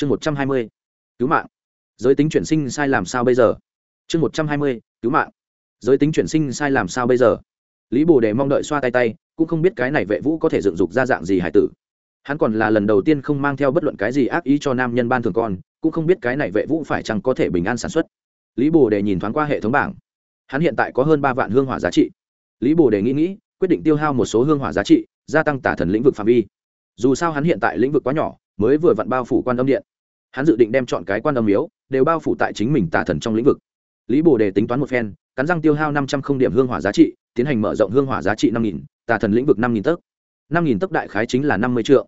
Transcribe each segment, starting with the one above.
chương một trăm hai mươi, cứu mạng. Giới tính chuyển sinh sai làm sao bây giờ? Chương một trăm hai mươi, cứu mạng. Giới tính chuyển sinh sai làm sao bây giờ? Lý bồ đề mong đợi xoa tay tay, cũng không biết cái này vệ vũ có thể dựng dục ra dạng gì hải tử. Hắn còn là lần đầu tiên không mang theo bất luận cái gì ác ý cho nam nhân ban thường con, cũng không biết cái này vệ vũ phải chăng có thể bình an sản xuất. Lý bồ đề nhìn thoáng qua hệ thống bảng. Hắn hiện tại có hơn ba vạn hương hỏa giá trị. Lý bồ đề nghĩ nghĩ, quyết định tiêu hao một số hương hỏa giá trị, gia tăng tả thần lĩnh vực phạm vi. Dù sao hắn hiện tại lĩnh vực quá nhỏ mới vừa vặn bao phủ quan âm điện. Hắn dự định đem chọn cái quan âm miếu đều bao phủ tại chính mình tà thần trong lĩnh vực. Lý bồ đề tính toán một phen, cắn răng tiêu hao năm trăm không điểm hương hỏa giá trị, tiến hành mở rộng hương hỏa giá trị năm nghìn, tà thần lĩnh vực năm nghìn tấc. Năm nghìn tấc đại khái chính là năm mươi triệu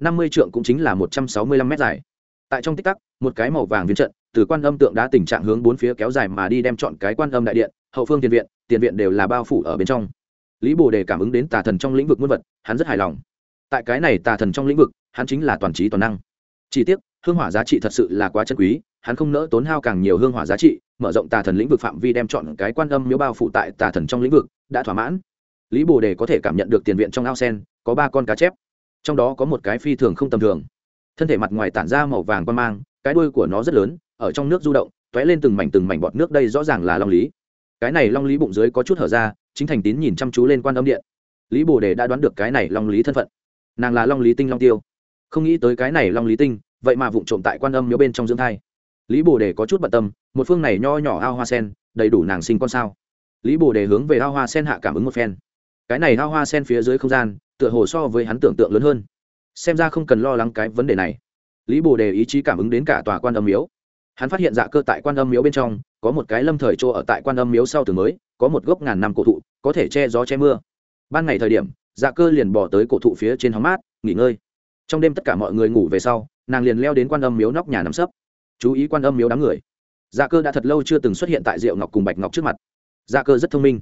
năm mươi trượng cũng chính là một trăm sáu mươi lăm mét dài. Tại trong tích tắc, một cái màu vàng viên trận, từ quan âm tượng đá tình trạng hướng bốn phía kéo dài mà đi đem chọn cái quan âm đại điện, hậu phương tiền viện tiền viện đều là bao phủ ở bên trong. Lý bồ đề cảm ứng đến tà thần trong lĩnh vực muôn vật, hắn rất hài lòng tại cái này tà thần trong lĩnh vực, hắn chính là toàn trí toàn năng. Chỉ tiếc, hương hỏa giá trị thật sự là quá chân quý, hắn không nỡ tốn hao càng nhiều hương hỏa giá trị, mở rộng tà thần lĩnh vực phạm vi đem chọn cái quan âm miếu bao phủ tại tà thần trong lĩnh vực, đã thỏa mãn. Lý bồ đề có thể cảm nhận được tiền viện trong ao sen, có ba con cá chép. Trong đó có một cái phi thường không tầm thường. Thân thể mặt ngoài tản ra màu vàng quan mang, cái đuôi của nó rất lớn, ở trong nước du động t ó é lên từng mảnh từng mảnh bọt nước đây rõ ràng là long lý. Cái này long lý bụng dưới có chút hở ra, chính thành tín nhìn chăm chú lên quan âm điện. Lý bồ đề đã đoán được cái này long lý thân phận nàng là long lý tinh long tiêu. Không nghĩ tới cái này long lý tinh, vậy mà vụng trộm tại quan âm miếu bên trong dưỡng thai. Lý bồ đề có chút bận tâm, một phương này nho nhỏ ao hoa sen, đầy đủ nàng sinh con sao. Lý bồ đề hướng về ao hoa sen hạ cảm ứng một phen. Cái này ao hoa sen phía dưới không gian, tựa hồ so với hắn tưởng tượng lớn hơn. Xem ra không cần lo lắng cái vấn đề này. Lý bồ đề ý chí cảm ứng đến cả tòa quan âm miếu. Hắn phát hiện dạ cơ tại quan âm miếu bên trong, có một cái lâm thời chỗ ở tại quan âm miếu sau tường mới, có một gốc ngàn năm cổ thụ, có thể che gió che mưa. Ban ngày thời điểm dạ cơ liền bỏ tới cổ thụ phía trên hóng mát, nghỉ ngơi. Trong đêm tất cả mọi người ngủ về sau, nàng liền leo đến quan âm miếu nóc nhà nằm sấp. Chú ý quan âm miếu đám người. Dạ cơ đã thật lâu chưa từng xuất hiện tại diệu ngọc cùng bạch ngọc trước mặt. Dạ cơ rất thông minh.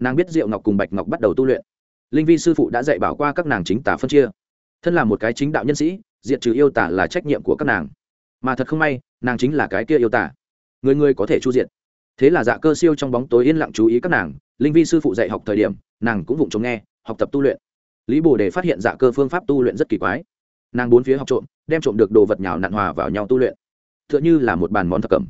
Nàng biết diệu ngọc cùng bạch ngọc bắt đầu tu luyện. Linh vi sư phụ đã dạy bảo qua các nàng chính tả phân chia. Thân là một cái chính đạo nhân sĩ diện trừ yêu tả là trách nhiệm của các nàng. Mà thật không may, nàng chính là cái kia yêu tả người người có thể chu diện thế là dạ cơ siêu trong bóng tối yên lặng chú ý các nàng. Linh vi sư phụ dạy học thời điểm, nàng cũng vụng chống nghe, học tập tu luyện lý bồ đề phát hiện dạ cơ phương pháp tu luyện rất kỳ quái. Nàng bốn phía học trộm, đem trộm được đồ vật nhào nặn hòa vào nhau tu luyện. T h ư ợ n h ư là một bàn món thập cẩm.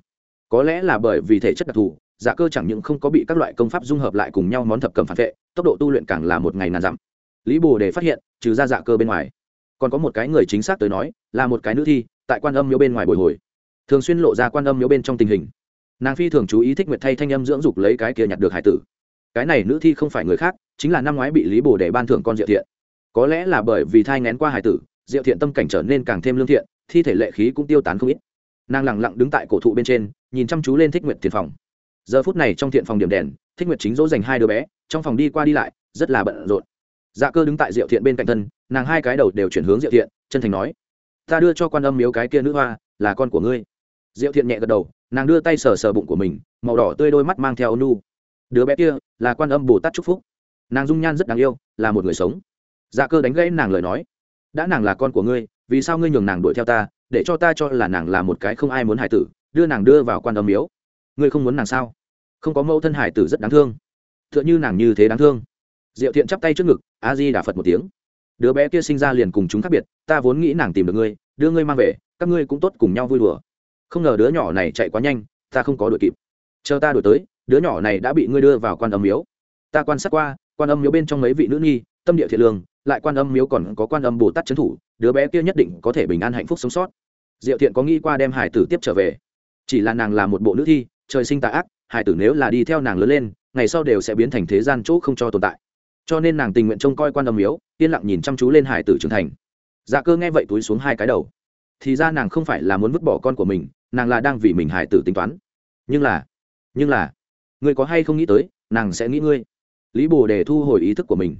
Có lẽ là bởi vì thể chất đặc thù dạ cơ chẳng những không có bị các loại công pháp dung hợp lại cùng nhau món thập cẩm phản vệ, tốc độ tu luyện càng là một ngày nàn dặm. Lý bồ đề phát hiện, trừ ra dạ cơ bên ngoài, còn có một cái người chính xác tới nói, là một cái nữ thi, tại quan âm miếu bên ngoài bồi hồi. Thường xuyên lộ ra quan âm miếu bên trong tình hình. Nàng phi thường chú ý thích nguyệt thay thanh âm dưỡng dục lấy cái kia nhặt được hải tử cái này nữ thi không phải người khác, chính là năm ngoái bị lý bồ đề ban thưởng con diệu thiện. Có lẽ là bởi vì thai ngén qua hải tử, diệu thiện tâm cảnh trở nên càng thêm lương thiện, thi thể lệ khí cũng tiêu tán không ít. Nàng lẳng lặng đứng tại cổ thụ bên trên, nhìn chăm chú lên thích nguyệt thiện phòng. Giờ phút này trong thiện phòng điểm đèn, thích nguyệt chính dỗ dành hai đứa bé, trong phòng đi qua đi lại, rất là bận rộn. Dạ cơ đứng tại diệu thiện bên cạnh thân, nàng hai cái đầu đều chuyển hướng diệu thiện, chân thành nói, ta đưa cho quan âm miếu cái kia nữ hoa, là con của ngươi. Diệu thiện nhẹ gật đầu, nàng đưa tay sờ sờ bụng của mình, màu đỏ tươi đôi mắt mang theo ônu đứa bé kia là quan âm bồ tát trúc phúc nàng dung nhan rất đáng yêu là một người sống dạ cơ đánh gãy nàng lời nói, đã nàng là con của ngươi, vì sao ngươi nhường nàng đuổi theo ta, để cho ta cho là nàng là một cái không ai muốn hải tử, đưa nàng đưa vào quan âm miếu? Ngươi không muốn nàng sao? Không có mẫu thân hải tử rất đáng thương. T h ư ợ n h ư nàng như thế đáng thương. Diệu thiện chắp tay trước ngực, a di đà phật một tiếng, đứa bé kia sinh ra liền cùng chúng khác biệt, ta vốn nghĩ nàng tìm được ngươi, đưa ngươi mang về, các ngươi cũng tốt cùng nhau vui đùa. Không ngờ đứa nhỏ này chạy quá nhanh, ta không có đuổi kịp. Chờ ta đuổi tới đứa nhỏ này đã bị ngươi đưa vào quan âm miếu. Ta quan sát qua, quan âm miếu bên trong mấy vị nữ nhi, tâm địa thiện lương, lại quan âm miếu còn có quan âm bồ tát trấn thủ, đứa bé kia nhất định có thể bình an hạnh phúc sống sót. Diệu thiện có nghĩ qua đem hải tử tiếp trở về. Chỉ là nàng là một bộ nữ thi, trời sinh tà ác, hải tử nếu là đi theo nàng lớn lên, ngày sau đều sẽ biến thành thế gian chỗ không cho tồn tại. Cho nên nàng tình nguyện trông coi quan âm miếu, yên lặng nhìn chăm chú lên hải tử trưởng thành. Dạ cơ nghe vậy túi xuống hai cái đầu. Thì ra nàng không phải là muốn vứt bỏ con của mình, nàng là đang vì mình hải tử tính toán. Nhưng là nhưng là ngươi có hay không nghĩ tới, nàng sẽ nghĩ ngươi. Lý bồ đề thu hồi ý thức của mình.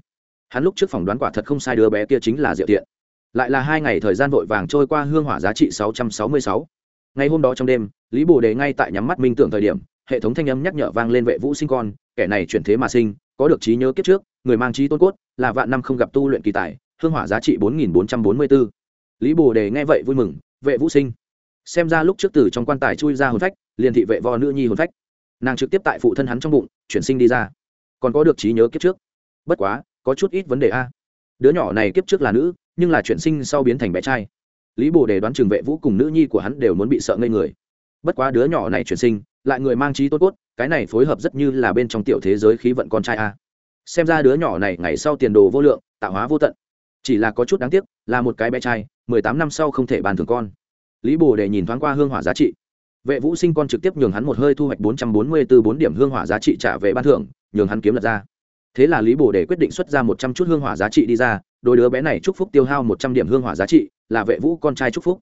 Hắn lúc trước phỏng đoán quả thật không sai, đứa bé kia chính là diệu tiện. Lại là hai ngày thời gian vội vàng trôi qua hương hỏa giá trị sáu trăm sáu mươi sáu. Ngày hôm đó trong đêm, lý bồ đề ngay tại nhắm mắt minh tưởng thời điểm, hệ thống thanh âm nhắc nhở vang lên vệ vũ sinh con, kẻ này chuyển thế mà sinh, có được trí nhớ kiếp trước, người mang trí tôn cốt, là vạn năm không gặp tu luyện kỳ tài, hương hỏa giá trị bốn nghìn bốn trăm bốn mươi bốn lý bồ đề nghe vậy vui mừng, vệ vũ sinh. Xem ra lúc trước từ trong quan tài chui ra hồn phách, liền thị vệ vò nữ nhi hồn phách nàng trực tiếp tại phụ thân hắn trong bụng, chuyển sinh đi ra. Còn có được trí nhớ kiếp trước. Bất quá, có chút ít vấn đề a. Đứa nhỏ này kiếp trước là nữ, nhưng là chuyển sinh sau biến thành bé trai. Lý bồ đề đoán trường vệ vũ cùng nữ nhi của hắn đều muốn bị sợ ngây người. Bất quá đứa nhỏ này chuyển sinh, lại người mang trí tốt cốt, cái này phối hợp rất như là bên trong tiểu thế giới khí vận con trai a. Xem ra đứa nhỏ này ngày sau tiền đồ vô lượng, tạo hóa vô tận. Chỉ là có chút đáng tiếc, là một cái bé trai, mười tám năm sau không thể bàn thường con. Lý bồ đề nhìn thoáng qua hương hỏa giá trị vệ vũ sinh con trực tiếp nhường hắn một hơi thu hoạch bốn trăm bốn mươi từ bốn điểm hương hỏa giá trị trả về ban thưởng, nhường hắn kiếm lật ra. Thế là lý bồ đề quyết định xuất ra một trăm chút hương hỏa giá trị đi ra đôi đứa bé này chúc phúc tiêu hao một trăm điểm hương hỏa giá trị, là vệ vũ con trai chúc phúc.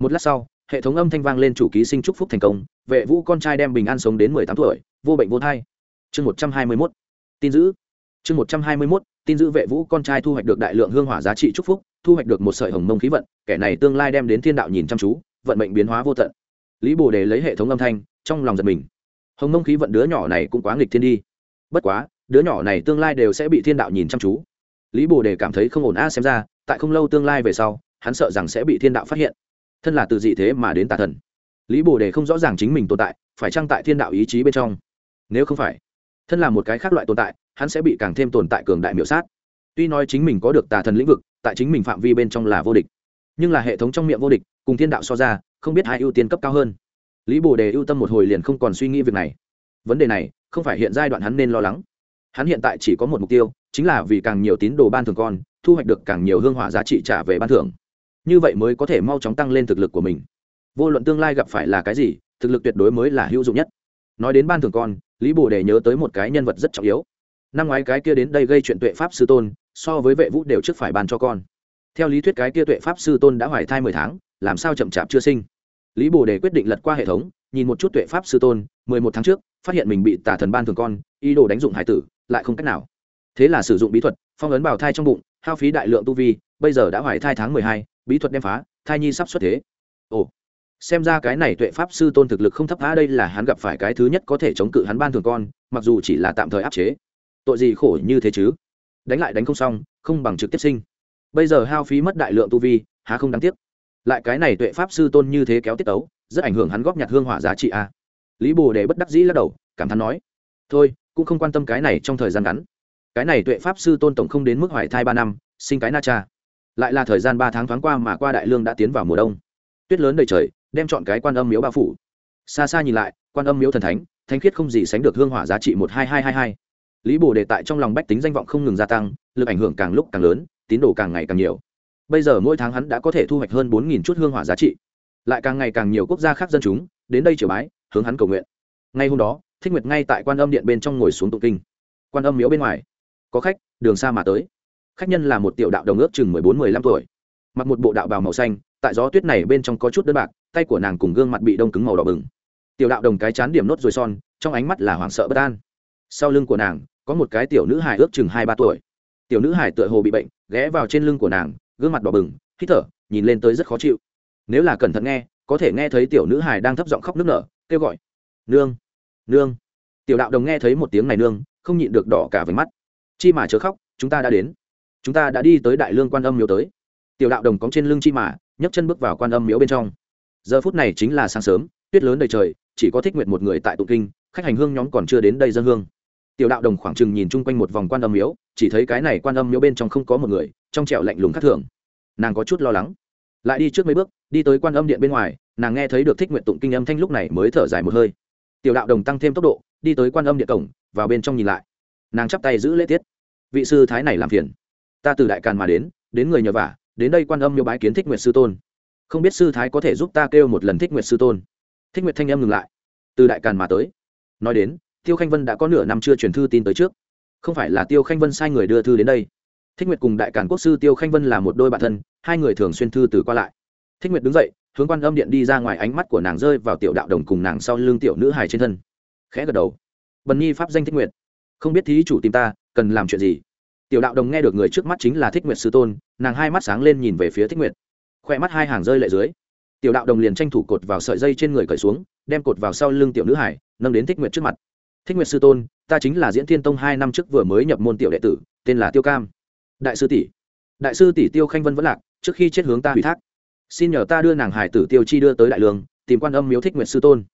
Một lát sau, hệ thống âm thanh vang lên chủ ký sinh chúc phúc thành công, vệ vũ con trai đem bình an sống đến mười tám tuổi, vô bệnh vô thai. Chương một trăm hai mươi mốt. Tin giữ. Chương một trăm hai mươi mốt, tin giữ vệ vũ con trai thu hoạch được đại lượng hương hỏa giá trị chúc phúc, thu hoạch được một sợi hồng mông khí vận, kẻ này tương lai đem đến thiên đạo nhìn chăm chú, vận mệnh biến hóa vô tận lý bồ đề lấy hệ thống âm thanh, trong lòng giật mình. Hồng mông khí vận đứa nhỏ này cũng quá nghịch thiên đi. Bất quá, đứa nhỏ này tương lai đều sẽ bị thiên đạo nhìn chăm chú. Lý bồ đề cảm thấy không ổn a xem ra, tại không lâu tương lai về sau, hắn sợ rằng sẽ bị thiên đạo phát hiện. Thân là từ dị thế mà đến tà thần. Lý bồ đề không rõ ràng chính mình tồn tại, phải chăng tại thiên đạo ý chí bên trong? Nếu không phải, thân là một cái khác loại tồn tại, hắn sẽ bị càng thêm tồn tại cường đại miểu sát. Tuy nói chính mình có được tà thần lĩnh vực, tại chính mình phạm vi bên trong là vô địch. Nhưng là hệ thống trong miệng vô địch, cùng thiên đạo so ra không biết hai ưu tiên cấp cao hơn. Lý bồ đề ưu tâm một hồi liền không còn suy nghĩ việc này. Vấn đề này, không phải hiện giai đoạn hắn nên lo lắng. Hắn hiện tại chỉ có một mục tiêu, chính là vì càng nhiều tín đồ ban thường con, thu hoạch được càng nhiều hương hỏa giá trị trả về ban thưởng. Như vậy mới có thể mau chóng tăng lên thực lực của mình. Vô luận tương lai gặp phải là cái gì, thực lực tuyệt đối mới là hữu dụng nhất. Nói đến ban thường con, lý bồ đề nhớ tới một cái nhân vật rất trọng yếu. Năm ngoái cái kia đến đây gây chuyện tuệ pháp sư tôn, so với vệ vũ đều trước phải ban cho con theo lý thuyết cái kia tuệ pháp sư tôn đã hoài thai mười tháng, làm sao chậm chạp chưa sinh? Lý bồ đề quyết định lật qua hệ thống, nhìn một chút tuệ pháp sư tôn, mười một tháng trước, phát hiện mình bị tà thần ban thường con, ý đồ đánh dụng hải tử, lại không cách nào. Thế là sử dụng bí thuật, phong ấn bào thai trong bụng, hao phí đại lượng tu vi, bây giờ đã hoài thai tháng mười hai, bí thuật đem phá, thai nhi sắp xuất thế. Ồ, xem ra cái này tuệ pháp sư tôn thực lực không thấp phá đây là hắn gặp phải cái thứ nhất có thể chống cự hắn ban thường con, mặc dù chỉ là tạm thời áp chế. Tội gì khổ như thế chứ? Đánh lại đánh không xong, không bằng trực tiếp sinh bây giờ hao phí mất đại lượng tu vi, há không đáng tiếc. Lại cái này tuệ pháp sư tôn như thế kéo tiết ấu rất ảnh hưởng hắn góp nhặt hương hỏa giá trị a. Lý bồ đề bất đắc dĩ lắc đầu, cảm thán nói, thôi, cũng không quan tâm cái này trong thời gian ngắn. Cái này tuệ pháp sư tôn tổng không đến mức hoài thai ba năm, sinh cái na cha. Lại là thời gian ba tháng thoáng qua mà qua đại lương đã tiến vào mùa đông. Tuyết lớn đầy trời, đem chọn cái quan âm miếu bao phủ. Xa xa nhìn lại, quan âm miếu thần thánh thanh khiết không gì sánh được hương hỏa giá trị một hai hai hai hai. Lý bồ đề tại trong lòng bách tính danh vọng không ngừng gia tăng, lực ảnh hưởng càng lúc càng lớn tín đồ càng ngày càng nhiều. Bây giờ mỗi tháng hắn đã có thể thu hoạch hơn bốn chút hương hỏa giá trị. Lại càng ngày càng nhiều quốc gia khác dân chúng đến đây triều bái, hướng hắn cầu nguyện. Ngay hôm đó, thích nguyệt ngay tại quan âm điện bên trong ngồi xuống tụng kinh. Quan âm miếu bên ngoài, có khách, đường xa mà tới. Khách nhân là một tiểu đạo đồng ước chừng mười bốn, mười lăm tuổi. Mặc một bộ đạo bào màu xanh, tại gió tuyết này bên trong có chút đơn bạc, tay của nàng cùng gương mặt bị đông cứng màu đỏ bừng. Tiểu đạo đồng cái chán điểm nốt rồi son, trong ánh mắt là hoảng sợ bất an. Sau lưng của nàng, có một cái tiểu nữ hài ước chừng hai, ba tuổi. Tiểu nữ hài tựa hồ bị bệnh ghé vào trên lưng của nàng, gương mặt đỏ bừng, hít thở, nhìn lên tới rất khó chịu. Nếu là cẩn thận nghe, có thể nghe thấy tiểu nữ hài đang thấp giọng khóc nức nở, kêu gọi. Nương nương. Tiểu đạo đồng nghe thấy một tiếng này nương, không nhịn được đỏ cả váy mắt. Chi mà chớ khóc, chúng ta đã đến. Chúng ta đã đi tới đại lương quan âm miếu tới. Tiểu đạo đồng cóng trên lưng chi mà, nhấc chân bước vào quan âm miếu bên trong. Giờ phút này chính là sáng sớm, tuyết lớn đầy trời, chỉ có thích nguyện một người tại tụng kinh, khách hành hương nhóm còn chưa đến đây dân hương tiểu đạo đồng khoảng chừng nhìn chung quanh một vòng quan âm miếu, chỉ thấy cái này quan âm miếu bên trong không có một người, trong trẻo lạnh lùng khác thường. Nàng có chút lo lắng. Lại đi trước mấy bước, đi tới quan âm điện bên ngoài, nàng nghe thấy được thích nguyện tụng kinh âm thanh lúc này mới thở dài một hơi. Tiểu đạo đồng tăng thêm tốc độ, đi tới quan âm điện cổng, vào bên trong nhìn lại. Nàng chắp tay giữ lễ tiết. Vị sư thái này làm phiền. Ta từ đại càn mà đến đến người nhờ vả, đến đây quan âm miêu bái kiến thích nguyện sư tôn. Không biết sư thái có thể giúp ta kêu một lần thích nguyện sư tôn. Thích nguyện thanh âm ngừng lại. Từ đại càn mà tới. Nói đến tiêu khanh vân đã có nửa năm chưa truyền thư tin tới trước. Không phải là tiêu khanh vân sai người đưa thư đến đây. Thích nguyệt cùng đại càn quốc sư tiêu khanh vân là một đôi bạn thân, hai người thường xuyên thư từ qua lại. Thích nguyệt đứng dậy, hướng quan âm điện đi ra ngoài ánh mắt của nàng rơi vào tiểu đạo đồng cùng nàng sau lưng tiểu nữ hài trên thân. Khẽ gật đầu. Bần nhi pháp danh thích nguyệt. Không biết thí chủ tìm ta, cần làm chuyện gì? Tiểu đạo đồng nghe được người trước mắt chính là thích nguyệt sư tôn, nàng hai mắt sáng lên nhìn về phía thích nguyệt. Khoe mắt hai hàng rơi lệ dưới. Tiểu đạo đồng liền tranh thủ cột vào sợi dây trên người cởi xuống, đem cột vào sau lưng tiểu nữ hải nâng đến thích nguyệt trước mặt thích nguyệt sư tôn, ta chính là diễn thiên tông hai năm trước vừa mới nhập môn tiểu đệ tử, tên là tiêu cam. Đại sư tỷ. Đại sư tỷ tiêu khanh vân vẫn lạc, trước khi chết hướng ta ủy thác. Xin nhờ ta đưa nàng hải tử tiêu chi đưa tới đại lương, tìm quan âm miếu thích nguyệt sư tôn.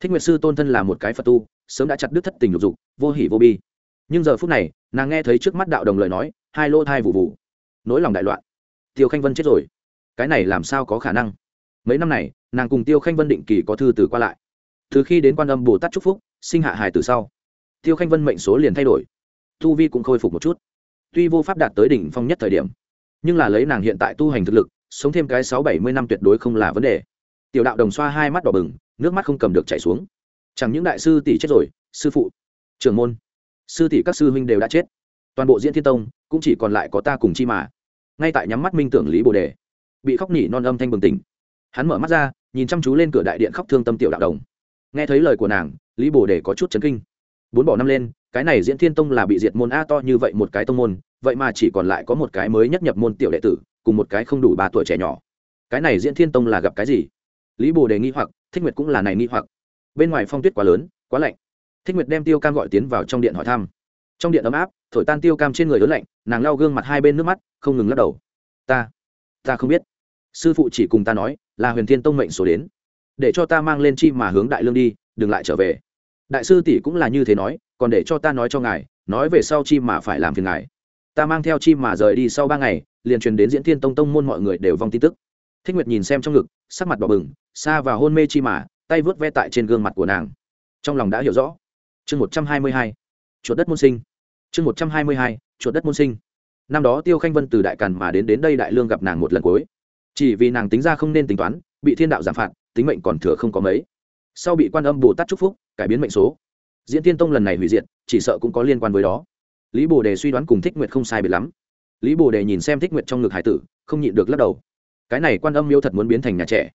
Thích nguyệt sư tôn thân là một cái phật tu, sớm đã chặt đứt thất tình lục dục, vô hỉ vô bi. Nhưng giờ phút này, nàng nghe thấy trước mắt đạo đồng lời nói, hai lô thai vụ vụ. Nỗi lòng đại loạn. Tiêu khanh vân chết rồi. Cái này làm sao có khả năng? Mấy năm này, nàng cùng tiêu khanh vân định kỳ có thư từ qua lại. Từ khi đến quan âm bồ tát trúc phúc sinh hạ hài từ sau. Tiêu khanh vân mệnh số liền thay đổi. Tu vi cũng khôi phục một chút. Tuy vô pháp đạt tới đỉnh phong nhất thời điểm, nhưng là lấy nàng hiện tại tu hành thực lực, sống thêm cái sáu bảy mươi năm tuyệt đối không là vấn đề. Tiểu đạo đồng xoa hai mắt đỏ bừng, nước mắt không cầm được chảy xuống. Chẳng những đại sư tỷ chết rồi, sư phụ, trưởng môn, sư tỷ các sư huynh đều đã chết. Toàn bộ diễn thiên tông cũng chỉ còn lại có ta cùng chi mà. Ngay tại nhắm mắt minh tưởng lý bồ đề, bị khóc nỉ non âm thanh bừng tỉnh. Hắn mở mắt ra, nhìn chăm chú lên cửa đại điện khóc thương tâm tiểu đạo đồng. Nghe thấy lời của nàng lý bồ đề có chút chấn kinh. Bốn bỏ năm lên, cái này diễn thiên tông là bị diệt môn a to như vậy một cái tông môn, vậy mà chỉ còn lại có một cái mới nhất nhập môn tiểu đệ tử, cùng một cái không đủ ba tuổi trẻ nhỏ. Cái này diễn thiên tông là gặp cái gì? Lý bồ đề nghi hoặc, thích nguyệt cũng là này nghi hoặc. Bên ngoài phong tuyết quá lớn, quá lạnh. Thích nguyệt đem tiêu cam gọi tiến vào trong điện hỏi thăm. Trong điện ấm áp, thổi tan tiêu cam trên người lớn lạnh, nàng lau gương mặt hai bên nước mắt, không ngừng lắc đầu. Ta ta không biết. Sư phụ chỉ cùng ta nói, là huyền thiên tông mệnh số đến. Để cho ta mang lên chi mà hướng đại lương đi, đừng lại trở về đại sư tỷ cũng là như thế nói, còn để cho ta nói cho ngài, nói về sau chi mà phải làm phiền ngài. Ta mang theo chi mà rời đi sau ba ngày, liền truyền đến diễn thiên tông tông môn mọi người đều vong tin tức. Thích nguyệt nhìn xem trong ngực, sắc mặt đỏ bừng, xa và hôn mê chi mà, tay vớt ve tại trên gương mặt của nàng. Trong lòng đã hiểu rõ. Chương một trăm hai mươi hai, chuột đất môn sinh. Chương một trăm hai mươi hai, chuột đất môn sinh. Năm đó tiêu khanh vân từ đại càn mà đến đến đây đại lương gặp nàng một lần cuối. Chỉ vì nàng tính ra không nên tính toán, bị thiên đạo giảm phạt, tính mệnh còn thừa không có mấy. Sau bị quan âm bồ tát chúc phúc cải biến mệnh số. Diễn tiên tông lần này hủy diệt, chỉ sợ cũng có liên quan với đó. Lý bồ đề suy đoán cùng thích nguyệt không sai biệt lắm. Lý bồ đề nhìn xem thích nguyệt trong ngực hải tử, không nhịn được lắc đầu. Cái này quan âm miêu thật muốn biến thành nhà trẻ.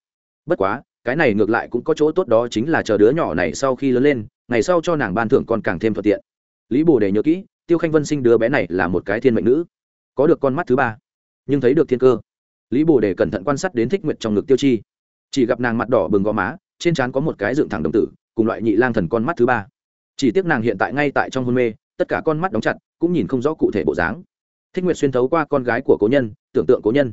Bất quá, cái này ngược lại cũng có chỗ tốt đó chính là chờ đứa nhỏ này sau khi lớn lên, ngày sau cho nàng ban thưởng còn càng thêm thuận tiện. Lý bồ đề nhớ kỹ, tiêu khanh vân sinh đứa bé này là một cái thiên mệnh nữ. Có được con mắt thứ ba, nhưng thấy được thiên cơ. Lý bồ đề cẩn thận quan sát đến thích nguyệt trong ngực tiêu chi. Chỉ gặp nàng mặt đỏ bừng gò má, trên trán có một cái dựng thẳng đồng tử cùng loại nhị lang thần con mắt thứ ba. Chỉ tiếc nàng hiện tại ngay tại trong hôn mê, tất cả con mắt đóng chặt, cũng nhìn không rõ cụ thể bộ dáng. Thích nguyệt xuyên thấu qua con gái của cố nhân, tưởng tượng cố nhân.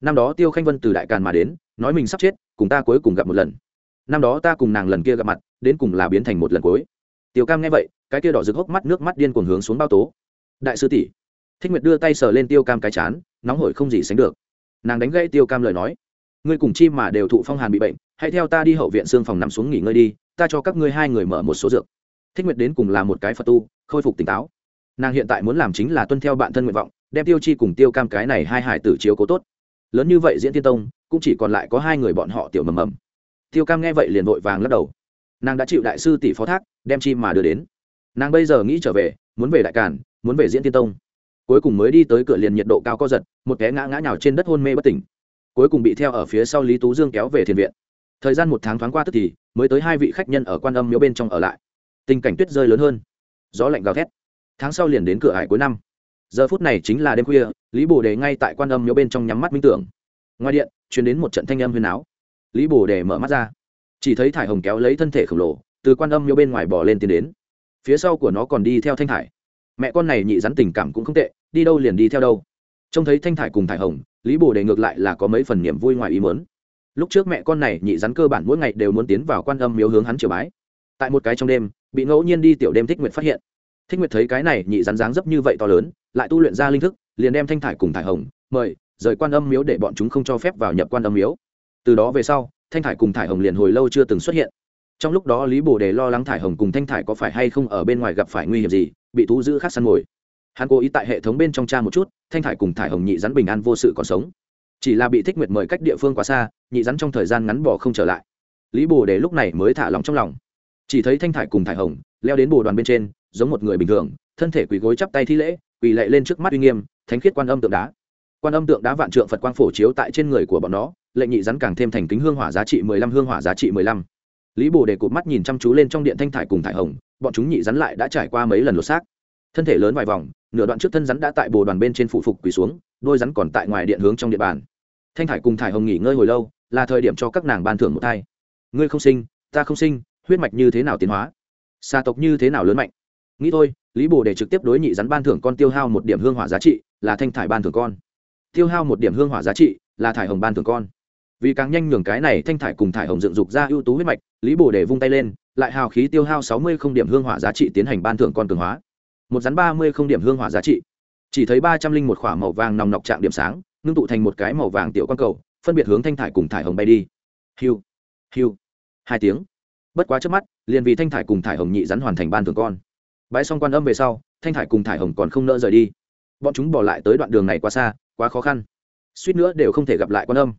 Năm đó tiêu khanh vân từ đại càn mà đến, nói mình sắp chết, cùng ta cuối cùng gặp một lần. Năm đó ta cùng nàng lần kia gặp mặt, đến cùng là biến thành một lần cuối. Tiểu cam nghe vậy, cái kia đỏ rực hốc mắt nước mắt điên cuồng hướng xuống bao tố. Đại sư tỷ, thích nguyệt đưa tay sờ lên tiêu cam cái chán, nóng hổi không gì sánh được. Nàng đánh gãy tiêu cam lời nói. Ngươi cùng chi mà đều thụ phong hàn bị bệnh, hãy theo ta đi hậu viện xương phòng nằm xuống nghỉ ngơi đi ta cho các ngươi hai người mở một số dược. Thích nguyệt đến cùng là một cái phật tu, khôi phục tỉnh táo. Nàng hiện tại muốn làm chính là tuân theo bản thân nguyện vọng, đem tiêu chi cùng tiêu cam cái này hai hải tử chiếu cố tốt. Lớn như vậy diễn tiên tông, cũng chỉ còn lại có hai người bọn họ tiểu mầm mầm. Tiêu cam nghe vậy liền vội vàng lắc đầu. Nàng đã chịu đại sư tỷ phó thác, đem chi mà đưa đến. Nàng bây giờ nghĩ trở về, muốn về đại càn, muốn về diễn tiên tông. Cuối cùng mới đi tới cửa liền nhiệt độ cao co giật, một té ngã ngã nhào trên đất hôn mê bất tỉnh. Cuối cùng bị theo ở phía sau lý tú dương kéo về thiền viện thời gian một tháng thoáng qua tức thì, mới tới hai vị khách nhân ở quan âm miếu bên trong ở lại. Tình cảnh tuyết rơi lớn hơn. Gió lạnh gào thét. Tháng sau liền đến cửa hải cuối năm. Giờ phút này chính là đêm khuya, lý bồ đề ngay tại quan âm miếu bên trong nhắm mắt minh tưởng. Ngoài điện chuyển đến một trận thanh âm huyền áo. Lý bồ đề mở mắt ra. Chỉ thấy thải hồng kéo lấy thân thể khổng lồ, từ quan âm miếu bên ngoài bỏ lên tiến đến. Phía sau của nó còn đi theo thanh thải. Mẹ con này nhị rắn tình cảm cũng không tệ, đi đâu liền đi theo đâu. Trông thấy thanh thải cùng thải hồng, lý bồ đề ngược lại là có mấy phần niềm vui ngoài ý mớn lúc trước mẹ con này nhị rắn cơ bản mỗi ngày đều muốn tiến vào quan âm miếu hướng hắn triều bái. Tại một cái trong đêm, bị ngẫu nhiên đi tiểu đêm thích nguyện phát hiện. Thích nguyệt thấy cái này nhị rắn dáng dấp như vậy to lớn, lại tu luyện ra linh thức, liền đem thanh thải cùng thải hồng, mời, rời quan âm miếu để bọn chúng không cho phép vào nhập quan âm miếu. Từ đó về sau, thanh thải cùng thải hồng liền hồi lâu chưa từng xuất hiện. Trong lúc đó lý bồ đề lo lắng thải hồng cùng thanh thải có phải hay không ở bên ngoài gặp phải nguy hiểm gì, bị thú giữ khác săn mồi. Hắn cố ý tại hệ thống bên trong cha một chút, thanh thải cùng thải hồng nhị rắn bình an vô sự còn sống. Chỉ là bị thích nguyệt mời cách địa phương quá xa nhị rắn trong thời gian ngắn bỏ không trở lại. Lý bồ đề lúc này mới thả lòng trong lòng. Chỉ thấy thanh thải cùng thải hồng leo đến bồ đoàn bên trên, giống một người bình thường, thân thể quỳ gối chắp tay thi lễ, quỳ lệ lên trước mắt uy nghiêm, thánh khiết quan âm tượng đá. Quan âm tượng đá vạn trượng phật quang phổ chiếu tại trên người của bọn nó, lệnh nhị rắn càng thêm thành kính hương hỏa giá trị mười lăm, hương hỏa giá trị mười lăm. Lý bồ đề cụt mắt nhìn chăm chú lên trong điện thanh thải cùng thải hồng, bọn chúng nhị rắn lại đã trải qua mấy lần lột xác. Thân thể lớn vài vòng, nửa đoạn trước thân rắn đã tại bồ đoàn bên trên phụ phục quỳ xuống, đôi rắn còn tại ngoài điện hướng trong địa bàn. Thanh thải cùng thải hồng nghỉ ngơi hồi lâu là thời điểm cho các nàng ban thưởng một thai. Ngươi không sinh, ta không sinh, huyết mạch như thế nào tiến hóa? Xa tộc như thế nào lớn mạnh? Nghĩ thôi, lý bồ để trực tiếp đối nhị rắn ban thưởng con tiêu hao một điểm hương hỏa giá trị, là thanh thải ban thưởng con. Tiêu hao một điểm hương hỏa giá trị, là thải hồng ban thưởng con. Vì càng nhanh nhường cái này thanh thải cùng thải hồng dựng dục ra ưu tú huyết mạch, lý bồ để vung tay lên, lại hào khí tiêu hao sáu mươi không điểm hương hỏa giá trị tiến hành ban thưởng con cường hóa. Một rắn ba mươi không điểm hương hỏa giá trị. Chỉ thấy ba trăm linh một k h ỏ a màu vàng nòng nọc trạng điểm sáng, ngưng tụ thành một cái màu vàng tiểu q cầu phân biệt hướng thanh thải cùng thải hồng bay đi. Hiu hiu, hai tiếng. Bất quá trước mắt, liền vì thanh thải cùng thải hồng nhị rắn hoàn thành ban thường con. Bãi xong quan âm về sau, thanh thải cùng thải hồng còn không nỡ rời đi. Bọn chúng bỏ lại tới đoạn đường này quá xa, quá khó khăn. Suýt nữa đều không thể gặp lại quan âm.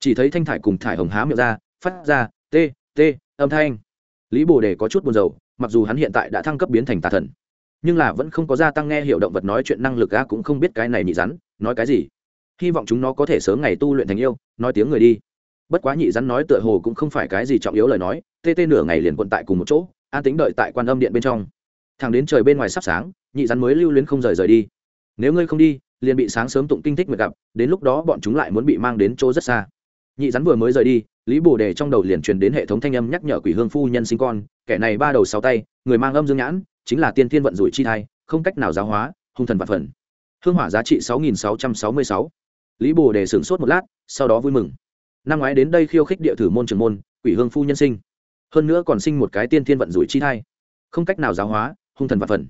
Chỉ thấy thanh thải cùng thải hồng há miệng ra, phát ra t t âm thanh. Lý bồ đề có chút buồn rầu, mặc dù hắn hiện tại đã thăng cấp biến thành tà thần, nhưng là vẫn không có gia tăng nghe hiệu động vật nói chuyện năng lực a cũng không biết cái này nhị rắn, nói cái gì hy vọng chúng nó có thể sớm ngày tu luyện thành yêu, nói tiếng người đi. Bất quá nhị rắn nói tựa hồ cũng không phải cái gì trọng yếu lời nói, tê tê nửa ngày liền quận tại cùng một chỗ, an tính đợi tại quan âm điện bên trong. Thằng đến trời bên ngoài sắp sáng, nhị rắn mới lưu luyến không rời rời đi. Nếu ngươi không đi, liền bị sáng sớm tụng kinh thích mệt gặp, đến lúc đó bọn chúng lại muốn bị mang đến chỗ rất xa. Nhị rắn vừa mới rời đi, lý bồ đề trong đầu liền truyền đến hệ thống thanh âm nhắc nhở quỷ hương phu nhân sinh con, kẻ này ba đầu sáu tay, người mang âm dương nhãn, chính là tiên thiên vận rủi chi thai, không cách nào giáo hóa, hung thần vật phần. Hương hỏa giá trị sáu nghìn sáu trăm sáu mươi sáu lý bồ đề sửng sốt một lát, sau đó vui mừng. Năm ngoái đến đây khiêu khích địa thử môn trường môn, quỷ hương phu nhân sinh. Hơn nữa còn sinh một cái tiên thiên vận rủi chi thai. Không cách nào giáo hóa, hung thần và phần.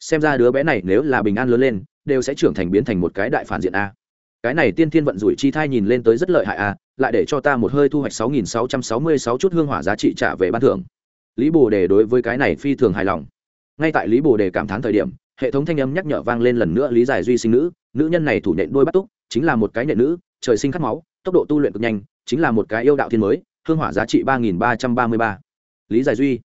Xem ra đứa bé này nếu là bình an lớn lên, đều sẽ trưởng thành biến thành một cái đại phản diện a. Cái này tiên thiên vận rủi chi thai nhìn lên tới rất lợi hại a, lại để cho ta một hơi thu hoạch sáu nghìn sáu trăm sáu mươi sáu chút hương hỏa giá trị trả về ban thưởng. Lý bồ đề đối với cái này phi thường hài lòng. Ngay tại lý bồ đề cảm thán thời điểm, hệ thống thanh âm nhắc nhở vang lên lần nữa lý giải duy sinh nữ nữ nhân này thủ nhện đôi bắt túc chính là một cái nện nữ, trời sinh khát máu, tốc độ tu luyện cực nhanh, chính là một cái yêu đạo thiên mới, hương hỏa giá trị ba nghìn ba trăm ba mươi ba. Lý giải duy.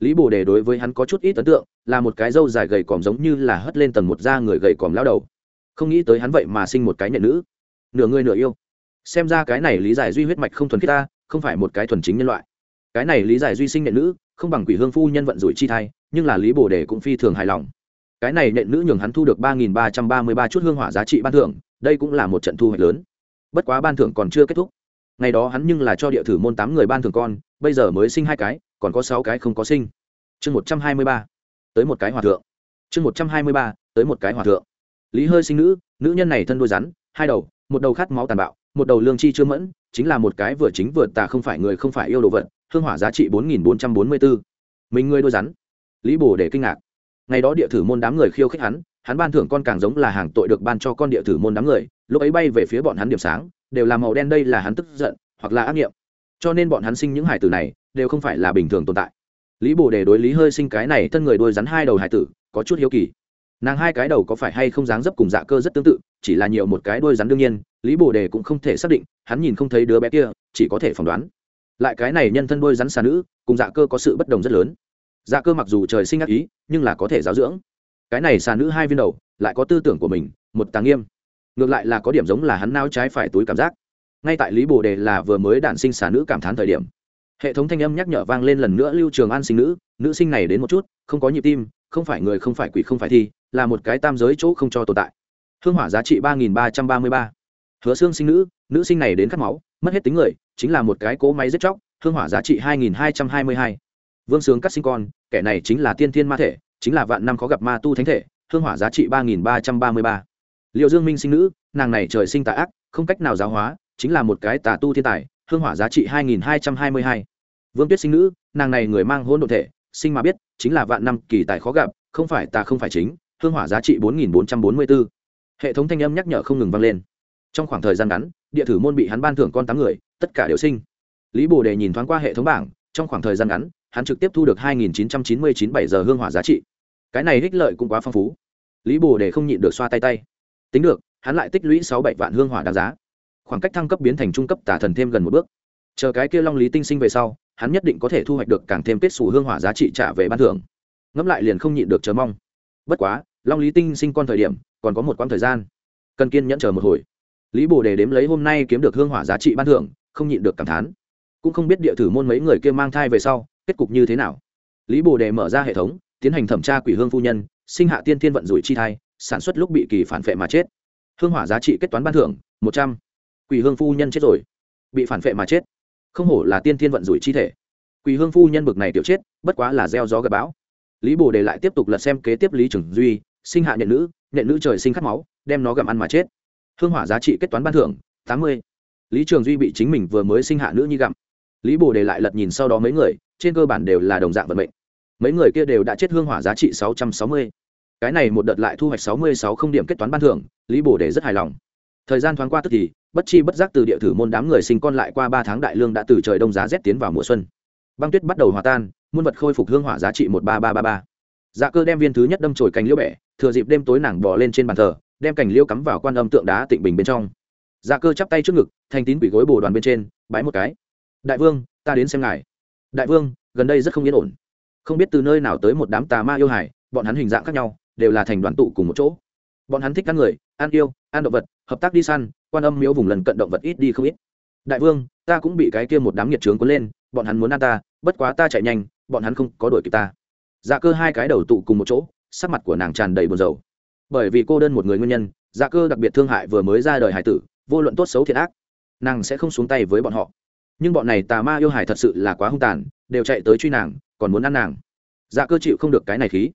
Lý bồ đề đối với hắn có chút ít ấn tượng, là một cái râu dài gầy còm giống như là hất lên tầng một da người gầy còm lao đầu. Không nghĩ tới hắn vậy mà sinh một cái nhện nữ. Nửa người nửa yêu. Xem ra cái này lý giải duy huyết mạch không thuần khiết ta, không phải một cái thuần chính nhân loại. Cái này lý giải duy sinh nhện nữ, không bằng quỷ hương phu nhân vận rủi chi thai, nhưng là lý bồ đề cũng phi thường hài lòng. Cái này nhện nữ nhường hắn thu được ba nghìn ba trăm ba mươi ba chút hương hỏa giá trị ban thưởng đây cũng là một trận thu hoạch lớn. Bất quá ban thưởng còn chưa kết thúc. Ngày đó hắn nhưng là cho địa thử môn tám người ban thưởng con, bây giờ mới sinh hai cái, còn có sáu cái không có sinh. Chương một trăm hai mươi ba. Tới một cái hòa thượng. Chương một trăm hai mươi ba, tới một cái hòa thượng. Lý hơi sinh nữ nữ nhân này thân đôi rắn, hai đầu, một đầu khát máu tàn bạo, một đầu lương chi chưa mẫn, chính là một cái vừa chính vừa tà không phải người không phải yêu đồ vật, hương hỏa giá trị bốn nghìn bốn trăm bốn mươi bốn mình người đôi rắn. Lý bồ để kinh ngạc. Ngày đó địa thử môn đám người khiêu khích hắn hắn ban thưởng con càng giống là hàng tội được ban cho con địa thử môn đám người, lúc ấy bay về phía bọn hắn điểm sáng, đều là màu đen đây là hắn tức giận, hoặc là ác nghiệm. Cho nên bọn hắn sinh những hải tử này, đều không phải là bình thường tồn tại. Lý bồ đề đối lý hơi sinh cái này thân người đôi rắn hai đầu hải tử, có chút hiếu kỳ. Nàng hai cái đầu có phải hay không dáng dấp cùng dạ cơ rất tương tự, chỉ là nhiều một cái đôi rắn đương nhiên, lý bồ đề cũng không thể xác định, hắn nhìn không thấy đứa bé kia, chỉ có thể phỏng đoán. Lại cái này nhân thân đôi rắn xà nữ, cùng dạ cơ có sự bất đồng rất lớn. Dạ cơ mặc dù trời sinh ác ý, nhưng là có thể giáo dưỡng cái này xà nữ hai viên đầu, lại có tư tưởng của mình, một tàng nghiêm. Ngược lại là có điểm giống là hắn nao trái phải túi cảm giác. Ngay tại lý bồ đề là vừa mới đản sinh xà nữ cảm thán thời điểm, hệ thống thanh âm nhắc nhở vang lên lần nữa lưu trường an sinh nữ nữ sinh này đến một chút, không có nhịp tim, không phải người không phải quỷ không phải thi, là một cái tam giới chỗ không cho tồn tại. Hương hỏa giá trị ba nghìn ba trăm ba mươi ba. Hứa xương sinh nữ nữ sinh này đến cắt máu, mất hết tính người, chính là một cái cỗ máy giết chóc, hương hỏa giá trị hai nghìn hai trăm hai mươi hai. Vương sướng cắt sinh con, kẻ này chính là tiên thiên ma thể chính là vạn năm khó gặp ma tu thánh thể, hương hỏa giá trị ba nghìn ba trăm ba mươi ba. Liệu dương minh sinh nữ, nàng này trời sinh tà ác, không cách nào giáo hóa, chính là một cái tà tu thiên tài, hương hỏa giá trị hai nghìn hai trăm hai mươi hai. Vương tuyết sinh nữ, nàng này người mang hôn đ ộ thể, sinh mà biết, chính là vạn năm kỳ tài khó gặp, không phải tà không phải chính, hương hỏa giá trị bốn nghìn bốn trăm bốn mươi b ố hệ thống thanh âm nhắc nhở không ngừng vang lên. Trong khoảng thời gian ngắn, địa thử môn bị hắn ban thưởng con tám người, tất cả đều sinh. Lý bồ đề nhìn thoáng qua hệ thống bảng, trong khoảng thời gian ngắn, hắn trực tiếp thu được hai nghìn chín trăm chín mươi chín bảy giờ hương hỏa giá trị cái này ích lợi cũng quá phong phú. Lý bồ đề không nhịn được xoa tay tay. Tính được, hắn lại tích lũy sáu bảy vạn hương hỏa đáng giá. Khoảng cách thăng cấp biến thành trung cấp tả thần thêm gần một bước. Chờ cái kia long lý tinh sinh về sau, hắn nhất định có thể thu hoạch được càng thêm kết xù hương hỏa giá trị trả về ban thưởng. Ngẫm lại liền không nhịn được chờ mong. Bất quá, long lý tinh sinh con thời điểm, còn có một quãng thời gian. Cần kiên nhẫn chờ một hồi. Lý bồ đề đếm lấy hôm nay kiếm được hương hỏa giá trị ban thưởng, không nhịn được cảm thán. Cũng không biết địa thử môn mấy người kia mang thai về sau, kết cục như thế nào. Lý bồ đề mở ra hệ thống tiến hành thẩm tra quỷ hương phu nhân, sinh hạ tiên thiên vận rủi chi thai, sản xuất lúc bị kỳ phản vệ mà chết. Hương hỏa giá trị kết toán ban thưởng, một trăm. Quỷ hương phu nhân chết rồi, bị phản vệ mà chết. Không hổ là tiên thiên vận rủi chi thể. Quỷ hương phu nhân bực này tiểu chết, bất quá là gieo gió gặp bão. Lý bồ đề lại tiếp tục lật xem kế tiếp lý trưởng duy, sinh hạ nhện nữ nhện nữ trời sinh khát máu, đem nó gặm ăn mà chết. Hương hỏa giá trị kết toán ban thưởng, tám mươi. Lý trường duy bị chính mình vừa mới sinh hạ nữ nhi gặm. Lý bồ đề lại lật nhìn sau đó mấy người, trên cơ bản đều là đồng dạng vận mệnh mấy người kia đều đã chết hương hỏa giá trị sáu trăm sáu mươi. Cái này một đợt lại thu hoạch sáu mươi sáu không điểm kết toán ban thưởng, lý bồ đề rất hài lòng. Thời gian thoáng qua tức thì, bất chi bất giác từ địa thử môn đám người sinh con lại qua ba tháng đại lương đã từ trời đông giá rét tiến vào mùa xuân. Băng tuyết bắt đầu hòa tan, muôn vật khôi phục hương hỏa giá trị một ba ba ba ba. Dạ cơ đem viên thứ nhất đâm trồi cành liễu bẻ, thừa dịp đêm tối nàng bỏ lên trên bàn thờ, đem cành liễu cắm vào quan âm tượng đá tịnh bình bên trong. Dạ cơ chắp tay trước ngực, thành tín quỷ gối bồ đoàn bên trên bãi một cái. Đại vương, ta đến xem ngài. Đại vương, gần đây rất không yên ổn không biết từ nơi nào tới một đám tà ma yêu hải bọn hắn hình dạng khác nhau, đều là thành đoàn tụ cùng một chỗ. Bọn hắn thích ăn người, ăn yêu, ăn động vật, hợp tác đi săn, quan âm miếu vùng lần cận động vật ít đi không ít. Đại vương, ta cũng bị cái kia một đám nhiệt trướng cuốn lên, bọn hắn muốn ăn ta, bất quá ta chạy nhanh, bọn hắn không có đuổi kịp ta. Dạ cơ hai cái đầu tụ cùng một chỗ, sắc mặt của nàng tràn đầy buồn rầu. Bởi vì cô đơn một người nguyên nhân dạ cơ đặc biệt thương hại vừa mới ra đời hải tử, vô luận tốt xấu thiệt ác, nàng sẽ không xuống tay với bọn họ. Nhưng bọn này tà ma yêu hải thật sự là quá hung tàn, đều chạy tới truy nàng còn muốn ăn nàng. Dạ cơ chịu không được cái này khí.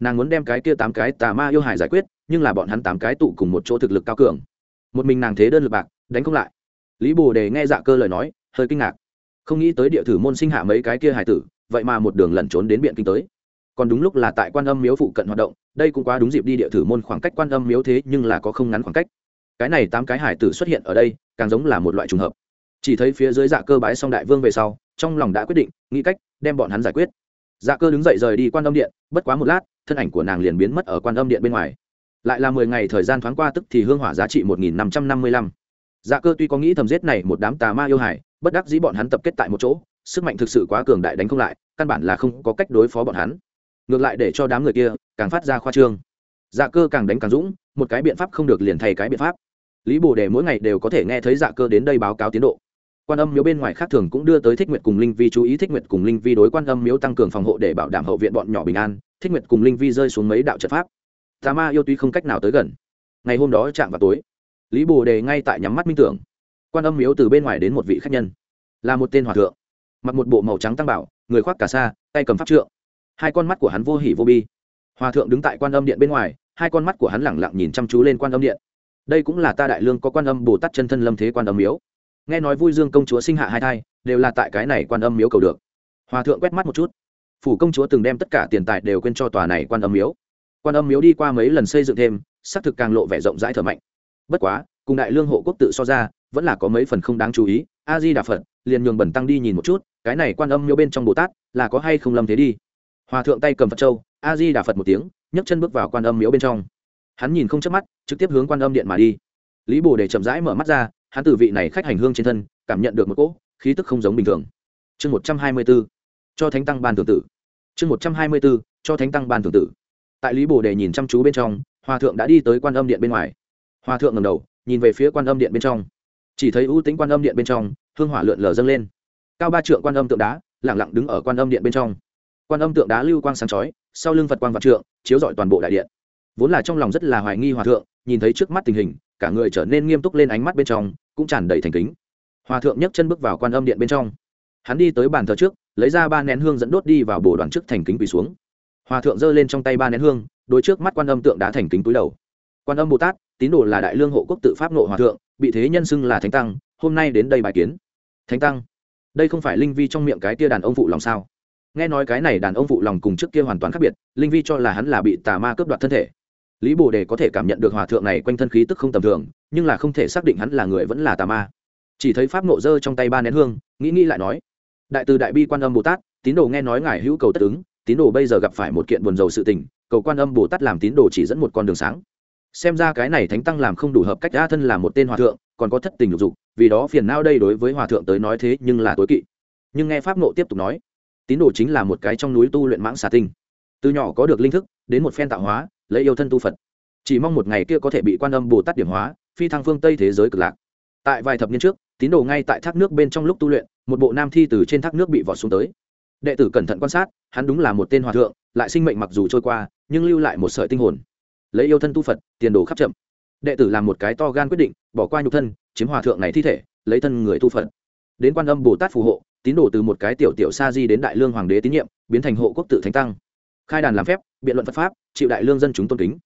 Nàng muốn đem cái kia tám cái tà ma yêu hải giải quyết, nhưng là bọn hắn tám cái tụ cùng một chỗ thực lực cao cường. Một mình nàng thế đơn lực bạc, đánh không lại. Lý bồ đề nghe dạ cơ lời nói, hơi kinh ngạc. Không nghĩ tới địa thử môn sinh hạ mấy cái kia hải tử, vậy mà một đường lẩn trốn đến biện kinh tới. Còn đúng lúc là tại quan âm miếu phụ cận hoạt động, đây cũng quá đúng dịp đi địa thử môn khoảng cách quan âm miếu thế nhưng là có không ngắn khoảng cách. Cái này tám cái hải tử xuất hiện ở đây, càng giống là một loại trùng hợp. Chỉ thấy phía dưới dạ cơ bái xong đại vương về sau trong lòng đã quyết định, nghĩ cách đem bọn hắn giải quyết. Dạ cơ đứng dậy rời đi quan âm điện, bất quá một lát, thân ảnh của nàng liền biến mất ở quan âm điện bên ngoài. Lại là mười ngày thời gian thoáng qua tức thì hương hỏa giá trị một nghìn năm trăm năm mươi lăm. Dạ cơ tuy có nghĩ thầm giết này một đám tà ma yêu hải bất đắc dĩ bọn hắn tập kết tại một chỗ, sức mạnh thực sự quá cường đại đánh không lại, căn bản là không có cách đối phó bọn hắn. Ngược lại để cho đám người kia càng phát ra khoa trương. Dạ cơ càng đánh càng dũng, một cái biện pháp không được liền thay cái biện pháp. Lý bồ đề mỗi ngày đều có thể nghe thấy dạ cơ đến đây báo cáo tiến độ quan âm miếu bên ngoài khác thường cũng đưa tới thích nguyệt cùng linh vi chú ý, thích nguyệt cùng linh vi đối quan âm miếu tăng cường phòng hộ để bảo đảm hậu viện bọn nhỏ bình an, thích nguyệt cùng linh vi rơi xuống mấy đạo trận pháp. Tà ma yêu tuy không cách nào tới gần, ngày hôm đó chạm vào tối, lý bồ đề ngay tại nhắm mắt minh tưởng, quan âm miếu từ bên ngoài đến một vị khách nhân, là một tên hòa thượng, mặc một bộ màu trắng tăng bảo, người khoác cả xa tay cầm pháp trượng. Hai con mắt của hắn vô hỉ vô bi. Hòa thượng đứng tại quan âm điện bên ngoài, hai con mắt của hắn lẳng lặng nhìn chăm chú lên quan âm điện. Đây cũng là ta đại lương có quan âm bồ tát chân thân lâm thế quan âm miếu nghe nói vui dương công chúa sinh hạ hai thai, đều là tại cái này quan âm miếu cầu được. Hòa thượng quét mắt một chút. Phủ công chúa từng đem tất cả tiền tài đều quên cho tòa này quan âm miếu. Quan âm miếu đi qua mấy lần xây dựng thêm, xác thực càng lộ vẻ rộng rãi thở mạnh. Bất quá, cùng đại lương hộ quốc tự so ra, vẫn là có mấy phần không đáng chú ý. A di đà phật, liền nhường bẩn tăng đi nhìn một chút, cái này quan âm miếu bên trong bồ tát, là có hay không lâm thế đi? Hòa thượng tay cầm phật châu a di đà phật một tiếng, nhấc chân bước vào quan âm miếu bên trong. Hắn nhìn không chớp mắt, trực tiếp hướng quan âm điện mà đi. Lý bồ để chậm rãi mở mắt ra hắn từ vị này khách hành hương trên thân, cảm nhận được một cỗ khí tức không giống bình thường. Chương một trăm hai mươi b ố cho thánh tăng ban thường tử. Chương một trăm hai mươi b ố cho thánh tăng ban thường tử. Tại lý bồ đề nhìn chăm chú bên trong, hòa thượng đã đi tới quan âm điện bên ngoài. Hòa thượng ngầm đầu, nhìn về phía quan âm điện bên trong. Chỉ thấy ưu tính quan âm điện bên trong, hương hỏa lượn lờ dâng lên. Cao ba trượng quan âm tượng đá lẳng lặng đứng ở quan âm điện bên trong. Quan âm tượng đá lưu quang sáng chói, sau lưng phật quang vạn trượng, chiếu rọi toàn bộ đại điện. Vốn là trong lòng rất là hoài nghi hòa thượng, nhìn thấy trước mắt tình hình, cả người trở nên nghiêm túc lên ánh mắt bên trong cũng tràn đầy thành kính. Hòa thượng nhấc chân bước vào quan âm điện bên trong. Hắn đi tới bàn thờ trước, lấy ra ba nén hương dẫn đốt đi vào bồ đoàn trước thành kính quỳ xuống. Hòa thượng giơ lên trong tay ba nén hương đôi trước mắt quan âm tượng đá thành kính túi đầu. Quan âm bồ tát, tín đồ là đại lương hộ quốc tự pháp nộ hòa thượng, bị thế nhân xưng là thánh tăng, hôm nay đến đây bài kiến. Thánh tăng, đây không phải linh vi trong miệng cái tia đàn ông phụ lòng sao? Nghe nói cái này đàn ông phụ lòng cùng trước kia hoàn toàn khác biệt, linh vi cho là hắn là bị tà ma cướp đoạt thân thể lý bồ đề có thể cảm nhận được hòa thượng này quanh thân khí tức không tầm thường, nhưng là không thể xác định hắn là người vẫn là tà ma. Chỉ thấy pháp nộ dơ trong tay ba nén hương, nghĩ nghĩ lại nói, đại từ đại bi quan âm bồ tát, tín đồ nghe nói ngài hữu cầu tất ứng, tín đồ bây giờ gặp phải một kiện buồn dầu sự tình, cầu quan âm bồ tát làm tín đồ chỉ dẫn một con đường sáng. Xem ra cái này thánh tăng làm không đủ hợp cách a thân là một tên hòa thượng, còn có thất tình lục dục, vì đó phiền não đây đối với hòa thượng tới nói thế nhưng là tối kỵ. Nhưng nghe pháp nộ tiếp tục nói, tín đồ chính là một cái trong núi tu luyện mãng xà tinh. Từ nhỏ có được linh thức, đến một phen tạo hóa lấy yêu thân tu phật. Chỉ mong một ngày kia có thể bị quan âm bồ tát điểm hóa, phi thăng phương tây thế giới cực lạc. Tại vài thập niên trước, tín đồ ngay tại thác nước bên trong lúc tu luyện, một bộ nam thi từ trên thác nước bị vọt xuống tới. Đệ tử cẩn thận quan sát, hắn đúng là một tên hòa thượng, lại sinh mệnh mặc dù trôi qua, nhưng lưu lại một sợi tinh hồn. Lấy yêu thân tu phật, tiền đồ khắp chậm. Đệ tử làm một cái to gan quyết định, bỏ qua nhục thân, chiếm hòa thượng này thi thể, lấy thân người tu phật. Đến quan âm bồ tát phù hộ, tín đồ từ một cái tiểu tiểu sa di đến đại lương hoàng đế tín nhiệm, biến thành hộ quốc tự thánh tăng khai đàn làm phép, biện luận phật pháp, chịu đại lương dân chúng tôn kính.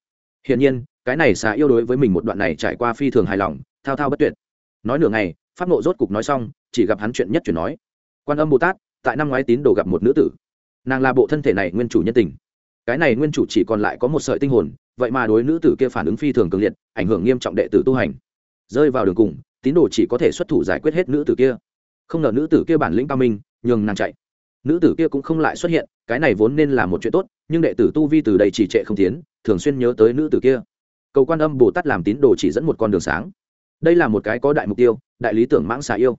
Hiển nhiên, cái này xà yêu đối với mình một đoạn này trải qua phi thường hài lòng, thao thao bất tuyệt. Nói nửa ngày, pháp nộ rốt cục nói xong, chỉ gặp hắn chuyện nhất chuyển nói. Quan âm bồ tát, tại năm ngoái tín đồ gặp một nữ tử. Nàng là bộ thân thể này nguyên chủ nhân tình. Cái này nguyên chủ chỉ còn lại có một sợi tinh hồn, vậy mà đối nữ tử kia phản ứng phi thường cường liệt, ảnh hưởng nghiêm trọng đệ tử tu hành. Rơi vào đường cùng, tín đồ chỉ có thể xuất thủ giải quyết hết nữ tử kia. Không ngờ nữ tử kia bản lĩnh cao minh, nhường nàng chạy nữ tử kia cũng không lại xuất hiện, cái này vốn nên là một chuyện tốt, nhưng đệ tử tu vi từ đây chỉ trệ không tiến, thường xuyên nhớ tới nữ tử kia. Cầu quan âm bồ tát làm tín đồ chỉ dẫn một con đường sáng. Đây là một cái có đại mục tiêu, đại lý tưởng mãng xà yêu.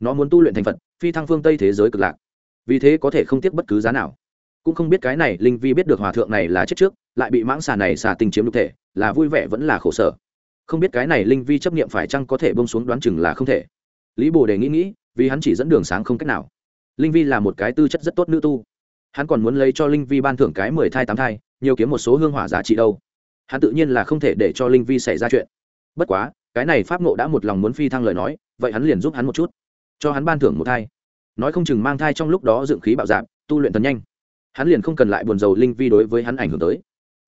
Nó muốn tu luyện thành phật, phi thăng phương tây thế giới cực lạc. Vì thế có thể không tiếc bất cứ giá nào. Cũng không biết cái này linh vi biết được hòa thượng này là chết trước, lại bị mãng xà này xà tình chiếm đục thể, là vui vẻ vẫn là khổ sở. Không biết cái này linh vi chấp nghiệm phải chăng có thể bông xuống đoán chừng là không thể. Lý bồ đề nghĩ nghĩ, vì hắn chỉ dẫn đường sáng không cách nào linh vi là một cái tư chất rất tốt nữ tu. Hắn còn muốn lấy cho linh vi ban thưởng cái mười thai tám thai, nhiều kiếm một số hương hỏa giá trị đâu. Hắn tự nhiên là không thể để cho linh vi xảy ra chuyện. Bất quá, cái này pháp Ngộ đã một lòng muốn phi thăng lời nói, vậy hắn liền giúp hắn một chút. Cho hắn ban thưởng một thai. Nói không chừng mang thai trong lúc đó dựng khí bạo dạp tu luyện tần nhanh. Hắn liền không cần lại buồn dầu linh vi đối với hắn ảnh hưởng tới.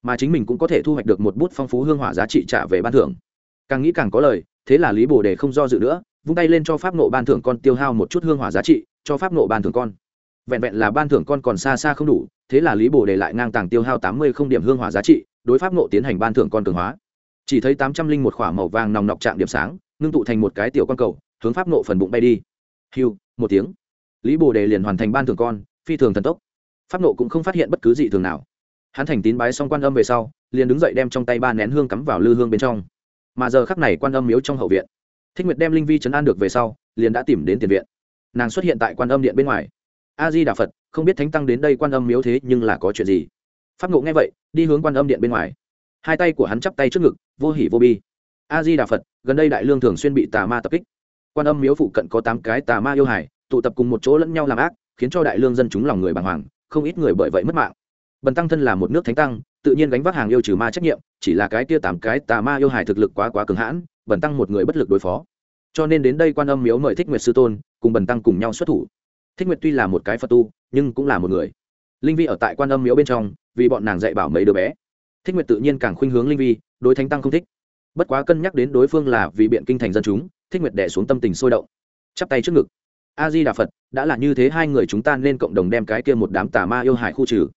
Mà chính mình cũng có thể thu hoạch được một bút phong phú hương hỏa giá trị trả về ban thưởng. Càng nghĩ càng có lời, thế là lý bồ đề không do dự nữa, vung tay lên cho pháp nộ ban thưởng con tiêu hao một chút hương hỏa giá trị cho pháp nộ ban thưởng con. Vẹn vẹn là ban thưởng con còn xa xa không đủ, thế là lý bồ đề lại ngang tàng tiêu hao tám mươi không điểm hương hỏa giá trị, đối pháp nộ tiến hành ban thưởng con cường hóa. Chỉ thấy tám trăm linh một k h ỏ a màu vàng nòng nọc chạm điểm sáng, ngưng tụ thành một cái tiểu con cầu, hướng pháp nộ phần bụng bay đi. Hiu một tiếng. Lý bồ đề liền hoàn thành ban thưởng con, phi thường thần tốc. Pháp nộ cũng không phát hiện bất cứ gì thường nào. Hắn thành tín bái xong quan âm về sau, liền đứng dậy đem trong tay ba nén hương cắm vào lư hương bên trong. Mà giờ khắc này quan âm miếu trong hậu viện. Thích nguyệt đem linh vi chấn an được về sau, liền đã tìm đến tiền viện nàng xuất hiện tại quan âm điện bên ngoài. A di đà phật, không biết thánh tăng đến đây quan âm miếu thế nhưng là có chuyện gì? Pháp ngộ nghe vậy, đi hướng quan âm điện bên ngoài. Hai tay của hắn chắp tay trước ngực, vô hỉ vô bi. A di đà phật, gần đây đại lương thường xuyên bị tà ma tập kích. Quan âm miếu phụ cận có tám cái tà ma yêu hải tụ tập cùng một chỗ lẫn nhau làm ác, khiến cho đại lương dân chúng lòng người bàng hoàng, không ít người bởi vậy mất mạng. Bần tăng thân là một nước thánh tăng, tự nhiên gánh vác hàng yêu trừ ma trách nhiệm, chỉ là cái tia tám cái tà ma yêu hải thực lực quá quá cứng hãn, bần tăng một người bất lực đối phó. Cho nên đến đây quan âm miếu mời thích nguyệt sư tôn cùng bần tăng cùng nhau xuất thủ. Thích nguyệt tuy là một cái phật tu, nhưng cũng là một người. Linh vi ở tại quan âm miếu bên trong, vì bọn nàng dạy bảo mấy đứa bé. Thích nguyệt tự nhiên càng khuynh hướng linh vi, đối thánh tăng không thích. Bất quá cân nhắc đến đối phương là vì biện kinh thành dân chúng, thích nguyệt đẻ xuống tâm tình sôi động. Chắp tay trước ngực. A di đà phật, đã là như thế hai người chúng ta nên cộng đồng đem cái kia một đám tà ma yêu hải khu trừ.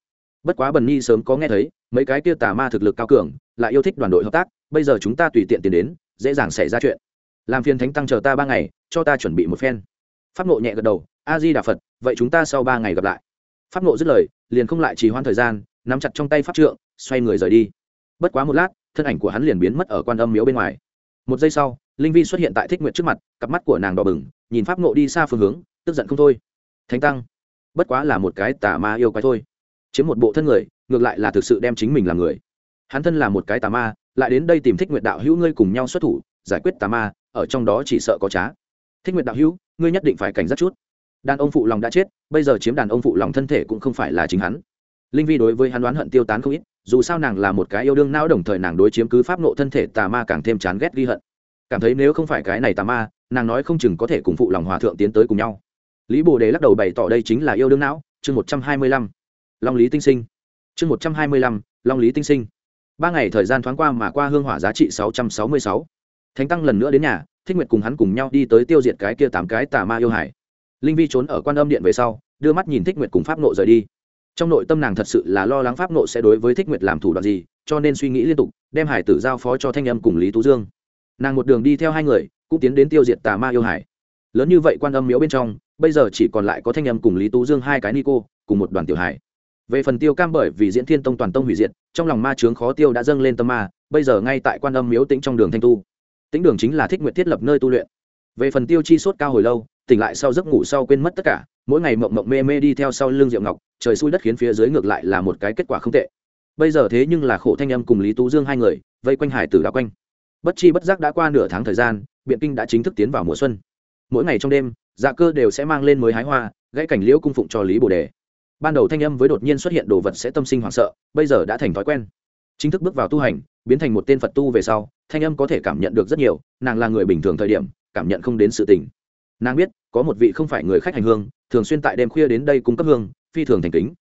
Bất quá bần nhi sớm có nghe thấy, mấy cái kia tà ma thực lực cao cường, lại yêu thích đoàn đội hợp tác, bây giờ chúng ta tùy tiện tiền đến, dễ dàng xảy ra chuyện. Làm phiền thánh tăng chờ ta ba ngày, cho ta chuẩn bị một phen pháp nộ nhẹ gật đầu a di đà phật, vậy chúng ta sau ba ngày gặp lại. Pháp nộ dứt lời, liền không lại trì hoãn thời gian, nắm chặt trong tay pháp trượng, xoay người rời đi. Bất quá một lát, thân ảnh của hắn liền biến mất ở quan âm miếu bên ngoài. Một giây sau, linh vi xuất hiện tại thích nguyện trước mặt, cặp mắt của nàng đỏ bừng, nhìn pháp nộ đi xa phương hướng, tức giận không thôi. Thánh tăng, bất quá là một cái tà ma yêu quái thôi. Chiếm một bộ thân người, ngược lại là thực sự đem chính mình làm người. Hắn thân là một cái tà ma, lại đến đây tìm thích nguyện đạo hữu ngươi cùng nhau xuất thủ, giải quyết tà ma, ở trong đó chỉ sợ có trá thích nguyện đạo hữu, ngươi nhất định phải cảnh giác chút. Đàn ông phụ lòng đã chết, bây giờ chiếm đàn ông phụ lòng thân thể cũng không phải là chính hắn. Linh vi đối với hắn đoán hận tiêu tán không ít, dù sao nàng là một cái yêu đương não đồng thời nàng đối chiếm cứ pháp nộ thân thể tà ma càng thêm chán ghét ghi hận. Cảm thấy nếu không phải cái này tà ma, nàng nói không chừng có thể cùng phụ lòng hòa thượng tiến tới cùng nhau. Lý bồ đề lắc đầu bày tỏ đây chính là yêu đương não, chương một trăm hai mươi lăm. Long lý tinh sinh. Chương một trăm hai mươi lăm, long lý tinh sinh. Ba ngày thời gian thoáng qua mà qua hương hỏa giá trị sáu trăm sáu mươi sáu. Thánh tăng lần nữa đến nhà thích nguyệt cùng hắn cùng nhau đi tới tiêu diệt cái kia tám cái tà ma yêu hải. Linh vi trốn ở quan âm điện về sau, đưa mắt nhìn thích nguyệt cùng pháp nộ rời đi. Trong nội tâm nàng thật sự là lo lắng pháp nộ sẽ đối với thích nguyệt làm thủ đoạn gì, cho nên suy nghĩ liên tục, đem hải tử giao phó cho thanh âm cùng lý tú dương. Nàng một đường đi theo hai người, cũng tiến đến tiêu diệt tà ma yêu hải. Lớn như vậy quan âm miếu bên trong, bây giờ chỉ còn lại có thanh âm cùng lý tú dương hai cái ni cô, cùng một đoàn tiểu hải. Về phần tiêu cam bởi vì diễn thiên tông toàn tông hủy diệt, trong lòng ma trướng khó tiêu đã dâng lên tâm ma, bây giờ ngay tại quan âm miếu tĩnh trong đường thanh tu tĩnh đường chính là thích nguyện thiết lập nơi tu luyện. Về phần tiêu chi sốt cao hồi lâu, tỉnh lại sau giấc ngủ sau quên mất tất cả, mỗi ngày mộng mộng mê mê đi theo sau lưng diệu ngọc, trời xui đất khiến phía dưới ngược lại là một cái kết quả không tệ. Bây giờ thế nhưng là khổ thanh âm cùng lý tú dương hai người, vây quanh hải tử đã quanh. Bất chi bất giác đã qua nửa tháng thời gian, biện kinh đã chính thức tiến vào mùa xuân. Mỗi ngày trong đêm dạ cơ đều sẽ mang lên mới hái hoa, gãy cảnh liễu cung phụng cho lý bồ đề. Ban đầu thanh âm với đột nhiên xuất hiện đồ vật sẽ tâm sinh hoảng sợ, bây giờ đã thành thói quen. Chính thức bước vào tu hành biến thành một tên phật tu về sau, thanh âm có thể cảm nhận được rất nhiều, nàng là người bình thường thời điểm, cảm nhận không đến sự tình. Nàng biết, có một vị không phải người khách hành hương, thường xuyên tại đêm khuya đến đây cung cấp hương, phi thường thành kính.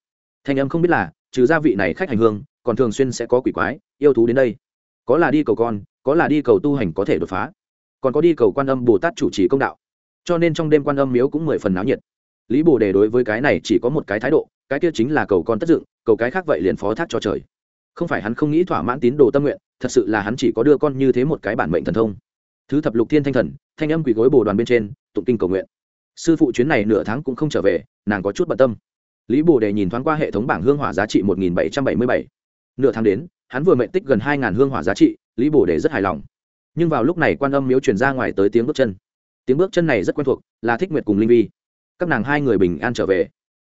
Thanh âm không biết là, trừ gia vị này khách hành hương, còn thường xuyên sẽ có quỷ quái, yêu thú đến đây. Có là đi cầu con, có là đi cầu tu hành có thể đột phá. Còn có đi cầu quan âm bồ tát chủ trì công đạo. Cho nên trong đêm quan âm miếu cũng mười phần náo nhiệt. Lý bồ đề đối với cái này chỉ có một cái thái độ, cái kia chính là cầu con tất dựng, cầu cái khác vậy liền phó thác cho trời không phải hắn không nghĩ thỏa mãn tín đồ tâm nguyện, thật sự là hắn chỉ có đưa con như thế một cái bản mệnh thần thông. Thứ thập lục thiên thanh thần, thanh âm quỳ gối bồ đoàn bên trên, tụng kinh cầu nguyện. Sư phụ chuyến này nửa tháng cũng không trở về, nàng có chút bận tâm. Lý bồ đề nhìn thoáng qua hệ thống bảng hương hỏa giá trị một nghìn bảy trăm bảy mươi bảy. Nửa tháng đến, hắn vừa mệnh tích gần hai ngàn hương hỏa giá trị, lý bồ đề rất hài lòng. Nhưng vào lúc này quan âm miếu truyền ra ngoài tới tiếng bước chân. Tiếng bước chân này rất quen thuộc, là thích nguyệt cùng linh vi. Các nàng hai người bình an trở về.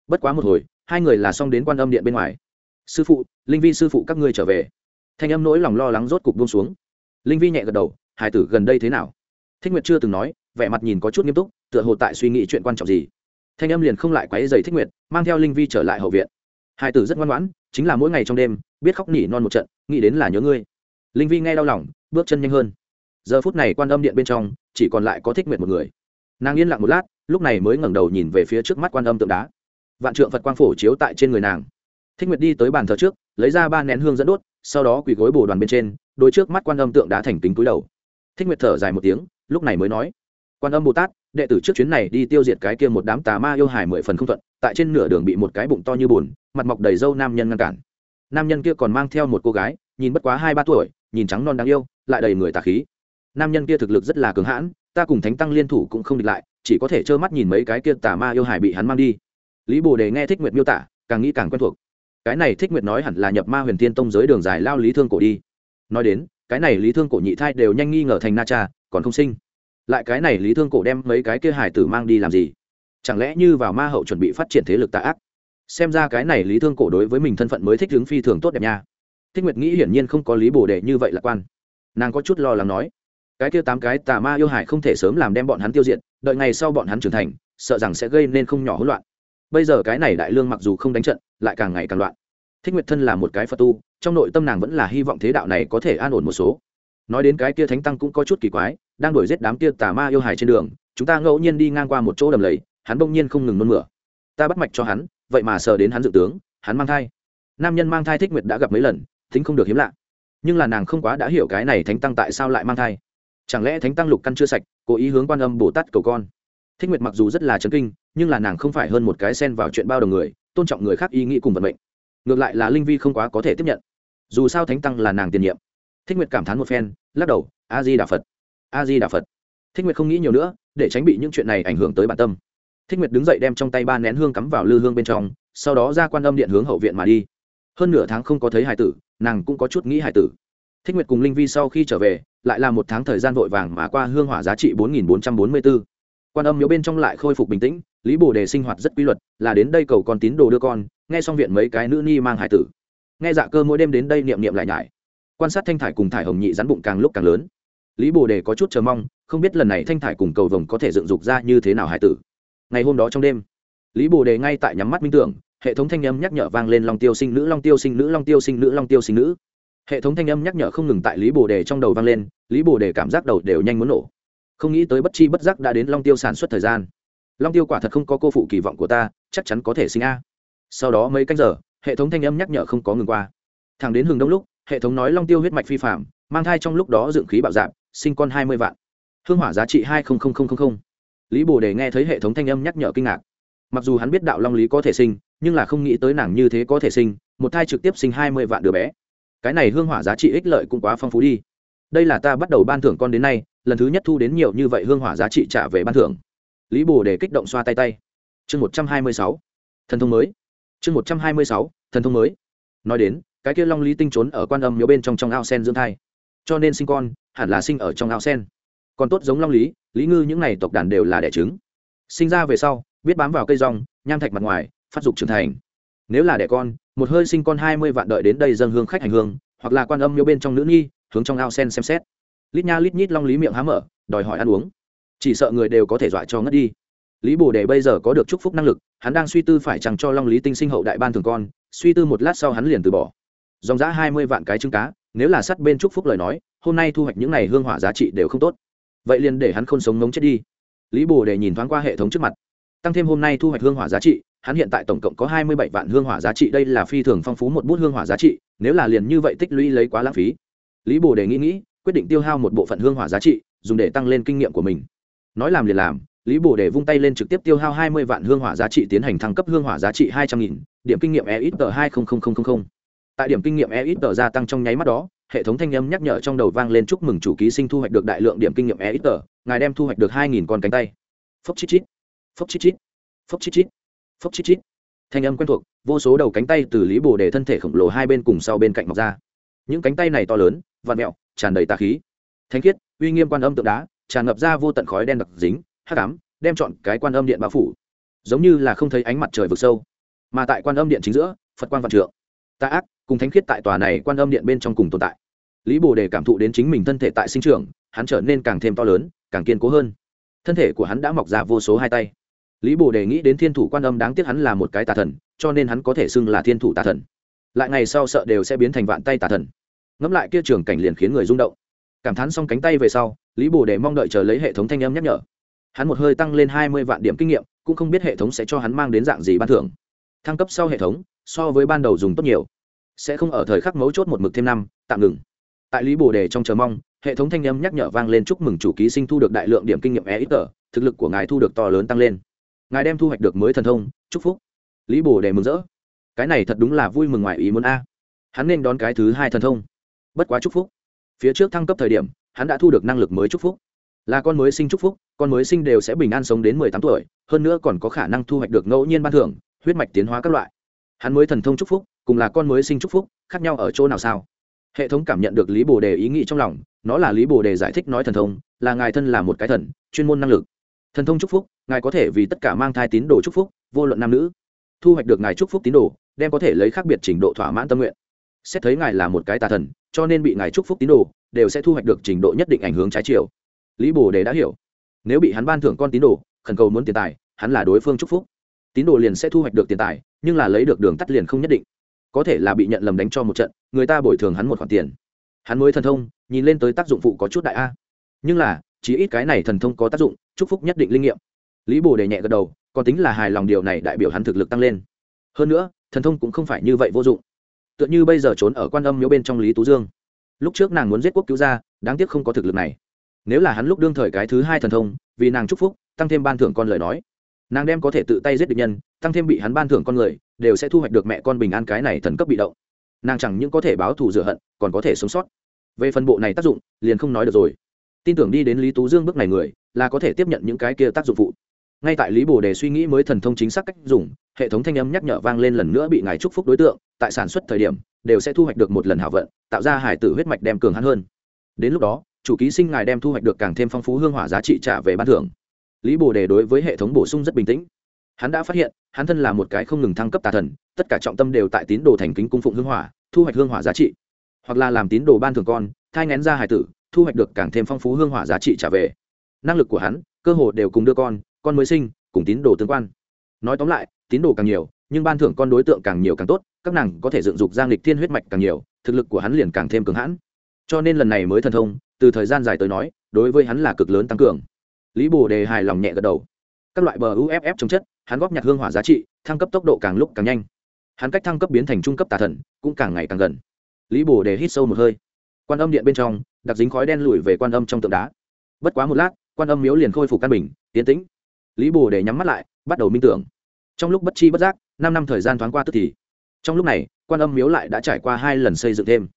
Bất quá một hồi, hai người là xong đến quan âm điện bên ngoài sư phụ, linh vi sư phụ các ngươi trở về. Thanh âm nỗi lòng lo lắng rốt cục buông xuống. Linh vi nhẹ gật đầu, hải tử, gần đây thế nào? Thích nguyệt chưa từng nói, vẻ mặt nhìn có chút nghiêm túc, tựa hồ tại suy nghĩ chuyện quan trọng gì. Thanh âm liền không lại quấy dày thích nguyệt, mang theo linh vi trở lại hậu viện. Hải tử rất ngoan ngoãn, chính là mỗi ngày trong đêm, biết khóc nỉ non một trận, nghĩ đến là nhớ ngươi. Linh vi nghe đau lòng, bước chân nhanh hơn. Giờ phút này quan âm điện bên trong, chỉ còn lại có thích nguyệt một người. Nàng yên lặng một lát, lúc này mới ngẩng đầu nhìn về phía trước mắt quan âm tượng đá. Vạn trượng phật quang phổ chiếu tại trên người nàng thích nguyệt đi tới bàn thờ trước, lấy ra ba nén hương dẫn đốt, sau đó quỳ gối bồ đoàn bên trên đôi trước mắt quan âm tượng đá thành kính túi đầu. Thích nguyệt thở dài một tiếng, lúc này mới nói, quan âm bồ tát, đệ tử trước chuyến này đi tiêu diệt cái kia một đám tà ma yêu hài mười phần không thuận, tại trên nửa đường bị một cái bụng to như bùn, mặt mọc đầy râu nam nhân ngăn cản. Nam nhân kia còn mang theo một cô gái, nhìn bất quá hai ba tuổi, nhìn trắng non đáng yêu, lại đầy người tà khí. Nam nhân kia thực lực rất là cường hãn, ta cùng thánh tăng liên thủ cũng không địch lại, chỉ có thể trơ mắt nhìn mấy cái kia tà ma yêu hài bị hắn mang đi. Lý bồ đề nghe thích nguyệt miêu tả, càng nghĩ càng quen thuộc cái này thích nguyệt nói hẳn là nhập ma huyền tiên tông giới đường dài lao lý thương cổ đi. Nói đến, cái này lý thương cổ nhị thai đều nhanh nghi ngờ thành na cha, còn không sinh. Lại cái này lý thương cổ đem mấy cái kia hải tử mang đi làm gì? Chẳng lẽ như vào ma hậu chuẩn bị phát triển thế lực tạ ác? Xem ra cái này lý thương cổ đối với mình thân phận mới thích hướng phi thường tốt đẹp nha. Thích nguyệt nghĩ hiển nhiên không có lý bồ đề như vậy lạc quan. Nàng có chút lo lắng nói, cái kia tám cái tà ma yêu hải không thể sớm làm đem bọn hắn tiêu diệt, đợi ngày sau bọn hắn trưởng thành, sợ rằng sẽ gây nên không nhỏ hỗn loạn. Bây giờ cái này đại lương mặc dù không đánh trận lại càng ngày càng loạn. Thích nguyệt thân là một cái phật tu, trong nội tâm nàng vẫn là hy vọng thế đạo này có thể an ổn một số. Nói đến cái kia thánh tăng cũng có chút kỳ quái, đang đuổi giết đám kia tà ma yêu hài trên đường, chúng ta ngẫu nhiên đi ngang qua một chỗ đầm lầy, hắn bỗng nhiên không ngừng nôn mửa. Ta bắt mạch cho hắn, vậy mà sờ đến hắn dự tướng, hắn mang thai. Nam nhân mang thai thích nguyệt đã gặp mấy lần, tính không được hiếm lạ. Nhưng là nàng không quá đã hiểu cái này thánh tăng tại sao lại mang thai. Chẳng lẽ thánh tăng lục căn chưa sạch, cố ý hướng quan âm bồ tát cầu con? Thích nguyệt mặc dù rất là chấn kinh, nhưng là nàng không phải hơn một cái xen vào chuyện bao đồng người tôn trọng người khác ý nghĩ cùng vận mệnh. Ngược lại là linh vi không quá có thể tiếp nhận. Dù sao thánh tăng là nàng tiền nhiệm. Thích nguyệt cảm thán một phen, lắc đầu, a di đà phật, a di đà phật. Thích nguyệt không nghĩ nhiều nữa, để tránh bị những chuyện này ảnh hưởng tới bản tâm. Thích nguyệt đứng dậy đem trong tay ba nén hương cắm vào lư hương bên trong, sau đó ra quan âm điện hướng hậu viện mà đi. Hơn nửa tháng không có thấy hải tử, nàng cũng có chút nghĩ hải tử. Thích nguyệt cùng linh vi sau khi trở về, lại là một tháng thời gian vội vàng mà qua hương hỏa giá trị bốn nghìn bốn trăm bốn mươi b ố quan âm miếu bên trong lại khôi phục bình tĩnh lý bồ đề sinh hoạt rất quy luật, là đến đây cầu con tín đồ đưa con, nghe xong viện mấy cái nữ ni mang hải tử. Nghe dạ cơ mỗi đêm đến đây niệm niệm lại nhải. Quan sát thanh thải cùng thải hồng nhị rắn bụng càng lúc càng lớn. Lý bồ đề có chút chờ mong, không biết lần này thanh thải cùng cầu vồng có thể dựng dục ra như thế nào hải tử. Ngày hôm đó trong đêm, lý bồ đề ngay tại nhắm mắt minh tưởng, hệ thống thanh âm nhắc nhở vang lên long tiêu sinh nữ, long tiêu sinh nữ, long tiêu sinh nữ, long tiêu sinh nữ. Hệ thống thanh âm nhắc nhở không ngừng tại lý bồ đề trong đầu vang lên, lý bồ đề cảm giác đầu đều nhanh muốn nổ. Không nghĩ tới bất chi bất giác đã đến long tiêu sản xuất thời gian long tiêu quả thật không có cô phụ kỳ vọng của ta, chắc chắn có thể sinh a. Sau đó mấy canh giờ, hệ thống thanh âm nhắc nhở không có ngừng qua. Thẳng đến hừng đông lúc, hệ thống nói long tiêu huyết mạch phi phạm, mang thai trong lúc đó dựng khí bạo dạp sinh con hai mươi vạn. Hương hỏa giá trị hai lý bồ đề nghe thấy hệ thống thanh âm nhắc nhở kinh ngạc. Mặc dù hắn biết đạo long lý có thể sinh, nhưng là không nghĩ tới nàng như thế có thể sinh, một thai trực tiếp sinh hai mươi vạn đứa bé. Cái này hương hỏa giá trị ích lợi cũng quá phong phú đi. Đây là ta bắt đầu ban thưởng con đến nay, lần thứ nhất thu đến nhiều như vậy hương hỏa giá trị trả về ban thưởng lý bồ để kích động xoa tay tay. Chương một trăm hai mươi sáu. Thần thông mới. Chương một trăm hai mươi sáu, thần thông mới. Nói đến, cái kia long lý tinh trốn ở quan âm miếu bên trong trong ao sen dưỡng thai. Cho nên sinh con, hẳn là sinh ở trong ao sen. Còn tốt giống long lý lý ngư những n à y tộc đàn đều là đẻ trứng. Sinh ra về sau, biết bám vào cây rong, nham thạch mặt ngoài, phát dục trưởng thành. Nếu là đẻ con, một hơi sinh con hai mươi vạn đợi đến đây dân hương khách hành hương, hoặc là quan âm miếu bên trong nữ nghi hướng trong ao sen xem xét. Lít nha lít nhít long lý miệng há mở, đòi hỏi ăn uống chỉ sợ người đều có thể dọa cho ngất đi. Lý bồ đề bây giờ có được chúc phúc năng lực, hắn đang suy tư phải chẳng cho long lý tinh sinh hậu đại ban thường con, suy tư một lát sau hắn liền từ bỏ. Dòng giã hai mươi vạn cái trứng cá, nếu là sắt bên chúc phúc lời nói, hôm nay thu hoạch những n à y hương hỏa giá trị đều không tốt. Vậy liền để hắn không sống ngống chết đi. Lý bồ đề nhìn thoáng qua hệ thống trước mặt. Tăng thêm hôm nay thu hoạch hương hỏa giá trị, hắn hiện tại tổng cộng có hai mươi bảy vạn hương hỏa giá trị, đây là phi thường phong phú một bút hương hỏa giá trị, nếu là liền như vậy tích lũy lấy quá lãng phí. Lý bồ đề nghĩ nghĩ, quyết định tiêu hao một bộ phận hương hỏa giá trị, dùng để tăng lên kinh nghiệm của mình nói làm liền làm, lý bồ đề vung tay lên trực tiếp tiêu hao hai mươi vạn hương hỏa giá trị tiến hành thăng cấp hương hỏa giá trị hai trăm nghìn, điểm kinh nghiệm e ít tờ hai tại điểm kinh nghiệm e ít tờ gia tăng trong nháy mắt đó, hệ thống thanh âm nhắc nhở trong đầu vang lên chúc mừng chủ ký sinh thu hoạch được đại lượng điểm kinh nghiệm e ít tờ ngài đem thu hoạch được hai nghìn con cánh tay. Phốc chít chít, phốc chít chít, phốc chít chít, phốc chít chít. Thanh âm quen thuộc, vô số đầu cánh tay từ lý bồ để thân thể khổng lồ hai bên cùng sau bên cạnh mọc ra. Những cánh tay này to lớn vạt mẹo, tràn đầy tà khí. Thanh khiết, uy nghiêm quan âm tượng đá tràn ngập ra vô tận khói đen đặc dính, hắc ám, đem chọn cái quan âm điện bao phủ. Giống như là không thấy ánh mặt trời vực sâu, mà tại quan âm điện chính giữa, phật quan vạn trượng. Tạ ác, cùng thánh khiết tại tòa này quan âm điện bên trong cùng tồn tại. Lý bồ đề cảm thụ đến chính mình thân thể tại sinh trường hắn trở nên càng thêm to lớn, càng kiên cố hơn. Thân thể của hắn đã mọc ra vô số hai tay. Lý bồ đề nghĩ đến thiên thủ quan âm đáng tiếc hắn là một cái tà thần, cho nên hắn có thể xưng là thiên thủ tà thần. Lại ngày sau sợ đều sẽ biến thành vạn tay tà thần. Ngẫm lại kia trường cảnh liền khiến người rung động. Cảm thán xong cánh tay về sau lý bồ đề mong đợi chờ lấy hệ thống thanh âm nhắc nhở. Hắn một hơi tăng lên hai mươi vạn điểm kinh nghiệm, cũng không biết hệ thống sẽ cho hắn mang đến dạng gì ban thưởng. Thăng cấp sau hệ thống, so với ban đầu dùng tốt nhiều. Sẽ không ở thời khắc mấu chốt một mực thêm năm, tạm ngừng. Tại lý bồ đề trong chờ mong, hệ thống thanh âm nhắc nhở vang lên chúc mừng chủ ký sinh thu được đại lượng điểm kinh nghiệm e ít tờ, thực lực của ngài thu được to lớn tăng lên. Ngài đem thu hoạch được mới thần thông, chúc phúc. Lý bồ đề mừng rỡ. Cái này thật đúng là vui mừng ngoài ý muốn a. Hắn nên đón cái thứ hai thần thông. Bất quá chúc phúc. Phía trước thăng cấp thời điểm hắn đã thu được năng lực mới chúc phúc. Là con mới sinh chúc phúc, con mới sinh đều sẽ bình an sống đến mười tám tuổi, hơn nữa còn có khả năng thu hoạch được ngẫu nhiên ban thưởng, huyết mạch tiến hóa các loại. Hắn mới thần thông chúc phúc, cùng là con mới sinh chúc phúc, khác nhau ở chỗ nào sao? Hệ thống cảm nhận được lý bồ đề ý nghĩ trong lòng, nó là lý bồ đề giải thích nói thần thông, là ngài thân là một cái thần, chuyên môn năng lực. Thần thông chúc phúc, ngài có thể vì tất cả mang thai tín đồ chúc phúc, vô luận nam nữ. Thu hoạch được ngài chúc phúc tín đồ, đem có thể lấy khác biệt trình độ thỏa mãn tâm nguyện. Xét thấy ngài là một cái tà thần, cho nên bị ngài chúc phúc tín đồ đều sẽ thu hoạch được trình độ nhất định ảnh hướng trái chiều. Lý bồ đề đã hiểu. Nếu bị hắn ban thưởng con tín đồ, khẩn cầu muốn tiền tài, hắn là đối phương chúc phúc. Tín đồ liền sẽ thu hoạch được tiền tài, nhưng là lấy được đường tắt liền không nhất định. Có thể là bị nhận lầm đánh cho một trận, người ta bồi thường hắn một khoản tiền. Hắn mới thần thông, nhìn lên tới tác dụng phụ có chút đại a. Nhưng là, chỉ ít cái này thần thông có tác dụng, chúc phúc nhất định linh nghiệm. Lý bồ đề nhẹ gật đầu, còn tính là hài lòng điều này đại biểu hắn thực lực tăng lên. Hơn nữa, thần thông cũng không phải như vậy vô dụng. Tựa như bây giờ trốn ở quan âm miếu bên trong lý tú dương lúc trước nàng muốn giết quốc cứu gia, đáng tiếc không có thực lực này. Nếu là hắn lúc đương thời cái thứ hai thần thông, vì nàng chúc phúc, tăng thêm ban thưởng con lời nói, nàng đem có thể tự tay giết địch nhân, tăng thêm bị hắn ban thưởng con người, đều sẽ thu hoạch được mẹ con bình an cái này thần cấp bị động. Nàng chẳng những có thể báo thù rửa hận, còn có thể sống sót. Về phần bộ này tác dụng, liền không nói được rồi. Tin tưởng đi đến lý tú dương bước này người, là có thể tiếp nhận những cái kia tác dụng phụ. Ngay tại lý bồ đề suy nghĩ mới thần thông chính xác cách dùng, hệ thống thanh âm nhắc nhở vang lên lần nữa bị ngài chúc phúc đối tượng tại sản xuất thời điểm, đều sẽ thu hoạch được một lần hảo vận, tạo ra hải tử huyết mạch đem cường hắn hơn. Đến lúc đó, chủ ký sinh ngài đem thu hoạch được càng thêm phong phú hương hỏa giá trị trả về ban thưởng. Lý bồ đề đối với hệ thống bổ sung rất bình tĩnh. Hắn đã phát hiện, hắn thân là một cái không ngừng thăng cấp tà thần, tất cả trọng tâm đều tại tín đồ thành kính cung phụng hương hỏa, thu hoạch hương hỏa giá trị. Hoặc là làm tín đồ ban thường con, thai ngén ra hải tử, thu hoạch được càng thêm phong phú hương hỏa giá trị trả về. Năng lực của hắn, cơ hồ đều cùng đưa con con mới sinh, cùng tín đồ tương quan. Nói tóm lại, tín đồ càng nhiều, nhưng ban thưởng con đối tượng càng nhiều càng tốt các nàng có thể dựng dục giang lịch thiên huyết mạch càng nhiều, thực lực của hắn liền càng thêm cường hãn. Cho nên lần này mới thần thông, từ thời gian dài tới nói, đối với hắn là cực lớn tăng cường. Lý bồ đề hài lòng nhẹ gật đầu. Các loại bờ uff chống chất, hắn góp nhặt hương hỏa giá trị, thăng cấp tốc độ càng lúc càng nhanh. Hắn cách thăng cấp biến thành trung cấp tà thần, cũng càng ngày càng gần. Lý bồ đề hít sâu một hơi. Quan âm điện bên trong, đặc dính khói đen lùi về quan âm trong tượng đá. Bất quá một lát, quan âm miếu liền khôi phục căn bình tiến tĩnh. Lý bồ đề nhắm mắt lại, bắt đầu minh tưởng. Trong lúc bất chi bất giác, năm năm thời gian thoáng qua tức thì trong lúc này, quan âm miếu lại đã trải qua hai lần xây dựng thêm.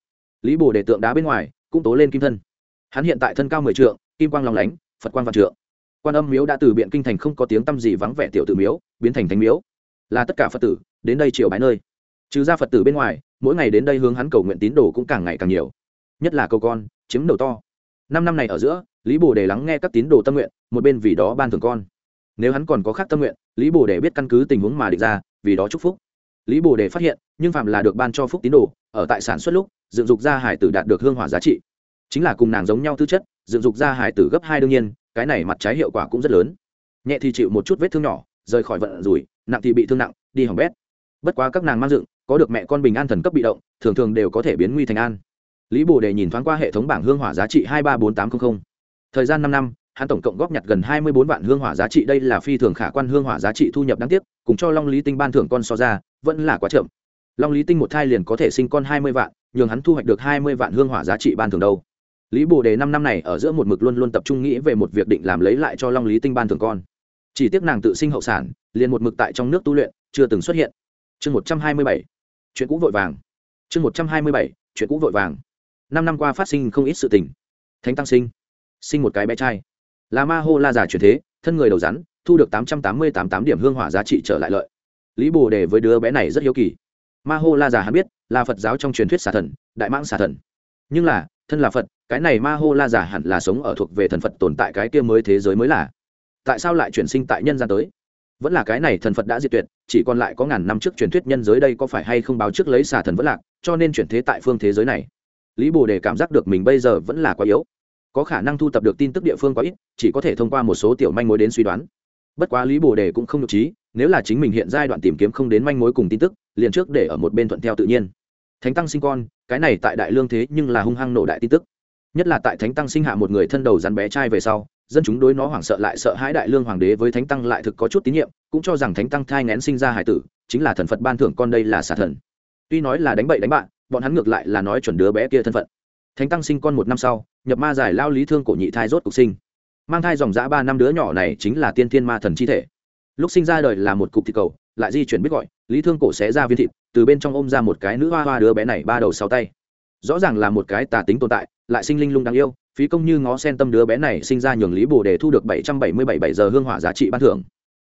Lý bồ đề tượng đá bên ngoài, cũng tố lên kim thân. Hắn hiện tại thân cao mười trượng, kim quang lòng lánh, phật quang vạn trượng. Quan âm miếu đã từ biện kinh thành không có tiếng tăm gì vắng vẻ tiểu tự miếu, biến thành thánh miếu. Là tất cả phật tử, đến đây triều bái nơi. Trừ ra phật tử bên ngoài, mỗi ngày đến đây hướng hắn cầu nguyện tín đồ cũng càng ngày càng nhiều. Nhất là cầu con, chiếm đầu to. Năm năm này ở giữa, lý bồ đề lắng nghe các tín đồ tâm nguyện, một bên vì đó ban thường con. Nếu hắn còn có khác tâm nguyện, lý bồ đề biết căn cứ tình huống mà địch ra, vì đó chúc phúc lý bồ đề phát hiện, nhưng phạm là được ban cho phúc tín đồ, ở tại sản xuất lúc, dựng dục ra hải tử đạt được hương hỏa giá trị. Chính là cùng nàng giống nhau tư chất, dựng dục ra hải tử gấp hai đương nhiên, cái này mặt trái hiệu quả cũng rất lớn. Nhẹ thì chịu một chút vết thương nhỏ, rời khỏi vận rủi, nặng thì bị thương nặng, đi hỏng bét. Bất quá các nàng mang dựng, có được mẹ con bình an thần cấp bị động, thường thường đều có thể biến nguy thành an. Lý bồ đề nhìn thoáng qua hệ thống bảng hương hỏa giá trị hai ba bốn tám trăm linh thời gian năm năm, hắn tổng cộng góp nhặt gần hai mươi bốn vạn hương hỏa giá trị, đây là phi thường khả quan hương hỏa giá trị thu nhập đáng tiếc, cùng cho long lý tinh ban thưởng con so ra vẫn là quá chậm. Long lý tinh một thai liền có thể sinh con hai mươi vạn, nhường hắn thu hoạch được hai mươi vạn hương hỏa giá trị ban thường đâu. Lý bồ đề năm năm này ở giữa một mực luôn luôn tập trung nghĩ về một việc định làm lấy lại cho long lý tinh ban thường con. Chỉ tiếc nàng tự sinh hậu sản, liền một mực tại trong nước tu luyện, chưa từng xuất hiện. Chương một trăm hai mươi bảy, chuyện cũ vội vàng. Chương một trăm hai mươi bảy, chuyện cũ vội vàng. Năm năm qua phát sinh không ít sự tình. Thánh tăng sinh. Sinh một cái bé trai. Là ma hô la giả truyền thế, thân người đầu rắn, thu được tám trăm tám mươi tám tám điểm hương hỏa giá trị trở lại lợi lý bồ đề với đứa bé này rất hiếu kỳ. Ma hô la giả hắn biết, là phật giáo trong truyền thuyết xà thần, đại mãng xà thần. Nhưng là, thân là phật, cái này ma hô la giả hẳn là sống ở thuộc về thần phật tồn tại cái kia mới thế giới mới là. Tại sao lại chuyển sinh tại nhân gian tới? Vẫn là cái này thần phật đã diệt tuyệt, chỉ còn lại có ngàn năm trước truyền thuyết nhân giới đây có phải hay không báo trước lấy xà thần vẫn lạc, cho nên chuyển thế tại phương thế giới này. Lý bồ đề cảm giác được mình bây giờ vẫn là quá yếu. Có khả năng thu tập được tin tức địa phương quá ít, chỉ có thể thông qua một số tiểu manh mối đến suy đoán bất quá lý bồ đề cũng không nhục trí, nếu là chính mình hiện giai đoạn tìm kiếm không đến manh mối cùng tin tức, liền trước để ở một bên thuận theo tự nhiên. Thánh tăng sinh con, cái này tại đại lương thế nhưng là hung hăng nổ đại tin tức. Nhất là tại thánh tăng sinh hạ một người thân đầu rắn bé trai về sau, dân chúng đối nó hoảng sợ lại sợ hãi đại lương hoàng đế với thánh tăng lại thực có chút tín nhiệm, cũng cho rằng thánh tăng thai ngén sinh ra hải tử, chính là thần phật ban thưởng con đây là xà thần. Tuy nói là đánh bậy đánh bạn, bọn hắn ngược lại là nói chuẩn đứa bé kia thân phận. Thánh tăng sinh con một năm sau, nhập ma giải lao lý thương cổ nhị thai rốt cục sinh mang thai dòng dã ba năm đứa nhỏ này chính là tiên thiên ma thần chi thể. Lúc sinh ra đời là một cục thịt cầu, lại di chuyển biết gọi, lý thương cổ sẽ ra viên thịt, từ bên trong ôm ra một cái nữ hoa hoa đứa bé này ba đầu sáu tay. Rõ ràng là một cái tà tính tồn tại, lại sinh linh lung đáng yêu, phí công như ngó sen tâm đứa bé này sinh ra nhường lý bồ đề thu được bảy trăm bảy mươi bảy bảy giờ hương hỏa giá trị ban thưởng.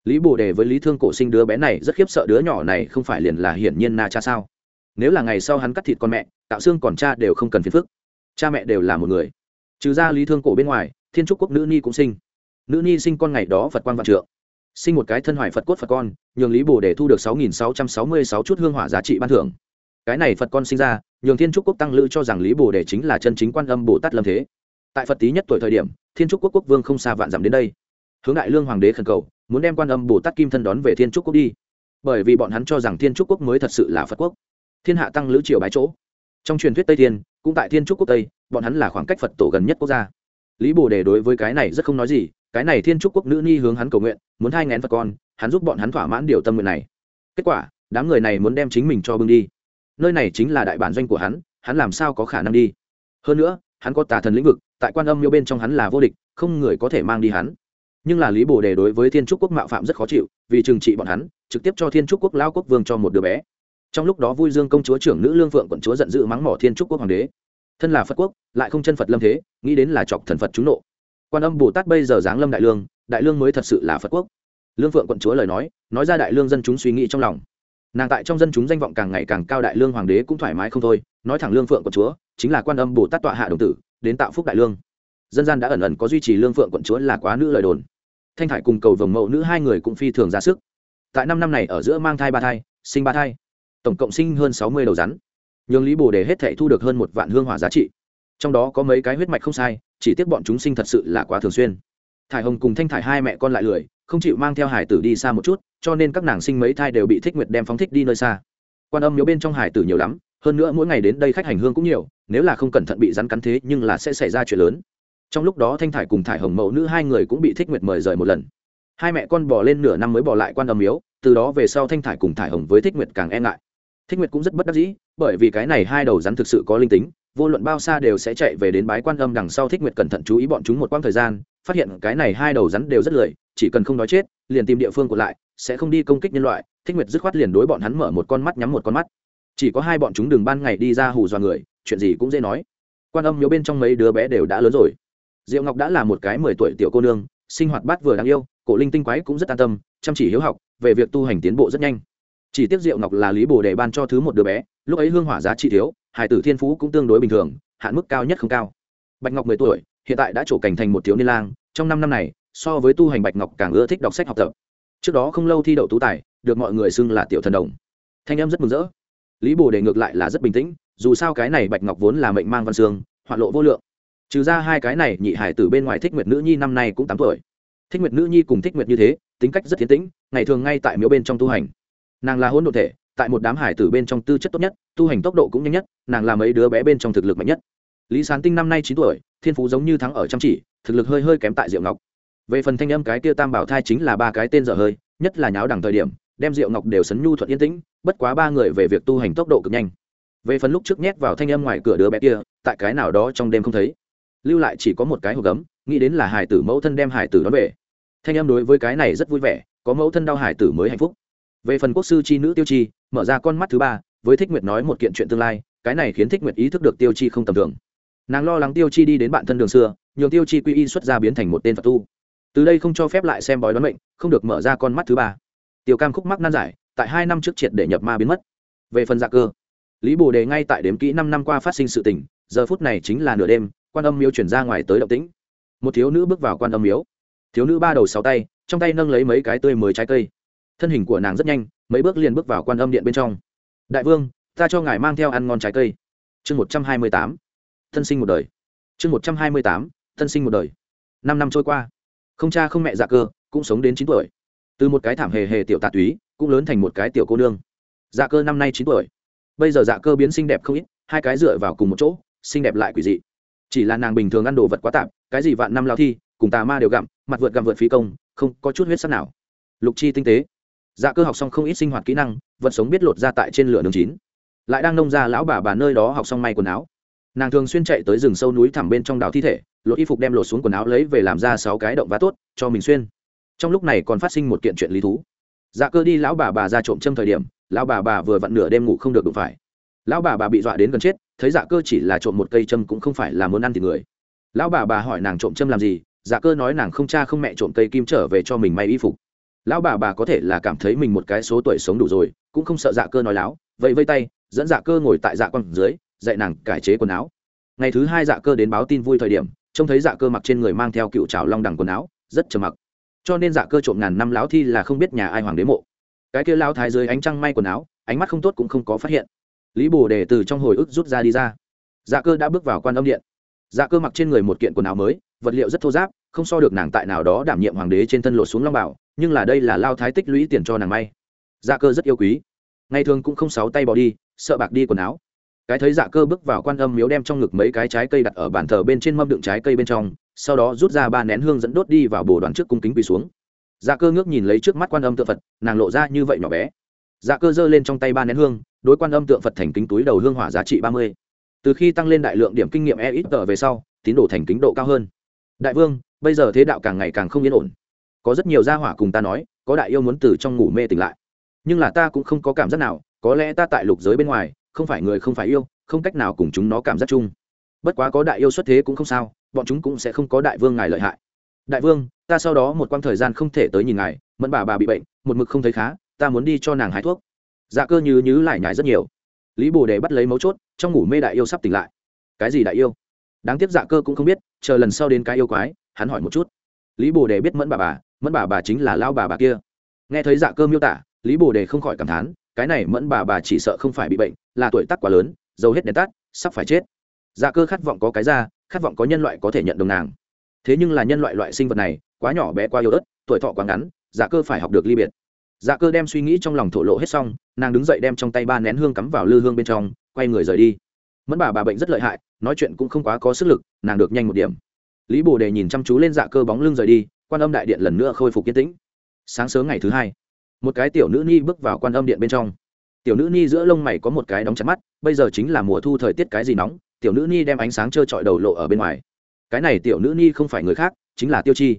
Lý bồ đề với lý thương cổ sinh đứa bé này rất khiếp sợ đứa nhỏ này không phải liền là hiển nhiên na cha sao. Nếu là ngày sau hắn cắt thịt con mẹ, tạo xương còn cha đều không cần phiền phức. Cha mẹ đều là một người. Trừ ra lý thương cổ bên ngoài thiên trúc quốc nữ ni cũng sinh. Nữ ni sinh con ngày đó phật quan vạn trượng. Sinh một cái thân hoài phật cốt phật con, nhường lý bồ để thu được sáu nghìn sáu trăm sáu mươi sáu chút hương hỏa giá trị ban thưởng. Cái này phật con sinh ra, nhường thiên trúc quốc tăng lữ cho rằng lý bồ đề chính là chân chính quan âm bồ tát lâm thế. Tại phật tý nhất tuổi thời điểm, thiên trúc quốc quốc vương không xa vạn dặm đến đây. Hướng đại lương hoàng đế khẩn cầu, muốn đem quan âm bồ tát kim thân đón về thiên trúc quốc đi. Bởi vì bọn hắn cho rằng thiên trúc quốc mới thật sự là phật quốc. Thiên hạ tăng lữ triều bái chỗ. Trong truyền thuyết tây thiên, cũng tại thiên trúc quốc tây, bọn hắn là khoảng cách phật tổ gần nhất quốc gia lý bồ đề đối với cái này rất không nói gì, cái này thiên trúc quốc nữ ni hướng hắn cầu nguyện, muốn hai ngén phật con, hắn giúp bọn hắn thỏa mãn điều tâm nguyện này. Kết quả, đám người này muốn đem chính mình cho bưng đi. Nơi này chính là đại bản doanh của hắn hắn làm sao có khả năng đi? Hơn nữa, hắn có tà thần lĩnh vực, tại quan âm miêu bên trong hắn là vô địch, không người có thể mang đi hắn. Nhưng là lý bồ đề đối với thiên trúc quốc mạo phạm rất khó chịu, vì trừng trị bọn hắn, trực tiếp cho thiên trúc quốc lao quốc vương cho một đứa bé. Trong lúc đó vui dương công chúa trưởng nữ lương phượng quận chúa giận dữ mắng mỏ thiên trúc quốc hoàng đế thân là phật quốc lại không chân phật lâm thế nghĩ đến là chọc thần phật trúng nộ quan âm bồ tát bây giờ giáng lâm đại lương đại lương mới thật sự là phật quốc lương phượng quận chúa lời nói nói ra đại lương dân chúng suy nghĩ trong lòng nàng tại trong dân chúng danh vọng càng ngày càng cao đại lương hoàng đế cũng thoải mái không thôi nói thẳng lương phượng quận chúa chính là quan âm bồ tát tọa hạ đồng tử đến tạo phúc đại lương dân gian đã ẩn ẩn có duy trì lương phượng quận chúa là quá nữ lời đồn thanh thải cùng cầu vồng mẫu nữ hai người cũng phi thường ra sức tại năm năm này ở giữa mang thai ba thai sinh ba thai tổng cộng sinh hơn sáu mươi đầu rắn nhường lý bồ đề hết thể thu được hơn một vạn hương hỏa giá trị. Trong đó có mấy cái huyết mạch không sai, chỉ tiếc bọn chúng sinh thật sự là quá thường xuyên. Thải hồng cùng thanh thải hai mẹ con lại lười, không chịu mang theo hải tử đi xa một chút, cho nên các nàng sinh mấy thai đều bị thích nguyệt đem phóng thích đi nơi xa. Quan âm nhớ bên trong hải tử nhiều lắm, hơn nữa mỗi ngày đến đây khách hành hương cũng nhiều, nếu là không cẩn thận bị rắn cắn thế nhưng là sẽ xảy ra chuyện lớn. Trong lúc đó thanh thải cùng thải hồng mẫu nữ hai người cũng bị thích nguyệt mời rời một lần. Hai mẹ con bỏ lên nửa năm mới bỏ lại quan âm miếu, từ đó về sau thanh thải cùng thải hồng với thích nguyệt càng e ngại thích nguyệt cũng rất bất đắc dĩ, bởi vì cái này hai đầu rắn thực sự có linh tính, vô luận bao xa đều sẽ chạy về đến bái quan âm đằng sau thích nguyệt cẩn thận chú ý bọn chúng một quãng thời gian, phát hiện cái này hai đầu rắn đều rất lười, chỉ cần không nói chết, liền tìm địa phương của lại, sẽ không đi công kích nhân loại. Thích nguyệt dứt khoát liền đối bọn hắn mở một con mắt nhắm một con mắt. Chỉ có hai bọn chúng đường ban ngày đi ra hù dọa người, chuyện gì cũng dễ nói. Quan âm nhớ bên trong mấy đứa bé đều đã lớn rồi. Diệu ngọc đã là một cái mười tuổi tiểu cô nương, sinh hoạt bát vừa đáng yêu, cổ linh tinh quái cũng rất an tâm, chăm chỉ hiếu học, về việc tu hành tiến bộ rất nhanh chỉ tiếc diệu ngọc là lý bồ đề ban cho thứ một đứa bé, lúc ấy hương hỏa giá trị thiếu, hải tử thiên phú cũng tương đối bình thường, hạn mức cao nhất không cao. Bạch ngọc mười tuổi, hiện tại đã trổ cảnh thành một thiếu niên lang, trong năm năm này, so với tu hành bạch ngọc càng ưa thích đọc sách học tập. Trước đó không lâu thi đậu tú tài, được mọi người xưng là tiểu thần đồng. Thanh em rất mừng rỡ. Lý bồ đề ngược lại là rất bình tĩnh, dù sao cái này bạch ngọc vốn là mệnh mang văn xương, hoạn lộ vô lượng. Trừ ra hai cái này, nhị hải tử bên ngoài thích nguyệt nữ nhi năm nay cũng tám tuổi. Thích nguyệt nữ nhi cùng thích nguyệt như thế, tính cách rất thiến tĩnh, ngày thường ngay tại miếu bên trong tu hành nàng là hôn đ ộ thể, tại một đám hải tử bên trong tư chất tốt nhất, tu hành tốc độ cũng nhanh nhất, nàng là mấy đứa bé bên trong thực lực mạnh nhất. Lý sán tinh năm nay chín tuổi, thiên phú giống như thắng ở chăm chỉ, thực lực hơi hơi kém tại diệu ngọc. Về phần thanh âm cái kia tam bảo thai chính là ba cái tên dở hơi, nhất là nháo đằng thời điểm, đem diệu ngọc đều sấn nhu thuận yên tĩnh, bất quá ba người về việc tu hành tốc độ cực nhanh. Về phần lúc trước nhét vào thanh âm ngoài cửa đứa bé kia, tại cái nào đó trong đêm không thấy. Lưu lại chỉ có một cái hộp gấm, nghĩ đến là hải tử mẫu thân đem hải tử đón về. Thanh âm đối với cái này rất vui vẻ, có mẫu thân đau hải tử mới hạnh phúc về phần quốc sư c h i nữ tiêu chi, mở ra con mắt thứ ba, với thích nguyệt nói một kiện chuyện tương lai, cái này khiến thích nguyệt ý thức được tiêu chi không tầm thường. Nàng lo lắng tiêu chi đi đến bạn thân đường xưa, nhường tiêu chi quy y xuất ra biến thành một tên phật tu. Từ đây không cho phép lại xem bói đoán mệnh, không được mở ra con mắt thứ ba. Tiêu cam khúc mắc nan giải, tại hai năm trước triệt để nhập ma biến mất. Về phần dạ cơ, lý bồ đề ngay tại đếm kỹ năm năm qua phát sinh sự tình, giờ phút này chính là nửa đêm, quan âm miếu chuyển ra ngoài tới động tĩnh. Một thiếu nữ bước vào quan âm miếu. Thiếu nữ ba đầu sáu tay, trong tay nâng lấy mấy cái tươi mới trái cây thân hình của nàng rất nhanh mấy bước liền bước vào quan âm điện bên trong đại vương ta cho ngài mang theo ăn ngon trái cây chương một trăm hai mươi tám thân sinh một đời chương một trăm hai mươi tám thân sinh một đời năm năm trôi qua không cha không mẹ dạ cơ cũng sống đến chín tuổi từ một cái thảm hề hề tiểu tạ túy cũng lớn thành một cái tiểu cô nương dạ cơ năm nay chín tuổi bây giờ dạ cơ biến xinh đẹp không ít hai cái dựa vào cùng một chỗ xinh đẹp lại quỷ dị chỉ là nàng bình thường ăn đồ vật quá tạp cái gì vạn năm lao thi cùng tà ma đều gặm mặt vượt gặm vượt phí công không có chút huyết sắc nào lục chi tinh tế dạ cơ học xong không ít sinh hoạt kỹ năng, vật sống biết lột ra tại trên lửa đường chín. Lại đang nông ra lão bà bà nơi đó học xong may quần áo. Nàng thường xuyên chạy tới rừng sâu núi thẳm bên trong đảo thi thể, lột y phục đem lột xuống quần áo lấy về làm ra sáu cái động vá tốt, cho mình xuyên. Trong lúc này còn phát sinh một kiện chuyện lý thú. Dạ cơ đi lão bà bà ra trộm châm thời điểm, lão bà bà vừa vặn nửa đêm ngủ không được đụng phải. Lão bà bà bị dọa đến gần chết, thấy dạ cơ chỉ là trộm một cây châm cũng không phải là muốn ăn thịt người. Lão bà bà hỏi nàng trộm châm làm gì dạ cơ nói nàng không cha không mẹ trộm cây kim trở về cho mình may y phục lão bà bà có thể là cảm thấy mình một cái số tuổi sống đủ rồi, cũng không sợ dạ cơ nói láo vậy vây tay, dẫn dạ cơ ngồi tại dạ con dưới, dạy nàng cải chế quần áo. Ngày thứ hai dạ cơ đến báo tin vui thời điểm, trông thấy dạ cơ mặc trên người mang theo cựu trào long đằng quần áo, rất trầm mặc. Cho nên dạ cơ trộm ngàn năm lão thi là không biết nhà ai hoàng đế mộ. Cái kia lao thái dưới ánh trăng may quần áo, ánh mắt không tốt cũng không có phát hiện. Lý bồ đề từ trong hồi ức rút ra đi ra. Dạ cơ đã bước vào quan âm điện. Dạ cơ mặc trên người một kiện quần áo mới, vật liệu rất thô giáp không so được nàng tại nào đó đảm nhiệm hoàng đế trên thân lột xuống long bảo, nhưng là đây là lao thái tích lũy tiền cho nàng may. Dạ cơ rất yêu quý. Ngày thường cũng không sáu tay bỏ đi, sợ bạc đi quần áo. Cái thấy dạ cơ bước vào quan âm miếu đem trong ngực mấy cái trái cây đặt ở bàn thờ bên trên mâm đựng trái cây bên trong, sau đó rút ra ba nén hương dẫn đốt đi vào bồ đoàn trước cung kính quỳ xuống. Dạ cơ ngước nhìn lấy trước mắt quan âm tượng phật, nàng lộ ra như vậy nhỏ bé. Dạ cơ giơ lên trong tay ba nén hương, đối quan âm tượng phật thành kính túi đầu hương hỏa giá trị ba mươi. Từ khi tăng lên đại lượng điểm kinh nghiệm e ít tờ về sau, tín đồ thành kính độ cao hơn. Đại vương bây giờ thế đạo càng ngày càng không yên ổn. Có rất nhiều gia hỏa cùng ta nói, có đại yêu muốn từ trong ngủ mê tỉnh lại. Nhưng là ta cũng không có cảm giác nào, có lẽ ta tại lục giới bên ngoài, không phải người không phải yêu, không cách nào cùng chúng nó cảm giác chung. Bất quá có đại yêu xuất thế cũng không sao, bọn chúng cũng sẽ không có đại vương ngài lợi hại. Đại vương, ta sau đó một quãng thời gian không thể tới nhìn ngài, mẫn bà bà bị bệnh, một mực không thấy khá, ta muốn đi cho nàng hái thuốc. Dạ cơ như nhứ lại nhải rất nhiều. Lý bồ đề bắt lấy mấu chốt, trong ngủ mê đại yêu sắp tỉnh lại. Cái gì đại yêu? Đáng tiếc dạ cơ cũng không biết, chờ lần sau đến cái yêu quái hắn hỏi một chút. Lý bồ đề biết mẫn bà bà, mẫn bà bà chính là lao bà bà kia. Nghe thấy dạ cơ miêu tả, lý bồ đề không khỏi cảm thán, cái này mẫn bà bà chỉ sợ không phải bị bệnh, là tuổi tác quá lớn dầu hết đèn tắt, sắp phải chết. Dạ cơ khát vọng có cái ra khát vọng có nhân loại có thể nhận đồng nàng. Thế nhưng là nhân loại loại sinh vật này, quá nhỏ bé quá yếu ớt, tuổi thọ quá ngắn dạ cơ phải học được ly biệt. Dạ cơ đem suy nghĩ trong lòng thổ lộ hết xong, nàng đứng dậy đem trong tay ba nén hương cắm vào lư hương bên trong, quay người rời đi. Mẫn bà bà bệnh rất lợi hại, nói chuyện cũng không quá có sức lực, nàng được nhanh một điểm lý bồ đề nhìn chăm chú lên dạ cơ bóng lưng rời đi, quan âm đại điện lần nữa khôi phục yên tĩnh. Sáng sớm ngày thứ hai, một cái tiểu nữ ni bước vào quan âm điện bên trong. Tiểu nữ ni giữa lông mày có một cái đóng chặt mắt, bây giờ chính là mùa thu thời tiết cái gì nóng, tiểu nữ ni đem ánh sáng trơ trọi đầu lộ ở bên ngoài. Cái này tiểu nữ ni không phải người khác, chính là tiêu chi.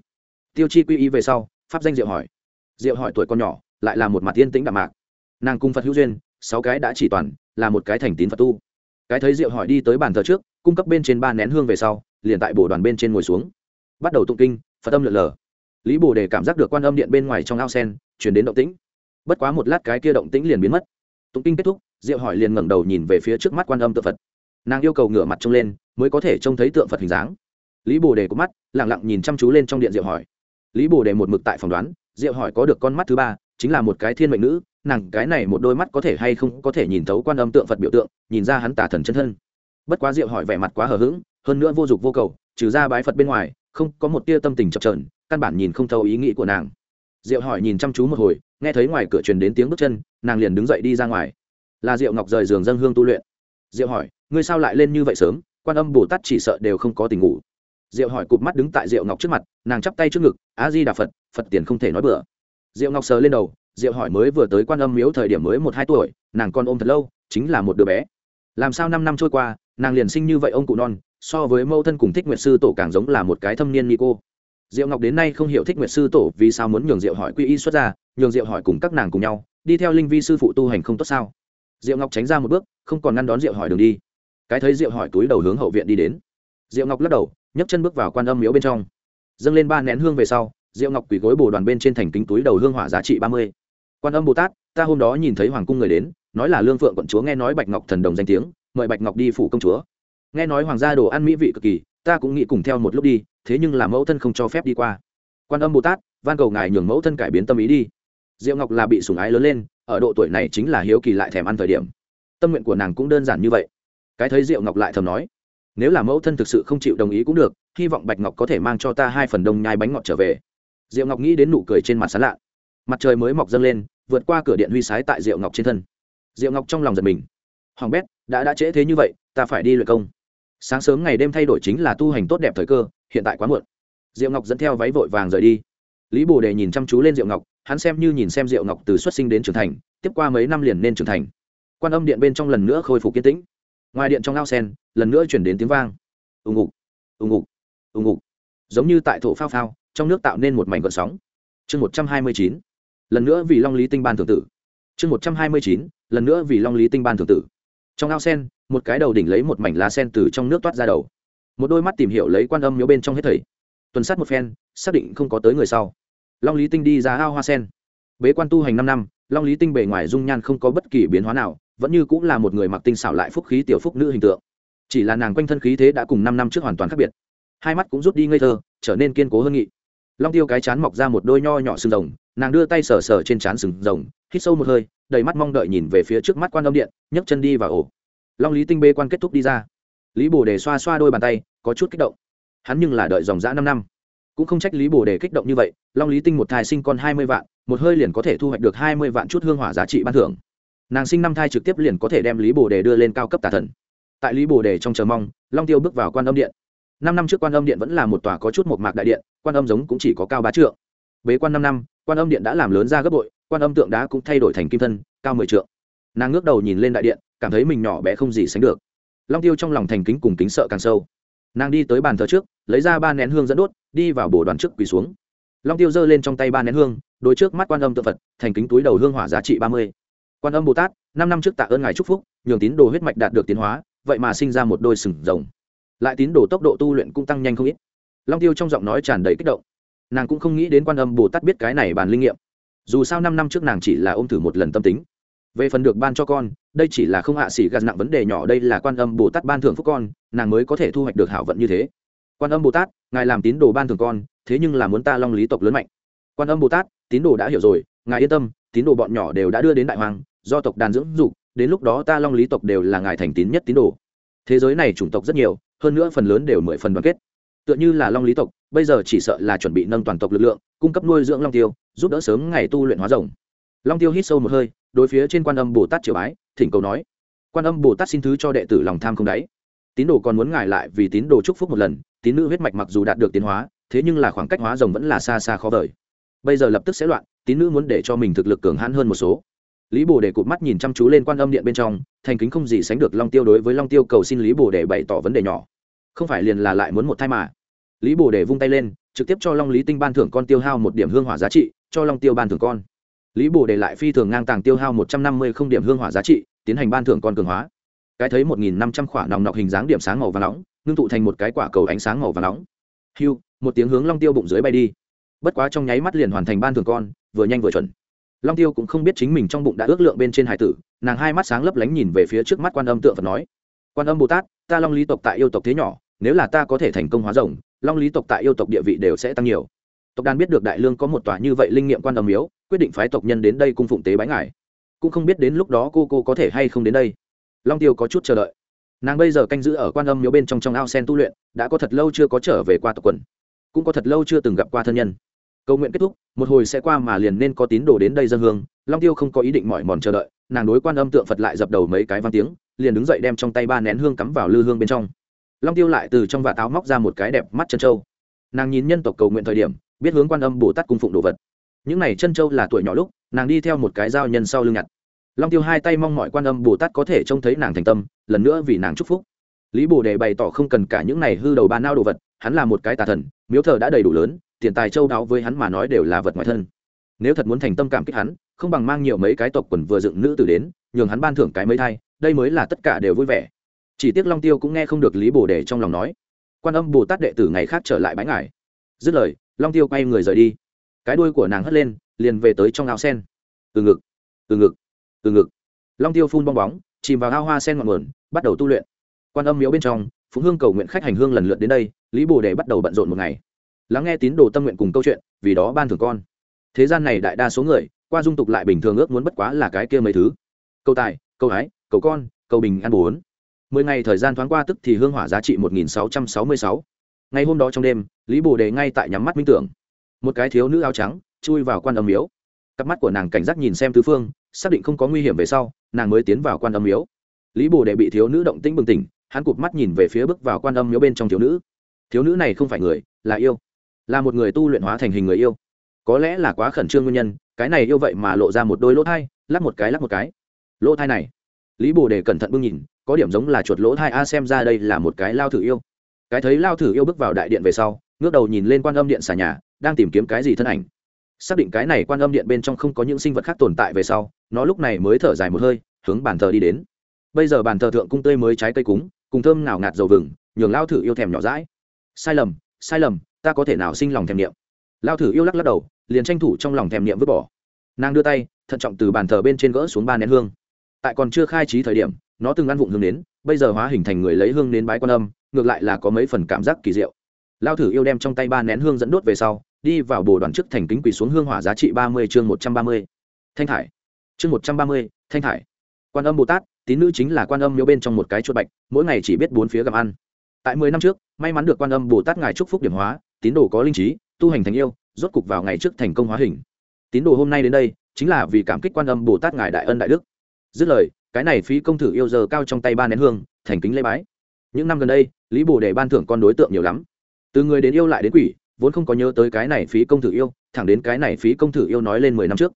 Tiêu chi quy y về sau, pháp danh diệu hỏi. Diệu hỏi tuổi con nhỏ, lại là một mặt yên tĩnh đạm mạc. Nàng cung phật hữu duyên, sáu cái đã chỉ toàn, là một cái thành tín phật tu. Cái thấy diệu hỏi đi tới bàn thờ trước cung cấp bên trên ba nén hương về sau, liền tại bồ đoàn bên trên ngồi xuống. Bắt đầu tụng kinh, phật âm lượn lờ. Lý bồ đề cảm giác được quan âm điện bên ngoài trong ao sen, chuyển đến động tĩnh. Bất quá một lát cái kia động tĩnh liền biến mất. Tụng kinh kết thúc, diệu hỏi liền ngẩng đầu nhìn về phía trước mắt quan âm tượng phật. Nàng yêu cầu ngửa mặt trông lên, mới có thể trông thấy tượng phật hình dáng. Lý bồ đề có mắt lẳng lặng nhìn chăm chú lên trong điện diệu hỏi. Lý bồ đề một mực tại phỏng đoán, diệu hỏi có được con mắt thứ ba, chính là một cái thiên mệnh nữ, nàng cái này một đôi mắt có thể hay không có thể nhìn thấu quan âm tượng phật biểu tượng, nhìn ra hắn tả thần chân thân bất quá diệu hỏi vẻ mặt quá hờ hững, hơn nữa vô dụng vô cầu, trừ ra bái phật bên ngoài, không có một tia tâm tình chập trờn căn bản nhìn không thấu ý nghĩ của nàng. Diệu hỏi nhìn chăm chú một hồi, nghe thấy ngoài cửa truyền đến tiếng bước chân, nàng liền đứng dậy đi ra ngoài. Là diệu ngọc rời giường dân hương tu luyện. Diệu hỏi, ngươi sao lại lên như vậy sớm? Quan âm bồ tát chỉ sợ đều không có tình ngủ. Diệu hỏi cụp mắt đứng tại diệu ngọc trước mặt, nàng chắp tay trước ngực, a di đà phật phật tiền không thể nói bừa. Diệu ngọc sờ lên đầu, diệu hỏi mới vừa tới quan âm miếu thời điểm mới một hai tuổi, nàng còn ôm thật lâu, chính là một đứa bé. Làm sao năm năm trôi qua nàng liền sinh như vậy ông cụ non, so với mâu thân cùng thích nguyệt sư tổ càng giống là một cái thâm niên ni cô. Diệu ngọc đến nay không hiểu thích nguyệt sư tổ vì sao muốn nhường diệu hỏi quy y xuất ra, nhường diệu hỏi cùng các nàng cùng nhau, đi theo linh vi sư phụ tu hành không tốt sao? Diệu ngọc tránh ra một bước, không còn ngăn đón diệu hỏi đường đi. Cái thấy diệu hỏi túi đầu hướng hậu viện đi đến. Diệu ngọc lắc đầu, nhấc chân bước vào quan âm miếu bên trong. Dâng lên ba nén hương về sau, diệu ngọc quỳ gối bồ đoàn bên trên thành kính túi đầu hương hỏa giá trị ba mươi. Quan âm bồ tát, ta hôm đó nhìn thấy hoàng cung người đến, nói là lương phượng quận chúa nghe nói bạch ngọc thần đồng danh tiếng mời bạch ngọc đi phủ công chúa. Nghe nói hoàng gia đồ ăn mỹ vị cực kỳ, ta cũng nghĩ cùng theo một lúc đi, thế nhưng là mẫu thân không cho phép đi qua. Quan âm bồ tát, van cầu ngài nhường mẫu thân cải biến tâm ý đi. Diệu ngọc là bị sủng ái lớn lên, ở độ tuổi này chính là hiếu kỳ lại thèm ăn thời điểm. Tâm nguyện của nàng cũng đơn giản như vậy. Cái thấy diệu ngọc lại thầm nói, nếu là mẫu thân thực sự không chịu đồng ý cũng được, hy vọng bạch ngọc có thể mang cho ta hai phần đông nhai bánh ngọt trở về. Diệu ngọc nghĩ đến nụ cười trên mặt sán lạ. Mặt trời mới mọc dâng lên, vượt qua cửa điện huy sái tại diệu ngọc trên thân. Diệu ngọc trong lòng giật mình. Hoàng bét đã đã trễ thế như vậy, ta phải đi luyện công. Sáng sớm ngày đêm thay đổi chính là tu hành tốt đẹp thời cơ, hiện tại quá muộn. Diệu ngọc dẫn theo váy vội vàng rời đi. Lý bồ đề nhìn chăm chú lên diệu ngọc, hắn xem như nhìn xem diệu ngọc từ xuất sinh đến trưởng thành, tiếp qua mấy năm liền nên trưởng thành. Quan âm điện bên trong lần nữa khôi phục kiên tĩnh. Ngoài điện trong ao sen, lần nữa chuyển đến tiếng vang. Ù ngục ù ngục ù ngục. Giống như tại thổ phao phao, trong nước tạo nên một mảnh gợn sóng. Chương một trăm hai mươi chín. Lần nữa vì long lý tinh ban thượng tử. Chương một trăm hai mươi chín, lần nữa vì long lý tinh ban thượng tử trong ao sen, một cái đầu đỉnh lấy một mảnh lá sen từ trong nước toát ra đầu. Một đôi mắt tìm hiểu lấy quan âm miếu bên trong hết thầy tuần sát một phen, xác định không có tới người sau. Long lý tinh đi ra ao hoa sen. Bế quan tu hành năm năm, long lý tinh bề ngoài dung nhan không có bất kỳ biến hóa nào, vẫn như cũng là một người mặc tinh xảo lại phúc khí tiểu phúc nữ hình tượng. Chỉ là nàng quanh thân khí thế đã cùng năm năm trước hoàn toàn khác biệt. Hai mắt cũng rút đi ngây thơ, trở nên kiên cố hơn nghị. Long tiêu cái chán mọc ra một đôi nho nhỏ xương rồng nàng đưa tay sờ sờ trên trán sừng rồng, hít sâu một hơi, đầy mắt mong đợi nhìn về phía trước mắt quan âm điện, nhấc chân đi vào ổ. Long lý tinh bê quan kết thúc đi ra. Lý bồ đề xoa xoa đôi bàn tay, có chút kích động. Hắn nhưng là đợi dòng dã năm năm. Cũng không trách lý bồ đề kích động như vậy, long lý tinh một thai sinh con hai mươi vạn, một hơi liền có thể thu hoạch được hai mươi vạn chút hương hỏa giá trị ban thưởng. Nàng sinh năm thai trực tiếp liền có thể đem lý bồ đề đưa lên cao cấp tà thần. Tại lý bồ đề trong chờ mong, long tiêu bước vào quan âm điện. Năm năm trước quan âm điện vẫn là một tòa có chút một mạc đại điện, quan âm giống cũng chỉ có cao bá trượng. Bế quan năm năm quan âm điện đã làm lớn ra gấp bội, quan âm tượng đá cũng thay đổi thành kim thân, cao mười trượng. Nàng ngước đầu nhìn lên đại điện, cảm thấy mình nhỏ bé không gì sánh được. Long tiêu trong lòng thành kính cùng kính sợ càng sâu. Nàng đi tới bàn thờ trước, lấy ra ba nén hương dẫn đốt, đi vào bồ đoàn trước quỳ xuống. Long tiêu giơ lên trong tay ba nén hương đôi trước mắt quan âm tự phật, thành kính túi đầu hương hỏa giá trị ba mươi. Quan âm bồ tát, năm năm trước tạ ơn ngài chúc phúc, nhường tín đồ huyết mạch đạt được tiến hóa, vậy mà sinh ra một đôi sừng rồng. Lại tín đồ tốc độ tu luyện cũng tăng nhanh không ít. Long tiêu trong giọng nói tràn đầy kích động nàng cũng không nghĩ đến quan âm bồ tát biết cái này bàn linh nghiệm dù sao năm năm trước nàng chỉ là ôm thử một lần tâm tính về phần được ban cho con đây chỉ là không hạ xỉ gạt nặng vấn đề nhỏ đây là quan âm bồ tát ban thưởng phúc con nàng mới có thể thu hoạch được hảo vận như thế quan âm bồ tát ngài làm tín đồ ban thưởng con thế nhưng là muốn ta long lý tộc lớn mạnh quan âm bồ tát tín đồ đã hiểu rồi ngài yên tâm tín đồ bọn nhỏ đều đã đưa đến đại hoàng do tộc đàn dưỡng dục đến lúc đó ta long lý tộc đều là ngài thành tín nhất tín đồ thế giới này chủng tộc rất nhiều hơn nữa phần lớn đều mười phần đoàn kết tựa như là long lý tộc bây giờ chỉ sợ là chuẩn bị nâng toàn tộc lực lượng, cung cấp nuôi dưỡng long tiêu, giúp đỡ sớm ngày tu luyện hóa rồng. Long tiêu hít sâu một hơi, đối phía trên quan âm bồ tát triều bái, thỉnh cầu nói, quan âm bồ tát xin thứ cho đệ tử lòng tham không đáy. Tín đồ còn muốn ngài lại vì tín đồ chúc phúc một lần, tín nữ huyết mạch mặc dù đạt được tiến hóa, thế nhưng là khoảng cách hóa rồng vẫn là xa xa khó vời. Bây giờ lập tức sẽ loạn, tín nữ muốn để cho mình thực lực cường hãn hơn một số. Lý bồ để cụt mắt nhìn chăm chú lên quan âm điện bên trong, thành kính không gì sánh được long tiêu đối với long tiêu cầu xin lý bồ để bày tỏ vấn đề nhỏ. Không phải liền là lại muốn một thai mà lý bồ để vung tay lên, trực tiếp cho long lý tinh ban thưởng con tiêu hao một điểm hương hỏa giá trị, cho long tiêu ban thưởng con. Lý bồ để lại phi thường ngang tàng tiêu hao một trăm năm mươi không điểm hương hỏa giá trị, tiến hành ban thưởng con cường hóa. Cái thấy một nghìn năm trăm khỏa nòng nọc hình dáng điểm sáng màu và nóng, ngưng tụ thành một cái quả cầu ánh sáng màu và nóng. Hiu, một tiếng hướng long tiêu bụng dưới bay đi. Bất quá trong nháy mắt liền hoàn thành ban thưởng con, vừa nhanh vừa chuẩn. Long tiêu cũng không biết chính mình trong bụng đã ước lượng bên trên hải tử, nàng hai mắt sáng lấp lánh nhìn về phía trước mắt quan âm tượng phật nói. Quan âm bồ tát, ta long lý tộc tại yêu tộc thế nhỏ nếu là ta có thể thành công hóa rồng, long lý tộc tại yêu tộc địa vị đều sẽ tăng nhiều. Tộc đàn biết được đại lương có một tòa như vậy linh nghiệm quan âm miếu, quyết định phái tộc nhân đến đây cung phụng tế bái ngải cũng không biết đến lúc đó cô cô có thể hay không đến đây. Long tiêu có chút chờ đợi. Nàng bây giờ canh giữ ở quan âm miếu bên trong trong ao sen tu luyện, đã có thật lâu chưa có trở về qua tộc quần. Cũng có thật lâu chưa từng gặp qua thân nhân. Cầu nguyện kết thúc, một hồi sẽ qua mà liền nên có tín đồ đến đây dân hương. Long tiêu không có ý định mỏi mòn chờ đợi, nàng đối quan âm tượng phật lại dập đầu mấy cái văn tiếng, liền đứng dậy đem trong tay ba nén hương cắm vào lư hương bên trong long tiêu lại từ trong vạt áo móc ra một cái đẹp mắt chân trâu. Nàng nhìn nhân tộc cầu nguyện thời điểm, biết hướng quan âm bồ tát cung phụng đồ vật. Những này chân trâu là tuổi nhỏ lúc, nàng đi theo một cái dao nhân sau lưng nhặt. Long tiêu hai tay mong mọi quan âm bồ tát có thể trông thấy nàng thành tâm, lần nữa vì nàng chúc phúc. Lý bồ đề bày tỏ không cần cả những này hư đầu bàn nao đồ vật, hắn là một cái tà thần, miếu thờ đã đầy đủ lớn, tiền tài châu đáo với hắn mà nói đều là vật ngoại thân. Nếu thật muốn thành tâm cảm kích hắn, không bằng mang nhiều mấy cái tộc quần vừa dựng nữ tử đến, nhường hắn ban thưởng cái mấy thai, đây mới là tất cả đều vui vẻ chỉ tiếc long tiêu cũng nghe không được lý bồ đề trong lòng nói. Quan âm bồ tát đệ tử ngày khác trở lại bãi ngải dứt lời, long tiêu quay người rời đi. Cái đuôi của nàng hất lên, liền về tới trong ao sen. Từ ngực từ ngực từ ngực. Long tiêu phun bong bóng, chìm vào ao hoa sen ngọn nguồn, bắt đầu tu luyện. Quan âm miếu bên trong, phụng hương cầu nguyện khách hành hương lần lượt đến đây, lý bồ đề bắt đầu bận rộn một ngày. Lắng nghe tín đồ tâm nguyện cùng câu chuyện, vì đó ban thưởng con. Thế gian này đại đa số người, qua dung tục lại bình thường ước muốn bất quá là cái kia mấy thứ. Câu tài, câu hái cầu con cầu bình an bốn mười ngày thời gian thoáng qua tức thì hương hỏa giá trị một nghìn sáu trăm sáu mươi sáu. Ngày hôm đó trong đêm, lý bồ đề ngay tại nhắm mắt minh tưởng. Một cái thiếu nữ áo trắng, chui vào quan âm miếu. Cặp mắt của nàng cảnh giác nhìn xem tứ phương, xác định không có nguy hiểm về sau, nàng mới tiến vào quan âm miếu. Lý bồ đề bị thiếu nữ động tĩnh bừng tỉnh, hắn cụp mắt nhìn về phía bước vào quan âm miếu bên trong thiếu nữ. Thiếu nữ này không phải người, là yêu. Là một người tu luyện hóa thành hình người yêu. Có lẽ là quá khẩn trương nguyên nhân, cái này yêu vậy mà lộ ra một đôi lỗ thai, lắc một cái, lắc một cái. Lỗ thai này. Lý bồ đề cẩn thận bưng nhìn có điểm giống là chuột lỗ thai a, xem ra đây là một cái lao thử yêu. Cái thấy lao thử yêu bước vào đại điện về sau, ngước đầu nhìn lên quan âm điện xà nhà, đang tìm kiếm cái gì thân ảnh. Xác định cái này quan âm điện bên trong không có những sinh vật khác tồn tại về sau, nó lúc này mới thở dài một hơi, hướng bàn thờ đi đến. Bây giờ bàn thờ thượng cung tươi mới trái cây cúng, cùng thơm nào ngạt dầu vừng, nhường lao thử yêu thèm nhỏ rãi sai lầm sai lầm, ta có thể nào sinh lòng thèm niệm? Lao thử yêu lắc lắc đầu, liền tranh thủ trong lòng thèm niệm vứt bỏ. Nàng đưa tay, thận trọng từ bàn thờ bên trên gỡ xuống ba nén hương. Tại còn chưa khai trí thời điểm nó từng ăn vụng hương đến bây giờ hóa hình thành người lấy hương đến bái quan âm, ngược lại là có mấy phần cảm giác kỳ diệu. Lao thử yêu đem trong tay ba nén hương dẫn đốt về sau, đi vào bồ đoàn trước thành kính quỳ xuống hương hỏa giá trị ba mươi chương một trăm ba mươi. Thanh thải. Chương một trăm ba mươi, thanh thải. Quan âm bồ tát, tín nữ chính là quan âm miếu bên trong một cái chuột bạch, mỗi ngày chỉ biết bốn phía gặm ăn. Tại mười năm trước, may mắn được quan âm bồ tát ngài chúc phúc điểm hóa, tín đồ có linh trí, tu hành thành yêu, rốt cục vào ngày trước thành công hóa hình. Tín đồ hôm nay đến đây, chính là vì cảm kích quan âm bồ tát ngài đại ân đại đức. Dứt lời cái này phí công thử yêu giờ cao trong tay ba nén hương, thành kính lễ bái. Những năm gần đây, lý bồ để ban thưởng con đối tượng nhiều lắm. Từ người đến yêu lại đến quỷ, vốn không có nhớ tới cái này phí công thử yêu, thẳng đến cái này phí công thử yêu nói lên mười năm trước.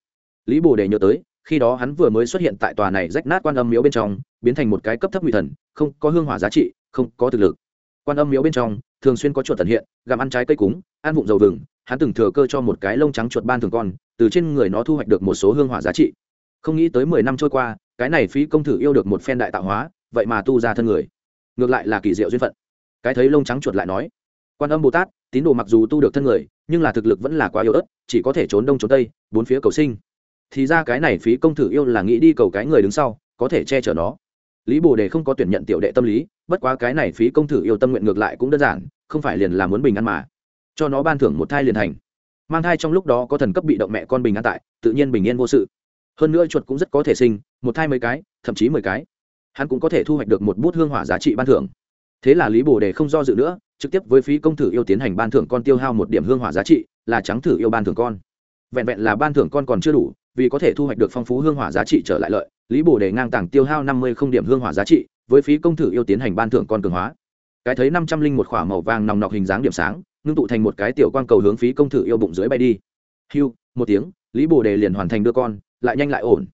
Lý bồ đề nhớ tới, khi đó hắn vừa mới xuất hiện tại tòa này rách nát quan âm miếu bên trong, biến thành một cái cấp thấp nguy thần, không có hương hỏa giá trị, không có thực lực. Quan âm miếu bên trong, thường xuyên có chuột tận hiện, gặm ăn trái cây cúng, ăn vụng dầu vừng, hắn từng thừa cơ cho một cái lông trắng chuột ban thường con, từ trên người nó thu hoạch được một số hương hỏa giá trị. Không nghĩ tới mười năm trôi qua cái này phí công thử yêu được một phen đại tạo hóa, vậy mà tu ra thân người. Ngược lại là kỳ diệu duyên phận. Cái thấy lông trắng chuột lại nói, quan âm bồ tát, tín đồ mặc dù tu được thân người, nhưng là thực lực vẫn là quá yếu ớt, chỉ có thể trốn đông trốn tây, bốn phía cầu sinh. Thì ra cái này phí công thử yêu là nghĩ đi cầu cái người đứng sau, có thể che chở nó. Lý bồ đề không có tuyển nhận tiểu đệ tâm lý, bất quá cái này phí công thử yêu tâm nguyện ngược lại cũng đơn giản, không phải liền là muốn bình an mà. Cho nó ban thưởng một thai liền thành. Mang thai trong lúc đó có thần cấp bị động mẹ con bình an tại, tự nhiên bình yên vô sự hơn nữa chuột cũng rất có thể sinh, một thai mấy cái, thậm chí mười cái. Hắn cũng có thể thu hoạch được một bút hương hỏa giá trị ban thưởng. Thế là lý bồ đề không do dự nữa, trực tiếp với phí công thử yêu tiến hành ban thưởng con tiêu hao một điểm hương hỏa giá trị, là trắng thử yêu ban thưởng con. Vẹn vẹn là ban thưởng con còn chưa đủ, vì có thể thu hoạch được phong phú hương hỏa giá trị trở lại lợi, lý bồ đề ngang tảng tiêu hao năm mươi không điểm hương hỏa giá trị, với phí công thử yêu tiến hành ban thưởng con cường hóa. Cái thấy năm trăm linh một k h ỏ a màu vàng nòng nọc hình dáng điểm sáng, ngưng tụ thành một cái tiểu quang cầu hướng phí công thử yêu bụng dưới bay đi. Hiu một tiếng, lý bồ đề liền hoàn thành đưa con lại nhanh lại ổn.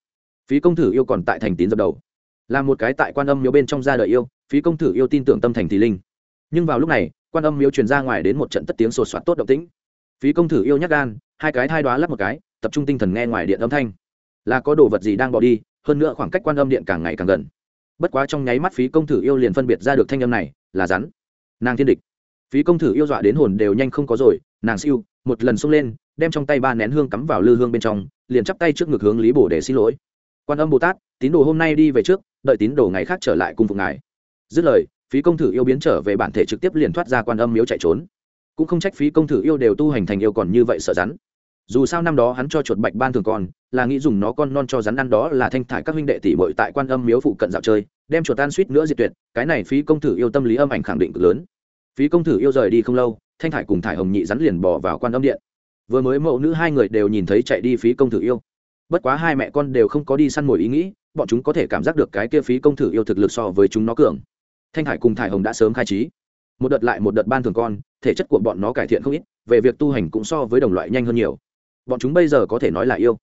Phí công thử yêu còn tại thành tín dập đầu. Là một cái tại quan âm miếu bên trong ra đời yêu, phí công thử yêu tin tưởng tâm thành thì linh. Nhưng vào lúc này, quan âm miếu truyền ra ngoài đến một trận tất tiếng sột soạt tốt động tĩnh. Phí công thử yêu nhắc gan, hai cái thai đoá lắp một cái, tập trung tinh thần nghe ngoài điện âm thanh. Là có đồ vật gì đang bỏ đi, hơn nữa khoảng cách quan âm điện càng ngày càng gần. Bất quá trong nháy mắt phí công thử yêu liền phân biệt ra được thanh âm này, là rắn. Nàng thiên địch. Phí công thử yêu dọa đến hồn đều nhanh không có rồi, nàng siêu, một lần xông lên đem trong tay ba nén hương cắm vào lư hương bên trong, liền chắp tay trước ngực hướng lý bổ để xin lỗi. Quan âm bồ tát, tín đồ hôm nay đi về trước, đợi tín đồ ngày khác trở lại cung phục ngài. Dứt lời, phí công thử yêu biến trở về bản thể trực tiếp liền thoát ra quan âm miếu chạy trốn. Cũng không trách phí công thử yêu đều tu hành thành yêu còn như vậy sợ rắn. Dù sao năm đó hắn cho chuột bạch ban thường con là nghĩ dùng nó con non cho rắn ăn đó là thanh thải các huynh đệ tỷ bội tại quan âm miếu phụ cận dạo chơi, đem chuột tan suýt nữa diệt tuyệt, cái này phí công thử yêu tâm lý âm ảnh khẳng định cực lớn. Phí công thử yêu rời đi không lâu, thanh thải cùng thải hồng nhị rắn liền bỏ vào quan âm điện vừa mới mẫu nữ hai người đều nhìn thấy chạy đi phí công thử yêu. Bất quá hai mẹ con đều không có đi săn mồi ý nghĩ, bọn chúng có thể cảm giác được cái kia phí công thử yêu thực lực so với chúng nó cường. Thanh hải cùng thải hồng đã sớm khai trí. Một đợt lại một đợt ban thường con, thể chất của bọn nó cải thiện không ít, về việc tu hành cũng so với đồng loại nhanh hơn nhiều. Bọn chúng bây giờ có thể nói là yêu.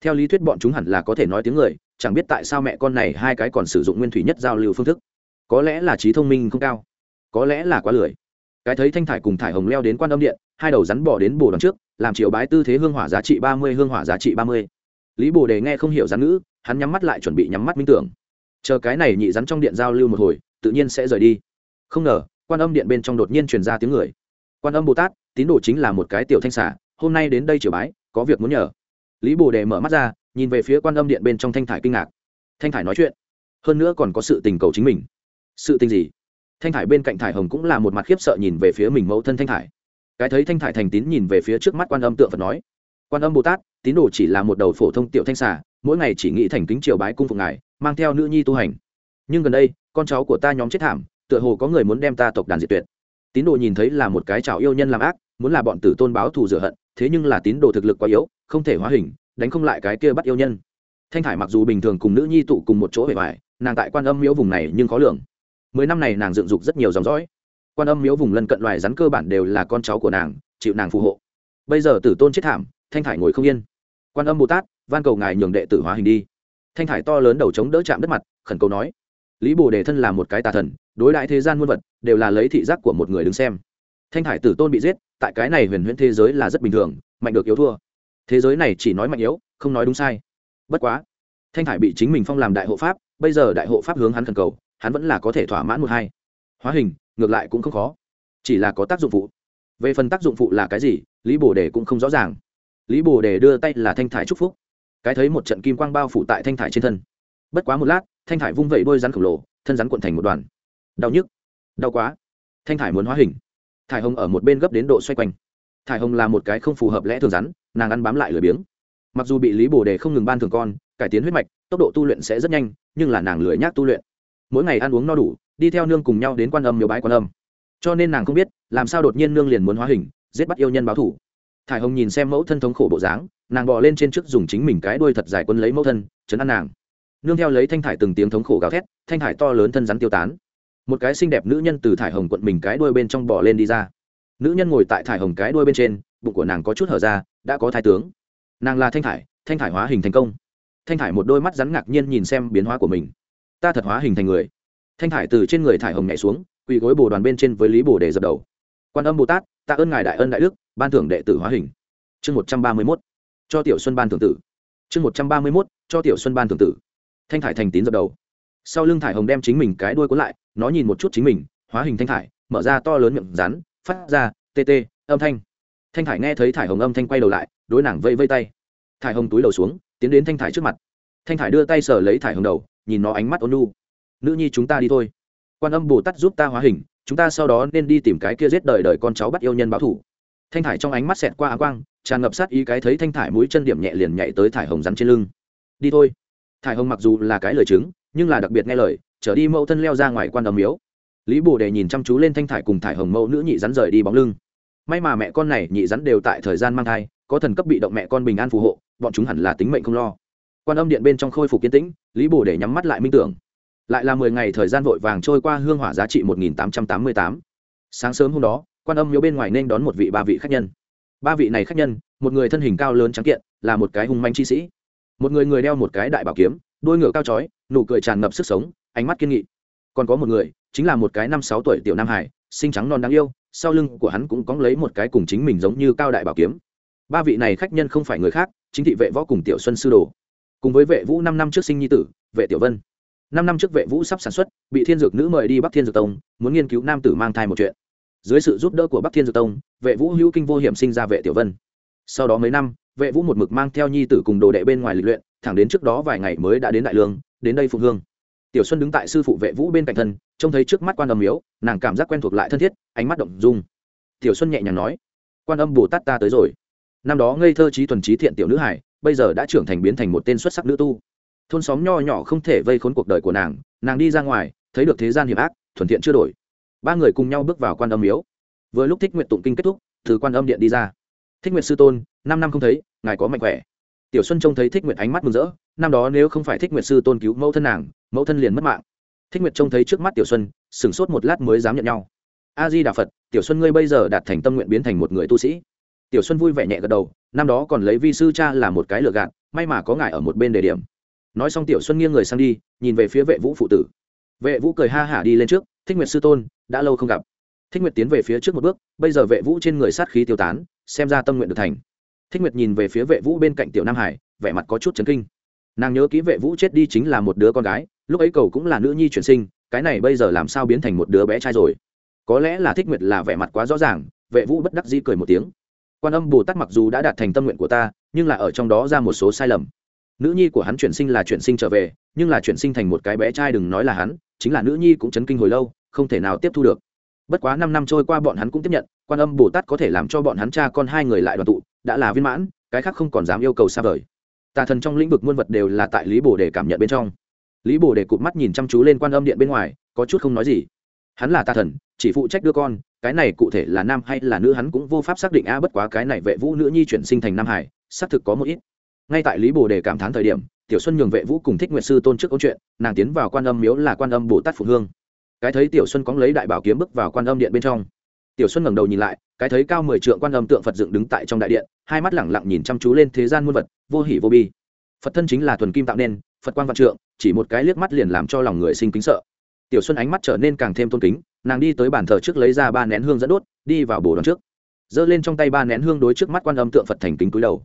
Theo lý thuyết bọn chúng hẳn là có thể nói tiếng người, chẳng biết tại sao mẹ con này hai cái còn sử dụng nguyên thủy nhất giao lưu phương thức. Có lẽ là trí thông minh không cao, có lẽ là quá lười. Cái thấy thanh thải cùng thải hồng leo đến quan âm điện, hai đầu rắn bỏ đến bồ đằng trước làm triều bái tư thế hương hỏa giá trị ba mươi, hương hỏa giá trị ba mươi. Lý bồ đề nghe không hiểu rắn ngữ, hắn nhắm mắt lại chuẩn bị nhắm mắt minh tưởng. Chờ cái này nhị rắn trong điện giao lưu một hồi, tự nhiên sẽ rời đi. Không ngờ, quan âm điện bên trong đột nhiên truyền ra tiếng người. Quan âm bồ tát, tín đồ chính là một cái tiểu thanh xả hôm nay đến đây triều bái, có việc muốn nhờ. Lý bồ đề mở mắt ra, nhìn về phía quan âm điện bên trong thanh thải kinh ngạc. Thanh thải nói chuyện. Hơn nữa còn có sự tình cầu chính mình. Sự tình gì? Thanh thải bên cạnh thải hồng cũng là một mặt khiếp sợ nhìn về phía mình mẫu thân thanh thải cái thấy thanh thải thành tín nhìn về phía trước mắt quan âm tượng phật nói, quan âm bồ tát, tín đồ chỉ là một đầu phổ thông tiểu thanh xà, mỗi ngày chỉ nghĩ thành kính triều bái cung phục ngài, mang theo nữ nhi tu hành. Nhưng gần đây, con cháu của ta nhóm chết thảm, tựa hồ có người muốn đem ta tộc đàn diệt tuyệt. Tín đồ nhìn thấy là một cái chảo yêu nhân làm ác, muốn là bọn tử tôn báo thù rửa hận, thế nhưng là tín đồ thực lực quá yếu, không thể hóa hình, đánh không lại cái kia bắt yêu nhân. Thanh thải mặc dù bình thường cùng nữ nhi tụ cùng một chỗ về vải nàng tại quan âm miễu vùng này nhưng khó lường. Mười năm này nàng dựng dục rất nhiều dòng dõi quan âm miếu vùng lân cận loài rắn cơ bản đều là con cháu của nàng, chịu nàng phù hộ. Bây giờ tử tôn chết thảm, thanh thải ngồi không yên. Quan âm bồ tát, van cầu ngài nhường đệ tử hóa hình đi. Thanh thải to lớn đầu chống đỡ chạm đất mặt, khẩn cầu nói, lý bồ đề thân là một cái tà thần, đối đại thế gian muôn vật đều là lấy thị giác của một người đứng xem. Thanh thải tử tôn bị giết, tại cái này huyền huyễn thế giới là rất bình thường, mạnh được yếu thua. Thế giới này chỉ nói mạnh yếu, không nói đúng sai. Bất quá, thanh thải bị chính mình phong làm đại hộ pháp, bây giờ đại hộ pháp hướng hắn khẩn cầu, hắn vẫn là có thể thỏa mãn một hai. Hóa hình ngược lại cũng không khó. Chỉ là có tác dụng phụ. Về phần tác dụng phụ là cái gì, lý bồ đề cũng không rõ ràng. Lý bồ đề đưa tay là thanh thải trúc phúc. Cái thấy một trận kim quang bao phủ tại thanh thải trên thân. Bất quá một lát, thanh thải vung vẩy đôi rắn khổng lồ, thân rắn cuộn thành một đoàn. Đau nhức. Đau quá. Thanh thải muốn hóa hình. Thải hồng ở một bên gấp đến độ xoay quanh. Thải hồng là một cái không phù hợp lẽ thường rắn, nàng ăn bám lại lười biếng. Mặc dù bị lý bồ đề không ngừng ban thường con, cải tiến huyết mạch, tốc độ tu luyện sẽ rất nhanh, nhưng là nàng lười nhác tu luyện. Mỗi ngày ăn uống no đủ đi theo nương cùng nhau đến quan âm nhiều bái quan âm. Cho nên nàng không biết, làm sao đột nhiên nương liền muốn hóa hình, giết bắt yêu nhân báo thủ. Thải hồng nhìn xem mẫu thân thống khổ bộ dáng, nàng bò lên trên trước dùng chính mình cái đuôi thật dài quân lấy mẫu thân chấn an nàng. Nương theo lấy thanh thải từng tiếng thống khổ gào thét, thanh thải to lớn thân rắn tiêu tán. Một cái xinh đẹp nữ nhân từ thải hồng quận mình cái đuôi bên trong bò lên đi ra. Nữ nhân ngồi tại thải hồng cái đuôi bên trên, bụng của nàng có chút hở ra, đã có thái tướng. Nàng là thanh thải thanh thải hóa hình thành công. Thanh thải một đôi mắt rắn ngạc nhiên nhìn xem biến hóa của mình. Ta thật hóa hình thành người thanh thải từ trên người thải hồng nhảy xuống, quỳ gối bồ đoàn bên trên với lý bồ để dập đầu. Quan âm bồ tát ta ơn ngài đại ân đại đức, ban thưởng đệ tử hóa hình. Chương một trăm ba mươi mốt, cho tiểu xuân ban thưởng tử. Chương một trăm ba mươi mốt, cho tiểu xuân ban thưởng tử. Thanh thải thành tín dập đầu. Sau lưng thải hồng đem chính mình cái đuôi cuốn lại, nó nhìn một chút chính mình, hóa hình thanh thải, mở ra to lớn miệng rắn, phát ra tê tê, âm thanh. Thanh thải nghe thấy thải hồng âm thanh quay đầu lại, đối nàng vây vây tay. Thải hồng túi đầu xuống, tiến đến thanh thải trước mặt. Thanh thải đưa tay sờ lấy thải hồng đầu, nhìn nó ánh mắt ôn nu nữ nhi chúng ta đi thôi. Quan âm bồ tát giúp ta hóa hình, chúng ta sau đó nên đi tìm cái kia giết đời đời con cháu bắt yêu nhân báo thủ. Thanh thải trong ánh mắt xẹt qua á quang, tràn ngập sát ý cái thấy thanh thải mũi chân điểm nhẹ liền nhảy tới thải hồng rắn trên lưng. Đi thôi. Thải hồng mặc dù là cái lời chứng, nhưng là đặc biệt nghe lời, trở đi mẫu thân leo ra ngoài quan âm miếu. Lý bồ đề nhìn chăm chú lên thanh thải cùng thải hồng mẫu nữ nhị rắn rời đi bóng lưng. May mà mẹ con này nhị rắn đều tại thời gian mang thai, có thần cấp bị động mẹ con bình an phù hộ, bọn chúng hẳn là tính mệnh không lo. Quan âm điện bên trong khôi phục kiến tĩnh, lý bồ để nhắm mắt lại minh tưởng lại là mười ngày thời gian vội vàng trôi qua hương hỏa giá trị một nghìn tám trăm tám mươi tám. Sáng sớm hôm đó, quan âm miếu bên ngoài nên đón một vị ba vị khách nhân. Ba vị này khách nhân, một người thân hình cao lớn trắng kiện, là một cái hung manh chi sĩ. Một người người đeo một cái đại bảo kiếm, đôi ngựa cao chói, nụ cười tràn ngập sức sống, ánh mắt kiên nghị. Còn có một người, chính là một cái năm sáu tuổi tiểu nam hải, xinh trắng non đáng yêu, sau lưng của hắn cũng có lấy một cái cùng chính mình giống như cao đại bảo kiếm. Ba vị này khách nhân không phải người khác, chính thị vệ võ cùng tiểu xuân sư đồ. Cùng với vệ vũ năm năm trước sinh nhi tử, vệ tiểu vân năm năm trước vệ vũ sắp sản xuất, bị thiên dược nữ mời đi bắc thiên dược tông, muốn nghiên cứu nam tử mang thai một chuyện. Dưới sự giúp đỡ của bắc thiên dược tông, vệ vũ hữu kinh vô hiểm sinh ra vệ tiểu vân. Sau đó mấy năm, vệ vũ một mực mang theo nhi tử cùng đồ đệ bên ngoài lịch luyện, thẳng đến trước đó vài ngày mới đã đến đại lương, đến đây phụng hương. Tiểu xuân đứng tại sư phụ vệ vũ bên cạnh thân, trông thấy trước mắt quan âm miếu, nàng cảm giác quen thuộc lại thân thiết, ánh mắt động dung. Tiểu xuân nhẹ nhàng nói, quan âm bồ tát ta tới rồi. Năm đó ngây thơ trí thuần trí thiện tiểu nữ hải, bây giờ đã trưởng thành biến thành một tên xuất sắc nữ tu thôn xóm nho nhỏ không thể vây khốn cuộc đời của nàng nàng đi ra ngoài, thấy được thế gian hiểm ác, thuần thiện chưa đổi. Ba người cùng nhau bước vào quan âm miếu. Vừa lúc thích nguyện tụng kinh kết thúc, từ quan âm điện đi ra. Thích nguyện sư tôn, năm năm không thấy, ngài có mạnh khỏe. Tiểu xuân trông thấy thích nguyện ánh mắt mừng rỡ, năm đó nếu không phải thích nguyện sư tôn cứu mẫu thân nàng, mẫu thân liền mất mạng. Thích nguyện trông thấy trước mắt tiểu xuân, sửng sốt một lát mới dám nhận nhau. A di đà phật, tiểu xuân ngươi bây giờ đạt thành tâm nguyện biến thành một người tu sĩ. Tiểu xuân vui vẻ nhẹ gật đầu, năm đó còn lấy vi sư cha là một cái lừa gạt, may mà có ngài ở một bên đề điểm nói xong tiểu xuân nghiêng người sang đi, nhìn về phía vệ vũ phụ tử. Vệ vũ cười ha hả đi lên trước, thích nguyệt sư tôn, đã lâu không gặp. Thích nguyệt tiến về phía trước một bước, bây giờ vệ vũ trên người sát khí tiêu tán, xem ra tâm nguyện được thành. Thích nguyệt nhìn về phía vệ vũ bên cạnh tiểu nam hải, vẻ mặt có chút chấn kinh. Nàng nhớ kỹ vệ vũ chết đi chính là một đứa con gái, lúc ấy cầu cũng là nữ nhi chuyển sinh, cái này bây giờ làm sao biến thành một đứa bé trai rồi? Có lẽ là thích nguyệt là vẻ mặt quá rõ ràng, vệ vũ bất đắc dĩ cười một tiếng. Quan âm bồ tát mặc dù đã đạt thành tâm nguyện của ta, nhưng là ở trong đó ra một số sai lầm nữ nhi của hắn chuyển sinh là chuyển sinh trở về, nhưng là chuyển sinh thành một cái bé trai đừng nói là hắn, chính là nữ nhi cũng chấn kinh hồi lâu, không thể nào tiếp thu được. Bất quá năm năm trôi qua bọn hắn cũng tiếp nhận, quan âm bồ tát có thể làm cho bọn hắn cha con hai người lại đoàn tụ, đã là viên mãn, cái khác không còn dám yêu cầu xa vời. Tà thần trong lĩnh vực muôn vật đều là tại lý bồ để cảm nhận bên trong. Lý bồ để cụp mắt nhìn chăm chú lên quan âm điện bên ngoài, có chút không nói gì. Hắn là tà thần, chỉ phụ trách đưa con, cái này cụ thể là nam hay là nữ hắn cũng vô pháp xác định, a, bất quá cái này vệ vũ nữ nhi chuyển sinh thành nam hải, xác thực có một ít ngay tại lý bồ đề cảm thán thời điểm, tiểu xuân nhường vệ vũ cùng thích nguyệt sư tôn trước câu chuyện, nàng tiến vào quan âm miếu là quan âm bồ tát phụ hương. Cái thấy tiểu xuân cóng lấy đại bảo kiếm bước vào quan âm điện bên trong. Tiểu xuân ngẩng đầu nhìn lại, cái thấy cao mười trượng quan âm tượng phật dựng đứng tại trong đại điện, hai mắt lẳng lặng nhìn chăm chú lên thế gian muôn vật, vô hỉ vô bi. Phật thân chính là thuần kim tạo nên, phật quan văn trượng, chỉ một cái liếc mắt liền làm cho lòng người sinh kính sợ. Tiểu xuân ánh mắt trở nên càng thêm tôn kính, nàng đi tới bàn thờ trước lấy ra ba nén hương dẫn đốt, đi vào bồ đón trước. Giơ lên trong tay ba nén hương đối trước mắt quan âm tượng phật thành kính cúi đầu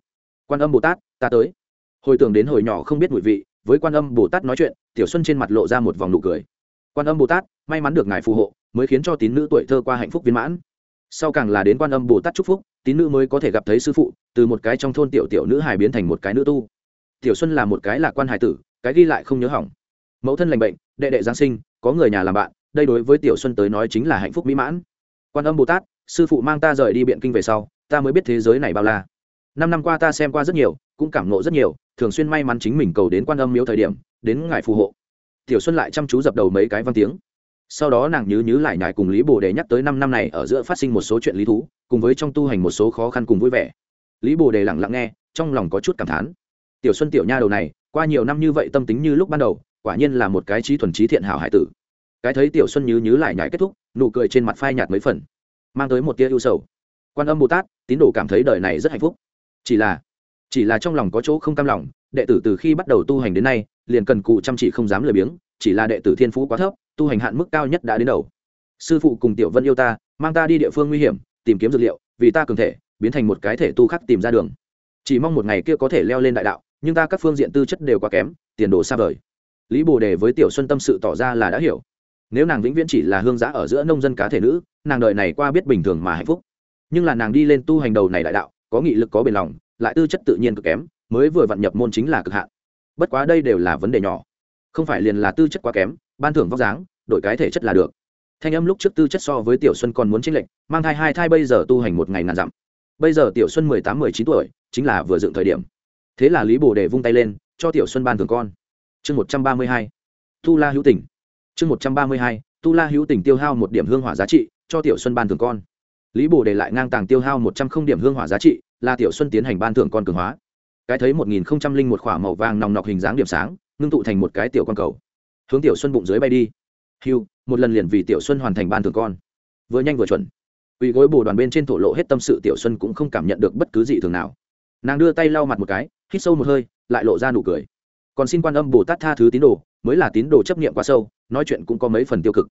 quan âm bồ tát, ta tới. Hồi tưởng đến hồi nhỏ không biết mùi vị, với quan âm bồ tát nói chuyện, tiểu xuân trên mặt lộ ra một vòng nụ cười. Quan âm bồ tát, may mắn được ngài phù hộ, mới khiến cho tín nữ tuổi thơ qua hạnh phúc viên mãn. Sau càng là đến quan âm bồ tát chúc phúc, tín nữ mới có thể gặp thấy sư phụ, từ một cái trong thôn tiểu tiểu nữ hài biến thành một cái nữ tu. Tiểu xuân là một cái là quan hài tử, cái ghi lại không nhớ hỏng. Mẫu thân lành bệnh, đệ đệ giáng sinh, có người nhà làm bạn, đây đối với tiểu xuân tới nói chính là hạnh phúc mỹ mãn. Quan âm bồ tát, sư phụ mang ta rời đi biện kinh về sau, ta mới biết thế giới này bao la năm năm qua ta xem qua rất nhiều, cũng cảm nộ rất nhiều, thường xuyên may mắn chính mình cầu đến quan âm miếu thời điểm, đến ngài phù hộ. Tiểu xuân lại chăm chú dập đầu mấy cái văn tiếng. Sau đó nàng nhứ nhứ lại nhải cùng lý bồ đề nhắc tới năm năm này ở giữa phát sinh một số chuyện lý thú, cùng với trong tu hành một số khó khăn cùng vui vẻ. Lý bồ đề lặng lặng nghe, trong lòng có chút cảm thán. Tiểu xuân tiểu nha đầu này, qua nhiều năm như vậy tâm tính như lúc ban đầu, quả nhiên là một cái trí thuần trí thiện hảo hải tử. Cái thấy tiểu xuân nhứ nhứ lại nhải kết thúc, nụ cười trên mặt phai nhạt mấy phần, mang tới một tia ưu sầu. Quan âm bồ tát, tín đồ cảm thấy đời này rất hạnh phúc chỉ là chỉ là trong lòng có chỗ không cam lòng, đệ tử từ khi bắt đầu tu hành đến nay, liền cần cụ chăm chỉ không dám lười biếng, chỉ là đệ tử thiên phú quá thấp, tu hành hạn mức cao nhất đã đến đầu. Sư phụ cùng tiểu vân yêu ta, mang ta đi địa phương nguy hiểm, tìm kiếm dược liệu, vì ta cường thể, biến thành một cái thể tu khắc tìm ra đường. Chỉ mong một ngày kia có thể leo lên đại đạo, nhưng ta các phương diện tư chất đều quá kém, tiền đồ xa vời. Lý bồ đề với tiểu xuân tâm sự tỏ ra là đã hiểu. Nếu nàng vĩnh viễn chỉ là hương giã ở giữa nông dân cá thể nữ, nàng đợi này qua biết bình thường mà hạnh phúc. Nhưng là nàng đi lên tu hành đầu này đại đạo có nghị lực, có bền lòng, lại tư chất tự nhiên cực kém, mới vừa vặn nhập môn chính là cực hạn. Bất quá đây đều là vấn đề nhỏ. Không phải liền là tư chất quá kém, ban thưởng vóc dáng, đổi cái thể chất là được. Thanh âm lúc trước tư chất so với tiểu xuân còn muốn chênh lệch, mang thai hai thai bây giờ tu hành một ngày ngàn dặm. Bây giờ tiểu xuân mười tám, mười chín tuổi, chính là vừa dựng thời điểm. Thế là lý bồ đề vung tay lên, cho tiểu xuân ban thường con. Chương một trăm ba mươi hai, tu la hữu tỉnh chương một trăm ba mươi hai, tu la hữu tỉnh tiêu hao một điểm hương hỏa giá trị, cho tiểu xuân ban thường con lý bồ đề lại ngang tàng tiêu hao một trăm không điểm hương hỏa giá trị là tiểu xuân tiến hành ban thưởng con cường hóa. Cái thấy một nghìn không trăm linh một k h ỏ a màu vàng nòng nọc hình dáng điểm sáng, ngưng tụ thành một cái tiểu con cầu. Hướng tiểu xuân bụng dưới bay đi. Hiu một lần liền vì tiểu xuân hoàn thành ban thưởng con. Vừa nhanh vừa chuẩn. Ủy gối bồ đoàn bên trên thổ lộ hết tâm sự, tiểu xuân cũng không cảm nhận được bất cứ gì thường nào. Nàng đưa tay lau mặt một cái, hít sâu một hơi, lại lộ ra nụ cười. Còn xin quan âm bồ tát tha thứ tín đồ, mới là tín đồ chấp nghiệm quá sâu, nói chuyện cũng có mấy phần tiêu cực.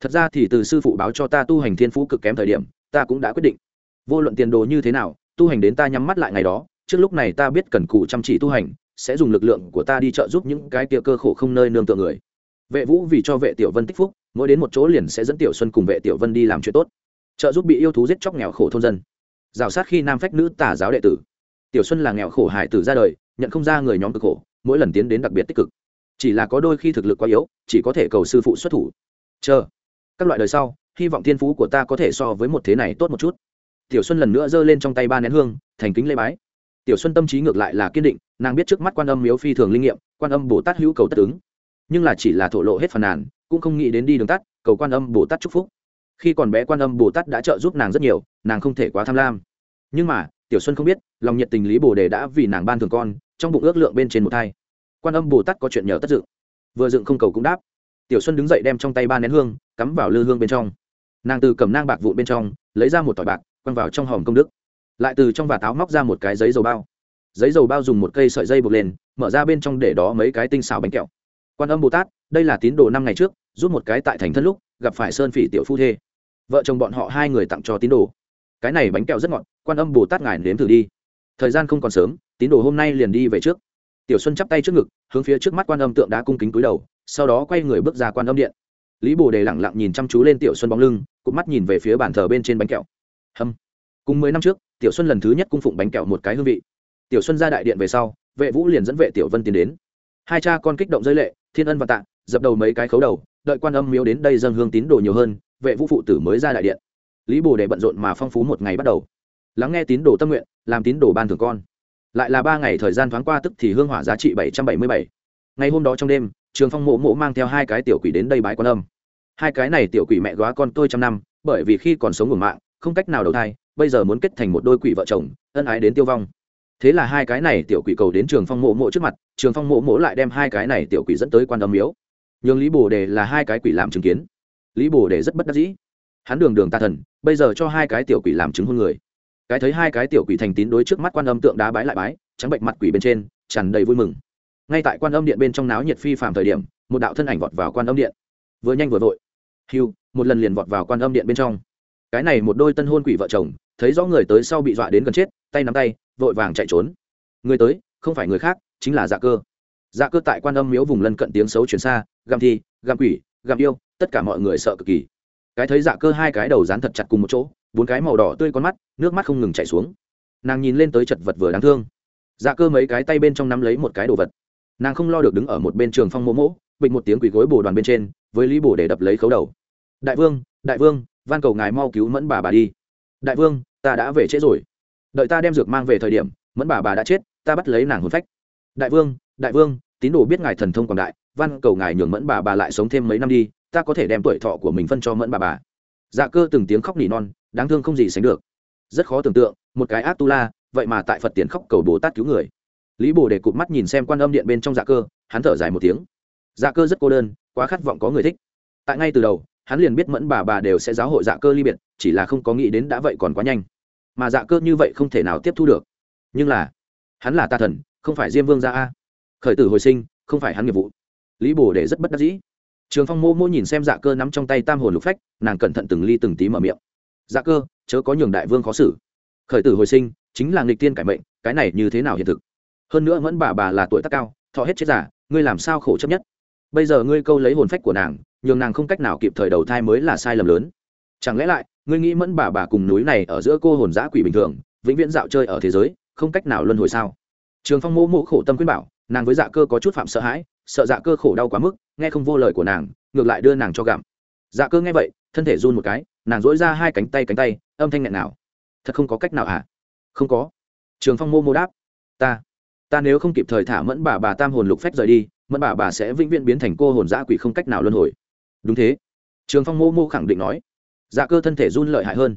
Thật ra thì từ sư phụ báo cho ta tu hành thiên phú cực kém thời điểm ta cũng đã quyết định. Vô luận tiền đồ như thế nào, tu hành đến ta nhắm mắt lại ngày đó, trước lúc này ta biết cần cù chăm chỉ tu hành, sẽ dùng lực lượng của ta đi trợ giúp những cái tia cơ khổ không nơi nương tựa người. Vệ vũ vì cho vệ tiểu vân tích phúc, mỗi đến một chỗ liền sẽ dẫn tiểu xuân cùng vệ tiểu vân đi làm chuyện tốt. Trợ giúp bị yêu thú giết chóc nghèo khổ thôn dân. Rào sát khi nam phách nữ tả giáo đệ tử. Tiểu xuân là nghèo khổ hải tử ra đời, nhận không ra người nhóm cực khổ, mỗi lần tiến đến đặc biệt tích cực. Chỉ là có đôi khi thực lực quá yếu, chỉ có thể cầu sư phụ xuất thủ. Chờ. Các loại đời sau hy vọng thiên phú của ta có thể so với một thế này tốt một chút. Tiểu xuân lần nữa giơ lên trong tay ba nén hương, thành kính lê bái. Tiểu xuân tâm trí ngược lại là kiên định, nàng biết trước mắt quan âm miếu phi thường linh nghiệm, quan âm bồ tát hữu cầu tất ứng. Nhưng là chỉ là thổ lộ hết phần nàn, cũng không nghĩ đến đi đường tắt, cầu quan âm bồ tát chúc phúc. Khi còn bé quan âm bồ tát đã trợ giúp nàng rất nhiều, nàng không thể quá tham lam. Nhưng mà, tiểu xuân không biết, lòng nhiệt tình lý bồ đề đã vì nàng ban thường con, trong bụng ước lượng bên trên một thai. Quan âm bồ tát có chuyện nhờ tất dựng vừa dựng không cầu cũng đáp. Tiểu xuân đứng dậy đem trong tay ba nén hương, cắm vào lư hương bên trong nàng từ cầm nang bạc vụn bên trong, lấy ra một tỏi bạc, quăng vào trong hòm công đức. Lại từ trong và táo móc ra một cái giấy dầu bao. Giấy dầu bao dùng một cây sợi dây buộc lên, mở ra bên trong để đó mấy cái tinh xào bánh kẹo. Quan âm bồ tát, đây là tín đồ năm ngày trước rút một cái tại thành thân lúc, gặp phải sơn phỉ tiểu phu thê. Vợ chồng bọn họ hai người tặng cho tín đồ. Cái này bánh kẹo rất ngọt, quan âm bồ tát ngài nếm thử đi. Thời gian không còn sớm, tín đồ hôm nay liền đi về trước. Tiểu xuân chắp tay trước ngực, hướng phía trước mắt quan âm tượng đá cung kính cúi đầu, sau đó quay người bước ra quan âm điện lý bồ đề lẳng lặng nhìn chăm chú lên tiểu xuân bóng lưng cụt mắt nhìn về phía bàn thờ bên trên bánh kẹo. Hâm. Cùng mười năm trước, tiểu xuân lần thứ nhất cung phụng bánh kẹo một cái hương vị. Tiểu xuân ra đại điện về sau, vệ vũ liền dẫn vệ tiểu vân tiến đến. Hai cha con kích động rơi lệ, thiên ân và tạ, dập đầu mấy cái khấu đầu, đợi quan âm miếu đến đây dâng hương tín đồ nhiều hơn, vệ vũ phụ tử mới ra đại điện. Lý bồ đề bận rộn mà phong phú một ngày bắt đầu. Lắng nghe tín đồ tâm nguyện, làm tín đồ ban thường con. Lại là ba ngày thời gian thoáng qua tức thì hương hỏa giá trị bảy trăm bảy mươi bảy. Ngày hôm đó trong đêm trường phong mộ mộ mang theo hai cái tiểu quỷ đến đây bái quan âm. Hai cái này tiểu quỷ mẹ góa con tôi trăm năm, bởi vì khi còn sống ngủ mạng, không cách nào đầu thai, bây giờ muốn kết thành một đôi quỷ vợ chồng, ân ái đến tiêu vong. Thế là hai cái này tiểu quỷ cầu đến trường phong mộ mộ trước mặt, trường phong mộ mộ lại đem hai cái này tiểu quỷ dẫn tới quan âm miếu. Nhường lý bồ đề là hai cái quỷ làm chứng kiến. Lý bồ đề rất bất đắc dĩ. Hắn đường đường ta thần, bây giờ cho hai cái tiểu quỷ làm chứng hôn người. Cái thấy hai cái tiểu quỷ thành tín đối trước mắt quan âm tượng đá bái lại bái, trắng bệnh mặt quỷ bên trên, tràn đầy vui mừng ngay tại quan âm điện bên trong náo nhiệt phi phàm thời điểm, một đạo thân ảnh vọt vào quan âm điện. Vừa nhanh vừa vội. Hiu một lần liền vọt vào quan âm điện bên trong. Cái này một đôi tân hôn quỷ vợ chồng, thấy rõ người tới sau bị dọa đến gần chết, tay nắm tay, vội vàng chạy trốn. Người tới, không phải người khác, chính là dạ cơ. Dạ cơ tại quan âm miếu vùng lân cận tiếng xấu chuyển xa găm thi găm quỷ găm yêu, tất cả mọi người sợ cực kỳ. Cái thấy dạ cơ hai cái đầu dán thật chặt cùng một chỗ, bốn cái màu đỏ tươi con mắt, nước mắt không ngừng chảy xuống. Nàng nhìn lên tới chật vật vừa đáng thương. Dạ cơ mấy cái tay bên trong nắm lấy một cái đồ vật nàng không lo được đứng ở một bên trường phong mô mỗ, bịch một tiếng quỷ gối bồ đoàn bên trên, với lý bồ để đập lấy khấu đầu. Đại vương đại vương, van cầu ngài mau cứu mẫn bà bà đi. Đại vương, ta đã về trễ rồi. Đợi ta đem dược mang về thời điểm, mẫn bà bà đã chết, ta bắt lấy nàng hôn phách. Đại vương đại vương, tín đồ biết ngài thần thông quảng đại, van cầu ngài nhường mẫn bà bà lại sống thêm mấy năm đi, ta có thể đem tuổi thọ của mình phân cho mẫn bà bà. Dạ cơ từng tiếng khóc nỉ non, đáng thương không gì sánh được. Rất khó tưởng tượng, một cái ác tu la, vậy mà tại phật tiền khóc cầu bồ tát cứu người lý bồ để cụp mắt nhìn xem quan âm điện bên trong dạ cơ, hắn thở dài một tiếng. Dạ cơ rất cô đơn, quá khát vọng có người thích. Tại ngay từ đầu, hắn liền biết mẫn bà bà đều sẽ giáo hội dạ cơ ly biệt, chỉ là không có nghĩ đến đã vậy còn quá nhanh. Mà dạ cơ như vậy không thể nào tiếp thu được. Nhưng là, hắn là tà thần, không phải diêm vương gia a. Khởi tử hồi sinh, không phải hắn nghiệp vụ. Lý bồ để rất bất đắc dĩ. Trường phong mô mô nhìn xem dạ cơ nắm trong tay tam hồn lục phách, nàng cẩn thận từng ly từng tí mở miệng. Dạ cơ, chớ có nhường đại vương khó xử. Khởi tử hồi sinh, chính là nghịch tiên cải mệnh, cái này như thế nào hiện thực? Hơn nữa mẫn bà bà là tuổi tác cao, thọ hết chết giả ngươi làm sao khổ chấp nhất? Bây giờ ngươi câu lấy hồn phách của nàng, nhường nàng không cách nào kịp thời đầu thai mới là sai lầm lớn. Chẳng lẽ lại, ngươi nghĩ mẫn bà bà cùng núi này ở giữa cô hồn giã quỷ bình thường, vĩnh viễn dạo chơi ở thế giới, không cách nào luân hồi sao? Trường phong mô mộ khổ tâm khuyên bảo, nàng với dạ cơ có chút phạm sợ hãi, sợ dạ cơ khổ đau quá mức, nghe không vô lời của nàng, ngược lại đưa nàng cho gặm. Dạ cơ nghe vậy, thân thể run một cái, nàng dỗi ra hai cánh tay cánh tay, âm thanh nghẹn nào thật không có cách nào à không có. Trường phong mô mô đáp, ta ta nếu không kịp thời thả mẫn bà bà tam hồn lục phách rời đi, mẫn bà bà sẽ vĩnh viễn biến thành cô hồn dã quỷ không cách nào luân hồi. Đúng thế. Trường phong mô mô khẳng định nói. Dạ cơ thân thể run lợi hại hơn.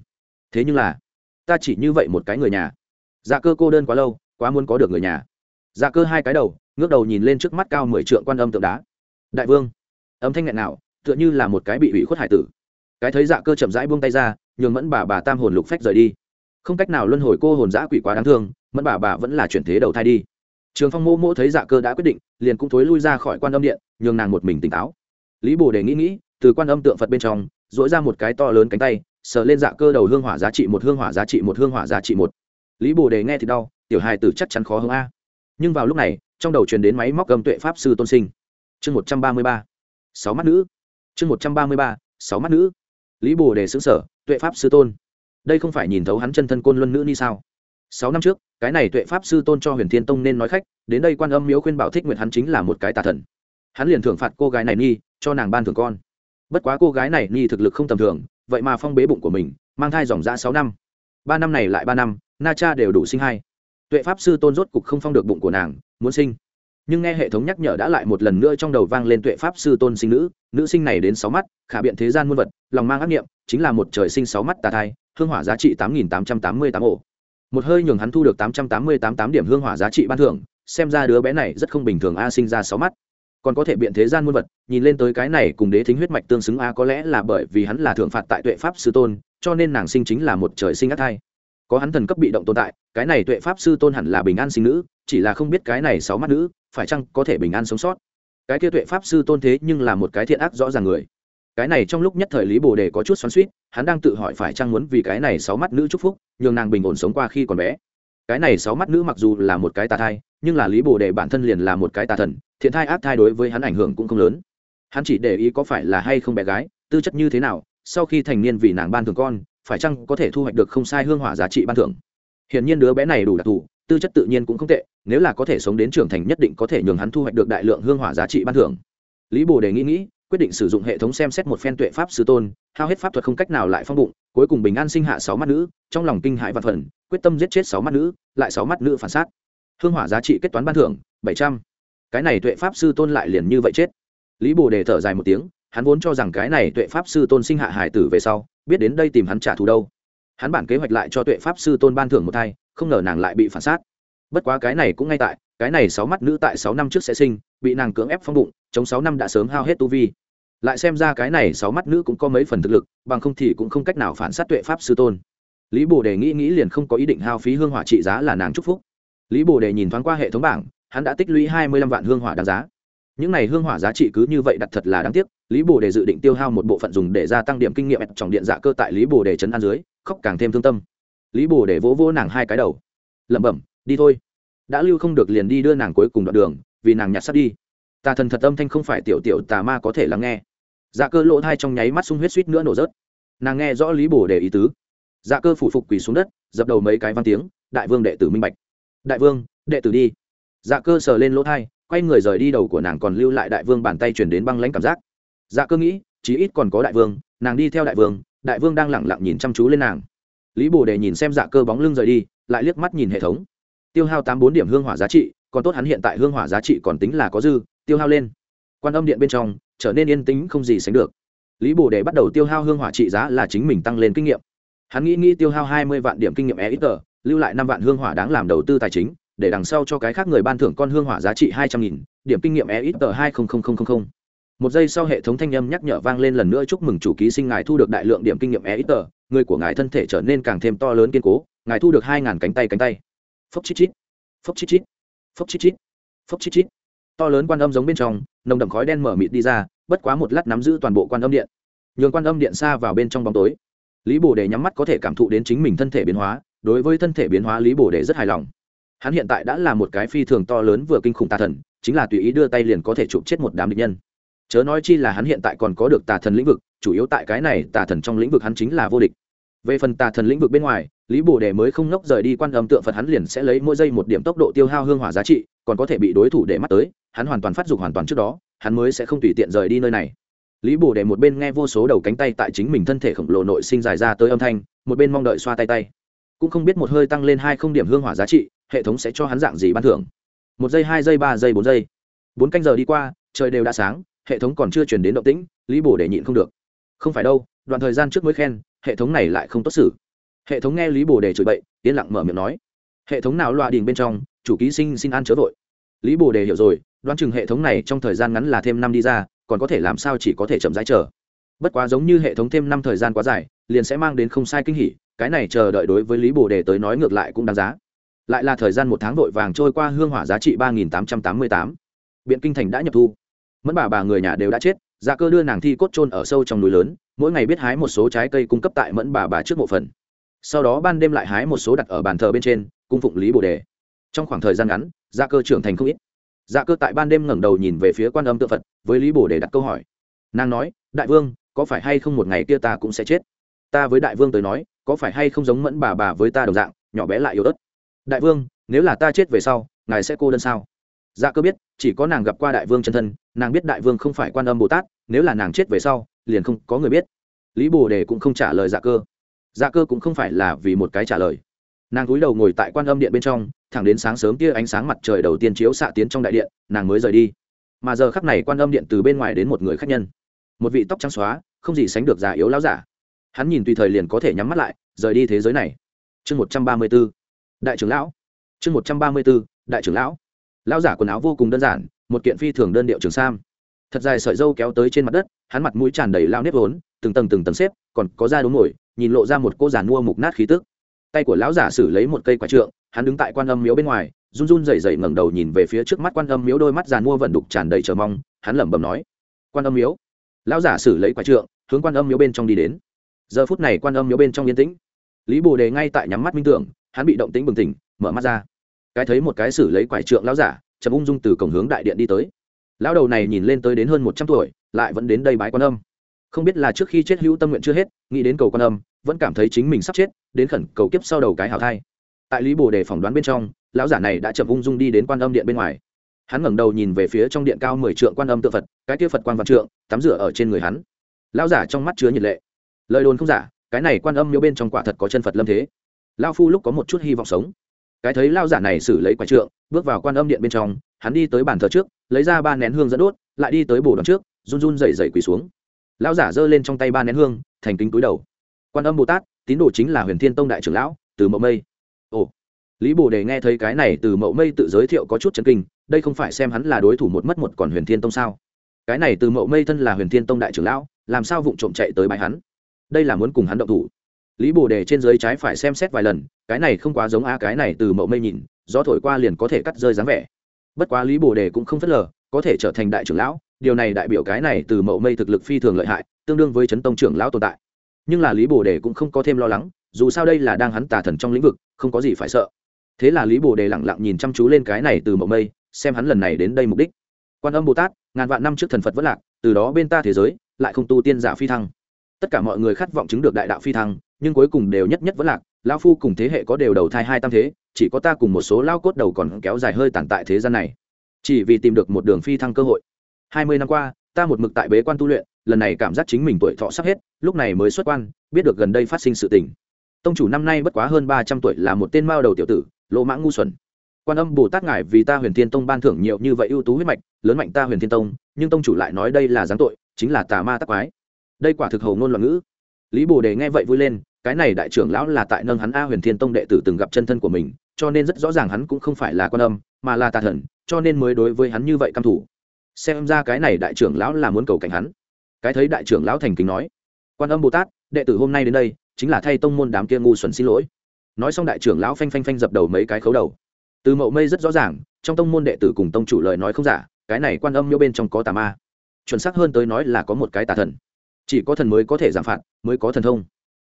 Thế nhưng là, ta chỉ như vậy một cái người nhà. Dạ cơ cô đơn quá lâu, quá muốn có được người nhà. Dạ cơ hai cái đầu, ngước đầu nhìn lên trước mắt cao mười trượng quan âm tượng đá. Đại vương. Âm thanh nghẹn nào tựa như là một cái bị ủy khuất hải tử. Cái thấy dạ cơ chậm rãi buông tay ra, nhường mẫn bà bà tam hồn lục phách rời đi. Không cách nào luân hồi cô hồn dã quỷ quá đáng thương, mẫn bà bà vẫn là chuyển thế đầu thai đi trường phong mô mô thấy dạ cơ đã quyết định, liền cũng thối lui ra khỏi quan âm điện, nhường nàng một mình tỉnh táo. Lý bồ đề nghĩ nghĩ, từ quan âm tượng phật bên trong dỗi ra một cái to lớn cánh tay, sờ lên dạ cơ đầu hương hỏa giá trị một, hương hỏa giá trị một, hương hỏa giá trị một. Lý bồ đề nghe thì đau, tiểu hài tử chắc chắn khó hơn a. Nhưng vào lúc này, trong đầu truyền đến máy móc gầm tuệ pháp sư tôn sinh. Chương một trăm ba mươi ba, sáu mắt nữ. Chương một trăm ba mươi ba, sáu mắt nữ. Lý bồ đề xứng sở tuệ pháp sư tôn. Đây không phải nhìn thấu hắn chân thân côn luân nữ ni sao? Sáu năm trước cái này tuệ pháp sư tôn cho huyền thiên tông nên nói khách, đến đây quan âm miếu khuyên bảo thích nguyện hắn chính là một cái tà thần. Hắn liền thưởng phạt cô gái này nhi, cho nàng ban thường con. Bất quá cô gái này nhi thực lực không tầm thường, vậy mà phong bế bụng của mình, mang thai dòng dã sáu năm. Ba năm này lại ba năm, na cha đều đủ sinh hai. Tuệ pháp sư tôn rốt cục không phong được bụng của nàng, muốn sinh. Nhưng nghe hệ thống nhắc nhở đã lại một lần nữa trong đầu vang lên tuệ pháp sư tôn sinh nữ nữ sinh này đến sáu mắt, khả biện thế gian muôn vật, lòng mang ác nghiệm chính là một trời sinh sáu mắt tà thai, hương hỏa giá trị tám nghìn tám trăm tám mươi tám ổ một hơi nhường hắn thu được tám trăm tám mươi tám tám điểm hương hỏa giá trị ban thưởng, xem ra đứa bé này rất không bình thường a sinh ra sáu mắt. Còn có thể biện thế gian muôn vật, nhìn lên tới cái này cùng đế thính huyết mạch tương xứng a có lẽ là bởi vì hắn là thượng phạt tại tuệ pháp sư tôn, cho nên nàng sinh chính là một trời sinh ác thai. Có hắn thần cấp bị động tồn tại, cái này tuệ pháp sư tôn hẳn là bình an sinh nữ, chỉ là không biết cái này sáu mắt nữ, phải chăng có thể bình an sống sót. Cái kia tuệ pháp sư tôn thế nhưng là một cái thiện ác rõ ràng người cái này trong lúc nhất thời lý bồ đề có chút xoắn suýt hắn đang tự hỏi phải chăng muốn vì cái này sáu mắt nữ chúc phúc, nhường nàng bình ổn sống qua khi còn bé. Cái này sáu mắt nữ mặc dù là một cái tà thai, nhưng là lý bồ đề bản thân liền là một cái tà thần, thiện thai ác thai đối với hắn ảnh hưởng cũng không lớn. Hắn chỉ để ý có phải là hay không bé gái, tư chất như thế nào, sau khi thành niên vì nàng ban thưởng con, phải chăng có thể thu hoạch được không sai hương hỏa giá trị ban thưởng. Hiển nhiên đứa bé này đủ đặc thù, tư chất tự nhiên cũng không tệ, nếu là có thể sống đến trưởng thành nhất định có thể nhường hắn thu hoạch được đại lượng hương hỏa giá trị ban thưởng. Lý bồ đề nghĩ nghĩ quyết định sử dụng hệ thống xem xét một phen tuệ pháp sư tôn, hao hết pháp thuật không cách nào lại phong bụng, cuối cùng bình an sinh hạ sáu mắt nữ, trong lòng kinh hãi và phần quyết tâm giết chết sáu mắt nữ, lại sáu mắt nữ phản xác. Hương hỏa giá trị kết toán ban thưởng, bảy trăm. Cái này tuệ pháp sư tôn lại liền như vậy chết. Lý bồ đề thở dài một tiếng, hắn vốn cho rằng cái này tuệ pháp sư tôn sinh hạ hải tử về sau, biết đến đây tìm hắn trả thù đâu. Hắn bản kế hoạch lại cho tuệ pháp sư tôn ban thưởng một thai, không ngờ nàng lại bị phản xác. Bất quá cái này cũng ngay tại, cái này sáu mắt nữ tại sáu năm trước sẽ sinh, bị nàng cưỡng ép phong bụng, chống sáu năm đã sớm hao hết tu vi lại xem ra cái này sáu mắt nữ cũng có mấy phần thực lực, bằng không thì cũng không cách nào phản sát tuệ pháp sư tôn. Lý bồ đề nghĩ nghĩ liền không có ý định hao phí hương hỏa trị giá là nàng chúc phúc. Lý bồ đề nhìn thoáng qua hệ thống bảng, hắn đã tích lũy hai mươi lăm vạn hương hỏa đáng giá. Những này hương hỏa giá trị cứ như vậy đặt thật là đáng tiếc, lý bồ đề dự định tiêu hao một bộ phận dùng để gia tăng điểm kinh nghiệm trong điện dạ cơ tại lý bồ đề chấn an dưới, khóc càng thêm thương tâm. Lý bồ đề vỗ vỗ nàng hai cái đầu. Lẩm bẩm, đi thôi. Đã lưu không được liền đi đưa nàng cuối cùng đoạn đường, vì nàng nhặt sắt đi. Tà thần thật âm thanh không phải tiểu tiểu tà ma có thể lắng nghe dạ cơ lỗ thai trong nháy mắt sung huyết suýt nữa nổ rớt. Nàng nghe rõ lý bồ đề ý tứ. Dạ cơ phủ phục quỳ xuống đất, dập đầu mấy cái văn tiếng, đại vương đệ tử minh bạch. Đại vương, đệ tử đi. Dạ cơ sờ lên lỗ thai, quay người rời đi đầu của nàng còn lưu lại đại vương bàn tay chuyển đến băng lãnh cảm giác. Dạ cơ nghĩ, chí ít còn có đại vương, nàng đi theo đại vương đại vương đang lẳng lặng nhìn chăm chú lên nàng. Lý bồ đề nhìn xem dạ cơ bóng lưng rời đi, lại liếc mắt nhìn hệ thống. Tiêu hao tám bốn điểm hương hỏa giá trị, còn tốt hắn hiện tại hương hỏa giá trị còn tính là có dư, tiêu hao lên quan âm điện bên trong, trở nên yên tĩnh không gì sánh được. Lý bồ đề bắt đầu tiêu hao hương hỏa trị giá là chính mình tăng lên kinh nghiệm. Hắn nghĩ nghĩ tiêu hao hai mươi vạn điểm kinh nghiệm e ít tờ, lưu lại năm vạn hương hỏa đáng làm đầu tư tài chính, để đằng sau cho cái khác người ban thưởng con hương hỏa giá trị hai trăm nghìn, điểm kinh nghiệm e ít tờ hai một giây sau hệ thống thanh âm nhắc nhở vang lên lần nữa chúc mừng chủ ký sinh ngài thu được đại lượng điểm kinh nghiệm e ít tờ, người của ngài thân thể trở nên càng thêm to lớn kiên cố, ngài thu được hai ngàn cánh tay cánh tay. Phốc chít chít. Phốc chít chít. Phốc chít chít. Phốc chít chít to lớn quan âm giống bên trong, nồng đậm khói đen mở mịt đi ra, bất quá một lát nắm giữ toàn bộ quan âm điện. Nhường quan âm điện xa vào bên trong bóng tối. Lý bồ đề nhắm mắt có thể cảm thụ đến chính mình thân thể biến hóa, đối với thân thể biến hóa lý bồ đề rất hài lòng. Hắn hiện tại đã là một cái phi thường to lớn vừa kinh khủng tà thần, chính là tùy ý đưa tay liền có thể chụp chết một đám địch nhân. Chớ nói chi là hắn hiện tại còn có được tà thần lĩnh vực, chủ yếu tại cái này tà thần trong lĩnh vực hắn chính là vô địch về phần tà thần lĩnh vực bên ngoài, lý bồ đề mới không nốc rời đi quan âm tượng phật hắn liền sẽ lấy mỗi giây một điểm tốc độ tiêu hao hương hỏa giá trị, còn có thể bị đối thủ để mắt tới, hắn hoàn toàn phát dục hoàn toàn trước đó, hắn mới sẽ không tùy tiện rời đi nơi này. Lý bồ đề một bên nghe vô số đầu cánh tay tại chính mình thân thể khổng lồ nội sinh dài ra tới âm thanh, một bên mong đợi xoa tay tay. Cũng không biết một hơi tăng lên hai không điểm hương hỏa giá trị, hệ thống sẽ cho hắn dạng gì ban thưởng. Một giây, hai giây, ba giây, bốn giây. Bốn canh giờ đi qua, trời đều đã sáng, hệ thống còn chưa chuyển đến động tĩnh, lý bồ đề nhịn không được. Không phải đâu đoạn thời gian trước mới khen, hệ thống này lại không tốt xử. Hệ thống nghe lý bồ đề chửi bậy, yên lặng mở miệng nói. Hệ thống nào loa đình bên trong, chủ ký sinh xin ăn chớ vội. Lý bồ đề hiểu rồi, đoán chừng hệ thống này trong thời gian ngắn là thêm năm đi ra, còn có thể làm sao chỉ có thể chậm rãi chờ. Bất quá giống như hệ thống thêm năm thời gian quá dài, liền sẽ mang đến không sai kinh hỉ, cái này chờ đợi đối với lý bồ đề tới nói ngược lại cũng đáng giá. Lại là thời gian một tháng vội vàng trôi qua hương hỏa giá trị ba nghìn tám trăm tám mươi tám. Biện kinh thành đã nhập thu. Mẫn bà bà người nhà đều đã chết dạ cơ đưa nàng thi cốt trôn ở sâu trong núi lớn mỗi ngày biết hái một số trái cây cung cấp tại mẫn bà bà trước mộ phần. Sau đó ban đêm lại hái một số đặt ở bàn thờ bên trên, cung phụng lý bồ đề. Trong khoảng thời gian ngắn gia cơ trưởng thành không ít. Gia cơ tại ban đêm ngẩng đầu nhìn về phía quan âm tự phật, với lý bồ đề đặt câu hỏi. Nàng nói, đại vương, có phải hay không một ngày kia ta cũng sẽ chết? Ta với đại vương tới nói, có phải hay không giống mẫn bà bà với ta đồng dạng, nhỏ bé lại yếu ớt? Đại vương, nếu là ta chết về sau, ngài sẽ cô đơn sao? Dạ cơ biết, chỉ có nàng gặp qua đại vương chân thân, nàng biết đại vương không phải quan âm bồ tát, nếu là nàng chết về sau liền không có người biết. Lý bồ đề cũng không trả lời dạ cơ. Dạ cơ cũng không phải là vì một cái trả lời. Nàng cúi đầu ngồi tại quan âm điện bên trong, thẳng đến sáng sớm kia ánh sáng mặt trời đầu tiên chiếu xạ tiến trong đại điện, nàng mới rời đi. Mà giờ khắc này quan âm điện từ bên ngoài đến một người khách nhân. Một vị tóc trắng xóa, không gì sánh được già yếu láo giả. Hắn nhìn tùy thời liền có thể nhắm mắt lại, rời đi thế giới này. Chương một trăm ba mươi b ố đại trưởng lão. Chương một trăm ba mươi b ố đại trưởng lão. Lão giả quần áo vô cùng đơn giản, một kiện phi thường đơn điệu trường sam thật dài sợi dâu kéo tới trên mặt đất, hắn mặt mũi tràn đầy lao nếp vốn, từng tầng từng tầng xếp, còn có da đốm ngồi, nhìn lộ ra một cô giàn mua mục nát khí tức. Tay của lão giả xử lấy một cây quả trượng, hắn đứng tại quan âm miếu bên ngoài, run run rẩy rẩy ngẩng đầu nhìn về phía trước mắt quan âm miếu đôi mắt giàn mua vận đục tràn đầy chờ mong, hắn lẩm bẩm nói, quan âm miếu? Lão giả xử lấy quả trượng, hướng quan âm miếu bên trong đi đến. Giờ phút này quan âm miếu bên trong yên tĩnh. Lý bồ đề ngay tại nhắm mắt minh tưởng, hắn bị động tĩnh bừng tỉnh, mở mắt ra. Cái thấy một cái xử lấy quải trượng lão giả, chậm ung dung từ cổng hướng đại điện đi tới lão đầu này nhìn lên tới đến hơn một trăm tuổi, lại vẫn đến đây bái quan âm. Không biết là trước khi chết hữu tâm nguyện chưa hết, nghĩ đến cầu quan âm, vẫn cảm thấy chính mình sắp chết, đến khẩn cầu kiếp sau đầu cái hào thai. Tại lý bồ đề phỏng đoán bên trong, lão giả này đã chậm ung dung đi đến quan âm điện bên ngoài. Hắn ngẩng đầu nhìn về phía trong điện cao mười trượng quan âm tự phật, cái kia phật quan văn trượng, tắm rửa ở trên người hắn. Lão giả trong mắt chứa nhiệt lệ. Lời đồn không giả, cái này quan âm miếu bên trong quả thật có chân phật lâm thế. Lao phu lúc có một chút hy vọng sống cái thấy lao giả này xử lấy quả trượng, bước vào quan âm điện bên trong, hắn đi tới bàn thờ trước, lấy ra ba nén hương dẫn đốt, lại đi tới bồ đón trước, run run dậy dậy quỳ xuống. Lao giả giơ lên trong tay ba nén hương, thành kính túi đầu. Quan âm bồ tát, tín đồ chính là huyền thiên tông đại trưởng lão, từ mậu mây. Ồ. Lý bồ đề nghe thấy cái này, từ mậu mây tự giới thiệu có chút chấn kinh, đây không phải xem hắn là đối thủ một mất một còn huyền thiên tông sao? Cái này từ mậu mây thân là huyền thiên tông đại trưởng lão, làm sao vụng trộm chạy tới bài hắn? Đây là muốn cùng hắn động thủ lý bồ đề trên dưới trái phải xem xét vài lần, cái này không quá giống a, cái này từ mậu mây nhìn, gió thổi qua liền có thể cắt rơi dáng vẻ. Bất quá lý bồ đề cũng không phớt lờ, có thể trở thành đại trưởng lão, điều này đại biểu cái này từ mậu mây thực lực phi thường lợi hại, tương đương với chấn tông trưởng lão tồn tại. Nhưng là lý bồ đề cũng không có thêm lo lắng, dù sao đây là đang hắn tà thần trong lĩnh vực, không có gì phải sợ. Thế là lý bồ đề lẳng lặng nhìn chăm chú lên cái này từ mậu mây, xem hắn lần này đến đây mục đích. Quan âm bồ tát, ngàn vạn năm trước thần phật vất lạc, từ đó bên ta thế giới, lại không tu tiên giả phi thăng. Tất cả mọi người khát vọng chứng được đại đạo phi thăng nhưng cuối cùng đều nhất nhất vẫn lạc lao phu cùng thế hệ có đều đầu thai hai tam thế, chỉ có ta cùng một số lao cốt đầu còn kéo dài hơi tàn tại thế gian này. Chỉ vì tìm được một đường phi thăng cơ hội. Hai mươi năm qua, ta một mực tại bế quan tu luyện, lần này cảm giác chính mình tuổi thọ sắp hết, lúc này mới xuất quan, biết được gần đây phát sinh sự tình. Tông chủ năm nay bất quá hơn ba trăm tuổi là một tên mao đầu tiểu tử, lỗ mãng ngu xuẩn. Quan âm bồ tát ngài vì ta huyền thiên tông ban thưởng nhiều như vậy ưu tú huyết mạch, lớn mạnh ta huyền thiên tông, nhưng tông chủ lại nói đây là giáng tội, chính là tà ma tắc quái. Đây quả thực hầu ngôn loạn ngữ. Lý bồ đề nghe vậy vui lên cái này đại trưởng lão là tại nâng hắn a huyền thiên tông đệ tử từng gặp chân thân của mình, cho nên rất rõ ràng hắn cũng không phải là quan âm, mà là tà thần, cho nên mới đối với hắn như vậy căm thủ. Xem ra cái này đại trưởng lão là muốn cầu cảnh hắn. Cái thấy đại trưởng lão thành kính nói, quan âm bồ tát, đệ tử hôm nay đến đây, chính là thay tông môn đám kia ngu xuẩn xin lỗi. Nói xong đại trưởng lão phanh phanh phanh dập đầu mấy cái khấu đầu. Từ mậu mây rất rõ ràng, trong tông môn đệ tử cùng tông chủ lời nói không giả, cái này quan âm miêu bên trong có tà ma. Chuẩn xác hơn tới nói là có một cái tà thần. Chỉ có thần mới có thể giảm phạt, mới có thần thông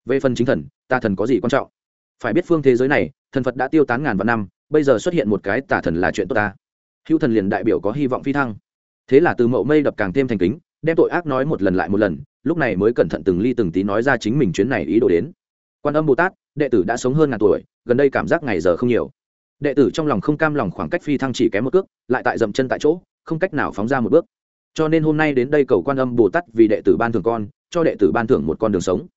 về phần chính thần, tà thần có gì quan trọng? Phải biết phương thế giới này, thần phật đã tiêu tán ngàn vạn năm, bây giờ xuất hiện một cái tà thần là chuyện tốt ta. Hữu thần liền đại biểu có hy vọng phi thăng. Thế là từ mậu mây đập càng thêm thành kính, đem tội ác nói một lần lại một lần, lúc này mới cẩn thận từng ly từng tí nói ra chính mình chuyến này ý đồ đến. Quan âm bồ tát, đệ tử đã sống hơn ngàn tuổi, gần đây cảm giác ngày giờ không nhiều. Đệ tử trong lòng không cam lòng khoảng cách phi thăng chỉ kém một cước, lại tại dậm chân tại chỗ, không cách nào phóng ra một bước. Cho nên hôm nay đến đây cầu quan âm bồ tát vì đệ tử ban thưởng con, cho đệ tử ban thưởng một con đường sống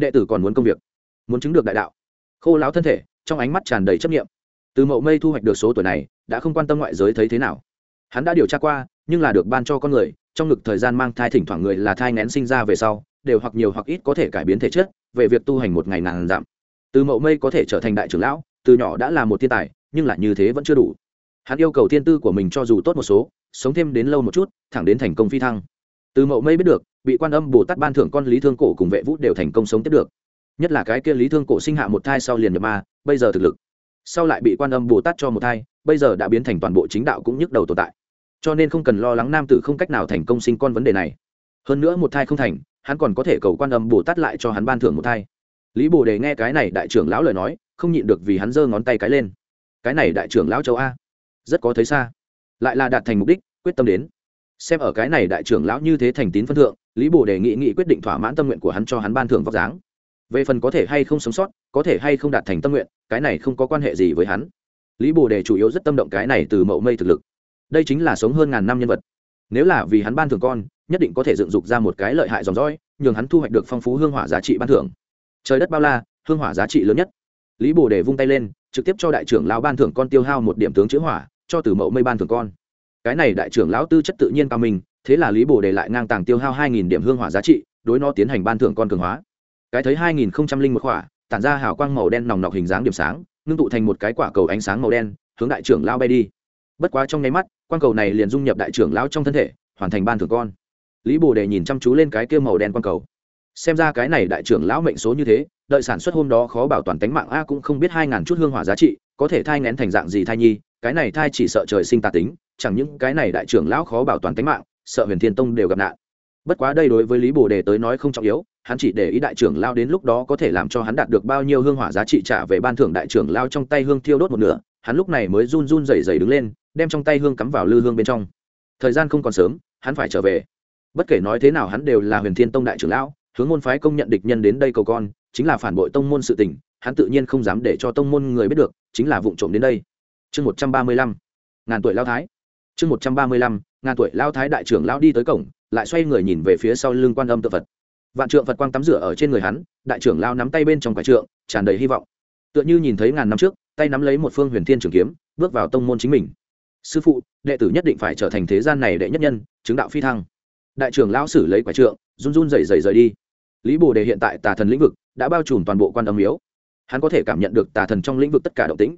đệ tử còn muốn công việc, muốn chứng được đại đạo. Khô láo thân thể, trong ánh mắt tràn đầy chấp nghiệm từ mậu mây thu hoạch được số tuổi này, đã không quan tâm ngoại giới thấy thế nào. Hắn đã điều tra qua, nhưng là được ban cho con người, trong ngực thời gian mang thai thỉnh thoảng người là thai ngén sinh ra về sau, đều hoặc nhiều hoặc ít có thể cải biến thể chất, về việc tu hành một ngày nàng giảm từ mậu mây có thể trở thành đại trưởng lão, từ nhỏ đã là một thiên tài, nhưng là như thế vẫn chưa đủ. Hắn yêu cầu thiên tư của mình cho dù tốt một số, sống thêm đến lâu một chút, thẳng đến thành công phi thăng. Từ mậu mây biết được bị quan âm bồ tát ban thưởng con lý thương cổ cùng vệ vũ đều thành công sống tiếp được. Nhất là cái kia lý thương cổ sinh hạ một thai sau liền nhập ma, bây giờ thực lực. Sau lại bị quan âm bồ tát cho một thai, bây giờ đã biến thành toàn bộ chính đạo cũng nhức đầu tồn tại. Cho nên không cần lo lắng nam tử không cách nào thành công sinh con vấn đề này. Hơn nữa một thai không thành, hắn còn có thể cầu quan âm bồ tát lại cho hắn ban thưởng một thai. Lý bồ đề nghe cái này đại trưởng lão lời nói, không nhịn được vì hắn giơ ngón tay cái lên. Cái này đại trưởng lão châu a. Rất có thấy xa. Lại là đạt thành mục đích, quyết tâm đến. Xem ở cái này đại trưởng lão như thế thành tín phân thượng lý bồ đề nghị nghị quyết định thỏa mãn tâm nguyện của hắn cho hắn ban thưởng vóc dáng. Về phần có thể hay không sống sót, có thể hay không đạt thành tâm nguyện, cái này không có quan hệ gì với hắn. Lý bồ đề chủ yếu rất tâm động cái này từ mậu mây thực lực. Đây chính là sống hơn ngàn năm nhân vật. Nếu là vì hắn ban thưởng con, nhất định có thể dựng dục ra một cái lợi hại dòng dõi, nhường hắn thu hoạch được phong phú hương hỏa giá trị ban thưởng. Trời đất bao la, hương hỏa giá trị lớn nhất. Lý bồ đề vung tay lên, trực tiếp cho đại trưởng lão ban thưởng con tiêu hao một điểm tướng chữ hỏa, cho từ mậu mây ban thưởng con. Cái này đại trưởng lão tư chất tự nhiên cao mình thế là lý bồ đề lại ngang tàng tiêu hao hai nghìn điểm hương hỏa giá trị, đối nó tiến hành ban thưởng con cường hóa. Cái thấy hai nghìn một khỏa tản ra hào quang màu đen nòng nọc hình dáng điểm sáng, ngưng tụ thành một cái quả cầu ánh sáng màu đen, hướng đại trưởng lao bay đi. Bất quá trong nháy mắt, quang cầu này liền dung nhập đại trưởng lão trong thân thể, hoàn thành ban thưởng con. Lý bồ đề nhìn chăm chú lên cái kia màu đen quang cầu. Xem ra cái này đại trưởng lão mệnh số như thế, đợi sản xuất hôm đó khó bảo toàn tính mạng a cũng không biết hai ngàn chút hương hỏa giá trị, có thể thai ngén thành dạng gì thai nhi, cái này thai chỉ sợ trời sinh tà tính, chẳng những cái này đại trưởng lão khó bảo toàn tính mạng sợ huyền thiên tông đều gặp nạn. Bất quá đây đối với lý bồ đề tới nói không trọng yếu, hắn chỉ để ý đại trưởng lao đến lúc đó có thể làm cho hắn đạt được bao nhiêu hương hỏa giá trị trả về ban thưởng đại trưởng lao trong tay hương thiêu đốt một nửa, hắn lúc này mới run run rẩy rẩy đứng lên, đem trong tay hương cắm vào lư hương bên trong. Thời gian không còn sớm, hắn phải trở về. Bất kể nói thế nào hắn đều là huyền thiên tông đại trưởng lão, hướng môn phái công nhận địch nhân đến đây cầu con, chính là phản bội tông môn sự tình, hắn tự nhiên không dám để cho tông môn người biết được, chính là vụ trộm đến đây. Chương một trăm ba mươi lăm. Ngàn tuổi lao thái. Chương một trăm ba mươi lăm ngàn tuổi lao thái đại trưởng lao đi tới cổng, lại xoay người nhìn về phía sau lưng quan âm tự phật. Vạn trượng phật quang tắm rửa ở trên người hắn, đại trưởng lao nắm tay bên trong quả trượng, tràn đầy hy vọng. Tựa như nhìn thấy ngàn năm trước, tay nắm lấy một phương huyền thiên trường kiếm, bước vào tông môn chính mình. Sư phụ, đệ tử nhất định phải trở thành thế gian này đệ nhất nhân, chứng đạo phi thăng. Đại trưởng lão xử lấy quả trượng, run run rẩy rẩy rời đi. Lý bồ đề hiện tại tà thần lĩnh vực đã bao trùm toàn bộ quan âm miếu. Hắn có thể cảm nhận được tà thần trong lĩnh vực tất cả động tĩnh.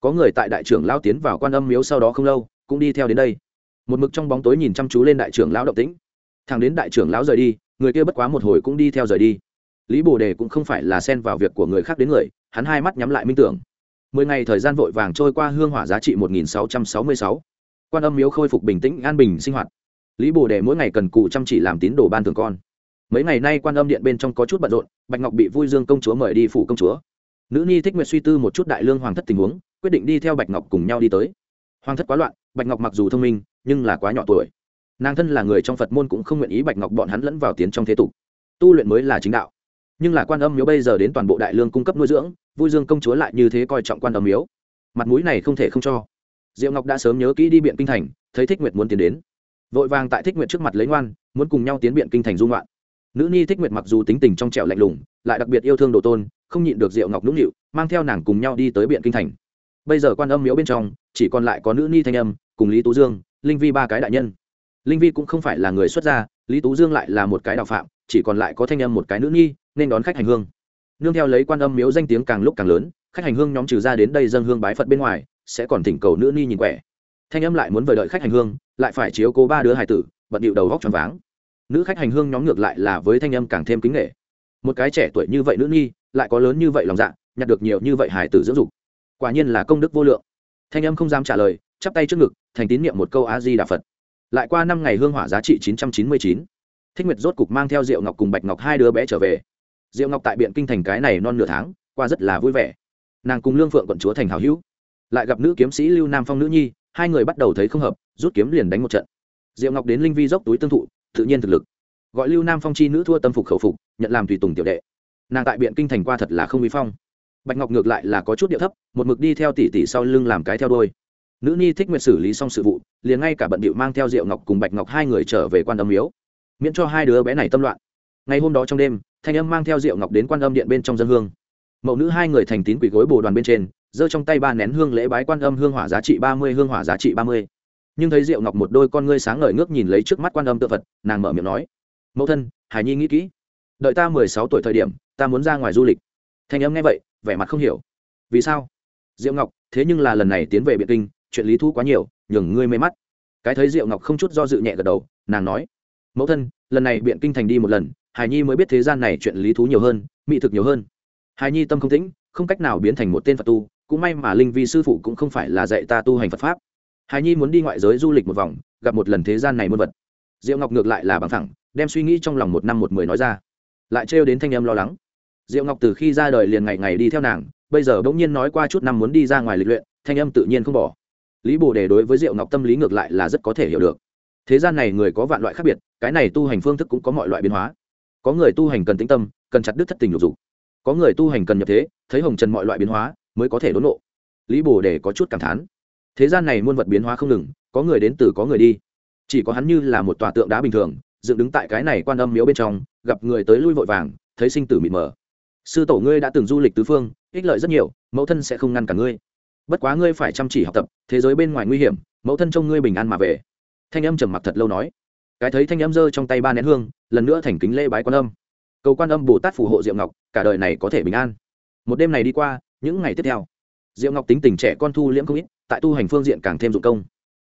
Có người tại đại trưởng lao tiến vào quan âm miếu sau đó không lâu, cũng đi theo đến đây một mực trong bóng tối nhìn chăm chú lên đại trưởng lão động tĩnh. Thằng đến đại trưởng lão rời đi, người kia bất quá một hồi cũng đi theo rời đi. Lý bồ đề cũng không phải là xen vào việc của người khác đến người, hắn hai mắt nhắm lại minh tưởng. Mười ngày thời gian vội vàng trôi qua hương hỏa giá trị một nghìn sáu trăm sáu mươi sáu. Quan âm miếu khôi phục bình tĩnh, an bình sinh hoạt. Lý bồ đề mỗi ngày cần cụ chăm chỉ làm tín đồ ban thường con. Mấy ngày nay quan âm điện bên trong có chút bận rộn, bạch ngọc bị vui dương công chúa mời đi phủ công chúa. Nữ nhi thích nguyệt suy tư một chút đại lương hoàng thất tình huống, quyết định đi theo bạch ngọc cùng nhau đi tới. Hoàng thất quá loạn, bạch ngọc mặc dù thông minh nhưng là quá nhỏ tuổi. Nàng thân là người trong phật môn cũng không nguyện ý bạch ngọc bọn hắn lẫn vào tiến trong thế tục. Tu luyện mới là chính đạo. Nhưng là quan âm miếu bây giờ đến toàn bộ đại lương cung cấp nuôi dưỡng, vui dương công chúa lại như thế coi trọng quan âm miếu. Mặt mũi này không thể không cho. Diệu ngọc đã sớm nhớ kỹ đi biện kinh thành, thấy thích nguyệt muốn tiến đến. Vội vàng tại thích nguyệt trước mặt lấy ngoan, muốn cùng nhau tiến biện kinh thành dung loạn nữ nhi thích nguyệt mặc dù tính tình trong trẻo lạnh lùng, lại đặc biệt yêu thương đồ tôn, không nhịn được diệu ngọc nũng nịu, mang theo nàng cùng nhau đi tới biện kinh thành. Bây giờ quan âm miếu bên trong, chỉ còn lại có nữ ni thanh âm, cùng lý tú dương linh vi ba cái đại nhân. Linh vi cũng không phải là người xuất gia, lý tú dương lại là một cái đạo phạm, chỉ còn lại có thanh âm một cái nữ nhi, nên đón khách hành hương. Nương theo lấy quan âm miếu danh tiếng càng lúc càng lớn, khách hành hương nhóm trừ ra đến đây dân hương bái phật bên ngoài, sẽ còn thỉnh cầu nữ ni nhìn quẻ. Thanh âm lại muốn vời đợi khách hành hương, lại phải chiếu cố ba đứa hải tử, bận điệu đầu góc tròn váng. Nữ khách hành hương nhóm ngược lại là với thanh âm càng thêm kính nghệ một cái trẻ tuổi như vậy nữ nhi, lại có lớn như vậy lòng dạ nhặt được nhiều như vậy hải tử dưỡng dục. Quả nhiên là công đức vô lượng. Thanh âm không dám trả lời chắp tay trước ngực, thành tín niệm một câu a di đà phật. Lại qua năm ngày hương hỏa giá trị chín trăm chín mươi chín. Thích nguyệt rốt cục mang theo diệu ngọc cùng bạch ngọc hai đứa bé trở về. Diệu ngọc tại biện kinh thành cái này non nửa tháng, qua rất là vui vẻ. Nàng cùng lương phượng quận chúa thành hào hữu. Lại gặp nữ kiếm sĩ lưu nam phong nữ nhi, hai người bắt đầu thấy không hợp, rút kiếm liền đánh một trận. Diệu ngọc đến linh vi dốc túi tương thụ, tự nhiên thực lực. Gọi lưu nam phong chi nữ thua tâm phục khẩu phục, nhận làm tùy tùng tiểu đệ. Nàng tại biện kinh thành qua thật là không uy phong. Bạch ngọc ngược lại là có chút điệu thấp, một mực đi theo tỷ tỷ sau lưng làm cái theo đôi nữ nhi thích nguyệt xử lý xong sự vụ, liền ngay cả bận điệu mang theo diệu ngọc cùng bạch ngọc hai người trở về quan âm miếu, miễn cho hai đứa bé này tâm loạn. Ngày hôm đó trong đêm, thanh âm mang theo diệu ngọc đến quan âm điện bên trong dân hương. Mẫu nữ hai người thành tín quỷ gối bồ đoàn bên trên, giơ trong tay ba nén hương lễ bái quan âm hương hỏa giá trị ba mươi, hương hỏa giá trị ba mươi. Nhưng thấy diệu ngọc một đôi con ngươi sáng ngời ngước nhìn lấy trước mắt quan âm tự vật nàng mở miệng nói mẫu thân hải nhi nghĩ kỹ. Đợi ta mười sáu tuổi thời điểm, ta muốn ra ngoài du lịch. Thanh âm nghe vậy, vẻ mặt không hiểu. Vì sao? Diệu ngọc, thế nhưng là lần này tiến về biện kinh chuyện lý thu quá nhiều, nhường ngươi mê mắt. Cái thấy diệu ngọc không chút do dự nhẹ gật đầu, nàng nói, mẫu thân, lần này biện kinh thành đi một lần, hải nhi mới biết thế gian này chuyện lý thú nhiều hơn, mỹ thực nhiều hơn. Hải nhi tâm không tĩnh, không cách nào biến thành một tên phật tu, cũng may mà linh vi sư phụ cũng không phải là dạy ta tu hành phật pháp. Hải nhi muốn đi ngoại giới du lịch một vòng, gặp một lần thế gian này muôn vật. Diệu ngọc ngược lại là bằng thẳng, đem suy nghĩ trong lòng một năm một mười nói ra. Lại trêu đến thanh em lo lắng. Diệu ngọc từ khi ra đời liền ngày ngày đi theo nàng, bây giờ bỗng nhiên nói qua chút năm muốn đi ra ngoài lịch luyện, thanh âm tự nhiên không bỏ lý bồ đề đối với diệu ngọc tâm lý ngược lại là rất có thể hiểu được. Thế gian này người có vạn loại khác biệt, cái này tu hành phương thức cũng có mọi loại biến hóa. Có người tu hành cần tĩnh tâm, cần chặt đứt thất tình lục dục. Có người tu hành cần nhập thế, thấy hồng trần mọi loại biến hóa, mới có thể đốn nộ lý bồ đề có chút cảm thán. Thế gian này muôn vật biến hóa không ngừng, có người đến từ có người đi. Chỉ có hắn như là một tòa tượng đá bình thường, dựng đứng tại cái này quan âm miếu bên trong, gặp người tới lui vội vàng, thấy sinh tử mịt mờ. Sư tổ ngươi đã từng du lịch tứ phương, ích lợi rất nhiều, mẫu thân sẽ không ngăn cả ngươi bất quá ngươi phải chăm chỉ học tập, thế giới bên ngoài nguy hiểm, mẫu thân trông ngươi bình an mà về. Thanh âm trầm mặc thật lâu nói. Cái thấy thanh âm giơ trong tay ba nén hương, lần nữa thành kính lễ bái quan âm. Cầu quan âm bồ tát phù hộ diệu ngọc, cả đời này có thể bình an. Một đêm này đi qua, những ngày tiếp theo, diệu ngọc tính tình trẻ con thu liễm không ít, tại tu hành phương diện càng thêm dụng công.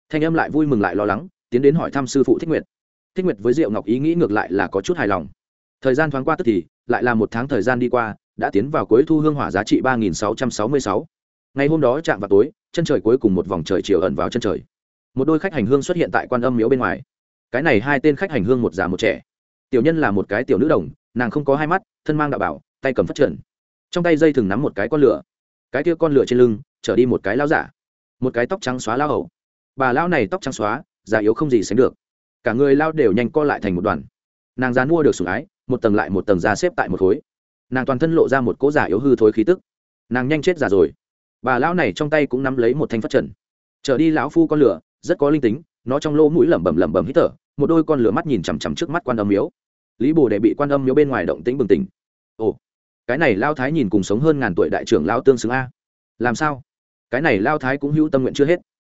Thanh âm lại vui mừng lại lo lắng, tiến đến hỏi thăm sư phụ thích nguyệt. Thích nguyệt với diệu ngọc ý nghĩ ngược lại là có chút hài lòng. Thời gian thoáng qua tức thì, lại là một tháng thời gian đi qua, đã tiến vào cuối thu hương hỏa giá trị ba nghìn sáu trăm sáu mươi sáu ngày hôm đó chạm vào tối, chân trời cuối cùng một vòng trời chiều ẩn vào chân trời. Một đôi khách hành hương xuất hiện tại quan âm miếu bên ngoài. Cái này hai tên khách hành hương một già một trẻ. Tiểu nhân là một cái tiểu nữ đồng, nàng không có hai mắt, thân mang đạo bảo, tay cầm phát trần. Trong tay dây thừng nắm một cái con lửa. Cái kia con lửa trên lưng trở đi một cái lao giả. Một cái tóc trắng xóa lao hậu bà lao này tóc trắng xóa, già yếu không gì sánh được. Cả người lao đều nhanh co lại thành một đoàn. Nàng dán mua được sủng ái, một tầng lại một tầng ra xếp tại một khối. Nàng toàn thân lộ ra một cỗ giả yếu hư thối khí tức. Nàng nhanh chết già rồi bà lão này trong tay cũng nắm lấy một thanh phát trần. Trở đi lão phu con lửa, rất có linh tính, nó trong lỗ mũi lẩm bẩm lẩm bẩm hít thở, một đôi con lửa mắt nhìn chằm chằm trước mắt quan âm miếu. Lý bồ đệ bị quan âm miếu bên ngoài động tĩnh bừng tỉnh. Ồ, cái này lao thái nhìn cùng sống hơn ngàn tuổi đại trưởng lao tương xứng a. Làm sao? Cái này lao thái cũng hữu tâm nguyện chưa hết.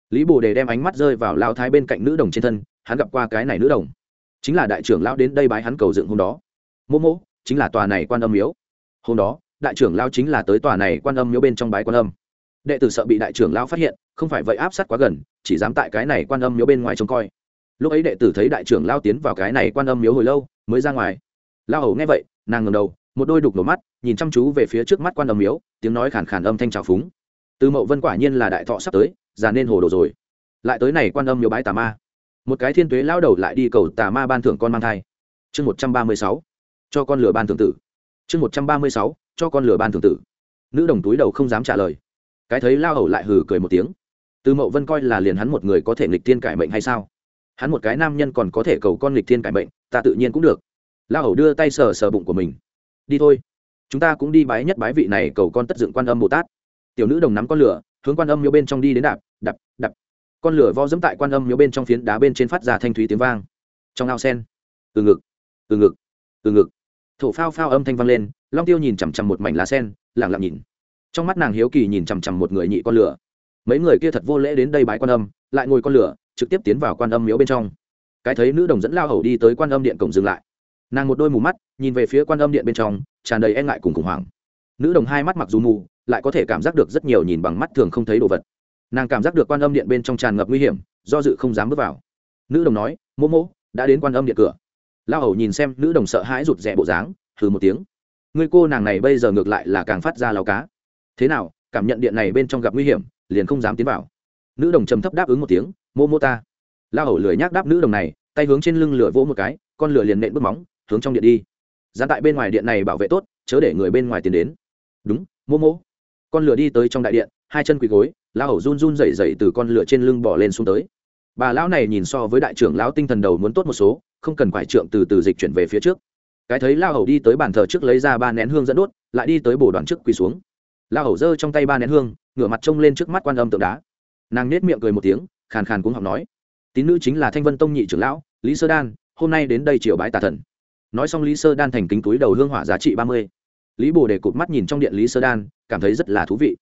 Lý bồ đề đem ánh mắt rơi vào lao thái bên cạnh nữ đồng trên thân, hắn gặp qua cái này nữ đồng. Chính là đại trưởng lão đến đây bái hắn cầu dựng hôm đó. Mô mô chính là tòa này quan âm miếu. Hôm đó, đại trưởng lao chính là tới tòa này quan âm miếu bên trong bái quan âm đệ tử sợ bị đại trưởng lao phát hiện, không phải vậy áp sát quá gần, chỉ dám tại cái này quan âm miếu bên ngoài trông coi. Lúc ấy đệ tử thấy đại trưởng lao tiến vào cái này quan âm miếu hồi lâu, mới ra ngoài. Lao hầu nghe vậy, nàng ngầm đầu, một đôi đục nổ mắt, nhìn chăm chú về phía trước mắt quan âm miếu, tiếng nói khàn khàn âm thanh trào phúng. Từ mậu vân quả nhiên là đại thọ sắp tới, già nên hồ đồ rồi. Lại tới này quan âm miếu bái tà ma. Một cái thiên tuế lao đầu lại đi cầu tà ma ban thưởng con mang thai. Chương một trăm ba mươi sáu, cho con lửa ban thưởng tử. Chương một trăm ba mươi sáu, cho con lửa ban thưởng tử. Nữ đồng túi đầu không dám trả lời cái thấy lao hầu lại hừ cười một tiếng. Từ mậu vân coi là liền hắn một người có thể nghịch thiên cải mệnh hay sao? Hắn một cái nam nhân còn có thể cầu con nghịch thiên cải mệnh, ta tự nhiên cũng được. Lao hầu đưa tay sờ sờ bụng của mình. Đi thôi. Chúng ta cũng đi bái nhất bái vị này cầu con tất dựng quan âm bồ tát. Tiểu nữ đồng nắm con lửa, hướng quan âm miếu bên trong đi đến đạp đập đập con lửa vo dẫm tại quan âm miếu bên trong phiến đá bên trên phát ra thanh thúy tiếng vang. Trong ao sen. Từ ngực từ ngực từ ngực. Thổ phao phao âm thanh vang lên, long tiêu nhìn chằm chằm một mảnh lá sen lẳng lặng nhìn trong mắt nàng hiếu kỳ nhìn chằm chằm một người nhị con lửa. Mấy người kia thật vô lễ đến đây bái quan âm, lại ngồi con lửa, trực tiếp tiến vào quan âm miếu bên trong. Cái thấy nữ đồng dẫn lao hầu đi tới quan âm điện cổng dừng lại. Nàng một đôi mù mắt, nhìn về phía quan âm điện bên trong, tràn đầy e ngại cùng khủng hoảng. Nữ đồng hai mắt mặc dù mù, lại có thể cảm giác được rất nhiều nhìn bằng mắt thường không thấy đồ vật. Nàng cảm giác được quan âm điện bên trong tràn ngập nguy hiểm, do dự không dám bước vào. Nữ đồng nói mô mô đã đến quan âm điện cửa. Lao hầu nhìn xem nữ đồng sợ hãi rụt rè bộ dáng thử một tiếng. Người cô nàng này bây giờ ngược lại là càng phát ra lao cá thế nào, cảm nhận điện này bên trong gặp nguy hiểm, liền không dám tiến vào. Nữ đồng trầm thấp đáp ứng một tiếng, mô mô ta. Lao hầu lười nhác đáp nữ đồng này, tay hướng trên lưng lửa vỗ một cái, con lửa liền nện bước móng, hướng trong điện đi. Gian tại bên ngoài điện này bảo vệ tốt, chớ để người bên ngoài tiến đến. Đúng, mô mô. Con lửa đi tới trong đại điện, hai chân quỳ gối, lao hầu run run rẩy rẩy từ con lửa trên lưng bỏ lên xuống tới. Bà lão này nhìn so với đại trưởng lão tinh thần đầu muốn tốt một số, không cần quải trượng từ từ dịch chuyển về phía trước. Cái thấy lao hầu đi tới bàn thờ trước lấy ra ba nén hương dẫn đốt, lại đi tới bồ đoàn trước quỳ xuống la hầu giơ trong tay ba nén hương, ngửa mặt trông lên trước mắt quan âm tượng đá. Nàng nết miệng cười một tiếng, khàn khàn cũng học nói, tín nữ chính là thanh vân tông nhị trưởng lão, lý sơ đan, hôm nay đến đây triều bái tà thần. Nói xong lý sơ đan thành kính túi đầu hương hỏa giá trị ba mươi. Lý bồ để cụt mắt nhìn trong điện lý sơ đan, cảm thấy rất là thú vị.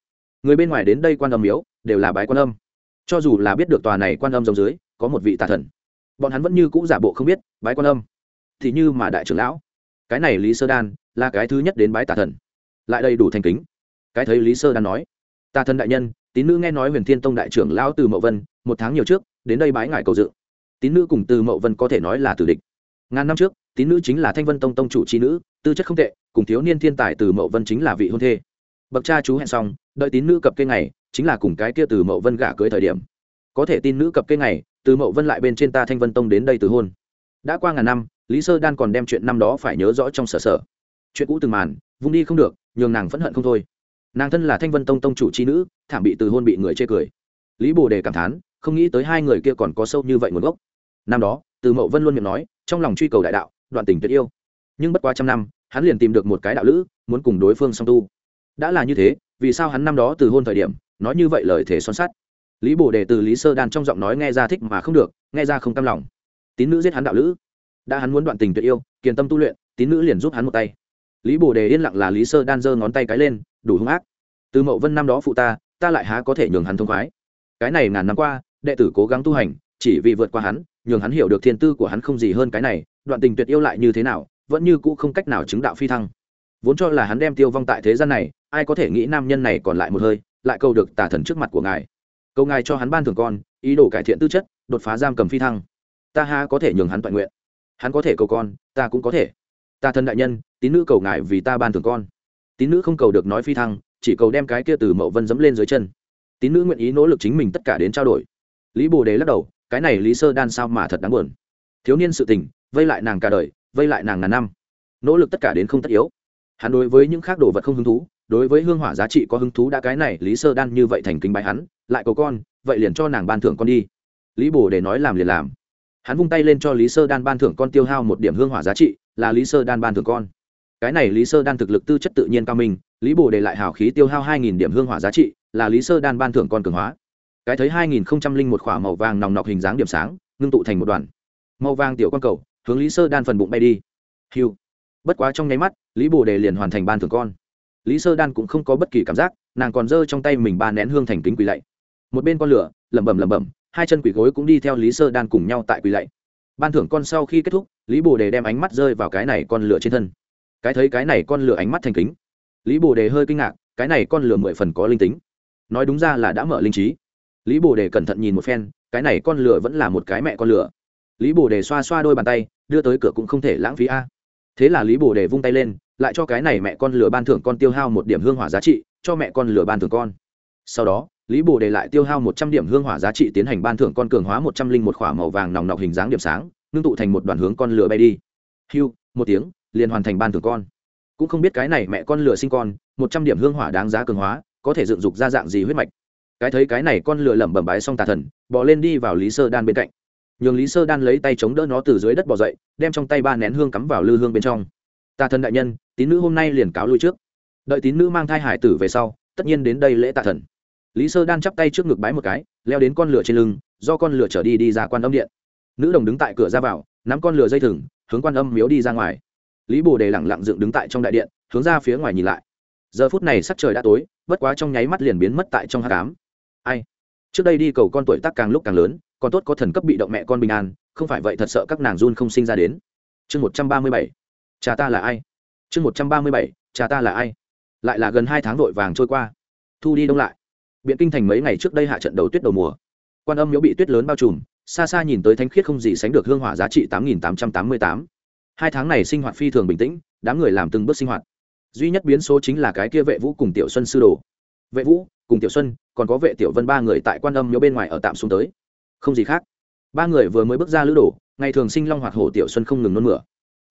Người bên ngoài đến đây quan âm miếu, đều là bái quan âm. Cho dù là biết được tòa này quan âm giống dưới, có một vị tà thần, bọn hắn vẫn như cũ giả bộ không biết bái quan âm. Thì như mà đại trưởng lão, cái này lý sơ đan là cái thứ nhất đến bái tà thần. Lại đây đủ thành kính cái thấy lý sơ đan nói tà thần đại nhân, tín nữ nghe nói huyền thiên tông đại trưởng lão từ mậu vân, một tháng nhiều trước, đến đây bái ngài cầu dự. Tín nữ cùng từ mậu vân có thể nói là tử địch. Ngàn năm trước, tín nữ chính là thanh vân tông tông chủ trí nữ, tư chất không tệ, cùng thiếu niên thiên tài từ mậu vân chính là vị hôn thê. Bậc cha chú hẹn xong, đợi tín nữ cập cây này chính là cùng cái kia từ mậu vân gả cưới thời điểm. Có thể tin nữ cập cây này từ mậu vân lại bên trên ta thanh vân tông đến đây từ hôn. Đã qua ngàn năm, lý sơ đan còn đem chuyện năm đó phải nhớ rõ trong sở sở. Chuyện cũ từng màn, vung đi không được, nhường nàng phẫn hận không thôi nàng thân là thanh vân tông tông chủ c h i nữ, thảm bị từ hôn bị người chê cười. Lý bồ đề cảm thán, không nghĩ tới hai người kia còn có sâu như vậy nguồn gốc. Năm đó, từ mậu vân luôn miệng nói, trong lòng truy cầu đại đạo, đoạn tình tuyệt yêu. Nhưng bất quá trăm năm, hắn liền tìm được một cái đạo lữ, muốn cùng đối phương song tu. Đã là như thế, vì sao hắn năm đó từ hôn thời điểm, nói như vậy lời thể son sắt? Lý bồ đề từ lý sơ đan trong giọng nói nghe ra thích mà không được, nghe ra không cam lòng. Tín nữ giết hắn đạo lữ. Đã hắn muốn đoạn tình tuyệt yêu, kiền tâm tu luyện, tín nữ liền giúp hắn một tay lý bồ đề yên lặng là lý sơ đan giơ ngón tay cái lên, đủ hung ác. Từ mậu vân năm đó phụ ta ta lại há có thể nhường hắn thông khoái. Cái này ngàn năm qua, đệ tử cố gắng tu hành, chỉ vì vượt qua hắn, nhường hắn hiểu được thiên tư của hắn không gì hơn cái này, đoạn tình tuyệt yêu lại như thế nào, vẫn như cũ không cách nào chứng đạo phi thăng. Vốn cho là hắn đem tiêu vong tại thế gian này, ai có thể nghĩ nam nhân này còn lại một hơi, lại cầu được tà thần trước mặt của ngài. Cầu ngài cho hắn ban thường con, ý đồ cải thiện tư chất, đột phá giam cầm phi thăng. Ta ha có thể nhường hắn toàn nguyện. Hắn có thể cầu con, ta cũng có thể ta thân đại nhân, tín nữ cầu ngài vì ta ban thường con. Tín nữ không cầu được nói phi thăng, chỉ cầu đem cái kia từ mậu vân dẫm lên dưới chân. Tín nữ nguyện ý nỗ lực chính mình tất cả đến trao đổi. Lý bồ đề lắc đầu, cái này lý sơ đan sao mà thật đáng buồn. Thiếu niên sự tình, vây lại nàng cả đời, vây lại nàng ngàn năm. Nỗ lực tất cả đến không tất yếu. Hắn đối với những khác đồ vật không hứng thú, đối với hương hỏa giá trị có hứng thú đã cái này lý sơ đan như vậy thành kính bái hắn, lại cầu con, vậy liền cho nàng ban thưởng con đi. Lý bồ để nói làm liền làm. Hắn vung tay lên cho lý sơ đan ban thưởng con tiêu hao một điểm hương hỏa giá trị là lý sơ đan ban thưởng con. Cái này lý sơ đan thực lực tư chất tự nhiên cao minh, lý bồ đề lại hào khí tiêu hao hai nghìn điểm hương hỏa giá trị, là lý sơ đan ban thưởng con cường hóa. Cái thấy hai nghìn một khỏa màu vàng nòng nọc hình dáng điểm sáng, ngưng tụ thành một đoàn. Màu vàng tiểu q cầu, hướng lý sơ đan phần bụng bay đi. Hiu. Bất quá trong nháy mắt, lý bồ đề liền hoàn thành ban thưởng con. Lý sơ đan cũng không có bất kỳ cảm giác, nàng còn giơ trong tay mình ba nén hương thành kính quỳ lạy. Một bên con lửa, lẩm bẩm lẩm bẩm, hai chân quỷ gối cũng đi theo lý sơ đan cùng nhau tại quỳ lạy ban thưởng con sau khi kết thúc, lý bồ đề đem ánh mắt rơi vào cái này con lửa trên thân. Cái thấy cái này con lửa ánh mắt thành kính. Lý bồ đề hơi kinh ngạc, cái này con lửa mười phần có linh tính. Nói đúng ra là đã mở linh trí. Lý bồ đề cẩn thận nhìn một phen, cái này con lửa vẫn là một cái mẹ con lửa. Lý bồ đề xoa xoa đôi bàn tay, đưa tới cửa cũng không thể lãng phí a. Thế là lý bồ đề vung tay lên, lại cho cái này mẹ con lửa ban thưởng con tiêu hao một điểm hương hỏa giá trị, cho mẹ con lửa ban thưởng con. Sau đó lý bồ đề lại tiêu hao một trăm điểm hương hỏa giá trị tiến hành ban thưởng con cường hóa một trăm linh một k h ỏ a màu vàng nòng nọc hình dáng điểm sáng, ngưng tụ thành một đoàn hướng con lửa bay đi. Hiu một tiếng, liền hoàn thành ban thưởng con. Cũng không biết cái này mẹ con lửa sinh con, một trăm điểm hương hỏa đáng giá cường hóa, có thể dựng dục ra dạng gì huyết mạch. Cái thấy cái này con lửa lẩm bẩm bái xong tà thần bỏ lên đi vào lý sơ đan bên cạnh. Nhường lý sơ đan lấy tay chống đỡ nó từ dưới đất bỏ dậy, đem trong tay ba nén hương cắm vào lư hương bên trong. Tà thần đại nhân, tín nữ hôm nay liền cáo lui trước. Đợi tín nữ mang thai hải tử về sau, tất nhiên đến đây lễ tà thần lý sơ đan chắp tay trước ngực bái một cái, leo đến con lửa trên lưng, do con lửa trở đi đi ra quan âm điện. Nữ đồng đứng tại cửa ra vào, nắm con lửa dây thừng, hướng quan âm miếu đi ra ngoài. Lý bồ đề lẳng lặng dựng đứng tại trong đại điện, hướng ra phía ngoài nhìn lại. Giờ phút này sắc trời đã tối, bất quá trong nháy mắt liền biến mất tại trong hát cám ai? Trước đây đi cầu con tuổi tác càng lúc càng lớn, còn tốt có thần cấp bị động mẹ con bình an, không phải vậy thật sợ các nàng run không sinh ra đến. Chương một trăm ba mươi bảy. Cha ta là ai? Chương một trăm ba mươi bảy. Cha ta là ai? Lại là gần hai tháng vội vàng trôi qua. Thu đi đông lại biện kinh thành mấy ngày trước đây hạ trận đầu tuyết đầu mùa. Quan âm miếu bị tuyết lớn bao trùm, xa xa nhìn tới thánh khiết không gì sánh được hương hỏa giá trị tám nghìn tám trăm tám mươi tám. Hai tháng này sinh hoạt phi thường bình tĩnh, đám người làm từng bước sinh hoạt. Duy nhất biến số chính là cái kia vệ vũ cùng tiểu xuân sư đồ. Vệ vũ cùng tiểu xuân, còn có vệ tiểu vân ba người tại quan âm miếu bên ngoài ở tạm xuống tới. Không gì khác. Ba người vừa mới bước ra lữ đồ, ngày thường sinh long hoạt hổ tiểu xuân không ngừng nôn mửa.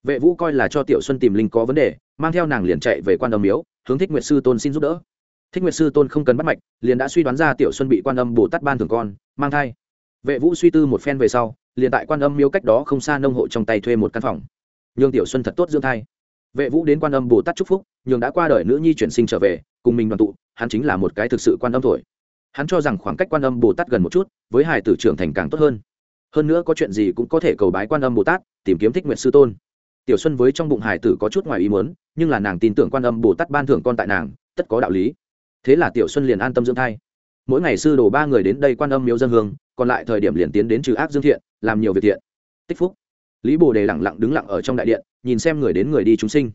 Vệ vũ coi là cho tiểu xuân tìm linh có vấn đề, mang theo nàng liền chạy về quan âm miếu, hướng thích nguyệt sư tôn xin giúp đỡ thích nguyệt sư tôn không cần bắt mạch, liền đã suy đoán ra tiểu xuân bị quan âm bồ tát ban thường con, mang thai. Vệ vũ suy tư một phen về sau, liền tại quan âm miếu cách đó không xa nông hộ trong tay thuê một căn phòng. Nhường tiểu xuân thật tốt dưỡng thai. Vệ vũ đến quan âm bồ tát chúc phúc, nhường đã qua đời nữ nhi chuyển sinh trở về, cùng mình đoàn tụ, hắn chính là một cái thực sự quan âm thổi. Hắn cho rằng khoảng cách quan âm bồ tát gần một chút, với hải tử trưởng thành càng tốt hơn. Hơn nữa có chuyện gì cũng có thể cầu bái quan âm bồ tát, tìm kiếm thích nguyện sư tôn. Tiểu xuân với trong bụng hải tử có chút ngoài ý muốn, nhưng là nàng tin tưởng quan âm bồ tát ban thưởng con tại nàng, tất có đạo lý thế là tiểu xuân liền an tâm dưỡng thai. Mỗi ngày sư đồ ba người đến đây quan âm miếu dân hương, còn lại thời điểm liền tiến đến trừ ác dương thiện, làm nhiều việc thiện. Tích phúc. Lý bồ đề lẳng lặng đứng lặng ở trong đại điện, nhìn xem người đến người đi chúng sinh.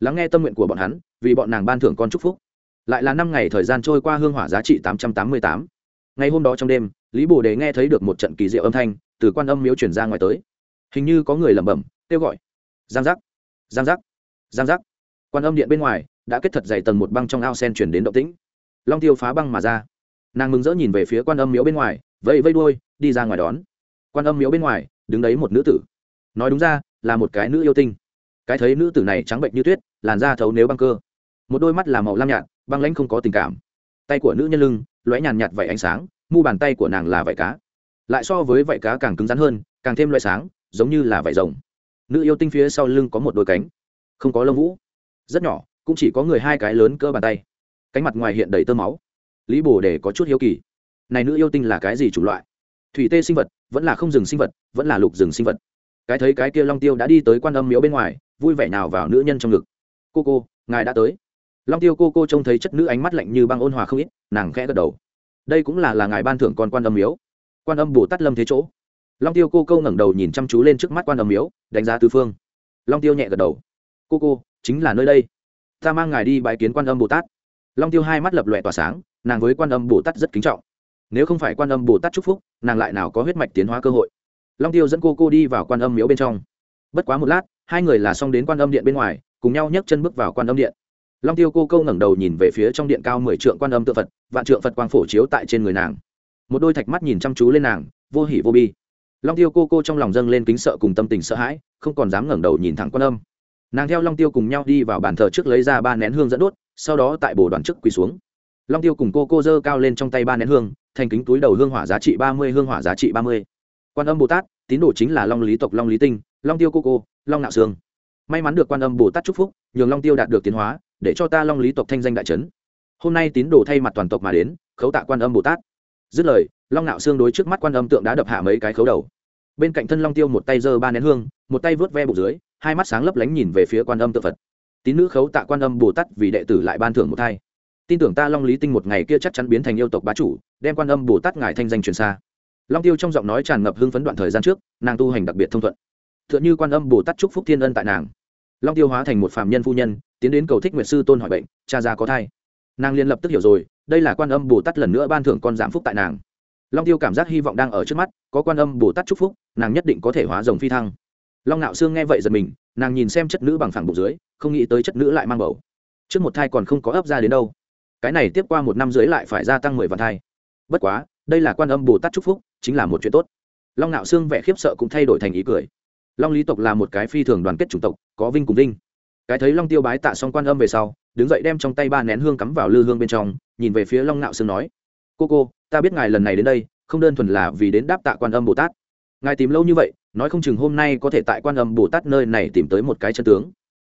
Lắng nghe tâm nguyện của bọn hắn, vì bọn nàng ban thưởng con chúc phúc. Lại là năm ngày thời gian trôi qua hương hỏa giá trị tám trăm tám mươi tám. Ngày hôm đó trong đêm, lý bồ đề nghe thấy được một trận kỳ diệu âm thanh, từ quan âm miếu chuyển ra ngoài tới. Hình như có người lẩm bẩm, kêu gọi. Giang giác. Giang giác. Giang giác. Quan âm điện bên ngoài, đã kết thật dày tầng một băng trong ao sen chuyển đến động tĩnh long tiêu phá băng mà ra. Nàng mừng rỡ nhìn về phía quan âm miếu bên ngoài vây vây đuôi, đi ra ngoài đón. Quan âm miếu bên ngoài, đứng đấy một nữ tử. Nói đúng ra, là một cái nữ yêu tinh. Cái thấy nữ tử này trắng bệnh như tuyết, làn da thấu nếu băng cơ. Một đôi mắt là màu lam nhạt, băng lãnh không có tình cảm. Tay của nữ nhân lưng, lóe nhàn nhạt vảy ánh sáng, mu bàn tay của nàng là vảy cá. Lại so với vảy cá càng cứng rắn hơn, càng thêm loại sáng, giống như là vảy rồng. Nữ yêu tinh phía sau lưng có một đôi cánh. Không có lông vũ. Rất nhỏ, cũng chỉ có người hai cái lớn cơ bàn tay cánh mặt ngoài hiện đầy tơ máu. Lý bồ để có chút hiếu kỳ. Này nữ yêu tinh là cái gì chủng loại? Thủy tê sinh vật, vẫn là không rừng sinh vật, vẫn là lục rừng sinh vật. Cái thấy cái kia long tiêu đã đi tới quan âm miếu bên ngoài, vui vẻ nào vào nữ nhân trong ngực. Cô cô, ngài đã tới. Long tiêu cô cô trông thấy chất nữ ánh mắt lạnh như băng ôn hòa không ít, nàng khẽ gật đầu. Đây cũng là là ngài ban thưởng con quan âm miếu. Quan âm bồ tát lâm thế chỗ. Long tiêu cô câu ngẩng đầu nhìn chăm chú lên trước mắt quan âm miếu, đánh giá tư phương. Long tiêu nhẹ gật đầu. Cô cô, chính là nơi đây. Ta mang ngài đi bài kiến quan âm bồ tát long tiêu hai mắt lập lòe tỏa sáng, nàng với quan âm bồ tát rất kính trọng. Nếu không phải quan âm bồ tát chúc phúc, nàng lại nào có huyết mạch tiến hóa cơ hội. Long tiêu dẫn cô cô đi vào quan âm miếu bên trong. Bất quá một lát, hai người là xong đến quan âm điện bên ngoài, cùng nhau nhấc chân bước vào quan âm điện. Long tiêu cô câu ngẩng đầu nhìn về phía trong điện cao mười trượng quan âm tự phật, vạn trượng phật quang phổ chiếu tại trên người nàng. Một đôi thạch mắt nhìn chăm chú lên nàng, vô hỉ vô bi. Long tiêu cô cô trong lòng dâng lên kính sợ cùng tâm tình sợ hãi, không còn dám ngẩng đầu nhìn thẳng quan âm. Nàng theo long tiêu cùng nhau đi vào bàn thờ trước lấy ra ba nén hương dẫn đốt sau đó tại bồ đoàn trước quỳ xuống. Long tiêu cùng cô cô dơ cao lên trong tay ba nén hương, thành kính túi đầu hương hỏa giá trị ba mươi, hương hỏa giá trị ba mươi. Quan âm bồ tát, tín đồ chính là long lý tộc, long lý tinh, long tiêu cô cô, long nạo sương. May mắn được quan âm bồ tát chúc phúc, nhường long tiêu đạt được tiến hóa, để cho ta long lý tộc thanh danh đại trấn hôm nay tín đồ thay mặt toàn tộc mà đến, khấu tạ quan âm bồ tát. Dứt lời, long nạo xương đối trước mắt quan âm tượng đã đập hạ mấy cái khấu đầu. Bên cạnh thân long tiêu một tay giơ ba nén hương, một tay vớt ve bụng dưới, hai mắt sáng lấp lánh nhìn về phía quan âm tượng phật tín nữ khấu tạ quan âm bồ tát vì đệ tử lại ban thưởng một thai. Tin tưởng ta long lý tinh một ngày kia chắc chắn biến thành yêu tộc bá chủ, đem quan âm bồ tát ngài thanh danh truyền xa. Long tiêu trong giọng nói tràn ngập hưng phấn đoạn thời gian trước, nàng tu hành đặc biệt thông thuận. T h ư ợ n h ư quan âm bồ tát chúc phúc thiên ân tại nàng. Long tiêu hóa thành một phạm nhân phu nhân, tiến đến cầu thích nguyệt sư tôn hỏi bệnh, cha già có thai. Nàng liên lập tức hiểu rồi, đây là quan âm bồ tát lần nữa ban thưởng con giảm phúc tại nàng. Long tiêu cảm giác hy vọng đang ở trước mắt, có quan âm bồ tát chúc phúc, nàng nhất định có thể hóa rồng phi thăng. Long nạo sương nghe vậy giật mình, nàng nhìn xem chất nữ bằng phẳng bụng dưới không nghĩ tới chất nữ lại mang bầu. Trước một thai còn không có ấp ra đến đâu. Cái này tiếp qua một năm dưới lại phải gia tăng mười vạn thai. Bất quá, đây là quan âm bồ tát chúc phúc, chính là một chuyện tốt. Long nạo xương vẻ khiếp sợ cũng thay đổi thành ý cười. Long lý tộc là một cái phi thường đoàn kết chủng tộc, có vinh cùng vinh. Cái thấy long tiêu bái tạ xong quan âm về sau, đứng dậy đem trong tay ba nén hương cắm vào lư hương bên trong, nhìn về phía long nạo xương nói, cô cô, ta biết ngài lần này đến đây, không đơn thuần là vì đến đáp tạ quan âm bồ tát. Ngài tìm lâu như vậy, nói không chừng hôm nay có thể tại quan âm bồ tát nơi này tìm tới một cái chân tướng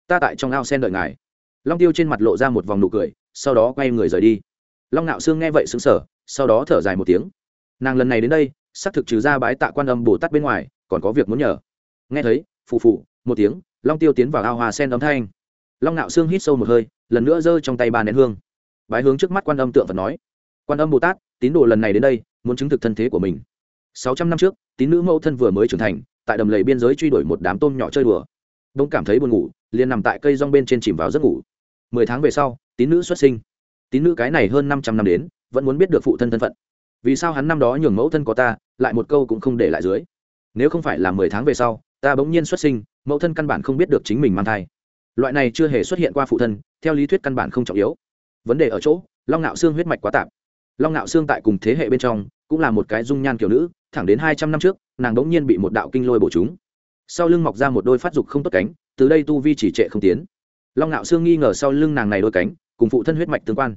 ta tại trong ao sen đợi ngài. Long tiêu trên mặt lộ ra một vòng nụ cười, sau đó quay người rời đi. Long nạo Sương nghe vậy xứng sở sau đó thở dài một tiếng. Nàng lần này đến đây, xác thực trừ ra bái tạ quan âm bồ tát bên ngoài, còn có việc muốn nhờ. Nghe thấy, phù phù, một tiếng, long tiêu tiến vào ao hoa sen âm thanh. Long nạo Sương hít sâu một hơi, lần nữa giơ trong tay ba nén hương. Bái hướng trước mắt quan âm tượng phật nói. Quan âm bồ tát, tín đồ lần này đến đây, muốn chứng thực thân thế của mình. Sáu trăm năm trước, tín nữ mẫu thân vừa mới trưởng thành, tại đầm lầy biên giới truy đuổi một đám tôm nhỏ chơi đùa đông cảm thấy buồn ngủ, liền nằm tại cây rong bên trên chìm vào giấc ngủ. Mười tháng về sau, tín nữ xuất sinh. Tín nữ cái này hơn năm trăm năm đến, vẫn muốn biết được phụ thân thân phận. Vì sao hắn năm đó nhường mẫu thân có ta, lại một câu cũng không để lại dưới. Nếu không phải là mười tháng về sau, ta bỗng nhiên xuất sinh, mẫu thân căn bản không biết được chính mình mang thai. Loại này chưa hề xuất hiện qua phụ thân, theo lý thuyết căn bản không trọng yếu. Vấn đề ở chỗ, long ngạo xương huyết mạch quá tạp. Long ngạo xương tại cùng thế hệ bên trong, cũng là một cái dung nhan kiểu nữ, thẳng đến hai trăm năm trước, nàng bỗng nhiên bị một đạo kinh lôi bổ chúng sau lưng mọc ra một đôi phát dục không tốt cánh, từ đây tu vi chỉ trệ không tiến. Long ngạo xương nghi ngờ sau lưng nàng này đôi cánh, cùng phụ thân huyết mạch tương quan.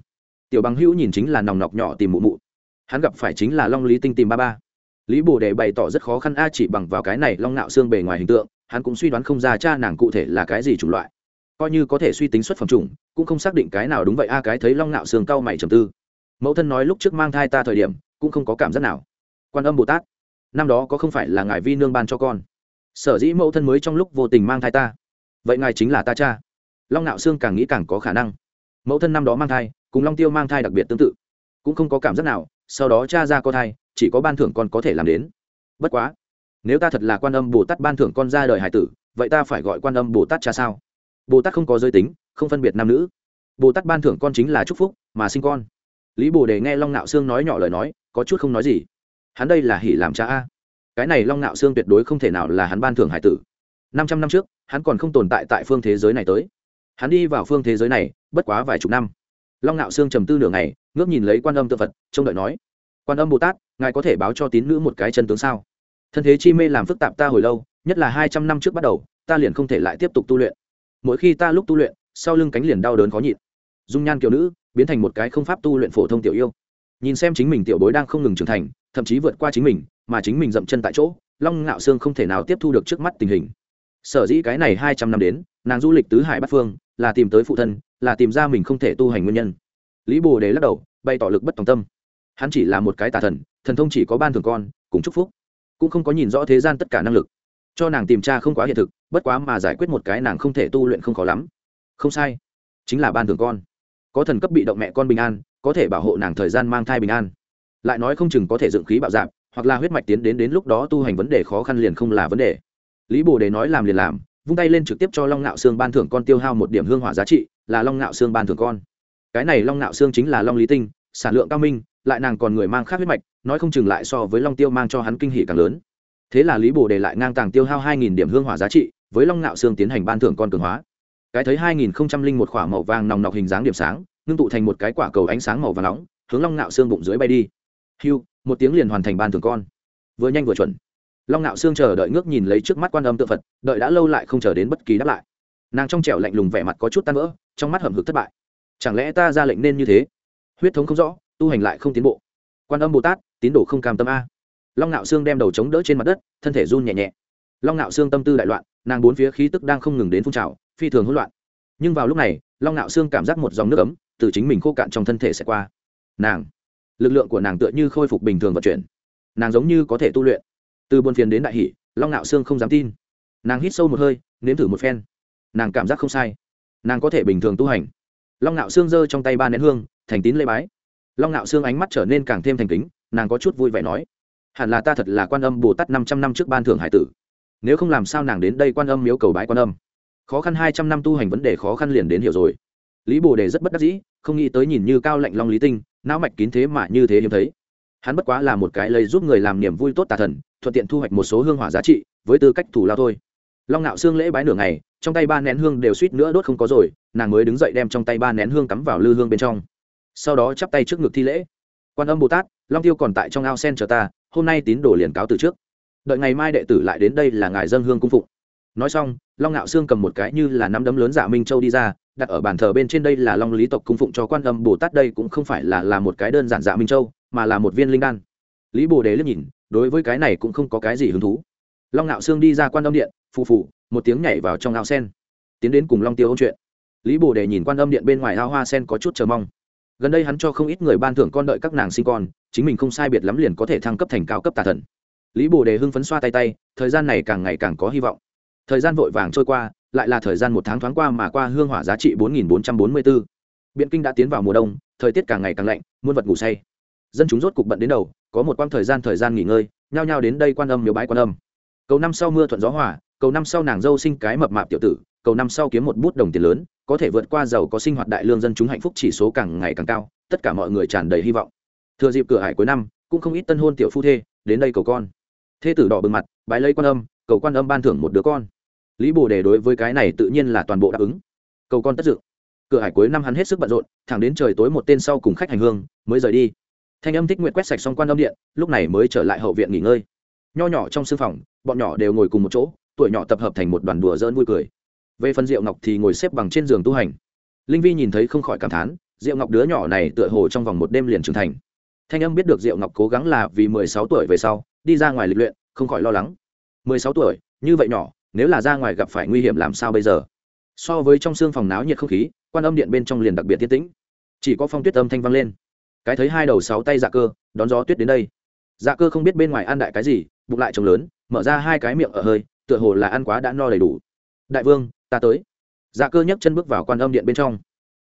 Tiểu bằng hữu nhìn chính là nòng nọc nhỏ tìm mụ mụ. Hắn gặp phải chính là long lý tinh tìm ba ba. Lý bồ đề bày tỏ rất khó khăn, a, chỉ bằng vào cái này long ngạo xương bề ngoài hình tượng, hắn cũng suy đoán không ra cha nàng cụ thể là cái gì chủng loại. Coi như có thể suy tính xuất phẩm chủng, cũng không xác định cái nào đúng vậy, a, cái thấy long ngạo xương cau mày trầm tư. Mẫu thân nói lúc trước mang thai ta thời điểm, cũng không có cảm giác nào. Quan âm bồ tát, năm đó có không phải là ngài vi nương ban cho con? Sở dĩ mẫu thân mới trong lúc vô tình mang thai ta. Vậy ngài chính là ta cha. Long nạo xương càng nghĩ càng có khả năng. Mẫu thân năm đó mang thai, cùng long tiêu mang thai đặc biệt tương tự. Cũng không có cảm giác nào, sau đó cha ra có thai, chỉ có ban thưởng con có thể làm đến. Bất quá, nếu ta thật là quan âm bồ tát ban thưởng con ra đời hải tử, vậy ta phải gọi quan âm bồ tát cha sao? Bồ tát không có giới tính, không phân biệt nam nữ. Bồ tát ban thưởng con chính là chúc phúc, mà sinh con. Lý bồ đề nghe long nạo sương nói nhỏ lời nói, có chút không nói gì. Hắn đây là hỉ làm cha a cái này long nạo xương tuyệt đối không thể nào là hắn ban thưởng hải tử. Năm trăm năm trước, hắn còn không tồn tại tại phương thế giới này tới. Hắn đi vào phương thế giới này, bất quá vài chục năm. Long ngạo xương trầm tư nửa ngày, ngước nhìn lấy quan âm tự phật, trông đợi nói, quan âm bồ tát, ngài có thể báo cho tín nữ một cái chân tướng sao? Thân thế chi mê làm phức tạp ta hồi lâu, nhất là hai trăm năm trước bắt đầu, ta liền không thể lại tiếp tục tu luyện. Mỗi khi ta lúc tu luyện, sau lưng cánh liền đau đớn khó nhịn. Dung nhan kiểu nữ, biến thành một cái không pháp tu luyện phổ thông tiểu yêu. Nhìn xem chính mình tiểu bối đang không ngừng trưởng thành, thậm chí vượt qua chính mình mà chính mình dậm chân tại chỗ, long ngạo sương không thể nào tiếp thu được trước mắt tình hình. Sở dĩ cái này hai trăm năm đến, nàng du lịch tứ hải bắc phương, là tìm tới phụ thân, là tìm ra mình không thể tu hành nguyên nhân. Lý bồ đề lắc đầu, bày tỏ lực bất tòng tâm. Hắn chỉ là một cái tà thần thần thông chỉ có ban thường con, cùng chúc phúc. Cũng không có nhìn rõ thế gian tất cả năng lực. Cho nàng tìm tra không quá hiện thực, bất quá mà giải quyết một cái nàng không thể tu luyện không khó lắm. Không sai. Chính là ban thường con. Có thần cấp bị động mẹ con bình an, có thể bảo hộ nàng thời gian mang thai bình an. Lại nói không chừng có thể dựng khí bạo dạp hoặc là huyết mạch tiến đến đến lúc đó tu hành vấn đề khó khăn liền không là vấn đề. Lý bồ đề nói làm liền làm, vung tay lên trực tiếp cho long ngạo xương ban thưởng con tiêu hao một điểm hương hỏa giá trị, là long ngạo xương ban thưởng con. Cái này long ngạo xương chính là long lý tinh, sản lượng cao minh, lại nàng còn người mang khác huyết mạch, nói không chừng lại so với long tiêu mang cho hắn kinh hỷ càng lớn. Thế là lý bồ đề lại ngang tàng tiêu hao hai nghìn điểm hương hỏa giá trị, với long ngạo xương tiến hành ban thưởng con cường hóa. Cái thấy hai nghìn không trăm linh một k h ỏ a màu vàng nòng nọc hình dáng điểm sáng, ngưng tụ thành một cái quả cầu ánh sáng màu và nóng, hướng long ngạo xương bụng dưới bay đi. Hiu một tiếng liền hoàn thành ban thường con. Vừa nhanh vừa chuẩn. Long ngạo xương chờ đợi ngước nhìn lấy trước mắt quan âm tự phật, đợi đã lâu lại không chờ đến bất kỳ đáp lại. Nàng trong trẻo lạnh lùng vẻ mặt có chút tan vỡ, trong mắt hầm hực thất bại. Chẳng lẽ ta ra lệnh nên như thế? Huyết thống không rõ, tu hành lại không tiến bộ. Quan âm bồ tát, tín đồ không cam tâm a. Long ngạo xương đem đầu chống đỡ trên mặt đất, thân thể run nhẹ nhẹ. Long ngạo xương tâm tư đại loạn, nàng bốn phía khí tức đang không ngừng đến phun trào, phi thường hỗn loạn. Nhưng vào lúc này, long ngạo xương cảm giác một dòng nước ấm từ chính mình khô cạn trong thân thể sẽ qua. Nàng lực lượng của nàng tựa như khôi phục bình thường vận chuyển. Nàng giống như có thể tu luyện. Từ buồn phiền đến đại hỷ long ngạo Sương không dám tin. Nàng hít sâu một hơi, nếm thử một phen. Nàng cảm giác không sai. Nàng có thể bình thường tu hành. Long ngạo Sương giơ trong tay ba nén hương, thành tín lê bái. Long ngạo Sương ánh mắt trở nên càng thêm thành kính, nàng có chút vui vẻ nói, hẳn là ta thật là quan âm bồ tát năm trăm năm trước ban thưởng hải tử. Nếu không làm sao nàng đến đây quan âm miếu cầu bái quan âm? Khó khăn hai trăm năm tu hành vấn đề khó khăn liền đến hiểu rồi. Lý bồ đề rất bất đắc dĩ không nghĩ tới nhìn như cao lạnh long lý tinh, não mạch kín thế mà như thế hiếm thấy. Hắn bất quá là một cái lấy giúp người làm niềm vui tốt tà thần, thuận tiện thu hoạch một số hương hỏa giá trị, với tư cách thủ lao thôi. Long ngạo xương lễ bái nửa ngày, trong tay ba nén hương đều suýt nữa đốt không có rồi, nàng mới đứng dậy đem trong tay ba nén hương cắm vào lư hương bên trong. Sau đó chắp tay trước ngực thi lễ. Quan âm bồ tát, long tiêu còn tại trong ao sen chờ ta, hôm nay tín đồ liền cáo từ trước. Đợi ngày mai đệ tử lại đến đây là ngài dân hương cung phụng. Nói xong, long ngạo xương cầm một cái như là nắm đấm lớn giả minh châu đi ra đặt ở bàn thờ bên trên đây là long lý tộc cung phụng cho quan âm bồ tát đây cũng không phải là là một cái đơn giản dạ minh châu, mà là một viên linh đan. Lý bồ đề liếc nhìn, đối với cái này cũng không có cái gì hứng thú. Long ngạo xương đi ra quan âm điện, phù phù, một tiếng nhảy vào trong ao sen. Tiến đến cùng long tiêu ôn chuyện. Lý bồ đề nhìn quan âm điện bên ngoài ao hoa sen có chút chờ mong. Gần đây hắn cho không ít người ban thưởng con đợi các nàng sinh con, chính mình không sai biệt lắm liền có thể thăng cấp thành cao cấp tà thần. Lý bồ đề hưng phấn xoa tay tay, thời gian này càng ngày càng có hy vọng thời gian vội vàng trôi qua, lại là thời gian một tháng thoáng qua mà qua hương hỏa giá trị bốn nghìn bốn trăm bốn mươi bốn biện kinh đã tiến vào mùa đông, thời tiết càng ngày càng lạnh, muôn vật ngủ say. Dân chúng rốt cục bận đến đầu, có một quãng thời gian thời gian nghỉ ngơi, nhao nhao đến đây quan âm miếu bái quan âm. Cầu năm sau mưa thuận gió hỏa cầu năm sau nàng dâu sinh cái mập mạp tiểu tử, cầu năm sau kiếm một bút đồng tiền lớn, có thể vượt qua giàu có sinh hoạt đại lương dân chúng hạnh phúc chỉ số càng ngày càng cao, tất cả mọi người tràn đầy hy vọng. Thừa dịp cửa hải cuối năm, cũng không ít tân hôn tiểu phu thê, đến đây cầu con. Thê tử đỏ bừng mặt, bái lấy quan âm, cầu quan âm ban thưởng một đứa con lý bồ đề đối với cái này tự nhiên là toàn bộ đáp ứng. Cầu con tất dự. Cửa hải cuối năm hắn hết sức bận rộn, thẳng đến trời tối một tên sau cùng khách hành hương, mới rời đi. Thanh âm thích nguyện quét sạch xong quan âm điện, lúc này mới trở lại hậu viện nghỉ ngơi. Nho nhỏ trong sư phòng, bọn nhỏ đều ngồi cùng một chỗ, tuổi nhỏ tập hợp thành một đoàn đùa dỡn vui cười. Về phần diệu ngọc thì ngồi xếp bằng trên giường tu hành. Linh vi nhìn thấy không khỏi cảm thán, diệu ngọc đứa nhỏ này tựa hồ trong vòng một đêm liền trưởng thành. Thanh âm biết được diệu ngọc cố gắng là vì mười sáu tuổi về sau, đi ra ngoài lịch luyện, không khỏi lo lắng. Mười sáu tuổi, như vậy nhỏ nếu là ra ngoài gặp phải nguy hiểm làm sao bây giờ? So với trong xương phòng náo nhiệt không khí, quan âm điện bên trong liền đặc biệt tiết tĩnh. Chỉ có phong tuyết âm thanh vang lên. Cái thấy hai đầu sáu tay dạ cơ, đón gió tuyết đến đây. Dạ cơ không biết bên ngoài ăn đại cái gì, bụng lại trống lớn, mở ra hai cái miệng ở hơi, tựa hồ là ăn quá đã no đầy đủ. Đại vương, ta tới. Dạ cơ nhấc chân bước vào quan âm điện bên trong.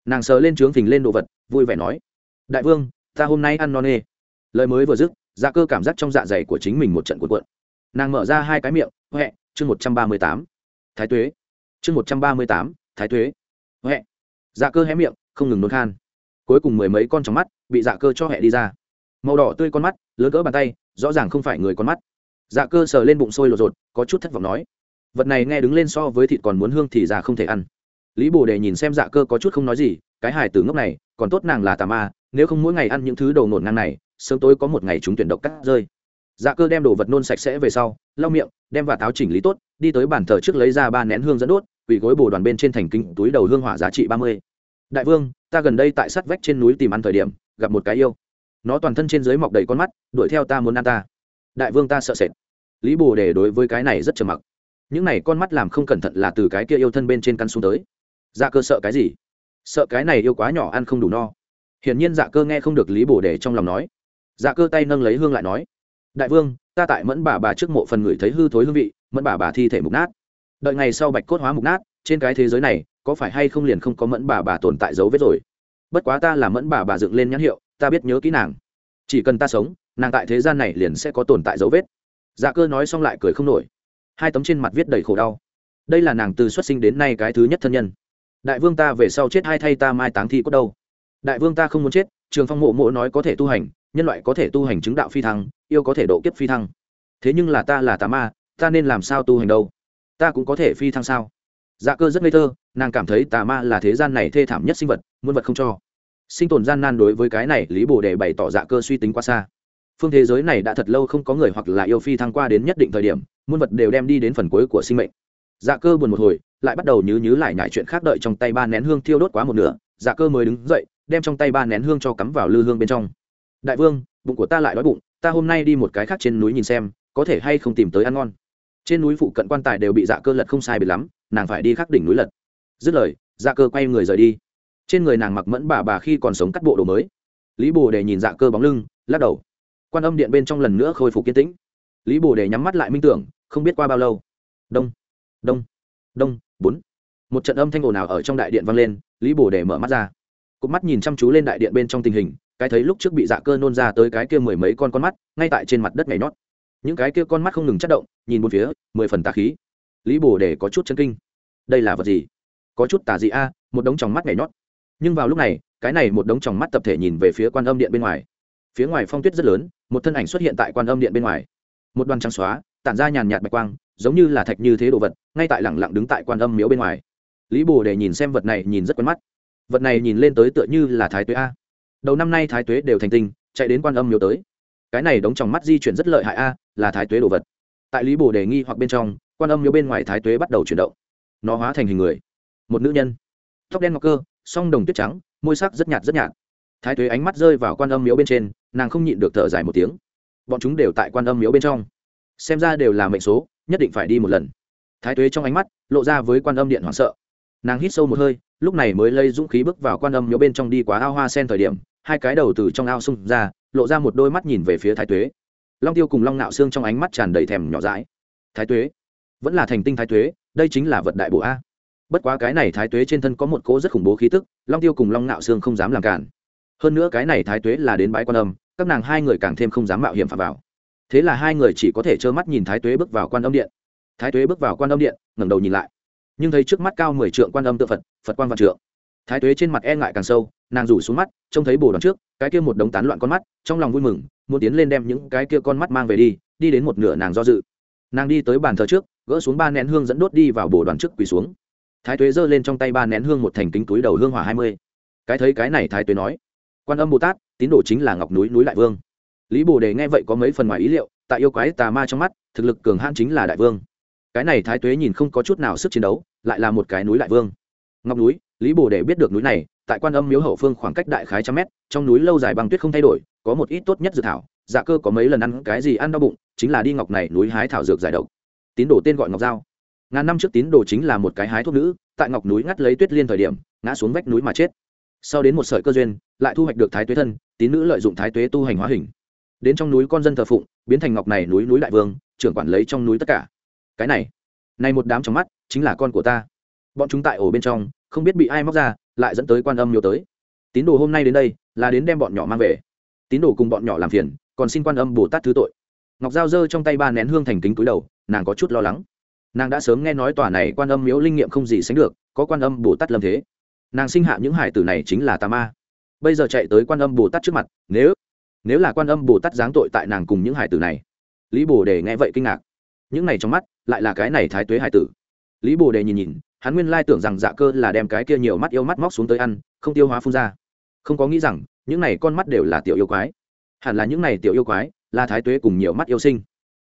Nàng sờ lên trướng phình lên đồ vật, vui vẻ nói. Đại vương, ta hôm nay ăn no nê. Lời mới vừa dứt dạ cơ cảm giác trong dạ dày của chính mình một trận cuộn cuộn. Nàng mở ra hai cái miệng huệ chương một trăm ba mươi tám, thái tuế. Chương một trăm ba mươi tám, thái tuế. Huệ dạ cơ hé miệng, không ngừng nôn khan. Cuối cùng mười mấy con trong mắt bị dạ cơ cho hẹ đi ra. Màu đỏ tươi con mắt, lớn cỡ bàn tay, rõ ràng không phải người con mắt. Dạ cơ sờ lên bụng sôi lột rột có chút thất vọng nói. Vật này nghe đứng lên so với thịt còn muốn hương thì già không thể ăn. Lý bồ đề nhìn xem dạ cơ có chút không nói gì, cái hài tử ngốc này, còn tốt nàng là tà ma, nếu không mỗi ngày ăn những thứ đầu nổn ngang này, sớm tối có một ngày chúng tuyển độc cắt rơi dạ cơ đem đồ vật nôn sạch sẽ về sau, lau miệng, đem và táo chỉnh lý tốt, đi tới bàn thờ trước lấy ra ba nén hương dẫn đốt, quỳ gối bồ đoàn bên trên thành kinh túi đầu hương hỏa giá trị ba mươi. Đại vương, ta gần đây tại sát vách trên núi tìm ăn thời điểm, gặp một cái yêu. Nó toàn thân trên dưới mọc đầy con mắt, đuổi theo ta muốn ăn ta. Đại vương ta sợ sệt. Lý bồ đề đối với cái này rất trầm mặc. Những này con mắt làm không cẩn thận là từ cái kia yêu thân bên trên căn xuống tới. Dạ cơ sợ cái gì? Sợ cái này yêu quá nhỏ ăn không đủ no. Hiển nhiên dạ cơ nghe không được lý bồ đề trong lòng nói. Dạ cơ tay nâng lấy hương lại nói đại vương, ta tại mẫn bà bà trước mộ phần người thấy hư thối hương vị, mẫn bà bà thi thể mục nát. Đợi ngày sau bạch cốt hóa mục nát, trên cái thế giới này, có phải hay không liền không có mẫn bà bà tồn tại dấu vết rồi? Bất quá ta là mẫn bà bà dựng lên nhãn hiệu, ta biết nhớ kỹ nàng. Chỉ cần ta sống, nàng tại thế gian này liền sẽ có tồn tại dấu vết. Dạ cơ nói xong lại cười không nổi. Hai tấm trên mặt viết đầy khổ đau. Đây là nàng từ xuất sinh đến nay cái thứ nhất thân nhân. Đại vương ta về sau chết hai thay ta mai táng thi cốt đâu? Đại vương ta không muốn chết, trường phong mộ mộ nói có thể tu hành nhân loại có thể tu hành chứng đạo phi thăng, yêu có thể độ kiếp phi thăng. Thế nhưng là ta là tà ma, ta nên làm sao tu hành đâu? Ta cũng có thể phi thăng sao? Dạ cơ rất ngây thơ, nàng cảm thấy tà ma là thế gian này thê thảm nhất sinh vật, muôn vật không cho. Sinh tồn gian nan đối với cái này, lý bồ đề bày tỏ dạ cơ suy tính quá xa. Phương thế giới này đã thật lâu không có người hoặc là yêu phi thăng qua đến nhất định thời điểm, muôn vật đều đem đi đến phần cuối của sinh mệnh. Dạ cơ buồn một hồi, lại bắt đầu nhứ nhứ lại nhải chuyện khác đợi trong tay ba nén hương thiêu đốt quá một nửa dạ cơ mới đứng dậy, đem trong tay ba nén hương cho cắm vào lư hương bên trong đại vương, bụng của ta lại đói bụng, ta hôm nay đi một cái khác trên núi nhìn xem, có thể hay không tìm tới ăn ngon. Trên núi phụ cận quan tài đều bị dạ cơ lật không sai biệt lắm, nàng phải đi khắc đỉnh núi lật. Dứt lời dạ cơ quay người rời đi. Trên người nàng mặc mẫn bà bà khi còn sống cắt bộ đồ mới. Lý bồ đề nhìn dạ cơ bóng lưng, lắc đầu. Quan âm điện bên trong lần nữa khôi phục kiên tĩnh. Lý bồ đề nhắm mắt lại minh tưởng, không biết qua bao lâu. Đông đông đông, bốn. Một trận âm thanh ồn ào ở trong đại điện vang lên, lý bồ đề mở mắt ra. Cụp mắt nhìn chăm chú lên đại điện bên trong tình hình cái thấy lúc trước bị dạ cơ nôn ra tới cái kia mười mấy con con mắt, ngay tại trên mặt đất nhảy nhót. Những cái kia con mắt không ngừng chất động, nhìn một phía, mười phần tà khí. Lý bồ để có chút chân kinh. Đây là vật gì? Có chút tà dị a, một đống tròng mắt nhảy nhót. Nhưng vào lúc này, cái này một đống tròng mắt tập thể nhìn về phía quan âm điện bên ngoài. Phía ngoài phong tuyết rất lớn, một thân ảnh xuất hiện tại quan âm điện bên ngoài. Một đoàn trắng xóa, tản ra nhàn nhạt bạch quang, giống như là thạch như thế đồ vật, ngay tại lẳng lặng đứng tại quan âm miếu bên ngoài. Lý bồ để nhìn xem vật này, nhìn rất quen mắt. Vật này nhìn lên tới tựa như là thái tuế a đầu năm nay thái tuế đều thành tinh, chạy đến quan âm miếu tới. Cái này đóng trong mắt di chuyển rất lợi hại a, là thái tuế đồ vật. Tại lý bồ đề nghi hoặc bên trong, quan âm miếu bên ngoài thái tuế bắt đầu chuyển động. Nó hóa thành hình người. Một nữ nhân. Tóc đen ngọc cơ, song đồng tuyết trắng, môi sắc rất nhạt rất nhạt. Thái tuế ánh mắt rơi vào quan âm miếu bên trên, nàng không nhịn được thở dài một tiếng. Bọn chúng đều tại quan âm miếu bên trong. Xem ra đều là mệnh số, nhất định phải đi một lần. Thái tuế trong ánh mắt, lộ ra với quan âm điện hoảng sợ nàng hít sâu một hơi, lúc này mới lây dũng khí bước vào quan âm nhớ bên trong đi quá ao hoa sen thời điểm, hai cái đầu từ trong ao xung ra, lộ ra một đôi mắt nhìn về phía thái tuế. Long tiêu cùng long nạo xương trong ánh mắt tràn đầy thèm nhỏ dãi. Thái tuế, vẫn là thành tinh thái tuế, đây chính là vật đại bộ a. Bất quá cái này thái tuế trên thân có một cỗ rất khủng bố khí tức, long tiêu cùng long nạo xương không dám làm cản. Hơn nữa cái này thái tuế là đến bãi quan âm, các nàng hai người càng thêm không dám mạo hiểm phạm vào. Thế là hai người chỉ có thể trơ mắt nhìn thái tuế bước vào quan âm điện. Thái tuế bước vào quan âm điện, ngẩng đầu nhìn lại nhưng thấy trước mắt cao mười trượng quan âm tự phật phật quan vạn trượng. Thái tuế trên mặt e ngại càng sâu, nàng rủ xuống mắt, trông thấy bồ đón trước, cái kia một đống tán loạn con mắt, trong lòng vui mừng, muốn tiến lên đem những cái kia con mắt mang về đi đi đến một nửa nàng do dự. Nàng đi tới bàn thờ trước, gỡ xuống ba nén hương dẫn đốt đi vào bồ đoàn trước quỳ xuống. Thái tuế giơ lên trong tay ba nén hương một thành kính túi đầu hương hỏa hai mươi. Cái thấy cái này thái tuế nói, quan âm bồ tát, tín đồ chính là ngọc núi núi đại vương. Lý bồ đề nghe vậy có mấy phần ngoài ý liệu, tại yêu quái tà ma trong mắt, thực lực cường hãn chính là đại vương cái này thái tuế nhìn không có chút nào sức chiến đấu, lại là một cái núi đại vương. Ngọc núi, lý bồ để biết được núi này, tại quan âm miếu hậu phương khoảng cách đại khái trăm mét, trong núi lâu dài băng tuyết không thay đổi, có một ít tốt nhất dược thảo dạ cơ có mấy lần ăn cái gì ăn đau bụng, chính là đi ngọc này núi hái thảo dược giải độc. Tín đồ tên gọi ngọc giao. Ngàn năm trước tín đồ chính là một cái hái thuốc nữ, tại ngọc núi ngắt lấy tuyết liên thời điểm, ngã xuống vách núi mà chết. Sau đến một sợi cơ duyên, lại thu hoạch được thái tuế thân, tín nữ lợi dụng thái tuế tu hành hóa hình. Đến trong núi con dân thờ phụng, biến thành ngọc này núi núi đại vương, trưởng quản lấy trong núi tất cả cái này này một đám trong mắt chính là con của ta. Bọn chúng tại ổ bên trong, không biết bị ai móc ra, lại dẫn tới quan âm miêu tới. Tín đồ hôm nay đến đây, là đến đem bọn nhỏ mang về. Tín đồ cùng bọn nhỏ làm phiền, còn xin quan âm bồ tát thứ tội. Ngọc giao giơ trong tay ba nén hương thành kính túi đầu, nàng có chút lo lắng. Nàng đã sớm nghe nói tòa này quan âm miếu linh nghiệm không gì sánh được, có quan âm bồ tát lâm thế. Nàng sinh hạ những hải tử này chính là tà ma. Bây giờ chạy tới quan âm bồ tát trước mặt, nếu nếu là quan âm bồ tát giáng tội tại nàng cùng những hải tử này. Lý bồ đề nghe vậy kinh ngạc những này trong mắt lại là cái này thái tuế hải tử. Lý bồ đề nhìn nhìn, hắn nguyên lai tưởng rằng dạ cơ là đem cái kia nhiều mắt yêu mắt móc xuống tới ăn, không tiêu hóa phun ra. Không có nghĩ rằng, những này con mắt đều là tiểu yêu quái. Hẳn là những này tiểu yêu quái là thái tuế cùng nhiều mắt yêu sinh.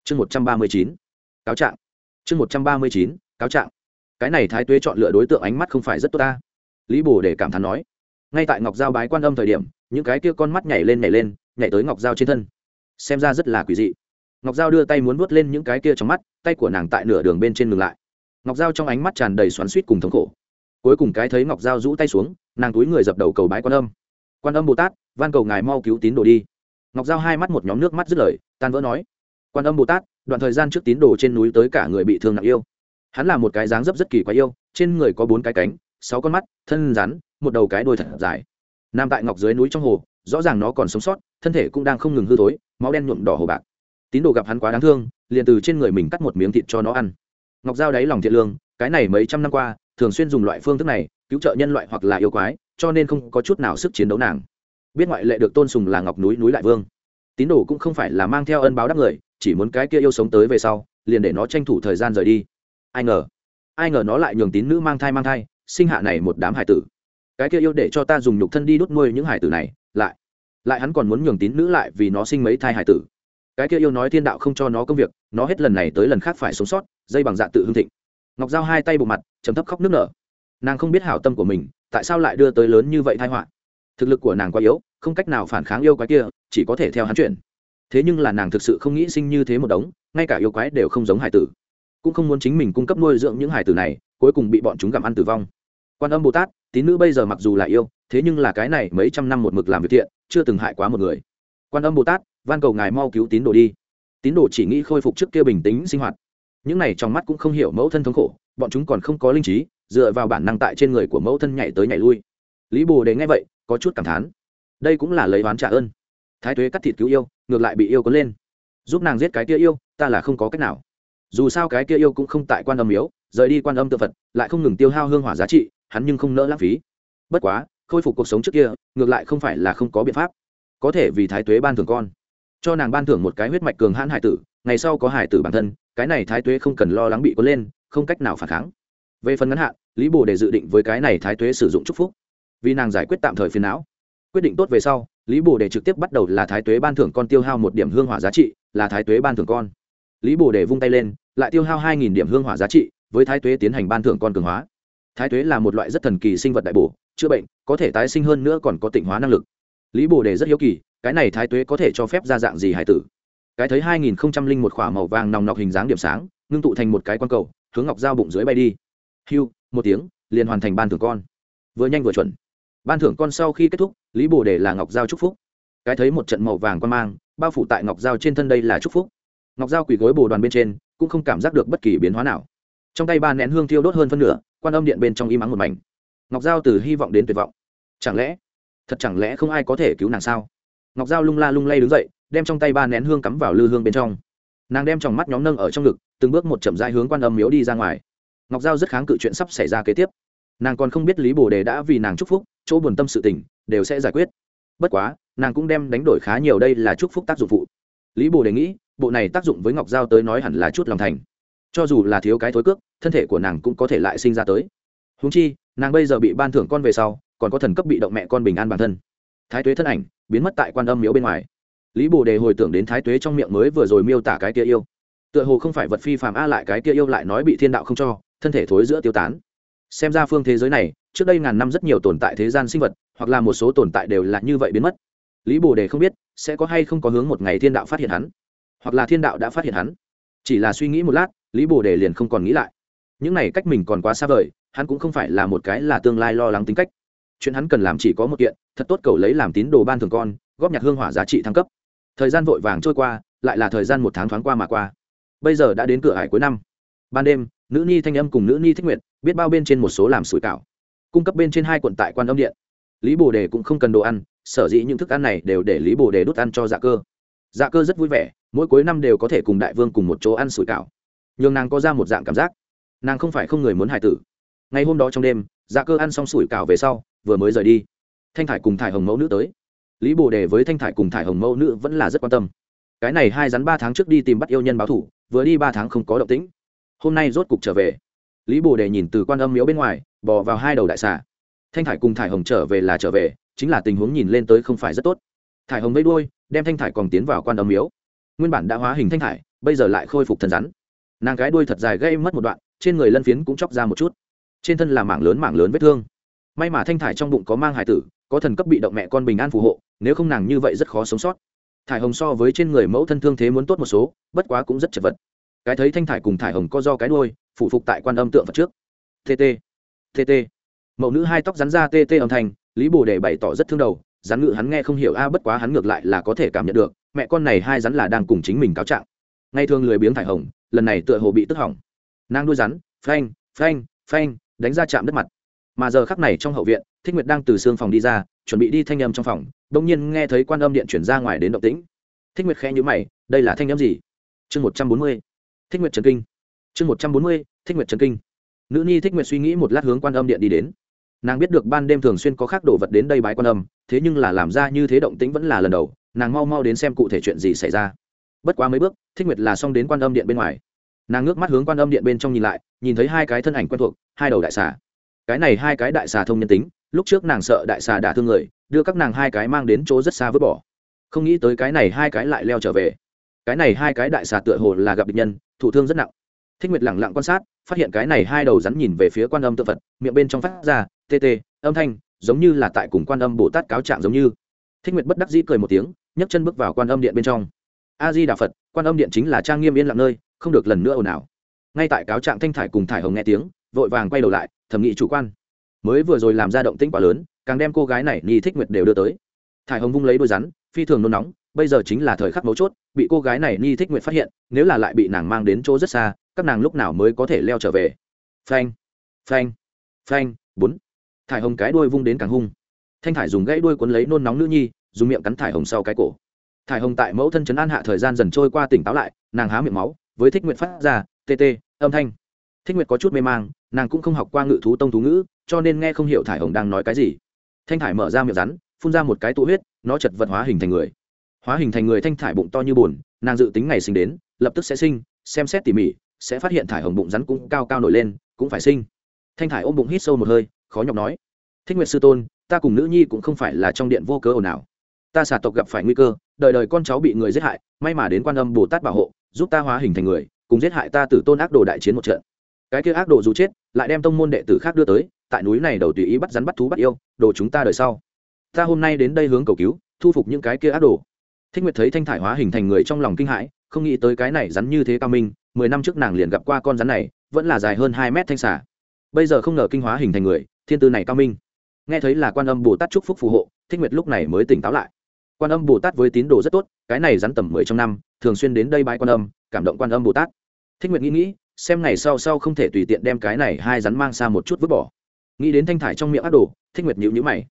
Chương một trăm ba mươi chín, cáo trạng. Chương một trăm ba mươi chín, cáo trạng. Cái này thái tuế chọn lựa đối tượng ánh mắt không phải rất tốt ta. Lý bồ để cảm thán nói. Ngay tại ngọc giao bái quan âm thời điểm, những cái kia con mắt nhảy lên nhảy lên, nhảy tới ngọc giao trên thân. Xem ra rất là quỷ dị ngọc Dao đưa tay muốn vuốt lên những cái kia trong mắt, tay của nàng tại nửa đường bên trên ngừng lại. Ngọc Dao trong ánh mắt tràn đầy xoắn suýt cùng thống khổ. Cuối cùng cái thấy ngọc Dao rũ tay xuống, nàng túi người dập đầu cầu bái quan âm. Quan âm bồ tát, van cầu ngài mau cứu tín đồ đi. Ngọc Dao hai mắt một nhóm nước mắt dứt lời, tan vỡ nói. Quan âm bồ tát, đoạn thời gian trước tín đồ trên núi tới cả người bị thương nặng yêu. Hắn là một cái dáng dấp rất kỳ quái yêu, trên người có bốn cái cánh, sáu con mắt, thân rắn, một đầu cái đôi thật dài. Nam tại ngọc dưới núi trong hồ, rõ ràng nó còn sống sót, thân thể cũng đang không ngừng hư thối, máu đen nhuộm đỏ hồ bạc tín đồ gặp hắn quá đáng thương, liền từ trên người mình cắt một miếng thịt cho nó ăn. Ngọc Dao đáy lòng thiện lương, cái này mấy trăm năm qua, thường xuyên dùng loại phương thức này, cứu trợ nhân loại hoặc là yêu quái, cho nên không có chút nào sức chiến đấu nàng. Biết ngoại lệ được tôn sùng là ngọc núi núi đại vương. Tín đồ cũng không phải là mang theo ân báo đáp người, chỉ muốn cái kia yêu sống tới về sau, liền để nó tranh thủ thời gian rời đi. Ai ngờ ai ngờ nó lại nhường tín nữ mang thai mang thai, sinh hạ này một đám hải tử. Cái kia yêu để cho ta dùng nhục thân đi đút nuôi những hải tử này, lại lại hắn còn muốn nhường tín nữ lại vì nó sinh mấy thai hải tử cái kia yêu nói thiên đạo không cho nó công việc, nó hết lần này tới lần khác phải sống sót, dây bằng dạ tự hương thịnh. Ngọc giao hai tay bộ mặt chấm thấp khóc nước nở. Nàng không biết hảo tâm của mình, tại sao lại đưa tới lớn như vậy thai họa? Thực lực của nàng quá yếu, không cách nào phản kháng yêu quái kia, chỉ có thể theo hắn chuyển. Thế nhưng là nàng thực sự không nghĩ sinh như thế một đống, ngay cả yêu quái đều không giống hải tử. Cũng không muốn chính mình cung cấp nuôi dưỡng những hải tử này, cuối cùng bị bọn chúng gặm ăn tử vong. Quan âm bồ tát, tín nữ bây giờ mặc dù là yêu, thế nhưng là cái này mấy trăm năm một mực làm việc thiện, chưa từng hại quá một người. Quan âm bồ tát van cầu ngài mau cứu tín đồ đi. Tín đồ chỉ nghĩ khôi phục trước kia bình tĩnh sinh hoạt. Những này trong mắt cũng không hiểu mẫu thân thống khổ bọn chúng còn không có linh trí dựa vào bản năng tại trên người của mẫu thân nhảy tới nhảy lui. Lý bồ đề nghe vậy có chút cảm thán. Đây cũng là lấy oán trả ơn. Thái tuế cắt thịt cứu yêu ngược lại bị yêu có lên. Giúp nàng giết cái kia yêu ta là không có cách nào. Dù sao cái kia yêu cũng không tại quan âm yếu, rời đi quan âm tự phật lại không ngừng tiêu hao hương hỏa giá trị hắn nhưng không nỡ lãng phí. Bất quá khôi phục cuộc sống trước kia ngược lại không phải là không có biện pháp. Có thể vì thái tuế ban thường con cho nàng ban thưởng một cái huyết mạch cường hãn hải tử, ngày sau có hải tử bản thân, cái này thái tuế không cần lo lắng bị cuốn lên, không cách nào phản kháng. Về phần ngắn hạn, lý bồ để dự định với cái này thái tuế sử dụng chúc phúc. Vì nàng giải quyết tạm thời phiền não. Quyết định tốt về sau, lý bồ để trực tiếp bắt đầu là thái tuế ban thưởng con tiêu hao một điểm hương hỏa giá trị, là thái tuế ban thưởng con. Lý bồ để vung tay lên, lại tiêu hao hai điểm hương hỏa giá trị, với thái tuế tiến hành ban thưởng con cường hóa. Thái tuế là một loại rất thần kỳ sinh vật đại bổ, chữa bệnh, có thể tái sinh hơn nữa còn có tịnh hóa năng lực. Lý bồ đề rất hiếu kỳ cái này thái tuế có thể cho phép ra dạng gì hải tử? Cái thấy hai nghìn linh một k h ỏ a màu vàng nòng nọc hình dáng điểm sáng, ngưng tụ thành một cái q u a n cầu, hướng ngọc dao bụng dưới bay đi. Hiu một tiếng, liền hoàn thành ban thưởng con. Vừa nhanh vừa chuẩn. Ban thưởng con sau khi kết thúc, lý bồ đề là ngọc giao chúc phúc. Cái thấy một trận màu vàng quan mang, bao phủ tại ngọc giao trên thân đây là chúc phúc. Ngọc giao quỳ gối bồ đoàn bên trên, cũng không cảm giác được bất kỳ biến hóa nào. Trong tay ba nén hương thiêu đốt hơn phân nửa, quan âm điện bên trong im ắng một mảnh. Ngọc giao từ hy vọng đến tuyệt vọng. Chẳng lẽ, thật chẳng lẽ không ai có thể cứu nàng sao? Ngọc giao lung la lung lay đứng dậy, đem trong tay ba nén hương cắm vào lư hương bên trong. Nàng đem trong mắt nhóm nâng ở trong ngực, từng bước một chậm dai hướng quan âm miếu đi ra ngoài. Ngọc giao rất kháng cự chuyện sắp xảy ra kế tiếp. Nàng còn không biết lý bồ đề đã vì nàng chúc phúc, chỗ buồn tâm sự tình, đều sẽ giải quyết. Bất quá, nàng cũng đem đánh đổi khá nhiều đây là chúc phúc tác dụng phụ. Lý bồ đề nghĩ, bộ này tác dụng với ngọc giao tới nói hẳn là chút lòng thành. Cho dù là thiếu cái thối cước, thân thể của nàng cũng có thể lại sinh ra tới. Húng chi, nàng bây giờ bị ban thưởng con về sau, còn có thần cấp bị động mẹ con bình an bản thân. Thái tuế thân ảnh biến mất tại quan âm miếu bên ngoài. Lý bồ đề hồi tưởng đến thái tuế trong miệng mới vừa rồi miêu tả cái kia yêu. Tựa hồ không phải vật phi phàm a lại cái kia yêu lại nói bị thiên đạo không cho, thân thể thối giữa tiêu tán. Xem ra phương thế giới này, trước đây ngàn năm rất nhiều tồn tại thế gian sinh vật, hoặc là một số tồn tại đều là như vậy biến mất. Lý bồ đề không biết, sẽ có hay không có hướng một ngày thiên đạo phát hiện hắn, hoặc là thiên đạo đã phát hiện hắn. Chỉ là suy nghĩ một lát, lý bồ đề liền không còn nghĩ lại. Những này cách mình còn quá xa vời, hắn cũng không phải là một cái là tương lai lo lắng tính cách chuyện hắn cần làm chỉ có một kiện, thật tốt cầu lấy làm tín đồ ban thường con, góp nhặt hương hỏa giá trị thăng cấp. Thời gian vội vàng trôi qua, lại là thời gian một tháng thoáng qua mà qua. Bây giờ đã đến cửa hải cuối năm. Ban đêm, nữ ni thanh âm cùng nữ ni thích nguyện biết bao bên trên một số làm sủi cảo. Cung cấp bên trên hai quận tại quan âm điện. Lý bồ đề cũng không cần đồ ăn, sở dĩ những thức ăn này đều để lý bồ đề đút ăn cho dạ cơ. Dạ cơ rất vui vẻ, mỗi cuối năm đều có thể cùng đại vương cùng một chỗ ăn sủi cảo. Nhường nàng có ra một dạng cảm giác. Nàng không phải không người muốn hài tử. Ngày hôm đó trong đêm dạ cơ ăn xong sủi cảo về sau vừa mới rời đi. Thanh thải cùng thải hồng mẫu nữ tới. Lý bồ đề với thanh thải cùng thải hồng mẫu nữ vẫn là rất quan tâm. Cái này hai rắn ba tháng trước đi tìm bắt yêu nhân báo thủ, vừa đi ba tháng không có động tĩnh. Hôm nay rốt cục trở về. Lý bồ đề nhìn từ quan âm miếu bên ngoài, bò vào hai đầu đại xà. Thanh thải cùng thải hồng trở về là trở về, chính là tình huống nhìn lên tới không phải rất tốt. Thải hồng vây đuôi, đem thanh thải còn tiến vào quan âm miếu. Nguyên bản đã hóa hình thanh thải, bây giờ lại khôi phục thần rắn. Nàng cái đuôi thật dài gây mất một đoạn, trên người lân phiến cũng chóc ra một chút. Trên thân là mảng lớn mảng lớn vết thương may mà thanh thải trong bụng có mang hải tử, có thần cấp bị động mẹ con bình an phù hộ, nếu không nàng như vậy rất khó sống sót. Thải hồng so với trên người mẫu thân thương thế muốn tốt một số, bất quá cũng rất chật vật. Cái thấy thanh thải cùng thải hồng co do cái đôi phụ phục tại quan âm tượng vật trước. Tt tt mẫu nữ hai tóc rắn ra tt âm thanh, lý bồ để bày tỏ rất thương đầu, rắn ngự hắn nghe không hiểu, a, bất quá hắn ngược lại là có thể cảm nhận được, mẹ con này hai rắn là đang cùng chính mình cáo trạng. Ngay thường lười biếng thải hồng, lần này tựa hồ bị tức hỏng. Nàng đuôi rắn, phanh phanh phanh, đánh ra chạm đất mặt mà giờ khắc này trong hậu viện, thích nguyệt đang từ xương phòng đi ra, chuẩn bị đi thanh âm trong phòng đông nhiên nghe thấy quan âm điện chuyển ra ngoài đến động tĩnh. Thích nguyệt khẽ nhữ mày, đây là thanh âm gì? Chương một trăm bốn mươi. Thích nguyệt trần kinh. Chương một trăm bốn mươi, thích nguyệt trần kinh. Nữ nhi thích nguyệt suy nghĩ một lát hướng quan âm điện đi đến. Nàng biết được ban đêm thường xuyên có khác đồ vật đến đây bái quan âm, thế nhưng là làm ra như thế động tĩnh vẫn là lần đầu, nàng mau mau đến xem cụ thể chuyện gì xảy ra. Bất quá mấy bước, thích nguyệt là xong đến quan âm điện bên ngoài. Nàng ngước mắt hướng quan âm điện bên trong nhìn lại, nhìn thấy hai cái thân ảnh quen thuộc, hai đầu đại xà cái này hai cái đại xà thông nhân tính, lúc trước nàng sợ đại xà đả thương người, đưa các nàng hai cái mang đến chỗ rất xa vứt bỏ. Không nghĩ tới cái này hai cái lại leo trở về. Cái này hai cái đại xà tựa hồ là gặp địch nhân, thụ thương rất nặng. Thích nguyệt lẳng lặng quan sát, phát hiện cái này hai đầu rắn nhìn về phía quan âm tự phật, miệng bên trong phát ra, tê tê, âm thanh, giống như là tại cùng quan âm bồ tát cáo trạng giống như. Thích nguyệt bất đắc dĩ cười một tiếng, nhấc chân bước vào quan âm điện bên trong. A di đà phật, quan âm điện chính là trang nghiêm yên lặng nơi, không được lần nữa ồn ào. Ngay tại cáo trạng thanh thải cùng thải hồng nghe tiếng, vội vàng quay đầu lại thẩm nghị chủ quan. Mới vừa rồi làm ra động tĩnh quá lớn, càng đem cô gái này nhi thích nguyệt đều đưa tới. Thải hồng vung lấy đôi rắn, phi thường nôn nóng, bây giờ chính là thời khắc mấu chốt, bị cô gái này nhi thích nguyệt phát hiện, nếu là lại bị nàng mang đến chỗ rất xa, các nàng lúc nào mới có thể leo trở về? Phanh phanh phanh, bốn. Thải hồng cái đuôi vung đến càng hung. Thanh thải dùng gãy đuôi cuốn lấy nôn nóng nữ nhi, dùng miệng cắn thải hồng sau cái cổ. Thải hồng tại mẫu thân chấn an hạ thời gian dần trôi qua tỉnh táo lại, nàng há miệng máu, với thích nguyệt phát ra, tê tê, âm thanh. Thích nguyệt có chút mê mang nàng cũng không học qua ngự thú tông thú ngữ, cho nên nghe không hiểu thải hồng đang nói cái gì. Thanh thải mở ra miệng rắn, phun ra một cái tụ huyết, nó chật vật hóa hình thành người. Hóa hình thành người thanh thải bụng to như bùn, nàng dự tính ngày sinh đến, lập tức sẽ sinh, xem xét tỉ mỉ, sẽ phát hiện thải hồng bụng rắn cũng cao cao nổi lên, cũng phải sinh. Thanh thải ôm bụng hít sâu một hơi, khó nhọc nói, thích nguyệt sư tôn, ta cùng nữ nhi cũng không phải là trong điện vô cớ ồn ào. Ta xả tộc gặp phải nguy cơ, đời đời con cháu bị người giết hại, may mà đến quan âm bồ tát bảo hộ, giúp ta hóa hình thành người, cùng giết hại ta tử tôn ác đồ đại chiến một trận cái kia ác đồ dù chết, lại đem tông môn đệ tử khác đưa tới, tại núi này đầu tùy ý bắt rắn bắt thú bắt yêu, đồ chúng ta đời sau. Ta hôm nay đến đây hướng cầu cứu, thu phục những cái kia ác đồ. Thích nguyệt thấy thanh thải hóa hình thành người trong lòng kinh hãi, không nghĩ tới cái này rắn như thế cao minh, mười năm trước nàng liền gặp qua con rắn này, vẫn là dài hơn hai mét thanh xả bây giờ không ngờ kinh hóa hình thành người, thiên tư này cao minh. Nghe thấy là quan âm bồ tát chúc phúc phù hộ, thích nguyệt lúc này mới tỉnh táo lại. Quan âm bồ tát với tín đồ rất tốt, cái này rắn tầm mười trong năm, thường xuyên đến đây bãi quan âm, cảm động quan âm bồ tát. Thích nguyệt nghĩ nghĩ xem ngày sau sau không thể tùy tiện đem cái này hai rắn mang xa một chút vứt bỏ. Nghĩ đến thanh thải trong miệng ác đồ, thích nguyệt nhữ nhữ mày.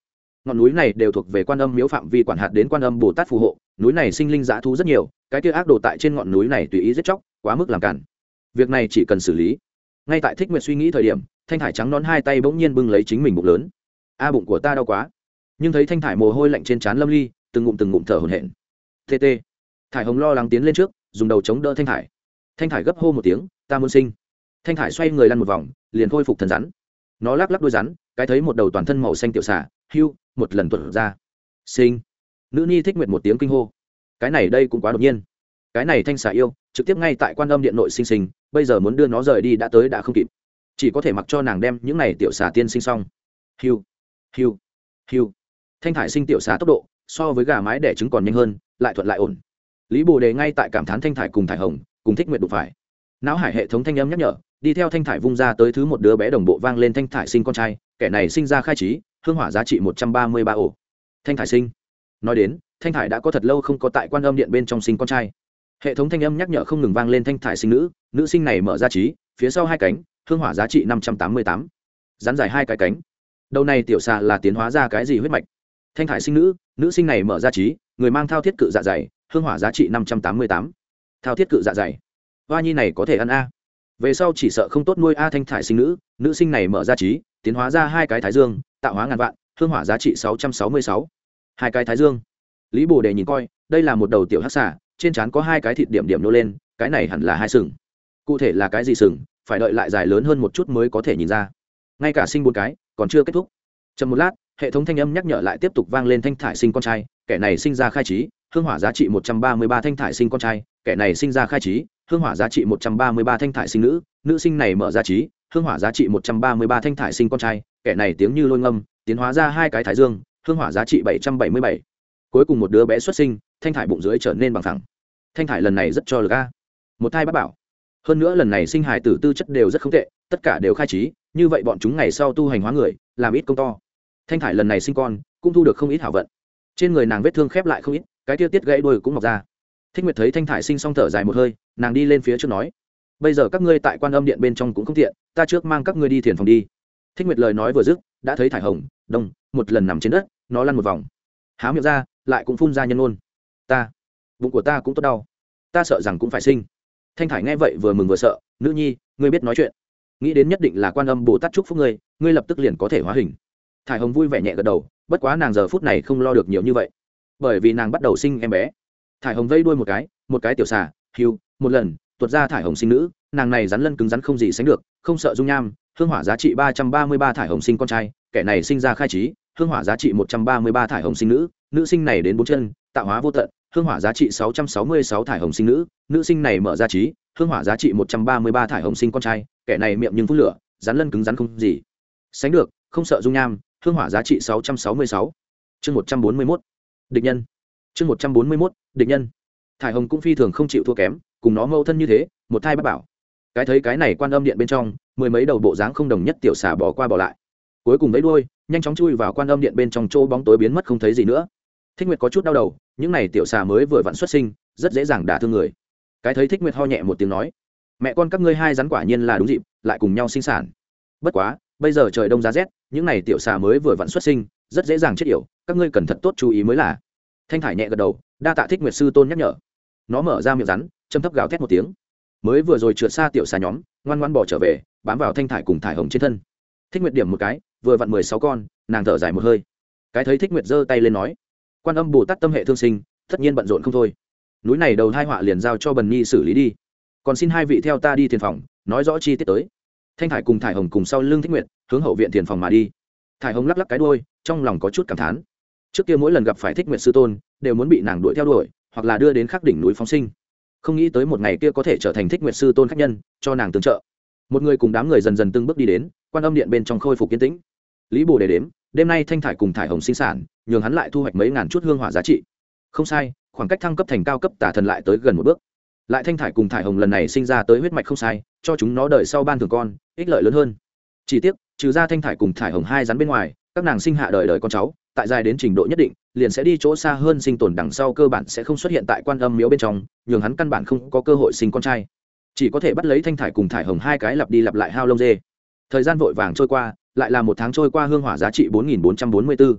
Ngọn núi này đều thuộc về quan âm miếu phạm vi quản hạt đến quan âm bồ tát phù hộ, núi này sinh linh dã thú rất nhiều, cái kia ác đồ tại trên ngọn núi này tùy ý giết chóc, quá mức làm cản. Việc này chỉ cần xử lý. Ngay tại thích nguyệt suy nghĩ thời điểm, thanh thải trắng nón hai tay bỗng nhiên bưng lấy chính mình bụng lớn. A, bụng của ta đau quá. Nhưng thấy thanh thải mồ hôi lạnh trên trán lâm ly, từng ngụm từng ngụm thở hổn hển. Tt thải hồng lo lắng tiến lên trước, dùng đầu chống đỡ thanh thải. Thanh thải gấp hô một tiếng ta muốn sinh. Thanh thải xoay người lăn một vòng, liền khôi phục thần rắn. Nó lắc lắc đôi rắn, cái thấy một đầu toàn thân màu xanh tiểu xả hưu, một lần tuột ra. Sinh. Nữ nhi thích nguyệt một tiếng kinh hô. Cái này đây cũng quá đột nhiên. Cái này thanh xả yêu, trực tiếp ngay tại quan âm điện nội sinh sinh, bây giờ muốn đưa nó rời đi đã tới đã không kịp. Chỉ có thể mặc cho nàng đem những này tiểu xà tiên sinh xong. Hiu hiu hiu thanh thải sinh tiểu xà tốc độ, so với gà mái đẻ trứng còn nhanh hơn, lại thuận lại ổn. Lý bồ đề ngay tại cảm thán thanh thải cùng thải hồng, cùng thích nguyện đụng phải não hải hệ thống thanh âm nhắc nhở, đi theo thanh thải vung ra tới thứ một đứa bé đồng bộ vang lên thanh thải sinh con trai, kẻ này sinh ra khai trí, hương hỏa giá trị một trăm ba mươi ba ổ. Thanh thải sinh. Nói đến, thanh thải đã có thật lâu không có tại quan âm điện bên trong sinh con trai. Hệ thống thanh âm nhắc nhở không ngừng vang lên thanh thải sinh nữ nữ sinh này mở ra trí, phía sau hai cánh, hương hỏa giá trị năm trăm tám mươi tám. Rắn dài hai cái cánh. Đầu này tiểu xà là tiến hóa ra cái gì huyết mạch? Thanh thải sinh nữ nữ sinh này mở ra trí, người mang thao thiết cự dạ dày, hương hỏa giá trị năm trăm tám mươi tám. Thao thiết cự dạ dày hoa nhi này có thể ăn a. Về sau chỉ sợ không tốt nuôi a thanh thải sinh nữ nữ sinh này mở ra trí, tiến hóa ra hai cái thái dương, tạo hóa ngàn vạn, hương hỏa giá trị sáu trăm sáu mươi sáu. Hai cái thái dương. Lý bồ đề nhìn coi, đây là một đầu tiểu hát xả trên trán có hai cái thịt điểm điểm nô lên, cái này hẳn là hai sừng. Cụ thể là cái gì sừng, phải đợi lại dài lớn hơn một chút mới có thể nhìn ra. Ngay cả sinh một cái, còn chưa kết thúc. Chậm một lát, hệ thống thanh âm nhắc nhở lại tiếp tục vang lên thanh thải sinh con trai, kẻ này sinh ra khai trí, hương hỏa giá trị một trăm ba mươi ba thanh thải sinh con trai, kẻ này sinh ra khai trí hương hỏa giá trị một trăm ba mươi ba thanh thải sinh nữ nữ sinh này mở ra trí, hương hỏa giá trị một trăm ba mươi ba thanh thải sinh con trai, kẻ này tiếng như lôi ngâm, tiến hóa ra hai cái thái dương, hương hỏa giá trị bảy trăm bảy mươi bảy. Cuối cùng một đứa bé xuất sinh, thanh thải bụng dưới trở nên bằng thẳng. Thanh thải lần này rất cho lực a. Một thai bác bảo. Hơn nữa lần này sinh hài tử tư chất đều rất không tệ, tất cả đều khai trí, như vậy bọn chúng ngày sau tu hành hóa người, làm ít công to. Thanh thải lần này sinh con, cũng thu được không ít hảo vận. Trên người nàng vết thương khép lại không ít, cái tiêu tiết gãy đuôi cũng mọc ra thích nguyệt thấy thanh thải sinh xong thở dài một hơi, nàng đi lên phía trước nói, bây giờ các ngươi tại quan âm điện bên trong cũng không tiện, ta trước mang các ngươi đi thiền phòng đi. Thích nguyệt lời nói vừa dứt, đã thấy thải hồng, đông, một lần nằm trên đất, nó lăn một vòng. Há miệng ra, lại cũng phun ra nhân ôn ta, bụng của ta cũng tốt đau. Ta sợ rằng cũng phải sinh. Thanh thải nghe vậy vừa mừng vừa sợ, nữ nhi, ngươi biết nói chuyện. Nghĩ đến nhất định là quan âm bồ tát chúc phúc ngươi ngươi lập tức liền có thể hóa hình. Thải hồng vui vẻ nhẹ gật đầu, bất quá nàng giờ phút này không lo được nhiều như vậy. Bởi vì nàng bắt đầu sinh em bé thải hồng vây đuôi một cái một cái tiểu xà hiu một lần, tuột ra thải hồng sinh nữ, nàng này rắn lân cứng rắn không gì sánh được, không sợ dung nham, hương hỏa giá trị ba trăm ba mươi ba thải hồng sinh con trai, kẻ này sinh ra khai trí, hương hỏa giá trị một trăm ba mươi ba thải hồng sinh nữ nữ sinh này đến bốn chân, tạo hóa vô tận, hương hỏa giá trị sáu trăm sáu mươi sáu thải hồng sinh nữ nữ sinh này mở ra trí, hương hỏa giá trị một trăm ba mươi ba thải hồng sinh con trai, kẻ này miệng nhưng phút lửa, rắn lân cứng rắn không gì sánh được, không sợ dung nham, hương hỏa giá trị sáu trăm sáu mươi sáu. Chương một trăm bốn mươi mốt. Địch nhân chương một trăm bốn mươi mốt định nhân. Thải hồng cũng phi thường không chịu thua kém, cùng nó mâu thân như thế, một thai bắt bảo. Cái thấy cái này quan âm điện bên trong, mười mấy đầu bộ dáng không đồng nhất tiểu xà bỏ qua bỏ lại. Cuối cùng lấy đuôi, nhanh chóng chui vào quan âm điện bên trong chỗ bóng tối biến mất không thấy gì nữa. Thích nguyệt có chút đau đầu, những này tiểu xà mới vừa vặn xuất sinh, rất dễ dàng đả thương người. Cái thấy thích nguyệt ho nhẹ một tiếng nói, mẹ con các ngươi hai rắn quả nhiên là đúng dịp, lại cùng nhau sinh sản. Bất quá, bây giờ trời đông giá rét, những này tiểu xà mới vừa vặn xuất sinh, rất dễ dàng chết yểu, các ngươi cần thật tốt chú ý mới là thanh thải nhẹ gật đầu, đa tạ thích nguyệt sư tôn nhắc nhở. Nó mở ra miệng rắn, châm thấp gào thét một tiếng. Mới vừa rồi trượt xa tiểu xà nhóm, ngoan ngoan bỏ trở về, bám vào thanh thải cùng thải hồng trên thân. Thích nguyệt điểm một cái, vừa vặn mười sáu con, nàng thở dài một hơi. Cái thấy thích nguyệt giơ tay lên nói, quan âm bồ tát tâm hệ thương sinh, tất nhiên bận rộn không thôi. Núi này đầu hai họa liền giao cho bần nhi xử lý đi. Còn xin hai vị theo ta đi thiền phòng, nói rõ chi tiết tới. Thanh thải cùng thải hồng cùng sau lưng thích nguyệt, hướng hậu viện thiền phòng mà đi. Thải hồng lắc lắc cái đôi trong lòng có chút cảm thán trước kia mỗi lần gặp phải thích nguyện sư tôn, đều muốn bị nàng đuổi theo đuổi, hoặc là đưa đến khắc đỉnh núi phóng sinh. Không nghĩ tới một ngày kia có thể trở thành thích nguyện sư tôn khách nhân, cho nàng tương trợ. Một người cùng đám người dần dần từng bước đi đến, quan âm điện bên trong khôi phục kiến tĩnh. Lý bồ đề đếm, đêm nay thanh thải cùng thải hồng sinh sản, nhường hắn lại thu hoạch mấy ngàn chút hương hỏa giá trị. Không sai, khoảng cách thăng cấp thành cao cấp tả thần lại tới gần một bước. Lại thanh thải cùng thải hồng lần này sinh ra tới huyết mạch không sai, cho chúng nó đợi sau ban thường con, ích lợi lớn hơn. Chỉ tiếc, trừ ra thanh thải cùng thải hồng hai rắn bên ngoài, các nàng sinh hạ đời đời con cháu tại dài đến trình độ nhất định, liền sẽ đi chỗ xa hơn sinh tồn đằng sau cơ bản sẽ không xuất hiện tại quan âm miếu bên trong, nhường hắn căn bản không có cơ hội sinh con trai. Chỉ có thể bắt lấy thanh thải cùng thải hồng hai cái lặp đi lặp lại hao lông dê. Thời gian vội vàng trôi qua, lại là một tháng trôi qua hương hỏa giá trị bốn nghìn bốn trăm bốn mươi bốn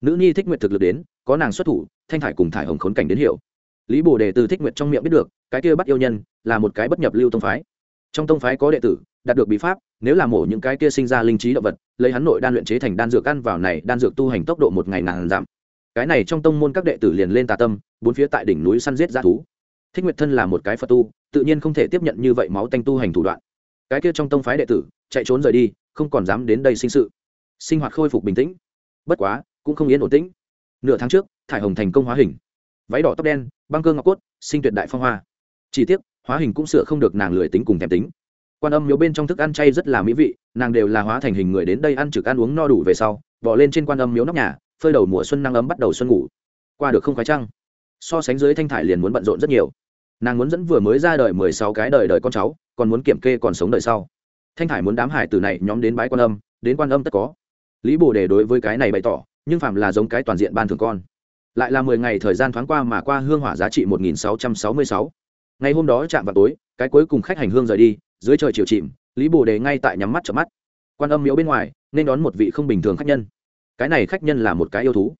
nữ nhi thích nguyện thực lực đến, có nàng xuất thủ, thanh thải cùng thải hồng khốn cảnh đến hiểu lý bồ đề từ thích nguyện trong miệng biết được, cái kia bắt yêu nhân là một cái bất nhập lưu tông phái. Trong tông phái có đệ tử đạt được bí pháp, nếu là mổ những cái kia sinh ra linh trí động vật, lấy hắn nội đan luyện chế thành đan dược ăn vào này, đan dược tu hành tốc độ một ngày ngàn giảm cái này trong tông môn các đệ tử liền lên tà tâm, bốn phía tại đỉnh núi săn giết g thú. Thích nguyệt thân là một cái phật tu, tự nhiên không thể tiếp nhận như vậy máu tanh tu hành thủ đoạn. Cái kia trong tông phái đệ tử, chạy trốn rời đi, không còn dám đến đây sinh sự. Sinh hoạt khôi phục bình tĩnh. Bất quá, cũng không yên ổn tĩnh. Nửa tháng trước, thải hồng thành công hóa hình. Váy đỏ tóc đen, băng cơ ngọc cốt, sinh tuyệt đại phong hoa. Chỉ tiếc, hóa hình cũng sửa không được nàng lười tính cùng thèm tính quan âm miếu bên trong thức ăn chay rất là mỹ vị, nàng đều là hóa thành hình người đến đây ăn trực ăn uống no đủ về sau, bỏ lên trên quan âm miếu nóc nhà, phơi đầu mùa xuân năng ấm bắt đầu xuân ngủ. Qua được không khoái trăng, so sánh dưới thanh thải liền muốn bận rộn rất nhiều. Nàng muốn dẫn vừa mới ra đời mười sáu cái đời đời con cháu, còn muốn kiểm kê còn sống đời sau. Thanh thải muốn đám hải từ này nhóm đến bái quan âm, đến quan âm tất có. Lý bồ đề đối với cái này bày tỏ, nhưng phạm là giống cái toàn diện ban thường con, lại là mười ngày thời gian thoáng qua mà qua hương hỏa giá trị một nghìn sáu trăm sáu mươi sáu. Ngày hôm đó chạm vào tối, cái cuối cùng khách hành hương rời đi dưới trời chiều chìm, lý bồ đề ngay tại nhắm mắt chợp mắt. Quan âm miếu bên ngoài, nên đón một vị không bình thường khách nhân. Cái này khách nhân là một cái yêu thú.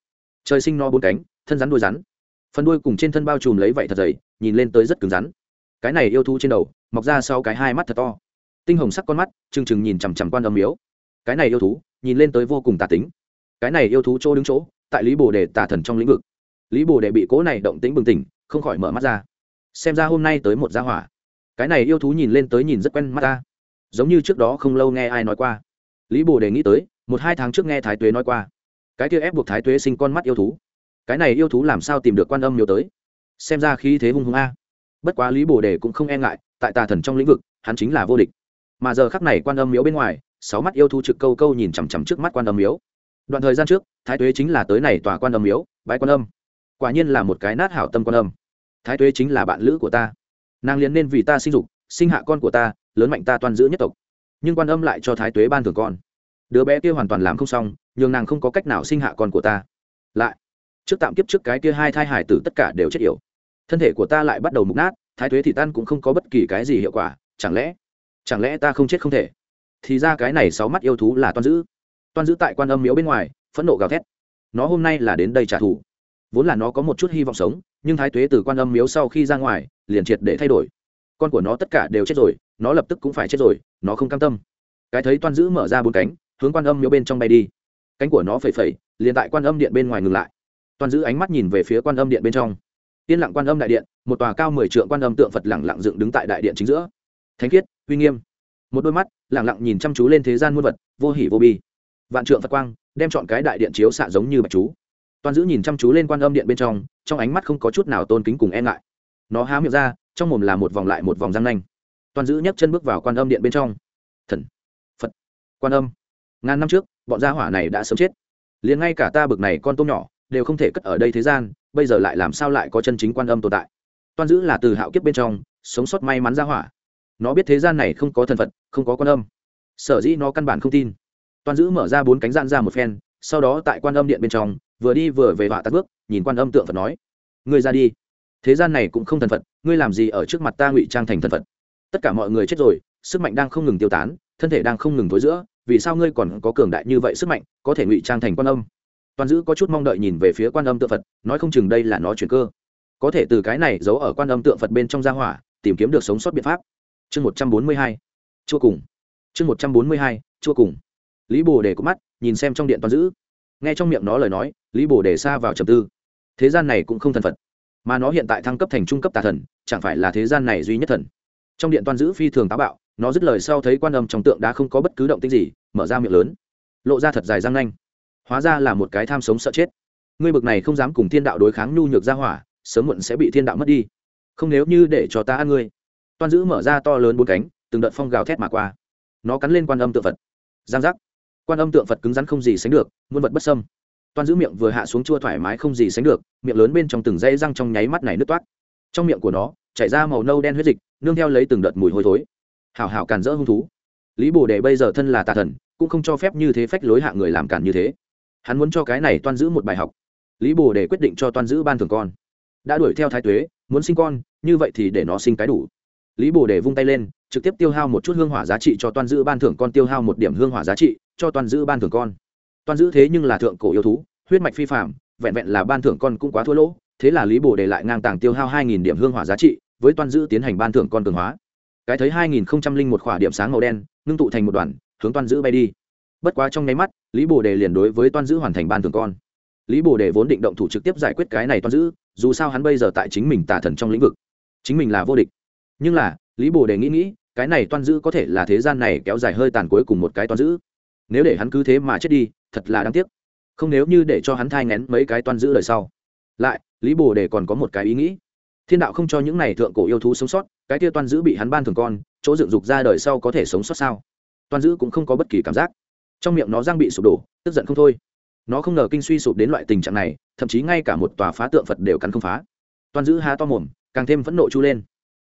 Trời sinh no bốn cánh, thân rắn đuôi rắn. Phần đuôi cùng trên thân bao trùm lấy vậy thật dày, nhìn lên tới rất cứng rắn. Cái này yêu thú trên đầu, mọc ra sau cái hai mắt thật to. Tinh hồng sắc con mắt, trừng trừng nhìn chằm chằm quan âm miếu. Cái này yêu thú, nhìn lên tới vô cùng tà tính. Cái này yêu thú chỗ đứng chỗ, tại lý bồ đề tà thần trong lĩnh vực. Lý bồ đề bị cố này động tính bừng tỉnh, không khỏi mở mắt ra. Xem ra hôm nay tới một gia hỏa cái này yêu thú nhìn lên tới nhìn rất quen mắt ta. Giống như trước đó không lâu nghe ai nói qua. Lý bồ đề nghĩ tới, một hai tháng trước nghe thái tuế nói qua. Cái kia ép buộc thái tuế sinh con mắt yêu thú. Cái này yêu thú làm sao tìm được quan âm nhiều tới? Xem ra khí thế hung hung a. Bất quá lý bồ đề cũng không e ngại, tại tà thần trong lĩnh vực, hắn chính là vô địch. Mà giờ khắc này quan âm miếu bên ngoài, sáu mắt yêu thú trực câu câu nhìn chằm chằm trước mắt quan âm miếu. Đoạn thời gian trước, thái tuế chính là tới này tòa quan âm miếu bãi quan âm. Quả nhiên là một cái nát hảo tâm quan âm. Thái tuế chính là bạn lữ của ta nàng liền nên vì ta sinh dục, sinh hạ con của ta, lớn mạnh ta toàn giữ nhất tộc. Nhưng quan âm lại cho thái tuế ban thường con. Đứa bé kia hoàn toàn làm không xong, nhường nàng không có cách nào sinh hạ con của ta. Lại, trước tạm kiếp trước cái kia hai thai hải tử tất cả đều chết yểu. Thân thể của ta lại bắt đầu mục nát, thái tuế thì tan cũng không có bất kỳ cái gì hiệu quả, chẳng lẽ chẳng lẽ ta không chết không thể? Thì ra cái này sáu mắt yêu thú là toan giữ. Toan giữ tại quan âm miếu bên ngoài, phẫn nộ gào thét. Nó hôm nay là đến đây trả thù. Vốn là nó có một chút hy vọng sống, nhưng thái tuế từ quan âm miếu sau khi ra ngoài liền triệt để thay đổi. Con của nó tất cả đều chết rồi, nó lập tức cũng phải chết rồi, nó không cam tâm. Cái thấy toan giữ mở ra bốn cánh, hướng quan âm miếu bên trong bay đi. Cánh của nó phẩy phẩy, liền tại quan âm điện bên ngoài ngừng lại. Toan giữ ánh mắt nhìn về phía quan âm điện bên trong. Yên lặng quan âm đại điện, một tòa cao mười trượng quan âm tượng phật lẳng lặng dựng đứng tại đại điện chính giữa. Thánh khiết, uy nghiêm. Một đôi mắt lẳng lặng nhìn chăm chú lên thế gian muôn vật, vô hỉ vô bi. Vạn trượng phật quang, đem chọn cái đại điện chiếu xạ giống như bạch chú. Toàn giữ nhìn chăm chú lên quan âm điện bên trong trong ánh mắt không có chút nào tôn kính cùng e ngại nó há miệng ra, trong mồm là một vòng lại một vòng răng nanh. Toàn giữ nhấc chân bước vào quan âm điện bên trong. Thần. Phật. Quan âm. Ngàn năm trước, bọn gia hỏa này đã sớm chết. Liền ngay cả ta bực này con tôm nhỏ, đều không thể cất ở đây thế gian, bây giờ lại làm sao lại có chân chính quan âm tồn tại? Toan giữ là từ hạo kiếp bên trong, sống sót may mắn gia hỏa. Nó biết thế gian này không có thần phật, không có quan âm. Sở dĩ nó căn bản không tin. Toan giữ mở ra bốn cánh gian ra một phen, sau đó tại quan âm điện bên trong, vừa đi vừa về vạ tắt bước, nhìn quan âm tượng phật nói, ngươi ra đi thế gian này cũng không thần phật, ngươi làm gì ở trước mặt ta ngụy trang thành thần phật? Tất cả mọi người chết rồi, sức mạnh đang không ngừng tiêu tán, thân thể đang không ngừng thối giữa, vì sao ngươi còn có cường đại như vậy sức mạnh, có thể ngụy trang thành quan âm? Toàn dữ có chút mong đợi nhìn về phía quan âm tượng phật, nói không chừng đây là nó chuyển cơ. Có thể từ cái này giấu ở quan âm tượng phật bên trong gia hỏa, tìm kiếm được sống sót biện pháp. Chương một trăm bốn mươi hai, chua cùng. Chương một trăm bốn mươi hai, chua cùng. Lý bồ đề có mắt, nhìn xem trong điện toàn dữ. Nghe trong miệng nó lời nói, lý bồ đề xa vào trầm tư. Thế gian này cũng không thần phật mà nó hiện tại thăng cấp thành trung cấp tà thần, chẳng phải là thế gian này duy nhất thần. Trong điện toàn giữ phi thường táo bạo, nó dứt lời sau thấy quan âm trong tượng đã không có bất cứ động tích gì, mở ra miệng lớn. Lộ ra thật dài răng nanh. Hóa ra là một cái tham sống sợ chết. Ngươi bực này không dám cùng thiên đạo đối kháng nhu nhược ra hỏa, sớm muộn sẽ bị thiên đạo mất đi. Không nếu như để cho ta ăn ngươi. Toan giữ mở ra to lớn bốn cánh, từng đợt phong gào thét mà qua. Nó cắn lên quan âm tượng phật. Giang giác. Quan âm tượng phật cứng rắn không gì sánh được, muôn vật bất sâm toan giữ miệng vừa hạ xuống chua thoải mái không gì sánh được, miệng lớn bên trong từng dây răng trong nháy mắt này nứt toát trong miệng của nó, chảy ra màu nâu đen huyết dịch, nương theo lấy từng đợt mùi hôi thối. Hảo hảo càn rỡ hung thú. Lý bồ đề bây giờ thân là tà thần, cũng không cho phép như thế phách lối hạ người làm cản như thế. Hắn muốn cho cái này toan giữ một bài học. Lý bồ đề quyết định cho toan giữ ban thường con. Đã đuổi theo thái tuế, muốn sinh con, như vậy thì để nó sinh cái đủ. Lý bồ đề vung tay lên, trực tiếp tiêu hao một chút hương hỏa giá trị cho toan giữ ban thưởng con, tiêu hao một điểm hương hỏa giá trị cho toan giữ ban thưởng con toan giữ thế nhưng là thượng cổ yêu thú, huyết mạch phi phạm vẹn vẹn là ban thưởng con cũng quá thua lỗ, thế là lý bồ để lại ngang tàng tiêu hao hai nghìn điểm hương hỏa giá trị, với toan giữ tiến hành ban thưởng con cường hóa. Cái thấy hai nghìn một khỏa điểm sáng màu đen, ngưng tụ thành một đoàn, hướng toan giữ bay đi. Bất quá trong nháy mắt, lý bồ đề liền đối với toan giữ hoàn thành ban thưởng con. Lý bồ đề vốn định động thủ trực tiếp giải quyết cái này toan giữ, dù sao hắn bây giờ tại chính mình tả thần trong lĩnh vực. Chính mình là vô địch. Nhưng là, lý bồ đề nghĩ nghĩ, cái này toan giữ có thể là thế gian này kéo dài hơi tàn cuối cùng một cái toan giữ. Nếu để hắn cứ thế mà chết đi thật là đáng tiếc. Không nếu như để cho hắn thai ngén mấy cái toan giữ lời sau. Lại, lý bồ đề còn có một cái ý nghĩ. Thiên đạo không cho những này thượng cổ yêu thú sống sót, cái kia toan giữ bị hắn ban thường con, chỗ dựng dục ra đời sau có thể sống sót sao? Toan giữ cũng không có bất kỳ cảm giác. Trong miệng nó giang bị sụp đổ, tức giận không thôi. Nó không ngờ kinh suy sụp đến loại tình trạng này, thậm chí ngay cả một tòa phá tượng phật đều cắn không phá. Toan giữ há to mồm, càng thêm phẫn nộ chu lên.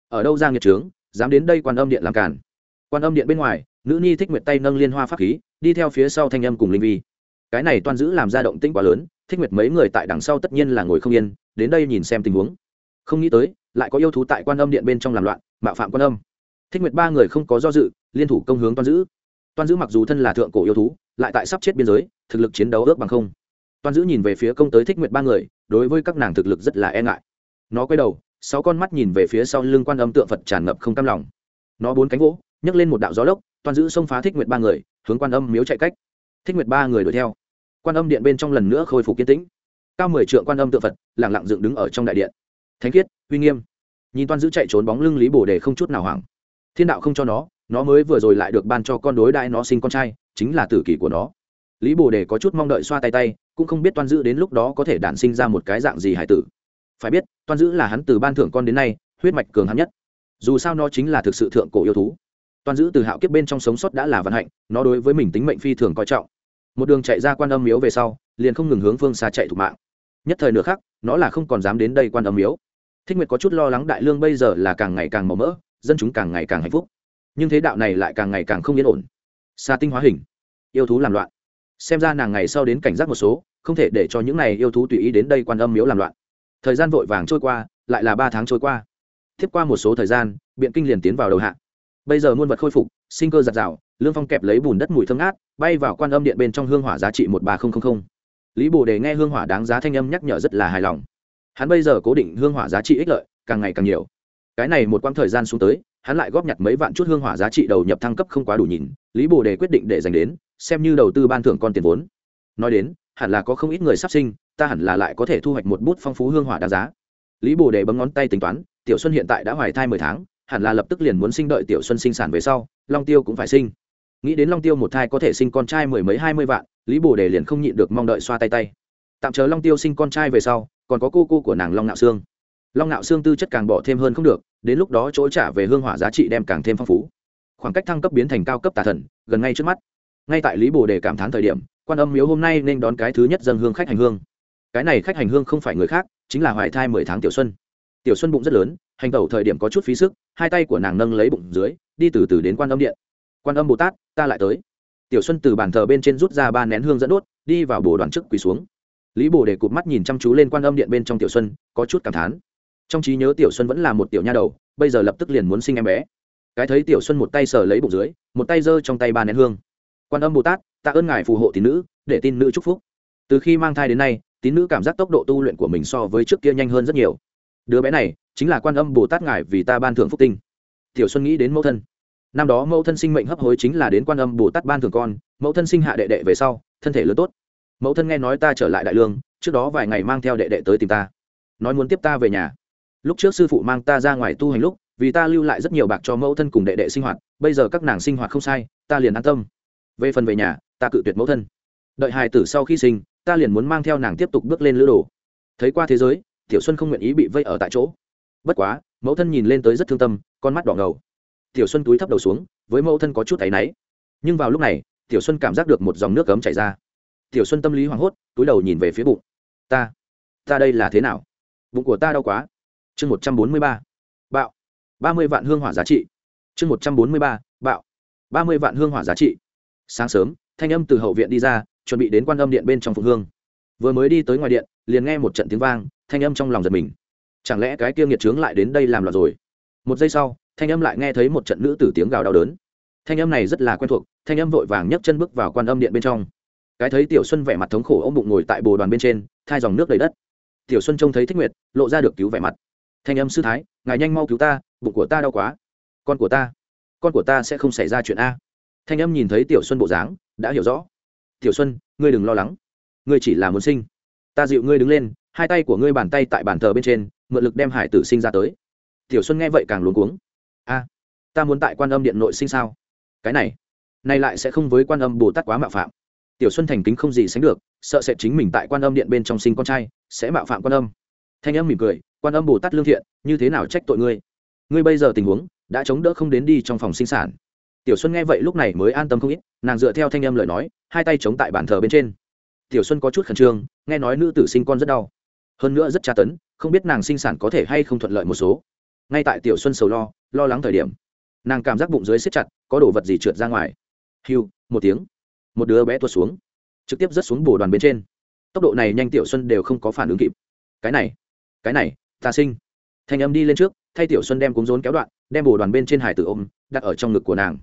Ở đâu ra nghiệt trướng dám đến đây quan âm điện làm cản quan âm điện bên ngoài, nữ nhi thích nguyệt tay nâng liên hoa pháp khí, đi theo phía sau thanh âm cùng linh vi cái này toan giữ làm ra động tĩnh quá lớn, thích nguyệt mấy người tại đằng sau tất nhiên là ngồi không yên, đến đây nhìn xem tình huống. Không nghĩ tới, lại có yêu thú tại quan âm điện bên trong làm loạn, mạo phạm quan âm. Thích nguyệt ba người không có do dự, liên thủ công hướng toan giữ. Toan giữ mặc dù thân là thượng cổ yêu thú, lại tại sắp chết biên giới, thực lực chiến đấu ước bằng không. Toan giữ nhìn về phía công tới thích nguyệt ba người, đối với các nàng thực lực rất là e ngại. Nó quay đầu, sáu con mắt nhìn về phía sau lưng quan âm tượng phật tràn ngập không cam lòng. Nó bốn cánh gỗ nhấc lên một đạo gió lốc, toan giữ xông phá thích nguyệt ba người, hướng quan âm miếu chạy cách. Thích nguyệt ba người đuổi theo quan âm điện bên trong lần nữa khôi phục kiên tĩnh. Cao mười trượng quan âm tượng phật lẳng lặng dựng đứng ở trong đại điện. Thánh khiết, uy nghiêm. Nhìn toan giữ chạy trốn bóng lưng lý bồ đề không chút nào hoảng. Thiên đạo không cho nó nó mới vừa rồi lại được ban cho con đối đại nó sinh con trai, chính là tử kỷ của nó. Lý bồ đề có chút mong đợi xoa tay tay, cũng không biết toan giữ đến lúc đó có thể đản sinh ra một cái dạng gì hải tử. Phải biết toan giữ là hắn từ ban thưởng con đến nay, huyết mạch cường hắn nhất. Dù sao nó chính là thực sự thượng cổ yêu thú. Toan giữ từ hạo kiếp bên trong sống sót đã là vận hạnh, nó đối với mình tính mệnh phi thường coi trọng một đường chạy ra quan âm miếu về sau, liền không ngừng hướng phương xa chạy thủ mạng. Nhất thời nửa khắc, nó là không còn dám đến đây quan âm miếu. Thích nguyệt có chút lo lắng đại lương bây giờ là càng ngày càng màu mỡ, dân chúng càng ngày càng hạnh phúc. Nhưng thế đạo này lại càng ngày càng không yên ổn. Xa tinh hóa hình. Yêu thú làm loạn. Xem ra nàng ngày sau đến cảnh giác một số, không thể để cho những này yêu thú tùy ý đến đây quan âm miếu làm loạn. Thời gian vội vàng trôi qua, lại là ba tháng trôi qua. Tiếp qua một số thời gian, biện kinh liền tiến vào đầu hạ. Bây giờ muôn vật khôi phục sinh cơ giặt rào, lương phong kẹp lấy bùn đất mùi thơm ngát, bay vào quan âm điện bên trong hương hỏa giá trị một ba nghìn lý bồ đề nghe hương hỏa đáng giá thanh âm nhắc nhở rất là hài lòng. Hắn bây giờ cố định hương hỏa giá trị ích lợi, càng ngày càng nhiều. Cái này một quãng thời gian xuống tới, hắn lại góp nhặt mấy vạn chút hương hỏa giá trị đầu nhập thăng cấp không quá đủ nhìn, lý bồ đề quyết định để dành đến, xem như đầu tư ban thưởng con tiền vốn. Nói đến, hẳn là có không ít người sắp sinh, ta hẳn là lại có thể thu hoạch một bút phong phú hương hỏa đáng giá. Lý bồ đề bấm ngón tay tính toán, tiểu xuân hiện tại đã hoài thai mười tháng, hẳn là lập tức liền muốn sinh đợi tiểu xuân sinh sản về sau long tiêu cũng phải sinh. Nghĩ đến long tiêu một thai có thể sinh con trai mười mấy hai mươi vạn, lý bồ đề liền không nhịn được mong đợi xoa tay tay. Tạm chờ long tiêu sinh con trai về sau, còn có cô cô của nàng long nạo xương long nạo xương tư chất càng bỏ thêm hơn không được, đến lúc đó chỗ trả về hương hỏa giá trị đem càng thêm phong phú. Khoảng cách thăng cấp biến thành cao cấp tà thần, gần ngay trước mắt. Ngay tại lý bồ đề cảm thán thời điểm, quan âm miếu hôm nay nên đón cái thứ nhất dân hương khách hành hương. Cái này khách hành hương không phải người khác, chính là hoài thai mười tháng tiểu xuân. Tiểu xuân bụng rất lớn hành tẩu thời điểm có chút phí sức, hai tay của nàng nâng lấy bụng dưới, đi từ từ đến quan âm điện. Quan âm bồ tát, ta lại tới. Tiểu xuân từ bàn thờ bên trên rút ra ba nén hương dẫn đốt, đi vào bồ đoàn trước quỳ xuống. Lý bồ để cụp mắt nhìn chăm chú lên quan âm điện bên trong tiểu xuân, có chút cảm thán. Trong trí nhớ tiểu xuân vẫn là một tiểu nha đầu, bây giờ lập tức liền muốn sinh em bé. Cái thấy tiểu xuân một tay sờ lấy bụng dưới, một tay giơ trong tay ba nén hương. Quan âm bồ tát tạ ơn ngài phù hộ tín nữ, để tin nữ chúc phúc. Từ khi mang thai đến nay, tín nữ cảm giác tốc độ tu luyện của mình so với trước kia nhanh hơn rất nhiều. Đứa bé này chính là quan âm bồ tát ngài vì ta ban thưởng phúc tinh. Tiểu xuân nghĩ đến mẫu thân. Năm đó mẫu thân sinh mệnh hấp hối chính là đến quan âm bồ tát ban thưởng con, mẫu thân sinh hạ đệ đệ về sau, thân thể lớn tốt. Mẫu thân nghe nói ta trở lại đại lương, trước đó vài ngày mang theo đệ đệ tới tìm ta. Nói muốn tiếp ta về nhà. Lúc trước sư phụ mang ta ra ngoài tu hành lúc, vì ta lưu lại rất nhiều bạc cho mẫu thân cùng đệ đệ sinh hoạt, bây giờ các nàng sinh hoạt không sai, ta liền an tâm. Về phần về nhà, ta cự tuyệt mẫu thân. Đợi hài tử sau khi sinh, ta liền muốn mang theo nàng tiếp tục bước lên lữ đồ. Thấy qua thế giới, tiểu xuân không nguyện ý bị vây ở tại chỗ bất quá, mẫu thân nhìn lên tới rất thương tâm, con mắt đỏ ngầu. Tiểu xuân túi thấp đầu xuống, với mẫu thân có chút áy náy. Nhưng vào lúc này, tiểu xuân cảm giác được một dòng nước cấm chảy ra. Tiểu xuân tâm lý hoảng hốt, túi đầu nhìn về phía bụng. Ta ta đây là thế nào? Bụng của ta đau quá. Chương một trăm bốn mươi ba. Bạo. Ba mươi vạn hương hỏa giá trị. Chương một trăm bốn mươi ba. Bạo. Ba mươi vạn hương hỏa giá trị. Sáng sớm, thanh âm từ hậu viện đi ra, chuẩn bị đến quan âm điện bên trong phụng hương. Vừa mới đi tới ngoài điện, liền nghe một trận tiếng vang, thanh âm trong lòng giật mình chẳng lẽ cái kia nghiệt trướng lại đến đây làm loạn rồi? Một giây sau, thanh âm lại nghe thấy một trận nữ tử tiếng gào đau đớn. Thanh âm này rất là quen thuộc, thanh âm vội vàng nhấc chân bước vào quan âm điện bên trong. Cái thấy tiểu xuân vẻ mặt thống khổ ôm bụng ngồi tại bồ đoàn bên trên, thai dòng nước đầy đất. Tiểu xuân trông thấy thích nguyệt, lộ ra được cứu vẻ mặt. Thanh âm sư thái, ngài nhanh mau cứu ta, bụng của ta đau quá. Con của ta, con của ta sẽ không xảy ra chuyện a. Thanh âm nhìn thấy tiểu xuân bộ dáng, đã hiểu rõ. Tiểu xuân, ngươi đừng lo lắng. Ngươi chỉ là muốn sinh. Ta dịu ngươi đứng lên, hai tay của ngươi bàn tay tại bàn thờ bên trên mượn lực đem hải tử sinh ra tới. Tiểu xuân nghe vậy càng luống cuống. A, ta muốn tại quan âm điện nội sinh sao? Cái này này lại sẽ không với quan âm bồ tát quá mạo phạm. Tiểu xuân thành kính không gì sánh được, sợ sẽ chính mình tại quan âm điện bên trong sinh con trai, sẽ mạo phạm quan âm. Thanh âm mỉm cười, quan âm bồ tát lương thiện, như thế nào trách tội ngươi? Ngươi bây giờ tình huống, đã chống đỡ không đến đi trong phòng sinh sản. Tiểu xuân nghe vậy lúc này mới an tâm không ít, nàng dựa theo thanh âm lời nói, hai tay chống tại bàn thờ bên trên. Tiểu xuân có chút khẩn trương, nghe nói nữ tử sinh con rất đau. Hơn nữa rất tra tấn không biết nàng sinh sản có thể hay không thuận lợi một số. Ngay tại tiểu xuân sầu lo lo lắng thời điểm, nàng cảm giác bụng dưới xếp chặt, có đồ vật gì trượt ra ngoài. Hiu một tiếng. Một đứa bé tuột xuống, trực tiếp rớt xuống bồ đoàn bên trên. Tốc độ này nhanh tiểu xuân đều không có phản ứng kịp. Cái này cái này, ta sinh. Thanh âm đi lên trước, thay tiểu xuân đem cúng rốn kéo đoạn, đem bồ đoàn bên trên hải tử ôm, đặt ở trong ngực của nàng.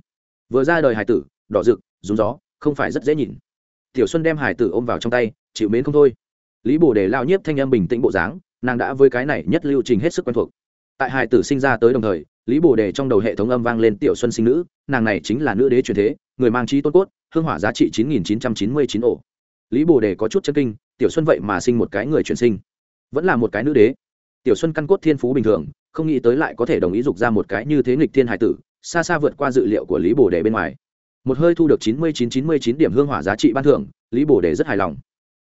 Vừa ra đời hải tử, đỏ rực, rúng gió, không phải rất dễ nhìn. Tiểu xuân đem hải tử ôm vào trong tay, chịu mến không thôi. Lý bồ đề lao nhiếp thanh âm bình tĩnh bộ dáng nàng đã với cái này nhất lưu trình hết sức quen thuộc. Tại hải tử sinh ra tới đồng thời, lý bồ đề trong đầu hệ thống âm vang lên tiểu xuân sinh nữ, nàng này chính là nữ đế truyền thế, người mang trí tôn cốt, hương hỏa giá trị chín nghìn chín trăm chín mươi chín ổ. Lý bồ đề có chút chân kinh, tiểu xuân vậy mà sinh một cái người truyền sinh. Vẫn là một cái nữ đế. Tiểu xuân căn cốt thiên phú bình thường, không nghĩ tới lại có thể đồng ý dục ra một cái như thế nghịch thiên hải tử, xa xa vượt qua dự liệu của lý bồ đề bên ngoài. Một hơi thu được chín mươi chín chín mươi chín điểm hương hỏa giá trị ban thưởng, lý bồ đề rất hài lòng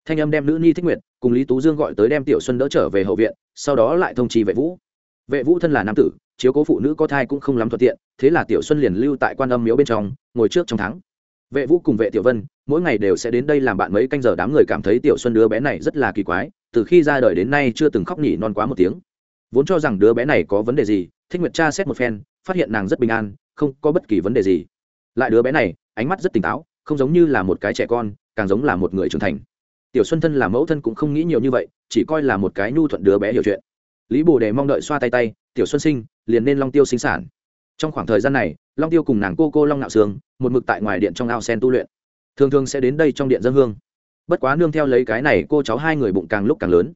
thanh âm đem nữ ni thích nguyệt cùng lý tú dương gọi tới đem tiểu xuân đỡ trở về hậu viện, sau đó lại thông trì vệ vũ. Vệ vũ thân là nam tử, chiếu cố phụ nữ có thai cũng không lắm thuận tiện, thế là tiểu xuân liền lưu tại quan âm miếu bên trong, ngồi trước trong tháng vệ vũ cùng vệ tiểu vân, mỗi ngày đều sẽ đến đây làm bạn mấy canh giờ, đám người cảm thấy tiểu xuân đứa bé này rất là kỳ quái, từ khi ra đời đến nay chưa từng khóc nhỉ non quá một tiếng. Vốn cho rằng đứa bé này có vấn đề gì, thích nguyệt cha xét một phen, phát hiện nàng rất bình an, không có bất kỳ vấn đề gì. Lại đứa bé này, ánh mắt rất tỉnh táo, không giống như là một cái trẻ con, càng giống là một người trưởng thành tiểu xuân thân là mẫu thân cũng không nghĩ nhiều như vậy, chỉ coi là một cái nhu thuận đứa bé hiểu chuyện. Lý bồ đề mong đợi xoa tay tay, tiểu xuân sinh, liền nên long tiêu sinh sản. Trong khoảng thời gian này, long tiêu cùng nàng cô cô long nạo sương, một mực tại ngoài điện trong ao sen tu luyện. Thường thường sẽ đến đây trong điện dân hương. Bất quá nương theo lấy cái này, cô cháu hai người bụng càng lúc càng lớn.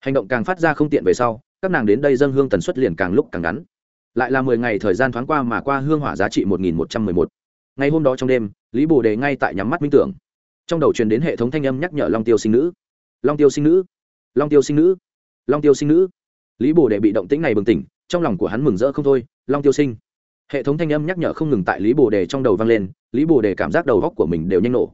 Hành động càng phát ra không tiện về sau, các nàng đến đây dân hương tần suất liền càng lúc càng ngắn. Lại là mười ngày thời gian thoáng qua mà qua hương hỏa giá trị một nghìn một trăm mười một. Ngày hôm đó trong đêm, lý bồ đề ngay tại nhắm mắt minh tưởng trong đầu truyền đến hệ thống thanh âm nhắc nhở long tiêu sinh nữ. Long tiêu sinh nữ. Long tiêu sinh nữ. Long tiêu sinh nữ. Lý bồ đề bị động tĩnh này bừng tỉnh, trong lòng của hắn mừng rỡ không thôi, long tiêu sinh. Hệ thống thanh âm nhắc nhở không ngừng tại lý bồ đề trong đầu vang lên, lý bồ đề cảm giác đầu góc của mình đều nhanh nổ.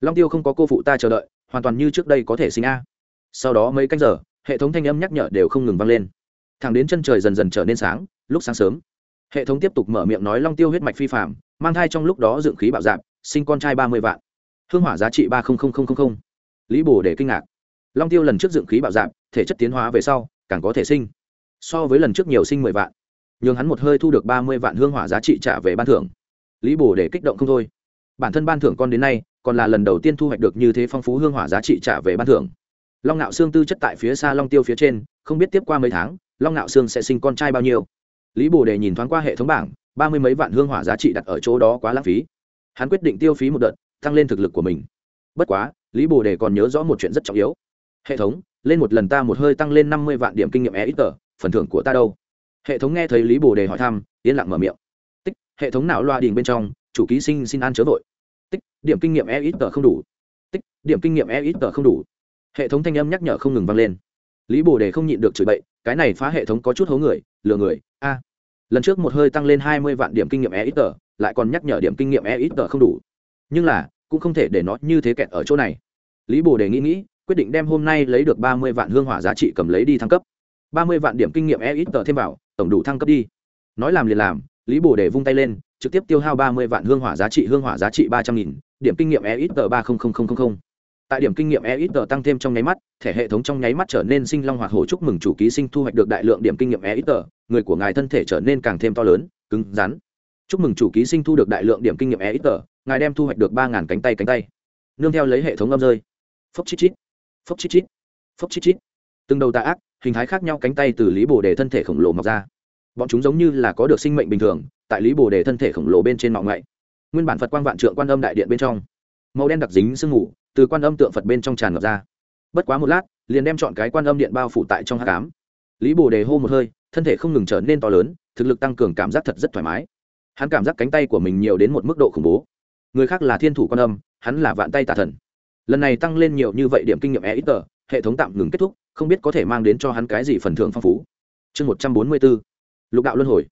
Long tiêu không có cô phụ ta chờ đợi, hoàn toàn như trước đây có thể sinh a. Sau đó mấy canh giờ, hệ thống thanh âm nhắc nhở đều không ngừng vang lên. Thẳng đến chân trời dần dần trở nên sáng, lúc sáng sớm, hệ thống tiếp tục mở miệng nói long tiêu huyết mạch phi phạm mang thai trong lúc đó dựng khí bạo dạp sinh con trai ba mươi vạn hương hỏa giá trị ba lý bồ để kinh ngạc. Long tiêu lần trước dựng khí bạo dạng thể chất tiến hóa về sau, càng có thể sinh. So với lần trước nhiều sinh mười vạn, nhường hắn một hơi thu được ba mươi vạn hương hỏa giá trị trả về ban thưởng. Lý bồ để kích động không thôi. Bản thân ban thưởng con đến nay, còn là lần đầu tiên thu hoạch được như thế phong phú hương hỏa giá trị trả về ban thưởng. Long ngạo xương tư chất tại phía xa long tiêu phía trên, không biết tiếp qua mấy tháng, long ngạo xương sẽ sinh con trai bao nhiêu. Lý bồ đề nhìn thoáng qua hệ thống bảng, ba mươi mấy vạn hương hỏa giá trị đặt ở chỗ đó quá lãng phí. Hắn quyết định tiêu phí một đợt tăng lên thực lực của mình. Bất quá, lý bồ đề còn nhớ rõ một chuyện rất trọng yếu. Hệ thống, lên một lần ta một hơi tăng lên năm mươi vạn điểm kinh nghiệm e ít tờ, phần thưởng của ta đâu? Hệ thống nghe thấy lý bồ đề hỏi thăm, yên lặng mở miệng. Tích, hệ thống nào loa đình bên trong, chủ ký sinh xin ăn chớ vội. Tích, điểm kinh nghiệm e ít tờ không đủ. Tích, điểm kinh nghiệm e ít tờ không đủ. Hệ thống thanh âm nhắc nhở không ngừng vang lên. Lý bồ đề không nhịn được chửi bậy, cái này phá hệ thống có chút hố người, lừa người, a. Lần trước một hơi tăng lên hai mươi vạn điểm kinh nghiệm e ít tờ, lại còn nhắc nhở điểm kinh nghiệm e ít tờ không đủ nhưng là, cũng không thể để nó như thế kẹt ở chỗ này. Lý bồ đề nghĩ nghĩ, quyết định đem hôm nay lấy được ba mươi vạn hương hỏa giá trị cầm lấy đi thăng cấp. ba mươi vạn điểm kinh nghiệm e ít tờ thêm vào, tổng đủ thăng cấp đi. Nói làm liền làm, lý bồ đề vung tay lên, trực tiếp tiêu hao ba mươi vạn hương hỏa giá trị, hương hỏa giá trị ba trăm nghìn, điểm kinh nghiệm e ít tờ ba tại điểm kinh nghiệm e ít tờ tăng thêm trong nháy mắt, thẻ hệ thống trong nháy mắt trở nên sinh long hoạt hổ chúc mừng chủ ký sinh thu hoạch được đại lượng điểm kinh nghiệm e ít tờ người của ngài thân thể trở nên càng thêm to lớn, cứng rắn chúc mừng chủ ký sinh thu được đại lượng điểm kinh nghiệm e ít tờ, ngài đem thu hoạch được ba ngàn cánh tay cánh tay. Nương theo lấy hệ thống âm rơi. Phốc chít chít. Phốc chít chít. Phốc chít chít. Từng đầu tạ ác, hình thái khác nhau cánh tay từ lý bồ đề thân thể khổng lồ mọc ra. Bọn chúng giống như là có được sinh mệnh bình thường, tại lý bồ đề thân thể khổng lồ bên trên mọc ngậy. Nguyên bản phật quang vạn trượng quan âm đại điện bên trong. Màu đen đặc dính sương ngủ từ quan âm tượng phật bên trong tràn ngập ra. Bất quá một lát, liền đem chọn cái quan âm điện bao phủ tại trong hát cám lý bồ đề hô một hơi, thân thể không ngừng trở nên to lớn, thực lực tăng cường cảm giác thật rất thoải mái hắn cảm giác cánh tay của mình nhiều đến một mức độ khủng bố. Người khác là thiên thủ quan âm, hắn là vạn tay tà thần. Lần này tăng lên nhiều như vậy điểm kinh nghiệm e ít tờ, hệ thống tạm ngừng kết thúc, không biết có thể mang đến cho hắn cái gì phần thưởng phong phú. Chương một trăm bốn mươi b ố lục đạo luân hồi.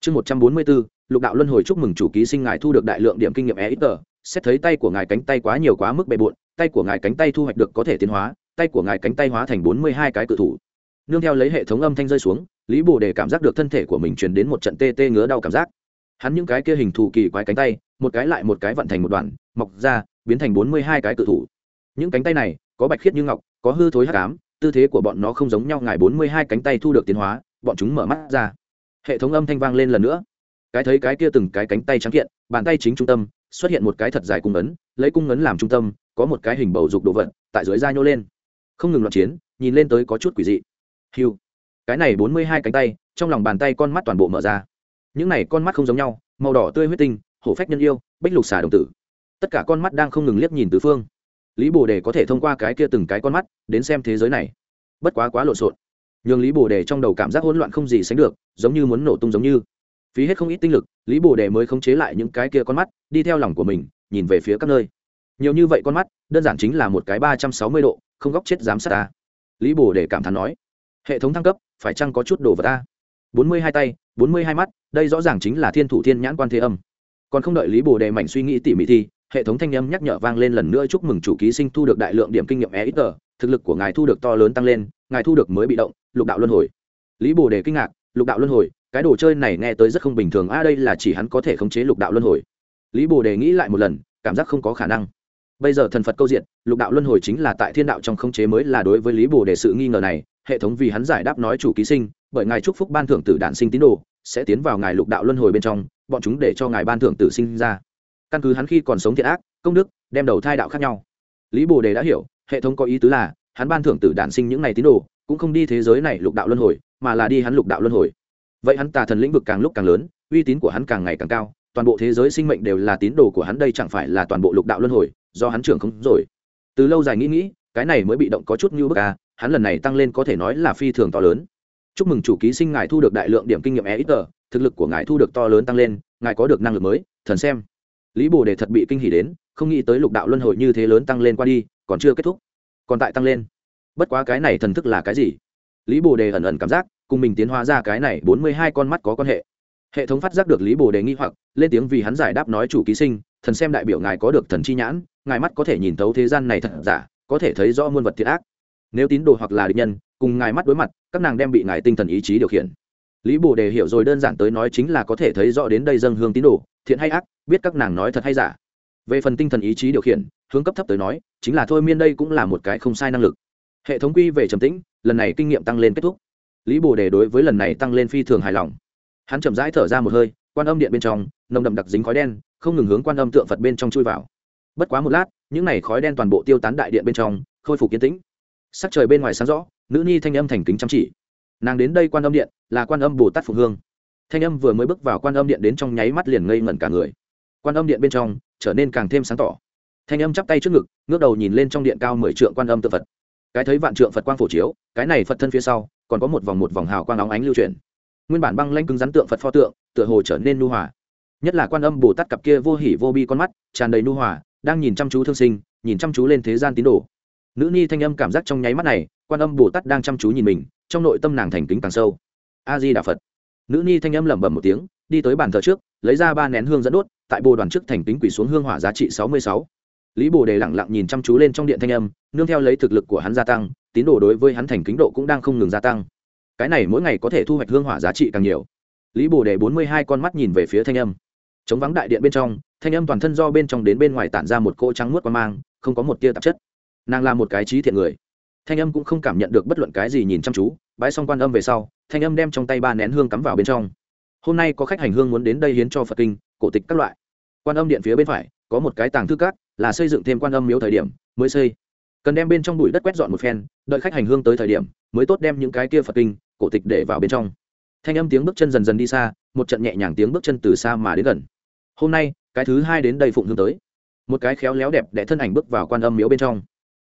Chương một trăm bốn mươi b ố lục đạo luân hồi chúc mừng chủ ký sinh ngài thu được đại lượng điểm kinh nghiệm e ít tờ. Xét thấy tay của ngài cánh tay quá nhiều quá mức bề bộn, tay của ngài cánh tay thu hoạch được có thể tiến hóa, tay của ngài cánh tay hóa thành bốn mươi hai cái cự thủ. Nương theo lấy hệ thống âm thanh rơi xuống, lý bồ đề cảm giác được thân thể của mình truyền đến một trận tê tê ngứa đau cảm giác hắn những cái kia hình thù kỳ quái cánh tay, một cái lại một cái vận thành một đoạn mọc ra, biến thành bốn mươi hai cái cự thủ. Những cánh tay này, có bạch khiết như ngọc, có hư thối hắc ám, tư thế của bọn nó không giống nhau ngài bốn mươi hai cánh tay thu được tiến hóa, bọn chúng mở mắt ra. Hệ thống âm thanh vang lên lần nữa. Cái thấy cái kia từng cái cánh tay trắng kiện, bàn tay chính trung tâm, xuất hiện một cái thật dài cung ấn, lấy cung ấn làm trung tâm, có một cái hình bầu dục đồ vật tại dưới da nhô lên. Không ngừng loạn chiến, nhìn lên tới có chút quỷ dị. Hiu cái này bốn mươi hai cánh tay, trong lòng bàn tay con mắt toàn bộ mở ra những này con mắt không giống nhau, màu đỏ tươi huyết tinh, hổ phách nhân yêu bách lục xà đồng tử. Tất cả con mắt đang không ngừng liếc nhìn tứ phương. Lý bồ đề có thể thông qua cái kia từng cái con mắt đến xem thế giới này. Bất quá quá lộn xộn. Nhường lý bồ đề trong đầu cảm giác hỗn loạn không gì sánh được, giống như muốn nổ tung giống như. Phí hết không ít tinh lực, lý bồ đề mới khống chế lại những cái kia con mắt, đi theo lòng của mình, nhìn về phía các nơi. Nhiều như vậy con mắt, đơn giản chính là một cái ba trăm sáu mươi độ, không góc chết giám sát ta. Lý bồ đề cảm thán nói, hệ thống thăng cấp, phải chăng có chút đồ vật ta? Bốn mươi hai tay, bốn mươi hai mắt, đây rõ ràng chính là thiên thủ thiên nhãn quan thế âm. Còn không đợi lý bồ đề mạnh suy nghĩ tỉ mỉ thi hệ thống thanh âm nhắc nhở vang lên lần nữa chúc mừng chủ ký sinh thu được đại lượng điểm kinh nghiệm e ít tờ thực lực của ngài thu được to lớn tăng lên, ngài thu được mới bị động, lục đạo luân hồi. Lý bồ đề kinh ngạc, lục đạo luân hồi, cái đồ chơi này nghe tới rất không bình thường, a, đây là chỉ hắn có thể khống chế lục đạo luân hồi. Lý bồ đề nghĩ lại một lần, cảm giác không có khả năng. Bây giờ thần phật câu diện, lục đạo luân hồi chính là tại thiên đạo trong khống chế mới là đối với lý bồ đề sự nghi ngờ này hệ thống vì hắn giải đáp nói chủ ký sinh, bởi ngài chúc phúc ban thưởng tử đản sinh tín đồ, sẽ tiến vào ngài lục đạo luân hồi bên trong, bọn chúng để cho ngài ban thưởng tử sinh ra. Căn cứ hắn khi còn sống thiện ác, công đức, đem đầu thai đạo khác nhau. Lý bồ đề đã hiểu, hệ thống có ý tứ là, hắn ban thưởng tử đản sinh những ngày tín đồ, cũng không đi thế giới này lục đạo luân hồi, mà là đi hắn lục đạo luân hồi. Vậy hắn tà thần lĩnh vực càng lúc càng lớn, uy tín của hắn càng ngày càng cao, toàn bộ thế giới sinh mệnh đều là tín đồ của hắn, đây chẳng phải là toàn bộ lục đạo luân hồi, do hắn trưởng không rồi. Từ lâu dài nghĩ nghĩ, cái này mới bị động có chút như bức a hắn lần này tăng lên có thể nói là phi thường to lớn. Chúc mừng chủ ký sinh ngài thu được đại lượng điểm kinh nghiệm e ít tờ thực lực của ngài thu được to lớn tăng lên, ngài có được năng lực mới, thần xem. Lý bồ đề thật bị kinh hỉ đến, không nghĩ tới lục đạo luân hồi như thế lớn tăng lên qua đi, còn chưa kết thúc, còn tại tăng lên. Bất quá cái này thần thức là cái gì? Lý bồ đề ẩn ẩn cảm giác, cùng mình tiến hóa ra cái này bốn mươi hai con mắt có quan hệ. Hệ thống phát giác được lý bồ đề nghi hoặc, lên tiếng vì hắn giải đáp nói chủ ký sinh, thần xem đại biểu ngài có được thần chi nhãn, ngài mắt có thể nhìn thấu thế gian này thật giả, có thể thấy rõ muôn vật thiệt ác nếu tín đồ hoặc là địch nhân, cùng ngài mắt đối mặt, các nàng đem bị ngài tinh thần ý chí điều khiển. Lý bồ đề hiểu rồi đơn giản tới nói chính là có thể thấy rõ đến đây dâng hương tín đồ, thiện hay ác, biết các nàng nói thật hay giả. Về phần tinh thần ý chí điều khiển, hướng cấp thấp tới nói, chính là thôi miên đây cũng là một cái không sai năng lực. Hệ thống quy về trầm tĩnh, lần này kinh nghiệm tăng lên kết thúc. Lý bồ đề đối với lần này tăng lên phi thường hài lòng. Hắn chậm rãi thở ra một hơi, quan âm điện bên trong, nồng đậm đặc dính khói đen, không ngừng hướng quan âm tượng phật bên trong chui vào. Bất quá một lát, những n à y khói đen toàn bộ tiêu tán đại điện bên trong, khôi phục kiến tĩnh sắc trời bên ngoài sáng rõ, nữ ni thanh âm thành kính chăm chỉ. Nàng đến đây quan âm điện là quan âm bồ tát phụng hương. Thanh âm vừa mới bước vào quan âm điện đến trong nháy mắt liền ngây ngẩn cả người. Quan âm điện bên trong trở nên càng thêm sáng tỏ. Thanh âm chắp tay trước ngực, ngước đầu nhìn lên trong điện cao mười trượng quan âm tự phật. Cái thấy vạn trượng phật quang phổ chiếu, cái này phật thân phía sau, còn có một vòng một vòng hào quang óng ánh lưu truyền nguyên bản băng lanh cứng rắn tượng phật pho tượng, tựa hồ trở nên nu hòa. Nhất là quan âm bồ tát cặp kia vô hỉ vô bi con mắt, tràn đầy nu hòa, đang nhìn chăm chú thương sinh, nhìn chăm chú lên thế gian tín đồ nữ ni thanh âm cảm giác trong nháy mắt này, quan âm bồ tát đang chăm chú nhìn mình, trong nội tâm nàng thành kính càng sâu. A di đà phật. Nữ ni thanh âm lẩm bẩm một tiếng, đi tới bàn thờ trước, lấy ra ba nén hương dẫn đốt, tại bồ đoàn trước thành kính quỷ xuống hương hỏa giá trị sáu mươi sáu. Lý bồ đề lẳng lặng nhìn chăm chú lên trong điện thanh âm, nương theo lấy thực lực của hắn gia tăng, tín đồ đối với hắn thành kính độ cũng đang không ngừng gia tăng. Cái này mỗi ngày có thể thu hoạch hương hỏa giá trị càng nhiều. Lý bồ đề bốn mươi hai con mắt nhìn về phía thanh âm. Chống vắng đại điện bên trong, thanh âm toàn thân do bên trong đến bên ngoài tản ra một cỗ trắng muốt qua mang, không có một tia tạp chất nàng là một cái trí thiện người. Thanh âm cũng không cảm nhận được bất luận cái gì nhìn chăm chú bãi xong quan âm về sau, thanh âm đem trong tay ba nén hương cắm vào bên trong. Hôm nay có khách hành hương muốn đến đây hiến cho phật kinh, cổ tịch các loại. Quan âm điện phía bên phải, có một cái tàng thư cát, là xây dựng thêm quan âm miếu thời điểm, mới xây. Cần đem bên trong bụi đất quét dọn một phen, đợi khách hành hương tới thời điểm, mới tốt đem những cái kia phật kinh, cổ tịch để vào bên trong. Thanh âm tiếng bước chân dần dần đi xa, một trận nhẹ nhàng tiếng bước chân từ xa mà đến gần. Hôm nay, cái thứ hai đến đây phụng hương tới. Một cái khéo léo đẹp đẽ thân ảnh bước vào quan âm miếu bên trong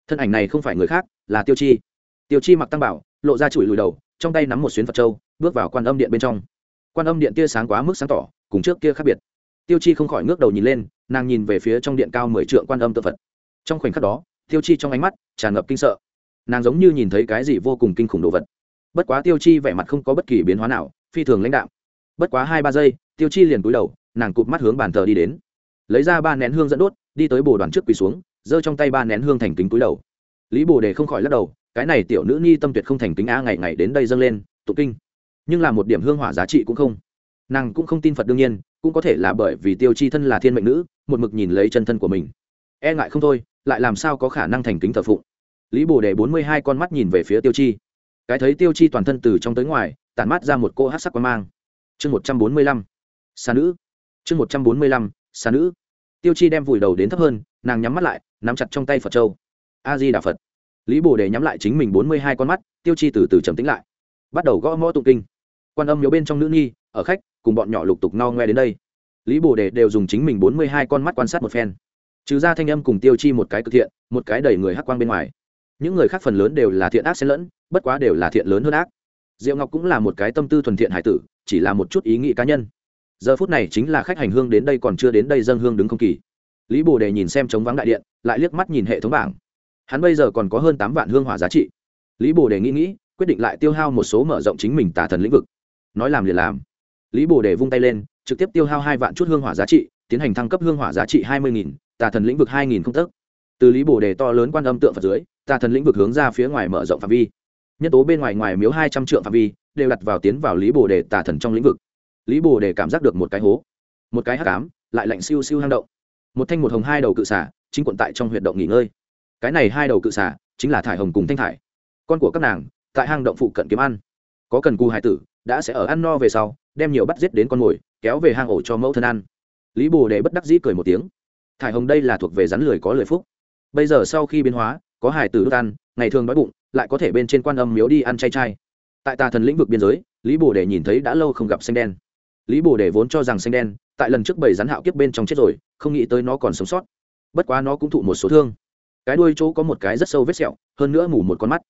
thân ảnh này không phải người khác, là tiêu chi. Tiêu chi mặc tăng bảo, lộ ra chùi lùi đầu, trong tay nắm một xuyến phật trâu bước vào quan âm điện bên trong. Quan âm điện tia sáng quá mức sáng tỏ, cùng trước kia khác biệt. Tiêu chi không khỏi ngước đầu nhìn lên, nàng nhìn về phía trong điện cao mười trượng quan âm tự phật. Trong khoảnh khắc đó, tiêu chi trong ánh mắt tràn ngập kinh sợ. Nàng giống như nhìn thấy cái gì vô cùng kinh khủng đồ vật. Bất quá tiêu chi vẻ mặt không có bất kỳ biến hóa nào, phi thường lãnh đạo bất quá hai ba giây, tiêu chi liền cúi đầu, nàng cụp mắt hướng bàn thờ đi đến. Lấy ra ba nén hương dẫn đốt, đi tới bồ đoàn trước quỳ xuống giơ trong tay ba nén hương thành kính cúi đầu. Lý bồ đề không khỏi lắc đầu, cái này tiểu nữ nhi tâm tuyệt không thành kính a, ngày ngày đến đây dâng lên tụ kinh. Nhưng là một điểm hương hỏa giá trị cũng không. Nàng cũng không tin phật đương nhiên, cũng có thể là bởi vì tiêu chi thân là thiên mệnh nữ, một mực nhìn lấy chân thân của mình. E ngại không thôi, lại làm sao có khả năng thành kính thờ phụng? Lý bồ đề bốn mươi hai con mắt nhìn về phía tiêu chi. Cái thấy tiêu chi toàn thân từ trong tới ngoài, tản mát ra một cô hát sắc quan mang. Chương một trăm bốn mươi lăm. Xa nữ. Chương một trăm bốn mươi lăm. Xa nữ. Tiêu chi đem vùi đầu đến thấp hơn, nàng nhắm mắt lại nắm chặt trong tay phật châu. A di đà phật. Lý bồ đề nhắm lại chính mình bốn mươi hai con mắt, tiêu chi từ từ trầm tính lại. Bắt đầu gõ mõ tụng kinh. Quan âm nhớ bên trong nữ nhi, ở khách, cùng bọn nhỏ lục tục no ngoe đến đây. Lý bồ đề đều dùng chính mình bốn mươi hai con mắt quan sát một phen. Trừ ra thanh âm cùng tiêu chi một cái cực thiện, một cái đầy người hắc quang bên ngoài. Những người khác phần lớn đều là thiện ác xen lẫn, bất quá đều là thiện lớn hơn ác. Diệu ngọc cũng là một cái tâm tư thuần thiện hải tử, chỉ là một chút ý nghĩ cá nhân. Giờ phút này chính là khách hành hương đến đây còn chưa đến đây dân hương đứng không kỳ lý bồ đề nhìn xem chống vắng đại điện lại liếc mắt nhìn hệ thống bảng. Hắn bây giờ còn có hơn tám vạn hương hỏa giá trị. Lý bồ đề nghĩ nghĩ quyết định lại tiêu hao một số mở rộng chính mình tà thần lĩnh vực. Nói làm liền làm. Lý bồ đề vung tay lên trực tiếp tiêu hao hai vạn chút hương hỏa giá trị tiến hành thăng cấp hương hỏa giá trị hai mươi nghìn tà thần lĩnh vực hai nghìn không tấc. Từ lý bồ đề to lớn quan âm tượng phật dưới tà thần lĩnh vực hướng ra phía ngoài mở rộng phạm vi. Nhân tố bên ngoài ngoài miếu hai trăm triệu phạm vi đều đặt vào tiến vào lý bồ đề tà thần trong lĩnh vực. Lý bồ đề cảm giác được một cái hố một cái hắc ám, lại lạnh siêu siêu hang động một thanh một hồng hai đầu cự xả, chính quận tại trong huyệt động nghỉ ngơi. Cái này hai đầu cự xả chính là thải hồng cùng thanh thải. Con của các nàng tại hang động phụ cận kiếm ăn. Có cần cù hải tử đã sẽ ở ăn no về sau, đem nhiều bắt giết đến con mồi, kéo về hang ổ cho mẫu thân ăn. Lý bồ đề bất đắc dĩ cười một tiếng. Thải hồng đây là thuộc về rắn lười có lười phúc. Bây giờ sau khi biến hóa, có hải tử đốt ăn, ngày thường đói bụng, lại có thể bên trên quan âm miếu đi ăn chay chay. Tại tà thần lĩnh vực biên giới, lý bồ đề nhìn thấy đã lâu không gặp xanh đen. Lý bồ đề vốn cho rằng xanh đen tại lần trước bảy rắn hạo kiếp bên trong chết rồi, không nghĩ tới nó còn sống sót. Bất quá nó cũng thụ một số thương. Cái đuôi chỗ có một cái rất sâu vết sẹo, hơn nữa mù một con mắt.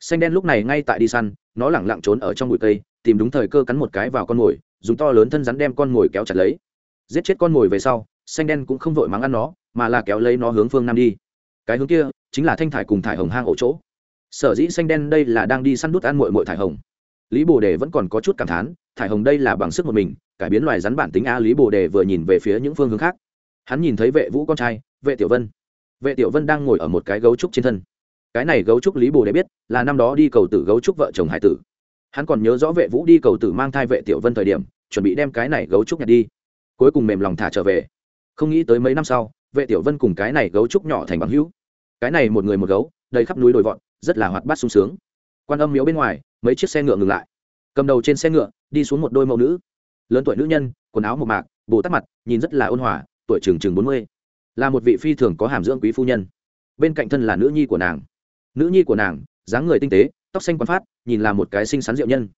Xanh đen lúc này ngay tại đi săn, nó lẳng lặng trốn ở trong bụi cây, tìm đúng thời cơ cắn một cái vào con mồi, dùng to lớn thân rắn đem con mồi kéo chặt lấy. Giết chết con mồi về sau, xanh đen cũng không vội mắng ăn nó, mà là kéo lấy nó hướng phương nam đi. Cái hướng kia, chính là thanh thải cùng thải hồng hang ổ chỗ. Sở dĩ xanh đen đây là đang đi săn đút ăn mội mội thải hồng. Lý bồ đề vẫn còn có chút cảm thán thải hồng đây là bằng sức một mình, cải biến loài rắn bản tính a lý bồ đề vừa nhìn về phía những phương hướng khác. Hắn nhìn thấy vệ vũ con trai, vệ tiểu vân. Vệ tiểu vân đang ngồi ở một cái gấu trúc trên thân. Cái này gấu trúc lý bồ đề biết, là năm đó đi cầu tử gấu trúc vợ chồng hải tử. Hắn còn nhớ rõ vệ vũ đi cầu tử mang thai vệ tiểu vân thời điểm, chuẩn bị đem cái này gấu trúc nhặt đi. Cuối cùng mềm lòng thả trở về. Không nghĩ tới mấy năm sau, vệ tiểu vân cùng cái này gấu trúc nhỏ thành bằng hữu. Cái này một người một gấu, đầy khắp núi đồi vọt, rất là hoạt bát sung sướng. Quan âm miếu bên ngoài, mấy chiếc xe ngựa ngừng lại cầm đầu trên xe ngựa, đi xuống một đôi mẫu nữ. Lớn tuổi nữ nhân, quần áo một mạc, bồ tắt mặt, nhìn rất là ôn hòa, tuổi chừng chừng bốn mươi. Là một vị phi thường có hàm dưỡng quý phu nhân. Bên cạnh thân là nữ nhi của nàng. Nữ nhi của nàng, dáng người tinh tế, tóc xanh quán phát, nhìn là một cái xinh xắn diệu nhân.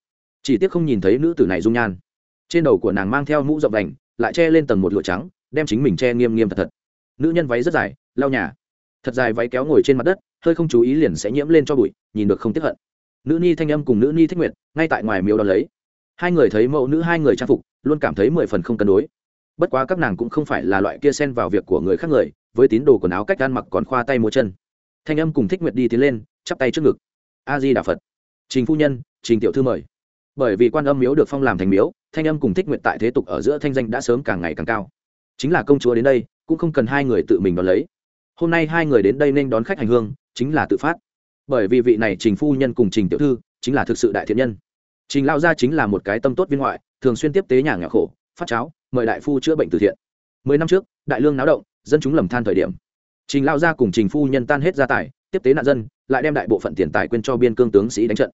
Chỉ tiếc không nhìn thấy nữ tử này dung nhan. Trên đầu của nàng mang theo mũ rộng đành, lại che lên tầng một lụa trắng, đem chính mình che nghiêm nghiêm thật thật. Nữ nhân váy rất dài lao nhà. Thật dài váy kéo ngồi trên mặt đất, hơi không chú ý liền sẽ nhiễm lên cho bụi, nhìn được không tiếp hận nữ ni thanh âm cùng nữ ni thích nguyệt, ngay tại ngoài miếu đón lấy. Hai người thấy mẫu nữ, hai người trang phục, luôn cảm thấy mười phần không cân đối. Bất quá các nàng cũng không phải là loại kia xen vào việc của người khác người, với tín đồ quần áo cách ăn mặc còn khoa tay múa chân. Thanh âm cùng thích nguyệt đi tiến lên, chắp tay trước ngực. A di đà phật. Trình phu nhân, trình tiểu thư mời. Bởi vì quan âm miếu được phong làm thành miếu, thanh âm cùng thích nguyệt tại thế tục ở giữa thanh danh đã sớm càng ngày càng cao. Chính là công chúa đến đây, cũng không cần hai người tự mình đón lấy. Hôm nay hai người đến đây nên đón khách hành hương, chính là tự phát bởi vì vị này trình phu nhân cùng trình tiểu thư chính là thực sự đại thiện nhân. Trình lao gia chính là một cái tâm tốt viên ngoại, thường xuyên tiếp tế nhà nghèo khổ, phát cháo, mời đại phu chữa bệnh từ thiện. Mười năm trước, đại lương náo động, dân chúng lầm than thời điểm. Trình lao gia cùng trình phu nhân tan hết gia tài, tiếp tế nạn dân, lại đem đại bộ phận tiền tài quên cho biên cương tướng sĩ đánh trận.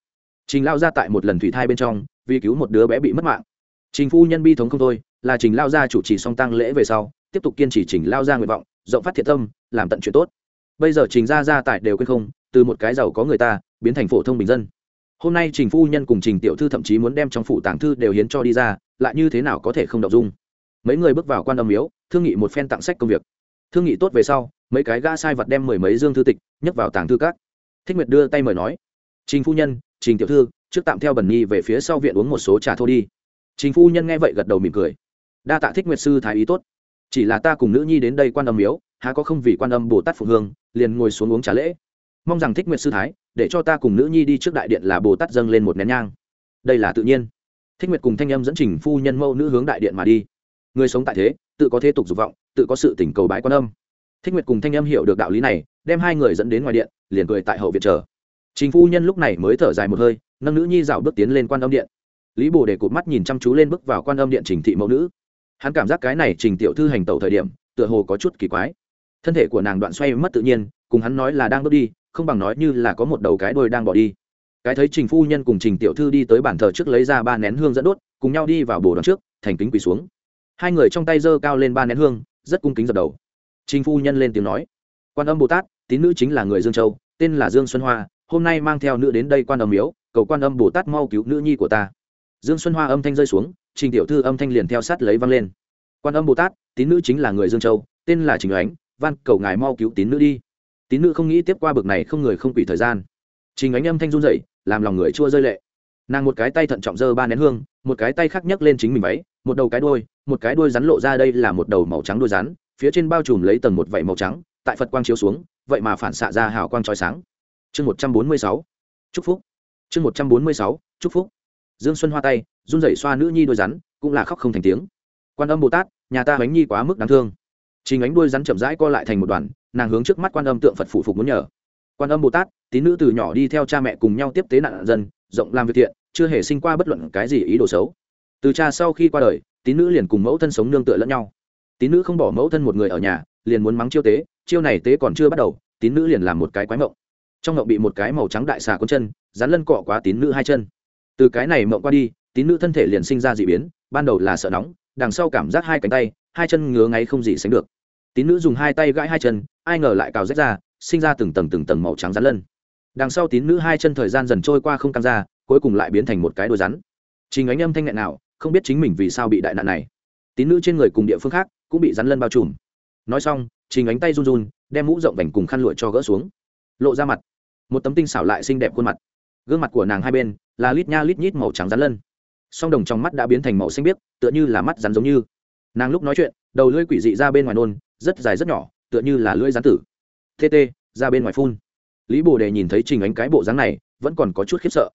Trình lao gia tại một lần thủy thai bên trong, vì cứu một đứa bé bị mất mạng. Trình phu nhân bi thống không thôi, là trình lao gia chủ trì song tăng lễ về sau, tiếp tục kiên trì trình lao gia nguyện vọng, rộng phát thiện tâm, làm tận chuyện tốt. Bây giờ trình gia gia tài đều quên không từ một cái giàu có người ta, biến thành phổ thông bình dân. Hôm nay trình phu nhân cùng trình tiểu thư thậm chí muốn đem trong phủ tàng thư đều hiến cho đi ra, lại như thế nào có thể không đọc dung? Mấy người bước vào quan âm miếu, thương nghị một phen tặng sách công việc. Thương nghị tốt về sau, mấy cái gã sai vật đem mười mấy dương thư tịch nhấc vào tàng thư các. Thích nguyệt đưa tay mời nói, trình phu nhân, trình tiểu thư, trước tạm theo bẩn nhi về phía sau viện uống một số trà thô đi. Trình phu nhân nghe vậy gật đầu mỉm cười. Đa tạ thích nguyệt sư thái ý tốt. Chỉ là ta cùng nữ nhi đến đây quan âm miếu, há có không vì quan âm bồ tát phụ hương, liền ngồi xuống uống trà lễ mong rằng thích nguyện sư thái, để cho ta cùng nữ nhi đi trước đại điện là bồ tát dâng lên một nén nhang. Đây là tự nhiên. Thích nguyệt cùng thanh âm dẫn trình phu nhân mẫu nữ hướng đại điện mà đi. Người sống tại thế, tự có thế tục dục vọng, tự có sự tỉnh cầu bái quan âm. Thích nguyệt cùng thanh âm hiểu được đạo lý này, đem hai người dẫn đến ngoài điện, liền cười tại hậu viện chờ. Trình phu nhân lúc này mới thở dài một hơi, nâng nữ nhi dạo bước tiến lên quan âm điện. Lý bồ để cụt mắt nhìn chăm chú lên bước vào quan âm điện trình thị mẫu nữ. Hắn cảm giác cái này trình tiểu thư hành tẩu thời điểm, tựa hồ có chút kỳ quái. Thân thể của nàng đoạn xoay mất tự nhiên, cùng hắn nói là đang bước đi không bằng nói như là có một đầu cái đôi đang bỏ đi. Cái thấy trình phu nhân cùng trình tiểu thư đi tới bàn thờ trước lấy ra ba nén hương dẫn đốt, cùng nhau đi vào bồ đón trước, thành kính quỳ xuống. Hai người trong tay giơ cao lên ba nén hương, rất cung kính dập đầu. Trình phu nhân lên tiếng nói, quan âm bồ tát, tín nữ chính là người dương châu, tên là dương xuân hoa, hôm nay mang theo nữ đến đây quan âm miếu, cầu quan âm bồ tát mau cứu nữ nhi của ta. Dương xuân hoa âm thanh rơi xuống, trình tiểu thư âm thanh liền theo sát lấy văng lên. Quan âm bồ tát, tín nữ chính là người dương châu, tên là trình ánh, van cầu ngài mau cứu tín nữ đi tín nữ không nghĩ tiếp qua bực này không người không quỷ thời gian. Trình ánh âm thanh run dậy làm lòng người chua rơi lệ. Nàng một cái tay thận trọng dơ ba nén hương, một cái tay khác nhấc lên chính mình váy, một đầu cái đôi một cái đôi rắn lộ ra đây là một đầu màu trắng đôi rắn, phía trên bao trùm lấy tầng một vảy màu trắng, tại phật quang chiếu xuống, vậy mà phản xạ ra hào quang trói sáng. Chương một trăm bốn mươi sáu. Chúc phúc. Chương một trăm bốn mươi sáu. Chúc phúc. Dương xuân hoa tay, run rẩy xoa nữ nhi đôi rắn, cũng là khóc không thành tiếng. Quan âm bồ tát, nhà ta bánh nhi quá mức đáng thương. Trình ánh đuôi rắn chậm rãi co lại thành một đoàn nàng hướng trước mắt quan âm tượng phật phủ phục muốn nhờ. Quan âm bồ tát, tín nữ từ nhỏ đi theo cha mẹ cùng nhau tiếp tế nạn dân, rộng làm việc thiện, chưa hề sinh qua bất luận cái gì ý đồ xấu. Từ cha sau khi qua đời, tín nữ liền cùng mẫu thân sống nương tựa lẫn nhau. Tín nữ không bỏ mẫu thân một người ở nhà, liền muốn mắng chiêu tế, chiêu này tế còn chưa bắt đầu, tín nữ liền làm một cái quái mộng. Trong mộng bị một cái màu trắng đại xà con chân rắn lân cọ quá tín nữ hai chân. Từ cái này mộng qua đi, tín nữ thân thể liền sinh ra d ị biến, ban đầu là sợ nóng, đằng sau cảm giác hai cánh tay, hai chân ngứa ngáy không gì sánh được tín nữ dùng hai tay gãi hai chân, ai ngờ lại cào rách ra, sinh ra từng tầng từng tầng màu trắng rắn lân. Đằng sau tín nữ hai chân thời gian dần trôi qua không căng ra, cuối cùng lại biến thành một cái đôi rắn. Trình ánh âm thanh nghẹn nào không biết chính mình vì sao bị đại nạn này. Tín nữ trên người cùng địa phương khác cũng bị rắn lân bao trùm. Nói xong, trình ánh tay run run, đem mũ rộng vành cùng khăn lụa cho gỡ xuống. Lộ ra mặt. Một tấm tinh xảo lại xinh đẹp khuôn mặt. Gương mặt của nàng hai bên là lít nha lít nhít màu trắng rắn lân. Song đồng trong mắt đã biến thành màu xanh biếc, tựa như là mắt rắn giống như. Nàng lúc nói chuyện, đầu lưỡi quỷ dị ra bên ngoài nôn rất dài rất nhỏ, tựa như là lưỡi rắn tử. Tt ra bên ngoài phun. Lý bồ đề nhìn thấy trình ánh cái bộ dáng này, vẫn còn có chút khiếp sợ.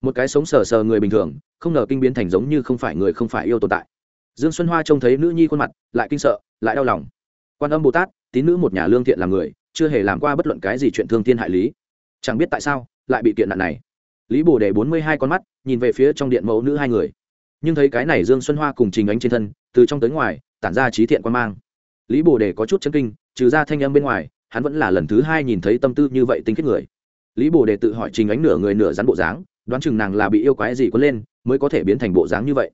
Một cái sống sờ sờ người bình thường, không ngờ kinh biến thành giống như không phải người không phải yêu tồn tại. Dương xuân hoa trông thấy nữ nhi khuôn mặt, lại kinh sợ, lại đau lòng. Quan âm bồ tát, tín nữ một nhà lương thiện làm người, chưa hề làm qua bất luận cái gì chuyện thương thiên hại lý. Chẳng biết tại sao, lại bị kiện nạn này. Lý bồ đề bốn mươi hai con mắt, nhìn về phía trong điện mẫu nữ hai người. Nhưng thấy cái này dương xuân hoa cùng trình ánh trên thân, từ trong tới ngoài, tản ra trí thiện quan mang lý bồ đề có chút chân kinh, trừ ra thanh âm bên ngoài, hắn vẫn là lần thứ hai nhìn thấy tâm tư như vậy tinh khiết người. Lý bồ đề tự hỏi trình ánh nửa người nửa rắn bộ dáng, đoán chừng nàng là bị yêu quái gì có lên, mới có thể biến thành bộ dáng như vậy.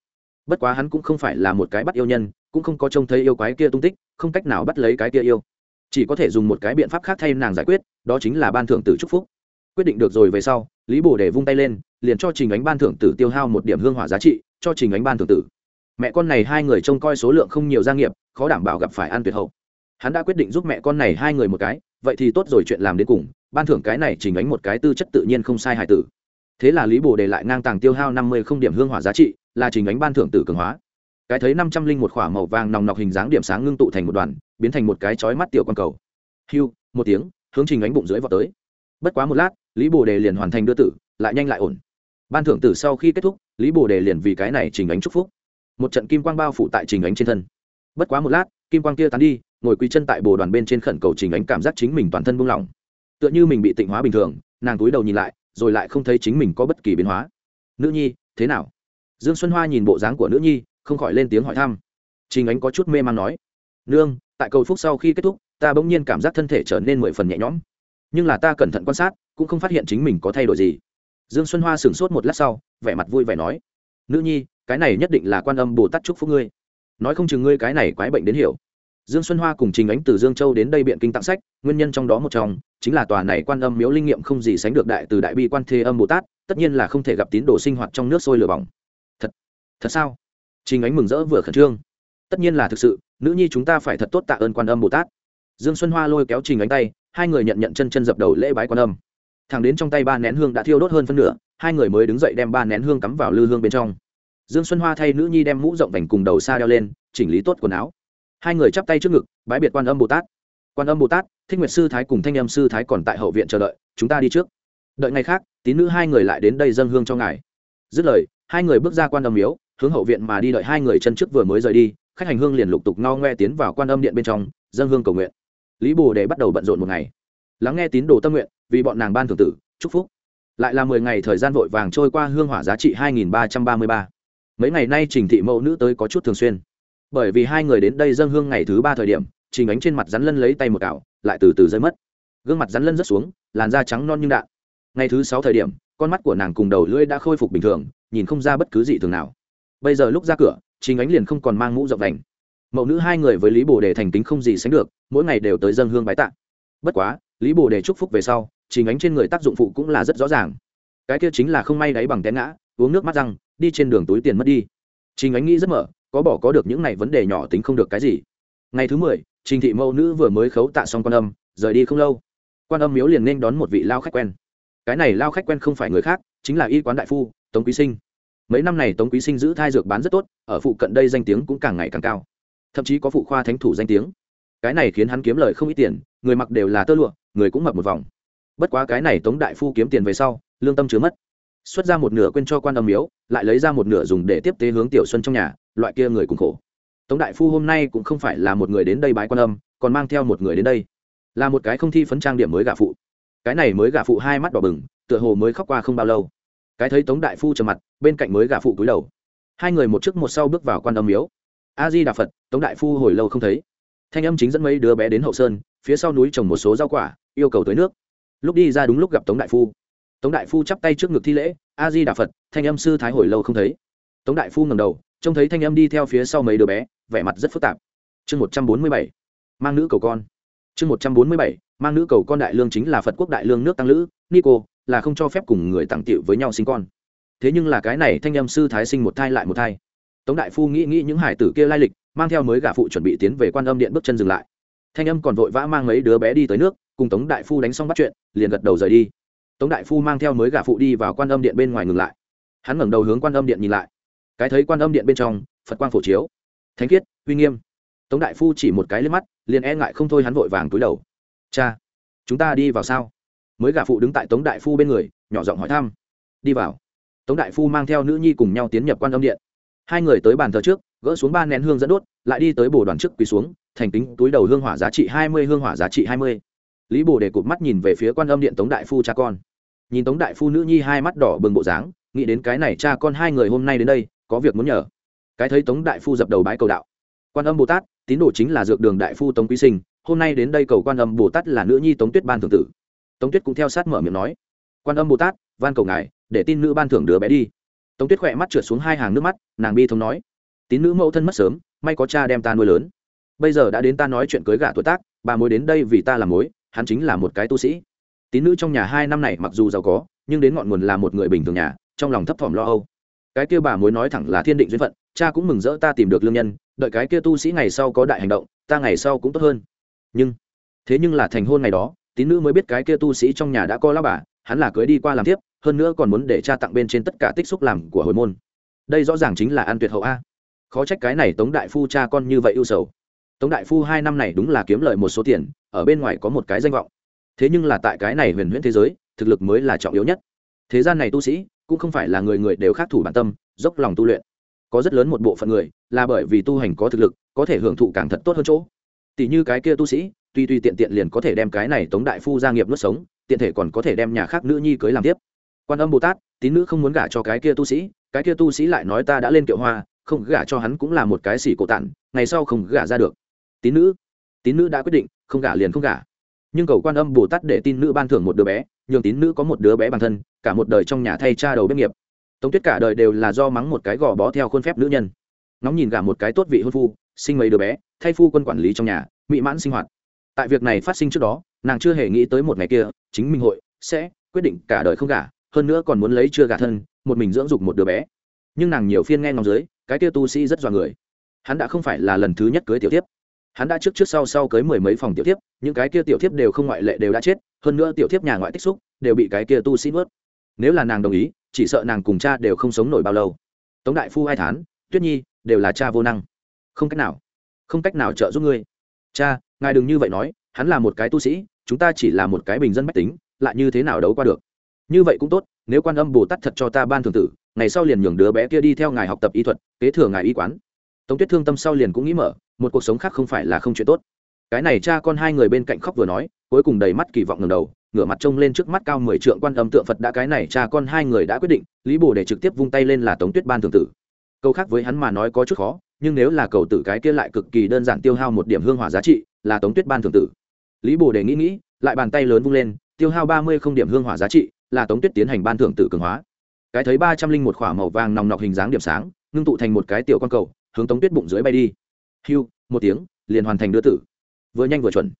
Bất quá hắn cũng không phải là một cái bắt yêu nhân, cũng không có trông thấy yêu quái kia tung tích, không cách nào bắt lấy cái kia yêu. Chỉ có thể dùng một cái biện pháp khác thay nàng giải quyết, đó chính là ban thưởng tử trúc phúc. Quyết định được rồi về sau, lý bồ để vung tay lên, liền cho trình ánh ban thưởng tử tiêu hao một điểm hương hỏa giá trị, cho trình ánh ban thưởng tử mẹ con này hai người trông coi số lượng không nhiều gia nghiệp, khó đảm bảo gặp phải an tuyệt hậu. Hắn đã quyết định giúp mẹ con này hai người một cái, vậy thì tốt rồi chuyện làm đến cùng, ban thưởng cái này trình ánh một cái tư chất tự nhiên không sai hải tử. Thế là lý bồ đề lại ngang tàng tiêu hao năm mươi không điểm hương hỏa giá trị, là trình ánh ban thưởng tử cường hóa. Cái thấy năm trăm linh một k h ỏ a màu vàng nòng nọc hình dáng điểm sáng ngưng tụ thành một đoàn, biến thành một cái chói mắt tiểu q cầu. Hiu, một tiếng, hướng trình ánh bụng dưới vào tới. Bất quá một lát, lý bồ đề liền hoàn thành đưa tử, lại nhanh lại ổn. Ban thưởng tử sau khi kết thúc, lý bồ đề liền vì cái này trình ánh chúc phúc một trận kim quang bao phủ tại trình ánh trên thân. Bất quá một lát, kim quang kia tán đi, ngồi quỳ chân tại bồ đoàn bên trên khẩn cầu trình ánh cảm giác chính mình toàn thân buông lỏng. Tựa như mình bị tịnh hóa bình thường, nàng túi đầu nhìn lại, rồi lại không thấy chính mình có bất kỳ biến hóa. Nữ nhi, thế nào? Dương xuân hoa nhìn bộ dáng của nữ nhi, không khỏi lên tiếng hỏi thăm. Trình ánh có chút mê man nói, nương, tại cầu phúc sau khi kết thúc, ta bỗng nhiên cảm giác thân thể trở nên mười phần nhẹ nhõm. Nhưng là ta cẩn thận quan sát, cũng không phát hiện chính mình có thay đổi gì. Dương xuân hoa sửng sốt một lát sau, vẻ mặt vui vẻ nói, nữ nhi cái này nhất định là quan âm bồ tát chúc phúc ngươi. Nói không chừng ngươi cái này quái bệnh đến hiểu. Dương xuân hoa cùng trình ánh từ dương châu đến đây biện kinh tặng sách, nguyên nhân trong đó một trong, chính là tòa này quan âm miếu linh nghiệm không gì sánh được đại từ đại bi quan thế âm bồ tát, tất nhiên là không thể gặp tín đồ sinh hoạt trong nước sôi lửa bỏng. Thật thật sao? Trình ánh mừng rỡ vừa khẩn trương. Tất nhiên là thực sự, nữ nhi chúng ta phải thật tốt tạ ơn quan âm bồ tát. Dương xuân hoa lôi kéo trình ánh tay, hai người nhận nhận chân chân dập đầu lễ bái quan âm. Thẳng đến trong tay ba nén hương đã thiêu đốt hơn phân nửa, hai người mới đứng dậy đem ba nén hương cắm vào lư hương bên trong dương xuân hoa thay nữ nhi đem mũ rộng vành cùng đầu xa đeo lên, chỉnh lý tốt quần áo. Hai người chắp tay trước ngực, bái biệt quan âm bồ tát. Quan âm bồ tát, thích nguyệt sư thái cùng thanh âm sư thái còn tại hậu viện chờ đợi, chúng ta đi trước. Đợi ngày khác, tín nữ hai người lại đến đây dâng hương cho ngài. Dứt lời, hai người bước ra quan âm miếu, hướng hậu viện mà đi đợi hai người chân trước vừa mới rời đi, khách hành hương liền lục tục no ngoe tiến vào quan âm điện bên trong, dâng hương cầu nguyện. Lý bồ để bắt đầu bận rộn một ngày. Lắng nghe tín đồ tâm nguyện, vì bọn nàng ban thưởng tử, chúc phúc. Lại là mười ngày thời gian vội vàng trôi qua hương hỏa giá trị hai nghìn ba trăm ba mươi ba mấy ngày nay trình thị mẫu nữ tới có chút thường xuyên. Bởi vì hai người đến đây dân hương ngày thứ ba thời điểm, trình ánh trên mặt rắn lân lấy tay một cào lại từ từ rơi mất. Gương mặt rắn lân rớt xuống, làn da trắng non như đạn. Ngày thứ sáu thời điểm, con mắt của nàng cùng đầu lưỡi đã khôi phục bình thường, nhìn không ra bất cứ gì thường nào. Bây giờ lúc ra cửa, trình ánh liền không còn mang mũ rộng đành. Mẫu nữ hai người với lý bồ đề thành tính không gì sánh được, mỗi ngày đều tới dân hương bái tạ. Bất quá, lý bồ đề chúc phúc về sau, trình ánh trên người tác dụng phụ cũng là rất rõ ràng. Cái kia chính là không may đáy bằng té ngã, uống nước mắt răng đi trên đường túi tiền mất đi. Trình ánh nghĩ rất mở, có bỏ có được những này vấn đề nhỏ tính không được cái gì. Ngày thứ mười, trình thị mẫu nữ vừa mới khấu tạ xong quan âm, rời đi không lâu. Quan âm miếu liền nên đón một vị lao khách quen. Cái này lao khách quen không phải người khác, chính là y quán đại phu, tống quý sinh. Mấy năm này tống quý sinh giữ thai dược bán rất tốt, ở phụ cận đây danh tiếng cũng càng ngày càng cao. Thậm chí có phụ khoa thánh thủ danh tiếng. Cái này khiến hắn kiếm lời không ít tiền, người mặc đều là tơ lụa, người cũng mập một vòng. Bất quá cái này tống đại phu kiếm tiền về sau, lương tâm chứa mất xuất ra một nửa quên cho quan âm miếu, lại lấy ra một nửa dùng để tiếp tế hướng tiểu xuân trong nhà, loại kia người cùng khổ. Tống đại phu hôm nay cũng không phải là một người đến đây bái quan âm, còn mang theo một người đến đây. Là một cái không thi phấn trang điểm mới gả phụ. Cái này mới gả phụ hai mắt đỏ bừng, tựa hồ mới khóc qua không bao lâu. Cái thấy tống đại phu trầm mặt, bên cạnh mới gả phụ cúi đầu. Hai người một trước một sau bước vào quan âm miếu. A di đà phật, tống đại phu hồi lâu không thấy. Thanh âm chính dẫn mấy đứa bé đến hậu sơn, phía sau núi trồng một số rau quả, yêu cầu tới nước. Lúc đi ra đúng lúc gặp tống đại phu tống đại phu chắp tay trước ngực thi lễ a di đà phật, thanh âm sư thái hồi lâu không thấy. Tống đại phu ngầm đầu, trông thấy thanh âm đi theo phía sau mấy đứa bé, vẻ mặt rất phức tạp. Chương một trăm bốn mươi bảy, mang nữ cầu con. Chương một trăm bốn mươi bảy, mang nữ cầu con đại lương chính là phật quốc đại lương nước tăng lữ, nico, là không cho phép cùng người tặng tiệu với nhau sinh con. Thế nhưng là cái này thanh âm sư thái sinh một thai lại một thai. Tống đại phu nghĩ nghĩ những hải tử kia lai lịch, mang theo mới gả phụ chuẩn bị tiến về quan âm điện bước chân dừng lại. Thanh âm còn vội vã mang mấy đứa bé đi tới nước, cùng tống đại phu đánh xong bắt chuyện, liền gật đầu rời đi tống đại phu mang theo mới gả phụ đi vào quan âm điện bên ngoài ngừng lại. Hắn ngẩng đầu hướng quan âm điện nhìn lại. Cái thấy quan âm điện bên trong, phật quang phổ chiếu. Thánh khiết, uy nghiêm. Tống đại phu chỉ một cái lên mắt, liền e ngại không thôi hắn vội vàng túi đầu. Cha, chúng ta đi vào sao? Mới gả phụ đứng tại tống đại phu bên người, nhỏ giọng hỏi thăm. Đi vào. Tống đại phu mang theo nữ nhi cùng nhau tiến nhập quan âm điện. Hai người tới bàn thờ trước, gỡ xuống ba nén hương dẫn đốt, lại đi tới bồ đoàn trước quỳ xuống, thành kính, túi đầu hương hỏa giá trị hai mươi, hương hỏa giá trị hai mươi. Lý bồ để cụp mắt nhìn về phía quan âm điện tống đại phu cha con nhìn tống đại phu nữ nhi hai mắt đỏ bừng bộ dáng, nghĩ đến cái này cha con hai người hôm nay đến đây, có việc muốn nhờ. Cái thấy tống đại phu dập đầu bái cầu đạo. Quan âm bồ tát, tín đồ chính là dược đường đại phu tống quý sinh, hôm nay đến đây cầu quan âm bồ tát là nữ nhi tống tuyết ban thượng tử. Tống tuyết cũng theo sát mở miệng nói. Quan âm bồ tát, van cầu ngài, để tin nữ ban thưởng đứa bé đi. Tống tuyết khỏe mắt trượt xuống hai hàng nước mắt, nàng bi thống nói. Tín nữ mẫu thân mất sớm, may có cha đem ta nuôi lớn. Bây giờ đã đến ta nói chuyện cưới gả tuổi tác, bà mối đến đây vì ta làm mối, hắn chính là một cái tu sĩ tín nữ trong nhà hai năm này mặc dù giàu có, nhưng đến ngọn nguồn là một người bình thường nhà, trong lòng thấp thỏm lo âu. Cái kia bà mối nói thẳng là thiên định duyên phận, cha cũng mừng rỡ ta tìm được lương nhân, đợi cái kia tu sĩ ngày sau có đại hành động, ta ngày sau cũng tốt hơn. Nhưng, thế nhưng là thành hôn ngày đó, tín nữ mới biết cái kia tu sĩ trong nhà đã có lao bà, hắn là cưới đi qua làm tiếp, hơn nữa còn muốn để cha tặng bên trên tất cả tích xúc làm của hồi môn. Đây rõ ràng chính là an tuyệt hậu a. Khó trách cái này tống đại phu cha con như vậy ưu sầu. Tống đại phu hai năm này đúng là kiếm lợi một số tiền, ở bên ngoài có một cái danh vọng thế nhưng là tại cái này huyền huyễn thế giới, thực lực mới là trọng yếu nhất. Thế gian này tu sĩ, cũng không phải là người người đều khác thủ bản tâm, dốc lòng tu luyện. Có rất lớn một bộ phận người, là bởi vì tu hành có thực lực, có thể hưởng thụ càng thật tốt hơn chỗ. Tỷ như cái kia tu sĩ, tuy tuy tiện tiện liền có thể đem cái này tống đại phu gia nghiệp nuốt sống, tiện thể còn có thể đem nhà khác nữ nhi cưới làm tiếp. Quan âm bồ tát, tín nữ không muốn gả cho cái kia tu sĩ, cái kia tu sĩ lại nói ta đã lên kiệu hoa, không gả cho hắn cũng là một cái xỉ cổ tản, ngày sau không gả ra được. Tín nữ tín nữ đã quyết định, không gả liền không gả nhưng cầu quan âm bồ tát để tin nữ ban thưởng một đứa bé, nhường tín nữ có một đứa bé bản thân, cả một đời trong nhà thay cha đầu bếp nghiệp. Tống tuyết cả đời đều là do mắng một cái gò bó theo khuôn phép nữ nhân. Nóng nhìn gả một cái tốt vị hôn phu, sinh mấy đứa bé, thay phu quân quản lý trong nhà, mỹ mãn sinh hoạt. Tại việc này phát sinh trước đó, nàng chưa hề nghĩ tới một ngày kia, chính minh hội sẽ quyết định cả đời không gả, hơn nữa còn muốn lấy chưa gả thân, một mình dưỡng dục một đứa bé. Nhưng nàng nhiều phiên nghe ngóng dưới, cái kia tu sĩ rất dọa người. Hắn đã không phải là lần thứ nhất cưới tiểu tiếp hắn đã trước trước sau sau cưới mười mấy phòng tiểu thiếp, những cái kia tiểu thiếp đều không ngoại lệ đều đã chết hơn nữa tiểu thiếp nhà ngoại tích xúc đều bị cái kia tu sĩ nuốt. Nếu là nàng đồng ý chỉ sợ nàng cùng cha đều không sống nổi bao lâu. Tống đại phu hai thán tuyết nhi đều là cha vô năng. Không cách nào không cách nào trợ giúp ngươi. Cha ngài đừng như vậy nói hắn là một cái tu sĩ chúng ta chỉ là một cái bình dân mách tính lại như thế nào đấu qua được? Như vậy cũng tốt nếu quan âm bồ tát thật cho ta ban thường tử ngày sau liền nhường đứa bé kia đi theo ngài học tập y thuật kế thừa ngài y quán tống tuyết thương tâm sau liền cũng nghĩ mở, một cuộc sống khác không phải là không chuyện tốt. Cái này cha con hai người bên cạnh khóc vừa nói, cuối cùng đầy mắt kỳ vọng ngầm đầu, ngửa mặt trông lên trước mắt cao mười trượng quan âm tượng phật đã cái này cha con hai người đã quyết định, lý bồ để trực tiếp vung tay lên là tống tuyết ban thường tử. Câu khác với hắn mà nói có chút khó, nhưng nếu là cầu tử cái kia lại cực kỳ đơn giản tiêu hao một điểm hương hỏa giá trị, là tống tuyết ban thường tử. Lý bồ đề nghĩ nghĩ, lại bàn tay lớn vung lên, tiêu hao ba mươi không điểm hương hỏa giá trị, là tống tuyết tiến hành ban thưởng tử cường hóa. Cái thấy ba trăm linh một k h ỏ a màu vàng nòng nọc hình dáng điểm sáng, ngưng tụ thành một cái tiểu con cầu hướng tống tuyết bụng dưới bay đi. Hiu một tiếng, liền hoàn thành đưa tử. Vừa nhanh vừa chuẩn.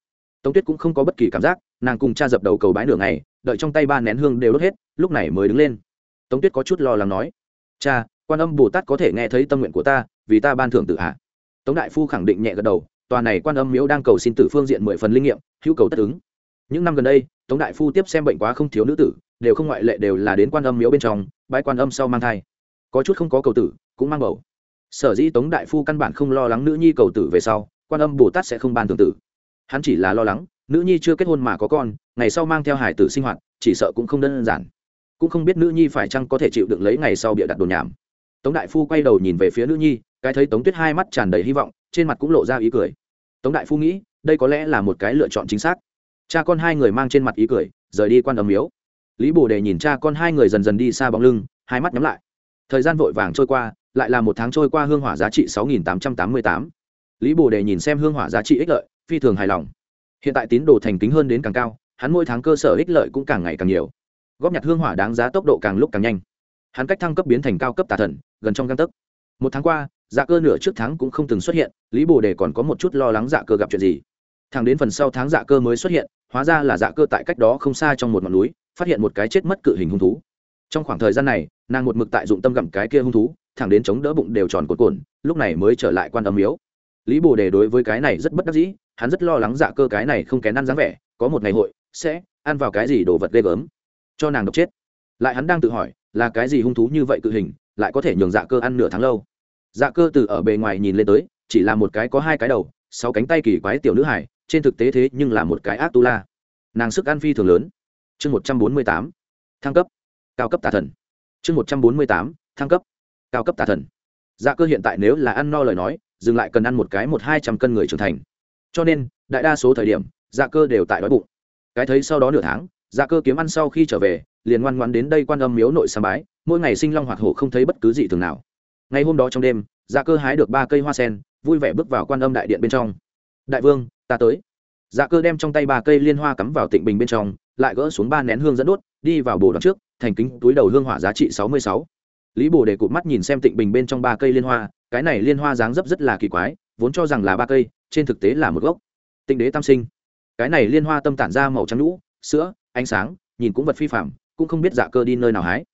Tống tuyết cũng không có bất kỳ cảm giác, nàng cùng cha dập đầu cầu bái nửa ngày, đợi trong tay ba nén hương đều đốt hết, lúc này mới đứng lên. Tống tuyết có chút lo lắng nói, cha, quan âm bồ tát có thể nghe thấy tâm nguyện của ta, vì ta ban thưởng tự hạ. Tống đại phu khẳng định nhẹ gật đầu, tòa này quan âm miếu đang cầu xin tử phương diện mười phần linh nghiệm, hữu cầu tất ứng. Những năm gần đây, tống đại phu tiếp xem bệnh quá không thiếu nữ tử, đều không ngoại lệ đều là đến quan âm miếu bên trong bãi quan âm sau mang thai. Có chút không có cầu tử, cũng mang bầu sở dĩ tống đại phu căn bản không lo lắng nữ nhi cầu tử về sau, quan âm bồ tát sẽ không ban thường tử. Hắn chỉ là lo lắng, nữ nhi chưa kết hôn mà có con, ngày sau mang theo hải tử sinh hoạt, chỉ sợ cũng không đơn giản. Cũng không biết nữ nhi phải chăng có thể chịu đựng lấy ngày sau bịa đặt đồn nhảm. Tống đại phu quay đầu nhìn về phía nữ nhi, cái thấy tống tuyết hai mắt tràn đầy hy vọng, trên mặt cũng lộ ra ý cười. Tống đại phu nghĩ, đây có lẽ là một cái lựa chọn chính xác. Cha con hai người mang trên mặt ý cười, rời đi quan âm miếu. Lý bồ đề nhìn cha con hai người dần dần đi xa bóng lưng, hai mắt nhắm lại. Thời gian vội vàng trôi qua lại là một tháng trôi qua hương hỏa giá trị sáu nghìn tám trăm tám mươi tám. Lý bồ đề nhìn xem hương hỏa giá trị ích lợi, phi thường hài lòng. Hiện tại tín đồ thành kính hơn đến càng cao, hắn mỗi tháng cơ sở ích lợi cũng càng ngày càng nhiều. Góp nhặt hương hỏa đáng giá tốc độ càng lúc càng nhanh. Hắn cách thăng cấp biến thành cao cấp tà thần, gần trong găng tấc. Một tháng qua dạ cơ nửa trước tháng cũng không từng xuất hiện, lý bồ đề còn có một chút lo lắng dạ cơ gặp chuyện gì. Thằng đến phần sau tháng dạ cơ mới xuất hiện, hóa ra là dạ cơ tại cách đó không xa trong một ngọn núi, phát hiện một cái chết mất cự hình hung thú. Trong khoảng thời gian này, nàng một mực tại dụng tâm gặm cái kia hung thú thẳng đến chống đỡ bụng đều tròn cột cồn lúc này mới trở lại quan âm miếu. Lý bồ đề đối với cái này rất bất đắc dĩ, hắn rất lo lắng dạ cơ cái này không kén ăn dáng vẻ, có một ngày hội, sẽ ăn vào cái gì đồ vật ghê gớm, cho nàng độc chết. Lại hắn đang tự hỏi, là cái gì hung thú như vậy cự hình, lại có thể nhường dạ cơ ăn nửa tháng lâu. Dạ cơ từ ở bề ngoài nhìn lên tới, chỉ là một cái có hai cái đầu, sáu cánh tay kỳ quái tiểu nữ hải trên thực tế thế nhưng là một cái ác tu la. Nàng sức ăn phi thường lớn. Chương một trăm bốn mươi tám, thăng cấp. Cao cấp tà thần. Chương một trăm bốn mươi tám, thăng cấp cao cấp tà thần. Dạ cơ hiện tại nếu là ăn no lời nói, dừng lại cần ăn một cái một hai trăm cân người trưởng thành. Cho nên, đại đa số thời điểm dạ cơ đều tại đói bụng. Cái thấy sau đó nửa tháng dạ cơ kiếm ăn sau khi trở về, liền ngoan ngoan đến đây quan âm miếu nội sam bái, mỗi ngày sinh long hoạt hổ không thấy bất cứ gì thường nào. Ngày hôm đó trong đêm dạ cơ hái được ba cây hoa sen, vui vẻ bước vào quan âm đại điện bên trong. Đại vương, ta tới. Dạ cơ đem trong tay ba cây liên hoa cắm vào tịnh bình bên trong, lại gỡ xuống ba nén hương dẫn đốt, đi vào bồ đoàn trước, thành kính túi đầu hương hỏa giá trị sáu mươi sáu lý bồ đề cụt mắt nhìn xem tịnh bình bên trong ba cây liên hoa, cái này liên hoa dáng dấp rất là kỳ quái, vốn cho rằng là ba cây, trên thực tế là một gốc. Tịnh đế tam sinh. Cái này liên hoa tâm tản ra màu trắng lũ sữa, ánh sáng, nhìn cũng vật phi phạm cũng không biết dạ cơ đi nơi nào hái.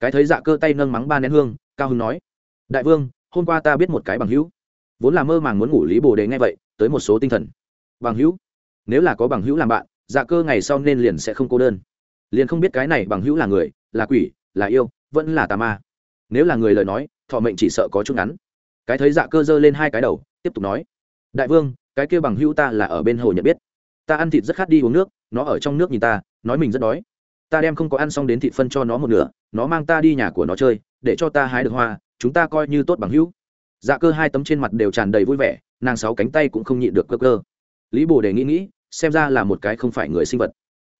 Cái thấy dạ cơ tay nâng mắng ba nén hương, cao hưng nói, đại vương, hôm qua ta biết một cái bằng hữu. Vốn là mơ màng muốn ngủ lý bồ đề ngay vậy, tới một số tinh thần. Bằng hữu? Nếu là có bằng hữu làm bạn dạ cơ ngày sau nên liền sẽ không cô đơn. Liền không biết cái này bằng hữu là người, là quỷ, là yêu, vẫn là tà ma nếu là người lời nói, thọ mệnh chỉ sợ có chút ngắn. Cái thấy dạ cơ giơ lên hai cái đầu, tiếp tục nói. Đại vương, cái kia bằng hữu ta là ở bên hồ nhận biết. Ta ăn thịt rất khát đi uống nước, nó ở trong nước nhìn ta, nói mình rất đói. Ta đem không có ăn xong đến thịt phân cho nó một nửa, nó mang ta đi nhà của nó chơi, để cho ta hái được hoa, chúng ta coi như tốt bằng hữu. Dạ cơ hai tấm trên mặt đều tràn đầy vui vẻ, nàng sáu cánh tay cũng không nhịn được cơ cơ. Lý bồ đề nghĩ nghĩ, xem ra là một cái không phải người sinh vật.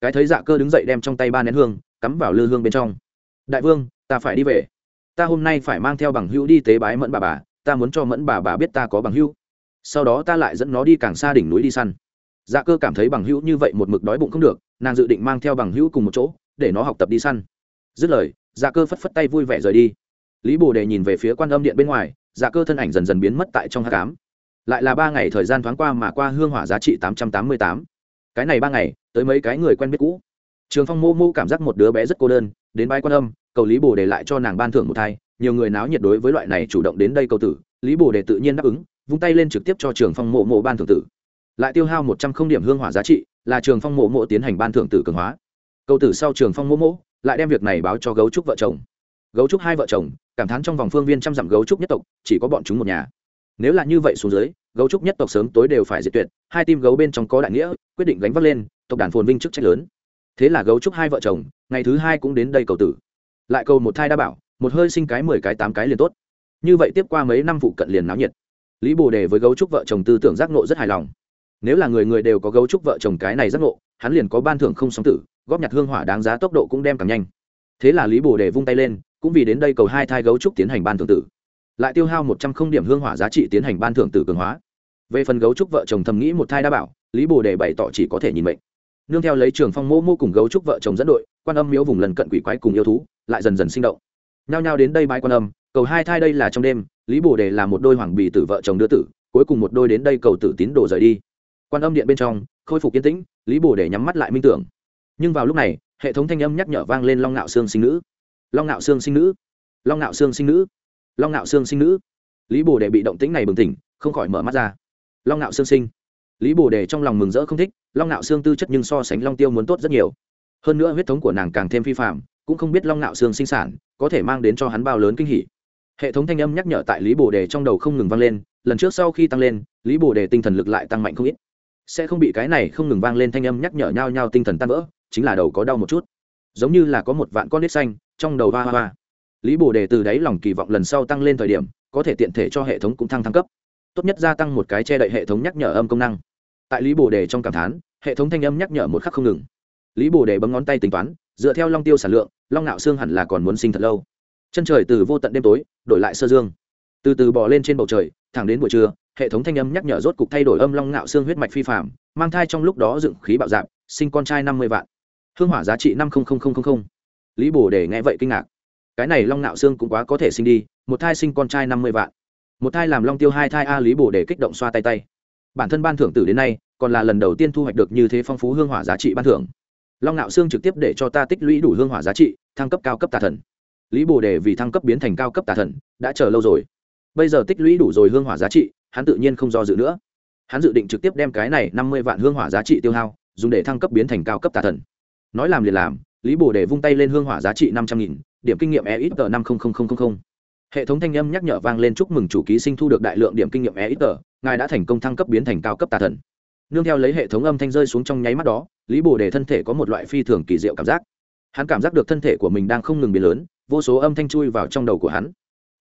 Cái thấy dạ cơ đứng dậy đem trong tay ba nén hương, cắm vào lư hương bên trong. Đại vương, ta phải đi về ta hôm nay phải mang theo bằng hữu đi tế bái mẫn bà bà, ta muốn cho mẫn bà bà biết ta có bằng hữu. Sau đó ta lại dẫn nó đi càng xa đỉnh núi đi săn. Dạ cơ cảm thấy bằng hữu như vậy một mực đói bụng không được, nàng dự định mang theo bằng hữu cùng một chỗ, để nó học tập đi săn. Dứt lời dạ cơ phất phất tay vui vẻ rời đi. Lý bồ đề nhìn về phía quan âm điện bên ngoài dạ cơ thân ảnh dần dần biến mất tại trong hát cám lại là ba ngày thời gian thoáng qua mà qua hương hỏa giá trị tám trăm tám mươi tám. Cái này ba ngày, tới mấy cái người quen biết cũ. Trường phong mô mô cảm giác một đứa bé rất cô đơn, đến bãi quan âm cầu lý bồ đề lại cho nàng ban thưởng một thai, nhiều người náo nhiệt đối với loại này chủ động đến đây cầu tử, lý bồ đề tự nhiên đáp ứng, vung tay lên trực tiếp cho trường phong mộ mộ ban thưởng tử. Lại tiêu hao một trăm không điểm hương hỏa giá trị, là trường phong mộ mộ tiến hành ban thưởng tử cường hóa. Cầu tử sau trường phong mộ mộ, lại đem việc này báo cho gấu trúc vợ chồng. Gấu trúc hai vợ chồng, cảm thán trong vòng phương viên trăm dặm gấu trúc nhất tộc, chỉ có bọn chúng một nhà. Nếu là như vậy xuống dưới, gấu trúc nhất tộc sớm tối đều phải diệt tuyệt, hai tim gấu bên trong có đại nghĩa, quyết định gánh vác lên, tộc đàn phồn vinh chức trách lớn. Thế là gấu trúc hai vợ chồng, ngày thứ hai cũng đến đây cầu tử lại cầu một thai đa bảo, một hơi sinh cái mười cái tám cái liền tốt. Như vậy tiếp qua mấy năm vụ cận liền náo nhiệt. Lý bồ đề với gấu trúc vợ chồng tư tưởng giác nộ rất hài lòng. Nếu là người người đều có gấu trúc vợ chồng cái này giác nộ hắn liền có ban thưởng không sóng tử, góp nhặt hương hỏa đáng giá tốc độ cũng đem càng nhanh. Thế là lý bồ đề vung tay lên, cũng vì đến đây cầu hai thai gấu trúc tiến hành ban thưởng tử. Lại tiêu hao một trăm không điểm hương hỏa giá trị tiến hành ban thưởng tử cường hóa. Về phần gấu trúc vợ chồng thầm nghĩ một thai đa bảo, lý bồ đề bày tỏ chỉ có thể nhìn mệnh. Nương theo lấy trường phong mô mô cùng gấu trúc vợ chồng dẫn đội, quan âm miếu vùng lần cận quỷ quái cùng yêu thú lại dần dần sinh động. Nhao nhao đến đây bãi quan âm, cầu hai thai đây là trong đêm, lý bồ đề là một đôi hoàng bì tử vợ chồng đưa tử, cuối cùng một đôi đến đây cầu tử tín đồ rời đi. Quan âm điện bên trong, khôi phục yên tĩnh, lý bồ đề nhắm mắt lại minh tưởng. Nhưng vào lúc này, hệ thống thanh âm nhắc nhở vang lên long ngạo xương sinh nữ. Long ngạo xương sinh nữ. Long ngạo xương sinh nữ. Long ngạo xương sinh nữ. Lý bồ đề bị động tĩnh này bừng tỉnh, không khỏi mở mắt ra. Long ngạo xương sinh. Lý bồ đề trong lòng mừng rỡ không thích, long ngạo xương tư chất nhưng so sánh long tiêu muốn tốt rất nhiều. Hơn nữa huyết thống của nàng càng thêm phi phạm cũng không biết long ngạo xương sinh sản, có thể mang đến cho hắn bao lớn kinh hỉ. Hệ thống thanh âm nhắc nhở tại lý bồ đề trong đầu không ngừng vang lên, lần trước sau khi tăng lên, lý bồ đề tinh thần lực lại tăng mạnh không ít. Sẽ không bị cái này không ngừng vang lên thanh âm nhắc nhở nhau nhau tinh thần tan vỡ, chính là đầu có đau một chút. Giống như là có một vạn con nít xanh trong đầu va va lý bồ đề từ đáy lòng kỳ vọng lần sau tăng lên thời điểm, có thể tiện thể cho hệ thống cũng thăng thăng cấp. Tốt nhất gia tăng một cái che đậy hệ thống nhắc nhở âm công năng. Tại lý bồ đề trong cảm thán, hệ thống thanh âm nhắc nhở một khắc không ngừng. Lý bồ đề bấm ngón tay tính toán, dựa theo long tiêu sản lượng long nạo xương hẳn là còn muốn sinh thật lâu. Chân trời từ vô tận đêm tối, đổi lại sơ dương. Từ từ bò lên trên bầu trời, thẳng đến buổi trưa, hệ thống thanh âm nhắc nhở rốt cục thay đổi âm long nạo xương huyết mạch phi phạm, mang thai trong lúc đó dựng khí bạo dạp, sinh con trai năm mươi vạn. Hương hỏa giá trị năm lý bồ để nghe vậy kinh ngạc. Cái này long nạo xương cũng quá có thể sinh đi, một thai sinh con trai năm mươi vạn. Một thai làm long tiêu hai thai a, lý bồ để kích động xoa tay tay. Bản thân ban thưởng tử đến nay, còn là lần đầu tiên thu hoạch được như thế phong phú hương hỏa giá trị ban thưởng long ngạo xương trực tiếp để cho ta tích lũy đủ hương hỏa giá trị, thăng cấp cao cấp tà thần. Lý bồ đề vì thăng cấp biến thành cao cấp tà thần, đã chờ lâu rồi. Bây giờ tích lũy đủ rồi hương hỏa giá trị, hắn tự nhiên không do dự nữa. Hắn dự định trực tiếp đem cái này năm mươi vạn hương hỏa giá trị tiêu hao, dùng để thăng cấp biến thành cao cấp tà thần. Nói làm liền làm, lý bồ đề vung tay lên hương hỏa giá trị năm trăm nghìn, điểm kinh nghiệm e ít tờ năm hệ thống thanh âm nhắc nhở vang lên chúc mừng chủ ký sinh thu được đại lượng điểm kinh nghiệm e ít tờ ngài đã thành công thăng cấp biến thành cao cấp tà thần nương theo lấy hệ thống âm thanh rơi xuống trong nháy mắt đó, lý bồ đề thân thể có một loại phi thường kỳ diệu cảm giác. Hắn cảm giác được thân thể của mình đang không ngừng biến lớn, vô số âm thanh chui vào trong đầu của hắn.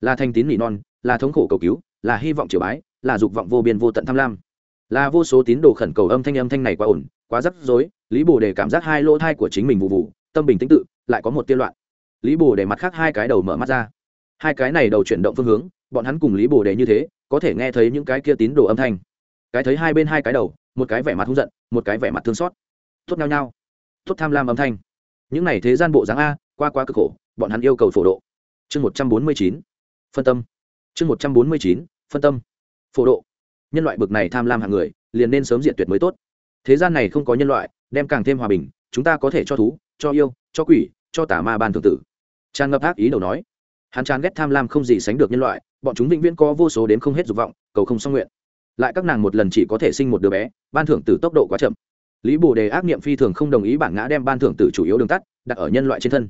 Là thanh tín nỉ non, là thống khổ cầu cứu, là hy vọng triều bái, là dục vọng vô biên vô tận tham lam. Là vô số tín đồ khẩn cầu âm thanh âm thanh này quá ổn, quá rắc rối, lý bồ đề cảm giác hai lỗ thai của chính mình vụ vụ, tâm bình tĩnh tự, lại có một tiên loạn. Lý bồ đề mặt khác hai cái đầu mở mắt ra. Hai cái này đầu chuyển động phương hướng, bọn hắn cùng lý bồ đề như thế, có thể nghe thấy những cái kia tín đồ âm thanh. Cái thấy hai bên hai cái đầu một cái vẻ mặt hung giận, một cái vẻ mặt thương xót. Tốt nhau nhau tốt tham lam âm thanh. Những này thế gian bộ dáng a, qua quá cực khổ, bọn hắn yêu cầu phổ độ. Chương một trăm bốn mươi chín, phân tâm. Chương một trăm bốn mươi chín, phân tâm. Phổ độ. Nhân loại bực này tham lam hạng người, liền nên sớm diện tuyệt mới tốt. Thế gian này không có nhân loại, đem càng thêm hòa bình, chúng ta có thể cho thú, cho yêu, cho quỷ, cho tả ma ban thường tử. Tràn ngập ác ý đầu nói. Hắn chán ghét tham lam không gì sánh được nhân loại, bọn chúng vĩnh viễn có vô số đến không hết dục vọng, cầu không xong nguyện lại các nàng một lần chỉ có thể sinh một đứa bé, ban thưởng tử tốc độ quá chậm. Lý bồ đề ác niệm phi thường không đồng ý bản ngã đem ban thưởng tử chủ yếu đường tắt, đặt ở nhân loại trên thân.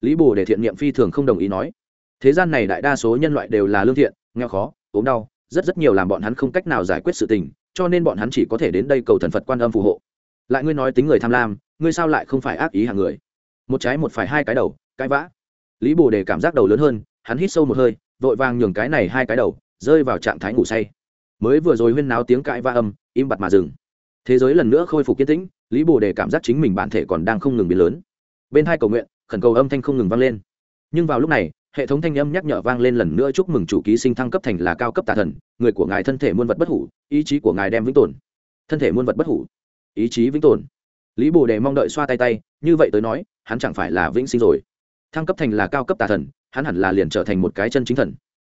Lý bồ đề thiện niệm phi thường không đồng ý nói, thế gian này đại đa số nhân loại đều là lương thiện, nghèo khó, ốm đau, rất rất nhiều làm bọn hắn không cách nào giải quyết sự tình, cho nên bọn hắn chỉ có thể đến đây cầu thần phật quan âm phù hộ. Lại ngươi nói tính người tham lam, ngươi sao lại không phải ác ý hàng người? Một trái một phải hai cái đầu, cái vã. Lý bồ đề cảm giác đầu lớn hơn, hắn hít sâu một hơi, vội vàng nhường cái này hai cái đầu, rơi vào trạng thái ngủ say mới vừa rồi huyên náo tiếng cãi va âm, im bặt mà dừng. Thế giới lần nữa khôi phục kiên tĩnh, lý bồ đề cảm giác chính mình bản thể còn đang không ngừng biến lớn. Bên hai cầu nguyện, khẩn cầu âm thanh không ngừng vang lên. Nhưng vào lúc này, hệ thống thanh âm nhắc nhở vang lên lần nữa chúc mừng chủ ký sinh thăng cấp thành là cao cấp tà thần, người của ngài thân thể muôn vật bất hủ, ý chí của ngài đem vĩnh tồn. Thân thể muôn vật bất hủ, ý chí vĩnh tồn. Lý bồ đề mong đợi xoa tay tay, như vậy tới nói, hắn chẳng phải là vĩnh sinh rồi. Thăng cấp thành là cao cấp tà thần, hắn hẳn là liền trở thành một cái chân chính thần.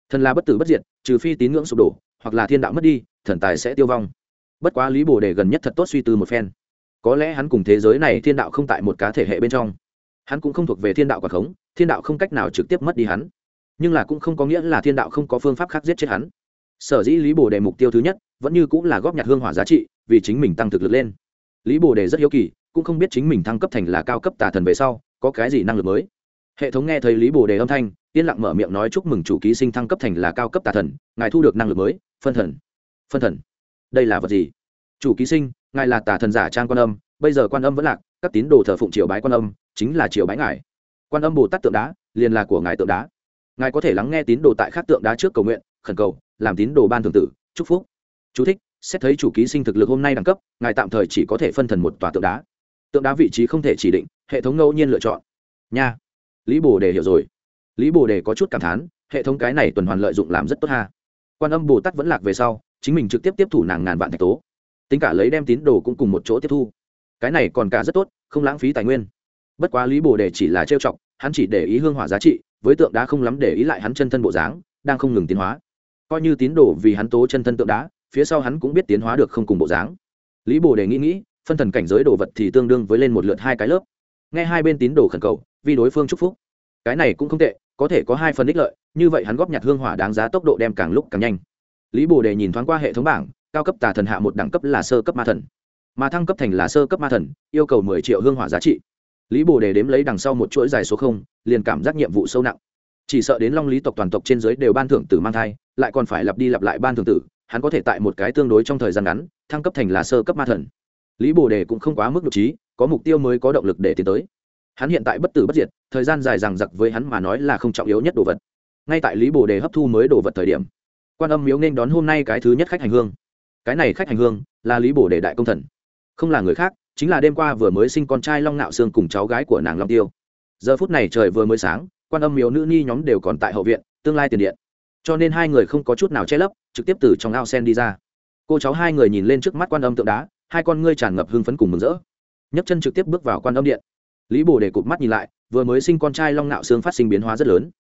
Thần là bất tử bất diệt, trừ phi tín ngưỡng sụp đổ hoặc là thiên đạo mất đi, thần tài sẽ tiêu vong. Bất quá lý bồ đề gần nhất thật tốt suy tư một phen. Có lẽ hắn cùng thế giới này thiên đạo không tại một cá thể hệ bên trong. Hắn cũng không thuộc về thiên đạo quả khống, thiên đạo không cách nào trực tiếp mất đi hắn. Nhưng là cũng không có nghĩa là thiên đạo không có phương pháp khác giết chết hắn. Sở dĩ lý bồ đề mục tiêu thứ nhất, vẫn như cũng là góp nhặt hương hỏa giá trị, vì chính mình tăng thực lực lên. Lý bồ đề rất hiếu kỳ, cũng không biết chính mình thăng cấp thành là cao cấp tà thần về sau, có cái gì năng lực mới hệ thống nghe thấy lý bồ đề âm thanh yên lặng mở miệng nói chúc mừng chủ ký sinh thăng cấp thành là cao cấp tà thần ngài thu được năng lực mới phân thần. Phân thần? Đây là vật gì? Chủ ký sinh ngài là tà thần giả trang quan âm bây giờ quan âm vẫn lạc các tín đồ thờ phụng triều bái quan âm chính là triều bái ngài. Quan âm bồ tát tượng đá liền là của ngài tượng đá. Ngài có thể lắng nghe tín đồ tại khác tượng đá trước cầu nguyện khẩn cầu làm tín đồ ban thường tử chúc phúc. Chú thích, xét thấy chủ ký sinh thực lực hôm nay đẳng cấp ngài tạm thời chỉ có thể phân thần một tòa tượng đá. Tượng đá vị trí không thể chỉ định hệ thống ngẫu nhiên lựa chọn. Nha lý bồ đề hiểu rồi. Lý bồ đề có chút cảm thán, hệ thống cái này tuần hoàn lợi dụng làm rất tốt ha. Quan âm bồ tát vẫn lạc về sau, chính mình trực tiếp tiếp thủ nàng ngàn vạn thạch tố. Tính cả lấy đem tín đồ cũng cùng một chỗ tiếp thu. Cái này còn cả rất tốt, không lãng phí tài nguyên. Bất quá lý bồ đề chỉ là trêu chọc, hắn chỉ để ý hương hỏa giá trị, với tượng đá không lắm để ý lại hắn chân thân bộ dáng, đang không ngừng tiến hóa. Coi như tín đồ vì hắn tố chân thân tượng đá, phía sau hắn cũng biết tiến hóa được không cùng bộ dáng. Lý bồ đề nghĩ nghĩ, phân thần cảnh giới đồ vật thì tương đương với lên một lượt hai cái lớp. Nghe hai bên tín đồ khẩn cầu vì đối phương chúc phúc. Cái này cũng không tệ, có thể có hai phần ích lợi, như vậy hắn góp nhặt hương hỏa đáng giá tốc độ đem càng lúc càng nhanh. Lý bồ đề nhìn thoáng qua hệ thống bảng, cao cấp tà thần hạ một đẳng cấp là sơ cấp ma thần. Mà thăng cấp thành là sơ cấp ma thần, yêu cầu mười triệu hương hỏa giá trị. Lý bồ đề đếm lấy đằng sau một chuỗi dài số không, liền cảm giác nhiệm vụ sâu nặng. Chỉ sợ đến long lý tộc toàn tộc trên giới đều ban thưởng tử mang thai, lại còn phải lặp đi lặp lại ban thưởng tử, hắn có thể tại một cái tương đối trong thời gian ngắn, thăng cấp thành là sơ cấp ma thần. Lý bồ đề cũng không quá mức độ trí, có mục tiêu mới có động lực để tiến tới hắn hiện tại bất tử bất diệt, thời gian dài rằng giặc với hắn mà nói là không trọng yếu nhất đồ vật. Ngay tại lý bồ đề hấp thu mới đồ vật thời điểm, quan âm miếu nên đón hôm nay cái thứ nhất khách hành hương. Cái này khách hành hương là lý bồ đề đại công thần. Không là người khác, chính là đêm qua vừa mới sinh con trai long nạo sương cùng cháu gái của nàng long tiêu. Giờ phút này trời vừa mới sáng, quan âm miếu nữ ni nhóm đều còn tại hậu viện, tương lai tiền điện. Cho nên hai người không có chút nào che lấp, trực tiếp từ trong ao sen đi ra. Cô cháu hai người nhìn lên trước mắt quan âm tượng đá, hai con ngươi tràn ngập hưng phấn cùng mừng rỡ. Nhấc chân trực tiếp bước vào quan âm điện lý bồ để cụp mắt nhìn lại, vừa mới sinh con trai long nạo xương phát sinh biến hóa rất lớn.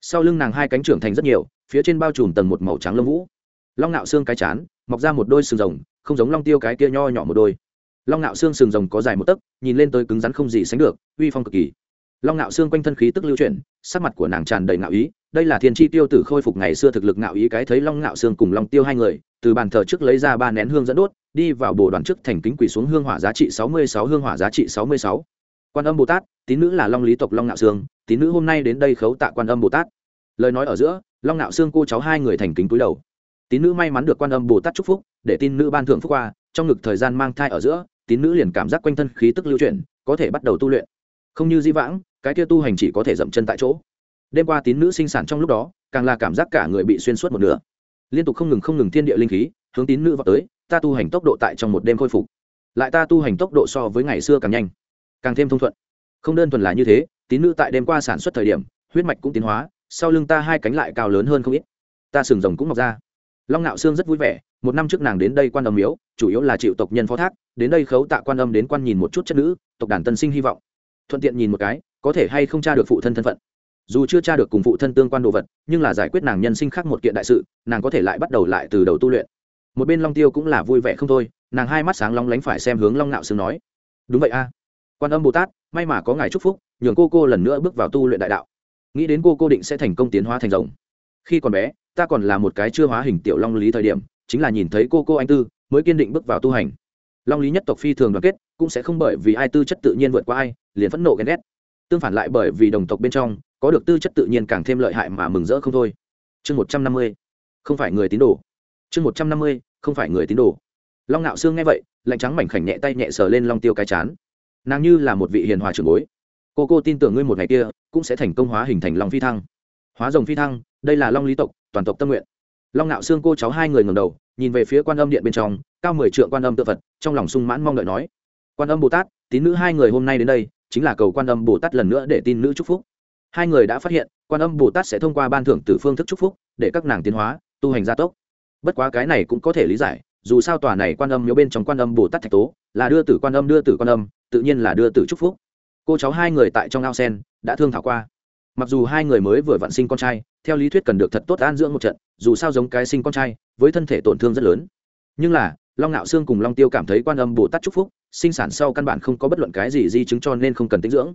Sau lưng nàng hai cánh trưởng thành rất nhiều, phía trên bao trùm tầng một màu trắng lông vũ. Long nạo xương cái chán, mọc ra một đôi sừng rồng, không giống long tiêu cái kia nho nhỏ một đôi. Long nạo xương sừng rồng có dài một tấc, nhìn lên tới cứng rắn không gì sánh được, uy phong cực kỳ. Long nạo xương quanh thân khí tức lưu chuyển, sắc mặt của nàng tràn đầy ngạo ý, đây là thiên tri tiêu tử khôi phục ngày xưa thực lực ngạo ý cái thấy long ngạo xương cùng long tiêu hai người, từ bàn thờ trước lấy ra ba nén hương dẫn đốt, đi vào bồ đoàn trước thành kính quỳ xuống hương hỏa giá trị sáu mươi sáu, hương hỏa giá trị sáu mươi sáu quan âm bồ tát, tín nữ là long lý tộc long ngạo Sương. tín nữ hôm nay đến đây khấu tạ quan âm bồ tát. Lời nói ở giữa, long ngạo Sương cô cháu hai người thành kính túi đầu. Tín nữ may mắn được quan âm bồ tát chúc phúc, để tín nữ ban thượng phúc qua, trong ngực thời gian mang thai ở giữa, tín nữ liền cảm giác quanh thân khí tức lưu chuyển, có thể bắt đầu tu luyện. Không như di vãng, cái kia tu hành chỉ có thể dậm chân tại chỗ. Đêm qua tín nữ sinh sản trong lúc đó, càng là cảm giác cả người bị xuyên suốt một nửa. Liên tục không ngừng không ngừng thiên địa linh khí, hướng tín nữ vào tới, ta tu hành tốc độ tại trong một đêm khôi phục. Lại ta tu hành tốc độ so với ngày xưa càng nhanh càng thêm thông thuận. Không đơn thuần là như thế, tín nữ tại đêm qua sản xuất thời điểm, huyết mạch cũng tiến hóa, sau lưng ta hai cánh lại cao lớn hơn không ít. Ta sừng rồng cũng mọc ra. Long ngạo sương rất vui vẻ, một năm trước nàng đến đây quan âm miếu, chủ yếu là chịu tộc nhân phó thác, đến đây khấu tạ quan âm đến quan nhìn một chút chất nữ, tộc đàn tân sinh hy vọng. Thuận tiện nhìn một cái, có thể hay không tra được phụ thân thân phận. Dù chưa tra được cùng phụ thân tương quan đồ vật, nhưng là giải quyết nàng nhân sinh khác một kiện đại sự, nàng có thể lại bắt đầu lại từ đầu tu luyện. Một bên long tiêu cũng là vui vẻ không thôi, nàng hai mắt sáng long lánh phải xem hướng long nạo sương nói, đúng vậy a quan âm bồ tát, may mà có ngài chúc phúc, nhường cô cô lần nữa bước vào tu luyện đại đạo. Nghĩ đến cô cô định sẽ thành công tiến hóa thành rồng. Khi còn bé, ta còn là một cái chưa hóa hình tiểu long lý thời điểm, chính là nhìn thấy cô cô anh tư, mới kiên định bước vào tu hành. Long lý nhất tộc phi thường đoàn kết, cũng sẽ không bởi vì ai tư chất tự nhiên vượt qua ai, liền phẫn nộ ghen ghét. Tương phản lại bởi vì đồng tộc bên trong, có được tư chất tự nhiên càng thêm lợi hại mà mừng rỡ không thôi. Chương một trăm năm mươi, không phải người tín đồ. Chương một trăm năm mươi, không phải người tín đồ. Long ngạo sương nghe vậy, lạnh trắng mảnh khảnh nhẹ tay nhẹ sờ lên long tiêu cái chán nàng như là một vị hiền hòa trưởng bối. Cô cô tin tưởng ngươi một ngày kia cũng sẽ thành công hóa hình thành long phi thăng. Hóa rồng phi thăng, đây là long lý tộc, toàn tộc tâm nguyện. Long ngạo xương cô cháu hai người ngầm đầu, nhìn về phía quan âm điện bên trong, cao mười trượng quan âm tự phật, trong lòng sung mãn mong đợi nói. Quan âm bồ tát, tín nữ hai người hôm nay đến đây, chính là cầu quan âm bồ tát lần nữa để tin nữ chúc phúc. Hai người đã phát hiện, quan âm bồ tát sẽ thông qua ban thưởng từ phương thức chúc phúc, để các nàng tiến hóa, tu hành gia tốc. Bất quá cái này cũng có thể lý giải, dù sao tòa này quan âm miếu bên trong quan âm bồ tát thạch tố, là đưa tử quan âm, đưa tử quan âm tự nhiên là đưa tử chúc phúc. Cô cháu hai người tại trong ao sen, đã thương thảo qua. Mặc dù hai người mới vừa vặn sinh con trai, theo lý thuyết cần được thật tốt an dưỡng một trận, dù sao giống cái sinh con trai, với thân thể tổn thương rất lớn. Nhưng là, long ngạo sương cùng long tiêu cảm thấy quan âm bồ tát chúc phúc, sinh sản sau căn bản không có bất luận cái gì di chứng cho nên không cần tinh dưỡng.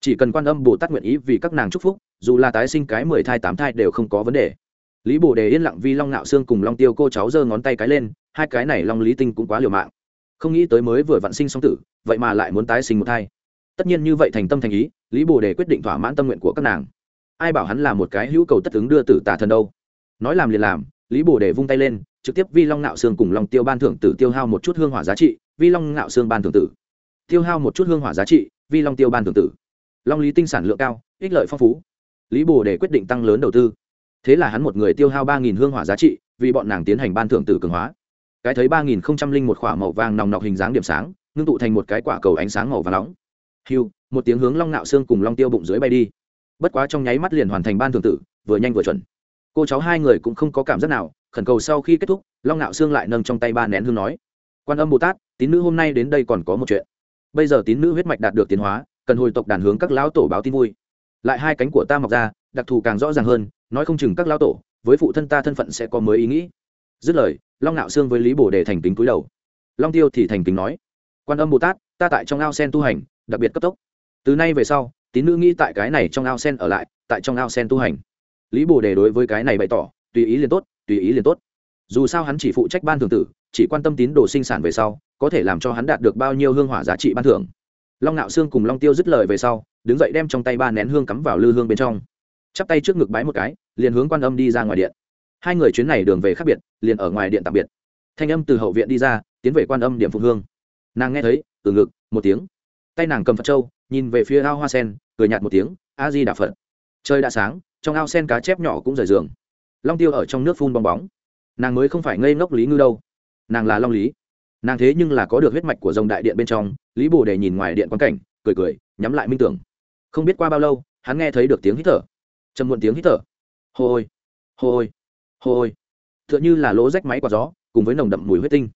Chỉ cần quan âm bồ tát nguyện ý vì các nàng chúc phúc, dù là tái sinh cái mười thai tám thai đều không có vấn đề. Lý bồ đề yên lặng vì long ngạo sương cùng long tiêu cô cháu giơ ngón tay cái lên, hai cái này long lý tinh cũng quá liều mạng. Không nghĩ tới mới vừa vặn sinh song tử vậy mà lại muốn tái sinh một thai. Tất nhiên như vậy thành tâm thành ý, lý bồ đề quyết định thỏa mãn tâm nguyện của các nàng. Ai bảo hắn là một cái hữu cầu tất ứng đưa tử tà thần đâu. Nói làm liền làm, lý bồ đề vung tay lên, trực tiếp vi long ngạo xương cùng long tiêu ban thưởng tử tiêu hao một chút hương hỏa giá trị, vi long ngạo xương ban thưởng tử. Tiêu hao một chút hương hỏa giá trị, vi long tiêu ban thưởng tử. Long lý tinh sản lượng cao, ích lợi phong phú. Lý bồ đề quyết định tăng lớn đầu tư. Thế là hắn một người tiêu hao ba nghìn hương hỏa giá trị, vì bọn nàng tiến hành ban thưởng tử cường hóa. Cái thấy ba nghìn không trăm linh một k h ỏ a màu vàng nòng nọc hình dáng điểm sáng ngưng tụ thành một cái quả cầu ánh sáng màu và nóng. Hiu, một tiếng hướng long nạo xương cùng long tiêu bụng dưới bay đi. Bất quá trong nháy mắt liền hoàn thành ban thường tử, vừa nhanh vừa chuẩn. Cô cháu hai người cũng không có cảm giác nào, khẩn cầu sau khi kết thúc, long nạo xương lại nâng trong tay ba nén hương nói, quan âm bồ tát, tín nữ hôm nay đến đây còn có một chuyện. Bây giờ tín nữ huyết mạch đạt được tiến hóa, cần hồi tộc đàn hướng các lão tổ báo tin vui. Lại hai cánh của ta mọc ra, đặc thù càng rõ ràng hơn, nói không chừng các lão tổ, với phụ thân ta thân phận sẽ có mới ý nghĩ. Dứt lời, long nạo xương với lý bồ đề thành kính cúi đầu. Long tiêu thì thành kính nói quan âm bồ tát ta tại trong ao sen tu hành đặc biệt cấp tốc từ nay về sau tín nữ nghĩ tại cái này trong ao sen ở lại tại trong ao sen tu hành lý bồ đề đối với cái này bày tỏ tùy ý liền tốt tùy ý liền tốt dù sao hắn chỉ phụ trách ban thường tử chỉ quan tâm tín đồ sinh sản về sau có thể làm cho hắn đạt được bao nhiêu hương hỏa giá trị ban thưởng long nạo xương cùng long tiêu dứt lời về sau đứng dậy đem trong tay ba nén hương cắm vào lư hương bên trong chắp tay trước ngực bái một cái liền hướng quan âm đi ra ngoài điện hai người chuyến này đường về khác biệt liền ở ngoài điện tạm biệt thanh âm từ hậu viện đi ra tiến về quan âm điểm phục hương nàng nghe thấy, từ ngực, một tiếng. Tay nàng cầm phật trâu, nhìn về phía ao hoa sen, cười nhạt một tiếng, a di đà phật. Trời đã sáng, trong ao sen cá chép nhỏ cũng rời giường. Long tiêu ở trong nước phun bong bóng. Nàng mới không phải ngây ngốc lý ngư đâu. Nàng là long lý. Nàng thế nhưng là có được huyết mạch của dòng đại điện bên trong, lý bồ để nhìn ngoài điện quan cảnh, cười cười, nhắm lại minh tưởng. Không biết qua bao lâu, hắn nghe thấy được tiếng hít thở. Trầm muộn tiếng hít thở. Hô ôi hô ôi hô ôi. T h ư ợ n h ư là lỗ rách máy quạt gió, cùng với nồng đậm mùi huyết tinh.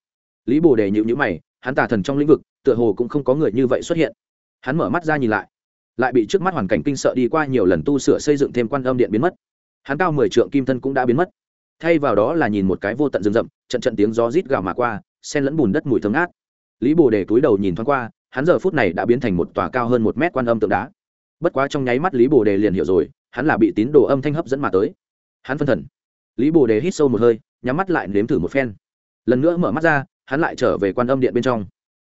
Lý bồ đề nhịu nhữ mày hắn tà thần trong lĩnh vực, tựa hồ cũng không có người như vậy xuất hiện. Hắn mở mắt ra nhìn lại lại bị trước mắt hoàn cảnh kinh sợ đi qua nhiều lần tu sửa xây dựng thêm quan âm điện biến mất. Hắn cao mười trượng kim thân cũng đã biến mất. Thay vào đó là nhìn một cái vô tận rừng rậm, trận trận tiếng gió rít gào mà qua sen lẫn bùn đất mùi thơm ngát. Lý bồ đề túi đầu nhìn thoáng qua, hắn giờ phút này đã biến thành một tòa cao hơn một mét quan âm tượng đá. Bất quá trong nháy mắt lý bồ đề liền hiểu rồi, hắn là bị tín đồ âm thanh hấp dẫn mà tới. Hắn phân thần. Lý bồ đề hít sâu một hơi, nhắm mắt lại nếm thử một phen. Lần nữa mở mắt ra hắn lại trở về quan âm điện bên trong.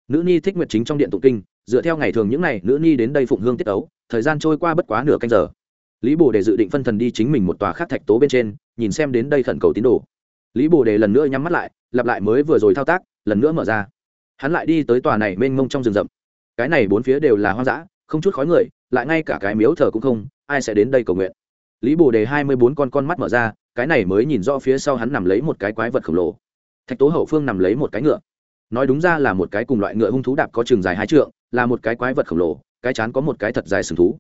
Nữ ni thích nguyệt chính trong điện tụng kinh, dựa theo ngày thường những ngày nữ ni đến đây phụng hương tiết ấu thời gian trôi qua bất quá nửa canh giờ. Lý bồ đề dự định phân thần đi chính mình một tòa khác thạch tố bên trên, nhìn xem đến đây khẩn cầu tín đồ. Lý bồ đề lần nữa nhắm mắt lại, lặp lại mới vừa rồi thao tác, lần nữa mở ra. Hắn lại đi tới tòa này mênh mông trong rừng rậm. Cái này bốn phía đều là hoang dã, không chút khói người, lại ngay cả cái miếu thờ cũng không, ai sẽ đến đây cầu nguyện? Lý bồ đề hai mươi bốn con con mắt mở ra, cái này mới nhìn rõ phía sau hắn nằm lấy một cái quái vật khổng lồ thạch tố hậu phương nằm lấy một cái ngựa. Nói đúng ra là một cái cùng loại ngựa hung thú đạp có trường dài hai trượng, là một cái quái vật khổng lồ, cái chán có một cái thật dài sừng thú.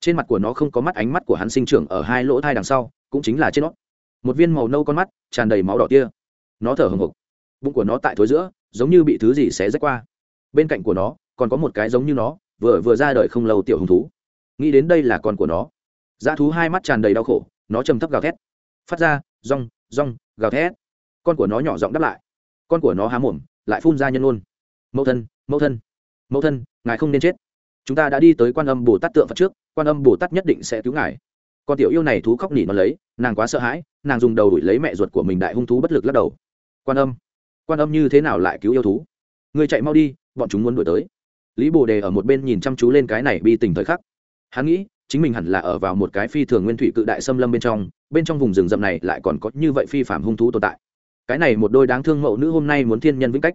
Trên mặt của nó không có mắt, ánh mắt của hắn sinh trưởng ở hai lỗ thai đằng sau, cũng chính là trên nó. Một viên màu nâu con mắt, tràn đầy máu đỏ tia. Nó thở hồng hộc. Bụng của nó tại thối giữa, giống như bị thứ gì xé rách qua. Bên cạnh của nó, còn có một cái giống như nó, vừa vừa ra đời không lâu tiểu hung thú. Nghĩ đến đây là con của nó. Dã thú hai mắt tràn đầy đau khổ, nó trầm thấp gào thét. Phát ra, rong rong, gào thét con của nó nhỏ giọng đáp lại. Con của nó há mồm, lại phun ra nhân luôn mẫu thân mẫu thân mẫu thân, ngài không nên chết. Chúng ta đã đi tới quan âm bồ tát tượng phật trước, quan âm bồ tát nhất định sẽ cứu ngài. Con tiểu yêu này thú khóc nỉ nó lấy, nàng quá sợ hãi, nàng dùng đầu đuổi lấy mẹ ruột của mình đại hung thú bất lực lắc đầu. Quan âm quan âm như thế nào lại cứu yêu thú? Người chạy mau đi, bọn chúng muốn đuổi tới. Lý bồ đề ở một bên nhìn chăm chú lên cái này bi tình thời khắc. Hắn nghĩ, chính mình hẳn là ở vào một cái phi thường nguyên thủy cự đại xâm lâm bên trong bên trong vùng rừng rậm này lại còn có như vậy phi phạm hung thú tồn tại cái này một đôi đáng thương mẫu nữ hôm nay muốn thiên nhân vĩnh cách.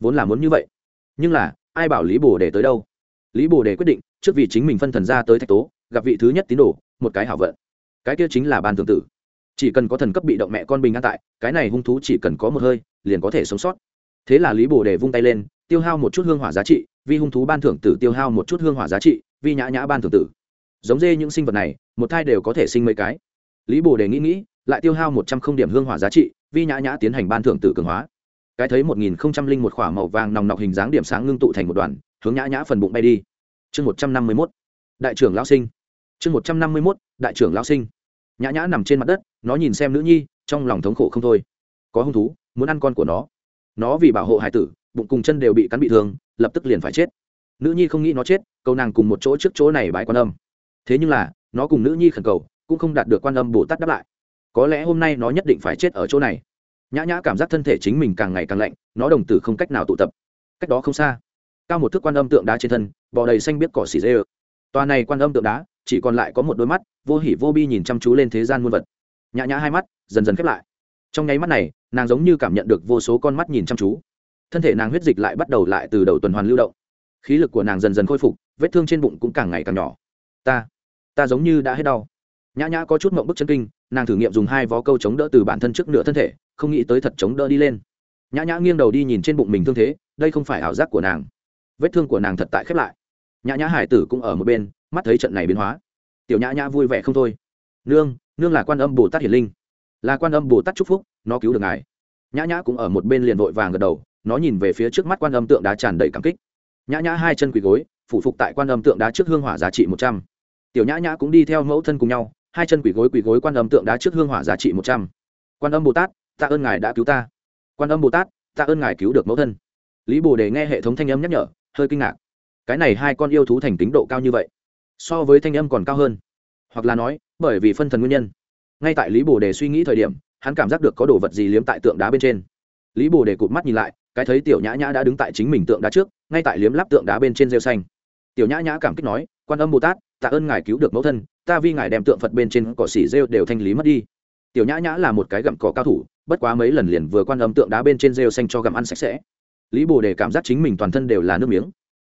Vốn là muốn như vậy. Nhưng là, ai bảo lý bồ đề tới đâu? Lý bồ đề quyết định, trước vì chính mình phân thần ra tới thạch tố, gặp vị thứ nhất tín đồ, một cái hảo vận. Cái kia chính là ban thường tử. Chỉ cần có thần cấp bị động mẹ con bình an tại, cái này hung thú chỉ cần có một hơi, liền có thể sống sót. Thế là lý bồ đề vung tay lên, tiêu hao một chút hương hỏa giá trị, vì hung thú ban thưởng tử tiêu hao một chút hương hỏa giá trị, vì nhã nhã ban thưởng tử. Giống dê những sinh vật này, một thai đều có thể sinh mấy cái. Lý bồ đề nghĩ nghĩ, lại tiêu hao một trăm không điểm hương hỏa giá trị vi nhã nhã tiến hành ban thưởng tử cường hóa. Cái thấy một nghìn không trăm linh một khỏa màu vàng nòng nọc hình dáng điểm sáng ngưng tụ thành một đoàn, hướng nhã nhã phần bụng bay đi. Chương một trăm năm mươi mốt. Đại trưởng lao sinh. Chương một trăm năm mươi mốt, đại trưởng lao sinh. Nhã nhã nằm trên mặt đất, nó nhìn xem nữ nhi, trong lòng thống khổ không thôi. Có hung thú, muốn ăn con của nó. Nó vì bảo hộ hải tử, bụng cùng chân đều bị cắn bị thương, lập tức liền phải chết. Nữ nhi không nghĩ nó chết câu nàng cùng một chỗ trước chỗ này bãi quan âm. Thế nhưng là, nó cùng nữ nhi khẩn cầu, cũng không đạt được quan âm bồ tát đáp lại có lẽ hôm nay nó nhất định phải chết ở chỗ này. Nhã nhã cảm giác thân thể chính mình càng ngày càng lạnh, nó đồng tử không cách nào tụ tập. Cách đó không xa, cao một thước quan âm tượng đá trên thân, bò đầy xanh biết cỏ xỉ dê ơ. Tòa này quan âm tượng đá, chỉ còn lại có một đôi mắt, vô hỉ vô bi nhìn chăm chú lên thế gian muôn vật. Nhã nhã hai mắt dần dần khép lại. Trong nháy mắt này, nàng giống như cảm nhận được vô số con mắt nhìn chăm chú. Thân thể nàng huyết dịch lại bắt đầu lại từ đầu tuần hoàn lưu động. Khí lực của nàng dần dần khôi phục, vết thương trên bụng cũng càng ngày càng nhỏ. Ta ta giống như đã hết đau. Nhã nhã có chút mộng bức chân kinh nàng thử nghiệm dùng hai vó câu chống đỡ từ bản thân trước nửa thân thể, không nghĩ tới thật chống đỡ đi lên. Nhã nhã nghiêng đầu đi nhìn trên bụng mình thương thế, đây không phải ảo giác của nàng. Vết thương của nàng thật tại khép lại. Nhã nhã hải tử cũng ở một bên, mắt thấy trận này biến hóa. Tiểu nhã nhã vui vẻ không thôi. Nương nương là quan âm bồ tát hiển linh. Là quan âm bồ tát chúc phúc, nó cứu được ngài. Nhã nhã cũng ở một bên liền vội vàng gật đầu, nó nhìn về phía trước mắt quan âm tượng đá tràn đầy cảm kích. Nhã nhã hai chân quỳ gối, phủ phục tại quan âm tượng đá trước hương hỏa giá trị một trăm. Tiểu nhã nhã cũng đi theo mẫu thân cùng nhau hai chân quỳ gối quỳ gối quan âm tượng đá trước hương hỏa giá trị một trăm. Quan âm bồ tát, tạ ơn ngài đã cứu ta. Quan âm bồ tát, tạ ơn ngài cứu được mẫu thân. Lý bồ đề nghe hệ thống thanh âm nhắc nhở, hơi kinh ngạc. Cái này hai con yêu thú thành tính độ cao như vậy, so với thanh âm còn cao hơn. Hoặc là nói, bởi vì phân thần nguyên nhân. Ngay tại lý bồ đề suy nghĩ thời điểm, hắn cảm giác được có đồ vật gì liếm tại tượng đá bên trên. Lý bồ đề cụt mắt nhìn lại, cái thấy tiểu nhã nhã đã đứng tại chính mình tượng đá trước, ngay tại liếm lắp tượng đá bên trên rêu xanh. Tiểu nhã nhã cảm kích nói quan âm bồ tát, tạ ơn ngài cứu được mẫu thân, ta vì ngài đem tượng phật bên trên cỏ xỉ rêu đều thanh lý mất đi. Tiểu nhã nhã là một cái gặm cỏ cao thủ, bất quá mấy lần liền vừa quan âm tượng đá bên trên rêu xanh cho gặm ăn sạch sẽ. Lý bồ đề cảm giác chính mình toàn thân đều là nước miếng.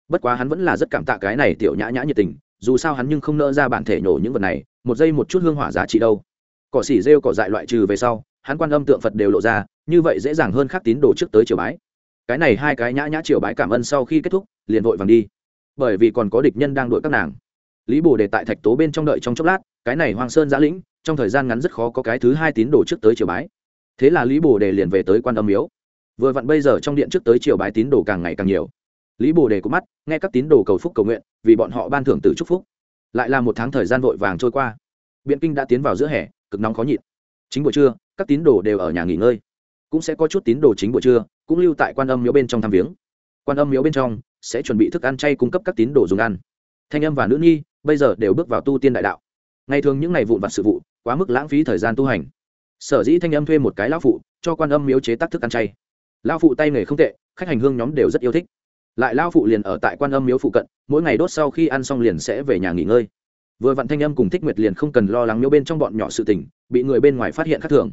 Bất quá hắn vẫn là rất cảm tạ cái này tiểu nhã nhã nhiệt tình, dù sao hắn nhưng không nỡ ra bản thể nhổ những vật này, một giây một chút hương hỏa giá trị đâu. Cỏ xỉ rêu cỏ dại loại trừ về sau, hắn quan âm tượng phật đều lộ ra, như vậy dễ dàng hơn khắc tín đồ trước tới triều bái. Cái này hai cái nhã nhã triều bái cảm ơn sau khi kết thúc, liền vội vàng đi bởi vì còn có địch nhân đang đuổi các nàng. Lý bồ đề tại thạch tố bên trong đợi trong chốc lát, cái này hoàng sơn giã lĩnh, trong thời gian ngắn rất khó có cái thứ hai tín đồ trước tới triều bái. Thế là lý bồ đề liền về tới quan âm miếu. Vừa vặn bây giờ trong điện trước tới triều bái tín đồ càng ngày càng nhiều. Lý bồ đề có mắt, nghe các tín đồ cầu phúc cầu nguyện, vì bọn họ ban thưởng từ chúc phúc. Lại là một tháng thời gian vội vàng trôi qua. Biện kinh đã tiến vào giữa hè, cực nóng khó nhịn. Chính buổi trưa, các tín đồ đều ở nhà nghỉ ngơi. Cũng sẽ có chút tín đồ chính buổi trưa, cũng lưu tại quan âm miếu bên trong thăm viếng. Quan âm miếu bên trong sẽ chuẩn bị thức ăn chay cung cấp các tín đồ dùng ăn. Thanh âm và nữ nhi bây giờ đều bước vào tu tiên đại đạo. Ngày thường những ngày vụn vặt sự vụ, quá mức lãng phí thời gian tu hành. Sở dĩ thanh âm thuê một cái lão phụ, cho quan âm miếu chế tác thức ăn chay. Lão phụ tay nghề không tệ, khách hành hương nhóm đều rất yêu thích. Lại lão phụ liền ở tại quan âm miếu phụ cận, mỗi ngày đốt sau khi ăn xong liền sẽ về nhà nghỉ ngơi. Vừa vặn thanh âm cùng thích nguyệt liền không cần lo lắng miếu bên trong bọn nhỏ sự tình, bị người bên ngoài phát hiện khác thường.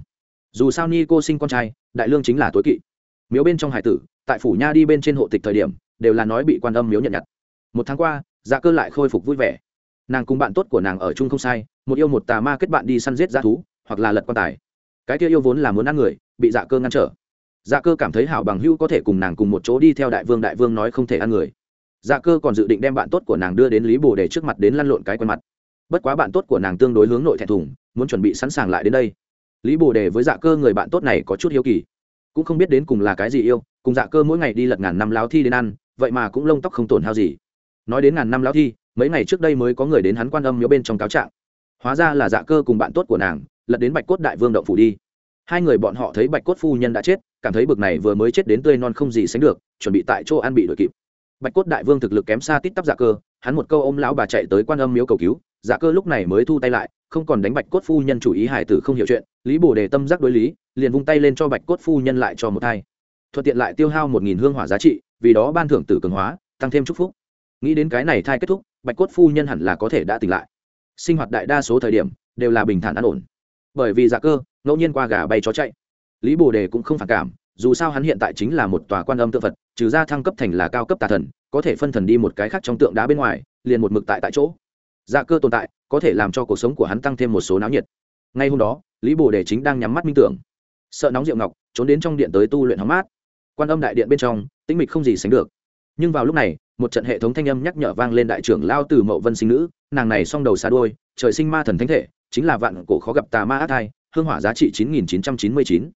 Dù sao ni cô sinh con trai, đại lương chính là tối kỵ. Miếu bên trong hải tử, tại phủ nha đi bên trên hộ tịch thời điểm đều là nói bị quan âm miếu nhận nhặt. Một tháng qua dạ cơ lại khôi phục vui vẻ. Nàng cùng bạn tốt của nàng ở chung không sai, một yêu một tà ma kết bạn đi săn giết dã thú, hoặc là lật quan tài. Cái kia yêu vốn là muốn ăn người, bị dạ cơ ngăn trở. Dạ cơ cảm thấy hảo bằng hữu có thể cùng nàng cùng một chỗ đi theo đại vương đại vương nói không thể ăn người. Dạ cơ còn dự định đem bạn tốt của nàng đưa đến lý bồ để trước mặt đến lăn lộn cái quen mặt. Bất quá bạn tốt của nàng tương đối hướng nội thẹn thùng, muốn chuẩn bị sẵn sàng lại đến đây. Lý bồ đề với dạ cơ người bạn tốt này có chút hiếu kỳ. Cũng không biết đến cùng là cái gì yêu, cùng dạ cơ mỗi ngày đi lật ngàn năm láo thi đến ăn vậy mà cũng lông tóc không tổn hao gì. Nói đến ngàn năm lão thi, mấy ngày trước đây mới có người đến hắn quan âm miếu bên trong cáo trạng. Hóa ra là dạ cơ cùng bạn tốt của nàng, lật đến bạch cốt đại vương động phủ đi. Hai người bọn họ thấy bạch cốt phu nhân đã chết, cảm thấy bực này vừa mới chết đến tươi non không gì sánh được, chuẩn bị tại chỗ ăn bị đội kịp. Bạch cốt đại vương thực lực kém xa tít tắp dạ cơ, hắn một câu ôm lão bà chạy tới quan âm miếu cầu cứu dạ cơ lúc này mới thu tay lại, không còn đánh bạch cốt phu nhân chủ ý hải tử không hiểu chuyện, lý bồ đề tâm giác đối lý, liền vung tay lên cho bạch cốt phu nhân lại cho một thai thuận tiện lại tiêu hao một nghìn hương hỏa giá trị, vì đó ban thưởng tử cường hóa, tăng thêm chúc phúc. Nghĩ đến cái này thai kết thúc, bạch cốt phu nhân hẳn là có thể đã tỉnh lại. Sinh hoạt đại đa số thời điểm, đều là bình thản an ổn. Bởi vì dạ cơ, ngẫu nhiên qua gà bay chó chạy. Lý bồ đề cũng không phản cảm, dù sao hắn hiện tại chính là một tòa quan âm tượng phật, trừ ra thăng cấp thành là cao cấp tà thần, có thể phân thần đi một cái khác trong tượng đá bên ngoài, liền một mực tại tại chỗ. Dạ cơ tồn tại, có thể làm cho cuộc sống của hắn tăng thêm một số náo nhiệt. Ngay hôm đó, lý bồ đề chính đang nhắm mắt minh tưởng. Sợ nóng rượu ngọc, trốn đến trong điện tới tu luyện hóng mát quan âm đại điện bên trong, tĩnh mịch không gì sánh được. Nhưng vào lúc này, một trận hệ thống thanh âm nhắc nhở vang lên đại trưởng lao từ mậu vân sinh nữ, nàng này song đầu xa đôi trời sinh ma thần thánh thể, chính là vạn cổ khó gặp tà ma ác thai, hương hỏa giá trị chín nghìn chín trăm chín mươi chín.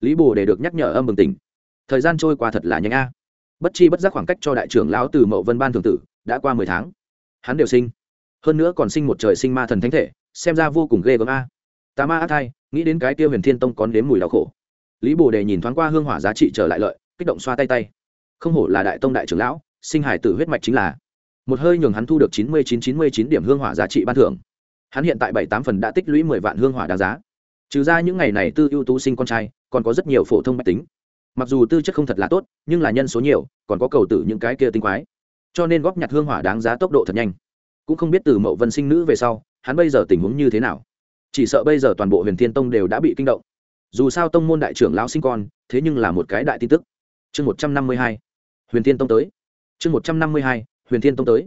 Lý bồ để được nhắc nhở âm bừng tỉnh. Thời gian trôi qua thật là nhanh a. Bất chi bất giác khoảng cách cho đại trưởng lão từ mậu vân ban thường tử đã qua mười tháng. Hắn đều sinh. Hơn nữa còn sinh một trời sinh ma thần thánh thể, xem ra vô cùng ghê gớm a. Tà ma ác thai, nghĩ đến cái tiêu huyền thiên tông còn đếm mùi đau khổ. Lý bồ đề nhìn thoáng qua hương hỏa giá trị trở lại lợi kích động xoa tay tay. Không hổ là đại tông đại trưởng lão, sinh hải tử huyết mạch chính là. Một hơi nhường hắn thu được chín mươi chín chín mươi chín điểm hương hỏa giá trị ban thưởng. Hắn hiện tại bảy tám phần đã tích lũy mười vạn hương hỏa đáng giá. Trừ ra những ngày này tư ưu tú sinh con trai, còn có rất nhiều phổ thông mách tính. Mặc dù tư chất không thật là tốt, nhưng là nhân số nhiều, còn có cầu tử những cái kia tinh quái. Cho nên góp nhặt hương hỏa đáng giá tốc độ thật nhanh. Cũng không biết từ mậu vân sinh nữ về sau, hắn bây giờ tình huống như thế nào. Chỉ sợ bây giờ toàn bộ huyền thiên tông đều đã bị kinh động. Dù sao tông môn đại trưởng lão sinh con, thế nhưng là một cái đại tin tức chương một trăm năm mươi hai, huyền thiên tông tới. Chương một trăm năm mươi hai, huyền thiên tông tới.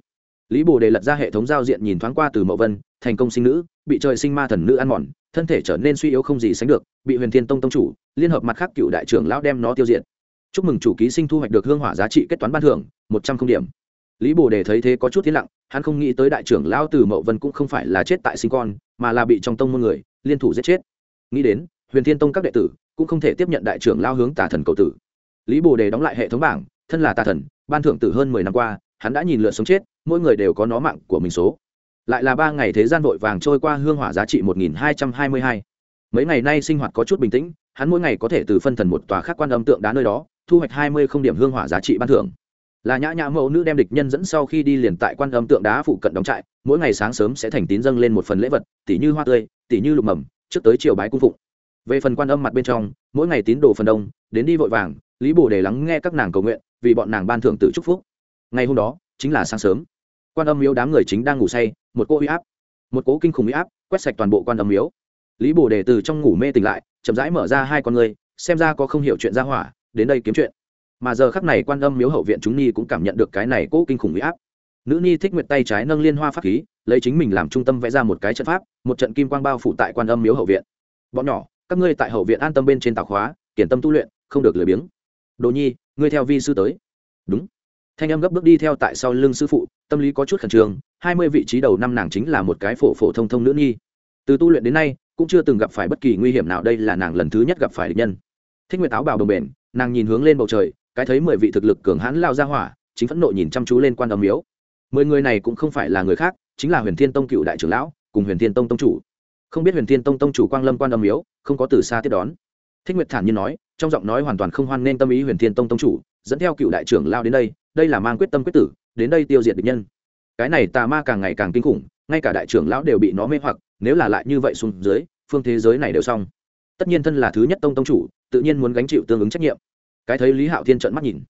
Lý bồ đề lật ra hệ thống giao diện nhìn thoáng qua từ mậu vân, thành công sinh nữ, bị trời sinh ma thần nữ ăn mòn, thân thể trở nên suy yếu không gì sánh được, bị huyền thiên tông tông chủ, liên hợp mặt khác cựu đại trưởng lão đem nó tiêu diệt. Chúc mừng chủ ký sinh thu hoạch được hương hỏa giá trị kết toán ban thưởng, một trăm không điểm. Lý bồ đề thấy thế có chút t lặng, hắn không nghĩ tới đại trưởng lão từ mậu vân cũng không phải là chết tại sinh con, mà là bị trong tông môn người, liên thủ giết chết. Nghĩ đến, huyền thiên tông các đệ tử cũng không thể tiếp nhận đại trưởng lao hướng tả thần cầu tử lý bồ đề đóng lại hệ thống bảng, thân là tà thần, ban thưởng tử hơn mười năm qua, hắn đã nhìn lượt sống chết, mỗi người đều có nó mạng của mình số. Lại là ba ngày thế gian vội vàng trôi qua hương hỏa giá trị một nghìn hai trăm hai mươi hai. Mấy ngày nay sinh hoạt có chút bình tĩnh, hắn mỗi ngày có thể từ phân thần một tòa khác quan âm tượng đá nơi đó, thu hoạch hai mươi không điểm hương hỏa giá trị ban thưởng. Là nhã nhã mẫu nữ đem địch nhân dẫn sau khi đi liền tại quan âm tượng đá phụ cận đóng trại, mỗi ngày sáng sớm sẽ thành tín dâng lên một phần lễ vật, tỉ như hoa tươi, tỉ như lục mầm, trước tới chiều bái cung phụng. Về phần quan âm mặt bên trong, mỗi ngày tín đồ phần đông, đến đi vội vàng lý bồ để lắng nghe các nàng cầu nguyện, vì bọn nàng ban thưởng tự chúc phúc. Ngày hôm đó, chính là sáng sớm. Quan âm miếu đám người chính đang ngủ say, một cô uy áp, một cố kinh khủng uy áp quét sạch toàn bộ quan âm miếu. Lý bồ đề từ trong ngủ mê tỉnh lại, chậm rãi mở ra hai con người xem ra có không hiểu chuyện ra hỏa, đến đây kiếm chuyện. Mà giờ khắc này quan âm miếu hậu viện chúng ni cũng cảm nhận được cái này cố kinh khủng uy áp. Nữ ni thích nguyệt tay trái nâng liên hoa pháp khí, lấy chính mình làm trung tâm vẽ ra một cái trận pháp, một trận kim quang bao phủ tại quan âm miếu hậu viện. Bọn nhỏ, các ngươi tại hậu viện an tâm bên trên tàu khóa, kiển tâm tu luyện, không được lười biếng đồ nhi, ngươi theo vi sư tới. Đúng. Thanh âm gấp bước đi theo tại sau lưng sư phụ, tâm lý có chút khẩn trương, hai mươi vị trí đầu năm nàng chính là một cái phổ phổ thông thông nữ nhi. Từ tu luyện đến nay, cũng chưa từng gặp phải bất kỳ nguy hiểm nào, đây là nàng lần thứ nhất gặp phải địch nhân. Thích nguyệt áo bào đồng bền, nàng nhìn hướng lên bầu trời, cái thấy mười vị thực lực cường hãn lao ra hỏa, chính phẫn nộ nhìn chăm chú lên quan âm miếu. Mười người này cũng không phải là người khác, chính là huyền thiên tông cựu đại trưởng lão, cùng huyền thiên tông tông chủ. Không biết huyền thiên tông tông chủ quang lâm quan âm miếu, không có từ xa tiếp đón thích nguyệt thản nhiên nói, trong giọng nói hoàn toàn không hoan nên tâm ý huyền thiên tông tông chủ, dẫn theo cựu đại trưởng lao đến đây đây là mang quyết tâm quyết tử, đến đây tiêu diệt địch nhân. Cái này tà ma càng ngày càng kinh khủng, ngay cả đại trưởng lão đều bị nó mê hoặc, nếu là lại như vậy xuống dưới, phương thế giới này đều xong. Tất nhiên thân là thứ nhất tông tông chủ, tự nhiên muốn gánh chịu tương ứng trách nhiệm. Cái thấy lý hạo thiên trợn mắt nhìn.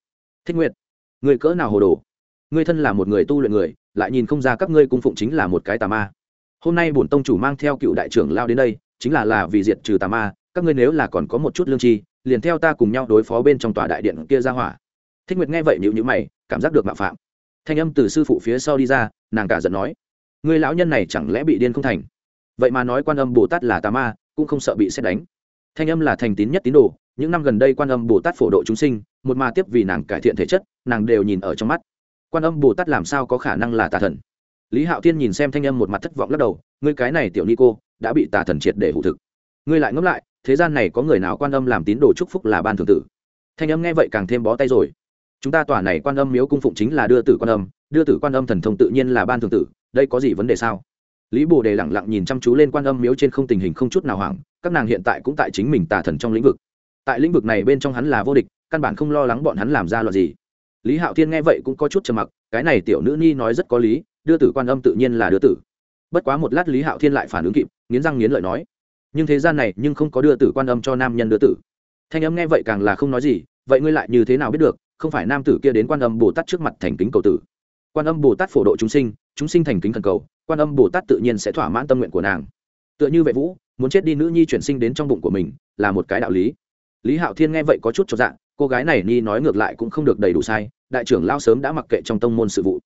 Thích nguyệt, người cỡ nào hồ đồ? Ngươi thân là một người tu luyện người, lại nhìn không ra các ngươi cung phụng chính là một cái tà ma. Hôm nay bổn tông chủ mang theo cựu đại trưởng lao đến đây, chính là là vì diệt trừ tà ma các ngươi nếu là còn có một chút lương tri liền theo ta cùng nhau đối phó bên trong tòa đại điện kia ra hỏa. Thích nguyệt nghe vậy nhịu nhữ mày, cảm giác được mạo phạm. Thanh âm từ sư phụ phía sau đi ra, nàng cả giận nói người lão nhân này chẳng lẽ bị điên không thành? Vậy mà nói quan âm bồ tát là tà ma, cũng không sợ bị xét đánh. Thanh âm là thành tín nhất tín đồ, những năm gần đây quan âm bồ tát phổ độ chúng sinh, một ma tiếp vì nàng cải thiện thể chất, nàng đều nhìn ở trong mắt. Quan âm bồ tát làm sao có khả năng là tà thần? Lý hạo tiên nhìn xem thanh âm một mặt thất vọng lắc đầu, ngươi cái này tiểu ni cô, đã bị tà thần triệt để hụ thực. Ngươi lại ngẫm lại thế gian này có người nào quan âm làm tín đồ chúc phúc là ban thường tử? Thanh âm nghe vậy càng thêm bó tay rồi. Chúng ta tòa này quan âm miếu cung phụng chính là đưa tử quan âm, đưa tử quan âm thần thông tự nhiên là ban thường tử, đây có gì vấn đề sao? Lý bồ đề lẳng lặng nhìn chăm chú lên quan âm miếu trên không tình hình không chút nào hoảng, các nàng hiện tại cũng tại chính mình tà thần trong lĩnh vực. Tại lĩnh vực này bên trong hắn là vô địch, căn bản không lo lắng bọn hắn làm ra loạt gì. Lý hạo thiên nghe vậy cũng có chút trầm mặc, cái này tiểu nữ ni nói rất có lý, đưa tử quan âm tự nhiên là đưa tử. Bất quá một lát lý hạo thiên lại phản ứng kịp, nghiến răng nghiến lợi nói nhưng thế gian này nhưng không có đưa tử quan âm cho nam nhân đưa tử. Thanh âm nghe vậy càng là không nói gì, vậy ngươi lại như thế nào biết được, không phải nam tử kia đến quan âm bồ tát trước mặt thành kính cầu tử. Quan âm bồ tát phổ độ chúng sinh chúng sinh thành kính thần cầu, quan âm bồ tát tự nhiên sẽ thỏa mãn tâm nguyện của nàng. Tựa như vệ vũ, muốn chết đi nữ nhi chuyển sinh đến trong bụng của mình, là một cái đạo lý. Lý hạo thiên nghe vậy có chút cho dạng cô gái này ni nói ngược lại cũng không được đầy đủ sai, đại trưởng lao sớm đã mặc kệ trong tông môn sự vụ.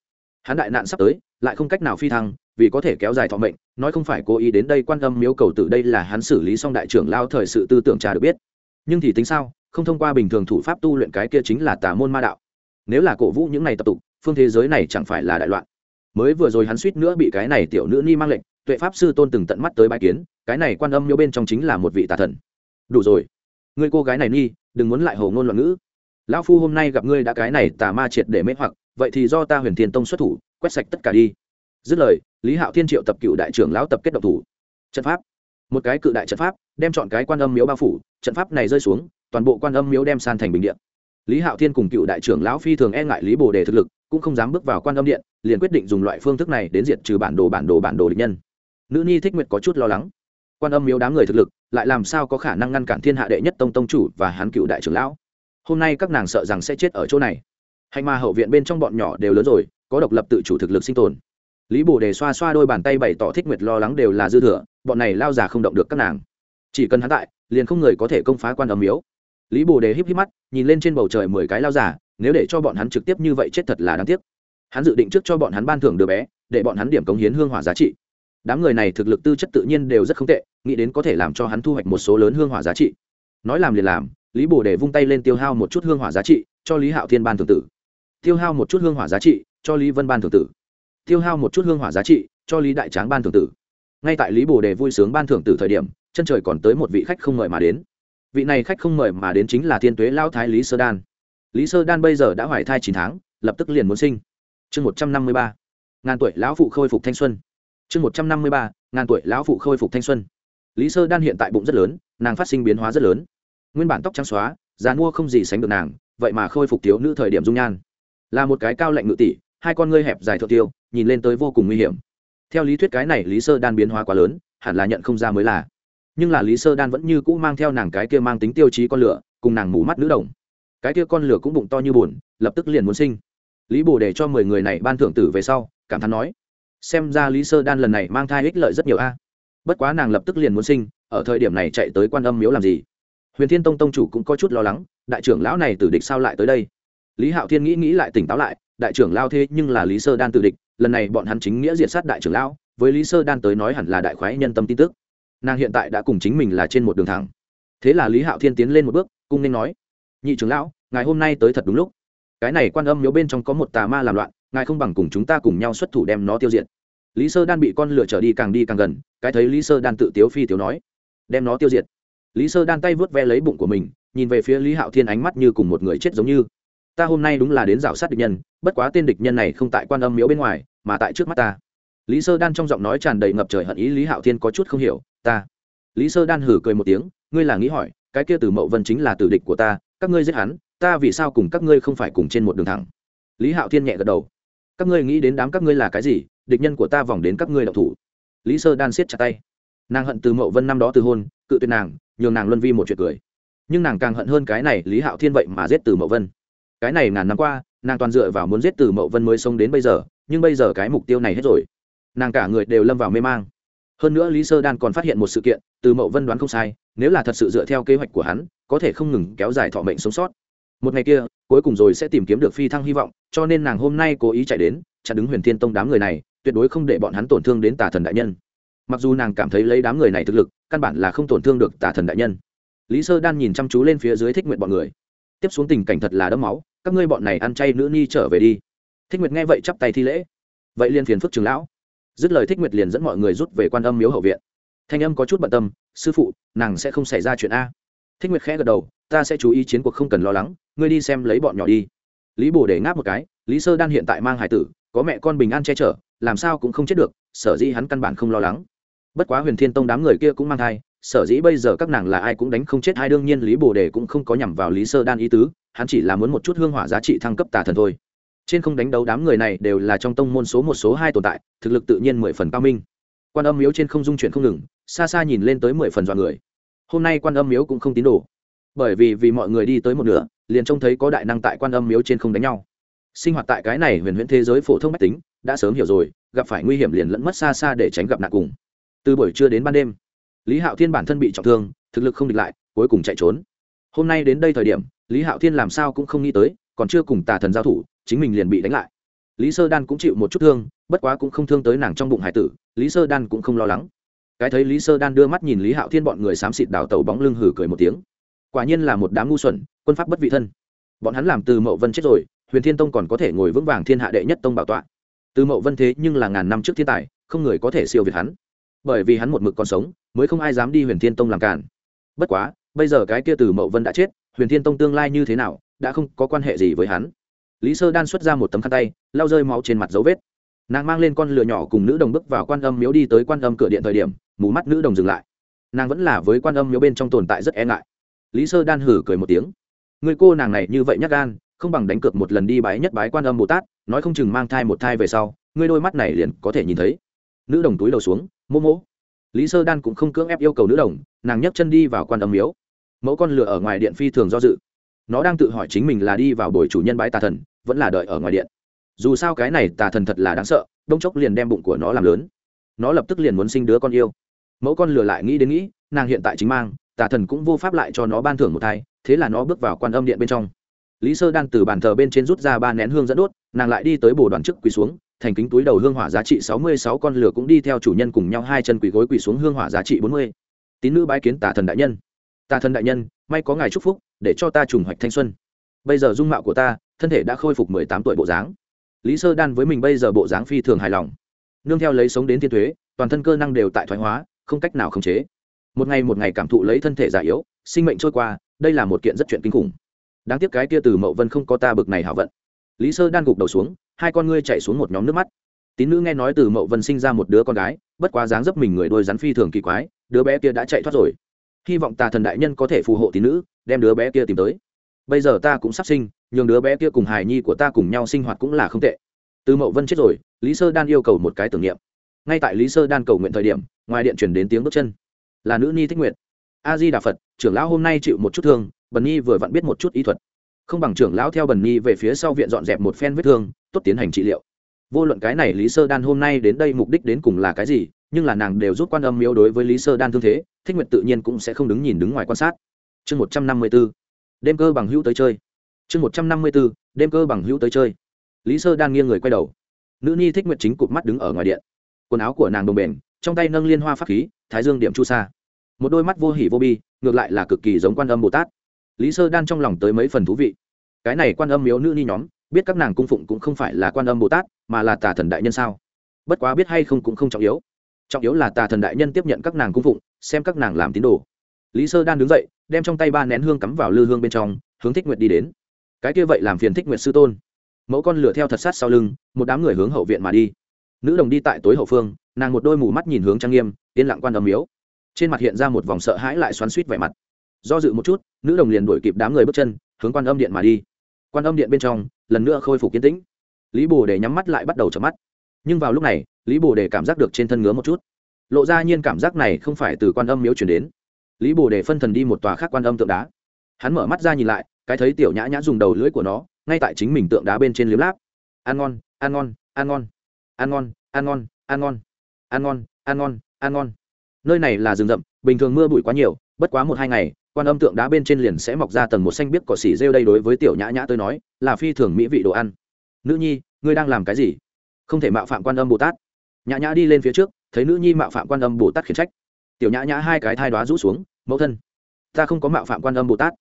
Hắn đại nạn sắp tới, lại không cách nào phi thăng vì có thể kéo dài thọ mệnh, nói không phải cố ý đến đây quan âm miếu cầu tử đây là hắn xử lý xong đại trưởng lao thời sự tư tưởng trà được biết. Nhưng thì tính sao, không thông qua bình thường thủ pháp tu luyện cái kia chính là tà môn ma đạo. Nếu là cổ vũ những này tập tục, phương thế giới này chẳng phải là đại loạn. Mới vừa rồi hắn suýt nữa bị cái này tiểu nữ ni mang lệnh, tuệ pháp sư tôn từng tận mắt tới bãi kiến, cái này quan âm miếu bên trong chính là một vị tà thần. Đủ rồi. Người cô gái này ni, đừng muốn lại hồ ngôn loạn ngữ. Lão phu hôm nay gặp ngươi đã cái này tà ma triệt để mê hoặc, vậy thì do ta huyền thiên tông xuất thủ, quét sạch tất cả đi dứt lời, lý hạo thiên triệu tập cựu đại trưởng lão tập kết độc thủ. Trận pháp. Một cái cự đại trận pháp, đem chọn cái quan âm miếu bao phủ, trận pháp này rơi xuống, toàn bộ quan âm miếu đem san thành bình điện. Lý hạo thiên cùng cựu đại trưởng lão phi thường e ngại lý bồ đề thực lực, cũng không dám bước vào quan âm điện, liền quyết định dùng loại phương thức này đến diệt trừ bản đồ bản đồ bản đồ địch nhân. Nữ nhi thích nguyệt có chút lo lắng. Quan âm miếu đám người thực lực, lại làm sao có khả năng ngăn cản thiên hạ đệ nhất tông tông chủ và hán cựu đại trưởng lão? Hôm nay các nàng sợ rằng sẽ chết ở chỗ này. Hành ma hậu viện bên trong bọn nhỏ đều lớn rồi, có độc lập tự chủ thực lực sinh tồn lý bồ đề xoa xoa đôi bàn tay bày tỏ thích nguyệt lo lắng đều là dư thừa, bọn này lao già không động được các nàng. Chỉ cần hắn tại, liền không người có thể công phá quan âm miếu. Lý bồ đề híp híp mắt, nhìn lên trên bầu trời mười cái lao già, nếu để cho bọn hắn trực tiếp như vậy chết thật là đáng tiếc. Hắn dự định trước cho bọn hắn ban thưởng đứa bé, để bọn hắn điểm cống hiến hương hỏa giá trị. Đám người này thực lực tư chất tự nhiên đều rất không tệ, nghĩ đến có thể làm cho hắn thu hoạch một số lớn hương hỏa giá trị. Nói làm liền làm, lý bồ đề vung tay lên tiêu hao một chút hương hỏa giá trị, cho lý hạo thiên ban thường tử. Tiêu hao một chút hương hỏa giá trị, cho lý vân ban thường tử tiêu hao một chút hương hỏa giá trị, cho lý đại tráng ban thưởng tử. Ngay tại lý bồ đề vui sướng ban thưởng tử thời điểm, chân trời còn tới một vị khách không mời mà đến. Vị này khách không mời mà đến chính là thiên tuế lao thái lý sơ đan. Lý sơ đan bây giờ đã hoài thai chín tháng, lập tức liền muốn sinh. Chương một trăm năm mươi ba, ngàn tuổi lão phụ khôi phục thanh xuân. Chương một trăm năm mươi ba, ngàn tuổi lão phụ khôi phục thanh xuân. Lý sơ đan hiện tại bụng rất lớn, nàng phát sinh biến hóa rất lớn. Nguyên bản tóc trắng xóa giá mua không gì sánh được nàng, vậy mà khôi phục thiếu nữ thời điểm dung nhan. Là một cái cao lạnh ngự tỷ, hai con ngươi hẹp dài thượng tiêu nhìn lên tới vô cùng nguy hiểm. Theo lý thuyết cái này lý sơ đan biến hóa quá lớn, hẳn là nhận không ra mới là. Nhưng là lý sơ đan vẫn như cũ mang theo nàng cái kia mang tính tiêu chí con lửa, cùng nàng mù mắt nữ đồng. Cái kia con lửa cũng bụng to như bùn, lập tức liền muốn sinh. Lý bồ để cho mười người này ban thưởng tử về sau, cảm thán nói, xem ra lý sơ đan lần này mang thai ích lợi rất nhiều a. Bất quá nàng lập tức liền muốn sinh, ở thời điểm này chạy tới quan âm miếu làm gì? Huyền thiên tông tông chủ cũng có chút lo lắng, đại trưởng lão này tử địch sao lại tới đây? Lý hạo thiên nghĩ nghĩ lại tỉnh táo lại, đại trưởng lao thế nhưng là lý sơ đan tử địch lần này bọn hắn chính nghĩa diệt sát đại trưởng lão, với lý sơ đan tới nói hẳn là đại khoái nhân tâm tin tức. Nàng hiện tại đã cùng chính mình là trên một đường thẳng. Thế là lý hạo thiên tiến lên một bước, cung nên nói, nhị trưởng lão, ngài hôm nay tới thật đúng lúc. Cái này quan âm miếu bên trong có một tà ma làm loạn, ngài không bằng cùng chúng ta cùng nhau xuất thủ đem nó tiêu diệt. Lý sơ đan bị con lửa trở đi càng đi càng gần, cái thấy lý sơ đan tự tiếu phi tiếu nói, đem nó tiêu diệt. Lý sơ đan tay vớt ve lấy bụng của mình, nhìn về phía lý hạo thiên ánh mắt như cùng một người chết giống như ta hôm nay đúng là đến rào sát địch nhân, bất quá tên địch nhân này không tại quan âm miếu bên ngoài, mà tại trước mắt ta. Lý sơ đan trong giọng nói tràn đầy ngập trời hận ý lý hạo thiên có chút không hiểu, ta. Lý sơ đan hử cười một tiếng, ngươi là nghĩ hỏi, cái kia từ mậu vân chính là tử địch của ta, các ngươi giết hắn, ta vì sao cùng các ngươi không phải cùng trên một đường thẳng? Lý hạo thiên nhẹ gật đầu, các ngươi nghĩ đến đám các ngươi là cái gì, địch nhân của ta vòng đến các ngươi đậu thủ. Lý sơ đan siết chặt tay. Nàng hận từ mậu vân năm đó từ hôn, cự tuyệt nàng, nhường nàng luân vi một chuyện cười. Nhưng nàng càng hận hơn cái này lý hạo thiên vậy mà giết từ mậu vân cái này ngàn năm qua, nàng toàn dựa vào muốn giết từ mậu vân mới sống đến bây giờ, nhưng bây giờ cái mục tiêu này hết rồi. Nàng cả người đều lâm vào mê mang. Hơn nữa lý sơ đan còn phát hiện một sự kiện, từ mậu vân đoán không sai, nếu là thật sự dựa theo kế hoạch của hắn, có thể không ngừng kéo dài thọ mệnh sống sót. Một ngày kia, cuối cùng rồi sẽ tìm kiếm được phi thăng hy vọng, cho nên nàng hôm nay cố ý chạy đến, chặn đứng huyền thiên tông đám người này, tuyệt đối không để bọn hắn tổn thương đến tà thần đại nhân. Mặc dù nàng cảm thấy lấy đám người này thực lực, căn bản là không tổn thương được tà thần đại nhân. Lý sơ đan nhìn chăm chú lên phía dưới thích nguyện bọn người tiếp xuống tình cảnh thật là đẫm máu, các ngươi bọn này ăn chay nữ ni trở về đi. Thích nguyệt nghe vậy chắp tay thi lễ. Vậy liền phiền phức trường lão. Dứt lời thích nguyệt liền dẫn mọi người rút về quan âm miếu hậu viện. Thanh âm có chút bận tâm, sư phụ, nàng sẽ không xảy ra chuyện a. Thích nguyệt khẽ gật đầu, ta sẽ chú ý chiến cuộc không cần lo lắng, ngươi đi xem lấy bọn nhỏ đi. Lý bồ để ngáp một cái, lý sơ đan hiện tại mang hải tử, có mẹ con bình an che chở, làm sao cũng không chết được, sở dĩ hắn căn bản không lo lắng. Bất quá huyền thiên tông đám người kia cũng mang thai sở dĩ bây giờ các nàng là ai cũng đánh không chết hai đương nhiên lý bồ đề cũng không có nhằm vào lý sơ đan ý tứ, hắn chỉ là muốn một chút hương hỏa giá trị thăng cấp tà thần thôi. Trên không đánh đấu đám người này đều là trong tông môn số một, số hai tồn tại, thực lực tự nhiên mười phần cao minh. Quan âm miếu trên không dung chuyển không ngừng, xa xa nhìn lên tới mười phần dọa người. Hôm nay quan âm miếu cũng không tín đồ. Bởi vì vì mọi người đi tới một nửa, liền trông thấy có đại năng tại quan âm miếu trên không đánh nhau. Sinh hoạt tại cái này huyền huyễn thế giới phổ thông mách tính, đã sớm hiểu rồi, gặp phải nguy hiểm liền lẫn mất xa xa để tránh gặp nạn cùng. Từ buổi trưa đến ban đêm lý hạo thiên bản thân bị trọng thương, thực lực không địch lại, cuối cùng chạy trốn. Hôm nay đến đây thời điểm, lý hạo thiên làm sao cũng không nghĩ tới, còn chưa cùng tà thần giao thủ, chính mình liền bị đánh lại. Lý sơ đan cũng chịu một chút thương, bất quá cũng không thương tới nàng trong bụng hải tử, lý sơ đan cũng không lo lắng. Cái thấy lý sơ đan đưa mắt nhìn lý hạo thiên bọn người xám xịt đào tàu bóng lưng hử cười một tiếng. Quả nhiên là một đám ngu xuẩn, quân pháp bất vị thân. Bọn hắn làm từ mậu vân chết rồi, huyền thiên tông còn có thể ngồi vững vàng thiên hạ đệ nhất tông bảo tọa. Từ mậu vân thế nhưng là ngàn năm trước thiên tài, không người có thể siêu việt hắn. Bởi vì hắn một mực còn sống mới không ai dám đi huyền thiên tông làm cản. Bất quá, bây giờ cái kia từ mậu vân đã chết, huyền thiên tông tương lai như thế nào, đã không có quan hệ gì với hắn. Lý sơ đan xuất ra một tấm khăn tay, lau rơi máu trên mặt dấu vết. Nàng mang lên con lửa nhỏ cùng nữ đồng bước vào quan âm miếu đi tới quan âm cửa điện thời điểm, mù mắt nữ đồng dừng lại. Nàng vẫn là với quan âm miếu bên trong tồn tại rất e ngại. Lý sơ đan hử cười một tiếng. Người cô nàng này như vậy nhắc gan, không bằng đánh cược một lần đi bái nhất bái quan âm bồ tát, nói không chừng mang thai một thai về sau ngươi đôi mắt này liền có thể nhìn thấy. Nữ đồng túi đầu xuống, mô mô lý sơ đan cũng không cưỡng ép yêu cầu nữ đồng, nàng nhấc chân đi vào quan âm miếu. Mẫu con lửa ở ngoài điện phi thường do dự. Nó đang tự hỏi chính mình là đi vào bồi chủ nhân bái tà thần, vẫn là đợi ở ngoài điện. Dù sao cái này tà thần thật là đáng sợ, đông chốc liền đem bụng của nó làm lớn. Nó lập tức liền muốn sinh đứa con yêu. Mẫu con lừa lại nghĩ đến nghĩ, nàng hiện tại chính mang, tà thần cũng vô pháp lại cho nó ban thưởng một thai, thế là nó bước vào quan âm điện bên trong. Lý sơ đan từ bàn thờ bên trên rút ra ba nén hương dẫn đốt, nàng lại đi tới bồ đoàn trước quỳ xuống thành kính túi đầu hương hỏa giá trị sáu mươi sáu con lửa cũng đi theo chủ nhân cùng nhau hai chân quỳ gối quỳ xuống hương hỏa giá trị bốn mươi. Tín nữ bái kiến tà thần đại nhân. Tà thần đại nhân, may có ngài chúc phúc, để cho ta trùng hoạch thanh xuân. Bây giờ dung mạo của ta, thân thể đã khôi phục mười tám tuổi bộ dáng. Lý sơ đan với mình bây giờ bộ dáng phi thường hài lòng. Nương theo lấy sống đến thiên thuế, toàn thân cơ năng đều tại thoái hóa, không cách nào khống chế. Một ngày một ngày cảm thụ lấy thân thể già yếu, sinh mệnh trôi qua, đây là một kiện rất chuyện kinh khủng. Đáng tiếc cái kia từ mậu vân không có ta bực này hảo vận. Lý sơ đan gục đầu xuống hai con ngươi chạy xuống một nhóm nước mắt. Tín nữ nghe nói từ mậu vân sinh ra một đứa con gái, bất quá dáng dấp mình người đôi rắn phi thường kỳ quái, đứa bé kia đã chạy thoát rồi. Hy vọng tà thần đại nhân có thể phù hộ tín nữ, đem đứa bé kia tìm tới. Bây giờ ta cũng sắp sinh, nhường đứa bé kia cùng hài nhi của ta cùng nhau sinh hoạt cũng là không tệ. Từ mậu vân chết rồi, lý sơ đan yêu cầu một cái tưởng niệm. Ngay tại lý sơ đan cầu nguyện thời điểm, ngoài điện chuyển đến tiếng bước chân. Là nữ ni thích nguyện a di đà phật, trưởng lão hôm nay chịu một chút thương, bần nhi vừa vặn biết một chút ý thuật không bằng trưởng lão theo bần nhi về phía sau viện dọn dẹp một phen vết thương, tốt tiến hành trị liệu. Vô luận cái này lý sơ đan hôm nay đến đây mục đích đến cùng là cái gì, nhưng là nàng đều rút quan âm miếu đối với lý sơ đan thương thế, thích nguyện tự nhiên cũng sẽ không đứng nhìn đứng ngoài quan sát. Chương một trăm năm mươi b ố đêm cơ bằng hữu tới chơi. Chương một trăm năm mươi b ố đêm cơ bằng hữu tới chơi. Lý sơ đan nghiêng người quay đầu. Nữ nhi thích nguyện chính cụp mắt đứng ở ngoài điện. Quần áo của nàng đồng bền, trong tay nâng liên hoa pháp khí, thái dương điểm chu sa. Một đôi mắt vô hỉ vô bi, ngược lại là cực kỳ giống quan âm bồ tát lý sơ đan trong lòng tới mấy phần thú vị. Cái này quan âm miếu nữ ni nhóm, biết các nàng cung phụng cũng không phải là quan âm bồ tát, mà là tà thần đại nhân sao? Bất quá biết hay không cũng không trọng yếu. Trọng yếu là tà thần đại nhân tiếp nhận các nàng cung phụng, xem các nàng làm tín đồ. Lý sơ đan đứng dậy, đem trong tay ba nén hương cắm vào lư hương bên trong, hướng thích nguyệt đi đến. Cái kia vậy làm phiền thích nguyệt sư tôn. Mẫu con lửa theo thật sát sau lưng, một đám người hướng hậu viện mà đi. Nữ đồng đi tại tối hậu phương, nàng một đôi mù mắt nhìn hướng trang nghiêm, yên lặng quan âm miếu. Trên mặt hiện ra một vòng sợ hãi lại xoắn suýt vẻ mặt do dự một chút, nữ đồng liền đuổi kịp đám người bước chân, hướng quan âm điện mà đi. Quan âm điện bên trong, lần nữa khôi phục kiến tĩnh. Lý bồ đề nhắm mắt lại bắt đầu chợp mắt. Nhưng vào lúc này, lý bồ đề cảm giác được trên thân ngứa một chút. Lộ ra nhiên cảm giác này không phải từ quan âm miếu chuyển đến. Lý bồ đề phân thần đi một tòa khác quan âm tượng đá. Hắn mở mắt ra nhìn lại, cái thấy tiểu nhã nhã dùng đầu lưỡi của nó, ngay tại chính mình tượng đá bên trên liếm láp. Ăn ngon ăn ngon ăn ngon ăn ngon ăn ngon ăn ngon ăn ngon ăn ngon ăn ngon. Nơi này là rừng rậm, bình thường mưa bụi quá nhiều, bất quá một hai ngày quan âm tượng đá bên trên liền sẽ mọc ra tầng một xanh biếc cỏ xỉ rêu đây đối với tiểu nhã nhã tôi nói, là phi thường mỹ vị đồ ăn. Nữ nhi, ngươi đang làm cái gì? Không thể mạo phạm quan âm bồ tát. Nhã nhã đi lên phía trước, thấy nữ nhi mạo phạm quan âm bồ tát khiển trách. Tiểu nhã nhã hai cái thai đoá rũ xuống, mẫu thân, ta không có mạo phạm quan âm bồ tát.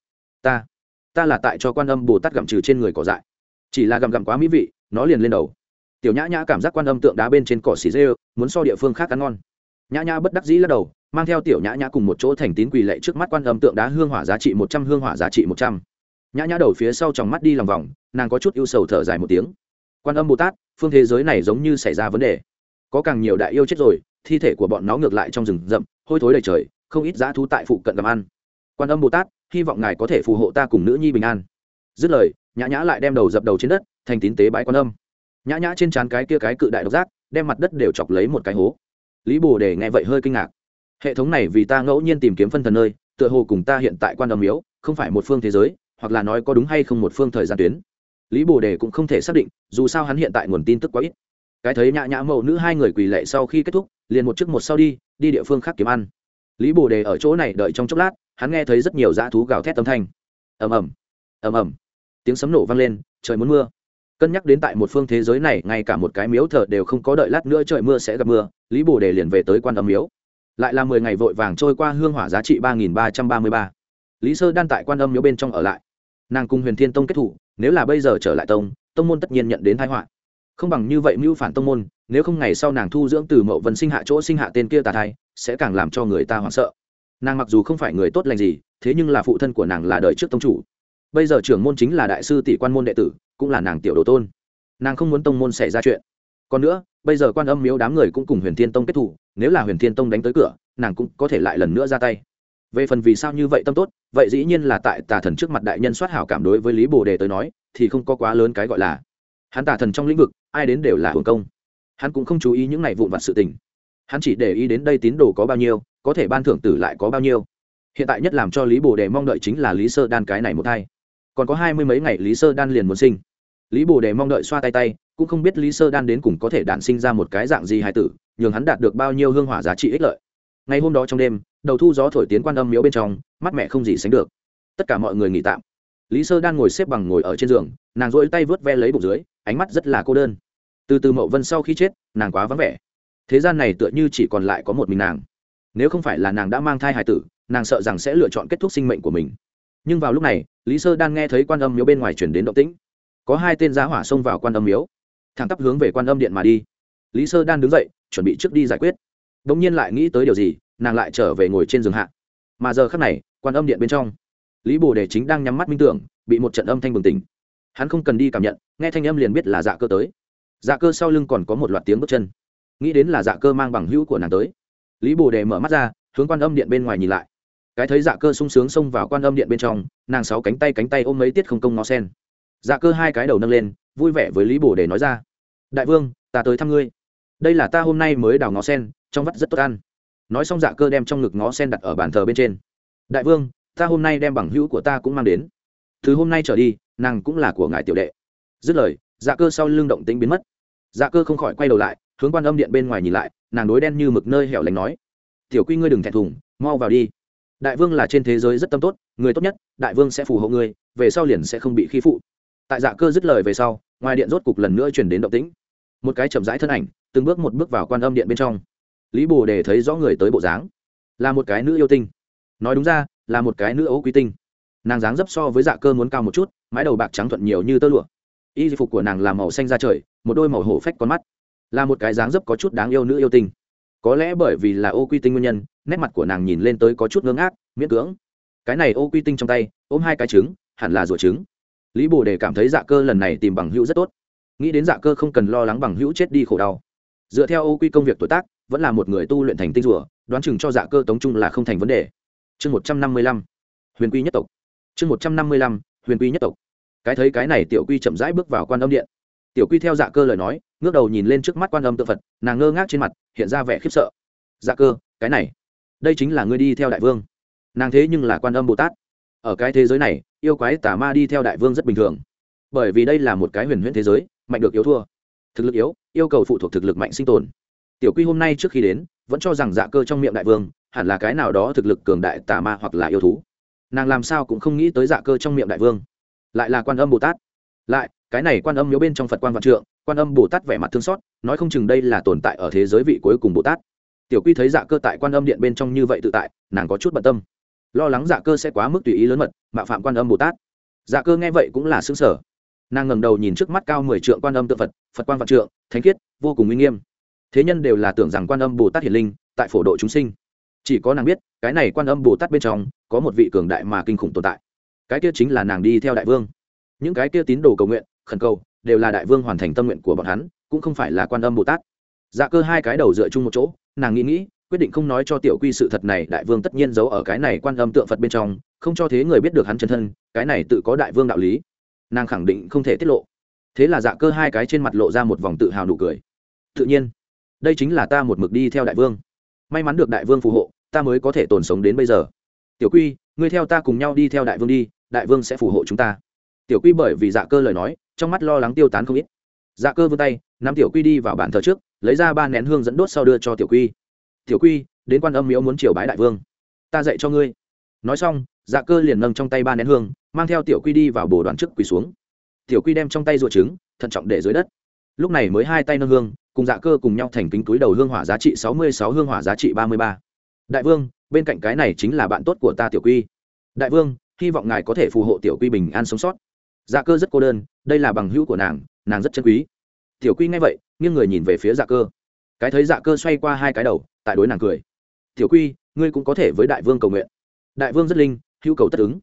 Ta ta là tại cho quan âm bồ tát gặm trừ trên người cỏ dại. Chỉ là gặm gặm quá mỹ vị, nó liền lên đầu. Tiểu nhã nhã cảm giác quan âm tượng đá bên trên cỏ xỉ rêu, muốn so địa phương khác ăn ngon. Nhã nhã bất đắc dĩ lắc đầu mang theo tiểu nhã nhã cùng một chỗ thành tín quỳ lệ trước mắt quan âm tượng đá hương hỏa giá trị một trăm, hương hỏa giá trị một trăm. Nhã nhã đầu phía sau tròng mắt đi lòng vòng, nàng có chút ưu sầu thở dài một tiếng. Quan âm bồ tát, phương thế giới này giống như xảy ra vấn đề. Có càng nhiều đại yêu chết rồi, thi thể của bọn nó ngược lại trong rừng rậm, hôi thối đầy trời, không ít dã thú tại phụ cận làm ăn. Quan âm bồ tát, hy vọng ngài có thể phù hộ ta cùng nữ nhi bình an. Dứt lời, nhã nhã lại đem đầu dập đầu trên đất, thành tín tế bái quan âm. Nhã nhã trên trán cái kia cái cự đại độc giác, đem mặt đất đều chọc lấy một cái hố. Lý bồ đề nghe vậy hơi kinh ngạc hệ thống này vì ta ngẫu nhiên tìm kiếm phân thần nơi, tựa hồ cùng ta hiện tại quan âm miếu không phải một phương thế giới, hoặc là nói có đúng hay không một phương thời gian tuyến. Lý bồ đề cũng không thể xác định, dù sao hắn hiện tại nguồn tin tức quá ít. Cái thấy nhã nhã mẫu nữ hai người quỳ lệ sau khi kết thúc, liền một chiếc một sau đi đi địa phương khác kiếm ăn. Lý bồ đề ở chỗ này đợi trong chốc lát, hắn nghe thấy rất nhiều dã thú gào thét âm thanh. Ầm ầm ầm ầm. Tiếng sấm nổ vang lên, trời muốn mưa. Cân nhắc đến tại một phương thế giới này, ngay cả một cái miếu thờ đều không có đợi lát nữa trời mưa sẽ gặp mưa, lý bồ đề liền về tới quan âm miếu lại là mười ngày vội vàng trôi qua hương hỏa giá trị ba nghìn ba trăm ba mươi ba. Lý sơ đan tại quan âm miếu bên trong ở lại. Nàng cùng huyền thiên tông kết thủ, nếu là bây giờ trở lại tông tông môn tất nhiên nhận đến thái họa. Không bằng như vậy mưu phản tông môn, nếu không ngày sau nàng thu dưỡng từ mậu vân sinh hạ chỗ sinh hạ tên kia tà thai, sẽ càng làm cho người ta hoảng sợ. Nàng mặc dù không phải người tốt lành gì, thế nhưng là phụ thân của nàng là đời trước tông chủ. Bây giờ trưởng môn chính là đại sư tỷ quan môn đệ tử, cũng là nàng tiểu đồ tôn. Nàng không muốn tông môn xảy ra chuyện còn nữa, bây giờ quan âm miếu đám người cũng cùng huyền thiên tông kết thủ nếu là huyền thiên tông đánh tới cửa, nàng cũng có thể lại lần nữa ra tay. Về phần vì sao như vậy tâm tốt, vậy dĩ nhiên là tại tà thần trước mặt đại nhân soát hảo cảm đối với lý bồ đề tới nói, thì không có quá lớn cái gọi là. Hắn tà thần trong lĩnh vực, ai đến đều là hưởng công. Hắn cũng không chú ý những này vụn vặt sự tình. Hắn chỉ để ý đến đây tín đồ có bao nhiêu, có thể ban thưởng tử lại có bao nhiêu. Hiện tại nhất làm cho lý bồ đề mong đợi chính là lý sơ đan cái này một thai. Còn có hai mươi mấy ngày lý sơ đan liền muốn sinh lý bồ đề mong đợi xoa tay tay, cũng không biết lý sơ đan đến cùng có thể đản sinh ra một cái dạng gì hài tử, nhường hắn đạt được bao nhiêu hương hỏa giá trị ích lợi. Ngày hôm đó trong đêm, đầu thu gió thổi tiến quan âm miếu bên trong, mắt mẹ không gì sánh được. Tất cả mọi người nghỉ tạm. Lý sơ đan ngồi xếp bằng ngồi ở trên giường, nàng rỗi tay vớt ve lấy bụng dưới, ánh mắt rất là cô đơn. Từ từ mậu vân sau khi chết, nàng quá vắng vẻ. Thế gian này tựa như chỉ còn lại có một mình nàng. Nếu không phải là nàng đã mang thai hài tử, nàng sợ rằng sẽ lựa chọn kết thúc sinh mệnh của mình. Nhưng vào lúc này, lý sơ đan nghe thấy quan âm miếu bên ngoài chuyển đến động tĩnh có hai tên giá hỏa xông vào quan âm miếu, thẳng tắp hướng về quan âm điện mà đi. Lý sơ đan đứng dậy, chuẩn bị trước đi giải quyết. Đ ỗ n g nhiên lại nghĩ tới điều gì, nàng lại trở về ngồi trên giường hạ. Mà giờ khắc này, quan âm điện bên trong, lý bồ đề chính đang nhắm mắt minh tưởng, bị một trận âm thanh bừng tỉnh. Hắn không cần đi cảm nhận, nghe thanh âm liền biết là dạ cơ tới. Dạ cơ sau lưng còn có một loạt tiếng bước chân. Nghĩ đến là dạ cơ mang bằng hữu của nàng tới. Lý bồ đề mở mắt ra, hướng quan âm điện bên ngoài nhìn lại. Cái thấy dạ cơ sung sướng xông vào quan âm điện bên trong, nàng sáu cánh tay cánh tay ôm mấy tiết không công ngó sen dạ cơ hai cái đầu nâng lên, vui vẻ với lý bồ để nói ra. Đại vương, ta tới thăm ngươi. Đây là ta hôm nay mới đào ngó sen, trong vắt rất tốt ăn. Nói xong dạ cơ đem trong ngực ngó sen đặt ở bàn thờ bên trên. Đại vương, ta hôm nay đem bằng hữu của ta cũng mang đến. Từ hôm nay trở đi, nàng cũng là của ngài tiểu đệ. Dứt lời dạ cơ sau lưng động tính biến mất. Dạ cơ không khỏi quay đầu lại, hướng quan âm điện bên ngoài nhìn lại, nàng đối đen như mực nơi hẻo lánh nói. Tiểu quy ngươi đừng thẹn thùng, mau vào đi. Đại vương là trên thế giới rất tâm tốt, người tốt nhất, đại vương sẽ phù hộ ngươi, về sau liền sẽ không bị khi phụ tại dạ cơ dứt lời về sau, ngoài điện rốt cục lần nữa chuyển đến động tĩnh. Một cái chậm rãi thân ảnh, từng bước một bước vào quan âm điện bên trong. Lý bồ để thấy rõ người tới bộ dáng, là một cái nữ yêu tinh. Nói đúng ra, là một cái nữ ấu quý tinh. Nàng dáng dấp so với dạ cơ muốn cao một chút, mái đầu bạc trắng thuận nhiều như tơ lụa. Y phục của nàng là màu xanh ra trời, một đôi màu hổ phách con mắt. Là một cái dáng dấp có chút đáng yêu nữ yêu tinh. Có lẽ bởi vì là ô quy tinh nguyên nhân, nét mặt của nàng nhìn lên tới có chút ngưng ác miễn cưỡng. Cái này ô quy tinh trong tay, ôm hai cái trứng, hẳn là rùa trứng lý bồ đề cảm thấy dạ cơ lần này tìm bằng hữu rất tốt. Nghĩ đến dạ cơ không cần lo lắng bằng hữu chết đi khổ đau. Dựa theo ô quy công việc tuổi tác, vẫn là một người tu luyện thành tinh rùa, đoán chừng cho dạ cơ tống trung là không thành vấn đề. Chương một trăm năm mươi lăm, huyền quy nhất tộc. Chương một trăm năm mươi lăm, huyền quy nhất tộc. Cái thấy cái này tiểu quy chậm rãi bước vào quan âm điện. Tiểu quy theo dạ cơ lời nói, ngước đầu nhìn lên trước mắt quan âm tự phật, nàng ngơ ngác trên mặt, hiện ra vẻ khiếp sợ. Dạ cơ, cái này, đây chính là ngươi đi theo đại vương. Nàng thế nhưng là quan âm bồ tát ở cái thế giới này, yêu quái tà ma đi theo đại vương rất bình thường. Bởi vì đây là một cái huyền huyễn thế giới, mạnh được yếu thua. Thực lực yếu, yêu cầu phụ thuộc thực lực mạnh sinh tồn. Tiểu quy hôm nay trước khi đến, vẫn cho rằng dạ cơ trong miệng đại vương, hẳn là cái nào đó thực lực cường đại tà ma hoặc là yêu thú. Nàng làm sao cũng không nghĩ tới dạ cơ trong miệng đại vương. Lại là quan âm bồ tát. Lại, cái này quan âm miếu bên trong phật quan vạn trượng, quan âm bồ tát vẻ mặt thương xót, nói không chừng đây là tồn tại ở thế giới vị cuối cùng bồ tát. Tiểu quy thấy dạ cơ tại quan âm điện bên trong như vậy tự tại, nàng có chút bận tâm lo lắng dạ cơ sẽ quá mức tùy ý lớn mật mạ phạm quan âm bồ tát. Dạ cơ nghe vậy cũng là xứng sở nàng ngầm đầu nhìn trước mắt cao mười trượng quan âm tự phật phật quan vạn trượng, thánh khiết, vô cùng uy nghiêm. Thế nhân đều là tưởng rằng quan âm bồ tát hiển linh, tại phổ độ chúng sinh. Chỉ có nàng biết, cái này quan âm bồ tát bên trong, có một vị cường đại mà kinh khủng tồn tại. Cái kia chính là nàng đi theo đại vương. Những cái kia tín đồ cầu nguyện, khẩn cầu, đều là đại vương hoàn thành tâm nguyện của bọn hắn, cũng không phải là quan âm bồ tát. Dạ cơ hai cái đầu dựa chung một chỗ, nàng nghĩ nghĩ quyết định không nói cho tiểu quy sự thật này, đại vương tất nhiên giấu ở cái này quan âm tượng phật bên trong, không cho thế người biết được hắn chân thân, cái này tự có đại vương đạo lý. Nàng khẳng định không thể tiết lộ. Thế là dạ cơ hai cái trên mặt lộ ra một vòng tự hào nụ cười. Tự nhiên, đây chính là ta một mực đi theo đại vương. May mắn được đại vương phù hộ, ta mới có thể tồn sống đến bây giờ. Tiểu quy, ngươi theo ta cùng nhau đi theo đại vương đi, đại vương sẽ phù hộ chúng ta. Tiểu quy bởi vì dạ cơ lời nói, trong mắt lo lắng tiêu tán không ít. Dạ cơ vươn tay, nắm tiểu quy đi vào bàn thờ trước, lấy ra ba nén hương dẫn đốt sau đưa cho tiểu quy tiểu quy, đến quan âm miếu muốn triều bái đại vương. Ta dạy cho ngươi. Nói xong dạ cơ liền nâng trong tay ba nén hương, mang theo tiểu quy đi vào bồ đoàn trước quỳ xuống. Tiểu quy đem trong tay ruột trứng, thận trọng để dưới đất. Lúc này mới hai tay nâng hương, cùng dạ cơ cùng nhau thành kính túi đầu hương hỏa giá trị sáu mươi sáu, hương hỏa giá trị ba mươi ba. Đại vương, bên cạnh cái này chính là bạn tốt của ta tiểu quy. Đại vương, hy vọng ngài có thể phù hộ tiểu quy bình an sống sót. Dạ cơ rất cô đơn, đây là bằng hữu của nàng nàng rất chân quý. Tiểu quy nghe vậy, nghiêng người nhìn về phía dạ cơ cái thấy dạ cơ xoay qua hai cái đầu, tại đối nàng cười. Tiểu quy, ngươi cũng có thể với đại vương cầu nguyện. Đại vương rất linh, hữu cầu tất ứng.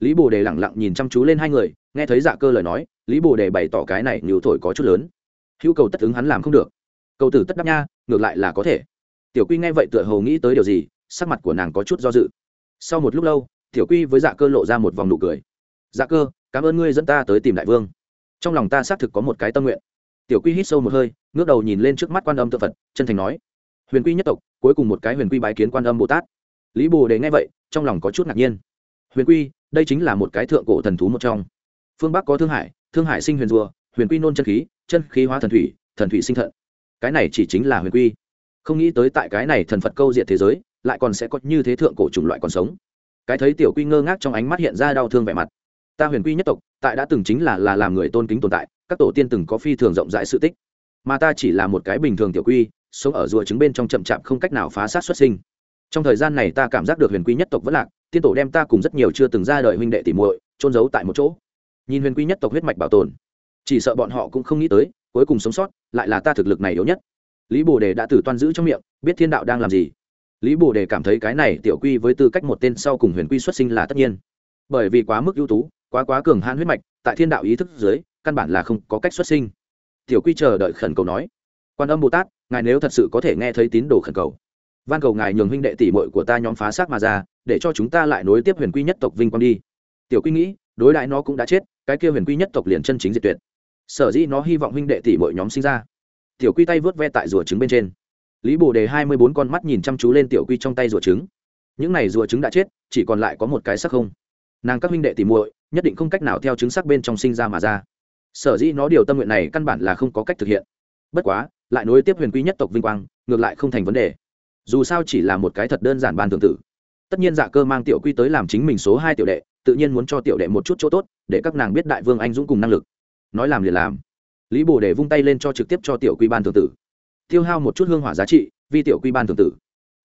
Lý bồ đề lẳng lặng nhìn chăm chú lên hai người, nghe thấy dạ cơ lời nói, lý bồ đề bày tỏ cái này nhiều thổi có chút lớn. Hữu cầu tất ứng hắn làm không được. Cầu tử tất đáp nha, ngược lại là có thể. Tiểu quy nghe vậy tựa hồ nghĩ tới điều gì, sắc mặt của nàng có chút do dự. Sau một lúc lâu, tiểu quy với dạ cơ lộ ra một vòng nụ cười. Dạ cơ, cảm ơn ngươi dẫn ta tới tìm đại vương. Trong lòng ta xác thực có một cái tâm nguyện tiểu quy hít sâu một hơi, ngước đầu nhìn lên trước mắt quan âm tự phật, chân thành nói, huyền quy nhất tộc, cuối cùng một cái huyền quy bái kiến quan âm bồ tát. Lý bồ đề nghe vậy, trong lòng có chút ngạc nhiên. Huyền quy, đây chính là một cái thượng cổ thần thú một trong. Phương bắc có thương hải thương hải sinh huyền rùa, huyền quy nôn chân khí chân khí hóa thần thủy thần thủy sinh thận. Cái này chỉ chính là huyền quy. Không nghĩ tới tại cái này thần phật câu diện thế giới, lại còn sẽ có như thế thượng cổ chủng loại còn sống. Cái thấy tiểu quy ngơ ngác trong ánh mắt hiện ra đau thương vẻ mặt ta huyền quy nhất tộc, tại đã từng chính là là làm người tôn kính tồn tại, các tổ tiên từng có phi thường rộng rãi sự tích. Mà ta chỉ là một cái bình thường tiểu quy, sống ở rùa trứng bên trong chậm chạp không cách nào phá sát xuất sinh. Trong thời gian này ta cảm giác được huyền quy nhất tộc vẫn lạc, tiên tổ đem ta cùng rất nhiều chưa từng ra đời huynh đệ tỉ muội trôn giấu tại một chỗ. Nhìn huyền quy nhất tộc huyết mạch bảo tồn, chỉ sợ bọn họ cũng không nghĩ tới, cuối cùng sống sót lại là ta thực lực này yếu nhất. Lý bồ đề đã tử toan giữ trong miệng, biết thiên đạo đang làm gì. Lý bồ đề cảm thấy cái này tiểu quy với tư cách một tên sau cùng huyền quy xuất sinh là tất nhiên. Bởi vì quá mức ưu tú quá quá cường hãn huyết mạch, tại thiên đạo ý thức dưới, căn bản là không có cách xuất sinh. Tiểu quy chờ đợi khẩn cầu nói, quan âm bồ tát, ngài nếu thật sự có thể nghe thấy tín đồ khẩn cầu, van cầu ngài nhường huynh đệ tỷ muội của ta nhóm phá xác mà ra, để cho chúng ta lại nối tiếp huyền quy nhất tộc vinh quang đi. Tiểu quy nghĩ, đối đãi nó cũng đã chết, cái kia huyền quy nhất tộc liền chân chính diệt tuyệt. Sở dĩ nó hy vọng huynh đệ tỷ muội nhóm sinh ra. Tiểu quy tay vớt ve tại rùa trứng bên trên. Lý bồ đề hai mươi bốn con mắt nhìn chăm chú lên tiểu quy trong tay rùa trứng. Những này rùa trứng đã chết, chỉ còn lại có một cái sắc không. Nàng các huynh đệ tìm muội nhất định không cách nào theo chứng xác bên trong sinh ra mà ra. Sở dĩ nó điều tâm nguyện này căn bản là không có cách thực hiện. Bất quá, lại nối tiếp huyền quy nhất tộc vinh quang, ngược lại không thành vấn đề. Dù sao chỉ là một cái thật đơn giản ban thường tử. tất nhiên dạ cơ mang tiểu quy tới làm chính mình số hai tiểu đệ, tự nhiên muốn cho tiểu đệ một chút chỗ tốt, để các nàng biết đại vương anh dũng cùng năng lực. Nói làm liền làm. Lý bồ để vung tay lên cho trực tiếp cho tiểu quy ban thường tử. Tiêu hao một chút hương hỏa giá trị vì tiểu quy ban thường tử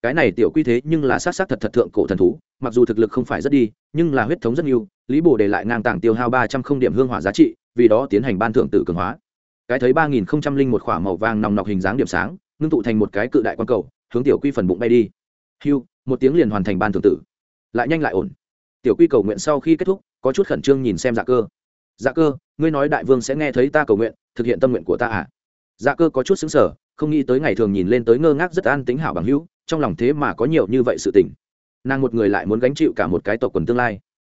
cái này tiểu quy thế nhưng là sát sát thật thật thượng cổ thần thú, mặc dù thực lực không phải rất đi, nhưng là huyết thống rất nhiều, lý bồ để lại ngang tảng tiêu hao ba trăm không điểm hương hỏa giá trị, vì đó tiến hành ban thượng tử cường hóa. Cái thấy ba nghìn không trăm linh một k h ỏ a màu vàng nòng nọc hình dáng điểm sáng, ngưng tụ thành một cái cự đại q u a n cầu, hướng tiểu quy phần bụng bay đi. Hiu một tiếng liền hoàn thành ban thượng tử. Lại nhanh lại ổn. Tiểu quy cầu nguyện sau khi kết thúc, có chút khẩn trương nhìn xem dạ cơ. Dạ cơ, ngươi nói đại vương sẽ nghe thấy ta cầu nguyện, thực hiện tâm nguyện của ta à? Dạ cơ có chút xứng sở không nghĩ tới ngày thường nhìn lên tới ngơ ngác rất an tính hảo bằng hữu trong lòng thế mà có nhiều như vậy sự tình. Nàng một người lại muốn gánh chịu cả một cái tộc quần tương lai.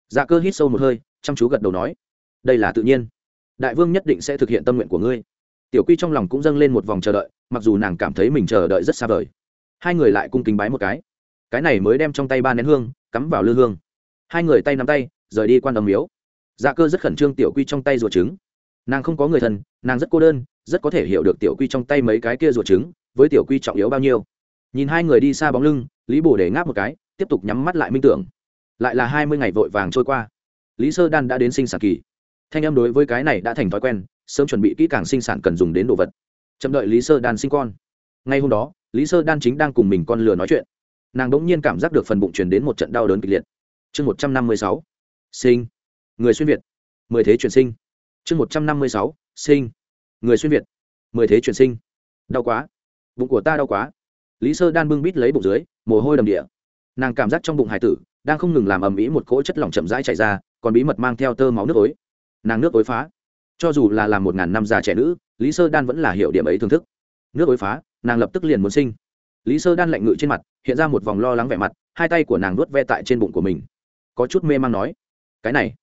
Dạ cơ hít sâu một hơi, chăm chú gật đầu nói, đây là tự nhiên. Đại vương nhất định sẽ thực hiện tâm nguyện của ngươi. Tiểu quy trong lòng cũng dâng lên một vòng chờ đợi, mặc dù nàng cảm thấy mình chờ đợi rất xa vời. Hai người lại cung kính bái một cái. Cái này mới đem trong tay ba nén hương, cắm vào lư hương. Hai người tay nắm tay, rời đi quan âm miếu. Dạ cơ rất khẩn trương tiểu quy trong tay ruột trứng. Nàng không có người thân, nàng rất cô đơn, rất có thể hiểu được tiểu quy trong tay mấy cái kia ruột trứng, với tiểu quy trọng yếu bao nhiêu nhìn hai người đi xa bóng lưng, lý bồ để ngáp một cái, tiếp tục nhắm mắt lại minh tưởng. Lại là hai mươi ngày vội vàng trôi qua. Lý sơ đan đã đến sinh sản kỳ. Thanh em đối với cái này đã thành thói quen, sớm chuẩn bị kỹ càng sinh sản cần dùng đến đồ vật. Chậm đợi lý sơ đan sinh con. Ngay hôm đó, lý sơ đan chính đang cùng mình con lừa nói chuyện. Nàng đ ỗ n g nhiên cảm giác được phần bụng truyền đến một trận đau đớn kịch liệt. Chương một trăm năm mươi sáu, sinh. Người xuyên việt. Mười thế chuyển sinh. Chương một trăm năm mươi sáu, sinh. Người xuyên việt. Mười thế chuyển sinh. Đau quá. Bụng của ta đau quá lý sơ đan bưng bít lấy bụng dưới, mồ hôi đầm địa. Nàng cảm giác trong bụng hải tử đang không ngừng làm ầm ĩ một cỗ chất lỏng chậm rãi chảy ra, còn bí mật mang theo tơ máu nước ối. Nàng nước ối phá. Cho dù là làm một ngàn năm già trẻ nữ, lý sơ đan vẫn là hiểu điểm ấy thưởng thức. Nước ối phá, nàng lập tức liền muốn sinh. Lý sơ đan lạnh ngự trên mặt, hiện ra một vòng lo lắng vẻ mặt, hai tay của nàng nuốt ve tại trên bụng của mình. Có chút mê man nói, cái này,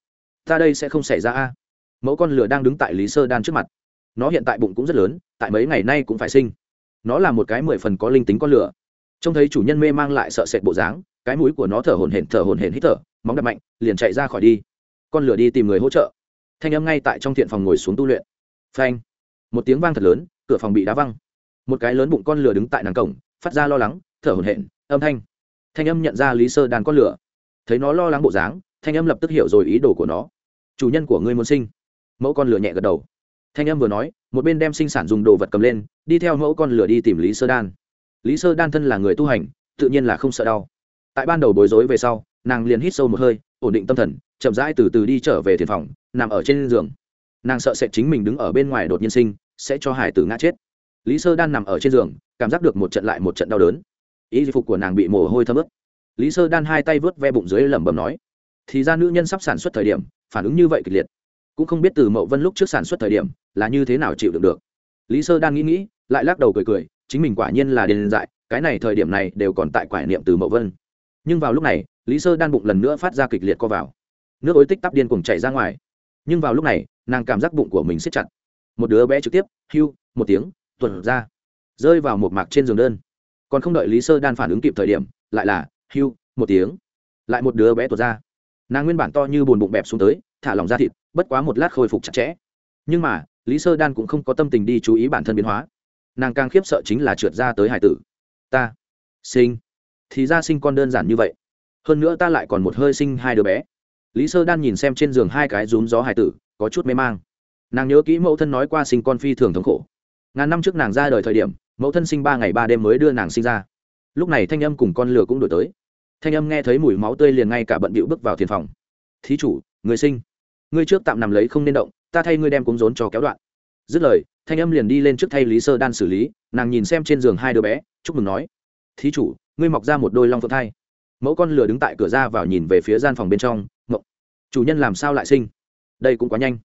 ta đây sẽ không xảy ra a. Mẫu con lửa đang đứng tại lý sơ đan trước mặt. Nó hiện tại bụng cũng rất lớn, tại mấy ngày nay cũng phải sinh nó là một cái mười phần có linh tính con lửa. Trông thấy chủ nhân mê mang lại sợ sệt bộ dáng, cái mũi của nó thở hồn hển, thở hồn hển hít thở, móng đập mạnh, liền chạy ra khỏi đi. Con lửa đi tìm người hỗ trợ. Thanh âm ngay tại trong thiện phòng ngồi xuống tu luyện. Phanh. Một tiếng vang thật lớn, cửa phòng bị đá văng. Một cái lớn bụng con lửa đứng tại nàng cổng, phát ra lo lắng, thở hồn hển, âm thanh. Thanh âm nhận ra lý sơ đàn con lửa. Thấy nó lo lắng bộ dáng, thanh âm lập tức hiểu rồi ý đồ của nó. Chủ nhân của ngươi muốn sinh. Mẫu con lửa nhẹ gật đầu thanh âm vừa nói, một bên đem sinh sản dùng đồ vật cầm lên, đi theo mẫu con lửa đi tìm lý sơ đan. Lý sơ đan thân là người tu hành, tự nhiên là không sợ đau. Tại ban đầu bối rối về sau, nàng liền hít sâu một hơi, ổn định tâm thần, chậm rãi từ từ đi trở về thiền phòng, nằm ở trên giường. Nàng sợ sẽ chính mình đứng ở bên ngoài đột nhiên sinh, sẽ cho hải tử ngã chết. Lý sơ đan nằm ở trên giường, cảm giác được một trận lại một trận đau đớn. Ý phục của nàng bị mồ hôi thấm ướt. Lý sơ đan hai tay vớt ve bụng dưới lẩm bẩm nói, thì ra nữ nhân sắp sản xuất thời điểm, phản ứng như vậy kịch liệt cũng không biết từ mậu vân lúc trước sản xuất thời điểm là như thế nào chịu đựng được. Lý sơ đang nghĩ nghĩ, lại lắc đầu cười cười, chính mình quả nhiên là điền dại, cái này thời điểm này đều còn tại quải niệm từ mậu vân. Nhưng vào lúc này, lý sơ đan bụng lần nữa phát ra kịch liệt co vào. Nước ối tích tắp điên cùng chảy ra ngoài. Nhưng vào lúc này, nàng cảm giác bụng của mình siết chặt. Một đứa bé trực tiếp, hưu, một tiếng tuần ra, rơi vào một mạc trên giường đơn. Còn không đợi lý sơ đan phản ứng kịp thời điểm, lại là, hưu, một tiếng, lại một đứa bé tuột ra. Nàng nguyên bản to như bùn bụng bẹp xuống tới, thả lòng ra thịt bất quá một lát khôi phục chặt chẽ. Nhưng mà, lý sơ đan cũng không có tâm tình đi chú ý bản thân biến hóa. Nàng càng khiếp sợ chính là trượt ra tới hải tử. Ta, sinh. Thì ra sinh con đơn giản như vậy. Hơn nữa ta lại còn một hơi sinh hai đứa bé. Lý sơ đan nhìn xem trên giường hai cái rúm gió hải tử, có chút mê mang. Nàng nhớ kỹ mẫu thân nói qua sinh con phi thường thống khổ. Ngàn năm trước nàng ra đời thời điểm, mẫu thân sinh ba ngày ba đêm mới đưa nàng sinh ra. Lúc này thanh âm cùng con lửa cũng đổi tới. Thanh âm nghe thấy mùi máu tươi liền ngay cả bận bịu bước vào thiền phòng. Thí chủ, người sinh ngươi trước tạm nằm lấy không nên động, ta thay ngươi đem cúng rốn cho kéo đoạn. Dứt lời, thanh âm liền đi lên trước thay lý sơ đan xử lý, nàng nhìn xem trên giường hai đứa bé, chúc mừng nói, thí chủ, ngươi mọc ra một đôi long phượng thai. Mẫu con lửa đứng tại cửa ra vào nhìn về phía gian phòng bên trong mộng chủ nhân làm sao lại sinh? Đây cũng quá nhanh.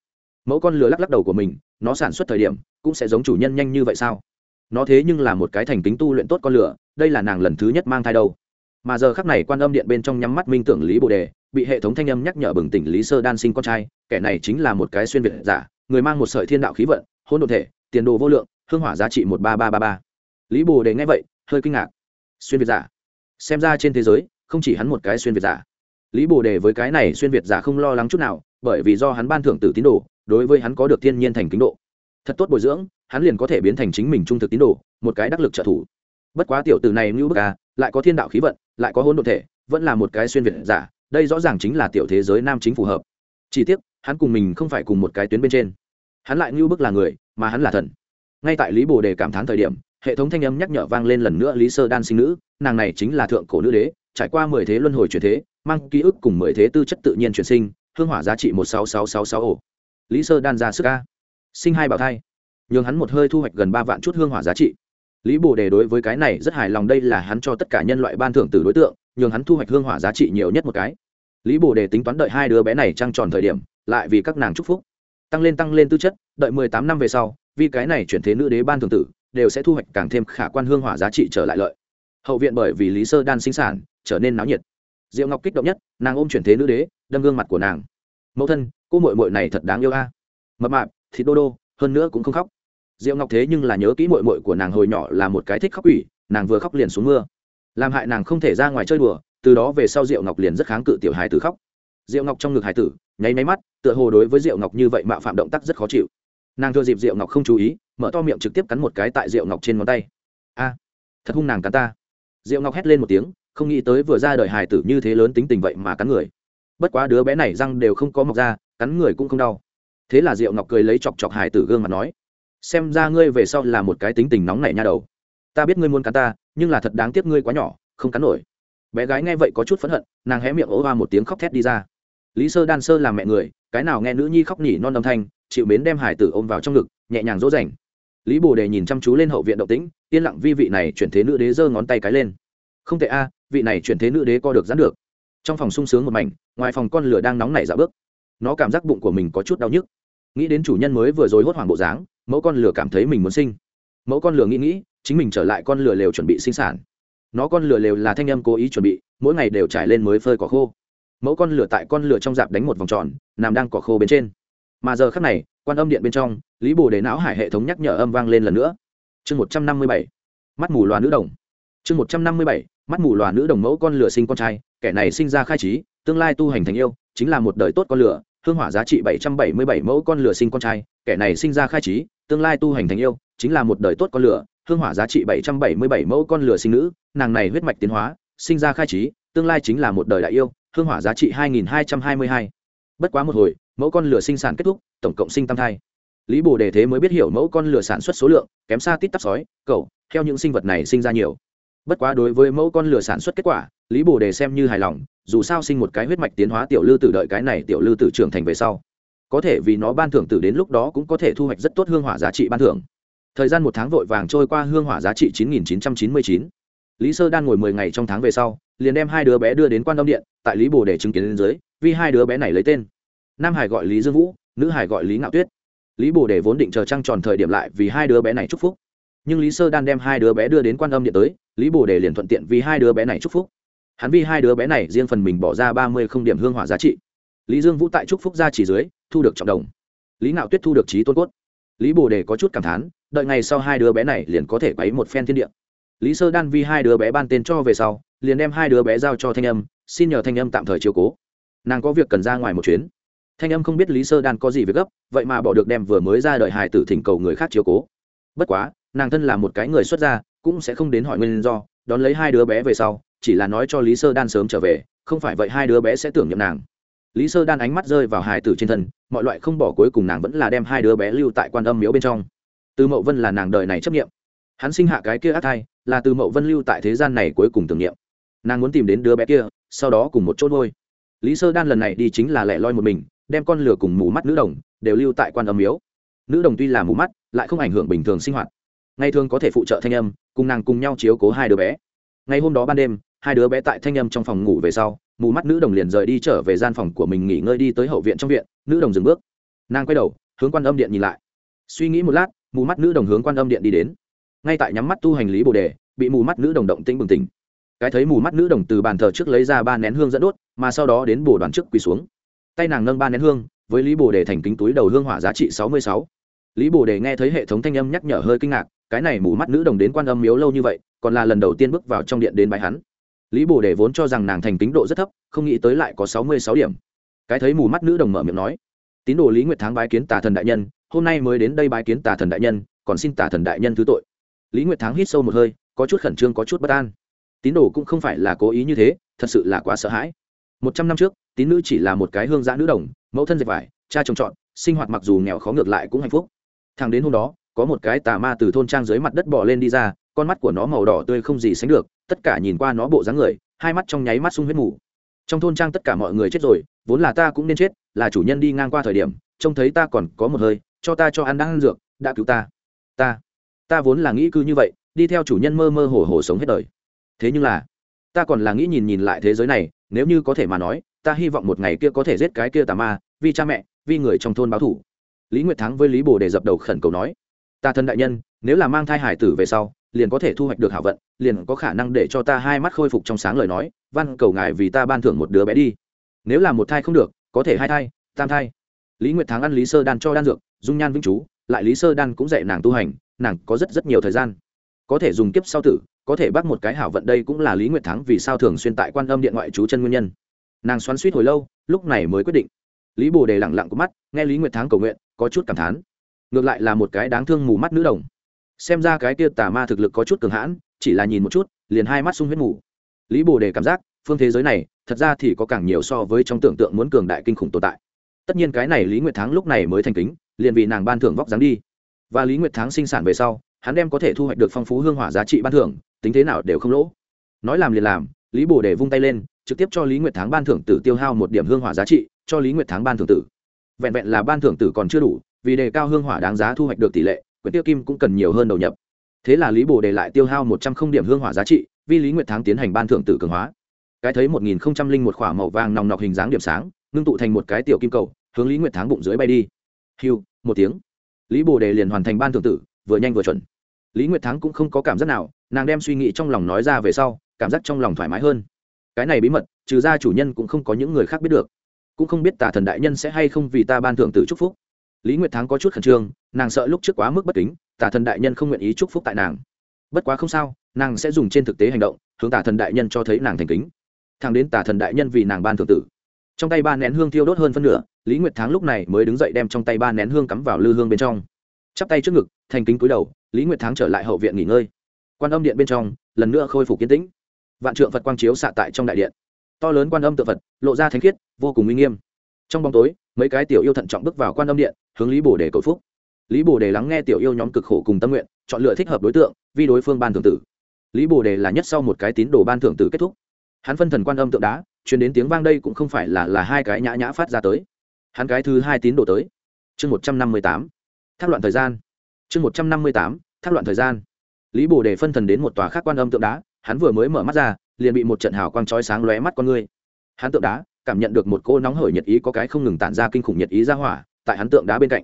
Mẫu con lửa lắc lắc đầu của mình, nó sản xuất thời điểm, cũng sẽ giống chủ nhân nhanh như vậy sao? Nó thế nhưng là một cái thành kính tu luyện tốt con lửa, đây là nàng lần thứ nhất mang thai đâu. Mà giờ khắc này quan âm điện bên trong nhắm mắt minh tưởng lý bồ đề bị hệ thống thanh âm nhắc nhở bừng tỉnh lý sơ đan sinh con trai, kẻ này chính là một cái xuyên việt giả, người mang một sợi thiên đạo khí vận hôn đ ộ thể, tiền đồ vô lượng, hương hỏa giá trị một ba ba ba ba. Lý bồ đề nghe vậy, hơi kinh ngạc. Xuyên việt giả? Xem ra trên thế giới, không chỉ hắn một cái xuyên việt giả. Lý bồ đề với cái này xuyên việt giả không lo lắng chút nào, bởi vì do hắn ban thưởng tử tín đồ, đối với hắn có được thiên nhiên thành kính độ. Thật tốt bồi dưỡng, hắn liền có thể biến thành chính mình trung thực tín đồ, một cái đắc lực trợ thủ. Bất quá tiểu tử này như bức à lại có thiên đạo khí vận, lại có hôn đ ộ thể, vẫn là một cái xuyên việt giả đây rõ ràng chính là tiểu thế giới nam chính phù hợp. Chỉ tiếc, hắn cùng mình không phải cùng một cái tuyến bên trên. Hắn lại ngưu bức là người, mà hắn là thần. Ngay tại lý bồ đề cảm thán thời điểm, hệ thống thanh âm nhắc nhở vang lên lần nữa lý sơ đan sinh nữ, nàng này chính là thượng cổ nữ đế, trải qua mười thế luân hồi chuyển thế, mang ký ức cùng mười thế tư chất tự nhiên chuyển sinh, hương hỏa giá trị một sáu sáu sáu sáu ổ. Lý sơ đan ra sức ca. Sinh hai bảo thai. Nhường hắn một hơi thu hoạch gần ba vạn chút hương hỏa giá trị. Lý bồ đề đối với cái này rất hài lòng, đây là hắn cho tất cả nhân loại ban thưởng từ đối tượng, nhường hắn thu hoạch hương hỏa giá trị nhiều nhất một cái lý bồ đề tính toán đợi hai đứa bé này trăng tròn thời điểm, lại vì các nàng chúc phúc. Tăng lên tăng lên tư chất, đợi mười tám năm về sau, vì cái này chuyển thế nữ đế ban thường tử, đều sẽ thu hoạch càng thêm khả quan hương hỏa giá trị trở lại lợi. Hậu viện bởi vì lý sơ đan sinh sản, trở nên náo nhiệt. Diệu ngọc kích động nhất, nàng ôm chuyển thế nữ đế, đâm gương mặt của nàng. Mẫu thân, cô mội mội này thật đáng yêu a. Mập mạp, thịt đô đô, hơn nữa cũng không khóc. Diệu ngọc thế nhưng là nhớ kỹ mội mội của nàng hồi nhỏ là một cái thích khóc ủy nàng vừa khóc liền xuống mưa. Làm hại nàng không thể ra ngoài chơi đùa từ đó về sau diệu ngọc liền rất kháng cự tiểu hài tử khóc. Diệu ngọc trong ngực hài tử, nháy máy mắt, tựa hồ đối với diệu ngọc như vậy mạo phạm động tác rất khó chịu. Nàng thừa dịp diệu ngọc không chú ý, mở to miệng trực tiếp cắn một cái tại diệu ngọc trên ngón tay. A, thật hung nàng cắn ta. Diệu ngọc hét lên một tiếng, không nghĩ tới vừa ra đời hài tử như thế lớn tính tình vậy mà cắn người. Bất quá đứa bé này răng đều không có mọc ra, cắn người cũng không đau. Thế là diệu ngọc cười lấy chọc chọc hài tử gương mặt nói, xem ra ngươi về sau là một cái tính tình nóng nảy nha đầu. Ta biết ngươi muốn cắn ta, nhưng là thật đáng tiếc ngươi quá nhỏ, không cắn nổi bé gái nghe vậy có chút phẫn hận, nàng hé miệng ố hoa một tiếng khóc thét đi ra. Lý sơ đan sơ làm mẹ người, cái nào nghe nữ nhi khóc nhỉ non âm thanh, chịu mến đem hải tử ôm vào trong ngực, nhẹ nhàng dỗ dành. Lý bồ đề nhìn chăm chú lên hậu viện động tĩnh, yên lặng vi vị này chuyển thế nữ đế giơ ngón tay cái lên. Không thể a, vị này chuyển thế nữ đế co được dán được. Trong phòng sung sướng một mảnh, ngoài phòng con lửa đang nóng nảy dạo bước. Nó cảm giác bụng của mình có chút đau nhức. Nghĩ đến chủ nhân mới vừa rồi hốt hoảng bộ dáng, mẫu con lửa cảm thấy mình muốn sinh. Mẫu con lửa nghĩ nghĩ, chính mình trở lại con lửa lều chuẩn bị sinh sản nó con lửa lều là thanh âm cố ý chuẩn bị, mỗi ngày đều trải lên mới phơi cỏ khô. Mẫu con lửa tại con lửa trong dạp đánh một vòng tròn, nằm đang cỏ khô bên trên. Mà giờ khắc này, quan âm điện bên trong, lý bồ để não hải hệ thống nhắc nhở âm vang lên lần nữa. Chương một trăm năm mươi bảy, mắt mù loà nữ đồng. Chương một trăm năm mươi bảy, mắt mù loà nữ đồng mẫu con lửa sinh con trai, kẻ này sinh ra khai trí, tương lai tu hành thành yêu, chính là một đời tốt con lửa, hương hỏa giá trị bảy trăm bảy mươi bảy mẫu con lửa sinh con trai, kẻ này sinh ra khai trí, tương lai tu hành thành yêu, chính là một đời tốt con lửa, hương hỏa giá trị bảy trăm bảy mươi bảy mẫu con lửa sinh nữ nàng này huyết mạch tiến hóa, sinh ra khai trí, tương lai chính là một đời đại yêu, hương hỏa giá trị hai nghìn hai trăm hai mươi hai. Bất quá một hồi, mẫu con lửa sinh sản kết thúc, tổng cộng sinh tam thai. Lý bồ đề thế mới biết hiểu mẫu con lửa sản xuất số lượng, kém xa tít tắp sói, cậu, theo những sinh vật này sinh ra nhiều. Bất quá đối với mẫu con lửa sản xuất kết quả, lý bồ đề xem như hài lòng, dù sao sinh một cái huyết mạch tiến hóa tiểu lư tử đợi cái này tiểu lư tử trưởng thành về sau. Có thể vì nó ban thưởng tử đến lúc đó cũng có thể thu hoạch rất tốt hương hỏa giá trị ban thưởng. Thời gian một tháng vội vàng trôi qua hương hỏa giá trị chín nghìn chín trăm chín mươi chín lý sơ Đan ngồi mười ngày trong tháng về sau, liền đem hai đứa bé đưa đến quan đông điện, tại lý bồ để chứng kiến lên dưới, vì hai đứa bé này lấy tên. Nam hải gọi lý dương vũ, nữ hải gọi lý ngạo tuyết. Lý bồ để vốn định chờ trăng tròn thời điểm lại vì hai đứa bé này chúc phúc. Nhưng lý sơ đan đem hai đứa bé đưa đến quan âm điện tới, lý bồ để liền thuận tiện vì hai đứa bé này chúc phúc. Hắn vì hai đứa bé này riêng phần mình bỏ ra ba mươi không điểm hương hỏa giá trị. Lý dương vũ tại chúc phúc gia chỉ dưới, thu được trọng đồng. Lý ngạo tuyết thu được trí tôn cốt. Lý bồ đề có chút cảm thán, đợi ngày sau hai đứa bé này liền có thể quấy một phen thiên địa lý sơ đan vi hai đứa bé ban tên cho về sau, liền đem hai đứa bé giao cho thanh âm, xin nhờ thanh âm tạm thời chiều cố. Nàng có việc cần ra ngoài một chuyến. Thanh âm không biết lý sơ đan có gì việc gấp, vậy mà bỏ được đem vừa mới ra đợi hài tử thỉnh cầu người khác chiếu cố. Bất quá, nàng thân là một cái người xuất gia, cũng sẽ không đến hỏi nguyên do, đón lấy hai đứa bé về sau, chỉ là nói cho lý sơ đan sớm trở về, không phải vậy hai đứa bé sẽ tưởng nhầm nàng. Lý sơ đan ánh mắt rơi vào hài tử trên thân, mọi loại không bỏ cuối cùng nàng vẫn là đem hai đứa bé lưu tại quan âm miếu bên trong. Từ mậu vân là nàng đời này chấp nghiệm hắn sinh hạ cái kia ác thai, là từ mậu vân lưu tại thế gian này cuối cùng tưởng niệm. Nàng muốn tìm đến đứa bé kia, sau đó cùng một chỗ ngôi lý sơ đan lần này đi chính là lẻ loi một mình, đem con lửa cùng mù mắt nữ đồng đều lưu tại quan âm miếu. Nữ đồng tuy là mù mắt, lại không ảnh hưởng bình thường sinh hoạt. Ngày thường có thể phụ trợ thanh âm, cùng nàng cùng nhau chiếu cố hai đứa bé. Ngày hôm đó ban đêm, hai đứa bé tại thanh âm trong phòng ngủ về sau, mù mắt nữ đồng liền rời đi trở về gian phòng của mình nghỉ ngơi đi tới hậu viện trong viện, nữ đồng dừng bước. Nàng quay đầu, hướng quan âm điện nhìn lại. Suy nghĩ một lát, mù mắt nữ đồng hướng quan âm điện đi đến ngay tại nhắm mắt tu hành lý bồ đề, bị mù mắt nữ đồng động tĩnh bừng tỉnh. Cái thấy mù mắt nữ đồng từ bàn thờ trước lấy ra ba nén hương dẫn đốt, mà sau đó đến bồ đoàn trước quỳ xuống. Tay nàng nâng ba nén hương, với lý bồ đề thành kính túi đầu hương hỏa giá trị sáu mươi sáu. Lý bồ đề nghe thấy hệ thống thanh âm nhắc nhở hơi kinh ngạc, cái này mù mắt nữ đồng đến quan âm miếu lâu như vậy, còn là lần đầu tiên bước vào trong điện đến bài hắn. Lý bồ đề vốn cho rằng nàng thành kính độ rất thấp, không nghĩ tới lại có sáu mươi sáu điểm. Cái thấy mù mắt nữ đồng mở miệng nói, tín đồ lý nguyệt tháng bái kiến tà thần đại nhân, hôm nay mới đến đây bái kiến tà thần đại nhân, còn xin tà thần đại nhân thứ tội lý nguyệt tháng hít sâu một hơi, có chút khẩn trương có chút bất an. Tín đồ cũng không phải là cố ý như thế, thật sự là quá sợ hãi. Một trăm năm trước, tín nữ chỉ là một cái hương giã nữ đồng, mẫu thân dệt vải, cha trồng trọt, sinh hoạt mặc dù nghèo khó ngược lại cũng hạnh phúc. Thằng đến hôm đó, có một cái tà ma từ thôn trang dưới mặt đất bỏ lên đi ra, con mắt của nó màu đỏ tươi không gì sánh được, tất cả nhìn qua nó bộ dáng người, hai mắt trong nháy mắt sung huyết mù. Trong thôn trang tất cả mọi người chết rồi, vốn là ta cũng nên chết, là chủ nhân đi ngang qua thời điểm, trông thấy ta còn có một hơi, cho ta cho ăn đang ăn dược, đã cứu ta. Ta ta vốn là nghĩ cư như vậy, đi theo chủ nhân mơ mơ hồ hồ sống hết đời. Thế nhưng là, ta còn là nghĩ nhìn nhìn lại thế giới này, nếu như có thể mà nói, ta hy vọng một ngày kia có thể giết cái kia tà ma, vì cha mẹ, vì người trong thôn báo thủ lý nguyệt thắng với lý bồ để dập đầu khẩn cầu nói, ta thân đại nhân, nếu là mang thai hải tử về sau, liền có thể thu hoạch được hảo vận, liền có khả năng để cho ta hai mắt khôi phục trong sáng lời nói văn cầu ngài vì ta ban thưởng một đứa bé đi. Nếu là một thai không được, có thể hai thai, tam thai. Lý nguyệt thắng ăn lý sơ đan cho đan dược, dung nhan vĩnh chú, lại lý sơ đan cũng dạy nàng tu hành nàng có rất rất nhiều thời gian. Có thể dùng kiếp sau tử, có thể bắt một cái hảo vận đây cũng là lý nguyệt thắng vì sao thường xuyên tại quan âm điện ngoại chú chân nguyên nhân. Nàng xoắn suýt hồi lâu, lúc này mới quyết định. Lý bồ đề lẳng lặng có mắt, nghe lý nguyệt thắng cầu nguyện, có chút cảm thán. Ngược lại là một cái đáng thương mù mắt nữ đồng. Xem ra cái kia tà ma thực lực có chút cường hãn, chỉ là nhìn một chút, liền hai mắt sung huyết mù. Lý bồ đề cảm giác, phương thế giới này, thật ra thì có càng nhiều so với trong tưởng tượng muốn cường đại kinh khủng tồn tại. Tất nhiên cái này lý nguyệt thắng lúc này mới thành kính, liền vì nàng ban thưởng vóc dáng đi và lý nguyệt tháng sinh sản về sau, hắn đem có thể thu hoạch được phong phú hương hỏa giá trị ban thưởng, tính thế nào đều không lỗ. Nói làm liền làm, lý bồ đề vung tay lên, trực tiếp cho lý nguyệt tháng ban thưởng tử tiêu hao một điểm hương hỏa giá trị, cho lý nguyệt tháng ban thưởng tử. Vẹn vẹn là ban thưởng tử còn chưa đủ, vì đề cao hương hỏa đáng giá thu hoạch được tỷ lệ, quyển tiêu kim cũng cần nhiều hơn đầu nhập. Thế là lý bồ đề lại tiêu hao một trăm không điểm hương hỏa giá trị, vì lý nguyệt tháng tiến hành ban thưởng tử cường hóa. Cái thấy một nghìn không trăm linh một k h ỏ a màu vàng nòng nọc hình dáng điểm sáng, ngưng tụ thành một cái tiểu kim cầu, hướng lý nguyệt tháng bụng dưới bay đi. Hiu một tiếng lý bồ đề liền hoàn thành ban thượng tử, vừa nhanh vừa chuẩn. Lý nguyệt thắng cũng không có cảm giác nào, nàng đem suy nghĩ trong lòng nói ra về sau, cảm giác trong lòng thoải mái hơn. Cái này bí mật, trừ ra chủ nhân cũng không có những người khác biết được. Cũng không biết tà thần đại nhân sẽ hay không vì ta ban thượng tử chúc phúc. Lý nguyệt thắng có chút khẩn trương, nàng sợ lúc trước quá mức bất kính, tà thần đại nhân không nguyện ý chúc phúc tại nàng. Bất quá không sao, nàng sẽ dùng trên thực tế hành động, hướng tà thần đại nhân cho thấy nàng thành kính. Thang đến tà thần đại nhân vì nàng ban thượng tử. Trong tay ba nén hương thiêu đốt hơn phân nửa lý nguyệt thắng lúc này mới đứng dậy đem trong tay ba nén hương cắm vào lư hương bên trong. Chắp tay trước ngực, thành kính cúi đầu, lý nguyệt thắng trở lại hậu viện nghỉ ngơi. Quan âm điện bên trong, lần nữa khôi phục kiến tĩnh. Vạn trượng phật quang chiếu xạ tại trong đại điện. To lớn quan âm tự phật, lộ ra thánh khiết, vô cùng uy nghiêm. Trong bóng tối, mấy cái tiểu yêu thận trọng bước vào quan âm điện, hướng lý bồ đề cầu phúc. Lý bồ đề lắng nghe tiểu yêu nhóm cực khổ cùng tâm nguyện, chọn lựa thích hợp đối tượng, vì đối phương ban thượng tử. Lý bồ đề là nhất sau một cái tín đồ ban thượng tử kết thúc. Hắn phân thần quan âm tượng đá chuyển đến tiếng vang đây cũng không phải là là hai cái nhã nhã phát ra tới hắn cái thứ hai tín đồ tới. Chương một trăm năm mươi tám, thác loạn thời gian. Chương một trăm năm mươi tám, thác loạn thời gian. Lý bồ đề phân thần đến một tòa khác quan âm tượng đá, hắn vừa mới mở mắt ra, liền bị một trận hào quang chói sáng lóe mắt con người. Hắn tượng đá, cảm nhận được một cô nóng hởi nhiệt ý có cái không ngừng tản ra kinh khủng nhiệt ý ra hỏa, tại hắn tượng đá bên cạnh.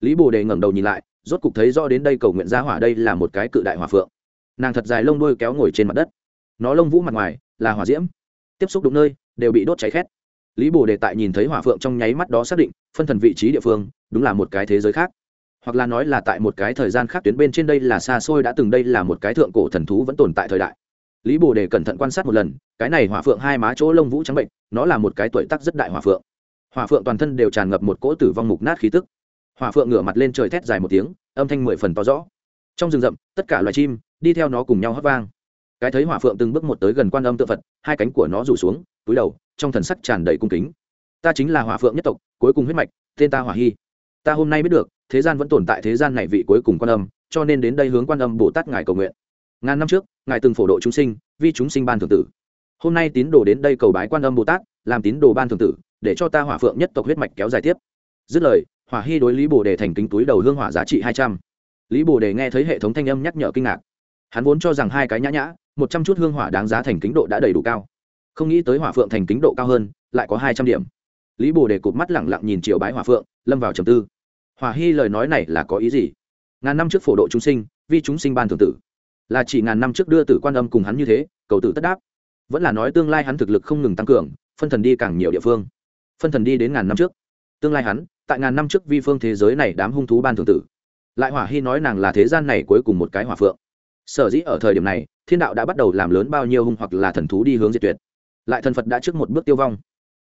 Lý bồ đề ngẩng đầu nhìn lại, rốt cục thấy rõ đến đây cầu nguyện ra hỏa đây là một cái cự đại hỏa phượng. Nàng thật dài lông đuôi kéo ngồi trên mặt đất. Nó lông vũ mặt ngoài, là hỏa diễm. Tiếp xúc đúng nơi, đều bị đốt cháy khét lý bồ đề tại nhìn thấy hỏa phượng trong nháy mắt đó xác định, phân thần vị trí địa phương, đúng là một cái thế giới khác. Hoặc là nói là tại một cái thời gian khác tuyến bên trên đây là xa xôi đã từng đây là một cái thượng cổ thần thú vẫn tồn tại thời đại. Lý bồ đề cẩn thận quan sát một lần, cái này hỏa phượng hai má chỗ lông vũ trắng bệnh, nó là một cái tuổi tác rất đại hỏa phượng. Hỏa phượng toàn thân đều tràn ngập một cỗ tử vong mục nát khí tức. Hỏa phượng ngửa mặt lên trời thét dài một tiếng, âm thanh mười phần to rõ. Trong rừng rậm, tất cả loài chim đi theo nó cùng nhau hót vang. Cái thấy hỏa phượng từng bước một tới gần quan âm tự phật, hai cánh của nó rủ xuống túi đầu, trong thần sắc tràn đầy cung kính. Ta chính là hỏa phượng nhất tộc, cuối cùng huyết mạch, tên ta hỏa hy. Ta hôm nay biết được, thế gian vẫn tồn tại thế gian này vị cuối cùng quan âm, cho nên đến đây hướng quan âm bồ tát ngài cầu nguyện. Ngàn năm trước, ngài từng phổ độ chúng sinh vì chúng sinh ban thường tử. Hôm nay tín đồ đến đây cầu bái quan âm bồ tát, làm tín đồ ban thường tử, để cho ta hỏa phượng nhất tộc huyết mạch kéo dài tiếp. Dứt lời, hỏa hy đối lý bồ đề thành kính túi đầu hương hỏa giá trị hai trăm. Lý bồ đề nghe thấy hệ thống thanh âm nhắc nhở kinh ngạc. Hắn vốn cho rằng hai cái nhã nhã, một trăm chút hương hỏa đáng giá thành kính độ đã đầy đủ cao không nghĩ tới hỏa phượng thành kính độ cao hơn, lại có hai trăm điểm. Lý bồ đề cụp mắt lẳng lặng nhìn triều bái hỏa phượng, lâm vào trầm tư. Hỏa hy lời nói này là có ý gì? Ngàn năm trước phổ độ chúng sinh vì chúng sinh ban thường tử. Là chỉ ngàn năm trước đưa tử quan âm cùng hắn như thế, cầu tử tất đáp. Vẫn là nói tương lai hắn thực lực không ngừng tăng cường, phân thần đi càng nhiều địa phương. Phân thần đi đến ngàn năm trước. Tương lai hắn, tại ngàn năm trước vi phương thế giới này đám hung thú ban thường tử. Lại hỏa hy nói nàng là thế gian này cuối cùng một cái hỏa phượng. Sở dĩ ở thời điểm này, thiên đạo đã bắt đầu làm lớn bao nhiêu hung hoặc là thần thú đi hướng diệt tuyệt lại thần phật đã trước một bước tiêu vong.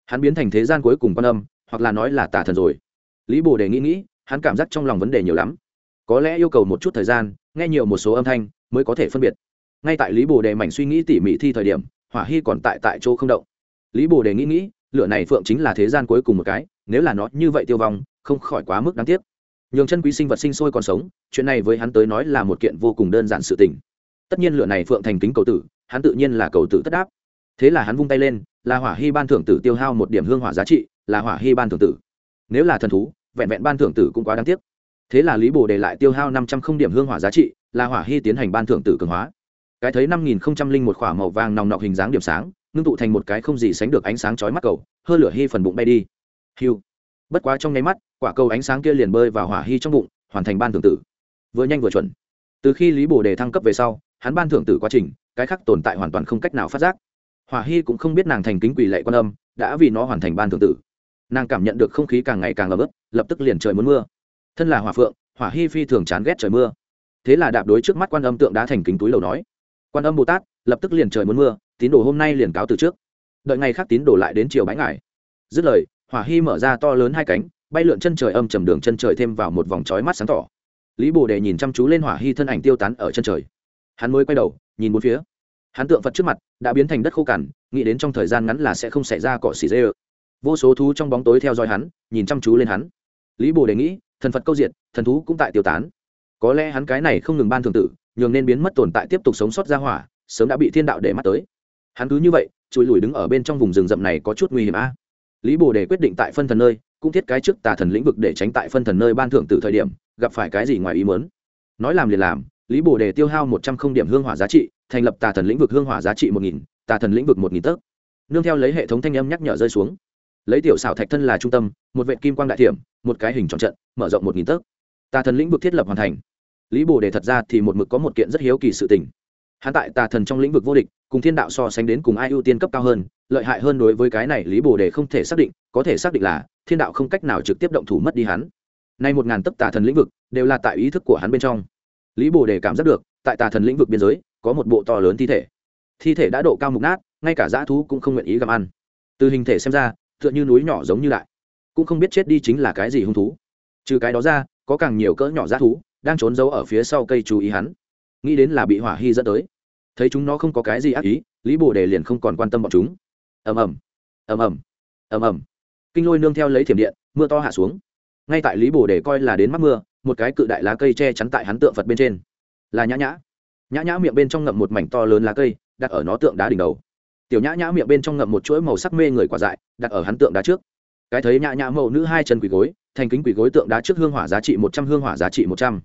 Hắn biến thành thế gian cuối cùng quan âm, hoặc là nói là tả thần rồi. Lý bồ đề nghĩ nghĩ, hắn cảm giác trong lòng vấn đề nhiều lắm. Có lẽ yêu cầu một chút thời gian, nghe nhiều một số âm thanh, mới có thể phân biệt. Ngay tại lý bồ đề mảnh suy nghĩ tỉ mỉ thi thời điểm, hỏa hy còn tại tại chỗ không động. Lý bồ đề nghĩ nghĩ, lửa này phượng chính là thế gian cuối cùng một cái, nếu là nó như vậy tiêu vong, không khỏi quá mức đáng tiếc. Nhường chân quý sinh vật sinh sôi còn sống, chuyện này với hắn tới nói là một kiện vô cùng đơn giản sự tình. Tất nhiên lửa này phượng thành kính cầu tử, hắn tự nhiên là cầu tử tất đáp thế là hắn vung tay lên, là hỏa hy ban thưởng tử tiêu hao một điểm hương hỏa giá trị, là hỏa hy ban thưởng tử. Nếu là thần thú, vẹn vẹn ban thưởng tử cũng quá đáng tiếc. Thế là lý bồ để lại tiêu hao năm trăm không điểm hương hỏa giá trị, là hỏa hy tiến hành ban thưởng tử cường hóa. Cái thấy năm nghìn không trăm linh một k h ỏ a màu vàng nòng nọc hình dáng điểm sáng, ngưng tụ thành một cái không gì sánh được ánh sáng chói mắt cầu hơi lửa hy phần bụng bay đi. Hiu. Bất quá trong nháy mắt, quả cầu ánh sáng kia liền bơi vào hỏa hy trong bụng, hoàn thành ban thưởng tử. Vừa nhanh vừa chuẩn. Từ khi lý bồ đề thăng cấp về sau, hắn ban thưởng tử quá trình, cái khác tồn tại hoàn toàn không cách nào phát giác hỏa hy cũng không biết nàng thành kính quỳ lệ quan âm, đã vì nó hoàn thành ban thưởng tử. Nàng cảm nhận được không khí càng ngày càng ấm ức, lập tức liền trời muốn mưa. Thân là hỏa phượng, hỏa hy phi thường chán ghét trời mưa. Thế là đạp đối trước mắt quan âm tượng đã thành kính túi lầu nói, quan âm bồ tát, lập tức liền trời muốn mưa, tín đồ hôm nay liền cáo từ trước. Đợi ngày khác tín đồ lại đến chiều bãi ngải dứt lời, hỏa hy mở ra to lớn hai cánh, bay lượn chân trời âm trầm đường chân trời thêm vào một vòng trói mắt sáng tỏ. Lý bồ đề nhìn chăm chú lên hỏa hy thân ảnh tiêu tán ở chân trời. Hắn mới quay đầu, nhìn bốn phía hắn tượng phật trước mặt đã biến thành đất khô cằn, nghĩ đến trong thời gian ngắn là sẽ không xảy ra cọ xỉ dê ơ. Vô số thú trong bóng tối theo dõi hắn, nhìn chăm chú lên hắn. Lý bồ đề nghĩ thần phật câu diện thần thú cũng tại tiêu tán. Có lẽ hắn cái này không ngừng ban thường tử, nhường nên biến mất tồn tại tiếp tục sống sót ra hỏa, sớm đã bị thiên đạo để mắt tới. Hắn cứ như vậy, chùi lùi đứng ở bên trong vùng rừng rậm này có chút nguy hiểm a. Lý bồ đề quyết định tại phân thần nơi, cũng thiết cái trước tà thần lĩnh vực để tránh tại phân thần nơi ban thưởng từ thời điểm, gặp phải cái gì ngoài ý mớn nói làm liền làm lý bồ đề tiêu hao một trăm không điểm hương hỏa giá trị, thành lập tà thần lĩnh vực hương hỏa giá trị một nghìn, tà thần lĩnh vực một nghìn tấc. Nương theo lấy hệ thống thanh âm nhắc nhở rơi xuống. Lấy tiểu xảo thạch thân là trung tâm, một vệ kim quang đại thiểm, một cái hình tròn trận, mở rộng một nghìn tấc. Tà thần lĩnh vực thiết lập hoàn thành. Lý bồ đề thật ra thì một mực có một kiện rất hiếu kỳ sự tình. Hắn tại tà thần trong lĩnh vực vô địch, cùng thiên đạo so sánh đến cùng ai ưu tiên cấp cao hơn, lợi hại hơn đối với cái này lý bồ đề không thể xác định, có thể xác định là thiên đạo không cách nào trực tiếp động thủ mất đi hắn. Nay một ngàn tấc tà thần lĩnh vực đều là tại ý thức của hắn bên trong lý bồ đề cảm giác được, tại tà thần lĩnh vực biên giới, có một bộ to lớn thi thể. Thi thể đã độ cao mục nát, ngay cả dã thú cũng không nguyện ý gặm ăn. Từ hình thể xem ra, tựa như núi nhỏ giống như lại. Cũng không biết chết đi chính là cái gì hung thú. Trừ cái đó ra, có càng nhiều cỡ nhỏ dã thú đang trốn giấu ở phía sau cây chú ý hắn. Nghĩ đến là bị hỏa hy dẫn tới. Thấy chúng nó không có cái gì ác ý, lý bồ đề liền không còn quan tâm bọn chúng. Ầm ầm ầm ầm ầm ầm. Kinh lôi nương theo lấy thiểm điện, mưa to hạ xuống. Ngay tại lý bồ đề coi là đến mắc mưa một cái cự đại lá cây che chắn tại hắn tượng phật bên trên. Là nhã nhã. Nhã nhã miệng bên trong ngậm một mảnh to lớn lá cây, đặt ở nó tượng đá đỉnh đầu. Tiểu nhã nhã miệng bên trong ngậm một chuỗi màu sắc mê người quả dại, đặt ở hắn tượng đá trước. Cái thấy nhã nhã mẫu nữ hai chân quỳ gối, thành kính quỳ gối tượng đá trước hương hỏa giá trị một trăm, hương hỏa giá trị một trăm.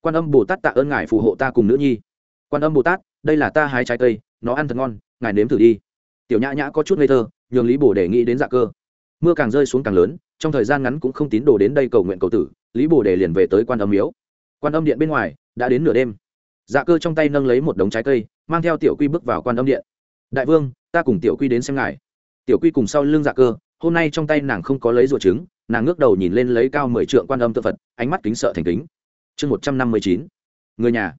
Quan âm bồ tát tạ ơn ngài phù hộ ta cùng nữ nhi. Quan âm bồ tát, đây là ta hái trái cây, nó ăn thật ngon, ngài nếm thử đi. Tiểu nhã nhã có chút ngây thơ, nhường lý bồ đề nghĩ đến dạ cơ. Mưa càng rơi xuống càng lớn, trong thời gian ngắn cũng không tín đồ đến đây cầu nguyện cầu tử lý bồ đề liền về tới quan âm miếu. Quan âm điện bên ngoài, đã đến nửa đêm. Dạ cơ trong tay nâng lấy một đống trái cây, mang theo tiểu quy bước vào quan âm điện. Đại vương, ta cùng tiểu quy đến xem ngài. Tiểu quy cùng sau lưng dạ cơ, hôm nay trong tay nàng không có lấy ruột trứng, nàng ngước đầu nhìn lên lấy cao mười trượng quan âm tự phật, ánh mắt kính sợ thành kính. Chương một trăm năm mươi chín, người nhà.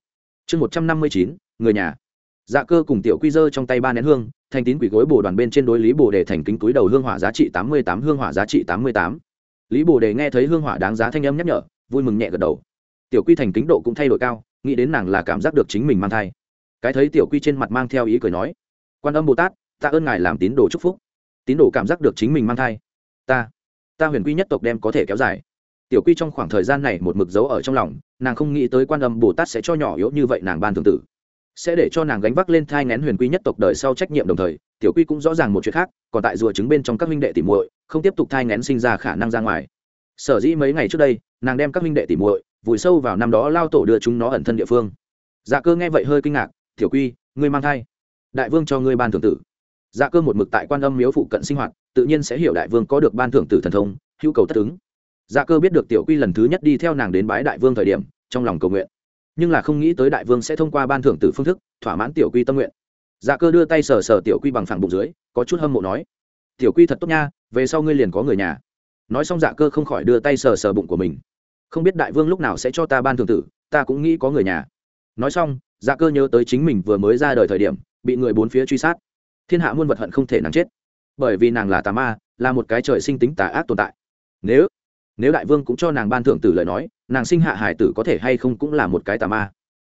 Chương một trăm năm mươi chín, người nhà. Dạ cơ cùng tiểu quy dơ trong tay ba nén hương, thành tín quỷ gối bồ đoàn bên trên đối lý bồ đề thành kính túi đầu hương hỏa giá trị tám mươi tám, hương hỏa giá trị tám mươi tám lý bồ đề nghe thấy hương hỏa đáng giá thanh âm nhắc nhở, vui mừng nhẹ gật đầu. Tiểu quy thành kính độ cũng thay đổi cao, nghĩ đến nàng là cảm giác được chính mình mang thai. Cái thấy tiểu quy trên mặt mang theo ý cười nói, quan âm bồ tát ta ơn ngài làm tín đồ chúc phúc. Tín đồ cảm giác được chính mình mang thai. Ta ta huyền quy nhất tộc đem có thể kéo dài. Tiểu quy trong khoảng thời gian này một mực dấu ở trong lòng, nàng không nghĩ tới quan âm bồ tát sẽ cho nhỏ yếu như vậy nàng ban thường tử sẽ để cho nàng gánh vác lên thai ngén huyền quy nhất tộc đời sau trách nhiệm đồng thời, tiểu quy cũng rõ ràng một chuyện khác, còn tại rùa trứng bên trong các minh đệ tỉ muội, không tiếp tục thai ngén sinh ra khả năng ra ngoài. Sở dĩ mấy ngày trước đây, nàng đem các minh đệ tỉ muội, vùi sâu vào năm đó lao tổ đưa chúng nó ẩn thân địa phương. Dạ cơ nghe vậy hơi kinh ngạc, tiểu quy, ngươi mang thai. Đại vương cho ngươi ban thưởng tử. Dạ cơ một mực tại quan âm miếu phụ cận sinh hoạt, tự nhiên sẽ hiểu đại vương có được ban thưởng tử thần thông, hữu cầu tất ứng. Dạ cơ biết được tiểu quy lần thứ nhất đi theo nàng đến bái đại vương thời điểm, trong lòng cầu nguyện nhưng là không nghĩ tới đại vương sẽ thông qua ban thưởng tử phương thức, thỏa mãn tiểu quy tâm nguyện. Dạ cơ đưa tay sờ sờ tiểu quy bằng phẳng bụng dưới, có chút hâm mộ nói, tiểu quy thật tốt nha, về sau ngươi liền có người nhà. Nói xong dạ cơ không khỏi đưa tay sờ sờ bụng của mình. Không biết đại vương lúc nào sẽ cho ta ban thưởng tử, ta cũng nghĩ có người nhà. Nói xong dạ cơ nhớ tới chính mình vừa mới ra đời thời điểm, bị người bốn phía truy sát. Thiên hạ muôn vật hận không thể nàng chết, bởi vì nàng là tà ma, là một cái trời sinh tính tà ác tồn tại. Nếu nếu đại vương cũng cho nàng ban thưởng tử lời nói, nàng sinh hạ hải tử có thể hay không cũng là một cái tà ma.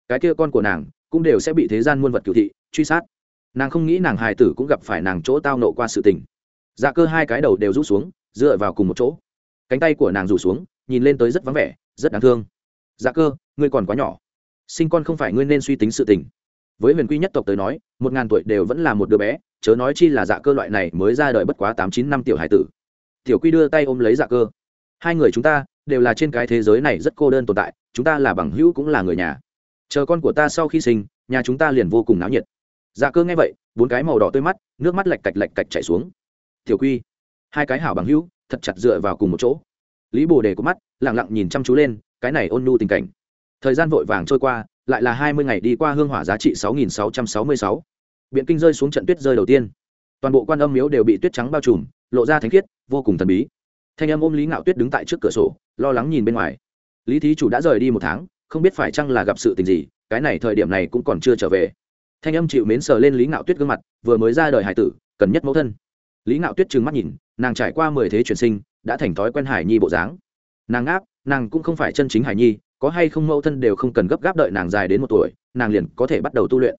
Cái kia con của nàng cũng đều sẽ bị thế gian muôn vật cựu thị, truy sát. Nàng không nghĩ nàng hải tử cũng gặp phải nàng chỗ tao nộ qua sự tình. Dạ cơ hai cái đầu đều rút xuống, dựa vào cùng một chỗ. Cánh tay của nàng rủ xuống, nhìn lên tới rất vắng vẻ, rất đáng thương. Dạ cơ, ngươi còn quá nhỏ. Sinh con không phải ngươi nên suy tính sự tình. Với huyền quy nhất tộc tới nói, một ngàn tuổi đều vẫn là một đứa bé, chớ nói chi là dạ cơ loại này mới ra đời bất quá tám chín năm tiểu hải tử. Tiểu quy đưa tay ôm lấy dạ cơ hai người chúng ta đều là trên cái thế giới này rất cô đơn tồn tại, chúng ta là bằng hữu cũng là người nhà. Chờ con của ta sau khi sinh, nhà chúng ta liền vô cùng náo nhiệt. Dạ cơ nghe vậy, bốn cái màu đỏ tươi mắt, nước mắt lạch cạch lạch cạch chảy xuống. Tiểu quy, hai cái hảo bằng hữu, thật chặt dựa vào cùng một chỗ. Lý bồ đề có mắt lẳng lặng nhìn chăm chú lên, cái này ôn nhu tình cảnh. Thời gian vội vàng trôi qua, lại là hai mươi ngày đi qua hương hỏa giá trị sáu nghìn sáu trăm sáu mươi sáu. Biện kinh rơi xuống trận tuyết rơi đầu tiên. Toàn bộ quan âm miếu đều bị tuyết trắng bao trùm, lộ ra thánh khiết, vô cùng thần bí thanh âm ôm lý ngạo tuyết đứng tại trước cửa sổ, lo lắng nhìn bên ngoài. Lý thí chủ đã rời đi một tháng, không biết phải chăng là gặp sự tình gì, cái này thời điểm này cũng còn chưa trở về. Thanh âm chịu mến sờ lên lý ngạo tuyết gương mặt, vừa mới ra đời hải tử, cần nhất mẫu thân. Lý ngạo tuyết trừng mắt nhìn, nàng trải qua mười thế chuyển sinh, đã thành thói quen hải nhi bộ dáng. Nàng áp nàng cũng không phải chân chính hải nhi, có hay không mẫu thân đều không cần gấp gáp đợi nàng dài đến một tuổi, nàng liền có thể bắt đầu tu luyện.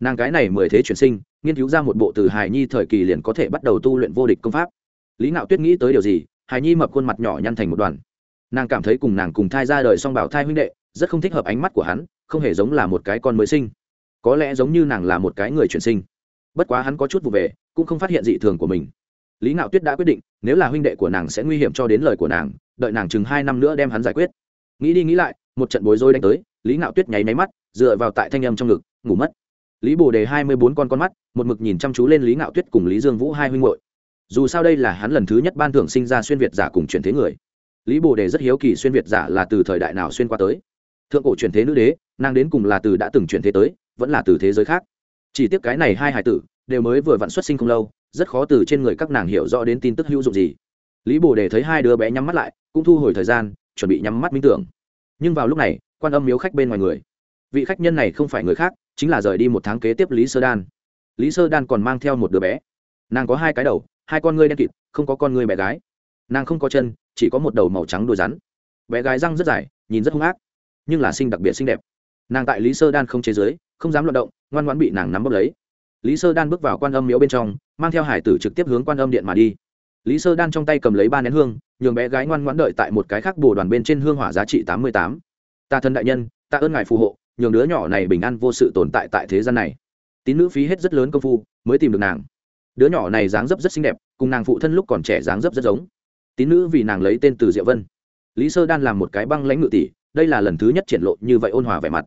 Nàng cái này mười thế chuyển sinh, nghiên cứu ra một bộ từ hải nhi thời kỳ liền có thể bắt đầu tu luyện vô địch công pháp. Lý ngạo tuyết nghĩ tới điều gì hải nhi mập khuôn mặt nhỏ nhăn thành một đoàn. Nàng cảm thấy cùng nàng cùng thai ra đời song bảo thai huynh đệ, rất không thích hợp ánh mắt của hắn, không hề giống là một cái con mới sinh. Có lẽ giống như nàng là một cái người chuyển sinh. Bất quá hắn có chút vụ về, cũng không phát hiện dị thường của mình. Lý ngạo tuyết đã quyết định, nếu là huynh đệ của nàng sẽ nguy hiểm cho đến lời của nàng, đợi nàng chừng hai năm nữa đem hắn giải quyết. Nghĩ đi nghĩ lại, một trận bối rối đánh tới, lý ngạo tuyết nháy máy mắt, dựa vào tại thanh âm trong ngực, ngủ mất. Lý bồ đề hai mươi bốn con con mắt, một mực nhìn chăm chú lên lý ngạo tuyết cùng lý dương vũ hai huynh hội dù sao đây là hắn lần thứ nhất ban thưởng sinh ra xuyên việt giả cùng truyền thế người. Lý bồ đề rất hiếu kỳ xuyên việt giả là từ thời đại nào xuyên qua tới. Thượng cổ truyền thế nữ đế, nàng đến cùng là từ đã từng truyền thế tới, vẫn là từ thế giới khác. Chỉ tiếc cái này hai hải tử đều mới vừa vặn xuất sinh không lâu, rất khó từ trên người các nàng hiểu rõ đến tin tức hữu dụng gì. Lý bồ đề thấy hai đứa bé nhắm mắt lại, cũng thu hồi thời gian, chuẩn bị nhắm mắt minh tưởng. Nhưng vào lúc này, quan âm miếu khách bên ngoài người. Vị khách nhân này không phải người khác, chính là rời đi một tháng kế tiếp lý sơ đan. Lý sơ đan còn mang theo một đứa bé. Nàng có hai cái đầu hai con ngươi đen kịt, không có con ngươi bé gái. Nàng không có chân, chỉ có một đầu màu trắng đôi rắn. Bé gái răng rất dài, nhìn rất hung ác, nhưng là sinh đặc biệt xinh đẹp. Nàng tại lý sơ đan không chế giới, không dám luận động, ngoan ngoãn bị nàng nắm bốc lấy. Lý sơ đan bước vào quan âm miếu bên trong, mang theo hải tử trực tiếp hướng quan âm điện mà đi. Lý sơ đan trong tay cầm lấy ba nén hương, nhường bé gái ngoan ngoãn đợi tại một cái khác bồ đoàn bên trên hương hỏa giá trị tám mươi tám. Ta thân đại nhân, ta ơn ngài phù hộ, nhường đứa nhỏ này bình an vô sự tồn tại tại thế gian này. Tín nữ phí hết rất lớn công phu, mới tìm được nàng đứa nhỏ này dáng dấp rất xinh đẹp, cùng nàng phụ thân lúc còn trẻ dáng dấp rất giống. Tín nữ vì nàng lấy tên từ diệu vân. Lý sơ đan làm một cái băng lãnh ngự tỷ, đây là lần thứ nhất triển lộ như vậy ôn hòa vẻ mặt.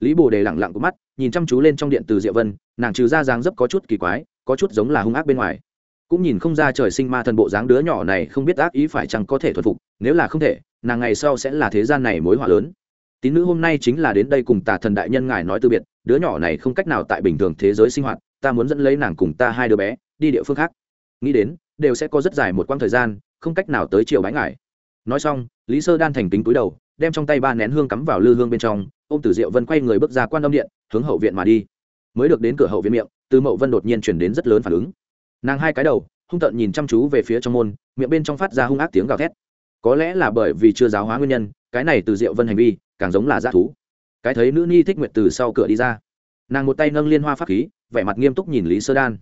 Lý bồ đề lẳng lặng của mắt, nhìn chăm chú lên trong điện từ diệu vân, nàng trừ ra dáng dấp có chút kỳ quái, có chút giống là hung ác bên ngoài. Cũng nhìn không ra trời sinh ma thần bộ dáng đứa nhỏ này không biết ác ý phải chăng có thể thuần phục, nếu là không thể, nàng ngày sau sẽ là thế gian này mối họa lớn. Tín nữ hôm nay chính là đến đây cùng tà thần đại nhân ngài nói từ biệt, đứa nhỏ này không cách nào tại bình thường thế giới sinh hoạt, ta muốn dẫn lấy nàng cùng ta hai đứa bé đi địa phương khác. Nghĩ đến, đều sẽ có rất dài một quãng thời gian, không cách nào tới chiều bái ngải. nói xong, lý sơ đan thành kính túi đầu, đem trong tay ba nén hương cắm vào lư hương bên trong ô m tử diệu vân quay người bước ra quan âm điện, hướng hậu viện mà đi. Mới được đến cửa hậu viện miệng, từ mậu vân đột nhiên chuyển đến rất lớn phản ứng. Nàng hai cái đầu, hung tợn nhìn chăm chú về phía trong môn, miệng bên trong phát ra hung ác tiếng gào thét. Có lẽ là bởi vì chưa giáo hóa nguyên nhân, cái này từ diệu vân hành vi, càng giống là g thú. Cái thấy nữ ni thích nguyện từ sau cửa đi ra. Nàng một tay nâng liên hoa pháp khí, vẻ mặt nghiêm túc nhìn lý sơ đan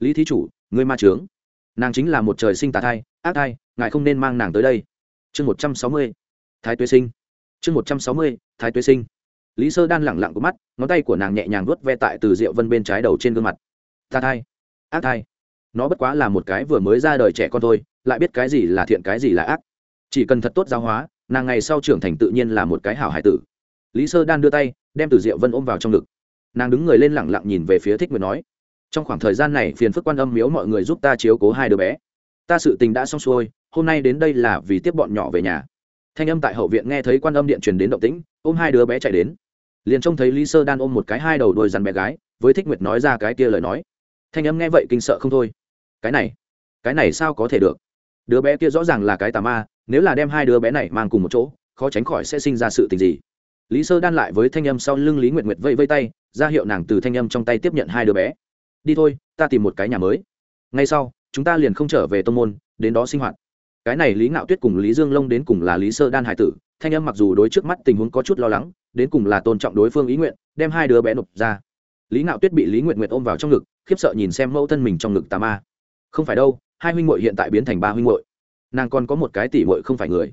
lý thí chủ người ma trướng. Nàng chính là một trời sinh tà thai, ác thai, ngài không nên mang nàng tới đây. Chương một trăm sáu mươi, thái tuế sinh. Chương một trăm sáu mươi, thái tuế sinh. Lý sơ đan lẳng lặng có mắt, ngón tay của nàng nhẹ nhàng vuốt ve tại từ rượu vân bên trái đầu trên gương mặt. Tà thai, ác thai. Nó bất quá là một cái vừa mới ra đời trẻ con thôi, lại biết cái gì là thiện, cái gì là ác. Chỉ cần thật tốt giáo hóa, nàng ngày sau trưởng thành tự nhiên là một cái hảo hải tử. Lý sơ đan đưa tay, đem từ rượu vân ôm vào trong ngực. Nàng đứng người lên lẳng lặng nhìn về phía thích nguyệt nói trong khoảng thời gian này phiền phức quan âm miếu mọi người giúp ta chiếu cố hai đứa bé. Ta sự tình đã xong xuôi, hôm nay đến đây là vì tiếp bọn nhỏ về nhà. Thanh âm tại hậu viện nghe thấy quan âm điện truyền đến động tĩnh, ôm hai đứa bé chạy đến. Liền trông thấy lý sơ đan ôm một cái hai đầu đôi dằn bé gái, với thích nguyệt nói ra cái kia lời nói. Thanh âm nghe vậy kinh sợ không thôi. Cái này cái này sao có thể được? Đứa bé kia rõ ràng là cái tà ma, nếu là đem hai đứa bé này mang cùng một chỗ, khó tránh khỏi sẽ sinh ra sự tình gì. Lý sơ đan lại với thanh âm sau lưng lý nguyệt nguyệt vây vây tay, ra hiệu nàng từ thanh âm trong tay tiếp nhận hai đứa bé đi thôi, ta tìm một cái nhà mới. Ngay sau, chúng ta liền không trở về tô n g môn, đến đó sinh hoạt. Cái này lý ngạo tuyết cùng lý dương lông đến cùng là lý sơ đan hải tử, thanh âm mặc dù đối trước mắt tình huống có chút lo lắng, đến cùng là tôn trọng đối phương ý nguyện, đem hai đứa bé nộp ra. Lý ngạo tuyết bị lý nguyện nguyện ôm vào trong ngực, khiếp sợ nhìn xem mẫu thân mình trong ngực tà ma. Không phải đâu, hai huynh muội hiện tại biến thành ba huynh muội. Nàng còn có một cái tỷ muội không phải người.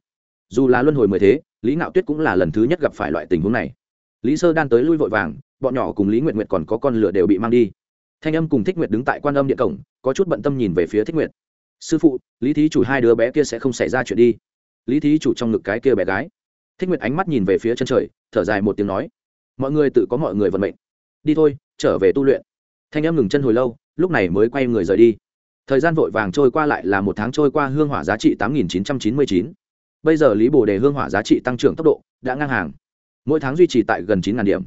Dù là luân hồi mười thế, lý ngạo tuyết cũng là lần thứ nhất gặp phải loại tình huống này. Lý sơ đan tới lui vội vàng, bọn nhỏ cùng lý nguyện nguyện còn có con lửa đều bị mang đi thanh âm cùng thích nguyệt đứng tại quan âm điện cổng, có chút bận tâm nhìn về phía thích nguyệt. Sư phụ, lý thí chủ hai đứa bé kia sẽ không xảy ra chuyện đi. Lý thí chủ trong ngực cái kia bé gái. Thích nguyệt ánh mắt nhìn về phía chân trời, thở dài một tiếng nói, mọi người tự có mọi người vận mệnh. Đi thôi, trở về tu luyện. Thanh âm ngừng chân hồi lâu, lúc này mới quay người rời đi. Thời gian vội vàng trôi qua lại là một tháng trôi qua hương hỏa giá trị tám nghìn chín trăm chín mươi chín. Bây giờ lý bồ đề hương hỏa giá trị tăng trưởng tốc độ đã ngang hàng. Mỗi tháng duy trì tại gần chín điểm.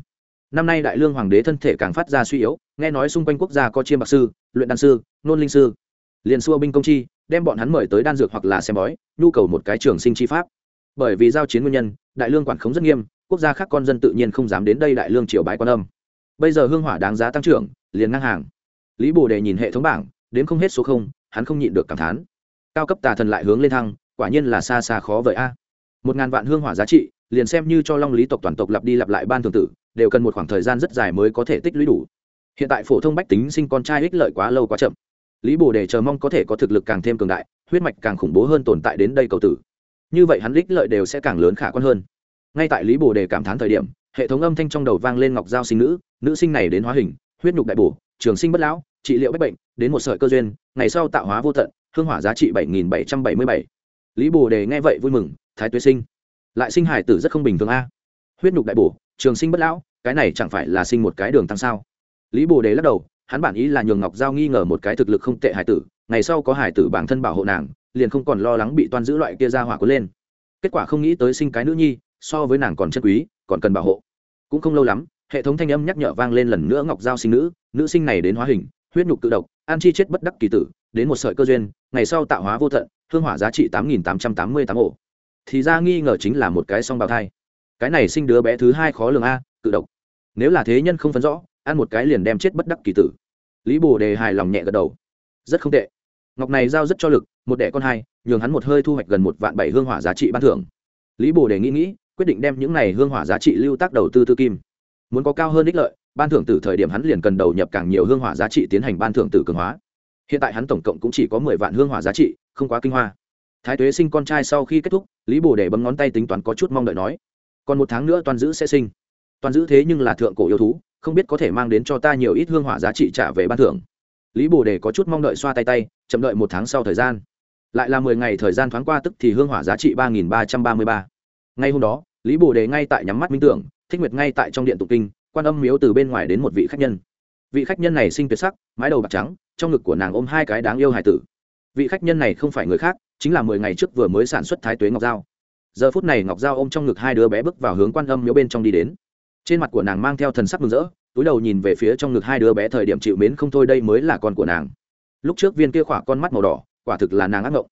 Năm nay đại lương hoàng đế thân thể càng phát ra suy yếu nghe nói xung quanh quốc gia có chiêm bạc sư, luyện đan sư, nôn linh sư. Liền xua binh công chi, đem bọn hắn mời tới đan dược hoặc là xem bói, nhu cầu một cái trường sinh chi pháp. Bởi vì giao chiến nguyên nhân, đại lương quản khống rất nghiêm, quốc gia khác con dân tự nhiên không dám đến đây đại lương triều bái quan âm. Bây giờ hương hỏa đáng giá tăng trưởng, liền ngang hàng. Lý bồ đề nhìn hệ thống bảng đến không hết số không, hắn không nhịn được cảm thán. Cao cấp tà thần lại hướng lên thăng, quả nhiên là xa xa khó vời a. Một ngàn vạn hương hỏa giá trị, liền xem như cho long lý tộc toàn tộc lặp đi lặp lại ban thường tử, đều cần một khoảng thời gian rất dài mới có thể tích lũy đủ hiện tại phổ thông bách tính sinh con trai ích lợi quá lâu quá chậm. Lý bồ đề chờ mong có thể có thực lực càng thêm cường đại, huyết mạch càng khủng bố hơn tồn tại đến đây cầu tử. Như vậy hắn ích lợi đều sẽ càng lớn khả quan hơn. Ngay tại lý bồ đề cảm thán thời điểm, hệ thống âm thanh trong đầu vang lên ngọc giao sinh nữ nữ sinh này đến hóa hình, huyết nhục đại bổ, trường sinh bất lão, trị liệu bách bệnh, đến một sợi cơ duyên, ngày sau tạo hóa vô tận, hương hỏa giá trị bảy nghìn bảy trăm bảy mươi bảy. Lý bồ đề nghe vậy vui mừng, thái tuế sinh. Lại sinh hải tử rất không bình thường a. Huyết nhục đại bổ, trường sinh bất lão, cái này chẳng phải là sinh một cái đường tăng sao? Lý bồ đề lắc đầu, hắn bản ý là nhường ngọc giao nghi ngờ một cái thực lực không tệ hải tử, ngày sau có hải tử bản thân bảo hộ nàng, liền không còn lo lắng bị toan giữ loại kia ra hỏa cuốn lên. Kết quả không nghĩ tới sinh cái nữ nhi, so với nàng còn chân quý, còn cần bảo hộ. Cũng không lâu lắm, hệ thống thanh âm nhắc nhở vang lên lần nữa ngọc giao sinh nữ nữ sinh này đến hóa hình, huyết nhục tự độc, an chi chết bất đắc kỳ tử, đến một sợi cơ duyên, ngày sau tạo hóa vô thận, hương hỏa giá trị tám nghìn tám trăm tám mươi tám ổ. Thì ra nghi ngờ chính là một cái song bào thai. Cái này sinh đứa bé thứ hai khó lường a, tự độc. Nếu là thế nhân không phấn rõ ăn một cái liền đem chết bất đắc kỳ tử. Lý bồ đề hài lòng nhẹ gật đầu. Rất không tệ. Ngọc này giao rất cho lực, một đẻ con hai, nhường hắn một hơi thu hoạch gần một vạn bảy hương hỏa giá trị ban thưởng. Lý bồ đề nghĩ nghĩ, quyết định đem những này hương hỏa giá trị lưu tác đầu tư tư kim. Muốn có cao hơn ích lợi, ban thưởng từ thời điểm hắn liền cần đầu nhập càng nhiều hương hỏa giá trị tiến hành ban thưởng từ cường hóa. Hiện tại hắn tổng cộng cũng chỉ có mười vạn hương hỏa giá trị, không quá kinh hoa. Thái tuế sinh con trai sau khi kết thúc, lý bồ đề bấm ngón tay tính toán có chút mong đợi nói, còn một tháng nữa toàn giữ sẽ sinh. Toàn giữ thế nhưng là thượng cổ yêu thú không biết có thể mang đến cho ta nhiều ít hương hỏa giá trị trả về ban thưởng. Lý bồ đề có chút mong đợi xoa tay tay, chậm đợi một tháng sau thời gian. Lại là mười ngày thời gian thoáng qua tức thì hương hỏa giá trị ba nghìn ba trăm ba mươi ba. Ngay hôm đó, lý bồ đề ngay tại nhắm mắt minh tưởng, thích nguyệt ngay tại trong điện tụng kinh, quan âm miếu từ bên ngoài đến một vị khách nhân. Vị khách nhân này sinh tuyệt sắc, mái đầu bạc trắng, trong ngực của nàng ôm hai cái đáng yêu hải tử. Vị khách nhân này không phải người khác, chính là mười ngày trước vừa mới sản xuất thái tuế ngọc giao. Giờ phút này ngọc giao ôm trong ngực hai đứa bé bước vào hướng quan âm miếu bên trong đi đến trên mặt của nàng mang theo thần sắc mừng rỡ, túi đầu nhìn về phía trong ngực hai đứa bé thời điểm chịu mến không thôi đây mới là con của nàng. Lúc trước viên kia khỏa con mắt màu đỏ, quả thực là nàng ác ngộng.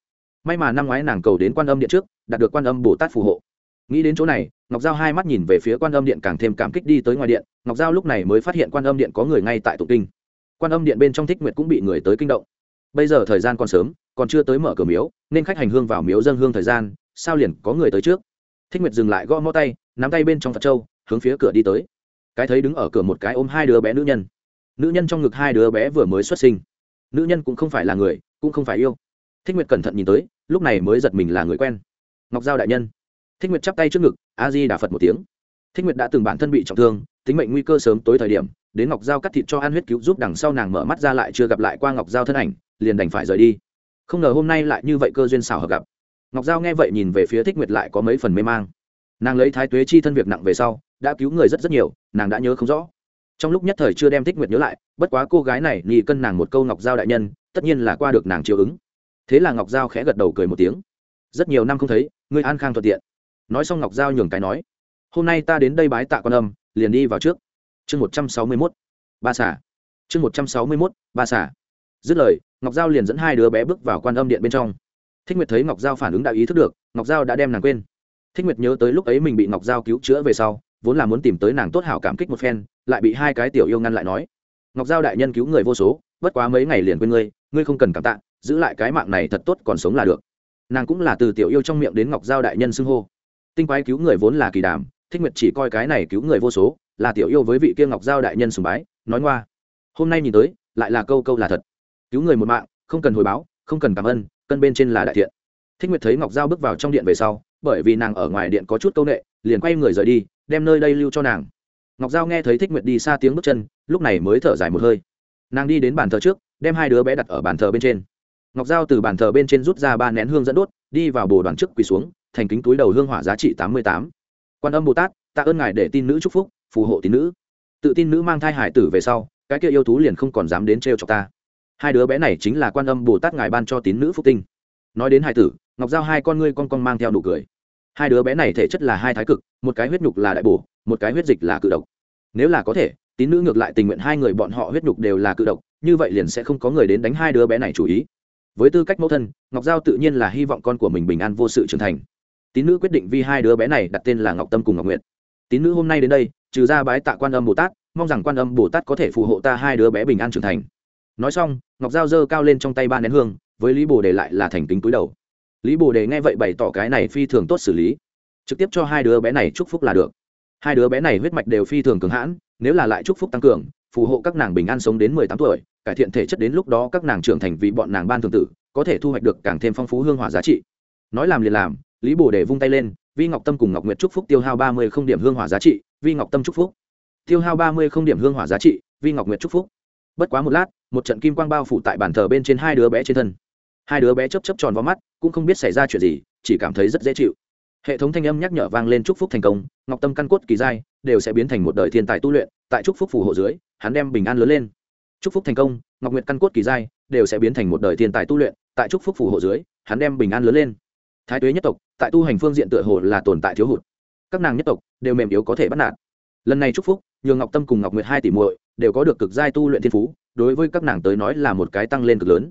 May mà năm ngoái nàng cầu đến quan âm điện trước, đạt được quan âm bồ tát phù hộ. Nghĩ đến chỗ này, ngọc giao hai mắt nhìn về phía quan âm điện càng thêm cảm kích đi tới ngoài điện, ngọc giao lúc này mới phát hiện quan âm điện có người ngay tại tụng kinh. Quan âm điện bên trong thích nguyệt cũng bị người tới kinh động. Bây giờ thời gian còn sớm, còn chưa tới mở cửa miếu, nên khách hành hương vào miếu dân hương thời gian, sao liền có người tới trước? Thích nguyệt dừng lại gõ mõ tay, nắm tay bên trong phật châu hướng phía cửa đi tới. Cái thấy đứng ở cửa một cái ôm hai đứa bé nữ nhân. Nữ nhân trong ngực hai đứa bé vừa mới xuất sinh. Nữ nhân cũng không phải là người, cũng không phải yêu. Thích nguyệt cẩn thận nhìn tới, lúc này mới giật mình là người quen. Ngọc giao đại nhân. Thích nguyệt chắp tay trước ngực, a di đà phật một tiếng. Thích nguyệt đã từng bản thân bị trọng thương, tính mệnh nguy cơ sớm tối thời điểm, đến ngọc giao cắt thịt cho an huyết cứu giúp đằng sau nàng mở mắt ra lại chưa gặp lại qua ngọc giao thân ảnh, liền đành phải rời đi. Không ngờ hôm nay lại như vậy cơ duyên xảo hợp gặp. Ngọc giao nghe vậy nhìn về phía thích nguyệt lại có mấy phần mê mang. Nàng lấy thái tuế chi thân việc nặng về sau đã cứu người rất rất nhiều, nàng đã nhớ không rõ. Trong lúc nhất thời chưa đem thích nguyệt nhớ lại, bất quá cô gái này nghi cân nàng một câu ngọc giao đại nhân, tất nhiên là qua được nàng chiều ứng. Thế là ngọc giao khẽ gật đầu cười một tiếng. Rất nhiều năm không thấy, ngươi an khang thuận tiện. Nói xong ngọc giao nhường cái nói, hôm nay ta đến đây bái tạ con âm, liền đi vào trước. Chương một trăm sáu mươi mốt, ba xả chương một trăm sáu mươi mốt, ba xả dứt lời, ngọc giao liền dẫn hai đứa bé bước vào quan âm điện bên trong. Thích nguyệt thấy ngọc giao phản ứng đã ý thức được, ngọc giao đã đem nàng quên. Thích nguyệt nhớ tới lúc ấy mình bị ngọc giao cứu chữa về sau vốn là muốn tìm tới nàng tốt hảo cảm kích một phen, lại bị hai cái tiểu yêu ngăn lại nói, ngọc giao đại nhân cứu người vô số, bất quá mấy ngày liền quên ngươi ngươi không cần cảm tạ, giữ lại cái mạng này thật tốt còn sống là được. Nàng cũng là từ tiểu yêu trong miệng đến ngọc giao đại nhân xưng hô. Tinh quái cứu người vốn là kỳ đàm, thích nguyệt chỉ coi cái này cứu người vô số, là tiểu yêu với vị kia ngọc giao đại nhân sùng bái, nói ngoa, hôm nay nhìn tới, lại là câu câu là thật. Cứu người một mạng, không cần hồi báo, không cần cảm ơn, cân bên trên là đại thiện. Thích nguyệt thấy ngọc giao bước vào trong điện về sau, bởi vì nàng ở ngoài điện có chút c â u n ệ liền quay người rời đi đem nơi đây lưu cho nàng. Ngọc giao nghe thấy thích nguyệt đi xa tiếng bước chân, lúc này mới thở dài một hơi. Nàng đi đến bàn thờ trước, đem hai đứa bé đặt ở bàn thờ bên trên. Ngọc giao từ bàn thờ bên trên rút ra ba nén hương dẫn đốt, đi vào bồ đoàn trước quỳ xuống, thành kính túi đầu hương hỏa giá trị tám mươi tám. Quan âm bồ tát, tạ ơn ngài để tin nữ chúc phúc, phù hộ tín nữ. Tự tin nữ mang thai hải tử về sau, cái kia yêu thú liền không còn dám đến trêu chọc ta. Hai đứa bé này chính là quan âm bồ tát ngài ban cho tín nữ phúc tinh. Nói đến hải tử, ngọc giao hai con ngươi con con mang theo nụ cười hai đứa bé này thể chất là hai thái cực, một cái huyết nhục là đại bổ, một cái huyết dịch là cự độc. Nếu là có thể, tín nữ ngược lại tình nguyện hai người bọn họ huyết nhục đều là cự độc, như vậy liền sẽ không có người đến đánh hai đứa bé này chủ ý. Với tư cách mẫu thân, ngọc giao tự nhiên là hy vọng con của mình bình an vô sự trưởng thành. Tín nữ quyết định vì hai đứa bé này đặt tên là ngọc tâm cùng ngọc nguyệt. Tín nữ hôm nay đến đây, trừ ra bái tạ quan âm bồ tát, mong rằng quan âm bồ tát có thể phù hộ ta hai đứa bé bình an trưởng thành. Nói xong, ngọc giao giơ cao lên trong tay ba nén hương, với lý bồ để lại là thành kính túi đầu lý bồ đề nghe vậy bày tỏ cái này phi thường tốt xử lý. Trực tiếp cho hai đứa bé này chúc phúc là được. Hai đứa bé này huyết mạch đều phi thường cường hãn, nếu là lại chúc phúc tăng cường, phù hộ các nàng bình an sống đến mười tám tuổi, cải thiện thể chất đến lúc đó các nàng trưởng thành vì bọn nàng ban thường tử, có thể thu hoạch được càng thêm phong phú hương hỏa giá trị. Nói làm liền làm, lý bồ đề vung tay lên, vi ngọc tâm cùng ngọc nguyệt chúc phúc tiêu hao ba mươi không điểm hương hỏa giá trị, vi ngọc tâm chúc phúc. Tiêu hao ba mươi không điểm hương hỏa giá trị, vi ngọc nguyệt chúc phúc. Bất quá một lát, một trận kim quang bao phủ tại bàn thờ bên trên hai đứa bé trên thân hai đứa bé chấp chấp tròn vào mắt, cũng không biết xảy ra chuyện gì, chỉ cảm thấy rất dễ chịu. Hệ thống thanh âm nhắc nhở vang lên chúc phúc thành công, ngọc tâm căn cốt kỳ giai đều sẽ biến thành một đời thiên tài tu luyện, tại chúc phúc phù hộ dưới, hắn đem bình an lớn lên. Chúc phúc thành công, ngọc nguyệt căn cốt kỳ giai đều sẽ biến thành một đời thiên tài tu luyện, tại chúc phúc phù hộ dưới, hắn đem bình an lớn lên. Thái tuế nhất tộc, tại tu hành phương diện tựa hồ là tồn tại thiếu hụt. Các nàng nhất tộc đều mềm yếu có thể bắt nạt. Lần này chúc phúc, nhường ngọc tâm cùng ngọc nguyệt hai tỷ muội đều có được cực giai tu luyện thiên phú, đối với các nàng tới nói là một cái tăng lên cực lớn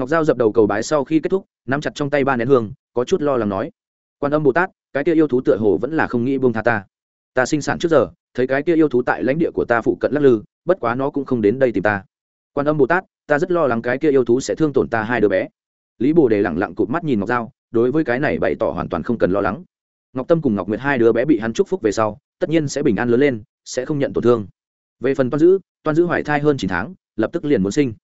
ngọc giao dập đầu cầu bái sau khi kết thúc, nắm chặt trong tay ba nén hương, có chút lo lắng nói. Quan âm bồ tát, cái kia yêu thú tựa hồ vẫn là không nghĩ buông tha ta. Ta sinh sản trước giờ, thấy cái kia yêu thú tại lãnh địa của ta phụ cận lắc lư, bất quá nó cũng không đến đây tìm ta. Quan âm bồ tát, ta rất lo lắng cái kia yêu thú sẽ thương tổn ta hai đứa bé. Lý bồ đề lẳng lặng cụt mắt nhìn ngọc giao, đối với cái này bày tỏ hoàn toàn không cần lo lắng. Ngọc tâm cùng ngọc nguyệt hai đứa bé bị hắn chúc phúc về sau, tất nhiên sẽ bình an lớn lên, sẽ không nhận tổn thương. Về phần toan giữ toan giữ hoài thai hơn chín tháng, lập tức liền muốn sinh.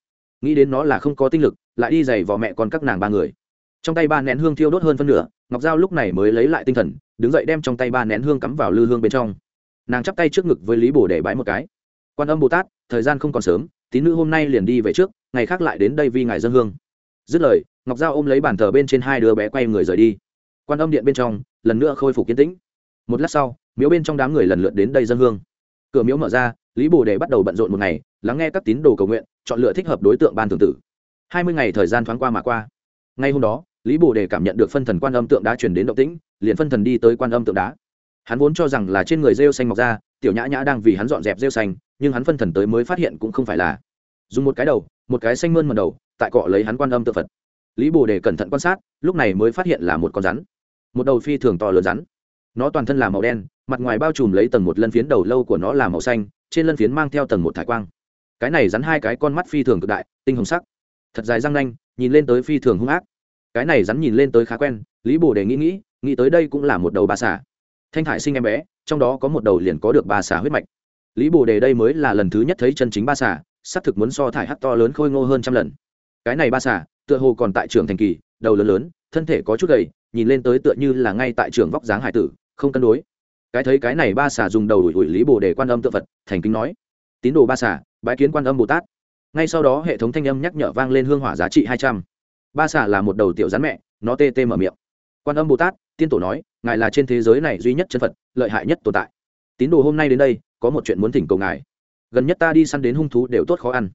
Nghĩ đến nó là không có tinh lực lại đi giày vò mẹ con các nàng ba người. Trong tay ba nén hương thiêu đốt hơn phân nửa, ngọc giao lúc này mới lấy lại tinh thần, đứng dậy đem trong tay ba nén hương cắm vào lư hương bên trong. Nàng chắp tay trước ngực với lý bồ để bái một cái. Quan âm bồ tát, thời gian không còn sớm, tín nữ hôm nay liền đi về trước, ngày khác lại đến đây vi ngài dân hương. Dứt lời, ngọc giao ôm lấy bàn thờ bên trên hai đứa bé quay người rời đi. Quan âm điện bên trong, lần nữa khôi phục kiến tĩnh. Một lát sau, miếu bên trong đám người lần lượt đến đây dân hương. Cửa miếu mở ra, lý bồ đề bắt đầu bận rộn một ngày, lắng nghe các tín đồ cầu nguyện, chọn lựa thích hợp đối tượng ban thường tử hai mươi ngày thời gian thoáng qua mà qua. Ngay hôm đó, lý bồ đề cảm nhận được phân thần quan âm tượng đá chuyển đến động tĩnh, liền phân thần đi tới quan âm tượng đá. Hắn vốn cho rằng là trên người rêu xanh mọc ra, tiểu nhã nhã đang vì hắn dọn dẹp rêu xanh, nhưng hắn phân thần tới mới phát hiện cũng không phải là. Dùng một cái đầu, một cái xanh mơn mần đầu, tại cọ lấy hắn quan âm tự phật. Lý bồ đề cẩn thận quan sát, lúc này mới phát hiện là một con rắn. Một đầu phi thường to lớn rắn. Nó toàn thân là màu đen, mặt ngoài bao trùm lấy tầng một lân phiến đầu lâu của nó là màu xanh, trên lân phiến mang theo tầng một thải quang. Cái này rắn hai cái con mắt phi thường cực đại, tinh hồng sắc thật dài răng nanh, nhìn lên tới phi thường hung ác. Cái này rắn nhìn lên tới khá quen, lý bồ đề nghĩ nghĩ nghĩ tới đây cũng là một đầu ba xả thanh thải sinh em bé, trong đó có một đầu liền có được ba xả huyết mạch. Lý bồ đề đây mới là lần thứ nhất thấy chân chính ba xả xác thực muốn so thải hắc to lớn khôi ngô hơn trăm lần. Cái này ba xả tựa hồ còn tại trường thành kỳ, đầu lớn lớn, thân thể có chút gầy, nhìn lên tới tựa như là ngay tại trường vóc dáng hải tử, không cân đối. Cái thấy cái này ba xả dùng đầu đuổi đuổi lý bồ đề quan âm tự vật thành kính nói, tín đồ ba xả bái kiến quan âm bồ tát ngay sau đó hệ thống thanh âm nhắc nhở vang lên hương hỏa giá trị hai trăm. Ba xả là một đầu tiểu rắn mẹ, nó tê tê mở miệng. Quan âm bồ tát, tiên tổ nói, ngài là trên thế giới này duy nhất chân phật, lợi hại nhất tồn tại. Tín đồ hôm nay đến đây, có một chuyện muốn thỉnh cầu ngài. Gần nhất ta đi săn đến hung thú đều tốt khó ăn.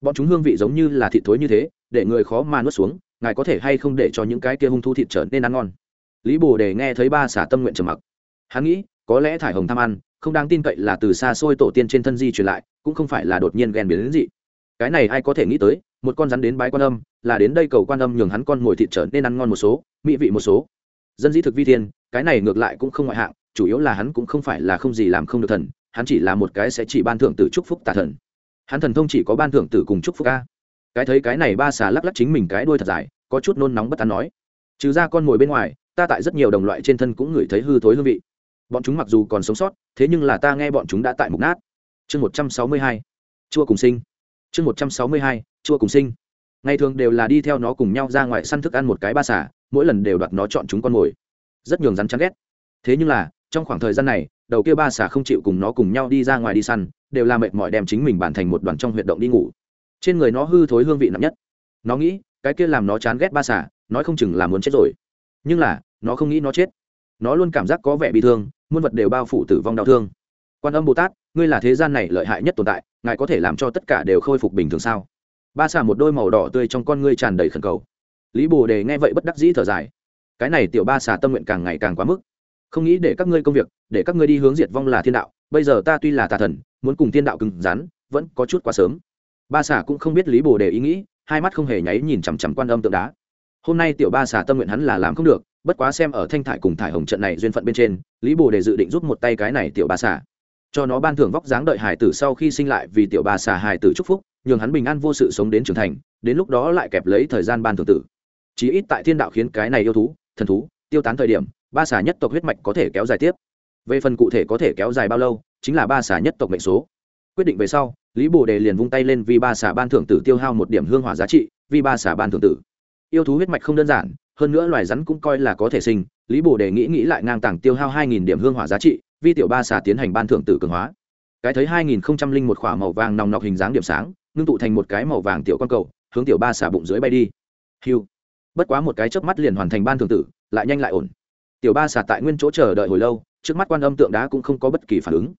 Bọn chúng hương vị giống như là thịt thối như thế, để người khó mà nuốt xuống, ngài có thể hay không để cho những cái kia hung thú thịt trở nên ăn ngon? Lý bồ đề nghe thấy ba xả tâm nguyện trầm mặc. Hắn nghĩ, có lẽ thải hồng tham ăn, không đáng tin cậy là từ xa xôi tổ tiên trên thân di truyền lại, cũng không phải là đột nhiên ghen biến đến dị cái này ai có thể nghĩ tới, một con rắn đến bái quan âm, là đến đây cầu quan âm nhường hắn con mồi thịt trở nên ăn ngon một số, mỹ vị một số. Dân dĩ thực vi thiên, cái này ngược lại cũng không ngoại hạng, chủ yếu là hắn cũng không phải là không gì làm không được thần, hắn chỉ là một cái sẽ chỉ ban thưởng tử chúc phúc tà thần. Hắn thần thông chỉ có ban thưởng tử cùng chúc phúc ca cái thấy cái này ba xà lắc lắc chính mình cái đuôi thật dài, có chút nôn nóng bất tán nói. Trừ ra con mồi bên ngoài, ta tại rất nhiều đồng loại trên thân cũng ngửi thấy hư thối hương vị. Bọn chúng mặc dù còn sống sót, thế nhưng là ta nghe bọn chúng đã tại mục nát. Chương một trăm sáu mươi hai. Chua cùng sinh chương một trăm sáu mươi hai chua cùng sinh. Ngày thường đều là đi theo nó cùng nhau ra ngoài săn thức ăn một cái ba xả, mỗi lần đều đoạt nó chọn chúng con mồi. Rất nhường rắn chán ghét. Thế nhưng là trong khoảng thời gian này đầu kia ba xả không chịu cùng nó cùng nhau đi ra ngoài đi săn đều là mệt mỏi đem chính mình bản thành một đoàn trong huyệt động đi ngủ. Trên người nó hư thối hương vị nặng nhất. Nó nghĩ cái kia làm nó chán ghét ba xả, nói không chừng là muốn chết rồi. Nhưng là nó không nghĩ nó chết. Nó luôn cảm giác có vẻ bị thương muôn vật đều bao phủ tử vong đau thương. Quan âm bồ tát ngươi là thế gian này lợi hại nhất tồn tại ngài có thể làm cho tất cả đều khôi phục bình thường sao? Ba xà một đôi màu đỏ tươi trong con ngươi tràn đầy khẩn cầu. Lý bồ đề nghe vậy bất đắc dĩ thở dài. Cái này tiểu ba xà tâm nguyện càng ngày càng quá mức. Không nghĩ để các ngươi công việc, để các ngươi đi hướng diệt vong là thiên đạo, bây giờ ta tuy là tà thần, muốn cùng thiên đạo cứng rắn, vẫn có chút quá sớm. Ba xà cũng không biết lý bồ đề ý nghĩ, hai mắt không hề nháy nhìn chằm chằm quan âm tượng đá. Hôm nay tiểu ba xà tâm nguyện hắn là làm không được, bất quá xem ở thanh thải cùng thải hồng trận này duyên phận bên trên, lý bồ đề dự định giúp một tay cái này tiểu ba xà cho nó ban thưởng vóc dáng đợi hải tử sau khi sinh lại vì tiểu ba xà hải tử chúc phúc, nhường hắn bình an vô sự sống đến trưởng thành, đến lúc đó lại kẹp lấy thời gian ban thưởng tử. Chí ít tại thiên đạo khiến cái này yêu thú, thần thú, tiêu tán thời điểm, ba xà nhất tộc huyết mạch có thể kéo dài tiếp. Về phần cụ thể có thể kéo dài bao lâu, chính là ba xà nhất tộc mệnh số. Quyết định về sau, lý bồ đề liền vung tay lên vì ba xà ban thưởng tử tiêu hao một điểm hương hỏa giá trị, vì ba xà ban thưởng tử. Yêu thú huyết mạch không đơn giản, hơn nữa loài rắn cũng coi là có thể sinh lý bồ đề nghĩ nghĩ lại ngang tảng tiêu hao hai nghìn điểm hương hỏa giá trị, vi tiểu ba xà tiến hành ban thưởng tử cường hóa. Cái thấy hai nghìn không trăm linh một k h ỏ a màu vàng nòng nọc hình dáng điểm sáng, ngưng tụ thành một cái màu vàng tiểu con cầu, hướng tiểu ba xà bụng dưới bay đi. Hiu. Bất quá một cái chớp mắt liền hoàn thành ban thưởng tử, lại nhanh lại ổn. Tiểu ba xà tại nguyên chỗ chờ đợi hồi lâu, trước mắt quan âm tượng đá cũng không có bất kỳ phản ứng.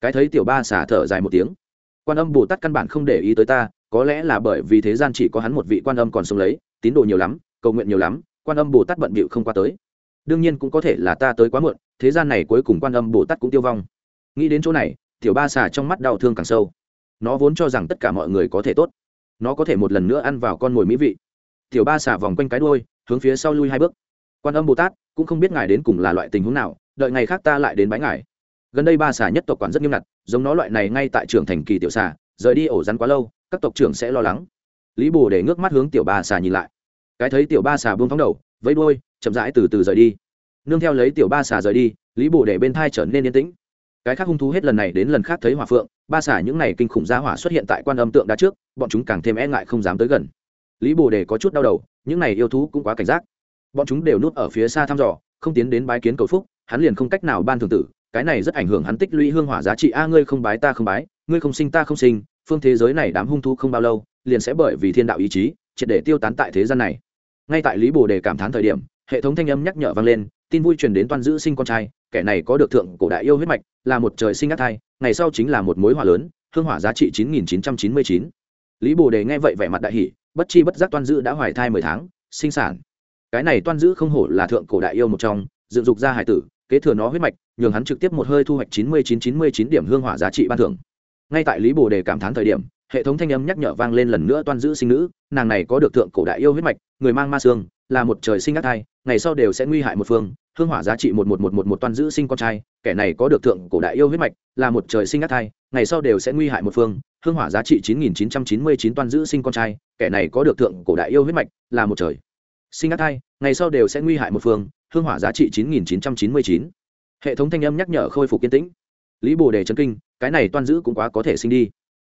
Cái thấy tiểu ba xà thở dài một tiếng. Quan âm bồ tát căn bản không để ý tới ta, có lẽ là bởi vì thế gian chỉ có hắn một vị quan âm còn sống lấy, tín đồ nhiều lắm, cầu nguyện nhiều lắm, quan âm bồ tát bận bịu không qua tới đương nhiên cũng có thể là ta tới quá muộn, thế gian này cuối cùng quan âm bồ tát cũng tiêu vong. Nghĩ đến chỗ này, tiểu ba xà trong mắt đau thương càng sâu. Nó vốn cho rằng tất cả mọi người có thể tốt. Nó có thể một lần nữa ăn vào con mồi mỹ vị. Tiểu ba xà vòng quanh cái đôi hướng phía sau lui hai bước. Quan âm bồ tát cũng không biết ngài đến cùng là loại tình huống nào, đợi ngày khác ta lại đến bãi ngài. Gần đây ba xà nhất tộc quản rất nghiêm ngặt, giống nó loại này ngay tại trường thành kỳ tiểu xà, rời đi ổ rắn quá lâu, các tộc trưởng sẽ lo lắng. Lý bồ để ngước mắt hướng tiểu ba xà nhìn lại. Cái thấy tiểu ba xà buông thóng đầu vẫy đuôi, chậm rãi từ từ rời đi. Nương theo lấy tiểu ba xà rời đi, lý bồ để bên thai trở nên yên tĩnh. Cái khác hung thú hết lần này đến lần khác thấy hỏa phượng, ba xả những này kinh khủng giá hỏa xuất hiện tại quan âm tượng đá trước, bọn chúng càng thêm e ngại không dám tới gần. Lý bồ đề có chút đau đầu, những này yêu thú cũng quá cảnh giác. Bọn chúng đều núp ở phía xa thăm dò, không tiến đến bái kiến cầu phúc, hắn liền không cách nào ban thường tử, cái này rất ảnh hưởng hắn tích lũy hương hỏa giá trị. A, ngươi không bái ta không bái, ngươi không sinh ta không sinh, phương thế giới này đám hung thú không bao lâu, liền sẽ bởi vì thiên đạo ý chí, triệt để tiêu tán tại thế gian này ngay tại lý bồ đề cảm thán thời điểm, hệ thống thanh âm nhắc nhở vang lên, tin vui truyền đến toàn giữ sinh con trai, kẻ này có được thượng cổ đại yêu huyết mạch, là một trời sinh ác thai, ngày sau chính là một mối hỏa lớn, hương hỏa giá trị chín nghìn chín trăm chín mươi chín. Lý bồ đề nghe vậy vẻ mặt đại hỷ bất chi bất giác toan dữ đã hoài thai mười tháng, sinh sản. Cái này toan dữ không hổ là thượng cổ đại yêu một trong, dựng dục ra hải tử, kế thừa nó huyết mạch, nhường hắn trực tiếp một hơi thu hoạch chín mươi chín chín mươi chín điểm hương hỏa giá trị ban thưởng. Ngay tại lý bồ đề cảm thán thời điểm hệ thống thanh âm nhắc nhở vang lên lần nữa toan dữ sinh nữ, nàng này có được thượng cổ đại yêu huyết mạch, người mang ma xương, là một trời sinh ác thai, ngày sau đều sẽ nguy hại một phương, hương hỏa giá trị một một một một một toan giữ sinh con trai, kẻ này có được thượng cổ đại yêu huyết mạch, là một trời sinh ác thai, ngày sau đều sẽ nguy hại một phương, hương hỏa giá trị chín nghìn chín trăm chín mươi chín toan giữ sinh con trai, kẻ này có được thượng cổ đại yêu huyết mạch, là một trời sinh ác thai, ngày sau đều sẽ nguy hại một phương, hương hỏa giá trị chín nghìn chín trăm chín mươi chín. Hệ thống thanh âm nhắc nhở khôi phục kiên tĩnh. Lý bồ đề chấn kinh, cái này toan giữ cũng quá có thể sinh đi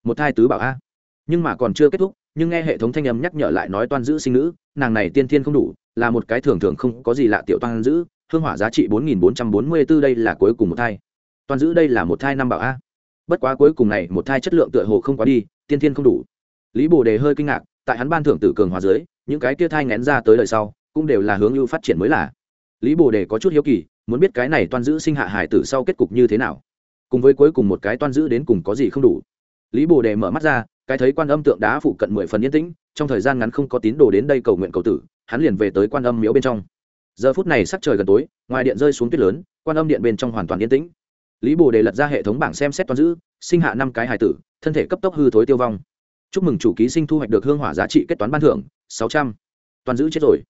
một thai tứ bảo a. Nhưng mà còn chưa kết thúc, nhưng nghe hệ thống thanh âm nhắc nhở lại nói toan giữ sinh nữ, nàng này tiên thiên không đủ, là một cái thường thường không có gì lạ tiểu toan giữ, hương hỏa giá trị bốn nghìn bốn trăm bốn mươi b ố đây là cuối cùng một thai. Toan giữ đây là một thai năm bảo a. Bất quá cuối cùng này, một thai chất lượng tựa hồ không quá đi, tiên thiên không đủ. Lý bồ đề hơi kinh ngạc, tại hắn ban thưởng tử cường hòa dưới, những cái kia thai ngén ra tới đời sau, cũng đều là hướng ưu phát triển mới là. Lý bồ đề có chút hiếu kỳ, muốn biết cái này toan giữ sinh hạ hải tử sau kết cục như thế nào. Cùng với cuối cùng một cái toan giữ đến cùng có gì không đủ lý bồ đề mở mắt ra, cái thấy quan âm tượng đá phụ cận mười phần yên tĩnh, trong thời gian ngắn không có tín đồ đến đây cầu nguyện cầu tử, hắn liền về tới quan âm miếu bên trong. Giờ phút này sắc trời gần tối, ngoài điện rơi xuống tuyết lớn, quan âm điện bên trong hoàn toàn yên tĩnh. Lý bồ đề lật ra hệ thống bảng xem xét toàn giữ, sinh hạ năm cái hài tử, thân thể cấp tốc hư thối tiêu vong. Chúc mừng chủ ký sinh thu hoạch được hương hỏa giá trị kết toán ban thưởng, sáu trăm. Toàn giữ chết rồi.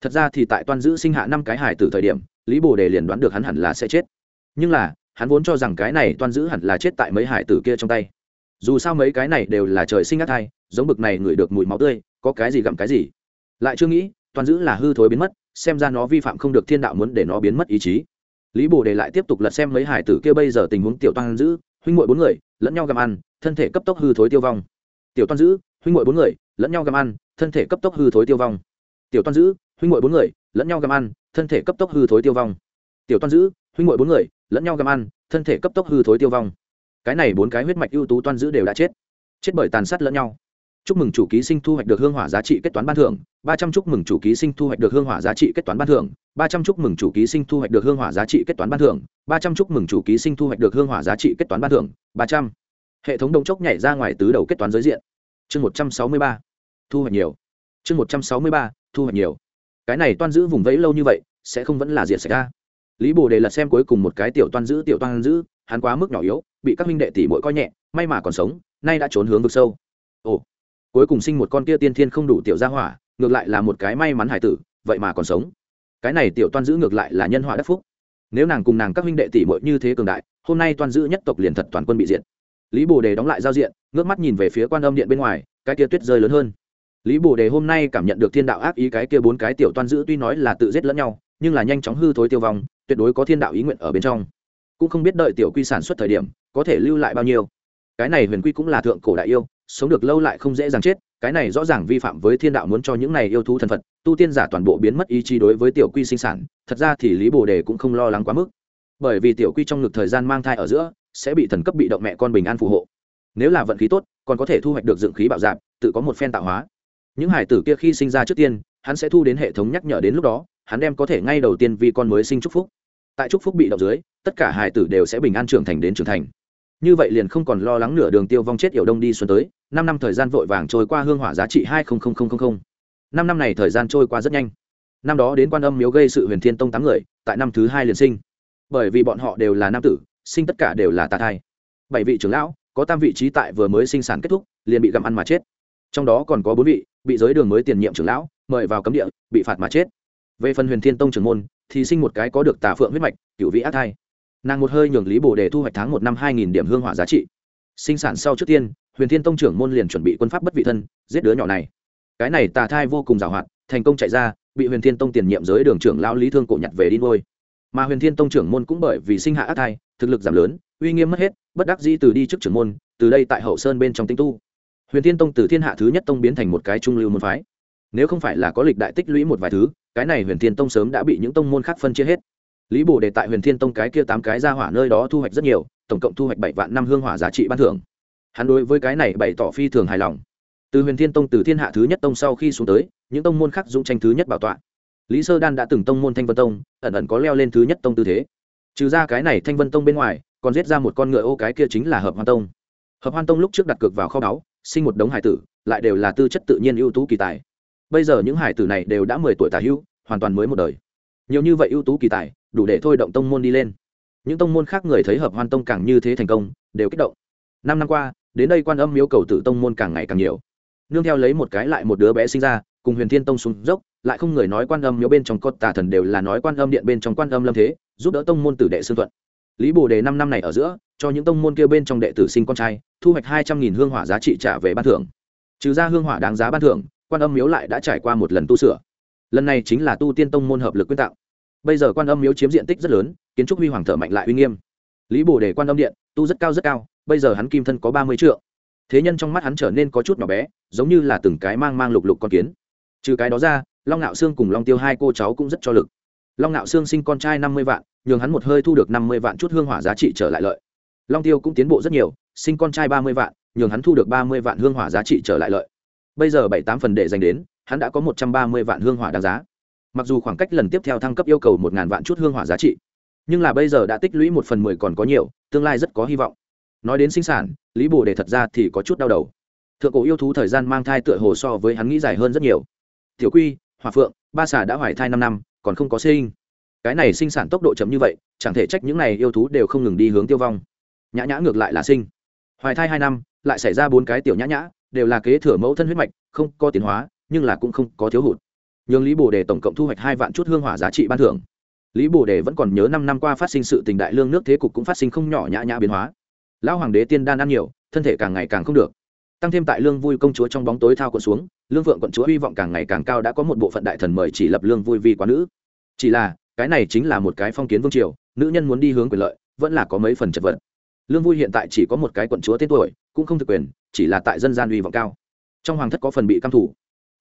Thật ra thì tại toàn giữ sinh hạ năm cái hài tử thời điểm, lý bồ đề liền đoán được hắn hẳn là sẽ chết. Nhưng là, hắn vốn cho rằng cái này toàn giữ hẳn là chết tại mấy hải tử kia trong tay dù sao mấy cái này đều là trời sinh ác thai, giống bực này ngửi được mùi máu tươi, có cái gì gặm cái gì. Lại chưa nghĩ, toàn giữ là hư thối biến mất, xem ra nó vi phạm không được thiên đạo muốn để nó biến mất ý chí. Lý bồ đề lại tiếp tục lật xem mấy hải tử kia bây giờ tình huống tiểu toàn giữ, huynh muội bốn người, lẫn nhau gặm ăn, thân thể cấp tốc hư thối tiêu vong. Tiểu toàn giữ, huynh muội bốn người, lẫn nhau gặm ăn, thân thể cấp tốc hư thối tiêu vong. Tiểu toàn giữ, huynh muội bốn người, lẫn nhau gặm ăn, thân thể cấp tốc hư thối tiêu vong. Tiểu toàn giữ, huynh muội bốn người, lẫn nhau gặm ăn, thân thể cấp tốc hư thối tiêu vong cái này bốn cái huyết mạch ưu tú toan giữ đều đã chết. Chết bởi tàn sát lẫn nhau. Chúc mừng chủ ký sinh thu hoạch được hương hỏa giá trị kết toán ban thưởng. Ba trăm chúc mừng chủ ký sinh thu hoạch được hương hỏa giá trị kết toán ban thưởng. Ba trăm chúc mừng chủ ký sinh thu hoạch được hương hỏa giá trị kết toán ban thưởng. Ba trăm chúc mừng chủ ký sinh thu hoạch được hương hỏa giá trị kết toán ban thưởng. Ba trăm. Hệ thống đông chốc nhảy ra ngoài tứ đầu kết toán giới diện. Chương một trăm sáu mươi ba. Thu hoạch nhiều. Chương một trăm sáu mươi ba. Thu hoạch nhiều. Cái này toan giữ vùng vẫy lâu như vậy, sẽ không vẫn là diện xảy ra lý bồ đề lật xem cuối cùng một cái tiểu toan giữ, tiểu toan giữ hắn quá mức nhỏ yếu, bị các minh đệ tỷ muội coi nhẹ, may mà còn sống, nay đã trốn hướng vực sâu. Ồ, cuối cùng sinh một con kia tiên thiên không đủ tiểu gia hỏa, ngược lại là một cái may mắn hải tử, vậy mà còn sống. Cái này tiểu toan giữ ngược lại là nhân họa đắc phúc. Nếu nàng cùng nàng các huynh đệ tỷ muội như thế cường đại, hôm nay toan giữ nhất tộc liền thật toàn quân bị diệt. Lý bồ đề đóng lại giao diện, ngước mắt nhìn về phía quan âm điện bên ngoài, cái kia tuyết rơi lớn hơn. Lý bồ đề hôm nay cảm nhận được thiên đạo ác ý cái kia bốn cái tiểu toan giữ tuy nói là tự giết lẫn nhau, nhưng là nhanh chóng hư thối tiêu vong, tuyệt đối có thiên đạo ý nguyện ở bên trong cũng không biết đợi tiểu quy sản xuất thời điểm có thể lưu lại bao nhiêu. Cái này huyền quy cũng là thượng cổ đại yêu, sống được lâu lại không dễ dàng chết, cái này rõ ràng vi phạm với thiên đạo muốn cho những này yêu thú thần phật, tu tiên giả toàn bộ biến mất ý chí đối với tiểu quy sinh sản, thật ra thì lý bồ đề cũng không lo lắng quá mức. Bởi vì tiểu quy trong ngực thời gian mang thai ở giữa, sẽ bị thần cấp bị động mẹ con bình an phù hộ. Nếu là vận khí tốt, còn có thể thu hoạch được dựng khí bạo dạp, tự có một phen tạo hóa. Những hải tử kia khi sinh ra trước tiên, hắn sẽ thu đến hệ thống nhắc nhở đến lúc đó, hắn đem có thể ngay đầu tiên vì con mới sinh chúc phúc. Tại chúc phúc bị động dưới tất cả hải tử đều sẽ bình an trưởng thành đến trưởng thành. Như vậy liền không còn lo lắng nửa đường tiêu vong chết yểu đông đi xuân tới, năm năm thời gian vội vàng trôi qua hương hỏa giá trị hai năm năm này thời gian trôi qua rất nhanh. Năm đó đến quan âm miếu gây sự huyền thiên tông tám người, tại năm thứ hai liền sinh. Bởi vì bọn họ đều là nam tử, sinh tất cả đều là tà thai. Bảy vị trưởng lão, có tam vị trí tại vừa mới sinh sản kết thúc, liền bị gặm ăn mà chết. Trong đó còn có bốn vị, bị giới đường mới tiền nhiệm trưởng lão, mời vào cấm địa, bị phạt mà chết. Về phần huyền thiên tông trưởng môn, thì sinh một cái có được tà phượng huyết mạch cựu vị ác thai nàng một hơi nhường lý bồ để thu hoạch tháng một năm hai nghìn điểm hương hỏa giá trị. Sinh sản sau trước tiên, huyền thiên tông trưởng môn liền chuẩn bị quân pháp bất vị thân, giết đứa nhỏ này. Cái này tà thai vô cùng giàu hoạt, thành công chạy ra, bị huyền thiên tông tiền nhiệm giới đường trưởng lão lý thương cổ nhặt về đi ngôi mà huyền thiên tông trưởng môn cũng bởi vì sinh hạ ác thai, thực lực giảm lớn, uy nghiêm mất hết, bất đắc dĩ từ đi trước trưởng môn, từ đây tại hậu sơn bên trong tinh tu. Huyền thiên tông từ thiên hạ thứ nhất tông biến thành một cái trung lưu môn phái. Nếu không phải là có lịch đại tích lũy một vài thứ, cái này huyền thiên tông sớm đã bị những tông môn khác phân chia hết lý bồ đề tại huyền thiên tông cái kia tám cái ra hỏa nơi đó thu hoạch rất nhiều, tổng cộng thu hoạch bảy vạn năm hương hỏa giá trị ban thưởng. Hắn đối với cái này bày tỏ phi thường hài lòng. Từ huyền thiên tông từ thiên hạ thứ nhất tông sau khi xuống tới, những tông môn khác dũng tranh thứ nhất bảo tọa. Lý sơ đan đã từng tông môn thanh vân tông, ẩn ẩn có leo lên thứ nhất tông tư thế. Trừ ra cái này thanh vân tông bên ngoài, còn giết ra một con ngựa ô cái kia chính là hợp hoan tông. Hợp hoan tông lúc trước đặt cược vào kho báu, sinh một đống hải tử, lại đều là tư chất tự nhiên ưu tú kỳ tài. Bây giờ những hải tử này đều đã mười tuổi tả hữu hoàn toàn mới một đời. Nhiều như vậy ưu tú kỳ tài đủ để thôi động tông môn đi lên. Những tông môn khác người thấy hợp hoan tông càng như thế thành công, đều kích động. Năm năm qua, đến đây quan âm miếu cầu tử tông môn càng ngày càng nhiều. Nương theo lấy một cái lại một đứa bé sinh ra, cùng huyền thiên tông xuống dốc, lại không người nói quan âm miếu bên trong con tà thần đều là nói quan âm điện bên trong quan âm lâm thế, giúp đỡ tông môn tử đệ xương thuận. Lý bồ đề năm năm này ở giữa, cho những tông môn kia bên trong đệ tử sinh con trai, thu hoạch hai trăm nghìn hương hỏa giá trị trả về ban thưởng. Trừ ra hương hỏa đáng giá ban thưởng, quan âm miếu lại đã trải qua một lần tu sửa. Lần này chính là tu tiên tông môn hợp lực quyên tặng bây giờ quan âm miếu chiếm diện tích rất lớn, kiến trúc huy hoàng thợ mạnh lại uy nghiêm. Lý bồ đề quan âm điện, tu rất cao rất cao, bây giờ hắn kim thân có ba mươi triệu thế nhân trong mắt hắn trở nên có chút nhỏ bé, giống như là từng cái mang mang lục lục con kiến. Trừ cái đó ra, long ngạo sương cùng long tiêu hai cô cháu cũng rất cho lực. Long ngạo sương sinh con trai năm mươi vạn, nhường hắn một hơi thu được năm mươi vạn chút hương hỏa giá trị trở lại lợi. Long tiêu cũng tiến bộ rất nhiều, sinh con trai ba mươi vạn, nhường hắn thu được ba mươi vạn hương hỏa giá trị trở lại lợi. Bây giờ bảy tám phần để dành đến, hắn đã có một trăm ba mươi vạn hương hỏa đáng giá mặc dù khoảng cách lần tiếp theo thăng cấp yêu cầu một ngàn vạn chút hương hỏa giá trị, nhưng là bây giờ đã tích lũy một phần mười còn có nhiều, tương lai rất có hy vọng. Nói đến sinh sản, lý bồ đề thật ra thì có chút đau đầu. Thượng cổ yêu thú thời gian mang thai tựa hồ so với hắn nghĩ dài hơn rất nhiều. Tiểu quy hòa phượng, ba xà đã hoài thai năm năm, còn không có sinh. Cái này sinh sản tốc độ chậm như vậy, chẳng thể trách những này yêu thú đều không ngừng đi hướng tiêu vong. Nhã nhã ngược lại là sinh. Hoài thai hai năm, lại xảy ra bốn cái tiểu nhã nhã, đều là kế thừa mẫu thân huyết mạch, không có tiến hóa, nhưng là cũng không có thiếu hụt nhường lý bồ đề tổng cộng thu hoạch hai vạn chút hương hỏa giá trị ban thưởng. Lý bồ đề vẫn còn nhớ năm năm qua phát sinh sự tình đại lương nước thế cục cũng phát sinh không nhỏ nhã nhã biến hóa. Lão hoàng đế tiên đan ăn nhiều, thân thể càng ngày càng không được. Tăng thêm tại lương vui công chúa trong bóng tối thao quận xuống, lương vượng quận chúa hy vọng càng ngày càng cao đã có một bộ phận đại thần mời chỉ lập lương vui vì quá nữ. Chỉ là, cái này chính là một cái phong kiến vương triều, nữ nhân muốn đi hướng quyền lợi, vẫn là có mấy phần chật vật. Lương vui hiện tại chỉ có một cái quận chúa tên tuổi, cũng không thực quyền, chỉ là tại dân gian uy vọng cao. Trong hoàng thất có phần bị căm thủ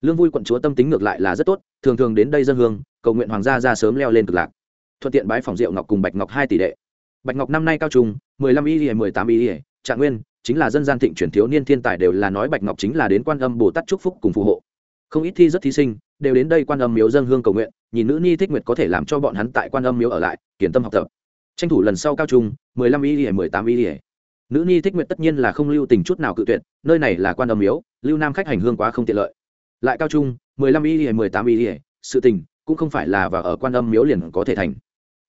lương vui quận chúa tâm tính ngược lại là rất tốt, thường thường đến đây dân hương, cầu nguyện hoàng gia ra sớm leo lên cực lạc. Thuận tiện bái phòng rượu ngọc cùng bạch ngọc hai tỷ đệ. Bạch ngọc năm nay cao trung, mười lăm y mười tám y trạng nguyên, chính là dân gian thịnh chuyển thiếu niên thiên tài đều là nói bạch ngọc chính là đến quan âm bồ tát chúc phúc cùng phù hộ. Không ít thi rất thí sinh, đều đến đây quan âm miếu dân hương cầu nguyện, nhìn nữ ni thích nguyệt có thể làm cho bọn hắn tại quan âm miếu ở lại, kiển tâm học tập. Tranh thủ lần sau cao trung, mười lăm y mười tám y. Nữ ni thích nguyệt tất nhiên là không lưu tình chút nào cự tuyệt, nơi này là quan âm miếu, lưu nam khách hành hương quá không tiện lợi lại cao trung, mười lăm y mười tám y, sự tình cũng không phải là và ở quan âm miếu liền có thể thành.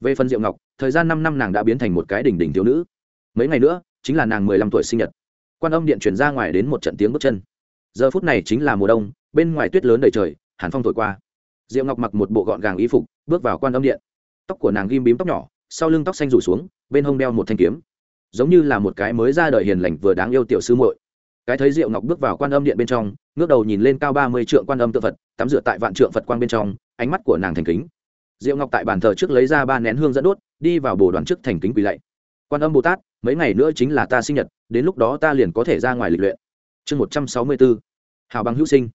Về phần diệu ngọc, thời gian năm năm nàng đã biến thành một cái đỉnh đỉnh thiếu nữ. Mấy ngày nữa, chính là nàng mười lăm tuổi sinh nhật. Quan âm điện chuyển ra ngoài đến một trận tiếng bước chân. Giờ phút này chính là mùa đông, bên ngoài tuyết lớn đầy trời, hàn phong thổi qua. Diệu ngọc mặc một bộ gọn gàng y phục, bước vào quan âm điện. Tóc của nàng ghim bím tóc nhỏ, sau lưng tóc xanh rủ xuống, bên hông đeo một thanh kiếm. Giống như là một cái mới ra đời hiền lành vừa đáng yêu tiểu sư muội. Cái thấy diệu ngọc bước vào quan âm điện bên trong ngước đầu nhìn lên cao ba mươi trượng quan âm tự phật, tắm rửa tại vạn trượng phật quang bên trong, ánh mắt của nàng thành kính. Diệu ngọc tại bàn thờ trước lấy ra ba nén hương dẫn đốt, đi vào bồ đoàn trước thành kính quỳ lạy. Quan âm bồ tát, mấy ngày nữa chính là ta sinh nhật, đến lúc đó ta liền có thể ra ngoài lịch luyện. Chương một trăm sáu mươi bốn hào bằng hữu sinh.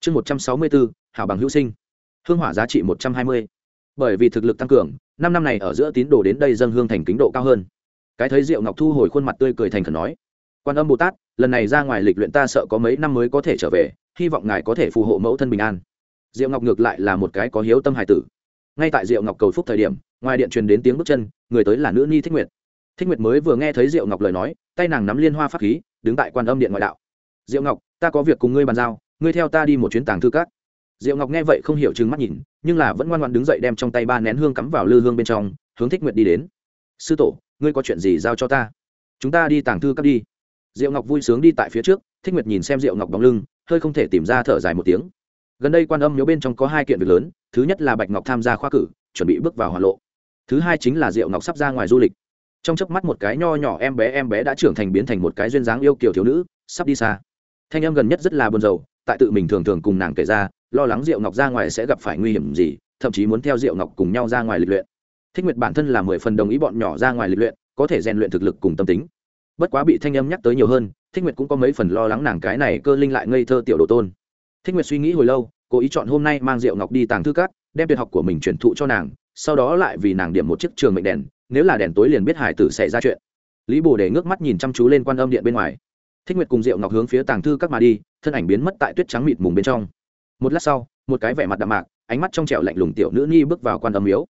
Chương một trăm sáu mươi bốn hào bằng hữu sinh. Hương hỏa giá trị một trăm hai mươi. Bởi vì thực lực tăng cường, năm năm này ở giữa tín đồ đến đây dâng hương thành kính độ cao hơn. Cái thấy diệu ngọc thu hồi khuôn mặt tươi cười thành khẩn nói quan âm bồ tát, lần này ra ngoài lịch luyện ta sợ có mấy năm mới có thể trở về, hy vọng ngài có thể phù hộ mẫu thân bình an. Diệu ngọc ngược lại là một cái có hiếu tâm hải tử. Ngay tại diệu ngọc cầu phúc thời điểm, ngoài điện truyền đến tiếng bước chân, người tới là nữ ni thích nguyệt. Thích nguyệt mới vừa nghe thấy diệu ngọc lời nói, tay nàng nắm liên hoa pháp khí, đứng tại quan âm điện ngoại đạo. Diệu ngọc, ta có việc cùng ngươi bàn giao, ngươi theo ta đi một chuyến tàng thư các. Diệu ngọc nghe vậy không hiểu chừng mắt nhìn, nhưng là vẫn ngoan ngoan đứng dậy đem trong tay ba nén hương cắm vào lư hương bên trong, hướng thích nguyệt đi đến. Sư tổ, ngươi có chuyện gì giao cho ta? Chúng ta đi tàng thư các đi diệu ngọc vui sướng đi tại phía trước, thích nguyệt nhìn xem diệu ngọc bóng lưng, hơi không thể tìm ra thở dài một tiếng. Gần đây quan âm miếu bên trong có hai kiện việc lớn, thứ nhất là bạch ngọc tham gia khoa cử, chuẩn bị bước vào hoa lộ. Thứ hai chính là diệu ngọc sắp ra ngoài du lịch. Trong chớp mắt một cái nho nhỏ em bé em bé đã trưởng thành biến thành một cái duyên dáng yêu kiểu thiếu nữ, sắp đi xa. Thanh em gần nhất rất là buồn rầu, tại tự mình thường thường cùng nàng kể ra, lo lắng diệu ngọc ra ngoài sẽ gặp phải nguy hiểm gì, thậm chí muốn theo diệu ngọc cùng nhau ra ngoài lịch luyện. Thích nguyệt bản thân là mười phần đồng ý bọn nhỏ ra ngoài lịch luyện, có thể rèn luyện thực lực cùng tâm tính bất quá bị thanh âm nhắc tới nhiều hơn, thích nguyệt cũng có mấy phần lo lắng nàng cái này cơ linh lại ngây thơ tiểu đồ tôn. Thích nguyệt suy nghĩ hồi lâu, cố ý chọn hôm nay mang diệu ngọc đi tàng thư cát đem tuyệt học của mình truyền thụ cho nàng, sau đó lại vì nàng điểm một chiếc trường mệnh đèn, nếu là đèn tối liền biết hải tử xảy ra chuyện. Lý bồ để ngước mắt nhìn chăm chú lên quan âm điện bên ngoài. Thích nguyệt cùng diệu ngọc hướng phía tàng thư các mà đi, thân ảnh biến mất tại tuyết trắng mịt mùng bên trong. Một lát sau, một cái vẻ mặt đạm mạc, ánh mắt trong trẻo lạnh lùng tiểu nữ nhi bước vào quan âm miếu.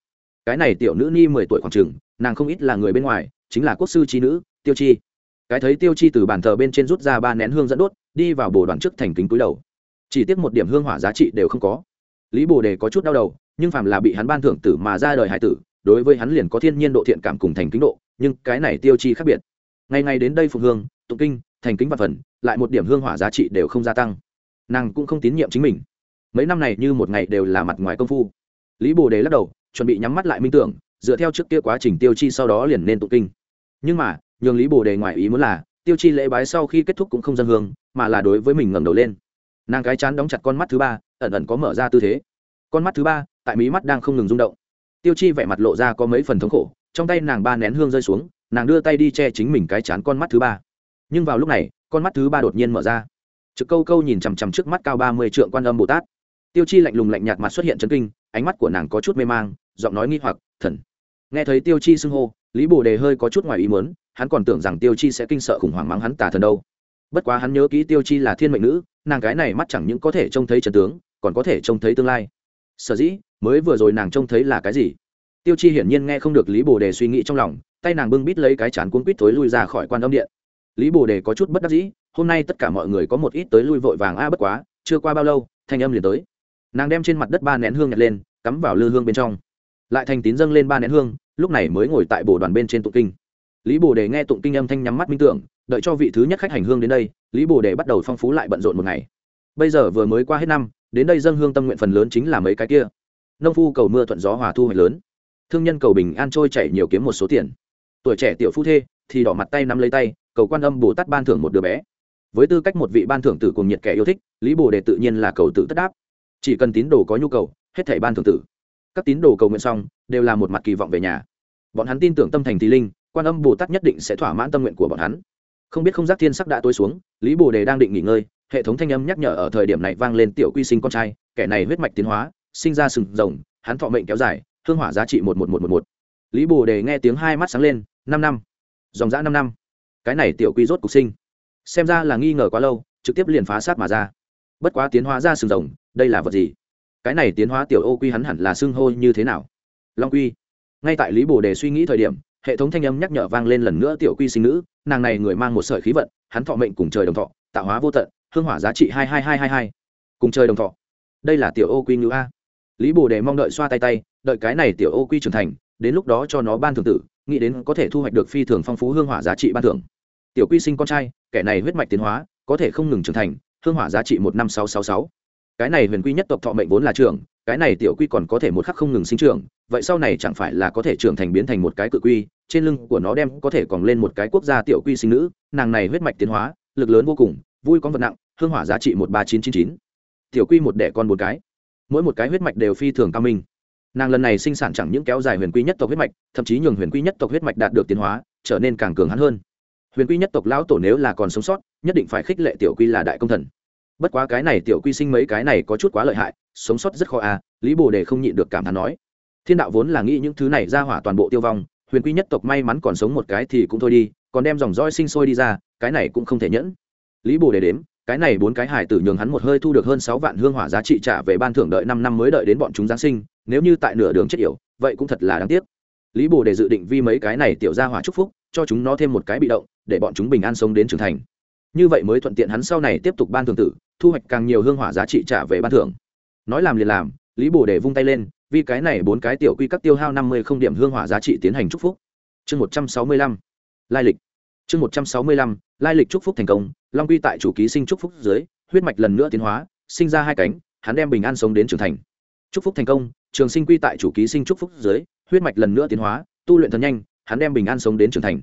Cái này tiểu nữ nhi mười tuổi khoảng chừng, nàng không ít là người bên ngoài, chính là quốc sư trí nữ, tiêu chi cái thấy tiêu chi từ bàn thờ bên trên rút ra ba nén hương dẫn đốt, đi vào bồ đoàn trước thành kính cúi đầu. Chỉ tiếc một điểm hương hỏa giá trị đều không có. Lý bồ đề có chút đau đầu, nhưng phàm là bị hắn ban thưởng tử mà ra đời hải tử, đối với hắn liền có thiên nhiên độ thiện cảm cùng thành kính độ, nhưng cái này tiêu chi khác biệt. Ngày ngày đến đây phục hương, tụng kinh, thành kính và phần, lại một điểm hương hỏa giá trị đều không gia tăng. Nàng cũng không tín nhiệm chính mình. Mấy năm này như một ngày đều là mặt ngoài công phu. Lý bồ đề lắc đầu, chuẩn bị nhắm mắt lại minh tưởng, dựa theo trước kia quá trình tiêu chi sau đó liền nên tụng kinh. Nhưng mà nhường lý bồ đề ngoài ý muốn là, tiêu chi lễ bái sau khi kết thúc cũng không dân hương, mà là đối với mình ngẩng đầu lên. Nàng cái chán đóng chặt con mắt thứ ba, ẩn ẩn có mở ra tư thế. Con mắt thứ ba, tại mí mắt đang không ngừng rung động. Tiêu chi vẻ mặt lộ ra có mấy phần thống khổ, trong tay nàng ba nén hương rơi xuống, nàng đưa tay đi che chính mình cái chán con mắt thứ ba. Nhưng vào lúc này, con mắt thứ ba đột nhiên mở ra. Trực câu câu nhìn chằm chằm trước mắt cao ba mươi trượng quan âm bồ tát. Tiêu chi lạnh lùng lạnh nhạt mặt xuất hiện chấn kinh, ánh mắt của nàng có chút mê mang, giọng nói nghi hoặc, thần. Nghe thấy tiêu chi xưng hô, lý bồ đề hơi có chút ngoài ý muốn hắn còn tưởng rằng tiêu chi sẽ kinh sợ khủng hoảng mắng hắn tà thần đâu. Bất quá hắn nhớ kỹ tiêu chi là thiên mệnh nữ, nàng cái này mắt chẳng những có thể trông thấy trần tướng, còn có thể trông thấy tương lai. Sở dĩ, mới vừa rồi nàng trông thấy là cái gì? Tiêu chi hiển nhiên nghe không được lý bồ đề suy nghĩ trong lòng, tay nàng bưng bít lấy cái chán cuốn quýt tối lui ra khỏi quan âm điện. Lý bồ đề có chút bất đắc dĩ, hôm nay tất cả mọi người có một ít tới lui vội vàng a, bất quá, chưa qua bao lâu, thanh âm liền tới. Nàng đem trên mặt đất ba nén hương nhặt lên, cắm vào lư hương bên trong. Lại thành tín dâng lên ba nén hương, lúc này mới ngồi tại bồ đoàn bên trên tụ kinh lý bồ đề nghe tụng kinh âm thanh nhắm mắt minh tưởng, đợi cho vị thứ nhất khách hành hương đến đây, lý bồ đề bắt đầu phong phú lại bận rộn một ngày. Bây giờ vừa mới qua hết năm, đến đây dân hương tâm nguyện phần lớn chính là mấy cái kia. Nông phu cầu mưa thuận gió hòa thu hoạch lớn. Thương nhân cầu bình an trôi chảy nhiều kiếm một số tiền. Tuổi trẻ tiểu phu thê, thì đỏ mặt tay nắm lấy tay, cầu quan âm bồ tát ban thưởng một đứa bé. Với tư cách một vị ban thưởng tử cùng nhiệt kẻ yêu thích, lý bồ đề tự nhiên là cầu tự tất đáp. Chỉ cần tín đồ có nhu cầu, hết thảy ban thưởng tử. Các tín đồ cầu nguyện xong, đều là một mặt kỳ vọng về nhà. Bọn hắn tin tưởng tâm thành thì linh quan âm bồ tát nhất định sẽ thỏa mãn tâm nguyện của bọn hắn không biết không giác thiên sắc đã tối xuống lý bồ đề đang định nghỉ ngơi hệ thống thanh âm nhắc nhở ở thời điểm này vang lên tiểu quy sinh con trai kẻ này huyết mạch tiến hóa sinh ra sừng rồng hắn thọ mệnh kéo dài hương hỏa giá trị một một một một một lý bồ đề nghe tiếng hai mắt sáng lên năm năm dòng dã năm năm cái này tiểu quy rốt cục sinh xem ra là nghi ngờ quá lâu trực tiếp liền phá sát mà ra bất quá tiến hóa ra sừng rồng đây là vật gì cái này tiến hóa tiểu ô quy hắn hẳn là xưng hô như thế nào long quy ngay tại lý bồ đề suy nghĩ thời điểm hệ thống thanh âm nhắc nhở vang lên lần nữa tiểu quy sinh nữ, nàng này người mang một sợi khí vận, hắn thọ mệnh cùng trời đồng thọ, tạo hóa vô tận, hương hỏa giá trị hai hai hai hai hai. Cùng trời đồng thọ. Đây là tiểu ô quy ngữ a. Lý bồ đề mong đợi xoa tay tay, đợi cái này tiểu ô quy trưởng thành, đến lúc đó cho nó ban thường tử, nghĩ đến có thể thu hoạch được phi thường phong phú hương hỏa giá trị ban thưởng. Tiểu quy sinh con trai, kẻ này huyết mạch tiến hóa, có thể không ngừng trưởng thành, hương hỏa giá trị một năm sáu sáu sáu. Cái này huyền quy nhất tộc thọ mệnh vốn là trưởng cái này tiểu quy còn có thể một khắc không ngừng sinh trưởng, vậy sau này chẳng phải là có thể trưởng thành biến thành một cái cự quy, trên lưng của nó đem có thể còn lên một cái quốc gia tiểu quy sinh nữ, nàng này huyết mạch tiến hóa, lực lớn vô cùng, vui con vật nặng, hương hỏa giá trị một ba chín chín chín. Tiểu quy một đẻ con một cái. Mỗi một cái huyết mạch đều phi thường cao minh. Nàng lần này sinh sản chẳng những kéo dài huyền quy nhất tộc huyết mạch, thậm chí nhường huyền quy nhất tộc huyết mạch đạt được tiến hóa, trở nên càng cường hắn hơn. Huyền quy nhất tộc lão tổ nếu là còn sống sót, nhất định phải khích lệ tiểu quy là đại công thần. Bất quá cái này tiểu quy sinh mấy cái này có chút quá lợi hại sống sót rất khó à lý bồ đề không nhịn được cảm thán nói. Thiên đạo vốn là nghĩ những thứ này ra hỏa toàn bộ tiêu vong, huyền quy nhất tộc may mắn còn sống một cái thì cũng thôi đi, còn đem dòng roi sinh sôi đi ra, cái này cũng không thể nhẫn. Lý bồ đề đếm, cái này bốn cái hải tử nhường hắn một hơi thu được hơn sáu vạn hương hỏa giá trị trả về ban thưởng đợi năm năm mới đợi đến bọn chúng giáng sinh, nếu như tại nửa đường chết yểu, vậy cũng thật là đáng tiếc. Lý bồ đề dự định vi mấy cái này tiểu ra hỏa chúc phúc, cho chúng nó thêm một cái bị động, để bọn chúng bình an sống đến trưởng thành. Như vậy mới thuận tiện hắn sau này tiếp tục ban thường tử, thu hoạch càng nhiều hương hỏa giá trị trả về ban thưởng nói làm liền làm, lý bồ để vung tay lên, vì cái này bốn cái tiểu quy các tiêu hao năm mươi không điểm hương hỏa giá trị tiến hành chúc phúc. Chương một trăm sáu mươi lăm, lai lịch. Chương một trăm sáu mươi lăm, lai lịch chúc phúc thành công, long quy tại chủ ký sinh chúc phúc dưới, huyết mạch lần nữa tiến hóa, sinh ra hai cánh, hắn đem bình an sống đến trưởng thành. Chúc phúc thành công, trường sinh quy tại chủ ký sinh chúc phúc dưới, huyết mạch lần nữa tiến hóa, tu luyện thần nhanh, hắn đem bình an sống đến trưởng thành.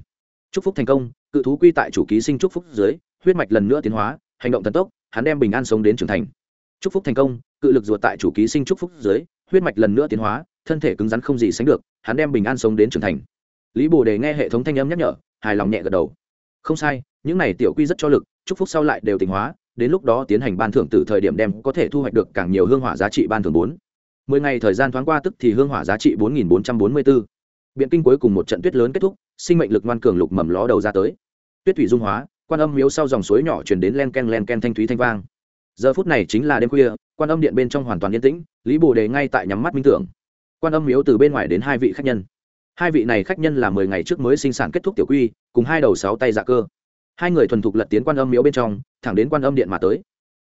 Chúc phúc thành công, cự thú quy tại chủ ký sinh chúc phúc dưới, huyết mạch lần nữa tiến hóa, hành động thần tốc, hắn đem bình an sống đến trưởng thành. Chúc phúc thành công cự lực ruột tại chủ ký sinh trúc phúc dưới, huyết mạch lần nữa tiến hóa, thân thể cứng rắn không gì sánh được, hắn đem bình an sống đến trưởng thành. Lý bồ đề nghe hệ thống thanh âm nhắc nhở, hài lòng nhẹ gật đầu. Không sai, những này tiểu quy rất cho lực, trúc phúc sau lại đều tỉnh hóa, đến lúc đó tiến hành ban thưởng từ thời điểm đem có thể thu hoạch được càng nhiều hương hỏa giá trị ban thưởng bốn. Mười ngày thời gian thoáng qua tức thì hương hỏa giá trị bốn nghìn bốn trăm bốn mươi bốn biện kinh cuối cùng một trận tuyết lớn kết thúc, sinh mệnh lực ngoan cường lục mầm ló đầu ra tới. Tuyết thủy dung hóa, quan âm miếu sau dòng suối nhỏ chuyển đến len ken len ken thanh thúy thanh vang giờ phút này chính là đêm khuya, quan âm điện bên trong hoàn toàn yên tĩnh, lý bồ đề ngay tại nhắm mắt minh tưởng. Quan âm miếu từ bên ngoài đến hai vị khách nhân. Hai vị này khách nhân là mười ngày trước mới sinh sản kết thúc tiểu quy, cùng hai đầu sáu tay dạ cơ. Hai người thuần thục lật tiến quan âm miếu bên trong, thẳng đến quan âm điện mà tới.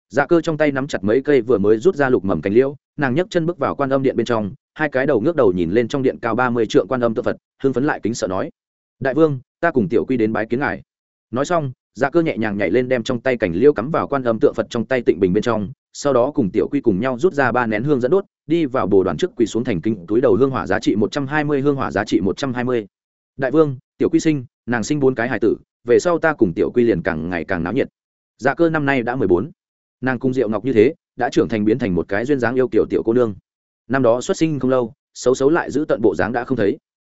Dạ cơ trong tay nắm chặt mấy cây vừa mới rút ra lục mầm cành liễu, nàng nhấc chân bước vào quan âm điện bên trong, hai cái đầu ngước đầu nhìn lên trong điện cao ba mươi trượng quan âm tự phật, hưng phấn lại kính sợ nói, đại vương, ta cùng tiểu quy đến bái kiến ngài. Nói xong dạ cơ nhẹ nhàng nhảy lên đem trong tay cảnh liêu cắm vào quan âm tượng phật trong tay tịnh bình bên trong, sau đó cùng tiểu quy cùng nhau rút ra ba nén hương dẫn đốt, đi vào bồ đoàn trước quỳ xuống thành kinh túi đầu hương hỏa giá trị một trăm hai mươi, hương hỏa giá trị một trăm hai mươi. Đại vương, tiểu quy sinh, nàng sinh bốn cái hải tử, về sau ta cùng tiểu quy liền càng ngày càng náo nhiệt. Dạ cơ năm nay đã mười bốn. Nàng cung diệu ngọc như thế, đã trưởng thành biến thành một cái duyên dáng yêu kiểu tiểu cô nương. Năm đó xuất sinh không lâu, xấu xấu lại giữ tận bộ dáng đã không thấy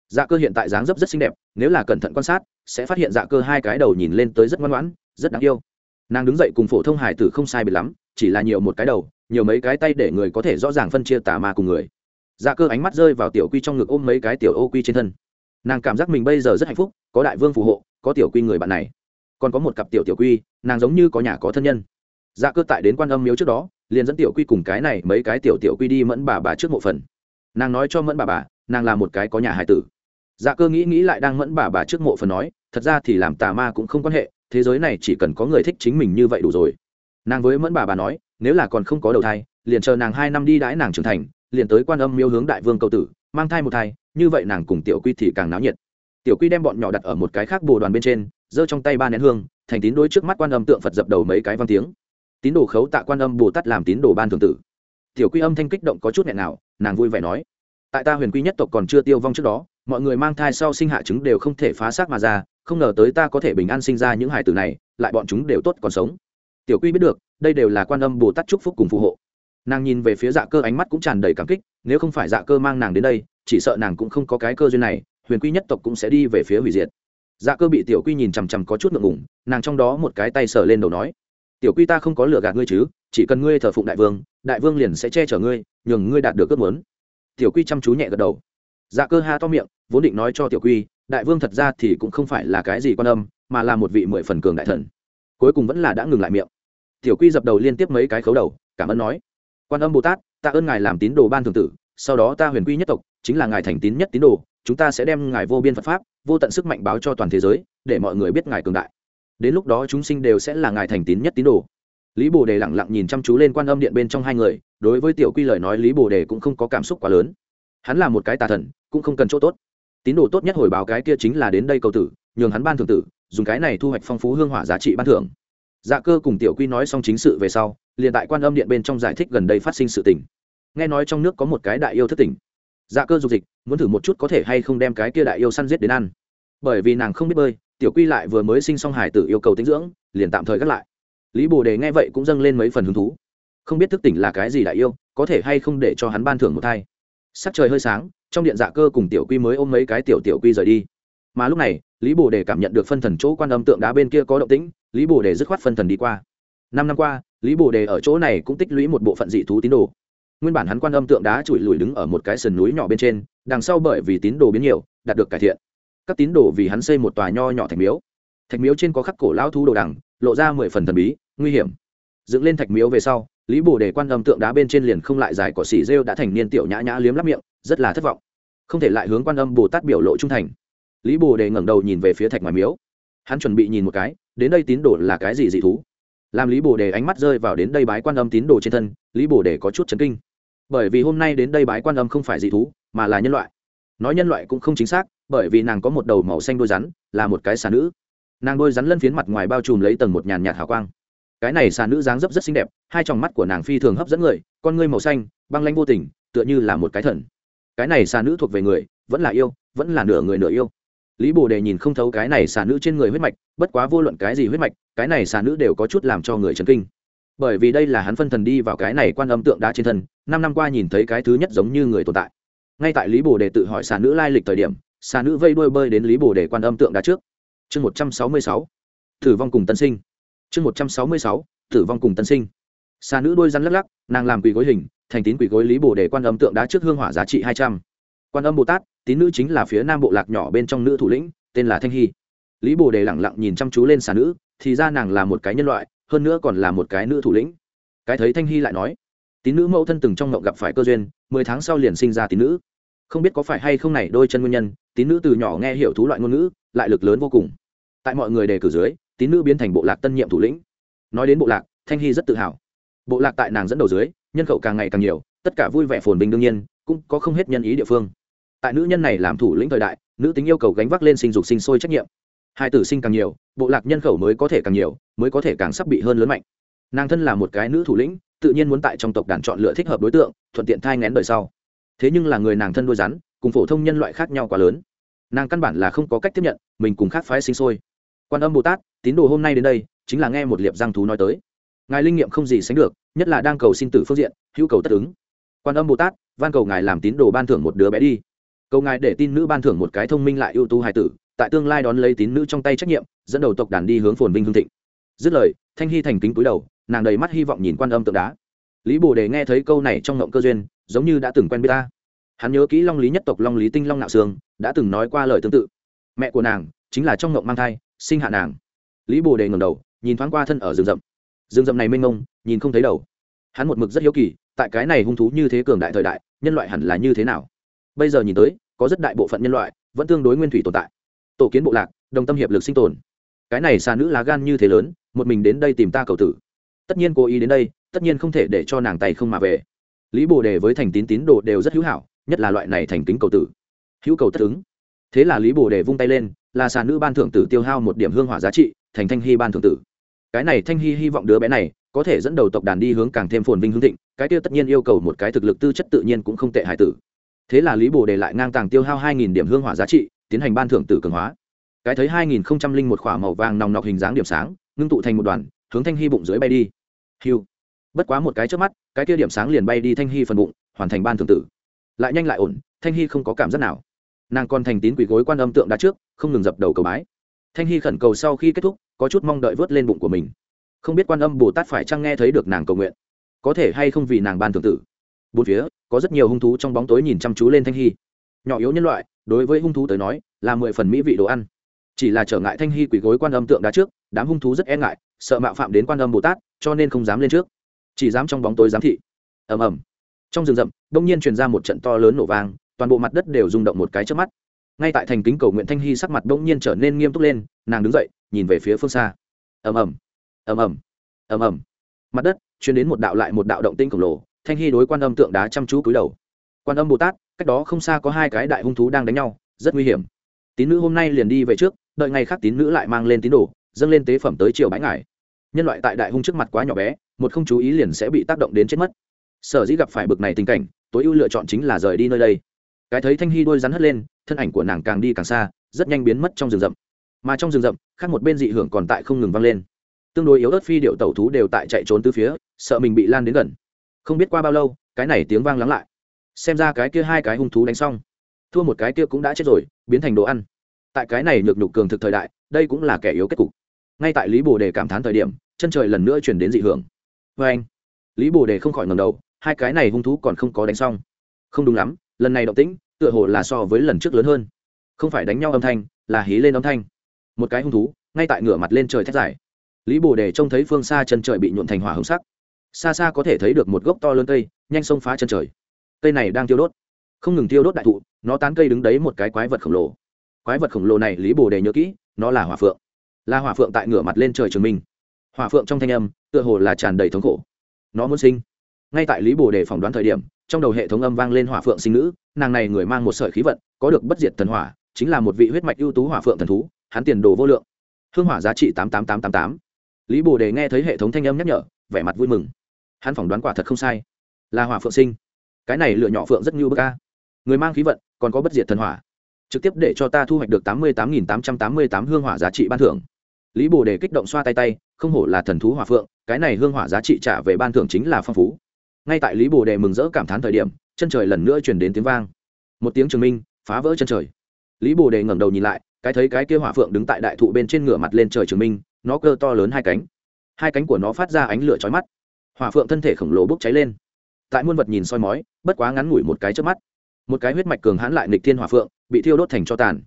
dạ cơ hiện tại dáng dấp rất xinh đẹp, nếu là cẩn thận quan sát, sẽ phát hiện dạ cơ hai cái đầu nhìn lên tới rất ngoan ngoãn, rất đáng yêu. Nàng đứng dậy cùng phổ thông hải tử không sai biệt lắm, chỉ là nhiều một cái đầu, nhiều mấy cái tay để người có thể rõ ràng phân chia tà ma cùng người. Dạ cơ ánh mắt rơi vào tiểu quy trong ngực ôm mấy cái tiểu ô quy trên thân. Nàng cảm giác mình bây giờ rất hạnh phúc, có đại vương phù hộ, có tiểu quy người bạn này. Còn có một cặp tiểu tiểu quy, nàng giống như có nhà có thân nhân. Dạ cơ tại đến quan âm miếu trước đó, liền dẫn tiểu quy cùng cái này mấy cái tiểu tiểu quy đi mẫn bà bà trước mộ phần. Nàng nói cho mẫn bà bà, nàng là một cái có nhà hải tử dạ cơ nghĩ nghĩ lại đang mẫn bà bà trước mộ phần nói, thật ra thì làm tà ma cũng không quan hệ, thế giới này chỉ cần có người thích chính mình như vậy đủ rồi. Nàng với mẫn bà bà nói, nếu là còn không có đầu thai, liền chờ nàng hai năm đi đãi nàng trưởng thành, liền tới quan âm miêu hướng đại vương cầu tử, mang thai một thai, như vậy nàng cùng tiểu quy thì càng náo nhiệt. Tiểu quy đem bọn nhỏ đặt ở một cái khác bồ đoàn bên trên, giơ trong tay ba nén hương, thành tín đôi trước mắt quan âm tượng phật dập đầu mấy cái văn tiếng. Tín đồ khấu tạ quan âm bồ tát làm tín đồ ban thường tử. Tiểu quy âm thanh kích động có chút nghẹn nào nàng vui vẻ nói, tại ta huyền quy nhất tộc còn chưa tiêu vong trước đó mọi người mang thai sau sinh hạ trứng đều không thể phá xác mà ra, không ngờ tới ta có thể bình an sinh ra những hải tử này, lại bọn chúng đều tốt còn sống. Tiểu quy biết được, đây đều là quan âm bồ tát chúc phúc cùng phù hộ. Nàng nhìn về phía dạ cơ ánh mắt cũng tràn đầy cảm kích, nếu không phải dạ cơ mang nàng đến đây, chỉ sợ nàng cũng không có cái cơ duyên này, huyền quy nhất tộc cũng sẽ đi về phía hủy diệt. Dạ cơ bị tiểu quy nhìn chằm chằm có chút ngượng ngủng nàng trong đó một cái tay sờ lên đầu nói, tiểu quy ta không có lừa gạt ngươi chứ, chỉ cần ngươi thờ phụng đại vương đại vương liền sẽ che chở ngươi, nhường ngươi đạt được ước muốn. Tiểu quy chăm chú nhẹ gật đầu dạ cơ ha to miệng, vốn định nói cho tiểu quy, đại vương thật ra thì cũng không phải là cái gì quan âm, mà là một vị mười phần cường đại thần. Cuối cùng vẫn là đã ngừng lại miệng. Tiểu quy dập đầu liên tiếp mấy cái khấu đầu, cảm ơn nói, quan âm bồ tát, ta ơn ngài làm tín đồ ban thường tử, sau đó ta huyền quy nhất tộc, chính là ngài thành tín nhất tín đồ, chúng ta sẽ đem ngài vô biên phật pháp, vô tận sức mạnh báo cho toàn thế giới, để mọi người biết ngài cường đại. Đến lúc đó chúng sinh đều sẽ là ngài thành tín nhất tín đồ. Lý bồ đề lẳng lặng nhìn chăm chú lên quan âm điện bên trong hai người, đối với tiểu quy lời nói lý bồ đề cũng không có cảm xúc quá lớn hắn là một cái tà thần, cũng không cần chỗ tốt. Tín đồ tốt nhất hồi báo cái kia chính là đến đây cầu tử, nhường hắn ban thường tử, dùng cái này thu hoạch phong phú hương hỏa giá trị ban thưởng. Dạ cơ cùng tiểu quy nói xong chính sự về sau, liền tại quan âm điện bên trong giải thích gần đây phát sinh sự tình. Nghe nói trong nước có một cái đại yêu thất tỉnh. Dạ cơ dục dịch, muốn thử một chút có thể hay không đem cái kia đại yêu săn giết đến ăn. Bởi vì nàng không biết bơi, tiểu quy lại vừa mới sinh xong hải tử yêu cầu tinh dưỡng, liền tạm thời gác lại. Lý bồ đề nghe vậy cũng dâng lên mấy phần hứng thú. Không biết thức tỉnh là cái gì đại yêu, có thể hay không để cho hắn ban thưởng một thai sắc trời hơi sáng, trong điện dạ cơ cùng tiểu quy mới ôm mấy cái tiểu tiểu quy rời đi. Mà lúc này, lý bồ đề cảm nhận được phân thần chỗ quan âm tượng đá bên kia có động tĩnh, lý bồ đề dứt khoát phân thần đi qua. Năm năm qua, lý bồ đề ở chỗ này cũng tích lũy một bộ phận dị thú tín đồ. Nguyên bản hắn quan âm tượng đá trụi lùi đứng ở một cái sườn núi nhỏ bên trên, đằng sau bởi vì tín đồ biến nhiều, đạt được cải thiện. Các tín đồ vì hắn xây một tòa nho nhỏ thạch miếu. Thạch miếu trên có khắc cổ lão thú đồ đằng, lộ ra mười phần thần bí, nguy hiểm. Dựng lên thạch miếu về sau lý bồ đề quan âm tượng đá bên trên liền không lại dài cỏ xỉ rêu đã thành niên tiểu nhã nhã liếm lắp miệng, rất là thất vọng. Không thể lại hướng quan âm bồ tát biểu lộ trung thành. Lý bồ đề ngẩng đầu nhìn về phía thạch ngoài miếu. Hắn chuẩn bị nhìn một cái, đến đây tín đồ là cái gì dị thú? Làm lý bồ đề ánh mắt rơi vào đến đây bái quan âm tín đồ trên thân, lý bồ đề có chút chấn kinh. Bởi vì hôm nay đến đây bái quan âm không phải dị thú, mà là nhân loại. Nói nhân loại cũng không chính xác, bởi vì nàng có một đầu màu xanh đôi rắn, là một cái xà nữ. Nàng đôi rắn lân phiến mặt ngoài bao trùm lấy tầng một nhàn nhạt hào quang cái này xà nữ dáng dấp rất xinh đẹp, hai tròng mắt của nàng phi thường hấp dẫn người, con ngươi màu xanh, băng lanh vô tình, tựa như là một cái thần. Cái này xà nữ thuộc về người, vẫn là yêu, vẫn là nửa người nửa yêu. Lý bồ đề nhìn không thấu cái này xà nữ trên người huyết mạch, bất quá vô luận cái gì huyết mạch, cái này xà nữ đều có chút làm cho người chấn kinh. Bởi vì đây là hắn phân thần đi vào cái này quan âm tượng đá trên thân, năm năm qua nhìn thấy cái thứ nhất giống như người tồn tại. Ngay tại lý bồ đề tự hỏi xà nữ lai lịch thời điểm, xà nữ vây đuôi bơi đến lý bồ đề quan âm tượng đá trước. Chương một trăm sáu mươi sáu. Thử vong cùng tân sinh chương một trăm sáu mươi sáu, tử vong cùng tân sinh. Xà nữ đôi rắn lắc lắc, nàng làm quỳ gối hình, thành tín quỷ gối lý bồ đề quan âm tượng đá trước hương hỏa giá trị hai trăm. Quan âm bồ tát, tín nữ chính là phía nam bộ lạc nhỏ bên trong nữ thủ lĩnh, tên là thanh hy. Lý bồ đề lẳng lặng nhìn chăm chú lên xà nữ, thì ra nàng là một cái nhân loại, hơn nữa còn là một cái nữ thủ lĩnh. Cái thấy thanh hy lại nói, tín nữ mẫu thân từng trong ngậu gặp phải cơ duyên, mười tháng sau liền sinh ra tín nữ. Không biết có phải hay không này đôi chân nguyên nhân, tín nữ từ nhỏ nghe hiểu thú loại ngôn ngữ, lại lực lớn vô cùng. Tại mọi người đề cử dưới tín nữ biến thành bộ lạc tân nhiệm thủ lĩnh. Nói đến bộ lạc, thanh hy rất tự hào. Bộ lạc tại nàng dẫn đầu dưới, nhân khẩu càng ngày càng nhiều, tất cả vui vẻ phồn bình đương nhiên, cũng có không hết nhân ý địa phương. Tại nữ nhân này làm thủ lĩnh thời đại, nữ tính yêu cầu gánh vác lên sinh dục sinh sôi trách nhiệm. Hai tử sinh càng nhiều, bộ lạc nhân khẩu mới có thể càng nhiều, mới có thể càng sắp bị hơn lớn mạnh. Nàng thân là một cái nữ thủ lĩnh, tự nhiên muốn tại trong tộc đàn chọn lựa thích hợp đối tượng, thuận tiện thai ngén đời sau. Thế nhưng là người nàng thân đôi rắn, cùng phổ thông nhân loại khác nhau quá lớn. Nàng căn bản là không có cách tiếp nhận, mình cùng khác phái sinh sôi quan âm bồ tát, tín đồ hôm nay đến đây, chính là nghe một liệp giang thú nói tới. Ngài linh nghiệm không gì sánh được, nhất là đang cầu xin tử phương diện, hữu cầu tất ứng. Quan âm bồ tát, van cầu ngài làm tín đồ ban thưởng một đứa bé đi. Cầu ngài để tin nữ ban thưởng một cái thông minh lại ưu tú hài tử, tại tương lai đón lấy tín nữ trong tay trách nhiệm, dẫn đầu tộc đàn đi hướng phồn vinh hương thịnh. Dứt lời, thanh hy thành kính túi đầu, nàng đầy mắt hy vọng nhìn quan âm tượng đá. Lý bồ đề nghe thấy câu này trong ngộng cơ duyên, giống như đã từng quen biết ta. Hắn nhớ kỹ long lý nhất tộc long lý tinh long nạo sương, đã từng nói qua lời tương tự. Mẹ của nàng chính là trong ngộng mang thai sinh hạ nàng. Lý bồ đề ngầm đầu, nhìn thoáng qua thân ở rừng rậm. Rừng rậm này mênh mông, nhìn không thấy đầu. Hắn một mực rất hiếu kỳ, tại cái này hung thú như thế cường đại thời đại, nhân loại hẳn là như thế nào? Bây giờ nhìn tới, có rất đại bộ phận nhân loại vẫn tương đối nguyên thủy tồn tại. Tổ kiến bộ lạc, đồng tâm hiệp lực sinh tồn. Cái này xa nữ lá gan như thế lớn, một mình đến đây tìm ta cầu tử. Tất nhiên cố ý đến đây, tất nhiên không thể để cho nàng tay không mà về. Lý bồ đề với thành tín tín đồ đều rất hữu hảo, nhất là loại này thành kính cầu tử. Hữu cầu tất ứng thế là lý bồ đề vung tay lên, là sàn nữ ban thượng tử tiêu hao một điểm hương hỏa giá trị, thành thanh hy ban thượng tử. Cái này thanh hy hy vọng đứa bé này, có thể dẫn đầu tộc đàn đi hướng càng thêm phồn vinh hương thịnh, cái tiêu tất nhiên yêu cầu một cái thực lực tư chất tự nhiên cũng không tệ hại tử. Thế là lý bồ đề lại ngang tàng tiêu hao hai nghìn điểm hương hỏa giá trị, tiến hành ban thượng tử cường hóa. Cái thấy hai nghìn không trăm linh một khỏa màu vàng nòng nọc hình dáng điểm sáng, ngưng tụ thành một đoàn, hướng thanh hy bụng dưới bay đi. Hiu. Bất quá một cái trước mắt, cái kia điểm sáng liền bay đi thanh hy phần bụng, hoàn thành ban thượng tử. Lại nhanh lại ổn, thanh hy không có cảm giác nào nàng còn thành tín quỷ gối quan âm tượng đá trước, không ngừng dập đầu cầu bái. Thanh hy khẩn cầu sau khi kết thúc, có chút mong đợi vớt lên bụng của mình. Không biết quan âm bồ tát phải chăng nghe thấy được nàng cầu nguyện? Có thể hay không vì nàng ban thượng tử? Bốn phía, có rất nhiều hung thú trong bóng tối nhìn chăm chú lên thanh hy. Nhỏ yếu nhân loại, đối với hung thú tới nói, là mười phần mỹ vị đồ ăn. Chỉ là trở ngại thanh hy quỷ gối quan âm tượng đá trước, đám hung thú rất e ngại, sợ mạo phạm đến quan âm bồ tát, cho nên không dám lên trước. Chỉ dám trong bóng tối giám thị. Ầm ầm. Trong rừng rậm, đông nhiên truyền ra một trận to lớn nổ vang toàn bộ mặt đất đều rung động một cái trước mắt. Ngay tại thành kính cầu nguyện thanh hy sắc mặt bỗng nhiên trở nên nghiêm túc lên, nàng đứng dậy, nhìn về phía phương xa. Ầm ầm ầm ầm ầm ầm. Mặt đất chuyển đến một đạo lại một đạo động tinh khổng lồ, thanh hy đối quan âm tượng đá chăm chú cúi đầu. Quan âm bồ tát, cách đó không xa có hai cái đại hung thú đang đánh nhau, rất nguy hiểm. Tín nữ hôm nay liền đi về trước, đợi ngày khác tín nữ lại mang lên tín đồ, dâng lên tế phẩm tới chiều bãi ngải nhân loại tại đại hung trước mặt quá nhỏ bé, một không chú ý liền sẽ bị tác động đến chết mất. Sở dĩ gặp phải bực này tình cảnh, tối ưu lựa chọn chính là rời đi nơi đây cái thấy thanh hy đôi rắn hất lên, thân ảnh của nàng càng đi càng xa, rất nhanh biến mất trong rừng rậm. Mà trong rừng rậm, khác một bên dị hưởng còn tại không ngừng vang lên. Tương đối yếu ớt phi điệu tẩu thú đều tại chạy trốn từ phía, sợ mình bị lan đến gần. Không biết qua bao lâu, cái này tiếng vang lắng lại. Xem ra cái kia hai cái hung thú đánh xong. Thua một cái kia cũng đã chết rồi, biến thành đồ ăn. Tại cái này nhược nhục cường thực thời đại, đây cũng là kẻ yếu kết cục. Ngay tại lý bồ đề cảm thán thời điểm, chân trời lần nữa chuyển đến dị hưởng. Vê anh lý bồ đề không khỏi ngầm đầu, hai cái này hung thú còn không có đánh xong. Không đúng lắm lần này động tĩnh tựa hồ là so với lần trước lớn hơn. Không phải đánh nhau âm thanh, là hí lên âm thanh. Một cái hung thú, ngay tại ngửa mặt lên trời thét dài. Lý bồ đề trông thấy phương xa chân trời bị nhuộn thành hỏa hồng sắc. Xa xa có thể thấy được một gốc to lớn cây, nhanh xông phá chân trời. Cây này đang tiêu đốt. Không ngừng tiêu đốt đại thụ, nó tán cây đứng đấy một cái quái vật khổng lồ. Quái vật khổng lồ này lý bồ đề nhớ kỹ, nó là hỏa phượng. Là hỏa phượng tại ngửa mặt lên trời trường minh hỏa phượng trong thanh âm, tựa hồ là tràn đầy thống khổ. Nó muốn sinh. Ngay tại lý bồ đề phỏng đoán thời điểm trong đầu hệ thống âm vang lên hỏa phượng sinh nữ nàng này người mang một sợi khí vận, có được bất diệt thần hỏa, chính là một vị huyết mạch ưu tú hỏa phượng thần thú, hắn tiền đồ vô lượng. Hương hỏa giá trị tám tám tám tám tám. Lý bồ đề nghe thấy hệ thống thanh âm nhắc nhở, vẻ mặt vui mừng. Hắn phỏng đoán quả thật không sai. Là hỏa phượng sinh. Cái này lựa nhỏ phượng rất như bơ ca người mang khí vận, còn có bất diệt thần hỏa. Trực tiếp để cho ta thu hoạch được tám mươi tám nghìn tám trăm tám mươi tám hương hỏa giá trị ban thưởng. Lý bồ đề kích động xoa tay tay, không hổ là thần thú hỏa phượng, cái này hương hỏa giá trị trả về ban thưởng chính là phong phú ngay tại lý bồ đề mừng rỡ cảm thán thời điểm, chân trời lần nữa chuyển đến tiếng vang. Một tiếng trường minh, phá vỡ chân trời. Lý bồ đề ngẩng đầu nhìn lại, cái thấy cái kia hỏa phượng đứng tại đại thụ bên trên ngửa mặt lên trời trường minh, nó cơ to lớn hai cánh. Hai cánh của nó phát ra ánh lửa chói mắt. Hỏa phượng thân thể khổng lồ bốc cháy lên. Tại muôn vật nhìn soi mói, bất quá ngắn ngủi một cái trước mắt. Một cái huyết mạch cường hãn lại nịch thiên hỏa phượng, bị thiêu đốt thành cho tàn.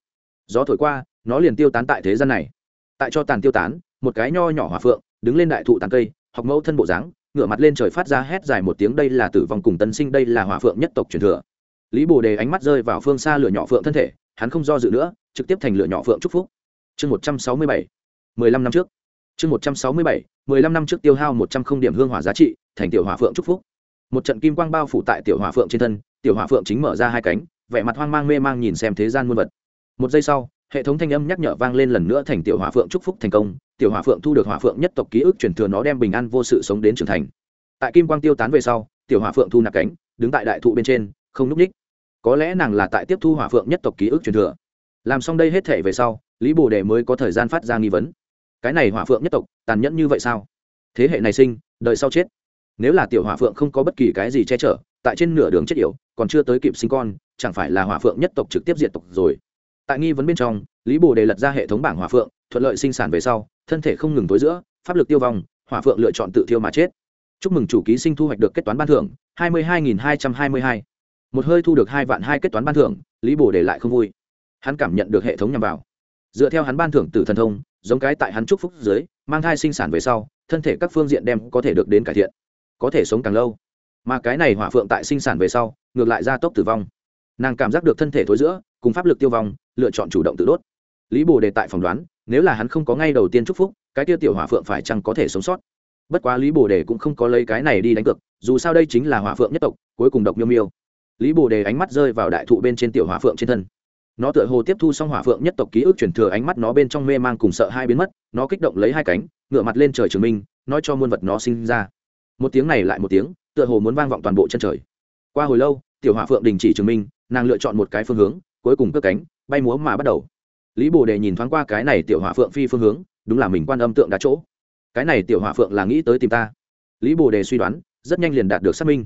Gió thổi qua, nó liền tiêu tán tại thế gian này. Tại cho tàn tiêu tán, một cái nho nhỏ hỏa phượng, đứng lên đại thụ tàn cây, học mẫu thân bộ dáng ngửa mặt lên trời phát ra hét dài một tiếng, đây là tử vong cùng tân sinh, đây là hỏa phượng nhất tộc truyền thừa. Lý bồ đề ánh mắt rơi vào phương xa lửa nhỏ phượng thân thể, hắn không do dự nữa, trực tiếp thành lửa nhỏ phượng chúc phúc. Chương một trăm sáu mươi bảy, mười lăm năm trước. Chương một trăm sáu mươi bảy, mười lăm năm trước tiêu hao một trăm không điểm hương hỏa giá trị, thành tiểu hỏa phượng chúc phúc. Một trận kim quang bao phủ tại tiểu hỏa phượng trên thân, tiểu hỏa phượng chính mở ra hai cánh, vẻ mặt hoang mang mê mang nhìn xem thế gian muôn vật. Một giây sau hệ thống thanh âm nhắc nhở vang lên lần nữa thành tiểu hỏa phượng chúc phúc thành công, tiểu hỏa phượng thu được hỏa phượng nhất tộc ký ức truyền thừa nó đem bình an vô sự sống đến trưởng thành. Tại kim quang tiêu tán về sau, tiểu hỏa phượng thu nạp cánh, đứng tại đại thụ bên trên, không núp ních. Có lẽ nàng là tại tiếp thu hỏa phượng nhất tộc ký ức truyền thừa. Làm xong đây hết thể về sau, lý bồ đề mới có thời gian phát ra nghi vấn. Cái này hỏa phượng nhất tộc, tàn nhẫn như vậy sao? Thế hệ này sinh đời sau chết. Nếu là tiểu hỏa phượng không có bất kỳ cái gì che chở, tại trên nửa đường chết yểu, còn chưa tới kịp sinh con, chẳng phải là hỏa phượng nhất tộc trực tiếp diện tộc rồi tại nghi vấn bên trong, lý bồ đề lật ra hệ thống bảng hỏa phượng, thuận lợi sinh sản về sau, thân thể không ngừng tối giữa, pháp lực tiêu vong, hỏa phượng lựa chọn tự thiêu mà chết. Chúc mừng chủ ký sinh thu hoạch được kết toán ban thưởng, hai mươi hai nghìn hai trăm hai mươi hai. Một hơi thu được hai vạn hai kết toán ban thưởng, lý bồ đề lại không vui. Hắn cảm nhận được hệ thống nhằm vào. Dựa theo hắn ban thưởng từ thần thông, giống cái tại hắn trúc phúc dưới, mang thai sinh sản về sau, thân thể các phương diện đem có thể được đến cải thiện, có thể sống càng lâu. Mà cái này hỏa phượng tại sinh sản về sau, ngược lại ra tốc tử vong. Nàng cảm giác được thân thể thối giữa cùng pháp lực tiêu vong, lựa chọn chủ động tự đốt. Lý bồ đề tại phỏng đoán, nếu là hắn không có ngay đầu tiên chúc phúc, cái tiêu tiểu hỏa phượng phải chăng có thể sống sót? Bất quá lý bồ đề cũng không có lấy cái này đi đánh cược, dù sao đây chính là hỏa phượng nhất tộc, cuối cùng độc miêu miêu. Lý bồ đề ánh mắt rơi vào đại thụ bên trên tiểu hỏa phượng trên thân. Nó tựa hồ tiếp thu xong hỏa phượng nhất tộc ký ức chuyển thừa ánh mắt nó bên trong mê mang cùng sợ hai biến mất, nó kích động lấy hai cánh ngựa mặt lên trời trường minh, nói cho muôn vật nó sinh ra. Một tiếng này lại một tiếng, tựa hồ muốn vang vọng toàn bộ chân trời. Qua hồi lâu, tiểu hỏa phượng đình chỉ trường minh, nàng lựa chọn một cái phương hướng cuối cùng cất cánh, bay múa mà bắt đầu. Lý bồ đề nhìn thoáng qua cái này tiểu hòa phượng phi phương hướng, đúng là mình quan âm tượng đá chỗ. Cái này tiểu hòa phượng là nghĩ tới tìm ta. Lý bồ đề suy đoán, rất nhanh liền đạt được xác minh.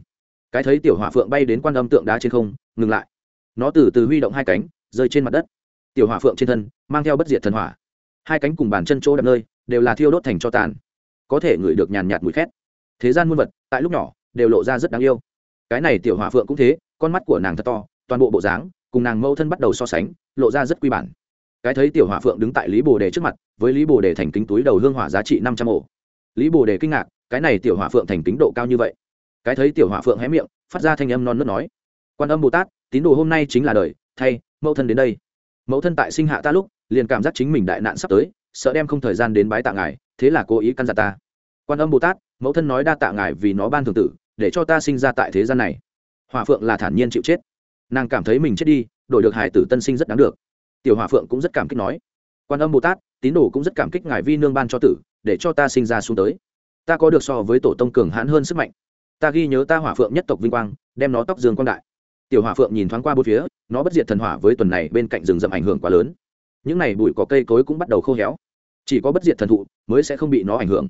Cái thấy tiểu hỏa phượng bay đến quan âm tượng đá trên không, ngừng lại. Nó từ từ huy động hai cánh, rơi trên mặt đất. Tiểu hỏa phượng trên thân, mang theo bất diệt thần hỏa. Hai cánh cùng bàn chân chỗ đẹp nơi, đều là thiêu đốt thành cho tàn. Có thể ngửi được nhàn nhạt mùi khét. Thế gian muôn vật, tại lúc nhỏ, đều lộ ra rất đáng yêu. Cái này tiểu hỏa phượng cũng thế, con mắt của nàng thật to, toàn bộ bộ dáng cùng nàng mâu thân bắt đầu so sánh, lộ ra rất quy bản. Cái thấy tiểu hỏa phượng đứng tại lý bồ đề trước mặt, với lý bồ đề thành kính túi đầu hương hỏa giá trị năm trăm ổ. Lý bồ đề kinh ngạc, cái này tiểu hỏa phượng thành kính độ cao như vậy. Cái thấy tiểu hỏa phượng hé miệng, phát ra thanh âm non nớt nói. Quan âm bồ tát, tín đồ hôm nay chính là đời, thay, mẫu thân đến đây. Mẫu thân tại sinh hạ ta lúc, liền cảm giác chính mình đại nạn sắp tới, sợ đem không thời gian đến bái tạ ngài, thế là cố ý căn dặn ta. Quan âm bồ tát, mẫu thân nói đa tạ ngài vì nó ban thường tử, để cho ta sinh ra tại thế gian này. Hòa phượng là thản nhiên chịu chết nàng cảm thấy mình chết đi, đổi được hải tử tân sinh rất đáng được. Tiểu hòa phượng cũng rất cảm kích nói. Quan âm bồ tát, tín đồ cũng rất cảm kích ngài vi nương ban cho tử, để cho ta sinh ra xuống tới. Ta có được so với tổ tông cường hãn hơn sức mạnh. Ta ghi nhớ ta hỏa phượng nhất tộc vinh quang, đem nó tóc dương quang đại. Tiểu hỏa phượng nhìn thoáng qua bốn phía, nó bất diệt thần hỏa với tuần này bên cạnh rừng rậm ảnh hưởng quá lớn. Những n à y bụi có cây cối cũng bắt đầu khô héo. Chỉ có bất diệt thần thụ mới sẽ không bị nó ảnh hưởng.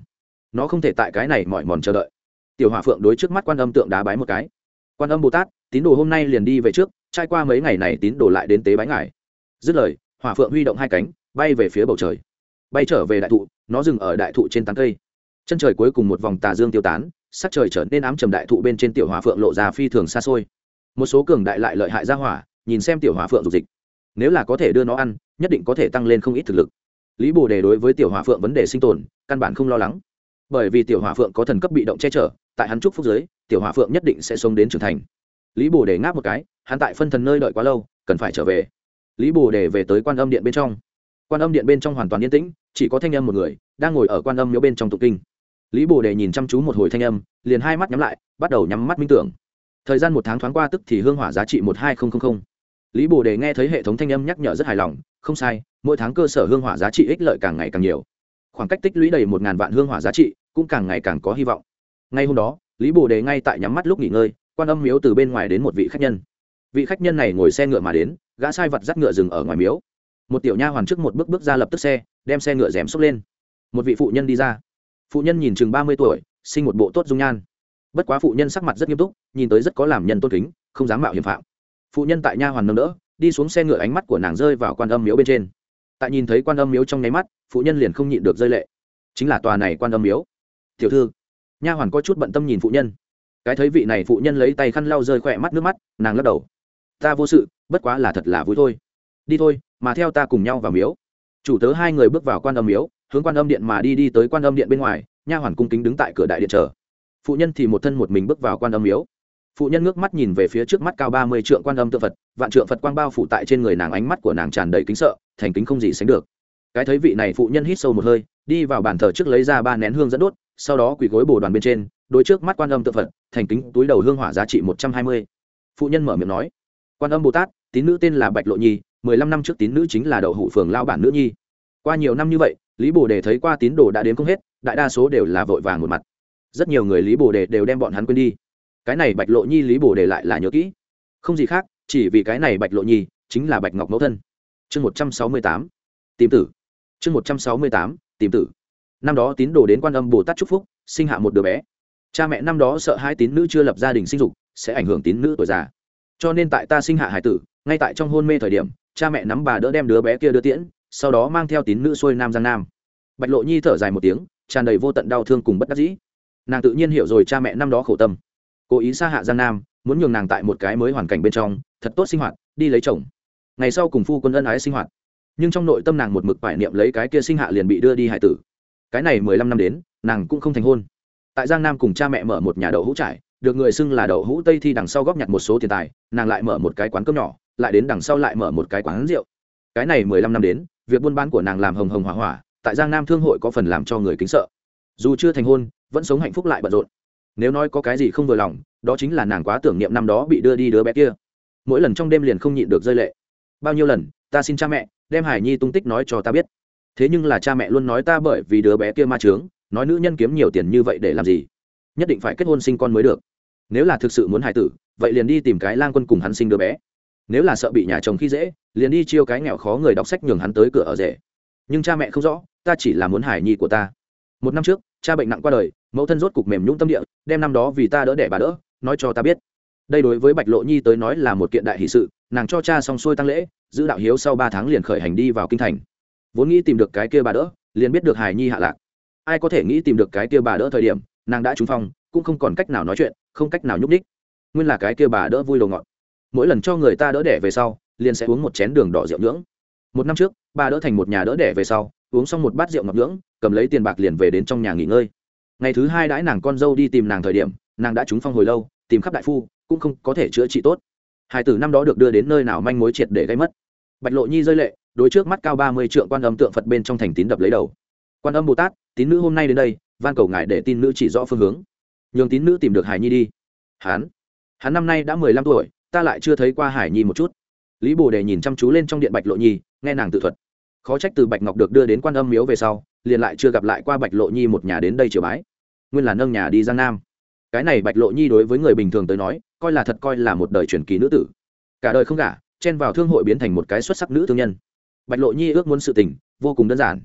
Nó không thể tại cái này mỏi mòn chờ đợi. Tiểu hỏa phượng đối trước mắt quan âm tượng đá bái một cái. Quan âm bồ tát tín đồ hôm nay liền đi về trước trai qua mấy ngày này tín đồ lại đến tế bái ngải. dứt lời, hỏa phượng huy động hai cánh, bay về phía bầu trời. Bay trở về đại thụ, nó dừng ở đại thụ trên tán cây. Chân trời cuối cùng một vòng tà dương tiêu tán, sắc trời trở nên ám trầm đại thụ bên trên tiểu hỏa phượng lộ ra phi thường xa xôi. Một số cường đại lại lợi hại ra hỏa, nhìn xem tiểu hỏa phượng dục dịch. Nếu là có thể đưa nó ăn, nhất định có thể tăng lên không ít thực lực. Lý bồ đề đối với tiểu hỏa phượng vấn đề sinh tồn, căn bản không lo lắng. Bởi vì tiểu hỏa phượng có thần cấp bị động che chở, tại hắn trúc phúc giới, tiểu hỏa phượng nhất định sẽ sống đến trưởng thành lý bồ đề ngáp một cái, hắn tại phân thần nơi đợi quá lâu, cần phải trở về. Lý bồ đề về tới quan âm điện bên trong. Quan âm điện bên trong hoàn toàn yên tĩnh, chỉ có thanh âm một người, đang ngồi ở quan âm miếu bên trong tụng kinh. Lý bồ đề nhìn chăm chú một hồi thanh âm, liền hai mắt nhắm lại, bắt đầu nhắm mắt minh tưởng. Thời gian một tháng thoáng qua tức thì hương hỏa giá trị một hai nghìn lý bồ đề nghe thấy hệ thống thanh âm nhắc nhở rất hài lòng, không sai, mỗi tháng cơ sở hương hỏa giá trị ích lợi càng ngày càng nhiều. Khoảng cách tích lũy đầy một ngàn vạn hương hỏa giá trị cũng càng ngày càng có hy vọng. Ngay hôm đó, lý bồ đề ngay tại nhắm mắt lúc nghỉ ngơi quan âm miếu từ bên ngoài đến một vị khách nhân. Vị khách nhân này ngồi xe ngựa mà đến, gã sai vật dắt ngựa dừng ở ngoài miếu. Một tiểu nha hoàn trước một bước bước ra lập tức xe, đem xe ngựa rèm xốc lên. Một vị phụ nhân đi ra. Phụ nhân nhìn chừng ba mươi tuổi, sinh một bộ tốt dung nhan. Bất quá phụ nhân sắc mặt rất nghiêm túc, nhìn tới rất có làm nhân tôn kính, không dám mạo hiểm phạm. Phụ nhân tại nha hoàn nâng đỡ, đi xuống xe ngựa ánh mắt của nàng rơi vào quan âm miếu bên trên. Tại nhìn thấy quan âm miếu trong nháy mắt, phụ nhân liền không nhịn được rơi lệ. Chính là tòa này quan âm miếu. Tiểu thư. Nha hoàn có chút bận tâm nhìn phụ nhân cái thấy vị này phụ nhân lấy tay khăn lau rơi khỏe mắt nước mắt, nàng lắc đầu. Ta vô sự, bất quá là thật là vui thôi. Đi thôi, mà theo ta cùng nhau vào miếu. Chủ tớ hai người bước vào quan âm miếu, hướng quan âm điện mà đi đi tới quan âm điện bên ngoài, nha hoàn cung kính đứng tại cửa đại điện chờ. Phụ nhân thì một thân một mình bước vào quan âm miếu. Phụ nhân ngước mắt nhìn về phía trước mắt cao ba mươi trượng quan âm tự phật, vạn trượng phật quang bao phủ tại trên người nàng ánh mắt của nàng tràn đầy kính sợ, thành kính không gì sánh được. Cái thấy vị này phụ nhân hít sâu một hơi, đi vào bàn thờ trước lấy ra ba nén hương dẫn đốt sau đó quỳ gối bồ đoàn bên trên đôi trước mắt quan âm tự phật, thành kính, túi đầu hương hỏa giá trị một trăm hai mươi. Phụ nhân mở miệng nói, quan âm bồ tát, tín nữ tên là bạch lộ nhi, mười lăm năm trước tín nữ chính là đậu hủ phường lao bản nữ nhi. Qua nhiều năm như vậy, lý bồ đề thấy qua tín đồ đã đến không hết, đại đa số đều là vội vàng một mặt. Rất nhiều người lý bồ đề đều đem bọn hắn quên đi. Cái này bạch lộ nhi lý bồ đề lại là nhớ kỹ. Không gì khác, chỉ vì cái này bạch lộ nhi chính là bạch ngọc mẫu thân. Chương một trăm sáu mươi tám, tìm tử. Chương một trăm sáu mươi tám, tìm tử năm đó tín đồ đến quan âm bồ tát chúc phúc, sinh hạ một đứa bé. Cha mẹ năm đó sợ hai tín nữ chưa lập gia đình sinh dục, sẽ ảnh hưởng tín nữ tuổi già. Cho nên tại ta sinh hạ hải tử, ngay tại trong hôn mê thời điểm, cha mẹ nắm bà đỡ đem đứa bé kia đưa tiễn, sau đó mang theo tín nữ xuôi nam giang nam. Bạch lộ nhi thở dài một tiếng, tràn đầy vô tận đau thương cùng bất đắc dĩ. Nàng tự nhiên hiểu rồi cha mẹ năm đó khổ tâm. Cố ý xa hạ giang nam, muốn nhường nàng tại một cái mới hoàn cảnh bên trong, thật tốt sinh hoạt, đi lấy chồng. Ngày sau cùng phu quân ân ái sinh hoạt. Nhưng trong nội tâm nàng một mực phải niệm lấy cái kia sinh hạ liền bị đưa đi hải tử cái này mười lăm năm đến, nàng cũng không thành hôn. Tại giang nam cùng cha mẹ mở một nhà đậu hũ trải được người xưng là đậu hũ tây thi đằng sau góp nhặt một số tiền tài, nàng lại mở một cái quán cơm nhỏ, lại đến đằng sau lại mở một cái quán rượu. Cái này mười lăm năm đến, việc buôn bán của nàng làm hồng hồng hỏa hỏa, tại giang nam thương hội có phần làm cho người kính sợ. Dù chưa thành hôn, vẫn sống hạnh phúc lại bận rộn. Nếu nói có cái gì không vừa lòng, đó chính là nàng quá tưởng niệm năm đó bị đưa đi đứa bé kia. Mỗi lần trong đêm liền không nhịn được rơi lệ. Bao nhiêu lần, ta xin cha mẹ, đem hải nhi tung tích nói cho ta biết thế nhưng là cha mẹ luôn nói ta bởi vì đứa bé kia ma trướng nói nữ nhân kiếm nhiều tiền như vậy để làm gì? Nhất định phải kết hôn sinh con mới được. Nếu là thực sự muốn hài tử, vậy liền đi tìm cái lang quân cùng hắn sinh đứa bé. Nếu là sợ bị nhà chồng khi dễ, liền đi chiêu cái nghèo khó người đọc sách nhường hắn tới cửa ở rể. Nhưng cha mẹ không rõ, ta chỉ là muốn hải nhi của ta. Một năm trước, cha bệnh nặng qua đời, mẫu thân rốt cục mềm nhũng tâm địa, đem năm đó vì ta đỡ đẻ bà đỡ, nói cho ta biết. Đây đối với bạch lộ nhi tới nói là một kiện đại hỷ sự, nàng cho cha xong xuôi tăng lễ, giữ đạo hiếu sau ba tháng liền khởi hành đi vào kinh thành vốn nghĩ tìm được cái kia bà đỡ, liền biết được hải nhi hạ lạc. Ai có thể nghĩ tìm được cái kia bà đỡ thời điểm, nàng đã trúng phong, cũng không còn cách nào nói chuyện, không cách nào nhúc ních nguyên là cái kia bà đỡ vui đầu ngọt. Mỗi lần cho người ta đỡ đẻ về sau, liền sẽ uống một chén đường đỏ rượu nhưỡng. Một năm trước, bà đỡ thành một nhà đỡ đẻ về sau, uống xong một bát rượu ngọc nhưỡng, cầm lấy tiền bạc liền về đến trong nhà nghỉ ngơi. Ngày thứ hai đãi nàng con dâu đi tìm nàng thời điểm, nàng đã trúng phong hồi lâu, tìm khắp đại phu, cũng không có thể chữa trị tốt. Hải tử năm đó được đưa đến nơi nào manh mối triệt để gây mất. Bạch lộ nhi rơi lệ đối trước mắt cao ba mươi trượng quan âm tượng phật bên trong thành tín đập lấy đầu. Quan âm bồ tát, tín nữ hôm nay đến đây, van cầu ngài để tin nữ chỉ rõ phương hướng. Nhường tín nữ tìm được hải nhi đi. Hán, hắn năm nay đã mười lăm tuổi, ta lại chưa thấy qua hải nhi một chút. Lý bồ đề nhìn chăm chú lên trong điện bạch lộ nhi, nghe nàng tự thuật. Khó trách từ bạch ngọc được đưa đến quan âm miếu về sau, liền lại chưa gặp lại qua bạch lộ nhi một nhà đến đây triều bái. Nguyên là nâng nhà đi giang nam. Cái này bạch lộ nhi đối với người bình thường tới nói, coi là thật coi là một đời truyền kỳ nữ tử. Cả đời không gả, chen vào thương hội biến thành một cái xuất sắc nữ thương nhân bạch lộ nhi ước muốn sự tình, vô cùng đơn giản.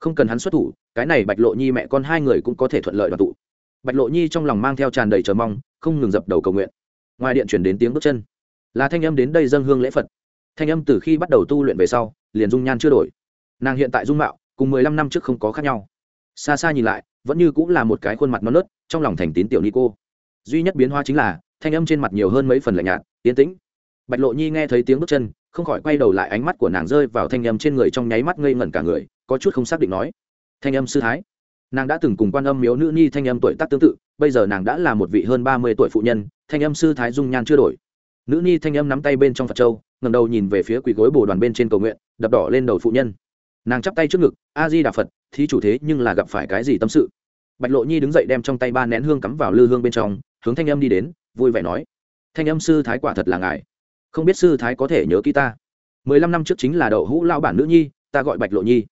Không cần hắn xuất thủ, cái này bạch lộ nhi mẹ con hai người cũng có thể thuận lợi đoàn tụ. Bạch lộ nhi trong lòng mang theo tràn đầy chờ mong, không ngừng dập đầu cầu nguyện. Ngoài điện chuyển đến tiếng bước chân. Là thanh âm đến đây dân hương lễ phật. Thanh âm từ khi bắt đầu tu luyện về sau, liền dung nhan chưa đổi. Nàng hiện tại dung mạo, cùng mười lăm năm trước không có khác nhau. Xa xa nhìn lại, vẫn như cũng là một cái khuôn mặt non nớt, trong lòng thành tín tiểu ni cô. Duy nhất biến hóa chính là, thanh âm trên mặt nhiều hơn mấy phần lạnh nhạt tiến tĩnh. Bạch lộ nhi nghe thấy tiếng bước chân không khỏi quay đầu lại ánh mắt của nàng rơi vào thanh âm trên người trong nháy mắt ngây ngẩn cả người, có chút không xác định nói, thanh âm sư thái. Nàng đã từng cùng quan âm miếu nữ nhi thanh âm tuổi tác tương tự, bây giờ nàng đã là một vị hơn ba mươi tuổi phụ nhân, thanh âm sư thái dung nhan chưa đổi. Nữ nhi thanh âm nắm tay bên trong phật châu ngầm đầu nhìn về phía quỳ gối bồ đoàn bên trên cầu nguyện, đập đỏ lên đầu phụ nhân. Nàng chắp tay trước ngực, a di đà phật, thí chủ thế nhưng là gặp phải cái gì tâm sự? Bạch lộ nhi đứng dậy đem trong tay ba nén hương cắm vào lư hương bên trong, hướng thanh âm đi đến, vui vẻ nói, thanh âm sư thái quả thật là ngài không biết sư thái có thể nhớ kỹ ta. Mười lăm năm trước chính là đậu hũ lao bản nữ nhi, ta gọi bạch lộ nhi.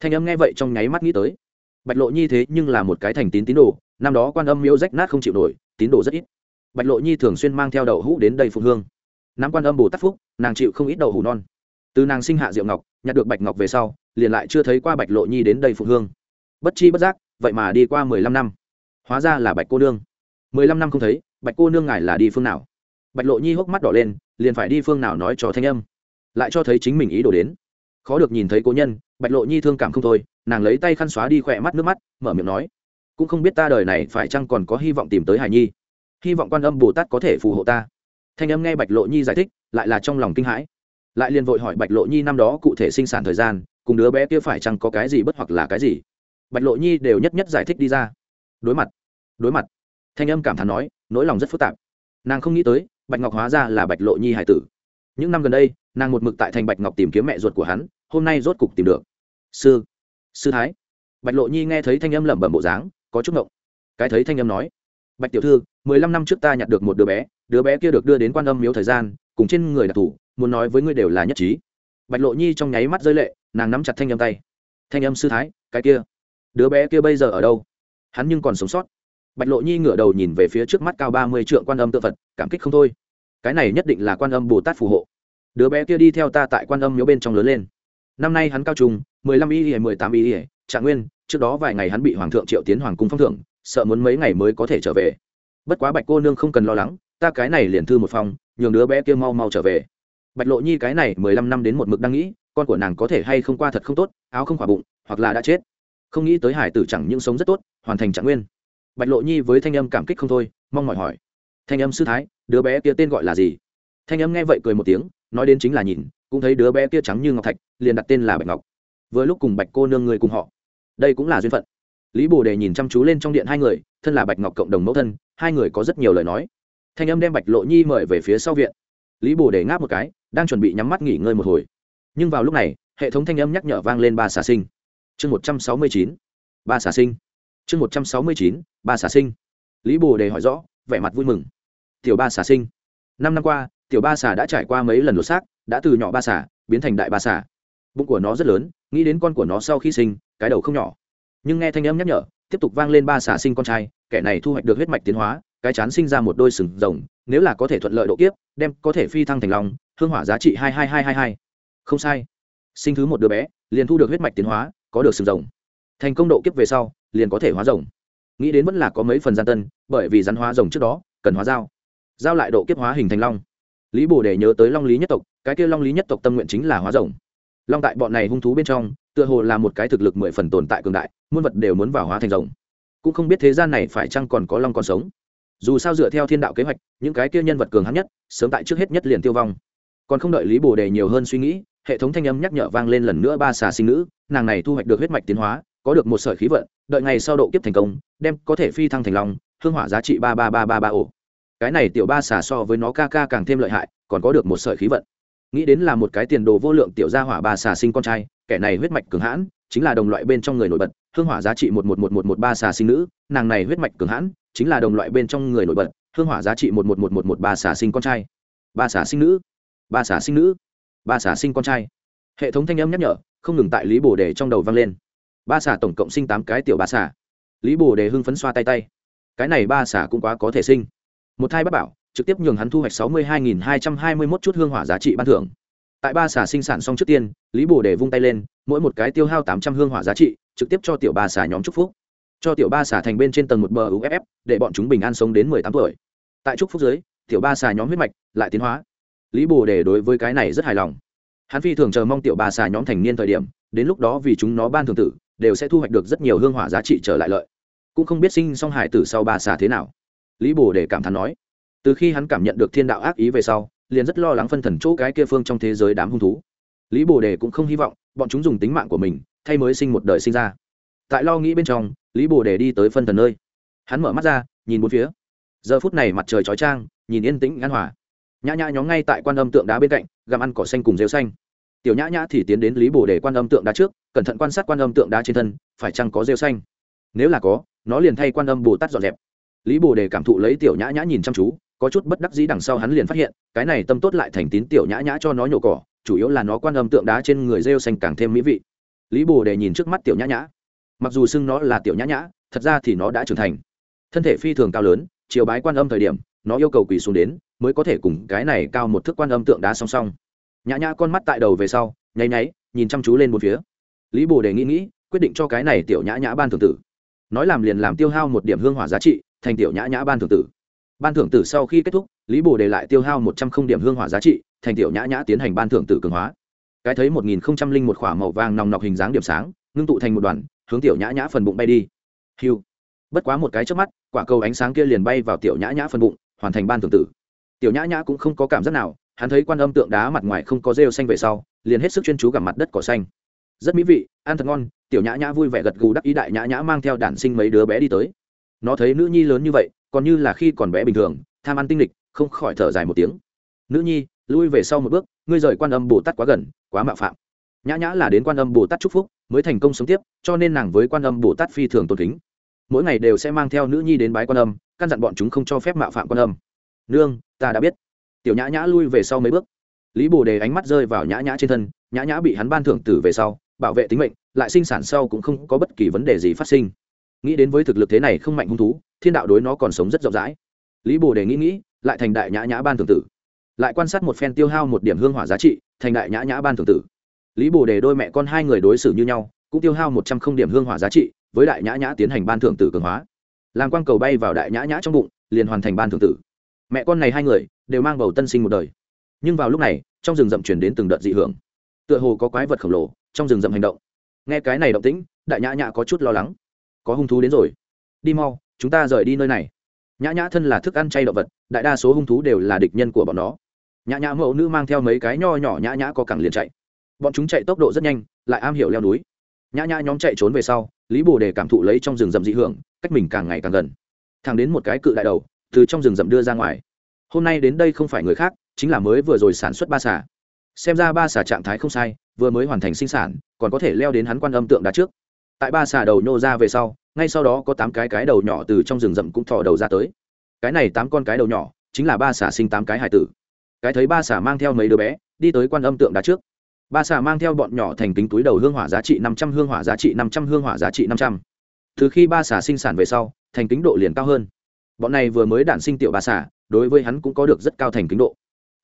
Thanh âm nghe vậy trong nháy mắt nghĩ tới. Bạch lộ nhi thế nhưng là một cái thành tín tín đồ, năm đó quan âm miếu rách nát không chịu nổi, tín đồ rất ít. Bạch lộ nhi thường xuyên mang theo đậu hũ đến đây phụng hương. Năm quan âm bồ tát phúc, nàng chịu không ít đậu hũ non. Từ nàng sinh hạ diệu ngọc, nhặt được bạch ngọc về sau, liền lại chưa thấy qua bạch lộ nhi đến đây phụng hương. Bất chi bất giác, vậy mà đi qua mười lăm năm. Hóa ra là bạch cô nương. Mười lăm năm không thấy, bạch cô nương ngài là đi phương nào? Bạch lộ nhi hốc mắt đỏ lên, liền phải đi phương nào nói cho thanh âm. Lại cho thấy chính mình ý đồ đến. Khó được nhìn thấy cố nhân, bạch lộ nhi thương cảm không thôi, nàng lấy tay khăn xóa đi khỏe mắt nước mắt, mở miệng nói. Cũng không biết ta đời này phải chăng còn có hy vọng tìm tới hải nhi. Hy vọng quan âm bồ tát có thể phù hộ ta. Thanh âm nghe bạch lộ nhi giải thích, lại là trong lòng kinh hãi. Lại liền vội hỏi bạch lộ nhi năm đó cụ thể sinh sản thời gian, cùng đứa bé kia phải chăng có cái gì bất hoặc là cái gì. Bạch lộ nhi đều nhất nhất giải thích đi ra. Đối mặt đối mặt. Thanh âm cảm thán nói, nỗi lòng rất phức tạp. Nàng không nghĩ tới bạch ngọc hóa ra là bạch lộ nhi hải tử. Những năm gần đây, nàng một mực tại thành bạch ngọc tìm kiếm mẹ ruột của hắn, hôm nay rốt cục tìm được. Sư sư thái. Bạch lộ nhi nghe thấy thanh âm lẩm bẩm bộ dáng, có chút ngộng. Cái thấy thanh âm nói, bạch tiểu thư, mười lăm năm trước ta nhặt được một đứa bé đứa bé kia được đưa đến quan âm miếu thời gian, cùng trên người đặc thủ, muốn nói với ngươi đều là nhất trí. Bạch lộ nhi trong nháy mắt rơi lệ, nàng nắm chặt thanh âm tay. Thanh âm sư thái, cái kia, đứa bé kia bây giờ ở đâu? Hắn nhưng còn sống sót bạch lộ nhi ngửa đầu nhìn về phía trước mắt cao ba mươi trượng quan âm tự phật, cảm kích không thôi. Cái này nhất định là quan âm bồ tát phù hộ. Đứa bé kia đi theo ta tại quan âm miếu bên trong lớn lên. Năm nay hắn cao trung, mười lăm y ỉa mười tám y ỉa trạng nguyên, trước đó vài ngày hắn bị hoàng thượng triệu tiến hoàng cung phong thưởng, sợ muốn mấy ngày mới có thể trở về. Bất quá bạch cô nương không cần lo lắng, ta cái này liền thư một phòng, nhường đứa bé kia mau mau trở về. Bạch lộ nhi cái này mười lăm năm đến một mực đang nghĩ, con của nàng có thể hay không qua thật không tốt, áo không khỏa bụng, hoặc là đã chết. Không nghĩ tới hải tử chẳng những sống rất tốt, hoàn thành trạng nguyên bạch lộ nhi với thanh âm cảm kích không thôi, mong mỏi hỏi. Thanh âm sư thái, đứa bé kia tên gọi là gì? Thanh âm nghe vậy cười một tiếng, nói đến chính là nhìn, cũng thấy đứa bé kia trắng như ngọc thạch, liền đặt tên là bạch ngọc. Vừa lúc cùng bạch cô nương người cùng họ. Đây cũng là duyên phận. Lý bồ đề nhìn chăm chú lên trong điện hai người, thân là bạch ngọc cộng đồng mẫu thân, hai người có rất nhiều lời nói. Thanh âm đem bạch lộ nhi mời về phía sau viện. Lý bồ đề ngáp một cái, đang chuẩn bị nhắm mắt nghỉ ngơi một hồi. Nhưng vào lúc này, hệ thống thanh âm nhắc nhở vang lên ba xà sinh. Chương một trăm sáu mươi chín. Ba xà sinh chương một trăm sáu mươi chín, ba xà sinh. Lý bồ đề hỏi rõ, vẻ mặt vui mừng. Tiểu ba xà sinh. Năm năm qua, tiểu ba xà đã trải qua mấy lần lột xác, đã từ nhỏ ba xà, biến thành đại ba xà. Bụng của nó rất lớn, nghĩ đến con của nó sau khi sinh, cái đầu không nhỏ. Nhưng nghe thanh âm nhắc nhở, tiếp tục vang lên ba xà sinh con trai, kẻ này thu hoạch được huyết mạch tiến hóa, cái chán sinh ra một đôi sừng rồng, nếu là có thể thuận lợi độ kiếp, đem có thể phi thăng thành lòng hương hỏa giá trị hai hai hai hai hai. Không sai. Sinh thứ một đứa bé, liền thu được huyết mạch tiến hóa, có được sừng rồng. Thành công độ kiếp về sau liền có thể hóa rồng. Nghĩ đến vẫn là có mấy phần gian tân, bởi vì rắn hóa rồng trước đó, cần hóa dao. Giao lại độ kiếp hóa hình thành long. Lý bồ để nhớ tới long lý nhất tộc, cái kia long lý nhất tộc tâm nguyện chính là hóa rồng. Long tại bọn này hung thú bên trong, tựa hồ là một cái thực lực mười phần tồn tại cường đại, muôn vật đều muốn vào hóa thành rồng. Cũng không biết thế gian này phải chăng còn có long còn sống. Dù sao dựa theo thiên đạo kế hoạch, những cái kia nhân vật cường hắn nhất, sớm tại trước hết nhất liền tiêu vong. Còn không đợi lý bồ đề nhiều hơn suy nghĩ, hệ thống thanh âm nhắc nhở vang lên lần nữa ba xà sinh nữ, nàng này thu hoạch được huyết mạch tiến hóa có được một sợi khí vận, đợi ngày sau độ kiếp thành công, đem có thể phi thăng thành long, hương hỏa giá trị ba ba ba ba ba ổ. Cái này tiểu ba xà so với nó ca ca càng thêm lợi hại, còn có được một sợi khí vận. Nghĩ đến là một cái tiền đồ vô lượng tiểu gia hỏa ba xà sinh con trai, kẻ này huyết mạch cường hãn, chính là đồng loại bên trong người nổi bật, hương hỏa giá trị một một một một một ba xà sinh nữ, nàng này huyết mạch cường hãn, chính là đồng loại bên trong người nổi bật, hương hỏa giá trị một một một một một ba xà sinh con trai. Ba xà sinh nữ. Ba xà sinh nữ. Ba xà sinh con trai. Hệ thống thanh âm nhắc nhở, không ngừng tại lý bồ đề trong đầu vang lên ba xà tổng cộng sinh tám cái tiểu ba xà. Lý bồ đề hưng phấn xoa tay tay. Cái này ba xà cũng quá có thể sinh. Một thai bác bảo, trực tiếp nhường hắn thu hoạch sáu mươi hai nghìn hai trăm hai mươi mốt chút hương hỏa giá trị ban thưởng. Tại ba xà sinh sản xong trước tiên, lý bồ đề vung tay lên, mỗi một cái tiêu hao tám trăm hương hỏa giá trị, trực tiếp cho tiểu ba xà nhóm trúc phúc. Cho tiểu ba xà thành bên trên tầng một bờ uff để bọn chúng bình an sống đến mười tám tuổi. Tại trúc phúc dưới, tiểu ba xà nhóm huyết mạch lại tiến hóa. Lý bồ đề đối với cái này rất hài lòng. Hắn phi thường chờ mong tiểu ba xà nhóm thành niên thời điểm, đến lúc đó vì chúng nó ban thường tử đều sẽ thu hoạch được rất nhiều hương hỏa giá trị trở lại lợi. Cũng không biết sinh song hải tử sau ba xà thế nào. Lý bồ đề cảm thán nói. Từ khi hắn cảm nhận được thiên đạo ác ý về sau, liền rất lo lắng phân thần chỗ cái kia phương trong thế giới đám hung thú. Lý bồ đề cũng không hy vọng bọn chúng dùng tính mạng của mình thay mới sinh một đời sinh ra. Tại lo nghĩ bên trong, lý bồ đề đi tới phân thần nơi. Hắn mở mắt ra, nhìn bốn phía. Giờ phút này mặt trời chói trang nhìn yên tĩnh an hòa. Nhã nhã nhóm ngay tại quan âm tượng đá bên cạnh, gặm ăn cỏ xanh cùng rêu xanh tiểu nhã nhã thì tiến đến lý bồ để quan âm tượng đá trước, cẩn thận quan sát quan âm tượng đá trên thân, phải chăng có rêu xanh? Nếu là có, nó liền thay quan âm bồ tát dọn dẹp. Lý bồ đề cảm thụ lấy tiểu nhã nhã nhìn chăm chú, có chút bất đắc dĩ đằng sau hắn liền phát hiện, cái này tâm tốt lại thành tín tiểu nhã nhã cho nó nhổ cỏ, chủ yếu là nó quan âm tượng đá trên người rêu xanh càng thêm mỹ vị. Lý bồ đề nhìn trước mắt tiểu nhã nhã. Mặc dù xưng nó là tiểu nhã nhã, thật ra thì nó đã trưởng thành. Thân thể phi thường cao lớn, chiều bái quan âm thời điểm, nó yêu cầu quỳ xuống đến, mới có thể cùng cái này cao một thước quan âm tượng đá song song nhã nhã con mắt tại đầu về sau, nháy nháy, nhìn chăm chú lên một phía. Lý bồ đề nghĩ nghĩ, quyết định cho cái này tiểu nhã nhã ban thưởng tử. Nói làm liền làm tiêu hao một điểm hương hỏa giá trị, thành tiểu nhã nhã ban thưởng tử. Ban thưởng tử sau khi kết thúc, lý bồ đề lại tiêu hao một trăm không điểm hương hỏa giá trị, thành tiểu nhã nhã tiến hành ban thưởng tử cường hóa. Cái thấy một nghìn không trăm linh một k h ỏ a màu vàng nòng nọc hình dáng điểm sáng, ngưng tụ thành một đoàn, hướng tiểu nhã nhã phần bụng bay đi. Hiu. Bất quá một cái trước mắt, quả cầu ánh sáng kia liền bay vào tiểu nhã nhã phần bụng, hoàn thành ban thưởng tử. Tiểu nhã nhã cũng không có cảm giác nào hắn thấy quan âm tượng đá mặt ngoài không có rêu xanh về sau, liền hết sức chuyên chú gặp mặt đất cỏ xanh. Rất mỹ vị, ăn thật ngon, tiểu nhã nhã vui vẻ gật gù đắc ý đại nhã nhã mang theo đản sinh mấy đứa bé đi tới. Nó thấy nữ nhi lớn như vậy, còn như là khi còn bé bình thường, tham ăn tinh lịch, không khỏi thở dài một tiếng. Nữ nhi, lui về sau một bước, ngươi rời quan âm bồ tát quá gần, quá mạo phạm. Nhã nhã là đến quan âm bồ tát chúc phúc, mới thành công sống tiếp, cho nên nàng với quan âm bồ tát phi thường tôn kính. Mỗi ngày đều sẽ mang theo nữ nhi đến bái quan âm, căn dặn bọn chúng không cho phép mạo phạm quan âm. Nương, ta đã biết tiểu nhã nhã lui về sau mấy bước. Lý bồ đề ánh mắt rơi vào nhã nhã trên thân, nhã nhã bị hắn ban thưởng tử về sau, bảo vệ tính mệnh, lại sinh sản sau cũng không có bất kỳ vấn đề gì phát sinh. Nghĩ đến với thực lực thế này không mạnh hung thú, thiên đạo đối nó còn sống rất rộng rãi. Lý bồ đề nghĩ nghĩ, lại thành đại nhã nhã ban thưởng tử. Lại quan sát một phen tiêu hao một điểm hương hỏa giá trị, thành đại nhã nhã ban thưởng tử. Lý bồ đề đôi mẹ con hai người đối xử như nhau, cũng tiêu hao một trăm không điểm hương hỏa giá trị, với đại nhã nhã tiến hành ban thưởng tử cường hóa. Làm quang cầu bay vào đại nhã nhã trong bụng, liền hoàn thành ban thưởng tử mẹ con này hai người đều mang bầu tân sinh một đời. Nhưng vào lúc này, trong rừng rậm chuyển đến từng đợt dị hưởng. Tựa hồ có quái vật khổng lồ trong rừng rậm hành động. Nghe cái này động tĩnh, đại nhã nhã có chút lo lắng. Có hung thú đến rồi. Đi mau, chúng ta rời đi nơi này. Nhã nhã thân là thức ăn chay động vật, đại đa số hung thú đều là địch nhân của bọn nó. Nhã nhã mẫu nữ mang theo mấy cái nho nhỏ nhã nhã có cẳng liền chạy. Bọn chúng chạy tốc độ rất nhanh, lại am hiểu leo núi. Nhã nhã nhóm chạy trốn về sau, lý bồ đề cảm thụ lấy trong rừng rậm dị hưởng, cách mình càng ngày càng gần. Thẳng đến một cái cự đại đầu từ trong rừng rậm đưa ra ngoài. Hôm nay đến đây không phải người khác, chính là mới vừa rồi sản xuất ba xà. Xem ra ba xà trạng thái không sai, vừa mới hoàn thành sinh sản, còn có thể leo đến hắn quan âm tượng đá trước. Tại ba xà đầu nhô ra về sau, ngay sau đó có tám cái cái đầu nhỏ từ trong rừng rậm cũng thò đầu ra tới. Cái này tám con cái đầu nhỏ, chính là ba xà sinh tám cái hải tử. Cái thấy ba xà mang theo mấy đứa bé, đi tới quan âm tượng đá trước. Ba xà mang theo bọn nhỏ thành kính túi đầu hương hỏa giá trị năm trăm, hương hỏa giá trị năm trăm, hương hỏa giá trị năm trăm. Từ khi ba xà sinh sản về sau, thành kính độ liền cao hơn bọn này vừa mới đản sinh tiểu ba xà, đối với hắn cũng có được rất cao thành kính độ.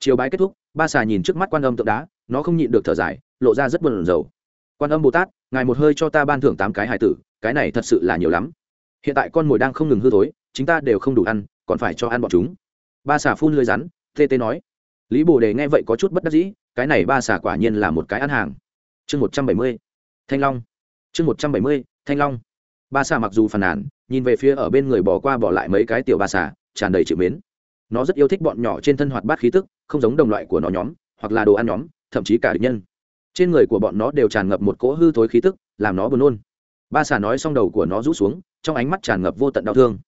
Chiều bái kết thúc ba xà nhìn trước mắt quan âm tượng đá, nó không nhịn được thở dài, lộ ra rất buồn rầu. Quan âm bồ tát, ngài một hơi cho ta ban thưởng tám cái hải tử, cái này thật sự là nhiều lắm. Hiện tại con mồi đang không ngừng hư thối chúng ta đều không đủ ăn, còn phải cho ăn bọn chúng. Ba xà phun lưới rắn, tê tê nói. Lý bồ đề nghe vậy có chút bất đắc dĩ, cái này ba xà quả nhiên là một cái ăn hàng. Chương một trăm bảy mươi, thanh long. Chương một trăm bảy mươi, thanh long ba xà mặc dù phàn nàn, nhìn về phía ở bên người bỏ qua bỏ lại mấy cái tiểu ba xà tràn đầy chịu mến. Nó rất yêu thích bọn nhỏ trên thân hoạt bát khí tức, không giống đồng loại của nó nhóm, hoặc là đồ ăn nhóm, thậm chí cả địch nhân. Trên người của bọn nó đều tràn ngập một cỗ hư thối khí tức, làm nó buồn nôn. Ba xà nói xong đầu của nó rũ xuống, trong ánh mắt tràn ngập vô tận đau thương.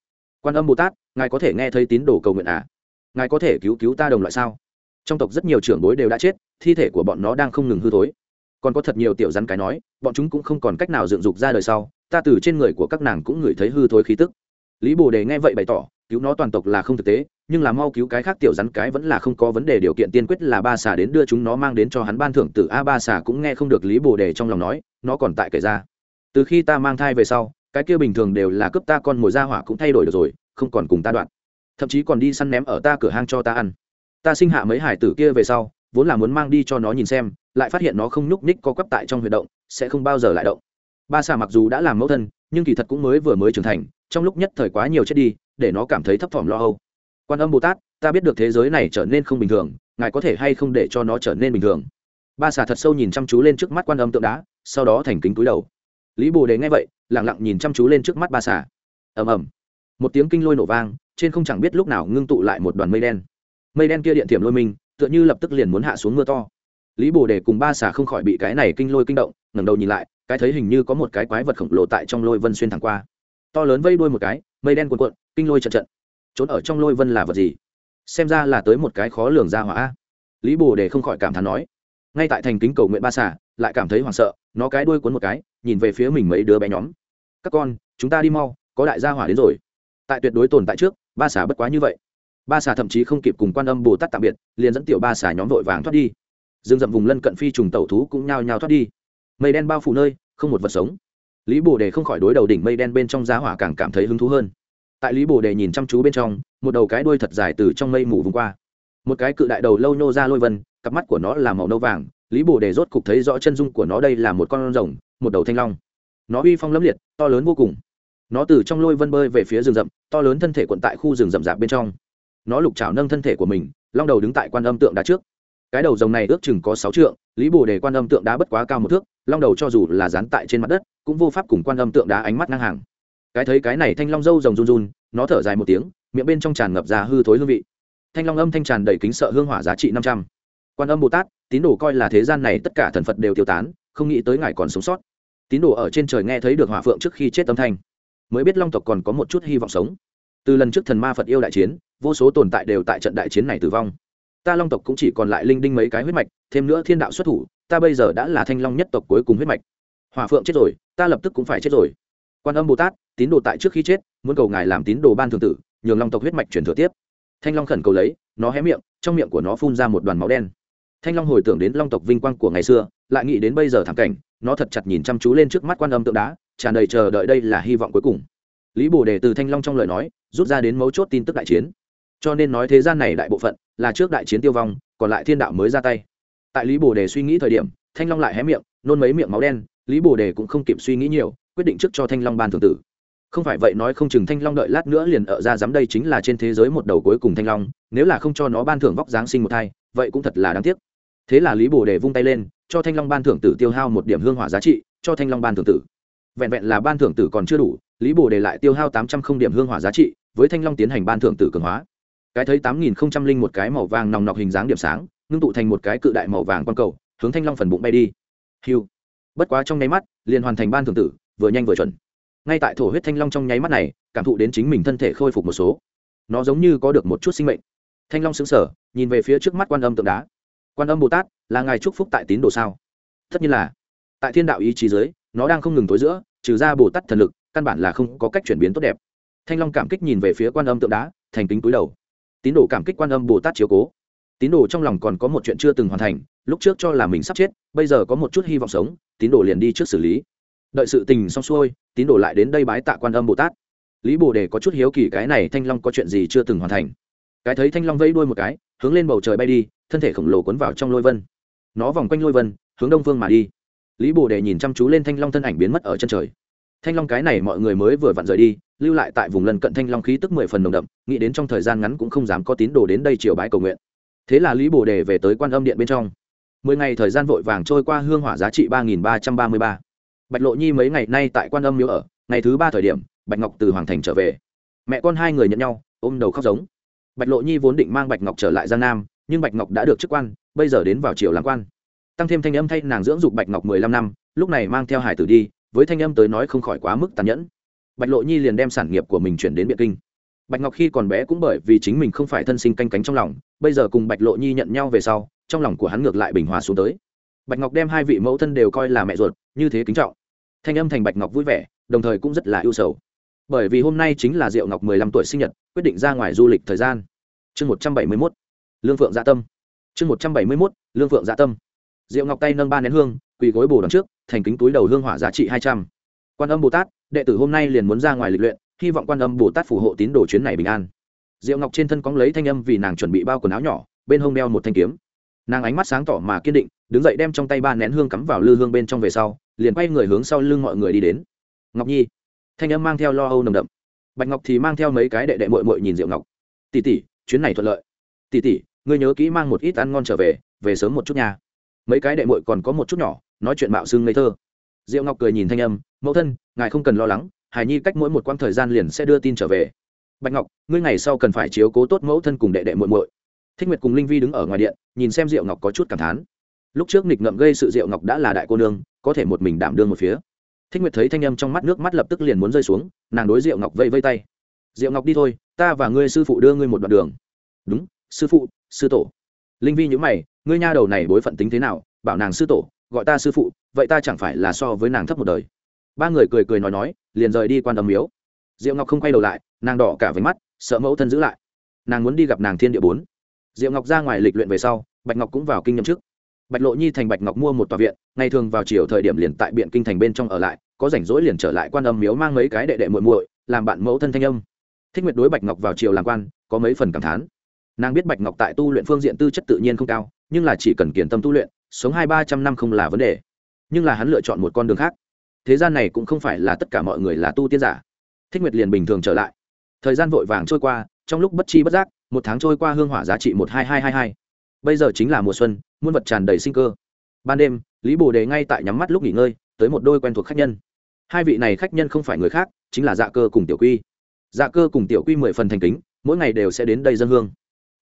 Quan âm bồ tát, ngài có thể nghe thấy tín đồ cầu nguyện à? Ngài có thể cứu cứu ta đồng loại sao? Trong tộc rất nhiều trưởng bối đều đã chết, thi thể của bọn nó đang không ngừng hư thối. Còn có thật nhiều tiểu rắn cái nói, bọn chúng cũng không còn cách nào dựng dục ra đời sau ta từ trên người của các nàng cũng ngửi thấy hư thối khí tức. Lý bồ đề nghe vậy bày tỏ, cứu nó toàn tộc là không thực tế, nhưng là mau cứu cái khác tiểu rắn cái vẫn là không có vấn đề điều kiện tiên quyết là ba xà đến đưa chúng nó mang đến cho hắn ban thưởng từ a, ba xà cũng nghe không được lý bồ đề trong lòng nói, nó còn tại kể ra. Từ khi ta mang thai về sau, cái kia bình thường đều là cướp ta con mồi ra hỏa cũng thay đổi được rồi, không còn cùng ta đoạn. Thậm chí còn đi săn ném ở ta cửa hang cho ta ăn. Ta sinh hạ mấy hải tử kia về sau, vốn là muốn mang đi cho nó nhìn xem, lại phát hiện nó không nhúc ních có quắp tại trong huy động, sẽ không bao giờ lại động ba xà mặc dù đã làm mẫu thân, nhưng kỳ thật cũng mới vừa mới trưởng thành, trong lúc nhất thời quá nhiều chết đi, để nó cảm thấy thấp thỏm lo âu. Quan âm bồ tát, ta biết được thế giới này trở nên không bình thường, ngài có thể hay không để cho nó trở nên bình thường? Ba xà thật sâu nhìn chăm chú lên trước mắt quan âm tượng đá, sau đó thành kính túi đầu. Lý bồ đề nghe vậy lẳng lặng nhìn chăm chú lên trước mắt ba xà ầm ầm. Một tiếng kinh lôi nổ vang, trên không chẳng biết lúc nào ngưng tụ lại một đoàn mây đen. Mây đen kia điện thiểm lôi mình, tựa như lập tức liền muốn hạ xuống mưa to lý bồ đề cùng ba xà không khỏi bị cái này kinh lôi kinh động, ngẩng đầu nhìn lại, cái thấy hình như có một cái quái vật khổng lồ tại trong lôi vân xuyên thẳng qua. To lớn vây đuôi một cái, mây đen cuộn cuộn, kinh lôi trận trận. Trốn ở trong lôi vân là vật gì? Xem ra là tới một cái khó lường ra hỏa. Lý bồ đề không khỏi cảm thán nói. Ngay tại thành kính cầu nguyện ba xà, lại cảm thấy hoảng sợ, nó cái đuôi cuốn một cái, nhìn về phía mình mấy đứa bé nhóm. Các con, chúng ta đi mau, có đại gia hỏa đến rồi. Tại tuyệt đối tồn tại trước, ba xà bất quá như vậy. Ba xà thậm chí không kịp cùng quan âm bồ tát tạm biệt, liền dẫn tiểu ba xà nhóm vội vàng thoát đi dương rậm vùng lân cận phi trùng tẩu thú cũng nhao nhao thoát đi. Mây đen bao phủ nơi, không một vật sống. Lý bồ đề không khỏi đối đầu đỉnh mây đen bên trong giá hỏa càng cảm thấy hứng thú hơn. Tại lý bồ đề nhìn chăm chú bên trong, một đầu cái đuôi thật dài từ trong mây mù vùng qua. Một cái cự đại đầu lâu nhô ra lôi vân, cặp mắt của nó là màu nâu vàng, lý bồ đề rốt cục thấy rõ chân dung của nó đây là một con rồng, một đầu thanh long. Nó uy phong lẫm liệt, to lớn vô cùng. Nó từ trong lôi vân bơi về phía rừng rậm, to lớn thân thể quận tại khu rừng rậm rạp bên trong. Nó lục chảo nâng thân thể của mình, long đầu đứng tại quan âm tượng đá trước cái đầu rồng này ước chừng có sáu trượng, lý bồ đề quan âm tượng đá bất quá cao một thước, long đầu cho dù là dán tại trên mặt đất, cũng vô pháp cùng quan âm tượng đá ánh mắt ngang hàng. Cái thấy cái này thanh long dâu rồng run run, nó thở dài một tiếng, miệng bên trong tràn ngập ra hư thối hương vị. Thanh long âm thanh tràn đầy kính sợ hương hỏa giá trị năm trăm. Quan âm bồ tát, tín đồ coi là thế gian này tất cả thần phật đều tiêu tán, không nghĩ tới ngài còn sống sót. Tín đồ ở trên trời nghe thấy được hỏa phượng trước khi chết âm thanh, mới biết long tộc còn có một chút hy vọng sống. Từ lần trước thần ma phật yêu đại chiến, vô số tồn tại đều tại trận đại chiến này tử vong ta long tộc cũng chỉ còn lại linh đinh mấy cái huyết mạch, thêm nữa thiên đạo xuất thủ, ta bây giờ đã là thanh long nhất tộc cuối cùng huyết mạch. Hòa phượng chết rồi, ta lập tức cũng phải chết rồi. Quan âm bồ tát, tín đồ tại trước khi chết, muốn cầu ngài làm tín đồ ban thường tử, nhường long tộc huyết mạch chuyển thừa tiếp. Thanh long khẩn cầu lấy, nó hé miệng, trong miệng của nó phun ra một đoàn máu đen. Thanh long hồi tưởng đến long tộc vinh quang của ngày xưa, lại nghĩ đến bây giờ thảm cảnh, nó thật chặt nhìn chăm chú lên trước mắt quan âm tượng đá, tràn đầy chờ đợi đây là hy vọng cuối cùng. Lý bồ đề từ thanh long trong lời nói, rút ra đến mấu chốt tin tức đại chiến cho nên nói thế gian này đại bộ phận là trước đại chiến tiêu vong, còn lại thiên đạo mới ra tay. Tại lý bồ đề suy nghĩ thời điểm, thanh long lại hé miệng, nôn mấy miệng máu đen, lý bồ đề cũng không kịp suy nghĩ nhiều, quyết định trước cho thanh long ban thường tử. Không phải vậy nói không chừng thanh long đợi lát nữa liền ở ra dám đây chính là trên thế giới một đầu cuối cùng thanh long, nếu là không cho nó ban thưởng vóc giáng sinh một thai, vậy cũng thật là đáng tiếc. Thế là lý bồ đề vung tay lên, cho thanh long ban thưởng tử tiêu hao một điểm hương hỏa giá trị, cho thanh long ban thưởng tử. Vẹn vẹn là ban thưởng tử còn chưa đủ, lý bồ đề lại tiêu hao tám trăm không điểm hương hỏa giá trị, với thanh long tiến hành ban thưởng tử cường hóa cái thấy tám nghìn không trăm linh một cái màu vàng nòng nọc hình dáng điểm sáng, ngưng tụ thành một cái cự đại màu vàng quang cầu, hướng thanh long phần bụng bay đi. Hiu. Bất quá trong nháy mắt, liền hoàn thành ban thường tử, vừa nhanh vừa chuẩn. Ngay tại thổ huyết thanh long trong nháy mắt này, cảm thụ đến chính mình thân thể khôi phục một số. Nó giống như có được một chút sinh mệnh. Thanh long xứng sở nhìn về phía trước mắt quan âm tượng đá. Quan âm bồ tát, là ngài chúc phúc tại tín đồ sao? Tất nhiên là. Tại thiên đạo ý chí giới nó đang không ngừng tối giữa, trừ ra bồ tát thần lực, căn bản là không có cách chuyển biến tốt đẹp. Thanh long cảm kích nhìn về phía quan âm tượng đá, thành kính túi đầu tín đồ cảm kích quan âm bồ tát chiếu cố. Tín đồ trong lòng còn có một chuyện chưa từng hoàn thành, lúc trước cho là mình sắp chết, bây giờ có một chút hy vọng sống, tín đồ liền đi trước xử lý. Đợi sự tình xong xuôi, tín đồ lại đến đây bái tạ quan âm bồ tát. Lý bồ đề có chút hiếu kỳ cái này thanh long có chuyện gì chưa từng hoàn thành. Cái thấy thanh long vẫy đuôi một cái, hướng lên bầu trời bay đi, thân thể khổng lồ cuốn vào trong lôi vân. Nó vòng quanh lôi vân, hướng đông phương mà đi. Lý bồ đề nhìn chăm chú lên thanh long thân ảnh biến mất ở chân trời. Thanh long cái này mọi người mới vừa vặn rời đi lưu lại tại vùng lân cận thanh long khí tức mười phần nồng đậm, nghĩ đến trong thời gian ngắn cũng không dám có tín đồ đến đây chiều bái cầu nguyện. Thế là lý bồ đề về tới quan âm điện bên trong. Mười ngày thời gian vội vàng trôi qua hương hỏa giá trị ba nghìn ba trăm ba mươi ba. Bạch lộ nhi mấy ngày nay tại quan âm miếu ở, ngày thứ ba thời điểm, bạch ngọc từ hoàng thành trở về. Mẹ con hai người nhận nhau, ôm đầu khóc giống. Bạch lộ nhi vốn định mang bạch ngọc trở lại giang nam, nhưng bạch ngọc đã được chức quan, bây giờ đến vào triều làm quan. Tăng thêm thanh âm thay nàng dưỡng dục bạch ngọc mười lăm năm, lúc này mang theo hải tử đi, với thanh âm tới nói không khỏi quá mức tàn nhẫn bạch lộ nhi liền đem sản nghiệp của mình chuyển đến biện kinh. Bạch ngọc khi còn bé cũng bởi vì chính mình không phải thân sinh canh cánh trong lòng, bây giờ cùng bạch lộ nhi nhận nhau về sau, trong lòng của hắn ngược lại bình hòa xuống tới. Bạch ngọc đem hai vị mẫu thân đều coi là mẹ ruột, như thế kính trọng. Thanh âm thành bạch ngọc vui vẻ, đồng thời cũng rất là ưu sầu. Bởi vì hôm nay chính là diệu ngọc mười lăm tuổi sinh nhật, quyết định ra ngoài du lịch thời gian. Chương một trăm bảy mươi mốt. Lương phượng dạ tâm. Chương một trăm bảy mươi mốt, lương phượng dạ tâm. Diệu ngọc tay nâng ba nén hương, quỳ gối bồ đằng trước, thành kính túi đầu hương hỏa giá trị hai trăm. Quan âm bồ tát đệ tử hôm nay liền muốn ra ngoài lịch luyện, hy vọng quan âm bồ tát phù hộ tín đồ chuyến này bình an. Diệu ngọc trên thân cóng lấy thanh âm vì nàng chuẩn bị bao quần áo nhỏ, bên hông đeo một thanh kiếm. Nàng ánh mắt sáng tỏ mà kiên định, đứng dậy đem trong tay ba nén hương cắm vào lư hương bên trong về sau, liền quay người hướng sau lưng mọi người đi đến. Ngọc nhi, thanh âm mang theo lo âu nồng đậm. Bạch ngọc thì mang theo mấy cái đệ đệ mội mội nhìn diệu ngọc. Tỉ tỉ chuyến này thuận lợi. Tỉ tỉ ngươi nhớ kỹ mang một ít ăn ngon trở về về sớm một chút nhà. mấy cái đệ mội còn có một chút nhỏ, nói chuyện mạo xưng ngây thơ diệu ngọc cười nhìn thanh âm, mẫu thân, ngài không cần lo lắng, hải nhi cách mỗi một quãng thời gian liền sẽ đưa tin trở về. Bạch ngọc, ngươi ngày sau cần phải chiếu cố tốt mẫu thân cùng đệ đệ muội muội. Thích nguyệt cùng linh vi đứng ở ngoài điện, nhìn xem diệu ngọc có chút cảm thán. Lúc trước nghịch ngợm gây sự diệu ngọc đã là đại cô nương, có thể một mình đảm đương một phía. Thích nguyệt thấy thanh âm trong mắt nước mắt lập tức liền muốn rơi xuống, nàng đối diệu ngọc vây vây tay. Diệu ngọc đi thôi, ta và ngươi sư phụ đưa ngươi một đoạn đường. Đúng, sư phụ, sư tổ. Linh vi nhữ mày, ngươi nha đầu này bối phận tính thế nào, bảo nàng sư tổ gọi ta sư phụ, vậy ta chẳng phải là so với nàng thấp một đời. Ba người cười cười nói nói, liền rời đi quan âm miếu. Diệu ngọc không quay đầu lại, nàng đỏ cả với mắt, sợ mẫu thân giữ lại. Nàng muốn đi gặp nàng thiên địa bốn. Diệu ngọc ra ngoài lịch luyện về sau, bạch ngọc cũng vào kinh nhậm chức. Bạch lộ nhi thành bạch ngọc mua một tòa viện, ngày thường vào chiều thời điểm liền tại biện kinh thành bên trong ở lại, có rảnh rỗi liền trở lại quan âm miếu mang mấy cái đệ đệ muội muội, làm bạn mẫu thân thanh âm. Thích nguyệt đối bạch ngọc vào chiều làm quan, có mấy phần cảm thán nàng biết bạch ngọc tại tu luyện phương diện tư chất tự nhiên không cao, nhưng là chỉ cần kiển tâm tu luyện, sống hai ba trăm năm không là vấn đề. Nhưng là hắn lựa chọn một con đường khác. Thế gian này cũng không phải là tất cả mọi người là tu tiên giả. Thích nguyệt liền bình thường trở lại. Thời gian vội vàng trôi qua, trong lúc bất chi bất giác, một tháng trôi qua hương hỏa giá trị một hai hai hai hai. Bây giờ chính là mùa xuân, muôn vật tràn đầy sinh cơ. Ban đêm, lý bồ đề ngay tại nhắm mắt lúc nghỉ ngơi, tới một đôi quen thuộc khách nhân. Hai vị này khách nhân không phải người khác, chính là dạ cơ cùng tiểu quy. Dạ cơ cùng tiểu quy mười phần thành kính, mỗi ngày đều sẽ đến đây dân hương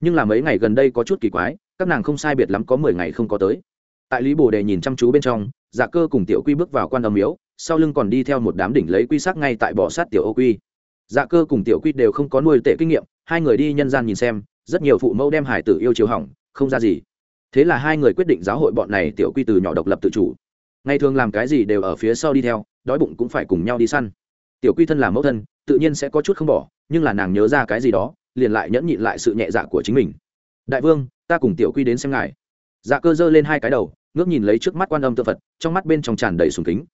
nhưng là mấy ngày gần đây có chút kỳ quái, các nàng không sai biệt lắm có mười ngày không có tới. Tại lý bồ đề nhìn chăm chú bên trong dạ cơ cùng tiểu quy bước vào quan âm miếu, sau lưng còn đi theo một đám đỉnh lấy quy sắc ngay tại bỏ sát tiểu ô quy. Dạ cơ cùng tiểu quy đều không có nuôi tệ kinh nghiệm, hai người đi nhân gian nhìn xem, rất nhiều phụ mẫu đem hải tử yêu chiều hỏng, không ra gì. Thế là hai người quyết định giáo hội bọn này tiểu quy từ nhỏ độc lập tự chủ. Ngày thường làm cái gì đều ở phía sau đi theo, đói bụng cũng phải cùng nhau đi săn. Tiểu quy thân là mẫu thân, tự nhiên sẽ có chút không bỏ, nhưng là nàng nhớ ra cái gì đó liền lại nhẫn nhịn lại sự nhẹ dạ của chính mình. Đại vương, ta cùng tiểu quy đến xem ngài. Dạ cơ giơ lên hai cái đầu, ngước nhìn lấy trước mắt quan âm tự phật, trong mắt bên trong tràn đầy sùng kính.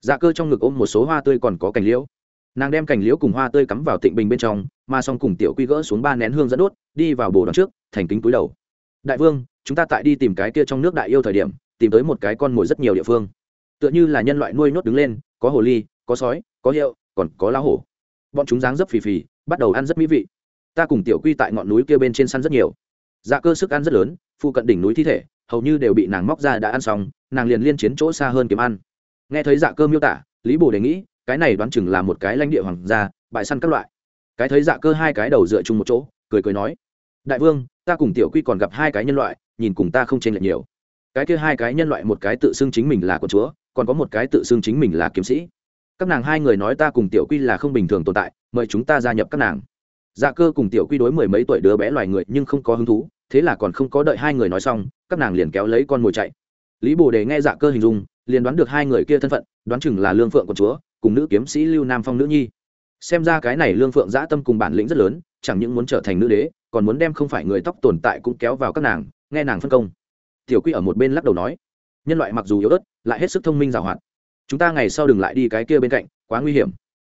Dạ cơ trong ngực ôm một số hoa tươi còn có cành liễu. Nàng đem cành liễu cùng hoa tươi cắm vào tịnh bình bên trong, mà xong cùng tiểu quy gỡ xuống ba nén hương dẫn đốt, đi vào bồ đón trước, thành kính túi đầu. Đại vương, chúng ta tại đi tìm cái kia trong nước đại yêu thời điểm, tìm tới một cái con mồi rất nhiều địa phương. Tựa như là nhân loại nuôi nhốt đứng lên, có hồ ly, có sói, có hiệu còn có lá hổ. Bọn chúng dáng dấp phì phì, bắt đầu ăn rất mỹ vị ta cùng tiểu quy tại ngọn núi kia bên trên săn rất nhiều. Dạ cơ sức ăn rất lớn, phụ cận đỉnh núi thi thể, hầu như đều bị nàng móc ra đã ăn xong, nàng liền liên chiến chỗ xa hơn kiếm ăn. Nghe thấy dạ cơ miêu tả, lý bồ đề nghĩ, cái này đoán chừng là một cái lãnh địa hoàng gia, bại săn các loại. Cái thấy dạ cơ hai cái đầu dựa chung một chỗ, cười cười nói, đại vương, ta cùng tiểu quy còn gặp hai cái nhân loại, nhìn cùng ta không chênh lệch nhiều. Cái kia hai cái nhân loại một cái tự xưng chính mình là con chúa, còn có một cái tự xưng chính mình là kiếm sĩ. Các nàng hai người nói ta cùng tiểu quy là không bình thường tồn tại, mời chúng ta gia nhập các nàng dạ cơ cùng tiểu quy đối mười mấy tuổi đứa bé loài người nhưng không có hứng thú, thế là còn không có đợi hai người nói xong, các nàng liền kéo lấy con mồi chạy. Lý bồ đề nghe dạ cơ hình dung, liền đoán được hai người kia thân phận, đoán chừng là lương phượng của chúa, cùng nữ kiếm sĩ lưu nam phong nữ nhi. Xem ra cái này lương phượng dã tâm cùng bản lĩnh rất lớn, chẳng những muốn trở thành nữ đế, còn muốn đem không phải người tóc tồn tại cũng kéo vào các nàng, nghe nàng phân công. Tiểu quy ở một bên lắc đầu nói, nhân loại mặc dù yếu ớt, lại hết sức thông minh giàu hoạt. Chúng ta ngày sau đừng lại đi cái kia bên cạnh, quá nguy hiểm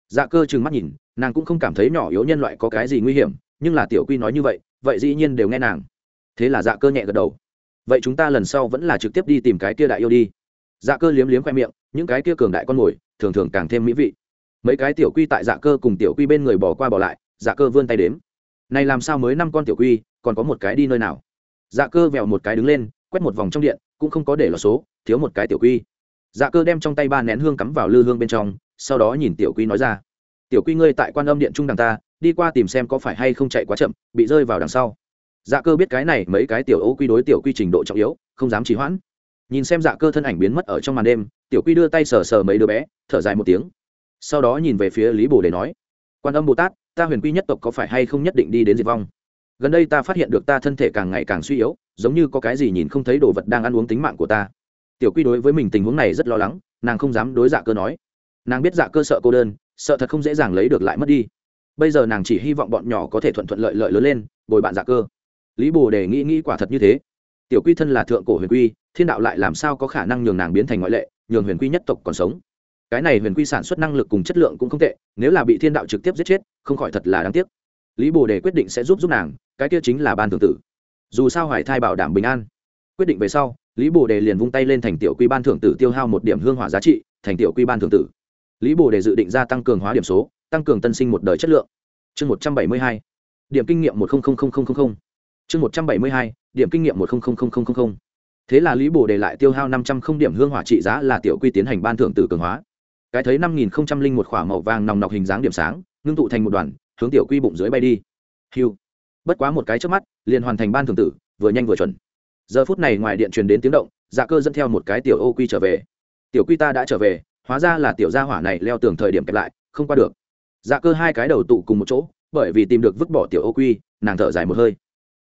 dạ cơ trừng mắt nhìn, nàng cũng không cảm thấy nhỏ yếu nhân loại có cái gì nguy hiểm, nhưng là tiểu quy nói như vậy vậy dĩ nhiên đều nghe nàng. Thế là dạ cơ nhẹ gật đầu. Vậy chúng ta lần sau vẫn là trực tiếp đi tìm cái kia đại yêu đi. Dạ cơ liếm liếm khoe miệng, những cái kia cường đại con mồi, thường thường càng thêm mỹ vị. Mấy cái tiểu quy tại dạ cơ cùng tiểu quy bên người bỏ qua bỏ lại dạ cơ vươn tay đếm. Này làm sao mới năm con tiểu quy, còn có một cái đi nơi nào? Dạ cơ vèo một cái đứng lên, quét một vòng trong điện, cũng không có để lọt số, thiếu một cái tiểu quy. Dạ cơ đem trong tay ba nén hương cắm vào lư hương bên trong sau đó nhìn tiểu quy nói ra, tiểu quy ngươi tại quan âm điện trung đằng ta, đi qua tìm xem có phải hay không chạy quá chậm, bị rơi vào đằng sau. Dạ cơ biết cái này mấy cái tiểu ô quy đối tiểu quy trình độ trọng yếu, không dám trì hoãn. Nhìn xem dạ cơ thân ảnh biến mất ở trong màn đêm, tiểu quy đưa tay sờ sờ mấy đứa bé, thở dài một tiếng. Sau đó nhìn về phía lý bồ để nói, quan âm bồ tát, ta huyền quy nhất tộc có phải hay không nhất định đi đến diệt vong? Gần đây ta phát hiện được ta thân thể càng ngày càng suy yếu, giống như có cái gì nhìn không thấy đồ vật đang ăn uống tính mạng của ta. Tiểu quy đối với mình tình huống này rất lo lắng, nàng không dám đối dạ cơ nói nàng biết dạ cơ sợ cô đơn, sợ thật không dễ dàng lấy được lại mất đi. Bây giờ nàng chỉ hy vọng bọn nhỏ có thể thuận thuận lợi lợi lớn lên, bồi bạn dạ cơ. Lý bồ đề nghĩ nghĩ quả thật như thế. Tiểu quy thân là thượng cổ huyền quy, thiên đạo lại làm sao có khả năng nhường nàng biến thành ngoại lệ, nhường huyền quy nhất tộc còn sống. Cái này huyền quy sản xuất năng lực cùng chất lượng cũng không tệ, nếu là bị thiên đạo trực tiếp giết chết, không khỏi thật là đáng tiếc. Lý bồ đề quyết định sẽ giúp giúp nàng, cái kia chính là ban thượng tử. Dù sao hoài thai bảo đảm bình an. Quyết định về sau, lý bồ đề liền vung tay lên thành tiểu quy ban thượng tử tiêu hao một điểm hương hỏa giá trị, thành tiểu quy ban thượng tử lý bồ đề dự định ra tăng cường hóa điểm số, tăng cường tân sinh một đời chất lượng. Chương một trăm bảy mươi hai, điểm kinh nghiệm một chương một trăm bảy mươi hai, điểm kinh nghiệm một thế là lý bồ đề lại tiêu hao năm trăm không điểm hương hỏa trị giá là tiểu quy tiến hành ban thưởng tử cường hóa. Cái thấy năm nghìn một k h ỏ a màu vàng nòng nọc hình dáng điểm sáng, ngưng tụ thành một đoàn, hướng tiểu quy bụng dưới bay đi. Hiu. Bất quá một cái trước mắt, liền hoàn thành ban thưởng tử, vừa nhanh vừa chuẩn. Giờ phút này ngoài điện truyền đến tiếng động dạ cơ dẫn theo một cái tiểu ô quy trở về. Tiểu quy ta đã trở về hóa ra là tiểu gia hỏa này leo tường thời điểm kẹp lại, không qua được. Dạ cơ hai cái đầu tụ cùng một chỗ, bởi vì tìm được vứt bỏ tiểu ô quy, nàng thở dài một hơi.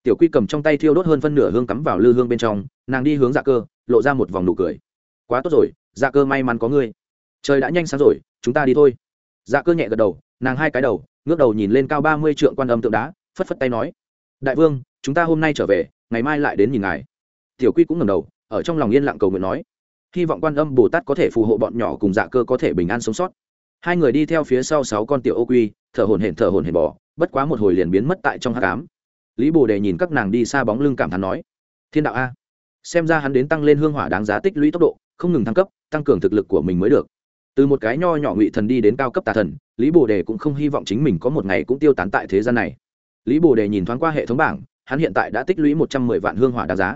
Tiểu quy cầm trong tay thiêu đốt hơn phân nửa hương cắm vào lư hương bên trong, nàng đi hướng dạ cơ, lộ ra một vòng nụ cười. Quá tốt rồi dạ cơ may mắn có ngươi. Trời đã nhanh sáng rồi, chúng ta đi thôi. Dạ cơ nhẹ gật đầu, nàng hai cái đầu, ngước đầu nhìn lên cao ba mươi trượng quan âm tượng đá, phất phất tay nói, đại vương, chúng ta hôm nay trở về, ngày mai lại đến nhìn ngài. Tiểu quy cũng ngầm đầu, ở trong lòng yên lặng cầu nguyện nói hy vọng quan âm bồ tát có thể phù hộ bọn nhỏ cùng dạ cơ có thể bình an sống sót. Hai người đi theo phía sau sáu con tiểu ô quy, thở hồn hển, thở hồn hển bỏ, bất quá một hồi liền biến mất tại trong hát cám lý bồ đề nhìn các nàng đi xa bóng lưng cảm thán nói, thiên đạo a, xem ra hắn đến tăng lên hương hỏa đáng giá tích lũy tốc độ, không ngừng thăng cấp, tăng cường thực lực của mình mới được. Từ một cái nho nhỏ ngụy thần đi đến cao cấp tà thần, lý bồ đề cũng không hy vọng chính mình có một ngày cũng tiêu tán tại thế gian này. Lý bồ đề nhìn thoáng qua hệ thống bảng, hắn hiện tại đã tích lũy một trăm mười vạn hương hỏa đáng giá.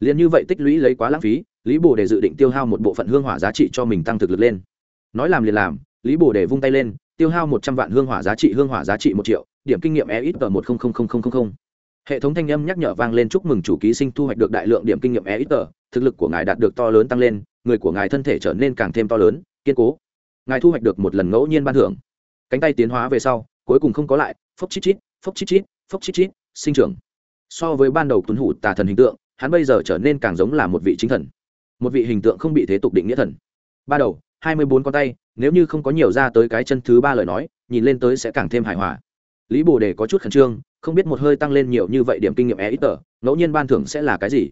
Liền như vậy tích lũy lấy quá lãng phí lý bồ đề dự định tiêu hao một bộ phận hương hỏa giá trị cho mình tăng thực lực lên. Nói làm liền làm, lý bồ đề vung tay lên, tiêu hao một trăm vạn hương hỏa giá trị, hương hỏa giá trị một triệu, điểm kinh nghiệm e ít tờ một hệ thống thanh âm nhắc nhở vang lên chúc mừng chủ ký sinh thu hoạch được đại lượng điểm kinh nghiệm e ít tờ thực lực của ngài đạt được to lớn tăng lên, người của ngài thân thể trở nên càng thêm to lớn, kiên cố. Ngài thu hoạch được một lần ngẫu nhiên ban thưởng. Cánh tay tiến hóa về sau, cuối cùng không có lại, phốc chít chít, phốc chít chít, phốc chít chít, sinh trưởng. So với ban đầu tuấn hủ tà thần hình tượng, hắn bây giờ trở nên càng giống là một vị chính thần một vị hình tượng không bị thế tục định nghĩa thần. Ba đầu, hai mươi bốn con tay, nếu như không có nhiều ra tới cái chân thứ ba lời nói, nhìn lên tới sẽ càng thêm hài hòa. Lý bồ đề có chút khẩn trương, không biết một hơi tăng lên nhiều như vậy điểm kinh nghiệm e ít tờ ngẫu nhiên ban thưởng sẽ là cái gì?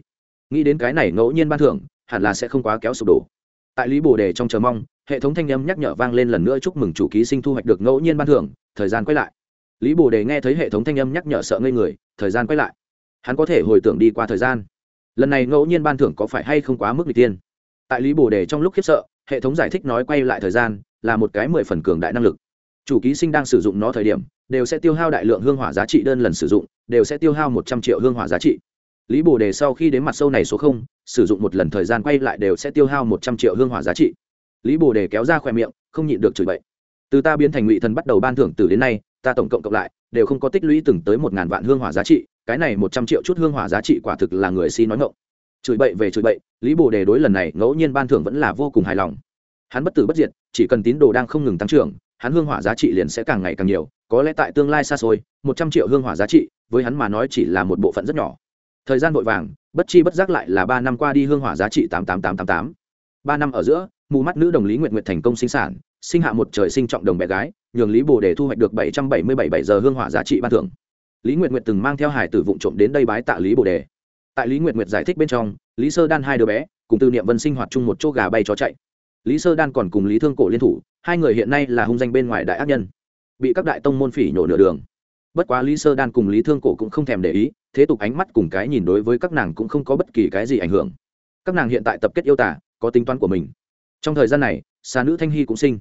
Nghĩ đến cái này ngẫu nhiên ban thưởng, hẳn là sẽ không quá kéo sụp đổ. Tại lý bồ đề trong chờ mong, hệ thống thanh âm nhắc nhở vang lên lần nữa chúc mừng chủ ký sinh thu hoạch được ngẫu nhiên ban thưởng, thời gian quay lại. Lý bồ đề nghe thấy hệ thống thanh âm nhắc nhở sợ ngây người, thời gian quay lại. Hắn có thể hồi tưởng đi qua thời gian lần này ngẫu nhiên ban thưởng có phải hay không quá mức n g tiên? Tại lý bồ đề trong lúc khiếp sợ, hệ thống giải thích nói quay lại thời gian là một cái mười phần cường đại năng lực. Chủ ký sinh đang sử dụng nó thời điểm, đều sẽ tiêu hao đại lượng hương hỏa giá trị đơn lần sử dụng, đều sẽ tiêu hao một trăm triệu hương hỏa giá trị. Lý bồ đề sau khi đến mặt sâu này số không, sử dụng một lần thời gian quay lại đều sẽ tiêu hao một trăm triệu hương hỏa giá trị. Lý bồ đề kéo ra khỏe miệng, không nhịn được chửi bậy. Từ ta biến thành ngụy thần bắt đầu ban thưởng từ đến nay, ta tổng cộng cộng lại, đều không có tích lũy từng tới một ngàn vạn hương hỏa giá trị cái này một trăm triệu chút hương hỏa giá trị quả thực là người si nói ngộng. Chửi bậy về chửi bậy, lý bồ đề đối lần này ngẫu nhiên ban thưởng vẫn là vô cùng hài lòng. Hắn bất tử bất diệt, chỉ cần tín đồ đang không ngừng tăng trưởng, hắn hương hỏa giá trị liền sẽ càng ngày càng nhiều, có lẽ tại tương lai xa xôi, một trăm triệu hương hỏa giá trị, với hắn mà nói chỉ là một bộ phận rất nhỏ. Thời gian vội vàng, bất chi bất giác lại là ba năm qua đi hương hỏa giá trị tám tám tám tám tám. Ba năm ở giữa, mù mắt nữ đồng lý nguyện nguyện thành công sinh sản, sinh hạ một trời sinh trọng đồng bé gái, nhường lý bồ để thu hoạch được bảy trăm bảy mươi bảy bảy giờ hương hỏa giá trị ban thưởng lý Nguyệt Nguyệt từng mang theo hải tử Vụng trộm đến đây bái tạ lý bồ đề. Tại lý Nguyệt Nguyệt giải thích bên trong, lý sơ đan hai đứa bé, cùng Tư niệm vân sinh hoạt chung một chỗ gà bay chó chạy. Lý sơ đan còn cùng lý thương cổ liên thủ, hai người hiện nay là hung danh bên ngoài đại ác nhân. Bị các đại tông môn phỉ nhổ nửa đường. Bất quá lý sơ đan cùng lý thương cổ cũng không thèm để ý, thế tục ánh mắt cùng cái nhìn đối với các nàng cũng không có bất kỳ cái gì ảnh hưởng. Các nàng hiện tại tập kết yêu tả có tính toán của mình. Trong thời gian này, xà nữ thanh hy cũng sinh.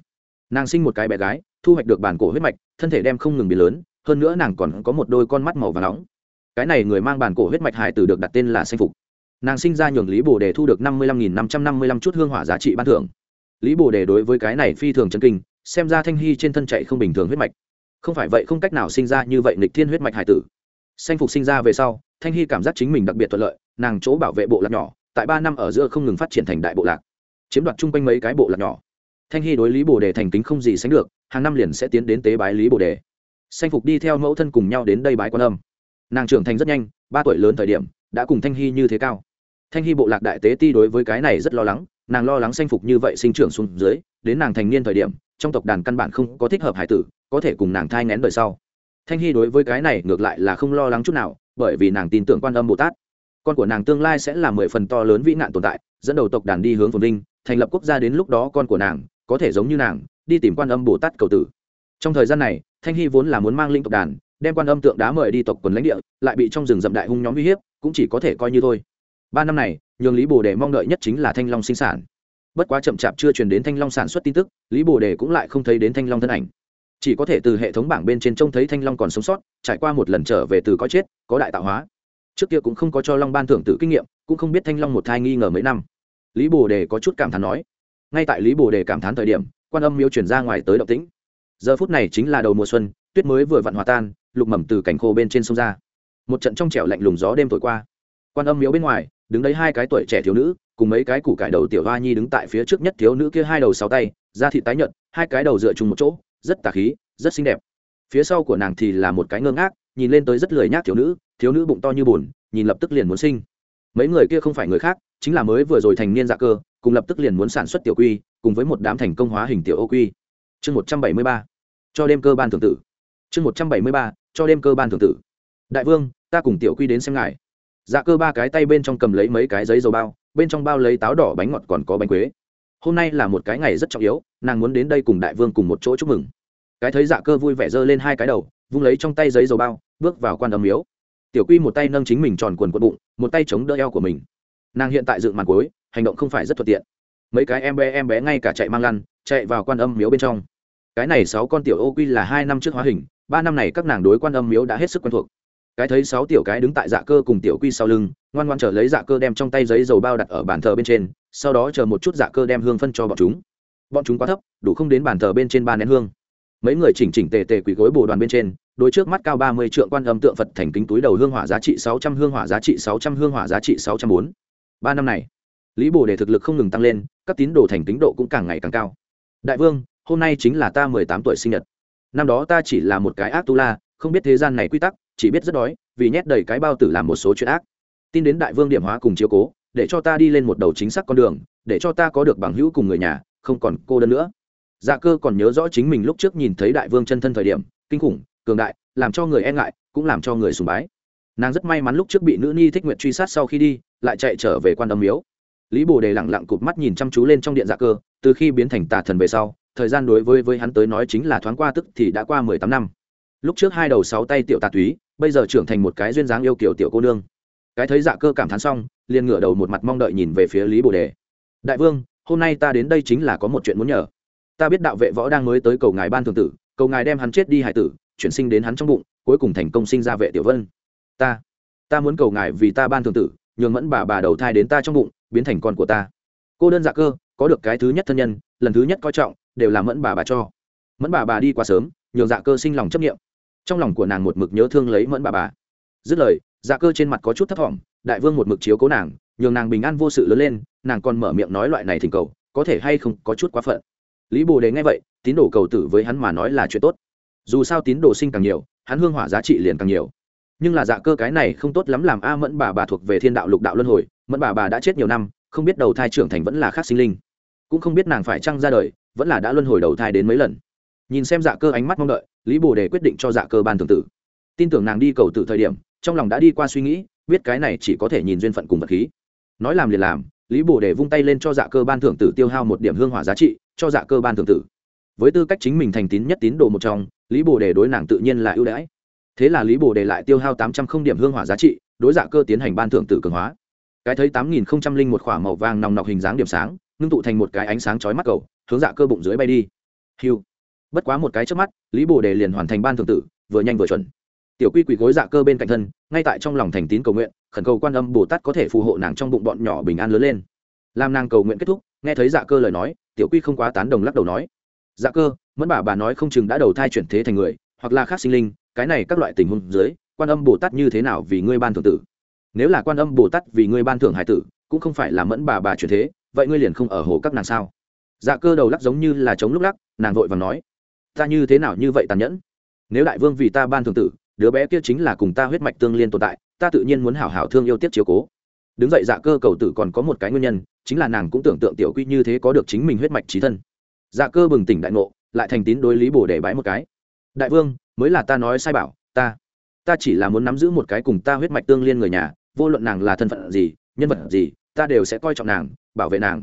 Nàng sinh một cái bé gái, thu hoạch được bản cổ huyết mạch, thân thể đem không ngừng biến lớn hơn nữa nàng còn có một đôi con mắt màu và nóng. Cái này người mang bản cổ huyết mạch hải tử được đặt tên là xanh phục. Nàng sinh ra nhường lý bồ đề thu được năm mươi lăm nghìn năm trăm năm mươi lăm chút hương hỏa giá trị ban thưởng. Lý bồ đề đối với cái này phi thường chân kinh, xem ra thanh hy trên thân chạy không bình thường huyết mạch. Không phải vậy không cách nào sinh ra như vậy nịch thiên huyết mạch hải tử. Xanh phục sinh ra về sau, thanh hy cảm giác chính mình đặc biệt thuận lợi, nàng chỗ bảo vệ bộ lạc nhỏ, tại ba năm ở giữa không ngừng phát triển thành đại bộ lạc. Chiếm đoạt chung quanh mấy cái bộ lạc nhỏ. Thanh hy đối lý bồ đề thành kính không gì sánh được, hàng năm liền sẽ tiến đến tế bái lý bồ đề xanh phục đi theo mẫu thân cùng nhau đến đây bái quan âm. Nàng trưởng thành rất nhanh, ba tuổi lớn thời điểm, đã cùng thanh hy như thế cao. Thanh hy bộ lạc đại tế ti đối với cái này rất lo lắng, nàng lo lắng xanh phục như vậy sinh trưởng xuống dưới, đến nàng thành niên thời điểm, trong tộc đàn căn bản không có thích hợp hải tử, có thể cùng nàng thai ngén đời sau. Thanh hy đối với cái này ngược lại là không lo lắng chút nào, bởi vì nàng tin tưởng quan âm bồ tát. Con của nàng tương lai sẽ là mười phần to lớn vĩ nạn tồn tại, dẫn đầu tộc đàn đi hướng phồn vinh, thành lập quốc gia đến lúc đó con của nàng có thể giống như nàng, đi tìm quan âm bồ tát cầu tử trong thời gian này, thanh hy vốn là muốn mang linh tộc đàn, đem quan âm tượng đá mời đi tộc quần lãnh địa, lại bị trong rừng rậm đại hung nhóm uy hiếp, cũng chỉ có thể coi như thôi. Ba năm này, nhường lý bồ đề mong đợi nhất chính là thanh long sinh sản. Bất quá chậm chạp chưa truyền đến thanh long sản xuất tin tức, lý bồ đề cũng lại không thấy đến thanh long thân ảnh. Chỉ có thể từ hệ thống bảng bên trên trông thấy thanh long còn sống sót, trải qua một lần trở về từ có chết, có đại tạo hóa. Trước kia cũng không có cho long ban thưởng tử kinh nghiệm, cũng không biết thanh long một thai nghi ngờ mấy năm. Lý bồ đề có chút cảm thán nói. Ngay tại lý bồ đề cảm thán thời điểm, quan âm miêu chuyển ra ngoài tới động tĩnh giờ phút này chính là đầu mùa xuân, tuyết mới vừa vặn hòa tan, lục mầm từ cảnh khô bên trên sông ra. Một trận trong trẻo lạnh lùng gió đêm thổi qua. Quan âm miếu bên ngoài, đứng đấy hai cái tuổi trẻ thiếu nữ, cùng mấy cái củ cải đầu tiểu hoa nhi đứng tại phía trước nhất thiếu nữ kia hai đầu sáu tay, da thị tái nhợt, hai cái đầu dựa chung một chỗ, rất tà khí, rất xinh đẹp. Phía sau của nàng thì là một cái ngơ ngác, nhìn lên tới rất lười nhác thiếu nữ thiếu nữ bụng to như bùn, nhìn lập tức liền muốn sinh. Mấy người kia không phải người khác, chính là mới vừa rồi thành niên dạ cơ, cùng lập tức liền muốn sản xuất tiểu quy, cùng với một đám thành công hóa hình tiểu ô quy chương một trăm bảy mươi ba, cho đêm cơ ban thường tử. Chương một trăm bảy mươi ba, cho đêm cơ ban thường tử. Đại vương, ta cùng tiểu quy đến xem ngài. Dạ cơ ba cái tay bên trong cầm lấy mấy cái giấy dầu bao, bên trong bao lấy táo đỏ bánh ngọt còn có bánh quế. Hôm nay là một cái ngày rất trọng yếu, nàng muốn đến đây cùng đại vương cùng một chỗ chúc mừng. Cái thấy dạ cơ vui vẻ giơ lên hai cái đầu, vung lấy trong tay giấy dầu bao, bước vào quan âm miếu. Tiểu quy một tay nâng chính mình tròn quần quần bụng, một tay chống đỡ eo của mình. Nàng hiện tại dựng màn cối hành động không phải rất thuận tiện. Mấy cái em bé em bé ngay cả chạy mang lăn, chạy vào quan âm miếu bên trong cái này sáu con tiểu ô quy là hai năm trước hóa hình, ba năm này các nàng đối quan âm miếu đã hết sức quen thuộc. Cái thấy sáu tiểu cái đứng tại dạ cơ cùng tiểu quy sau lưng, ngoan ngoan chờ lấy dạ cơ đem trong tay giấy dầu bao đặt ở bàn thờ bên trên, sau đó chờ một chút dạ cơ đem hương phân cho bọn chúng. Bọn chúng quá thấp, đủ không đến bàn thờ bên trên ba nén hương. Mấy người chỉnh chỉnh tề tề quỳ gối bồ đoàn bên trên đôi trước mắt cao ba mươi trượng quan âm tượng phật thành kính túi đầu hương hỏa giá trị sáu trăm, hương hỏa giá trị sáu trăm, hương hỏa giá trị sáu trăm bốn. Ba năm này, lý bồ đề thực lực không ngừng tăng lên, các tín đồ thành kính độ cũng càng ngày càng cao. Đại vương hôm nay chính là ta mười tám tuổi sinh nhật. Năm đó ta chỉ là một cái ác tu la, không biết thế gian này quy tắc, chỉ biết rất đói, vì nhét đầy cái bao tử làm một số chuyện ác. Tin đến đại vương điểm hóa cùng chiếu cố, để cho ta đi lên một đầu chính xác con đường, để cho ta có được bằng hữu cùng người nhà, không còn cô đơn nữa. Dạ cơ còn nhớ rõ chính mình lúc trước nhìn thấy đại vương chân thân thời điểm, kinh khủng, cường đại, làm cho người e ngại, cũng làm cho người sùng bái. Nàng rất may mắn lúc trước bị nữ ni thích nguyện truy sát sau khi đi, lại chạy trở về quan âm miếu. Lý bồ đề lẳng lặng cụp mắt nhìn chăm chú lên trong điện dạ cơ, từ khi biến thành tà thần về sau thời gian đối với với hắn tới nói chính là thoáng qua tức thì đã qua mười tám năm. Lúc trước hai đầu sáu tay tiểu tà túy, bây giờ trưởng thành một cái duyên dáng yêu kiểu tiểu cô nương. Cái thấy dạ cơ cảm thán xong, liền ngửa đầu một mặt mong đợi nhìn về phía lý bồ đề. Đại vương, hôm nay ta đến đây chính là có một chuyện muốn nhờ. Ta biết đạo vệ võ đang mới tới cầu ngài ban thường tử, cầu ngài đem hắn chết đi hải tử, chuyển sinh đến hắn trong bụng, cuối cùng thành công sinh ra vệ tiểu vân. Ta ta muốn cầu ngài vì ta ban thường tử, nhường mẫn bà bà đầu thai đến ta trong bụng, biến thành con của ta. Cô đơn dạ cơ, có được cái thứ nhất thân nhân, lần thứ nhất coi trọng đều là mẫn bà bà cho. Mẫn bà bà đi quá sớm, nhường dạ cơ sinh lòng chấp nghiệm trong lòng của nàng một mực nhớ thương lấy mẫn bà bà. Dứt lời dạ cơ trên mặt có chút thấp thỏm, đại vương một mực chiếu cố nàng, nhường nàng bình an vô sự lớn lên, nàng còn mở miệng nói loại này thỉnh cầu, có thể hay không có chút quá phận. Lý bồ đề nghe vậy, tín đồ cầu tử với hắn mà nói là chuyện tốt. Dù sao tín đồ sinh càng nhiều, hắn hương hỏa giá trị liền càng nhiều. Nhưng là dạ cơ cái này không tốt lắm làm a mẫn bà bà thuộc về thiên đạo lục đạo luân hồi, mẫn bà bà đã chết nhiều năm, không biết đầu thai trưởng thành vẫn là khác sinh linh. Cũng không biết nàng phải trăng ra đời vẫn là đã luân hồi đầu thai đến mấy lần. Nhìn xem dạ cơ ánh mắt mong đợi, lý bồ đề quyết định cho dạ cơ ban thường tử. Tin tưởng nàng đi cầu tử thời điểm, trong lòng đã đi qua suy nghĩ, biết cái này chỉ có thể nhìn duyên phận cùng vật khí. Nói làm liền làm, lý bồ đề vung tay lên cho dạ cơ ban thưởng tử tiêu hao một điểm hương hỏa giá trị, cho dạ cơ ban thưởng tử. Với tư cách chính mình thành tín nhất tín đồ một trong, lý bồ đề đối nàng tự nhiên là ưu đãi. Thế là lý bồ đề lại tiêu hao tám trăm không điểm hương hỏa giá trị, đối dạ cơ tiến hành ban thưởng tử cường hóa. Cái thấy tám nghìn không trăm linh một k h ỏ a màu vàng nòng nọc hình dáng điểm sáng, ngưng tụ thành một cái ánh sáng chói mắt cầu hướng dạ cơ bụng dưới bay đi. Hiu. Bất quá một cái trước mắt, lý bồ đề liền hoàn thành ban thượng tử, vừa nhanh vừa chuẩn. Tiểu quy quỳ gối dạ cơ bên cạnh thân, ngay tại trong lòng thành tín cầu nguyện, khẩn cầu quan âm bồ tát có thể phù hộ nàng trong bụng bọn nhỏ bình an lớn lên. Làm nàng cầu nguyện kết thúc, nghe thấy dạ cơ lời nói, tiểu quy không quá tán đồng lắc đầu nói dạ cơ, mẫn bà bà nói không chừng đã đầu thai chuyển thế thành người, hoặc là khác sinh linh, cái này các loại tình huống dưới, quan âm bồ tát như thế nào vì ngươi ban thượng tử? Nếu là quan âm bồ tát vì ngươi ban thưởng hải tử, cũng không phải là mẫn bà bà chuyển thế, vậy ngươi liền không ở hồ các nàng sao? Dạ cơ đầu lắc giống như là chống lúc lắc, nàng vội và nói, ta như thế nào như vậy tàn nhẫn? Nếu đại vương vì ta ban thường tử, đứa bé kia chính là cùng ta huyết mạch tương liên tồn tại, ta tự nhiên muốn hảo hảo thương yêu tiết chiếu cố. Đứng dậy dạ cơ cầu tử còn có một cái nguyên nhân, chính là nàng cũng tưởng tượng tiểu quy như thế có được chính mình huyết mạch trí thân. Dạ cơ bừng tỉnh đại ngộ, lại thành tín đối lý bổ để bãi một cái. Đại vương, mới là ta nói sai bảo, ta ta chỉ là muốn nắm giữ một cái cùng ta huyết mạch tương liên người nhà, vô luận nàng là thân phận gì, nhân vật gì, ta đều sẽ coi trọng nàng, bảo vệ nàng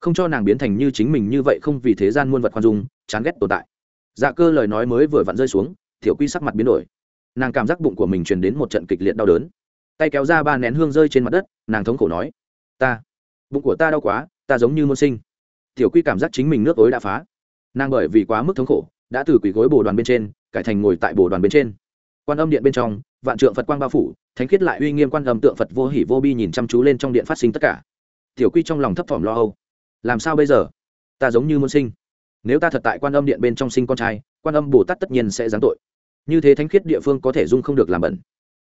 không cho nàng biến thành như chính mình như vậy không vì thế gian muôn vật khoan dung, chán ghét tồn tại. Dạ cơ lời nói mới vừa vặn rơi xuống tiểu quy sắc mặt biến đổi. Nàng cảm giác bụng của mình truyền đến một trận kịch liệt đau đớn. Tay kéo ra ba nén hương rơi trên mặt đất, nàng thống khổ nói, ta, bụng của ta đau quá, ta giống như môn sinh. Tiểu quy cảm giác chính mình nước ối đã phá. Nàng bởi vì quá mức thống khổ, đã từ quỷ gối bồ đoàn bên trên, cải thành ngồi tại bồ đoàn bên trên. Quan âm điện bên trong, vạn trượng phật quang bao phủ, thánh khiết lại uy nghiêm quan âm tượng phật vô hỉ vô bi nhìn chăm chú lên trong điện phát sinh tất cả. Tiểu quy trong lòng thấp thỏm lo âu làm sao bây giờ? Ta giống như muốn sinh. Nếu ta thật tại quan âm điện bên trong sinh con trai, quan âm bồ tát tất nhiên sẽ giáng tội. Như thế thánh khiết địa phương có thể dung không được làm bẩn.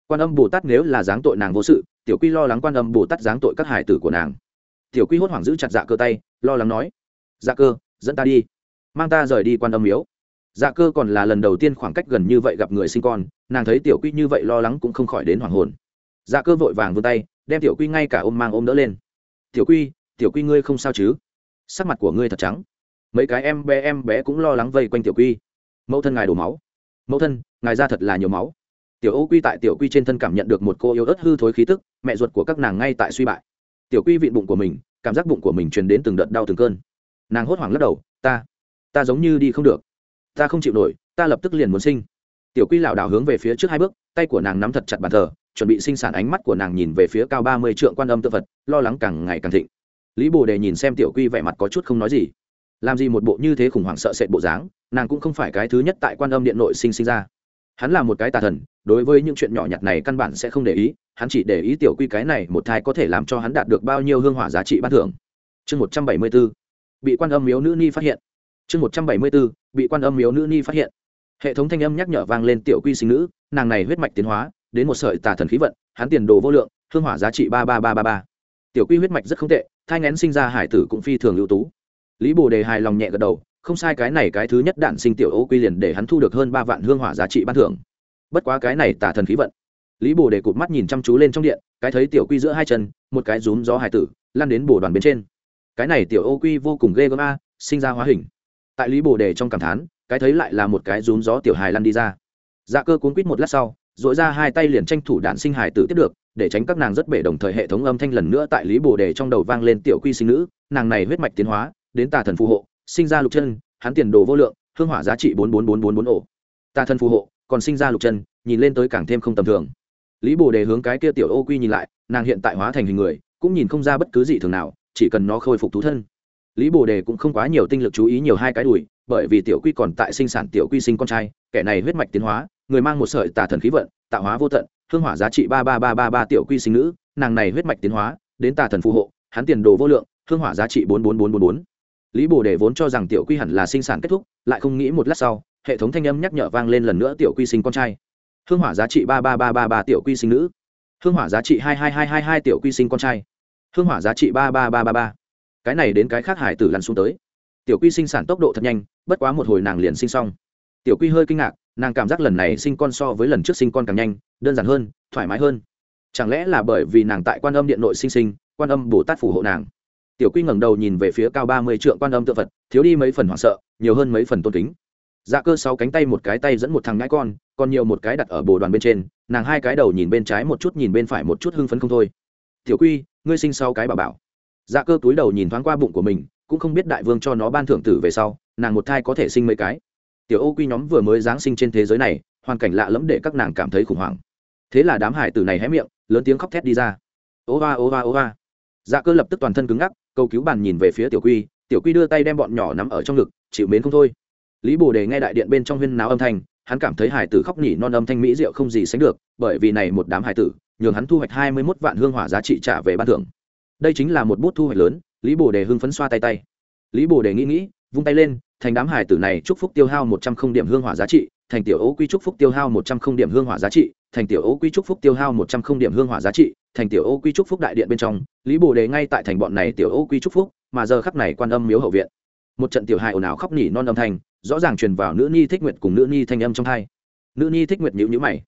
Quan âm bồ tát nếu là giáng tội nàng vô sự, tiểu quy lo lắng quan âm bồ tát giáng tội các hải tử của nàng. Tiểu quy hốt hoảng giữ chặt dạ cơ tay, lo lắng nói dạ cơ, dẫn ta đi. Mang ta rời đi quan âm miếu. Dạ cơ còn là lần đầu tiên khoảng cách gần như vậy gặp người sinh con, nàng thấy tiểu quy như vậy lo lắng cũng không khỏi đến hoàng hồn. Dạ cơ vội vàng vươn tay, đem tiểu quy ngay cả ôm mang ôm đỡ lên. Tiểu quy tiểu quy ngươi không sao chứ? Sắc mặt của ngươi thật trắng. Mấy cái em bé em bé cũng lo lắng vây quanh tiểu quy. Mẫu thân ngài đổ máu. Mẫu thân, ngài ra thật là nhiều máu. Tiểu ô quy tại tiểu quy trên thân cảm nhận được một cô yêu ớt hư thối khí tức, mẹ ruột của các nàng ngay tại suy bại. Tiểu quy vịn bụng của mình, cảm giác bụng của mình truyền đến từng đợt đau từng cơn. Nàng hốt hoảng lắc đầu, ta ta giống như đi không được. Ta không chịu nổi, ta lập tức liền muốn sinh. Tiểu quy lảo đảo hướng về phía trước hai bước, tay của nàng nắm thật chặt bàn thờ, chuẩn bị sinh sản ánh mắt của nàng nhìn về phía cao ba mươi trượng quan âm tự vật lo lắng càng ngày càng thịnh lý bồ đề nhìn xem tiểu quy vẻ mặt có chút không nói gì làm gì một bộ như thế khủng hoảng sợ sệt bộ dáng nàng cũng không phải cái thứ nhất tại quan âm điện nội sinh sinh ra hắn là một cái tà thần đối với những chuyện nhỏ nhặt này căn bản sẽ không để ý hắn chỉ để ý tiểu quy cái này một thai có thể làm cho hắn đạt được bao nhiêu hương hỏa giá trị ban thưởng chương một trăm bảy mươi b ố bị quan âm miếu nữ ni phát hiện chương một trăm bảy mươi b ố bị quan âm miếu nữ ni phát hiện hệ thống thanh âm nhắc nhở vang lên tiểu quy sinh nữ nàng này huyết mạch tiến hóa đến một sợi tà thần khí vận hắn tiền đồ vô lượng hương hỏa giá trị ba ba ba ba ba tiểu quy huyết mạch rất không tệ, thai ngén sinh ra hải tử cũng phi thường ưu tú. Lý bồ đề hài lòng nhẹ gật đầu, không sai cái này cái thứ nhất đạn sinh tiểu ô quy liền để hắn thu được hơn ba vạn hương hỏa giá trị ban thưởng. Bất quá cái này tả thần khí vận. Lý bồ đề cụt mắt nhìn chăm chú lên trong điện, cái thấy tiểu quy giữa hai chân, một cái rúm gió hải tử, lăn đến bồ đoàn bên trên. Cái này tiểu ô quy vô cùng ghê gớm a, sinh ra hóa hình. Tại lý bồ đề trong cảm thán, cái thấy lại là một cái rúm gió tiểu hài lăn đi ra. Dạ cơ cuốn quýt một lát sau dội ra hai tay liền tranh thủ đạn sinh hải tử tiếp được để tránh các nàng rất bể đồng thời hệ thống âm thanh lần nữa tại lý bồ đề trong đầu vang lên tiểu quy sinh nữ, nàng này huyết mạch tiến hóa, đến tà thần phù hộ, sinh ra lục chân, hắn tiền đồ vô lượng, hương hỏa giá trị bốn bốn bốn bốn bốn ổ. Tà thần phù hộ, còn sinh ra lục chân, nhìn lên tới càng thêm không tầm thường. Lý bồ đề hướng cái kia tiểu ô quy nhìn lại, nàng hiện tại hóa thành hình người, cũng nhìn không ra bất cứ gì thường nào, chỉ cần nó khôi phục thú thân. Lý bồ đề cũng không quá nhiều tinh lực chú ý nhiều hai cái đùi, bởi vì tiểu quy còn tại sinh sản tiểu quy sinh con trai, kẻ này huyết mạch tiến hóa, người mang một sợi tà thần khí vận, tạo hóa vô tận hương hỏa giá trị ba ba ba ba ba tiểu quy sinh nữ nàng này huyết mạch tiến hóa đến tà thần phù hộ hắn tiền đồ vô lượng hương hỏa giá trị bốn bốn bốn bốn bốn lý bồ đề vốn cho rằng tiểu quy hẳn là sinh sản kết thúc lại không nghĩ một lát sau hệ thống thanh âm nhắc nhở vang lên lần nữa tiểu quy sinh con trai hương hỏa giá trị ba ba ba ba ba tiểu quy sinh nữ hương hỏa giá trị hai hai hai hai hai tiểu quy sinh con trai hương hỏa giá trị ba ba ba ba ba cái này đến cái khác hải tử lăn xuống tới tiểu quy sinh sản tốc độ thật nhanh bất quá một hồi nàng liền sinh xong tiểu quy hơi kinh ngạc, nàng cảm giác lần này sinh con so với lần trước sinh con càng nhanh, đơn giản hơn, thoải mái hơn. Chẳng lẽ là bởi vì nàng tại quan âm điện nội sinh sinh, quan âm bồ tát phù hộ nàng? Tiểu quy ngẩng đầu nhìn về phía cao ba mươi trượng quan âm tự phật, thiếu đi mấy phần hoảng sợ, nhiều hơn mấy phần tôn kính. Dạ cơ sáu cánh tay một cái tay dẫn một thằng ngãi con, còn nhiều một cái đặt ở bồ đoàn bên trên, nàng hai cái đầu nhìn bên trái một chút nhìn bên phải một chút hưng phấn không thôi. Tiểu quy, ngươi sinh sau cái bà bảo. Dạ cơ túi đầu nhìn thoáng qua bụng của mình, cũng không biết đại vương cho nó ban thưởng tử về sau, nàng một thai có thể sinh mấy cái tiểu ô quy nhóm vừa mới giáng sinh trên thế giới này, hoàn cảnh lạ lẫm để các nàng cảm thấy khủng hoảng. Thế là đám hải tử này hé miệng, lớn tiếng khóc thét đi ra. Ô va ô va ô va. Dạ cơ lập tức toàn thân cứng ngắc câu cứu bàn nhìn về phía tiểu quy tiểu quy đưa tay đem bọn nhỏ nắm ở trong ngực, chịu mến không thôi. Lý bồ đề nghe đại điện bên trong huyên náo âm thanh, hắn cảm thấy hải tử khóc nhỉ non âm thanh mỹ diệu không gì sánh được, bởi vì này một đám hải tử, nhường hắn thu hoạch hai mươi mốt vạn hương hỏa giá trị trả về ban thưởng. Đây chính là một bút thu hoạch lớn, lý bồ đề hưng phấn xoa tay tay. Lý bồ đề nghĩ nghĩ, vung tay lên thành đám hải tử này chúc phúc tiêu hao một trăm không điểm hương hỏa giá trị, thành tiểu ố quy chúc phúc tiêu hao một trăm không điểm hương hỏa giá trị, thành tiểu ố quy chúc phúc tiêu hao một trăm không điểm hương hỏa giá trị, thành tiểu ố quy chúc phúc đại điện bên trong, lý bồ đề ngay tại thành bọn này tiểu ố quy chúc phúc, mà giờ khắc này quan âm miếu hậu viện. Một trận tiểu hài ồn ào khóc nỉ non âm thanh, rõ ràng truyền vào nữ nhi thích nguyệt cùng nữ nhi thanh âm trong thai nữ nhi thích nguyệt nhữ nhữ mày.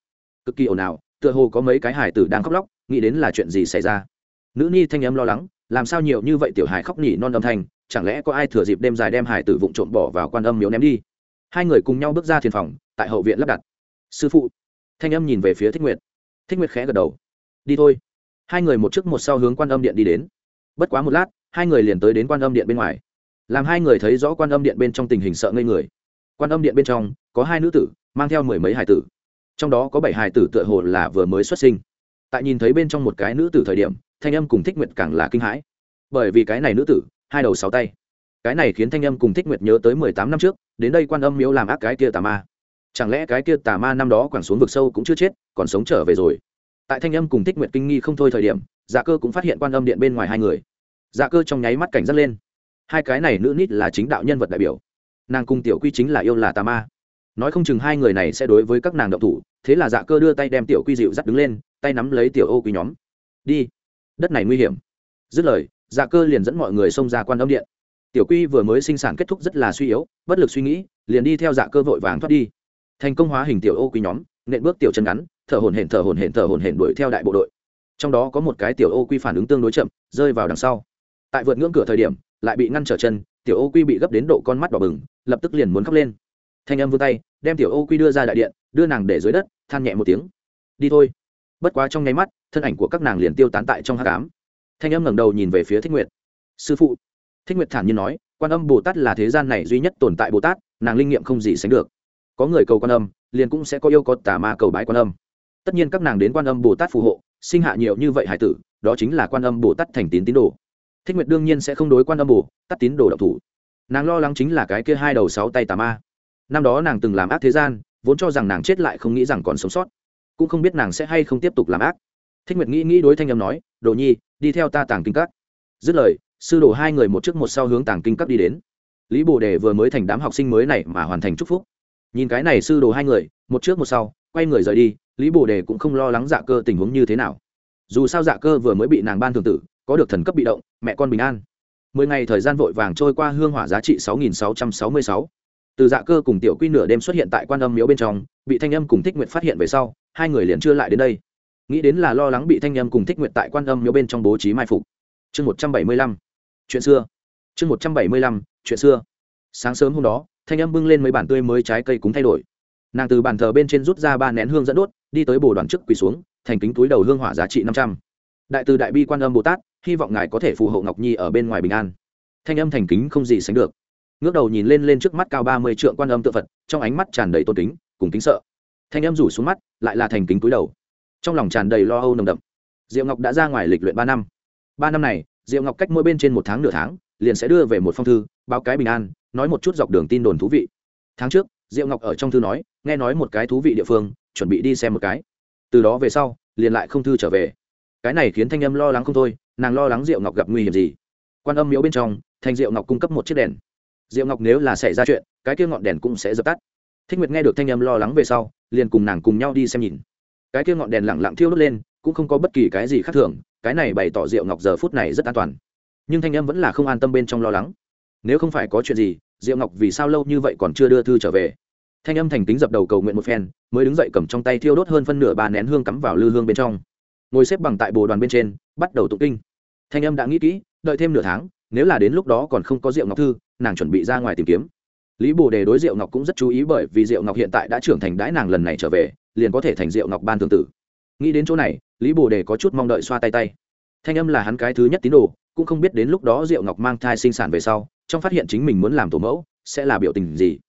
Cực kỳ ồn ào, tựa hồ có mấy cái hải tử đang khóc lóc, nghĩ đến là chuyện gì xảy ra. Nữ nhi thanh âm lo lắng làm sao nhiều như vậy tiểu hài khóc nỉ non âm thanh, chẳng lẽ có ai thừa dịp đêm dài đem hải tử vụng trộm bỏ vào quan âm miếu ném đi? Hai người cùng nhau bước ra thiền phòng, tại hậu viện lắp đặt. Sư phụ. Thanh âm nhìn về phía thích nguyệt. Thích nguyệt khẽ gật đầu. Đi thôi. Hai người một trước một sau hướng quan âm điện đi đến. Bất quá một lát, hai người liền tới đến quan âm điện bên ngoài. Làm hai người thấy rõ quan âm điện bên trong tình hình sợ ngây người. Quan âm điện bên trong, có hai nữ tử, mang theo mười mấy hải tử. Trong đó có bảy hải tử tựa hồ là vừa mới xuất sinh. Tại nhìn thấy bên trong một cái nữ tử thời điểm thanh âm cùng thích nguyệt càng là kinh hãi. Bởi vì cái này nữ tử, hai đầu sáu tay. Cái này khiến thanh âm cùng thích nguyệt nhớ tới mười tám năm trước, đến đây quan âm miếu làm ác cái kia tà ma. Chẳng lẽ cái kia tà ma năm đó quẳng xuống vực sâu cũng chưa chết, còn sống trở về rồi? Tại thanh âm cùng thích Nguyệt kinh nghi không thôi thời điểm dạ cơ cũng phát hiện quan âm điện bên ngoài hai người. Dạ cơ trong nháy mắt cảnh giác lên. Hai cái này nữ nít là chính đạo nhân vật đại biểu. Nàng cùng tiểu quy chính là yêu là tà ma. Nói không chừng hai người này sẽ đối với các nàng động thủ, thế là dạ cơ đưa tay đem tiểu quy dịu dắt đứng lên, tay nắm lấy tiểu ô quy nhóm. Đi đất này nguy hiểm. Dứt lời dạ cơ liền dẫn mọi người xông ra quan âm điện. Tiểu quy vừa mới sinh sản kết thúc rất là suy yếu, bất lực suy nghĩ, liền đi theo dạ cơ vội vàng thoát đi. Thành công hóa hình tiểu ô quy nhóm, nện bước tiểu chân ngắn, thở hồn hển, thở hồn hển, thở hồn hển đuổi theo đại bộ đội. Trong đó có một cái tiểu ô quy phản ứng tương đối chậm, rơi vào đằng sau. Tại vượt ngưỡng cửa thời điểm, lại bị ngăn trở chân, tiểu ô quy bị gấp đến độ con mắt đỏ bừng, lập tức liền muốn khóc lên. Thanh âm vươn tay, đem tiểu ô quy đưa ra đại điện, đưa nàng để dưới đất, than nhẹ một tiếng. Đi thôi bất quá trong nháy mắt, thân ảnh của các nàng liền tiêu tán tại trong hát cám thanh âm ngẩng đầu nhìn về phía thích nguyệt. Sư phụ. Thích nguyệt thản nhiên nói, quan âm bồ tát là thế gian này duy nhất tồn tại bồ tát, nàng linh nghiệm không gì sánh được. Có người cầu quan âm, liền cũng sẽ có yêu có tà ma cầu bái quan âm. Tất nhiên các nàng đến quan âm bồ tát phù hộ, sinh hạ nhiều như vậy hải tử, đó chính là quan âm bồ tát thành tín tín đồ. Thích nguyệt đương nhiên sẽ không đối quan âm bồ tát tín đồ độc thủ. Nàng lo lắng chính là cái kia hai đầu sáu tay tà ma. Năm đó nàng từng làm ác thế gian, vốn cho rằng nàng chết lại không nghĩ rằng còn sống sót cũng không biết nàng sẽ hay không tiếp tục làm ác. Thích nguyệt nghĩ nghĩ đối thanh âm nói, đồ nhi, đi theo ta tàng kinh các. Dứt lời, sư đồ hai người một trước một sau hướng tàng kinh các đi đến. Lý bồ đề vừa mới thành đám học sinh mới này mà hoàn thành chúc phúc. Nhìn cái này sư đồ hai người, một trước một sau, quay người rời đi, lý bồ đề cũng không lo lắng dạ cơ tình huống như thế nào. Dù sao dạ cơ vừa mới bị nàng ban thường tử, có được thần cấp bị động, mẹ con bình an. Mười ngày thời gian vội vàng trôi qua hương hỏa giá trị sáu nghìn sáu trăm sáu mươi sáu. Từ dạ cơ cùng tiểu quy nửa đêm xuất hiện tại quan âm miếu bên trong, bị thanh âm cùng thích nguyện phát hiện về sau hai người liền chưa lại đến đây. Nghĩ đến là lo lắng bị thanh âm cùng thích nguyện tại quan âm miếu bên trong bố trí mai phục. Chương một trăm bảy mươi lăm. Chuyện xưa. Chương một trăm bảy mươi lăm, chuyện xưa. Sáng sớm hôm đó, thanh âm bưng lên mấy bản tươi mới trái cây cúng thay đổi. Nàng từ bàn thờ bên trên rút ra ba nén hương dẫn đốt, đi tới bồ đoàn trước quỳ xuống, thành kính túi đầu hương hỏa giá trị năm trăm. Đại từ đại bi quan âm bồ tát, hy vọng ngài có thể phù hộ ngọc nhi ở bên ngoài bình an. Thanh âm thành kính không gì sánh được. Ngước đầu nhìn lên lên trước mắt cao ba mươi trượng quan âm tự phật, trong ánh mắt tràn đầy tôn kính, cùng kính sợ thanh âm rủ xuống mắt, lại là thành kính túi đầu. Trong lòng tràn đầy lo âu nồng đậm. Diệu ngọc đã ra ngoài lịch luyện ba năm. Ba năm này, diệu ngọc cách mỗi bên trên một tháng nửa tháng, liền sẽ đưa về một phong thư, báo cái bình an, nói một chút dọc đường tin đồn thú vị. Tháng trước, diệu ngọc ở trong thư nói, nghe nói một cái thú vị địa phương, chuẩn bị đi xem một cái. Từ đó về sau, liền lại không thư trở về. Cái này khiến thanh âm lo lắng không thôi, nàng lo lắng diệu ngọc gặp nguy hiểm gì. Quan âm miếu bên trong, thanh diệu ngọc cung cấp một chiếc đèn. Diệu ngọc nếu là xảy ra chuyện, cái kia ngọn đèn cũng sẽ dập tắt thích nguyệt nghe được thanh âm lo lắng về sau, liền cùng nàng cùng nhau đi xem nhìn. Cái kia ngọn đèn lẳng lặng thiêu đốt lên, cũng không có bất kỳ cái gì khác thường, cái này bày tỏ diệu ngọc giờ phút này rất an toàn. Nhưng thanh âm vẫn là không an tâm bên trong lo lắng. Nếu không phải có chuyện gì diệu ngọc vì sao lâu như vậy còn chưa đưa thư trở về? Thanh âm thành tính dập đầu cầu nguyện một phen, mới đứng dậy cầm trong tay thiêu đốt hơn phân nửa bà nén hương cắm vào lư hương bên trong. Ngồi xếp bằng tại bồ đoàn bên trên, bắt đầu tụng kinh. Thanh âm đã nghĩ kỹ, đợi thêm nửa tháng, nếu là đến lúc đó còn không có diệu ngọc thư, nàng chuẩn bị ra ngoài tìm kiếm lý bồ đề đối diệu ngọc cũng rất chú ý bởi vì diệu ngọc hiện tại đã trưởng thành đãi nàng lần này trở về liền có thể thành diệu ngọc ban tương tử. Nghĩ đến chỗ này lý bồ đề có chút mong đợi xoa tay tay. Thanh âm là hắn cái thứ nhất tín đồ cũng không biết đến lúc đó diệu ngọc mang thai sinh sản về sau trong phát hiện chính mình muốn làm tổ mẫu sẽ là biểu tình gì.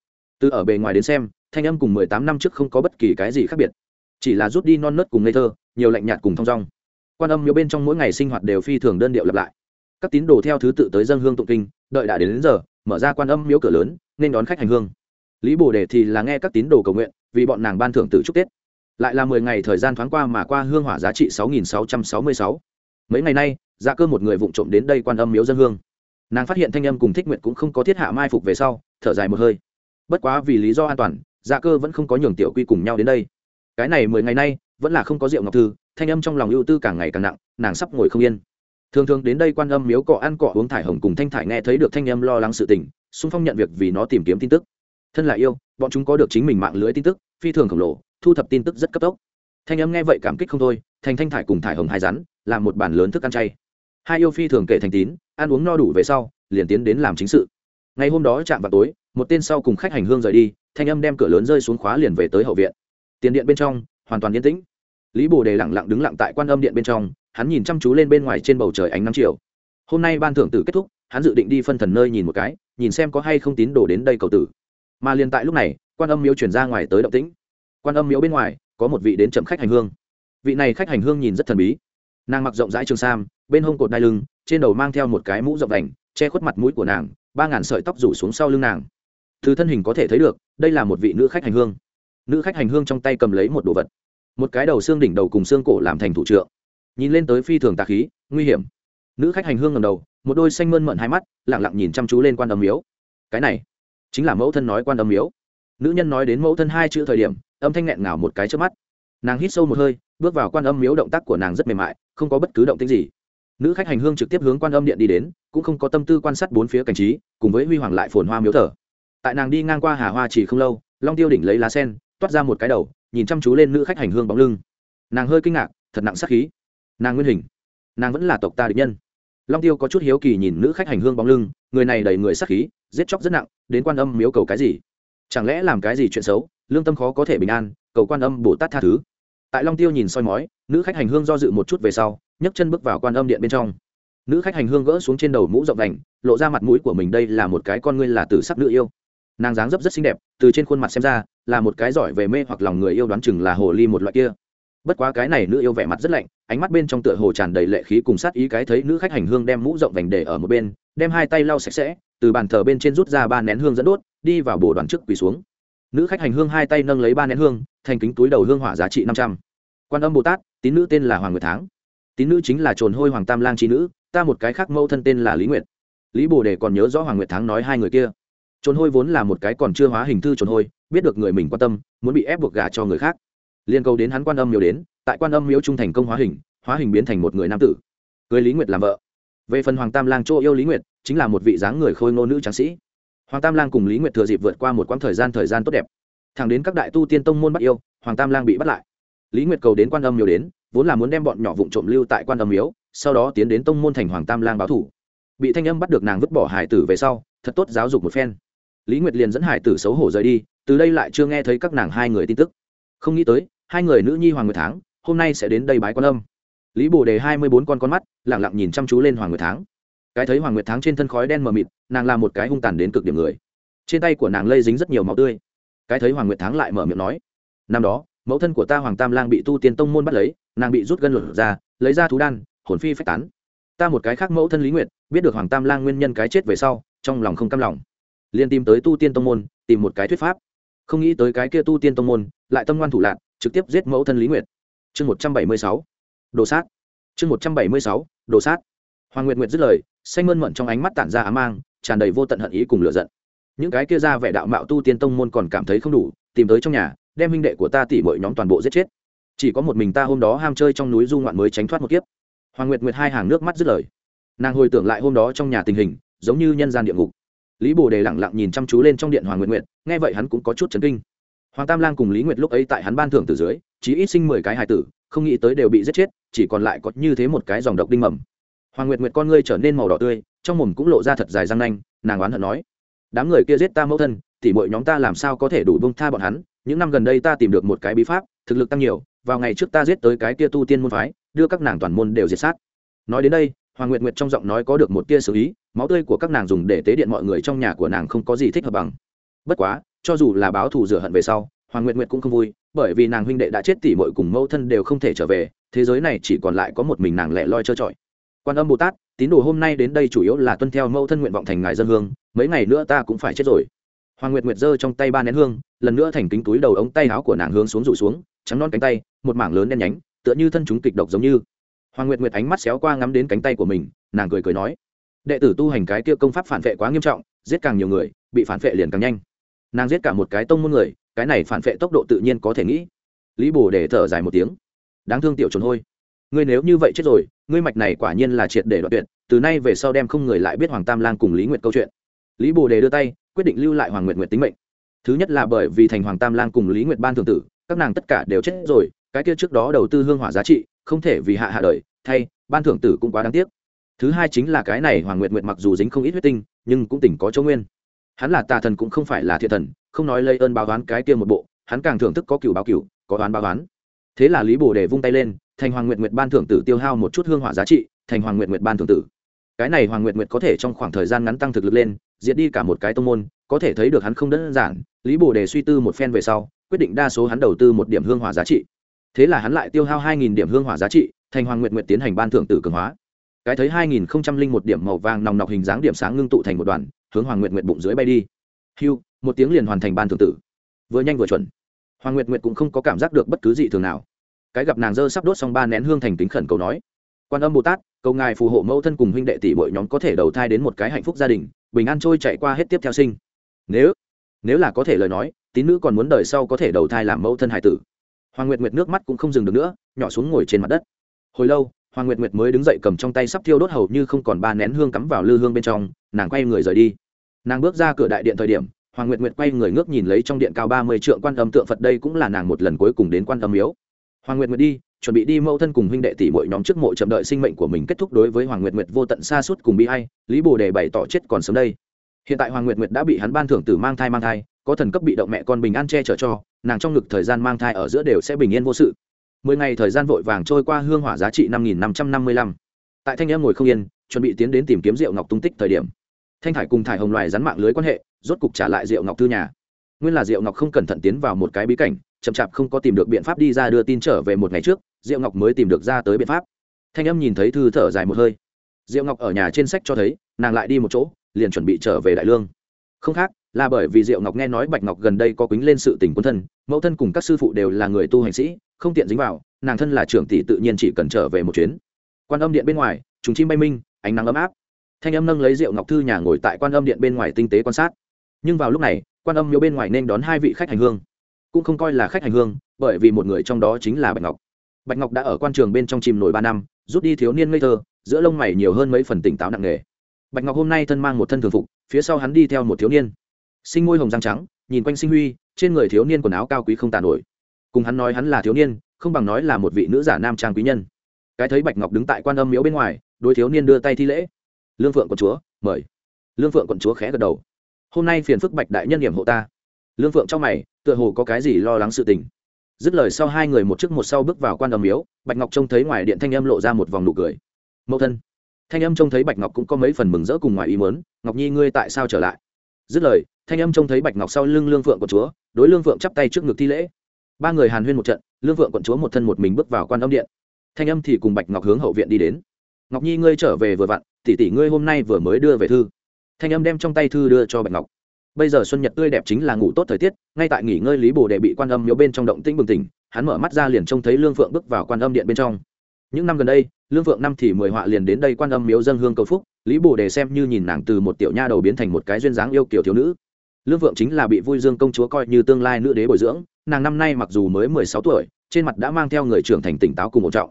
Từ ở bề ngoài đến xem thanh âm cùng mười tám năm trước không có bất kỳ cái gì khác biệt. Chỉ là rút đi non nớt cùng ngây thơ nhiều lạnh nhạt cùng thong dong. Quan âm miếu bên trong mỗi ngày sinh hoạt đều phi thường đơn điệu lặp lại. Các tín đồ theo thứ tự tới dân hương tụng kinh đợi đã đến, đến giờ mở ra quan âm miếu cửa lớn nên đón khách hành hương. Lý bồ đề thì là nghe các tín đồ cầu nguyện, vì bọn nàng ban thưởng tự chúc tết. Lại là mười ngày thời gian thoáng qua mà qua hương hỏa giá trị sáu nghìn sáu trăm sáu mươi sáu. Mấy ngày nay dạ cơ một người vụng trộm đến đây quan âm miếu dân hương. Nàng phát hiện thanh âm cùng thích nguyện cũng không có thiết hạ mai phục về sau, thở dài một hơi. Bất quá vì lý do an toàn dạ cơ vẫn không có nhường tiểu quy cùng nhau đến đây. Cái này mười ngày nay, vẫn là không có rượu ngọc thư, thanh âm trong lòng ưu tư càng ngày càng nặng, nàng sắp ngồi không yên. Thường thường đến đây quan âm miếu cọ ăn cọ uống thải hồng cùng thanh thải nghe thấy được thanh âm lo lắng sự tình xung phong nhận việc vì nó tìm kiếm tin tức. Thân là yêu, bọn chúng có được chính mình mạng lưới tin tức, phi thường khổng lồ, thu thập tin tức rất cấp tốc. Thanh âm nghe vậy cảm kích không thôi, thành thanh thải cùng thải hồng hai rắn, làm một bản lớn thức ăn chay. Hai yêu phi thường kể thành tín, ăn uống no đủ về sau, liền tiến đến làm chính sự. Ngày hôm đó chạm vào tối, một tên sau cùng khách hành hương rời đi, thanh âm đem cửa lớn rơi xuống khóa liền về tới hậu viện. Tiền điện bên trong, hoàn toàn yên tĩnh. Lý bồ đề lẳng lặng đứng lặng tại quan âm điện bên trong, hắn nhìn chăm chú lên bên ngoài trên bầu trời ánh nắng chiều. Hôm nay ban thưởng tử kết thúc hắn dự định đi phân thần nơi nhìn một cái, nhìn xem có hay không tín đồ đến đây cầu tử. Mà liền tại lúc này, quan âm miếu chuyển ra ngoài tới động tĩnh. Quan âm miếu bên ngoài, có một vị đến chậm khách hành hương. Vị này khách hành hương nhìn rất thần bí. Nàng mặc rộng rãi trường sam, bên hông cột đai lưng, trên đầu mang theo một cái mũ rộng đành, che khuất mặt mũi của nàng, ba ngàn sợi tóc rủ xuống sau lưng nàng. Từ thân hình có thể thấy được, đây là một vị nữ khách hành hương. Nữ khách hành hương trong tay cầm lấy một đồ vật. Một cái đầu xương đỉnh đầu cùng xương cổ làm thành thủ trượng. Nhìn lên tới phi thường tà khí, nguy hiểm nữ khách hành hương ngầm đầu, một đôi xanh mơn mận hai mắt lẳng lặng nhìn chăm chú lên quan âm miếu. Cái này, chính là mẫu thân nói quan âm miếu. Nữ nhân nói đến mẫu thân hai chữ thời điểm, âm thanh nghẹn ngào một cái trước mắt. Nàng hít sâu một hơi, bước vào quan âm miếu động tác của nàng rất mềm mại, không có bất cứ động tích gì. Nữ khách hành hương trực tiếp hướng quan âm điện đi đến, cũng không có tâm tư quan sát bốn phía cảnh trí, cùng với huy hoàng lại phồn hoa miếu thờ. Tại nàng đi ngang qua hà hoa chỉ không lâu, long tiêu đỉnh lấy lá sen, toát ra một cái đầu, nhìn chăm chú lên nữ khách hành hương bóng lưng. Nàng hơi kinh ngạc, thật nặng sắc khí. Nàng nguyên hình. Nàng vẫn là tộc ta địch nhân long tiêu có chút hiếu kỳ nhìn nữ khách hành hương bóng lưng, người này đầy người sắc khí, giết chóc rất nặng, đến quan âm miếu cầu cái gì? Chẳng lẽ làm cái gì chuyện xấu, lương tâm khó có thể bình an, cầu quan âm bồ tát tha thứ? Tại long tiêu nhìn soi mói, nữ khách hành hương do dự một chút về sau, nhấc chân bước vào quan âm điện bên trong. Nữ khách hành hương gỡ xuống trên đầu mũ rộng đành, lộ ra mặt mũi của mình đây là một cái con ngươi là tử sắc nữ yêu. Nàng dáng dấp rất xinh đẹp, từ trên khuôn mặt xem ra, là một cái giỏi về mê hoặc lòng người yêu đoán chừng là hồ ly một loại kia bất quá cái này nữ yêu vẻ mặt rất lạnh, ánh mắt bên trong tựa hồ tràn đầy lệ khí cùng sát ý cái thấy nữ khách hành hương đem mũ rộng vành để ở một bên, đem hai tay lau sạch sẽ, từ bàn thờ bên trên rút ra ba nén hương dẫn đốt, đi vào bồ đoàn trước quỳ xuống. Nữ khách hành hương hai tay nâng lấy ba nén hương, thành kính túi đầu hương hỏa giá trị năm trăm. Quan âm bồ tát, tín nữ tên là hoàng nguyệt tháng tín nữ chính là trồn hôi hoàng tam lang trí nữ, ta một cái khác mẫu thân tên là lý nguyệt. Lý bồ đề còn nhớ rõ hoàng nguyệt tháng nói hai người kia. Trồn hôi vốn là một cái còn chưa hóa hình thư trồn hôi, biết được người mình quan tâm, muốn bị ép buộc gả cho người khác liên cầu đến hắn quan âm miếu đến, tại quan âm miếu trung thành công hóa hình hóa hình biến thành một người nam tử, cưới lý nguyệt làm vợ. Về phần hoàng tam lang chỗ yêu lý nguyệt, chính là một vị dáng người khôi ngô nữ tráng sĩ. Hoàng tam lang cùng lý nguyệt thừa dịp vượt qua một quãng thời gian thời gian tốt đẹp. Thẳng đến các đại tu tiên tông môn bắt yêu, hoàng tam lang bị bắt lại. Lý nguyệt cầu đến quan âm miếu đến, vốn là muốn đem bọn nhỏ vụn trộm lưu tại quan âm miếu, sau đó tiến đến tông môn thành hoàng tam lang báo thủ. Bị thanh âm bắt được nàng vứt bỏ hải tử về sau, thật tốt giáo dục một phen. Lý nguyệt liền dẫn hải tử xấu hổ rời đi, từ đây lại chưa nghe thấy các nàng hai người tin tức không nghĩ tới, hai người nữ nhi hoàng nguyệt tháng hôm nay sẽ đến đây bái quan âm. Lý bồ đề hai mươi bốn con con mắt lẳng lặng nhìn chăm chú lên hoàng nguyệt tháng cái thấy hoàng nguyệt tháng trên thân khói đen mờ mịt, nàng là một cái hung tàn đến cực điểm người. Trên tay của nàng lây dính rất nhiều máu tươi. Cái thấy hoàng nguyệt tháng lại mở miệng nói, năm đó, mẫu thân của ta hoàng tam lang bị tu tiên tông môn bắt lấy, nàng bị rút gân luật ra, lấy ra thú đan, hồn phi phách tán. Ta một cái khác mẫu thân lý nguyệt, biết được hoàng tam lang nguyên nhân cái chết về sau, trong lòng không cam lòng. Liền tìm tới tu tiên tông môn, tìm một cái thuyết pháp không nghĩ tới cái kia tu tiên tông môn, lại tâm ngoan thủ lạc, trực tiếp giết mẫu thân lý nguyệt. Chương một trăm bảy mươi sáu, đồ sát. Chương một trăm bảy mươi sáu, đồ sát. Hoàng nguyệt nguyệt dứt lời, xanh mơn mận trong ánh mắt tản ra á mang, tràn đầy vô tận hận ý cùng lửa giận. Những cái kia ra vẻ đạo mạo tu tiên tông môn còn cảm thấy không đủ, tìm tới trong nhà, đem huynh đệ của ta tỉ mọi nhóm toàn bộ giết chết. Chỉ có một mình ta hôm đó ham chơi trong núi du ngoạn mới tránh thoát một kiếp. Hoàng nguyệt nguyệt hai hàng nước mắt dứt lời. Nàng hồi tưởng lại hôm đó trong nhà tình hình, giống như nhân gian địa ngục lý bồ đề lẳng lặng nhìn chăm chú lên trong điện hoàng nguyệt nguyệt, nghe vậy hắn cũng có chút chấn kinh. Hoàng tam lang cùng lý nguyệt lúc ấy tại hắn ban thưởng từ dưới, chỉ ít sinh mười cái hài tử, không nghĩ tới đều bị giết chết, chỉ còn lại có như thế một cái dòng độc đinh mầm. Hoàng nguyệt nguyệt con ngươi trở nên màu đỏ tươi, trong mồm cũng lộ ra thật dài răng nanh, nàng oán hận nói, đám người kia giết ta mẫu thân thì mọi nhóm ta làm sao có thể đủ bông tha bọn hắn, những năm gần đây ta tìm được một cái bí pháp, thực lực tăng nhiều, vào ngày trước ta giết tới cái kia tu tiên môn phái, đưa các nàng toàn môn đều diệt sát. Nói đến đây hoàng nguyệt nguyệt trong giọng nói có được một tia xử ý, máu tươi của các nàng dùng để tế điện mọi người trong nhà của nàng không có gì thích hợp bằng. Bất quá, cho dù là báo thù rửa hận về sau, hoàng nguyệt nguyệt cũng không vui, bởi vì nàng huynh đệ đã chết tỉ mội cùng mẫu thân đều không thể trở về, thế giới này chỉ còn lại có một mình nàng lẻ loi trơ trọi. Quan âm bồ tát, tín đồ hôm nay đến đây chủ yếu là tuân theo mẫu thân nguyện vọng thành ngài dân hương, mấy ngày nữa ta cũng phải chết rồi. Hoàng nguyệt nguyệt giơ trong tay ba nén hương, lần nữa thành kính túi đầu ống tay áo của nàng hướng xuống rủ xuống, trắng non cánh tay, một mảng lớn đen nhánh, tựa như thân chúng kịch độc giống như hoàng nguyệt nguyệt ánh mắt xéo qua ngắm đến cánh tay của mình, nàng cười cười nói, đệ tử tu hành cái kia công pháp phản vệ quá nghiêm trọng, giết càng nhiều người, bị phản vệ liền càng nhanh. Nàng giết cả một cái tông môn người, cái này phản vệ tốc độ tự nhiên có thể nghĩ. Lý bồ để thở dài một tiếng, đáng thương tiểu trốn hôi, ngươi nếu như vậy chết rồi, ngươi mạch này quả nhiên là triệt để đoạn tuyệt, từ nay về sau đem không người lại biết hoàng tam lang cùng lý nguyệt câu chuyện. Lý bồ đề đưa tay, quyết định lưu lại hoàng nguyệt nguyệt tính mệnh. Thứ nhất là bởi vì thành hoàng tam lang cùng lý nguyệt ban thường tử, các nàng tất cả đều chết rồi, cái kia trước đó đầu tư hương hỏa giá trị không thể vì hạ hạ đời, thay, ban thưởng tử cũng quá đáng tiếc. Thứ hai chính là cái này hoàng nguyệt nguyệt mặc dù dính không ít huyết tinh, nhưng cũng tỉnh có chỗ nguyên. Hắn là tà thần cũng không phải là thiện thần, không nói lây ơn báo toán cái kia một bộ, hắn càng thưởng thức có cựu báo cựu có toán báo toán thế là lý bồ đề vung tay lên, thành hoàng nguyệt nguyệt ban thưởng tử tiêu hao một chút hương hỏa giá trị, thành hoàng nguyệt nguyệt ban thưởng tử. Cái này hoàng nguyệt nguyệt có thể trong khoảng thời gian ngắn tăng thực lực lên, diệt đi cả một cái tông môn, có thể thấy được hắn không đơn giản. Lý bồ đề suy tư một phen về sau, quyết định đa số hắn đầu tư một điểm hương hỏa giá trị thế là hắn lại tiêu hao hai nghìn điểm hương hỏa giá trị, thành hoàng nguyệt nguyệt tiến hành ban thưởng tử cường hóa. Cái thấy hai nghìn không trăm linh một điểm màu vàng nòng nọc hình dáng điểm sáng ngưng tụ thành một đoàn, hướng hoàng nguyệt nguyệt bụng dưới bay đi. Hiu một tiếng liền hoàn thành ban thưởng tử. Vừa nhanh vừa chuẩn. Hoàng nguyệt nguyệt cũng không có cảm giác được bất cứ gì thường nào. Cái gặp nàng dơ sắp đốt xong ba nén hương thành kính khẩn cầu nói, quan âm bồ tát, cầu ngài phù hộ mẫu thân cùng huynh đệ tỷ bội nhóm có thể đầu thai đến một cái hạnh phúc gia đình, bình an trôi chạy qua hết tiếp theo sinh. Nếu nếu là có thể lời nói, tín nữ còn muốn đời sau có thể đầu thai làm mẫu thân hải tử hoàng nguyệt nguyệt nước mắt cũng không dừng được nữa, nhỏ xuống ngồi trên mặt đất. Hồi lâu, hoàng nguyệt nguyệt mới đứng dậy cầm trong tay sắp thiêu đốt hầu như không còn ba nén hương cắm vào lư hương bên trong, nàng quay người rời đi. Nàng bước ra cửa đại điện thời điểm, hoàng nguyệt nguyệt quay người ngước nhìn lấy trong điện cao ba mươi trượng quan âm tượng phật đây cũng là nàng một lần cuối cùng đến quan âm miếu. Hoàng nguyệt nguyệt đi, chuẩn bị đi mẫu thân cùng huynh đệ tỷ mỗi nhóm trước mộ chậm đợi sinh mệnh của mình kết thúc đối với hoàng nguyệt nguyệt vô tận xa suốt cùng bi hay lý bồ đề bày tỏ chết còn sớm đây. Hiện tại hoàng nguyệt nguyệt đã bị hắn ban thưởng từ mang thai mang thai có thần cấp bị động mẹ con bình an che chở cho, nàng trong ngực thời gian mang thai ở giữa đều sẽ bình yên vô sự. Mười ngày thời gian vội vàng trôi qua hương hỏa giá trị năm nghìn năm trăm năm mươi lăm. Tại thanh em ngồi không yên, chuẩn bị tiến đến tìm kiếm rượu ngọc tung tích thời điểm. Thanh thải cùng thải hồng loài rắn mạng lưới quan hệ, rốt cục trả lại rượu ngọc thư nhà. Nguyên là diệu ngọc không cẩn thận tiến vào một cái bí cảnh, chậm chạp không có tìm được biện pháp đi ra đưa tin trở về một ngày trước, diệu ngọc mới tìm được ra tới biện pháp. Thanh âm nhìn thấy thư thở dài một hơi. Diệu ngọc ở nhà trên sách cho thấy, nàng lại đi một chỗ, liền chuẩn bị trở về đại lương không khác, là bởi vì diệu ngọc nghe nói bạch ngọc gần đây có quýnh lên sự tình quân thân, mẫu thân cùng các sư phụ đều là người tu hành sĩ, không tiện dính vào, nàng thân là trưởng tỷ tự nhiên chỉ cần trở về một chuyến. Quan âm điện bên ngoài chúng chim bay minh, ánh nắng ấm áp. Thanh âm nâng lấy rượu ngọc thư nhà ngồi tại quan âm điện bên ngoài tinh tế quan sát. Nhưng vào lúc này, quan âm miếu bên ngoài nên đón hai vị khách hành hương. Cũng không coi là khách hành hương, bởi vì một người trong đó chính là bạch ngọc. Bạch ngọc đã ở quan trường bên trong chìm nổi ba năm, rút đi thiếu niên ngây thơ, giữa lông mày nhiều hơn mấy phần tỉnh táo nặng nề. Bạch ngọc hôm nay thân mang một thân thường phục phía sau hắn đi theo một thiếu niên. Sinh môi hồng răng trắng, nhìn quanh sinh huy, trên người thiếu niên quần áo cao quý không tàn nổi. Cùng hắn nói hắn là thiếu niên, không bằng nói là một vị nữ giả nam trang quý nhân. Cái thấy bạch ngọc đứng tại quan âm miếu bên ngoài đôi thiếu niên đưa tay thi lễ. Lương phượng quận chúa, mời. Lương phượng quận chúa khẽ gật đầu. Hôm nay phiền phức bạch đại nhân điểm hộ ta. Lương phượng trong mày, tựa hồ có cái gì lo lắng sự tình. Dứt lời sau hai người một trước một sau bước vào quan âm miếu, bạch ngọc trông thấy ngoài điện thanh âm lộ ra một vòng nụ cười. Mẫu thân thanh âm trông thấy bạch ngọc cũng có mấy phần mừng rỡ cùng ngoài ý mớn ngọc nhi, ngươi tại sao trở lại? Dứt lời, thanh âm trông thấy bạch ngọc sau lưng lương phượng của chúa, đối lương phượng chắp tay trước ngực thi lễ. Ba người hàn huyên một trận, lương phượng quận chúa một thân một mình bước vào quan âm điện. Thanh âm thì cùng bạch ngọc hướng hậu viện đi đến. Ngọc nhi, ngươi trở về vừa vặn, tỷ tỷ ngươi hôm nay vừa mới đưa về thư. Thanh âm đem trong tay thư đưa cho bạch ngọc. Bây giờ xuân nhật tươi đẹp chính là ngủ tốt thời tiết, ngay tại nghỉ ngơi lý bồ đệ bị quan âm nhớ bên trong động tĩnh bừng tỉnh, hắn mở mắt ra liền trông thấy lương phượng bước vào quan âm điện bên trong những năm gần đây, lương phượng năm thì mười họa liền đến đây quan âm miếu dân hương cầu phúc, lý bồ đề xem như nhìn nàng từ một tiểu nha đầu biến thành một cái duyên dáng yêu kiểu thiếu nữ. Lương phượng chính là bị vui dương công chúa coi như tương lai nữ đế bồi dưỡng, nàng năm nay mặc dù mới mười sáu tuổi, trên mặt đã mang theo người trưởng thành tỉnh táo cùng một trọng.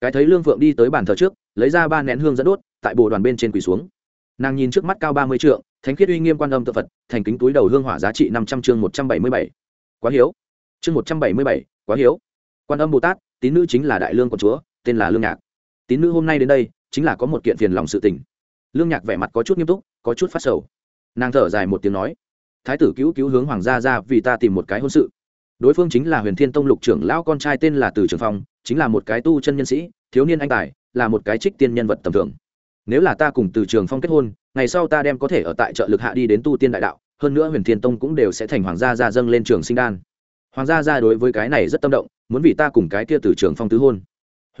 Cái thấy lương phượng đi tới bàn thờ trước, lấy ra ba nén hương dẫn đốt, tại bồ đoàn bên trên quỳ xuống. Nàng nhìn trước mắt cao ba mươi trượng, thánh khiết uy nghiêm quan âm tự phật, thành kính túi đầu hương hỏa giá trị năm trăm chương một trăm bảy mươi bảy. Quá hiếu. Chương một trăm bảy mươi bảy, quá hiếu. Quan âm bồ tát, tín nữ chính là đại lương của chúa tên là lương nhạc. Tín nữ hôm nay đến đây, chính là có một kiện phiền lòng sự tình. Lương nhạc vẻ mặt có chút nghiêm túc, có chút phát sầu. Nàng thở dài một tiếng nói, thái tử cứu cứu hướng hoàng gia ra vì ta tìm một cái hôn sự. Đối phương chính là huyền thiên tông lục trưởng lão con trai tên là từ trường phong, chính là một cái tu chân nhân sĩ, thiếu niên anh tài, là một cái trích tiên nhân vật tầm thường. Nếu là ta cùng từ trường phong kết hôn, ngày sau ta đem có thể ở tại trợ lực hạ đi đến tu tiên đại đạo, hơn nữa huyền thiên tông cũng đều sẽ thành hoàng gia gia dâng lên trường sinh đan. Hoàng gia gia đối với cái này rất tâm động, muốn vì ta cùng cái kia từ trường phong tứ hôn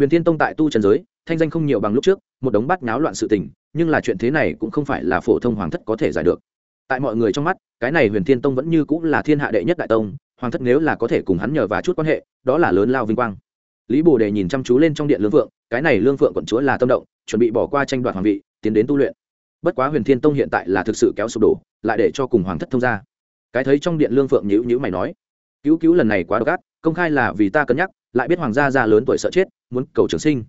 huyền thiên tông tại tu trần giới, thanh danh không nhiều bằng lúc trước, một đống bát náo loạn sự tình, nhưng là chuyện thế này cũng không phải là phổ thông hoàng thất có thể giải được. Tại mọi người trong mắt, cái này huyền thiên tông vẫn như cũng là thiên hạ đệ nhất đại tông, hoàng thất nếu là có thể cùng hắn nhờ và chút quan hệ, đó là lớn lao vinh quang. Lý bồ đề nhìn chăm chú lên trong điện lương phượng, cái này lương phượng quận chúa là tâm động, chuẩn bị bỏ qua tranh đoạt hoàng vị, tiến đến tu luyện. Bất quá huyền thiên tông hiện tại là thực sự kéo sụp đổ, lại để cho cùng hoàng thất thông ra cái thấy trong điện lương phượng nhữ nhữ mày nói, cứu cứu lần này quá độc ác, công khai là vì ta cân nhắc lại biết hoàng gia già lớn tuổi sợ chết, muốn cầu trường sinh.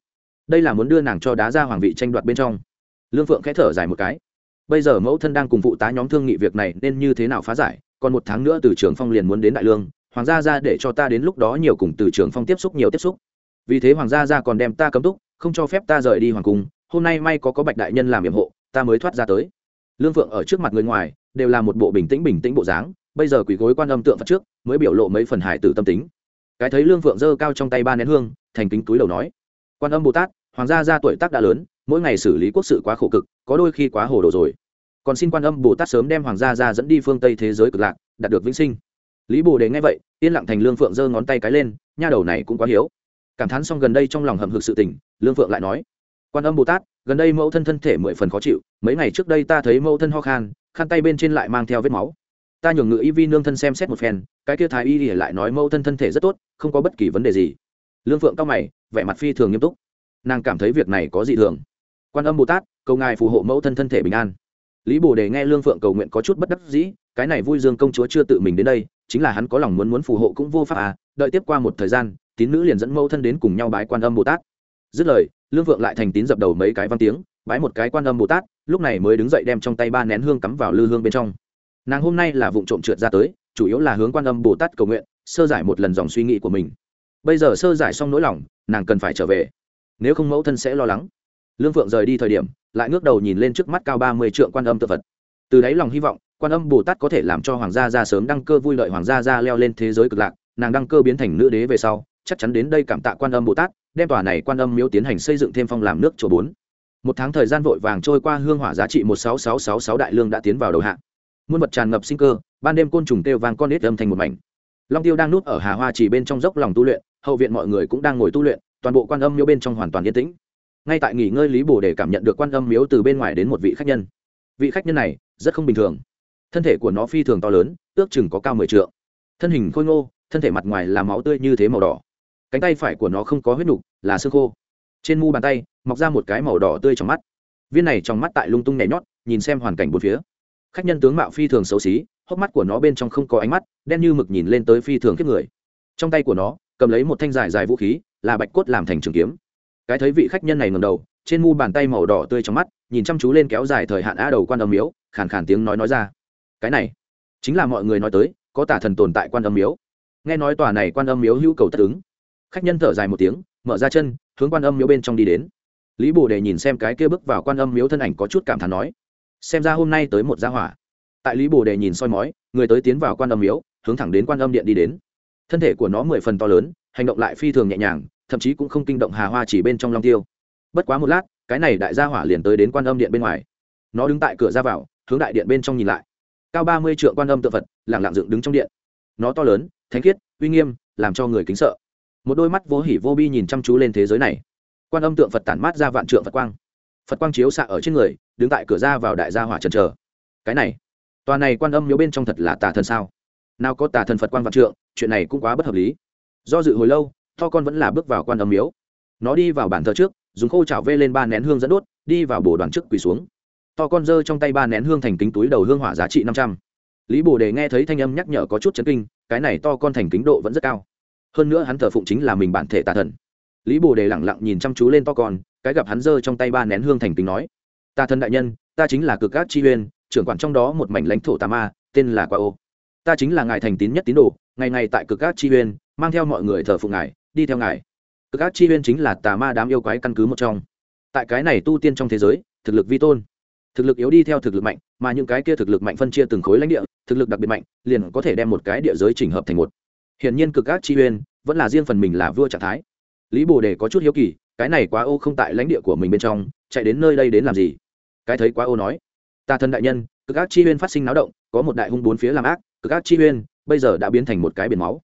Đây là muốn đưa nàng cho đá ra hoàng vị tranh đoạt bên trong. Lương phượng khẽ thở dài một cái. Bây giờ mẫu thân đang cùng phụ tá nhóm thương nghị việc này nên như thế nào phá giải, còn một tháng nữa từ trường phong liền muốn đến đại lương, hoàng gia ra để cho ta đến lúc đó nhiều cùng từ trường phong tiếp xúc nhiều tiếp xúc. Vì thế hoàng gia ra còn đem ta cấm túc, không cho phép ta rời đi hoàng cung, hôm nay may có có bạch đại nhân làm nhiệm hộ, ta mới thoát ra tới. Lương phượng ở trước mặt người ngoài, đều là một bộ bình tĩnh bình tĩnh bộ dáng, bây giờ quỳ gối quan âm tượng phật trước, mới biểu lộ mấy phần hải tử tâm tính cái thấy lương phượng giơ cao trong tay ba nén hương, thành kính túi đầu nói, quan âm bồ tát, hoàng gia ra tuổi tác đã lớn, mỗi ngày xử lý quốc sự quá khổ cực, có đôi khi quá hồ đồ rồi. Còn xin quan âm bồ tát sớm đem hoàng gia ra dẫn đi phương tây thế giới cực lạc, đạt được vĩnh sinh. Lý bồ đề nghe vậy, yên lặng thành lương phượng giơ ngón tay cái lên, nha đầu này cũng quá hiếu. Cảm thán xong gần đây trong lòng hầm hực sự tình, lương phượng lại nói, quan âm bồ tát, gần đây mẫu thân thân thể mười phần khó chịu, mấy ngày trước đây ta thấy mẫu thân ho khan, khăn tay bên trên lại mang theo vết máu ta nhường ngự y vi nương thân xem xét một phen, cái kia thái y thì lại nói mẫu thân thân thể rất tốt, không có bất kỳ vấn đề gì. Lương phượng cao mày, vẻ mặt phi thường nghiêm túc. Nàng cảm thấy việc này có dị thường. Quan âm bồ tát, cầu ngài phù hộ mẫu thân thân thể bình an. Lý bồ đề nghe lương phượng cầu nguyện có chút bất đắc dĩ, cái này vui dương công chúa chưa tự mình đến đây, chính là hắn có lòng muốn muốn phù hộ cũng vô pháp à đợi tiếp qua một thời gian, tín nữ liền dẫn mẫu thân đến cùng nhau bái quan âm bồ tát. Dứt lời, lương vượng lại thành tín dập đầu mấy cái văn tiếng, bái một cái quan âm bồ tát, lúc này mới đứng dậy đem trong tay ba nén hương cắm vào lư hương bên trong nàng hôm nay là vụ trộm trượt ra tới, chủ yếu là hướng quan âm bồ tát cầu nguyện, sơ giải một lần dòng suy nghĩ của mình. Bây giờ sơ giải xong nỗi lòng, nàng cần phải trở về. Nếu không mẫu thân sẽ lo lắng. Lương phượng rời đi thời điểm, lại ngước đầu nhìn lên trước mắt cao ba mươi trượng quan âm tự vật từ đáy lòng hy vọng, quan âm bồ tát có thể làm cho hoàng gia ra sớm đăng cơ vui lợi hoàng gia ra leo lên thế giới cực lạc, nàng đăng cơ biến thành nữ đế về sau, chắc chắn đến đây cảm tạ quan âm bồ tát, đem tòa này quan âm miếu tiến hành xây dựng thêm phong làm nước chùa bốn. Một tháng thời gian vội vàng trôi qua, hương hỏa giá trị một sáu sáu sáu sáu đại lương đã tiến vào đầu hạng muôn vật tràn ngập sinh cơ, ban đêm côn trùng kêu vàng con nít âm thành một mảnh. Long tiêu đang núp ở hà hoa chỉ bên trong dốc lòng tu luyện, hậu viện mọi người cũng đang ngồi tu luyện, toàn bộ quan âm miếu bên trong hoàn toàn yên tĩnh. Ngay tại nghỉ ngơi lý bồ để cảm nhận được quan âm miếu từ bên ngoài đến một vị khách nhân. Vị khách nhân này rất không bình thường. Thân thể của nó phi thường to lớn, ước chừng có cao mười t thân hình khôi ngô, thân thể mặt ngoài là máu tươi như thế màu đỏ. Cánh tay phải của nó không có huyết nục, là xương khô. Trên mu bàn tay, mọc ra một cái màu đỏ tươi trong mắt. Viên này trong mắt tại lung tung nhảy nhót, nhìn xem hoàn cảnh bốn phía khách nhân tướng mạo phi thường xấu xí, hốc mắt của nó bên trong không có ánh mắt, đen như mực nhìn lên tới phi thường kiếp người. Trong tay của nó, cầm lấy một thanh dài dài vũ khí, là bạch cốt làm thành trường kiếm. Cái thấy vị khách nhân này ngầm đầu, trên mu bàn tay màu đỏ tươi trong mắt, nhìn chăm chú lên kéo dài thời hạn a đầu quan âm miếu, khàn khàn tiếng nói nói ra. Cái này, chính là mọi người nói tới, có tả thần tồn tại quan âm miếu. Nghe nói tòa này quan âm miếu hữu cầu tất ứng. Khách nhân thở dài một tiếng, mở ra chân, hướng quan âm miếu bên trong đi đến. Lý bồ đề nhìn xem cái kia bước vào quan âm miếu thân ảnh có chút cảm thán nói xem ra hôm nay tới một gia hỏa. Tại lý bồ đề nhìn soi mói, người tới tiến vào quan âm miếu, hướng thẳng đến quan âm điện đi đến. Thân thể của nó mười phần to lớn, hành động lại phi thường nhẹ nhàng, thậm chí cũng không kinh động hà hoa chỉ bên trong long tiêu. Bất quá một lát, cái này đại gia hỏa liền tới đến quan âm điện bên ngoài. Nó đứng tại cửa ra vào, hướng đại điện bên trong nhìn lại. Cao ba mươi triệu quan âm tự phật lẳng lặng dựng đứng trong điện. Nó to lớn, thánh khiết, uy nghiêm, làm cho người kính sợ. Một đôi mắt vô hỉ vô bi nhìn chăm chú lên thế giới này. Quan âm tượng phật tản mát ra vạn trượng phật quang phật quang chiếu xạ ở trên người đứng tại cửa ra vào đại gia hỏa trần trờ cái này tòa này quan âm miếu bên trong thật là tà thần sao nào có tà thần phật quang vạn trượng chuyện này cũng quá bất hợp lý do dự hồi lâu to con vẫn là bước vào quan âm miếu nó đi vào bàn thờ trước dùng khô chảo vê lên ba nén hương dẫn đốt đi vào bồ đoàn trước quỳ xuống to con giơ trong tay ba nén hương thành kính túi đầu hương hỏa giá trị năm trăm lý bồ đề nghe thấy thanh âm nhắc nhở có chút chấn kinh cái này to con thành kính độ vẫn rất cao hơn nữa hắn thờ phụng chính là mình bản thể tà thần lý bồ đề lẳng lặng nhìn chăm chú lên to con cái gặp hắn giơ trong tay ba nén hương thành kính nói, ta thân đại nhân, ta chính là cực các chi uyên trưởng quản trong đó một mảnh lãnh thổ tà ma, tên là qua ô. Ta chính là ngài thành tín nhất tín đồ, ngày ngày tại cực các chi uyên mang theo mọi người thờ phụng ngài, đi theo ngài. Cực các chi uyên chính là tà ma đám yêu quái căn cứ một trong. Tại cái này tu tiên trong thế giới, thực lực vi tôn, thực lực yếu đi theo thực lực mạnh, mà những cái kia thực lực mạnh phân chia từng khối lãnh địa, thực lực đặc biệt mạnh, liền có thể đem một cái địa giới chỉnh hợp thành một. Hiển nhiên cực các chi uyên vẫn là riêng phần mình là vua trạng thái. Lý bồ đề có chút hiếu kỳ cái này quá ô không tại lãnh địa của mình bên trong, chạy đến nơi đây đến làm gì? Cái thấy quá ô nói, ta thân đại nhân, cực ác chi huyên phát sinh náo động, có một đại hung bốn phía làm ác, cực ác chi huyên, bây giờ đã biến thành một cái biển máu.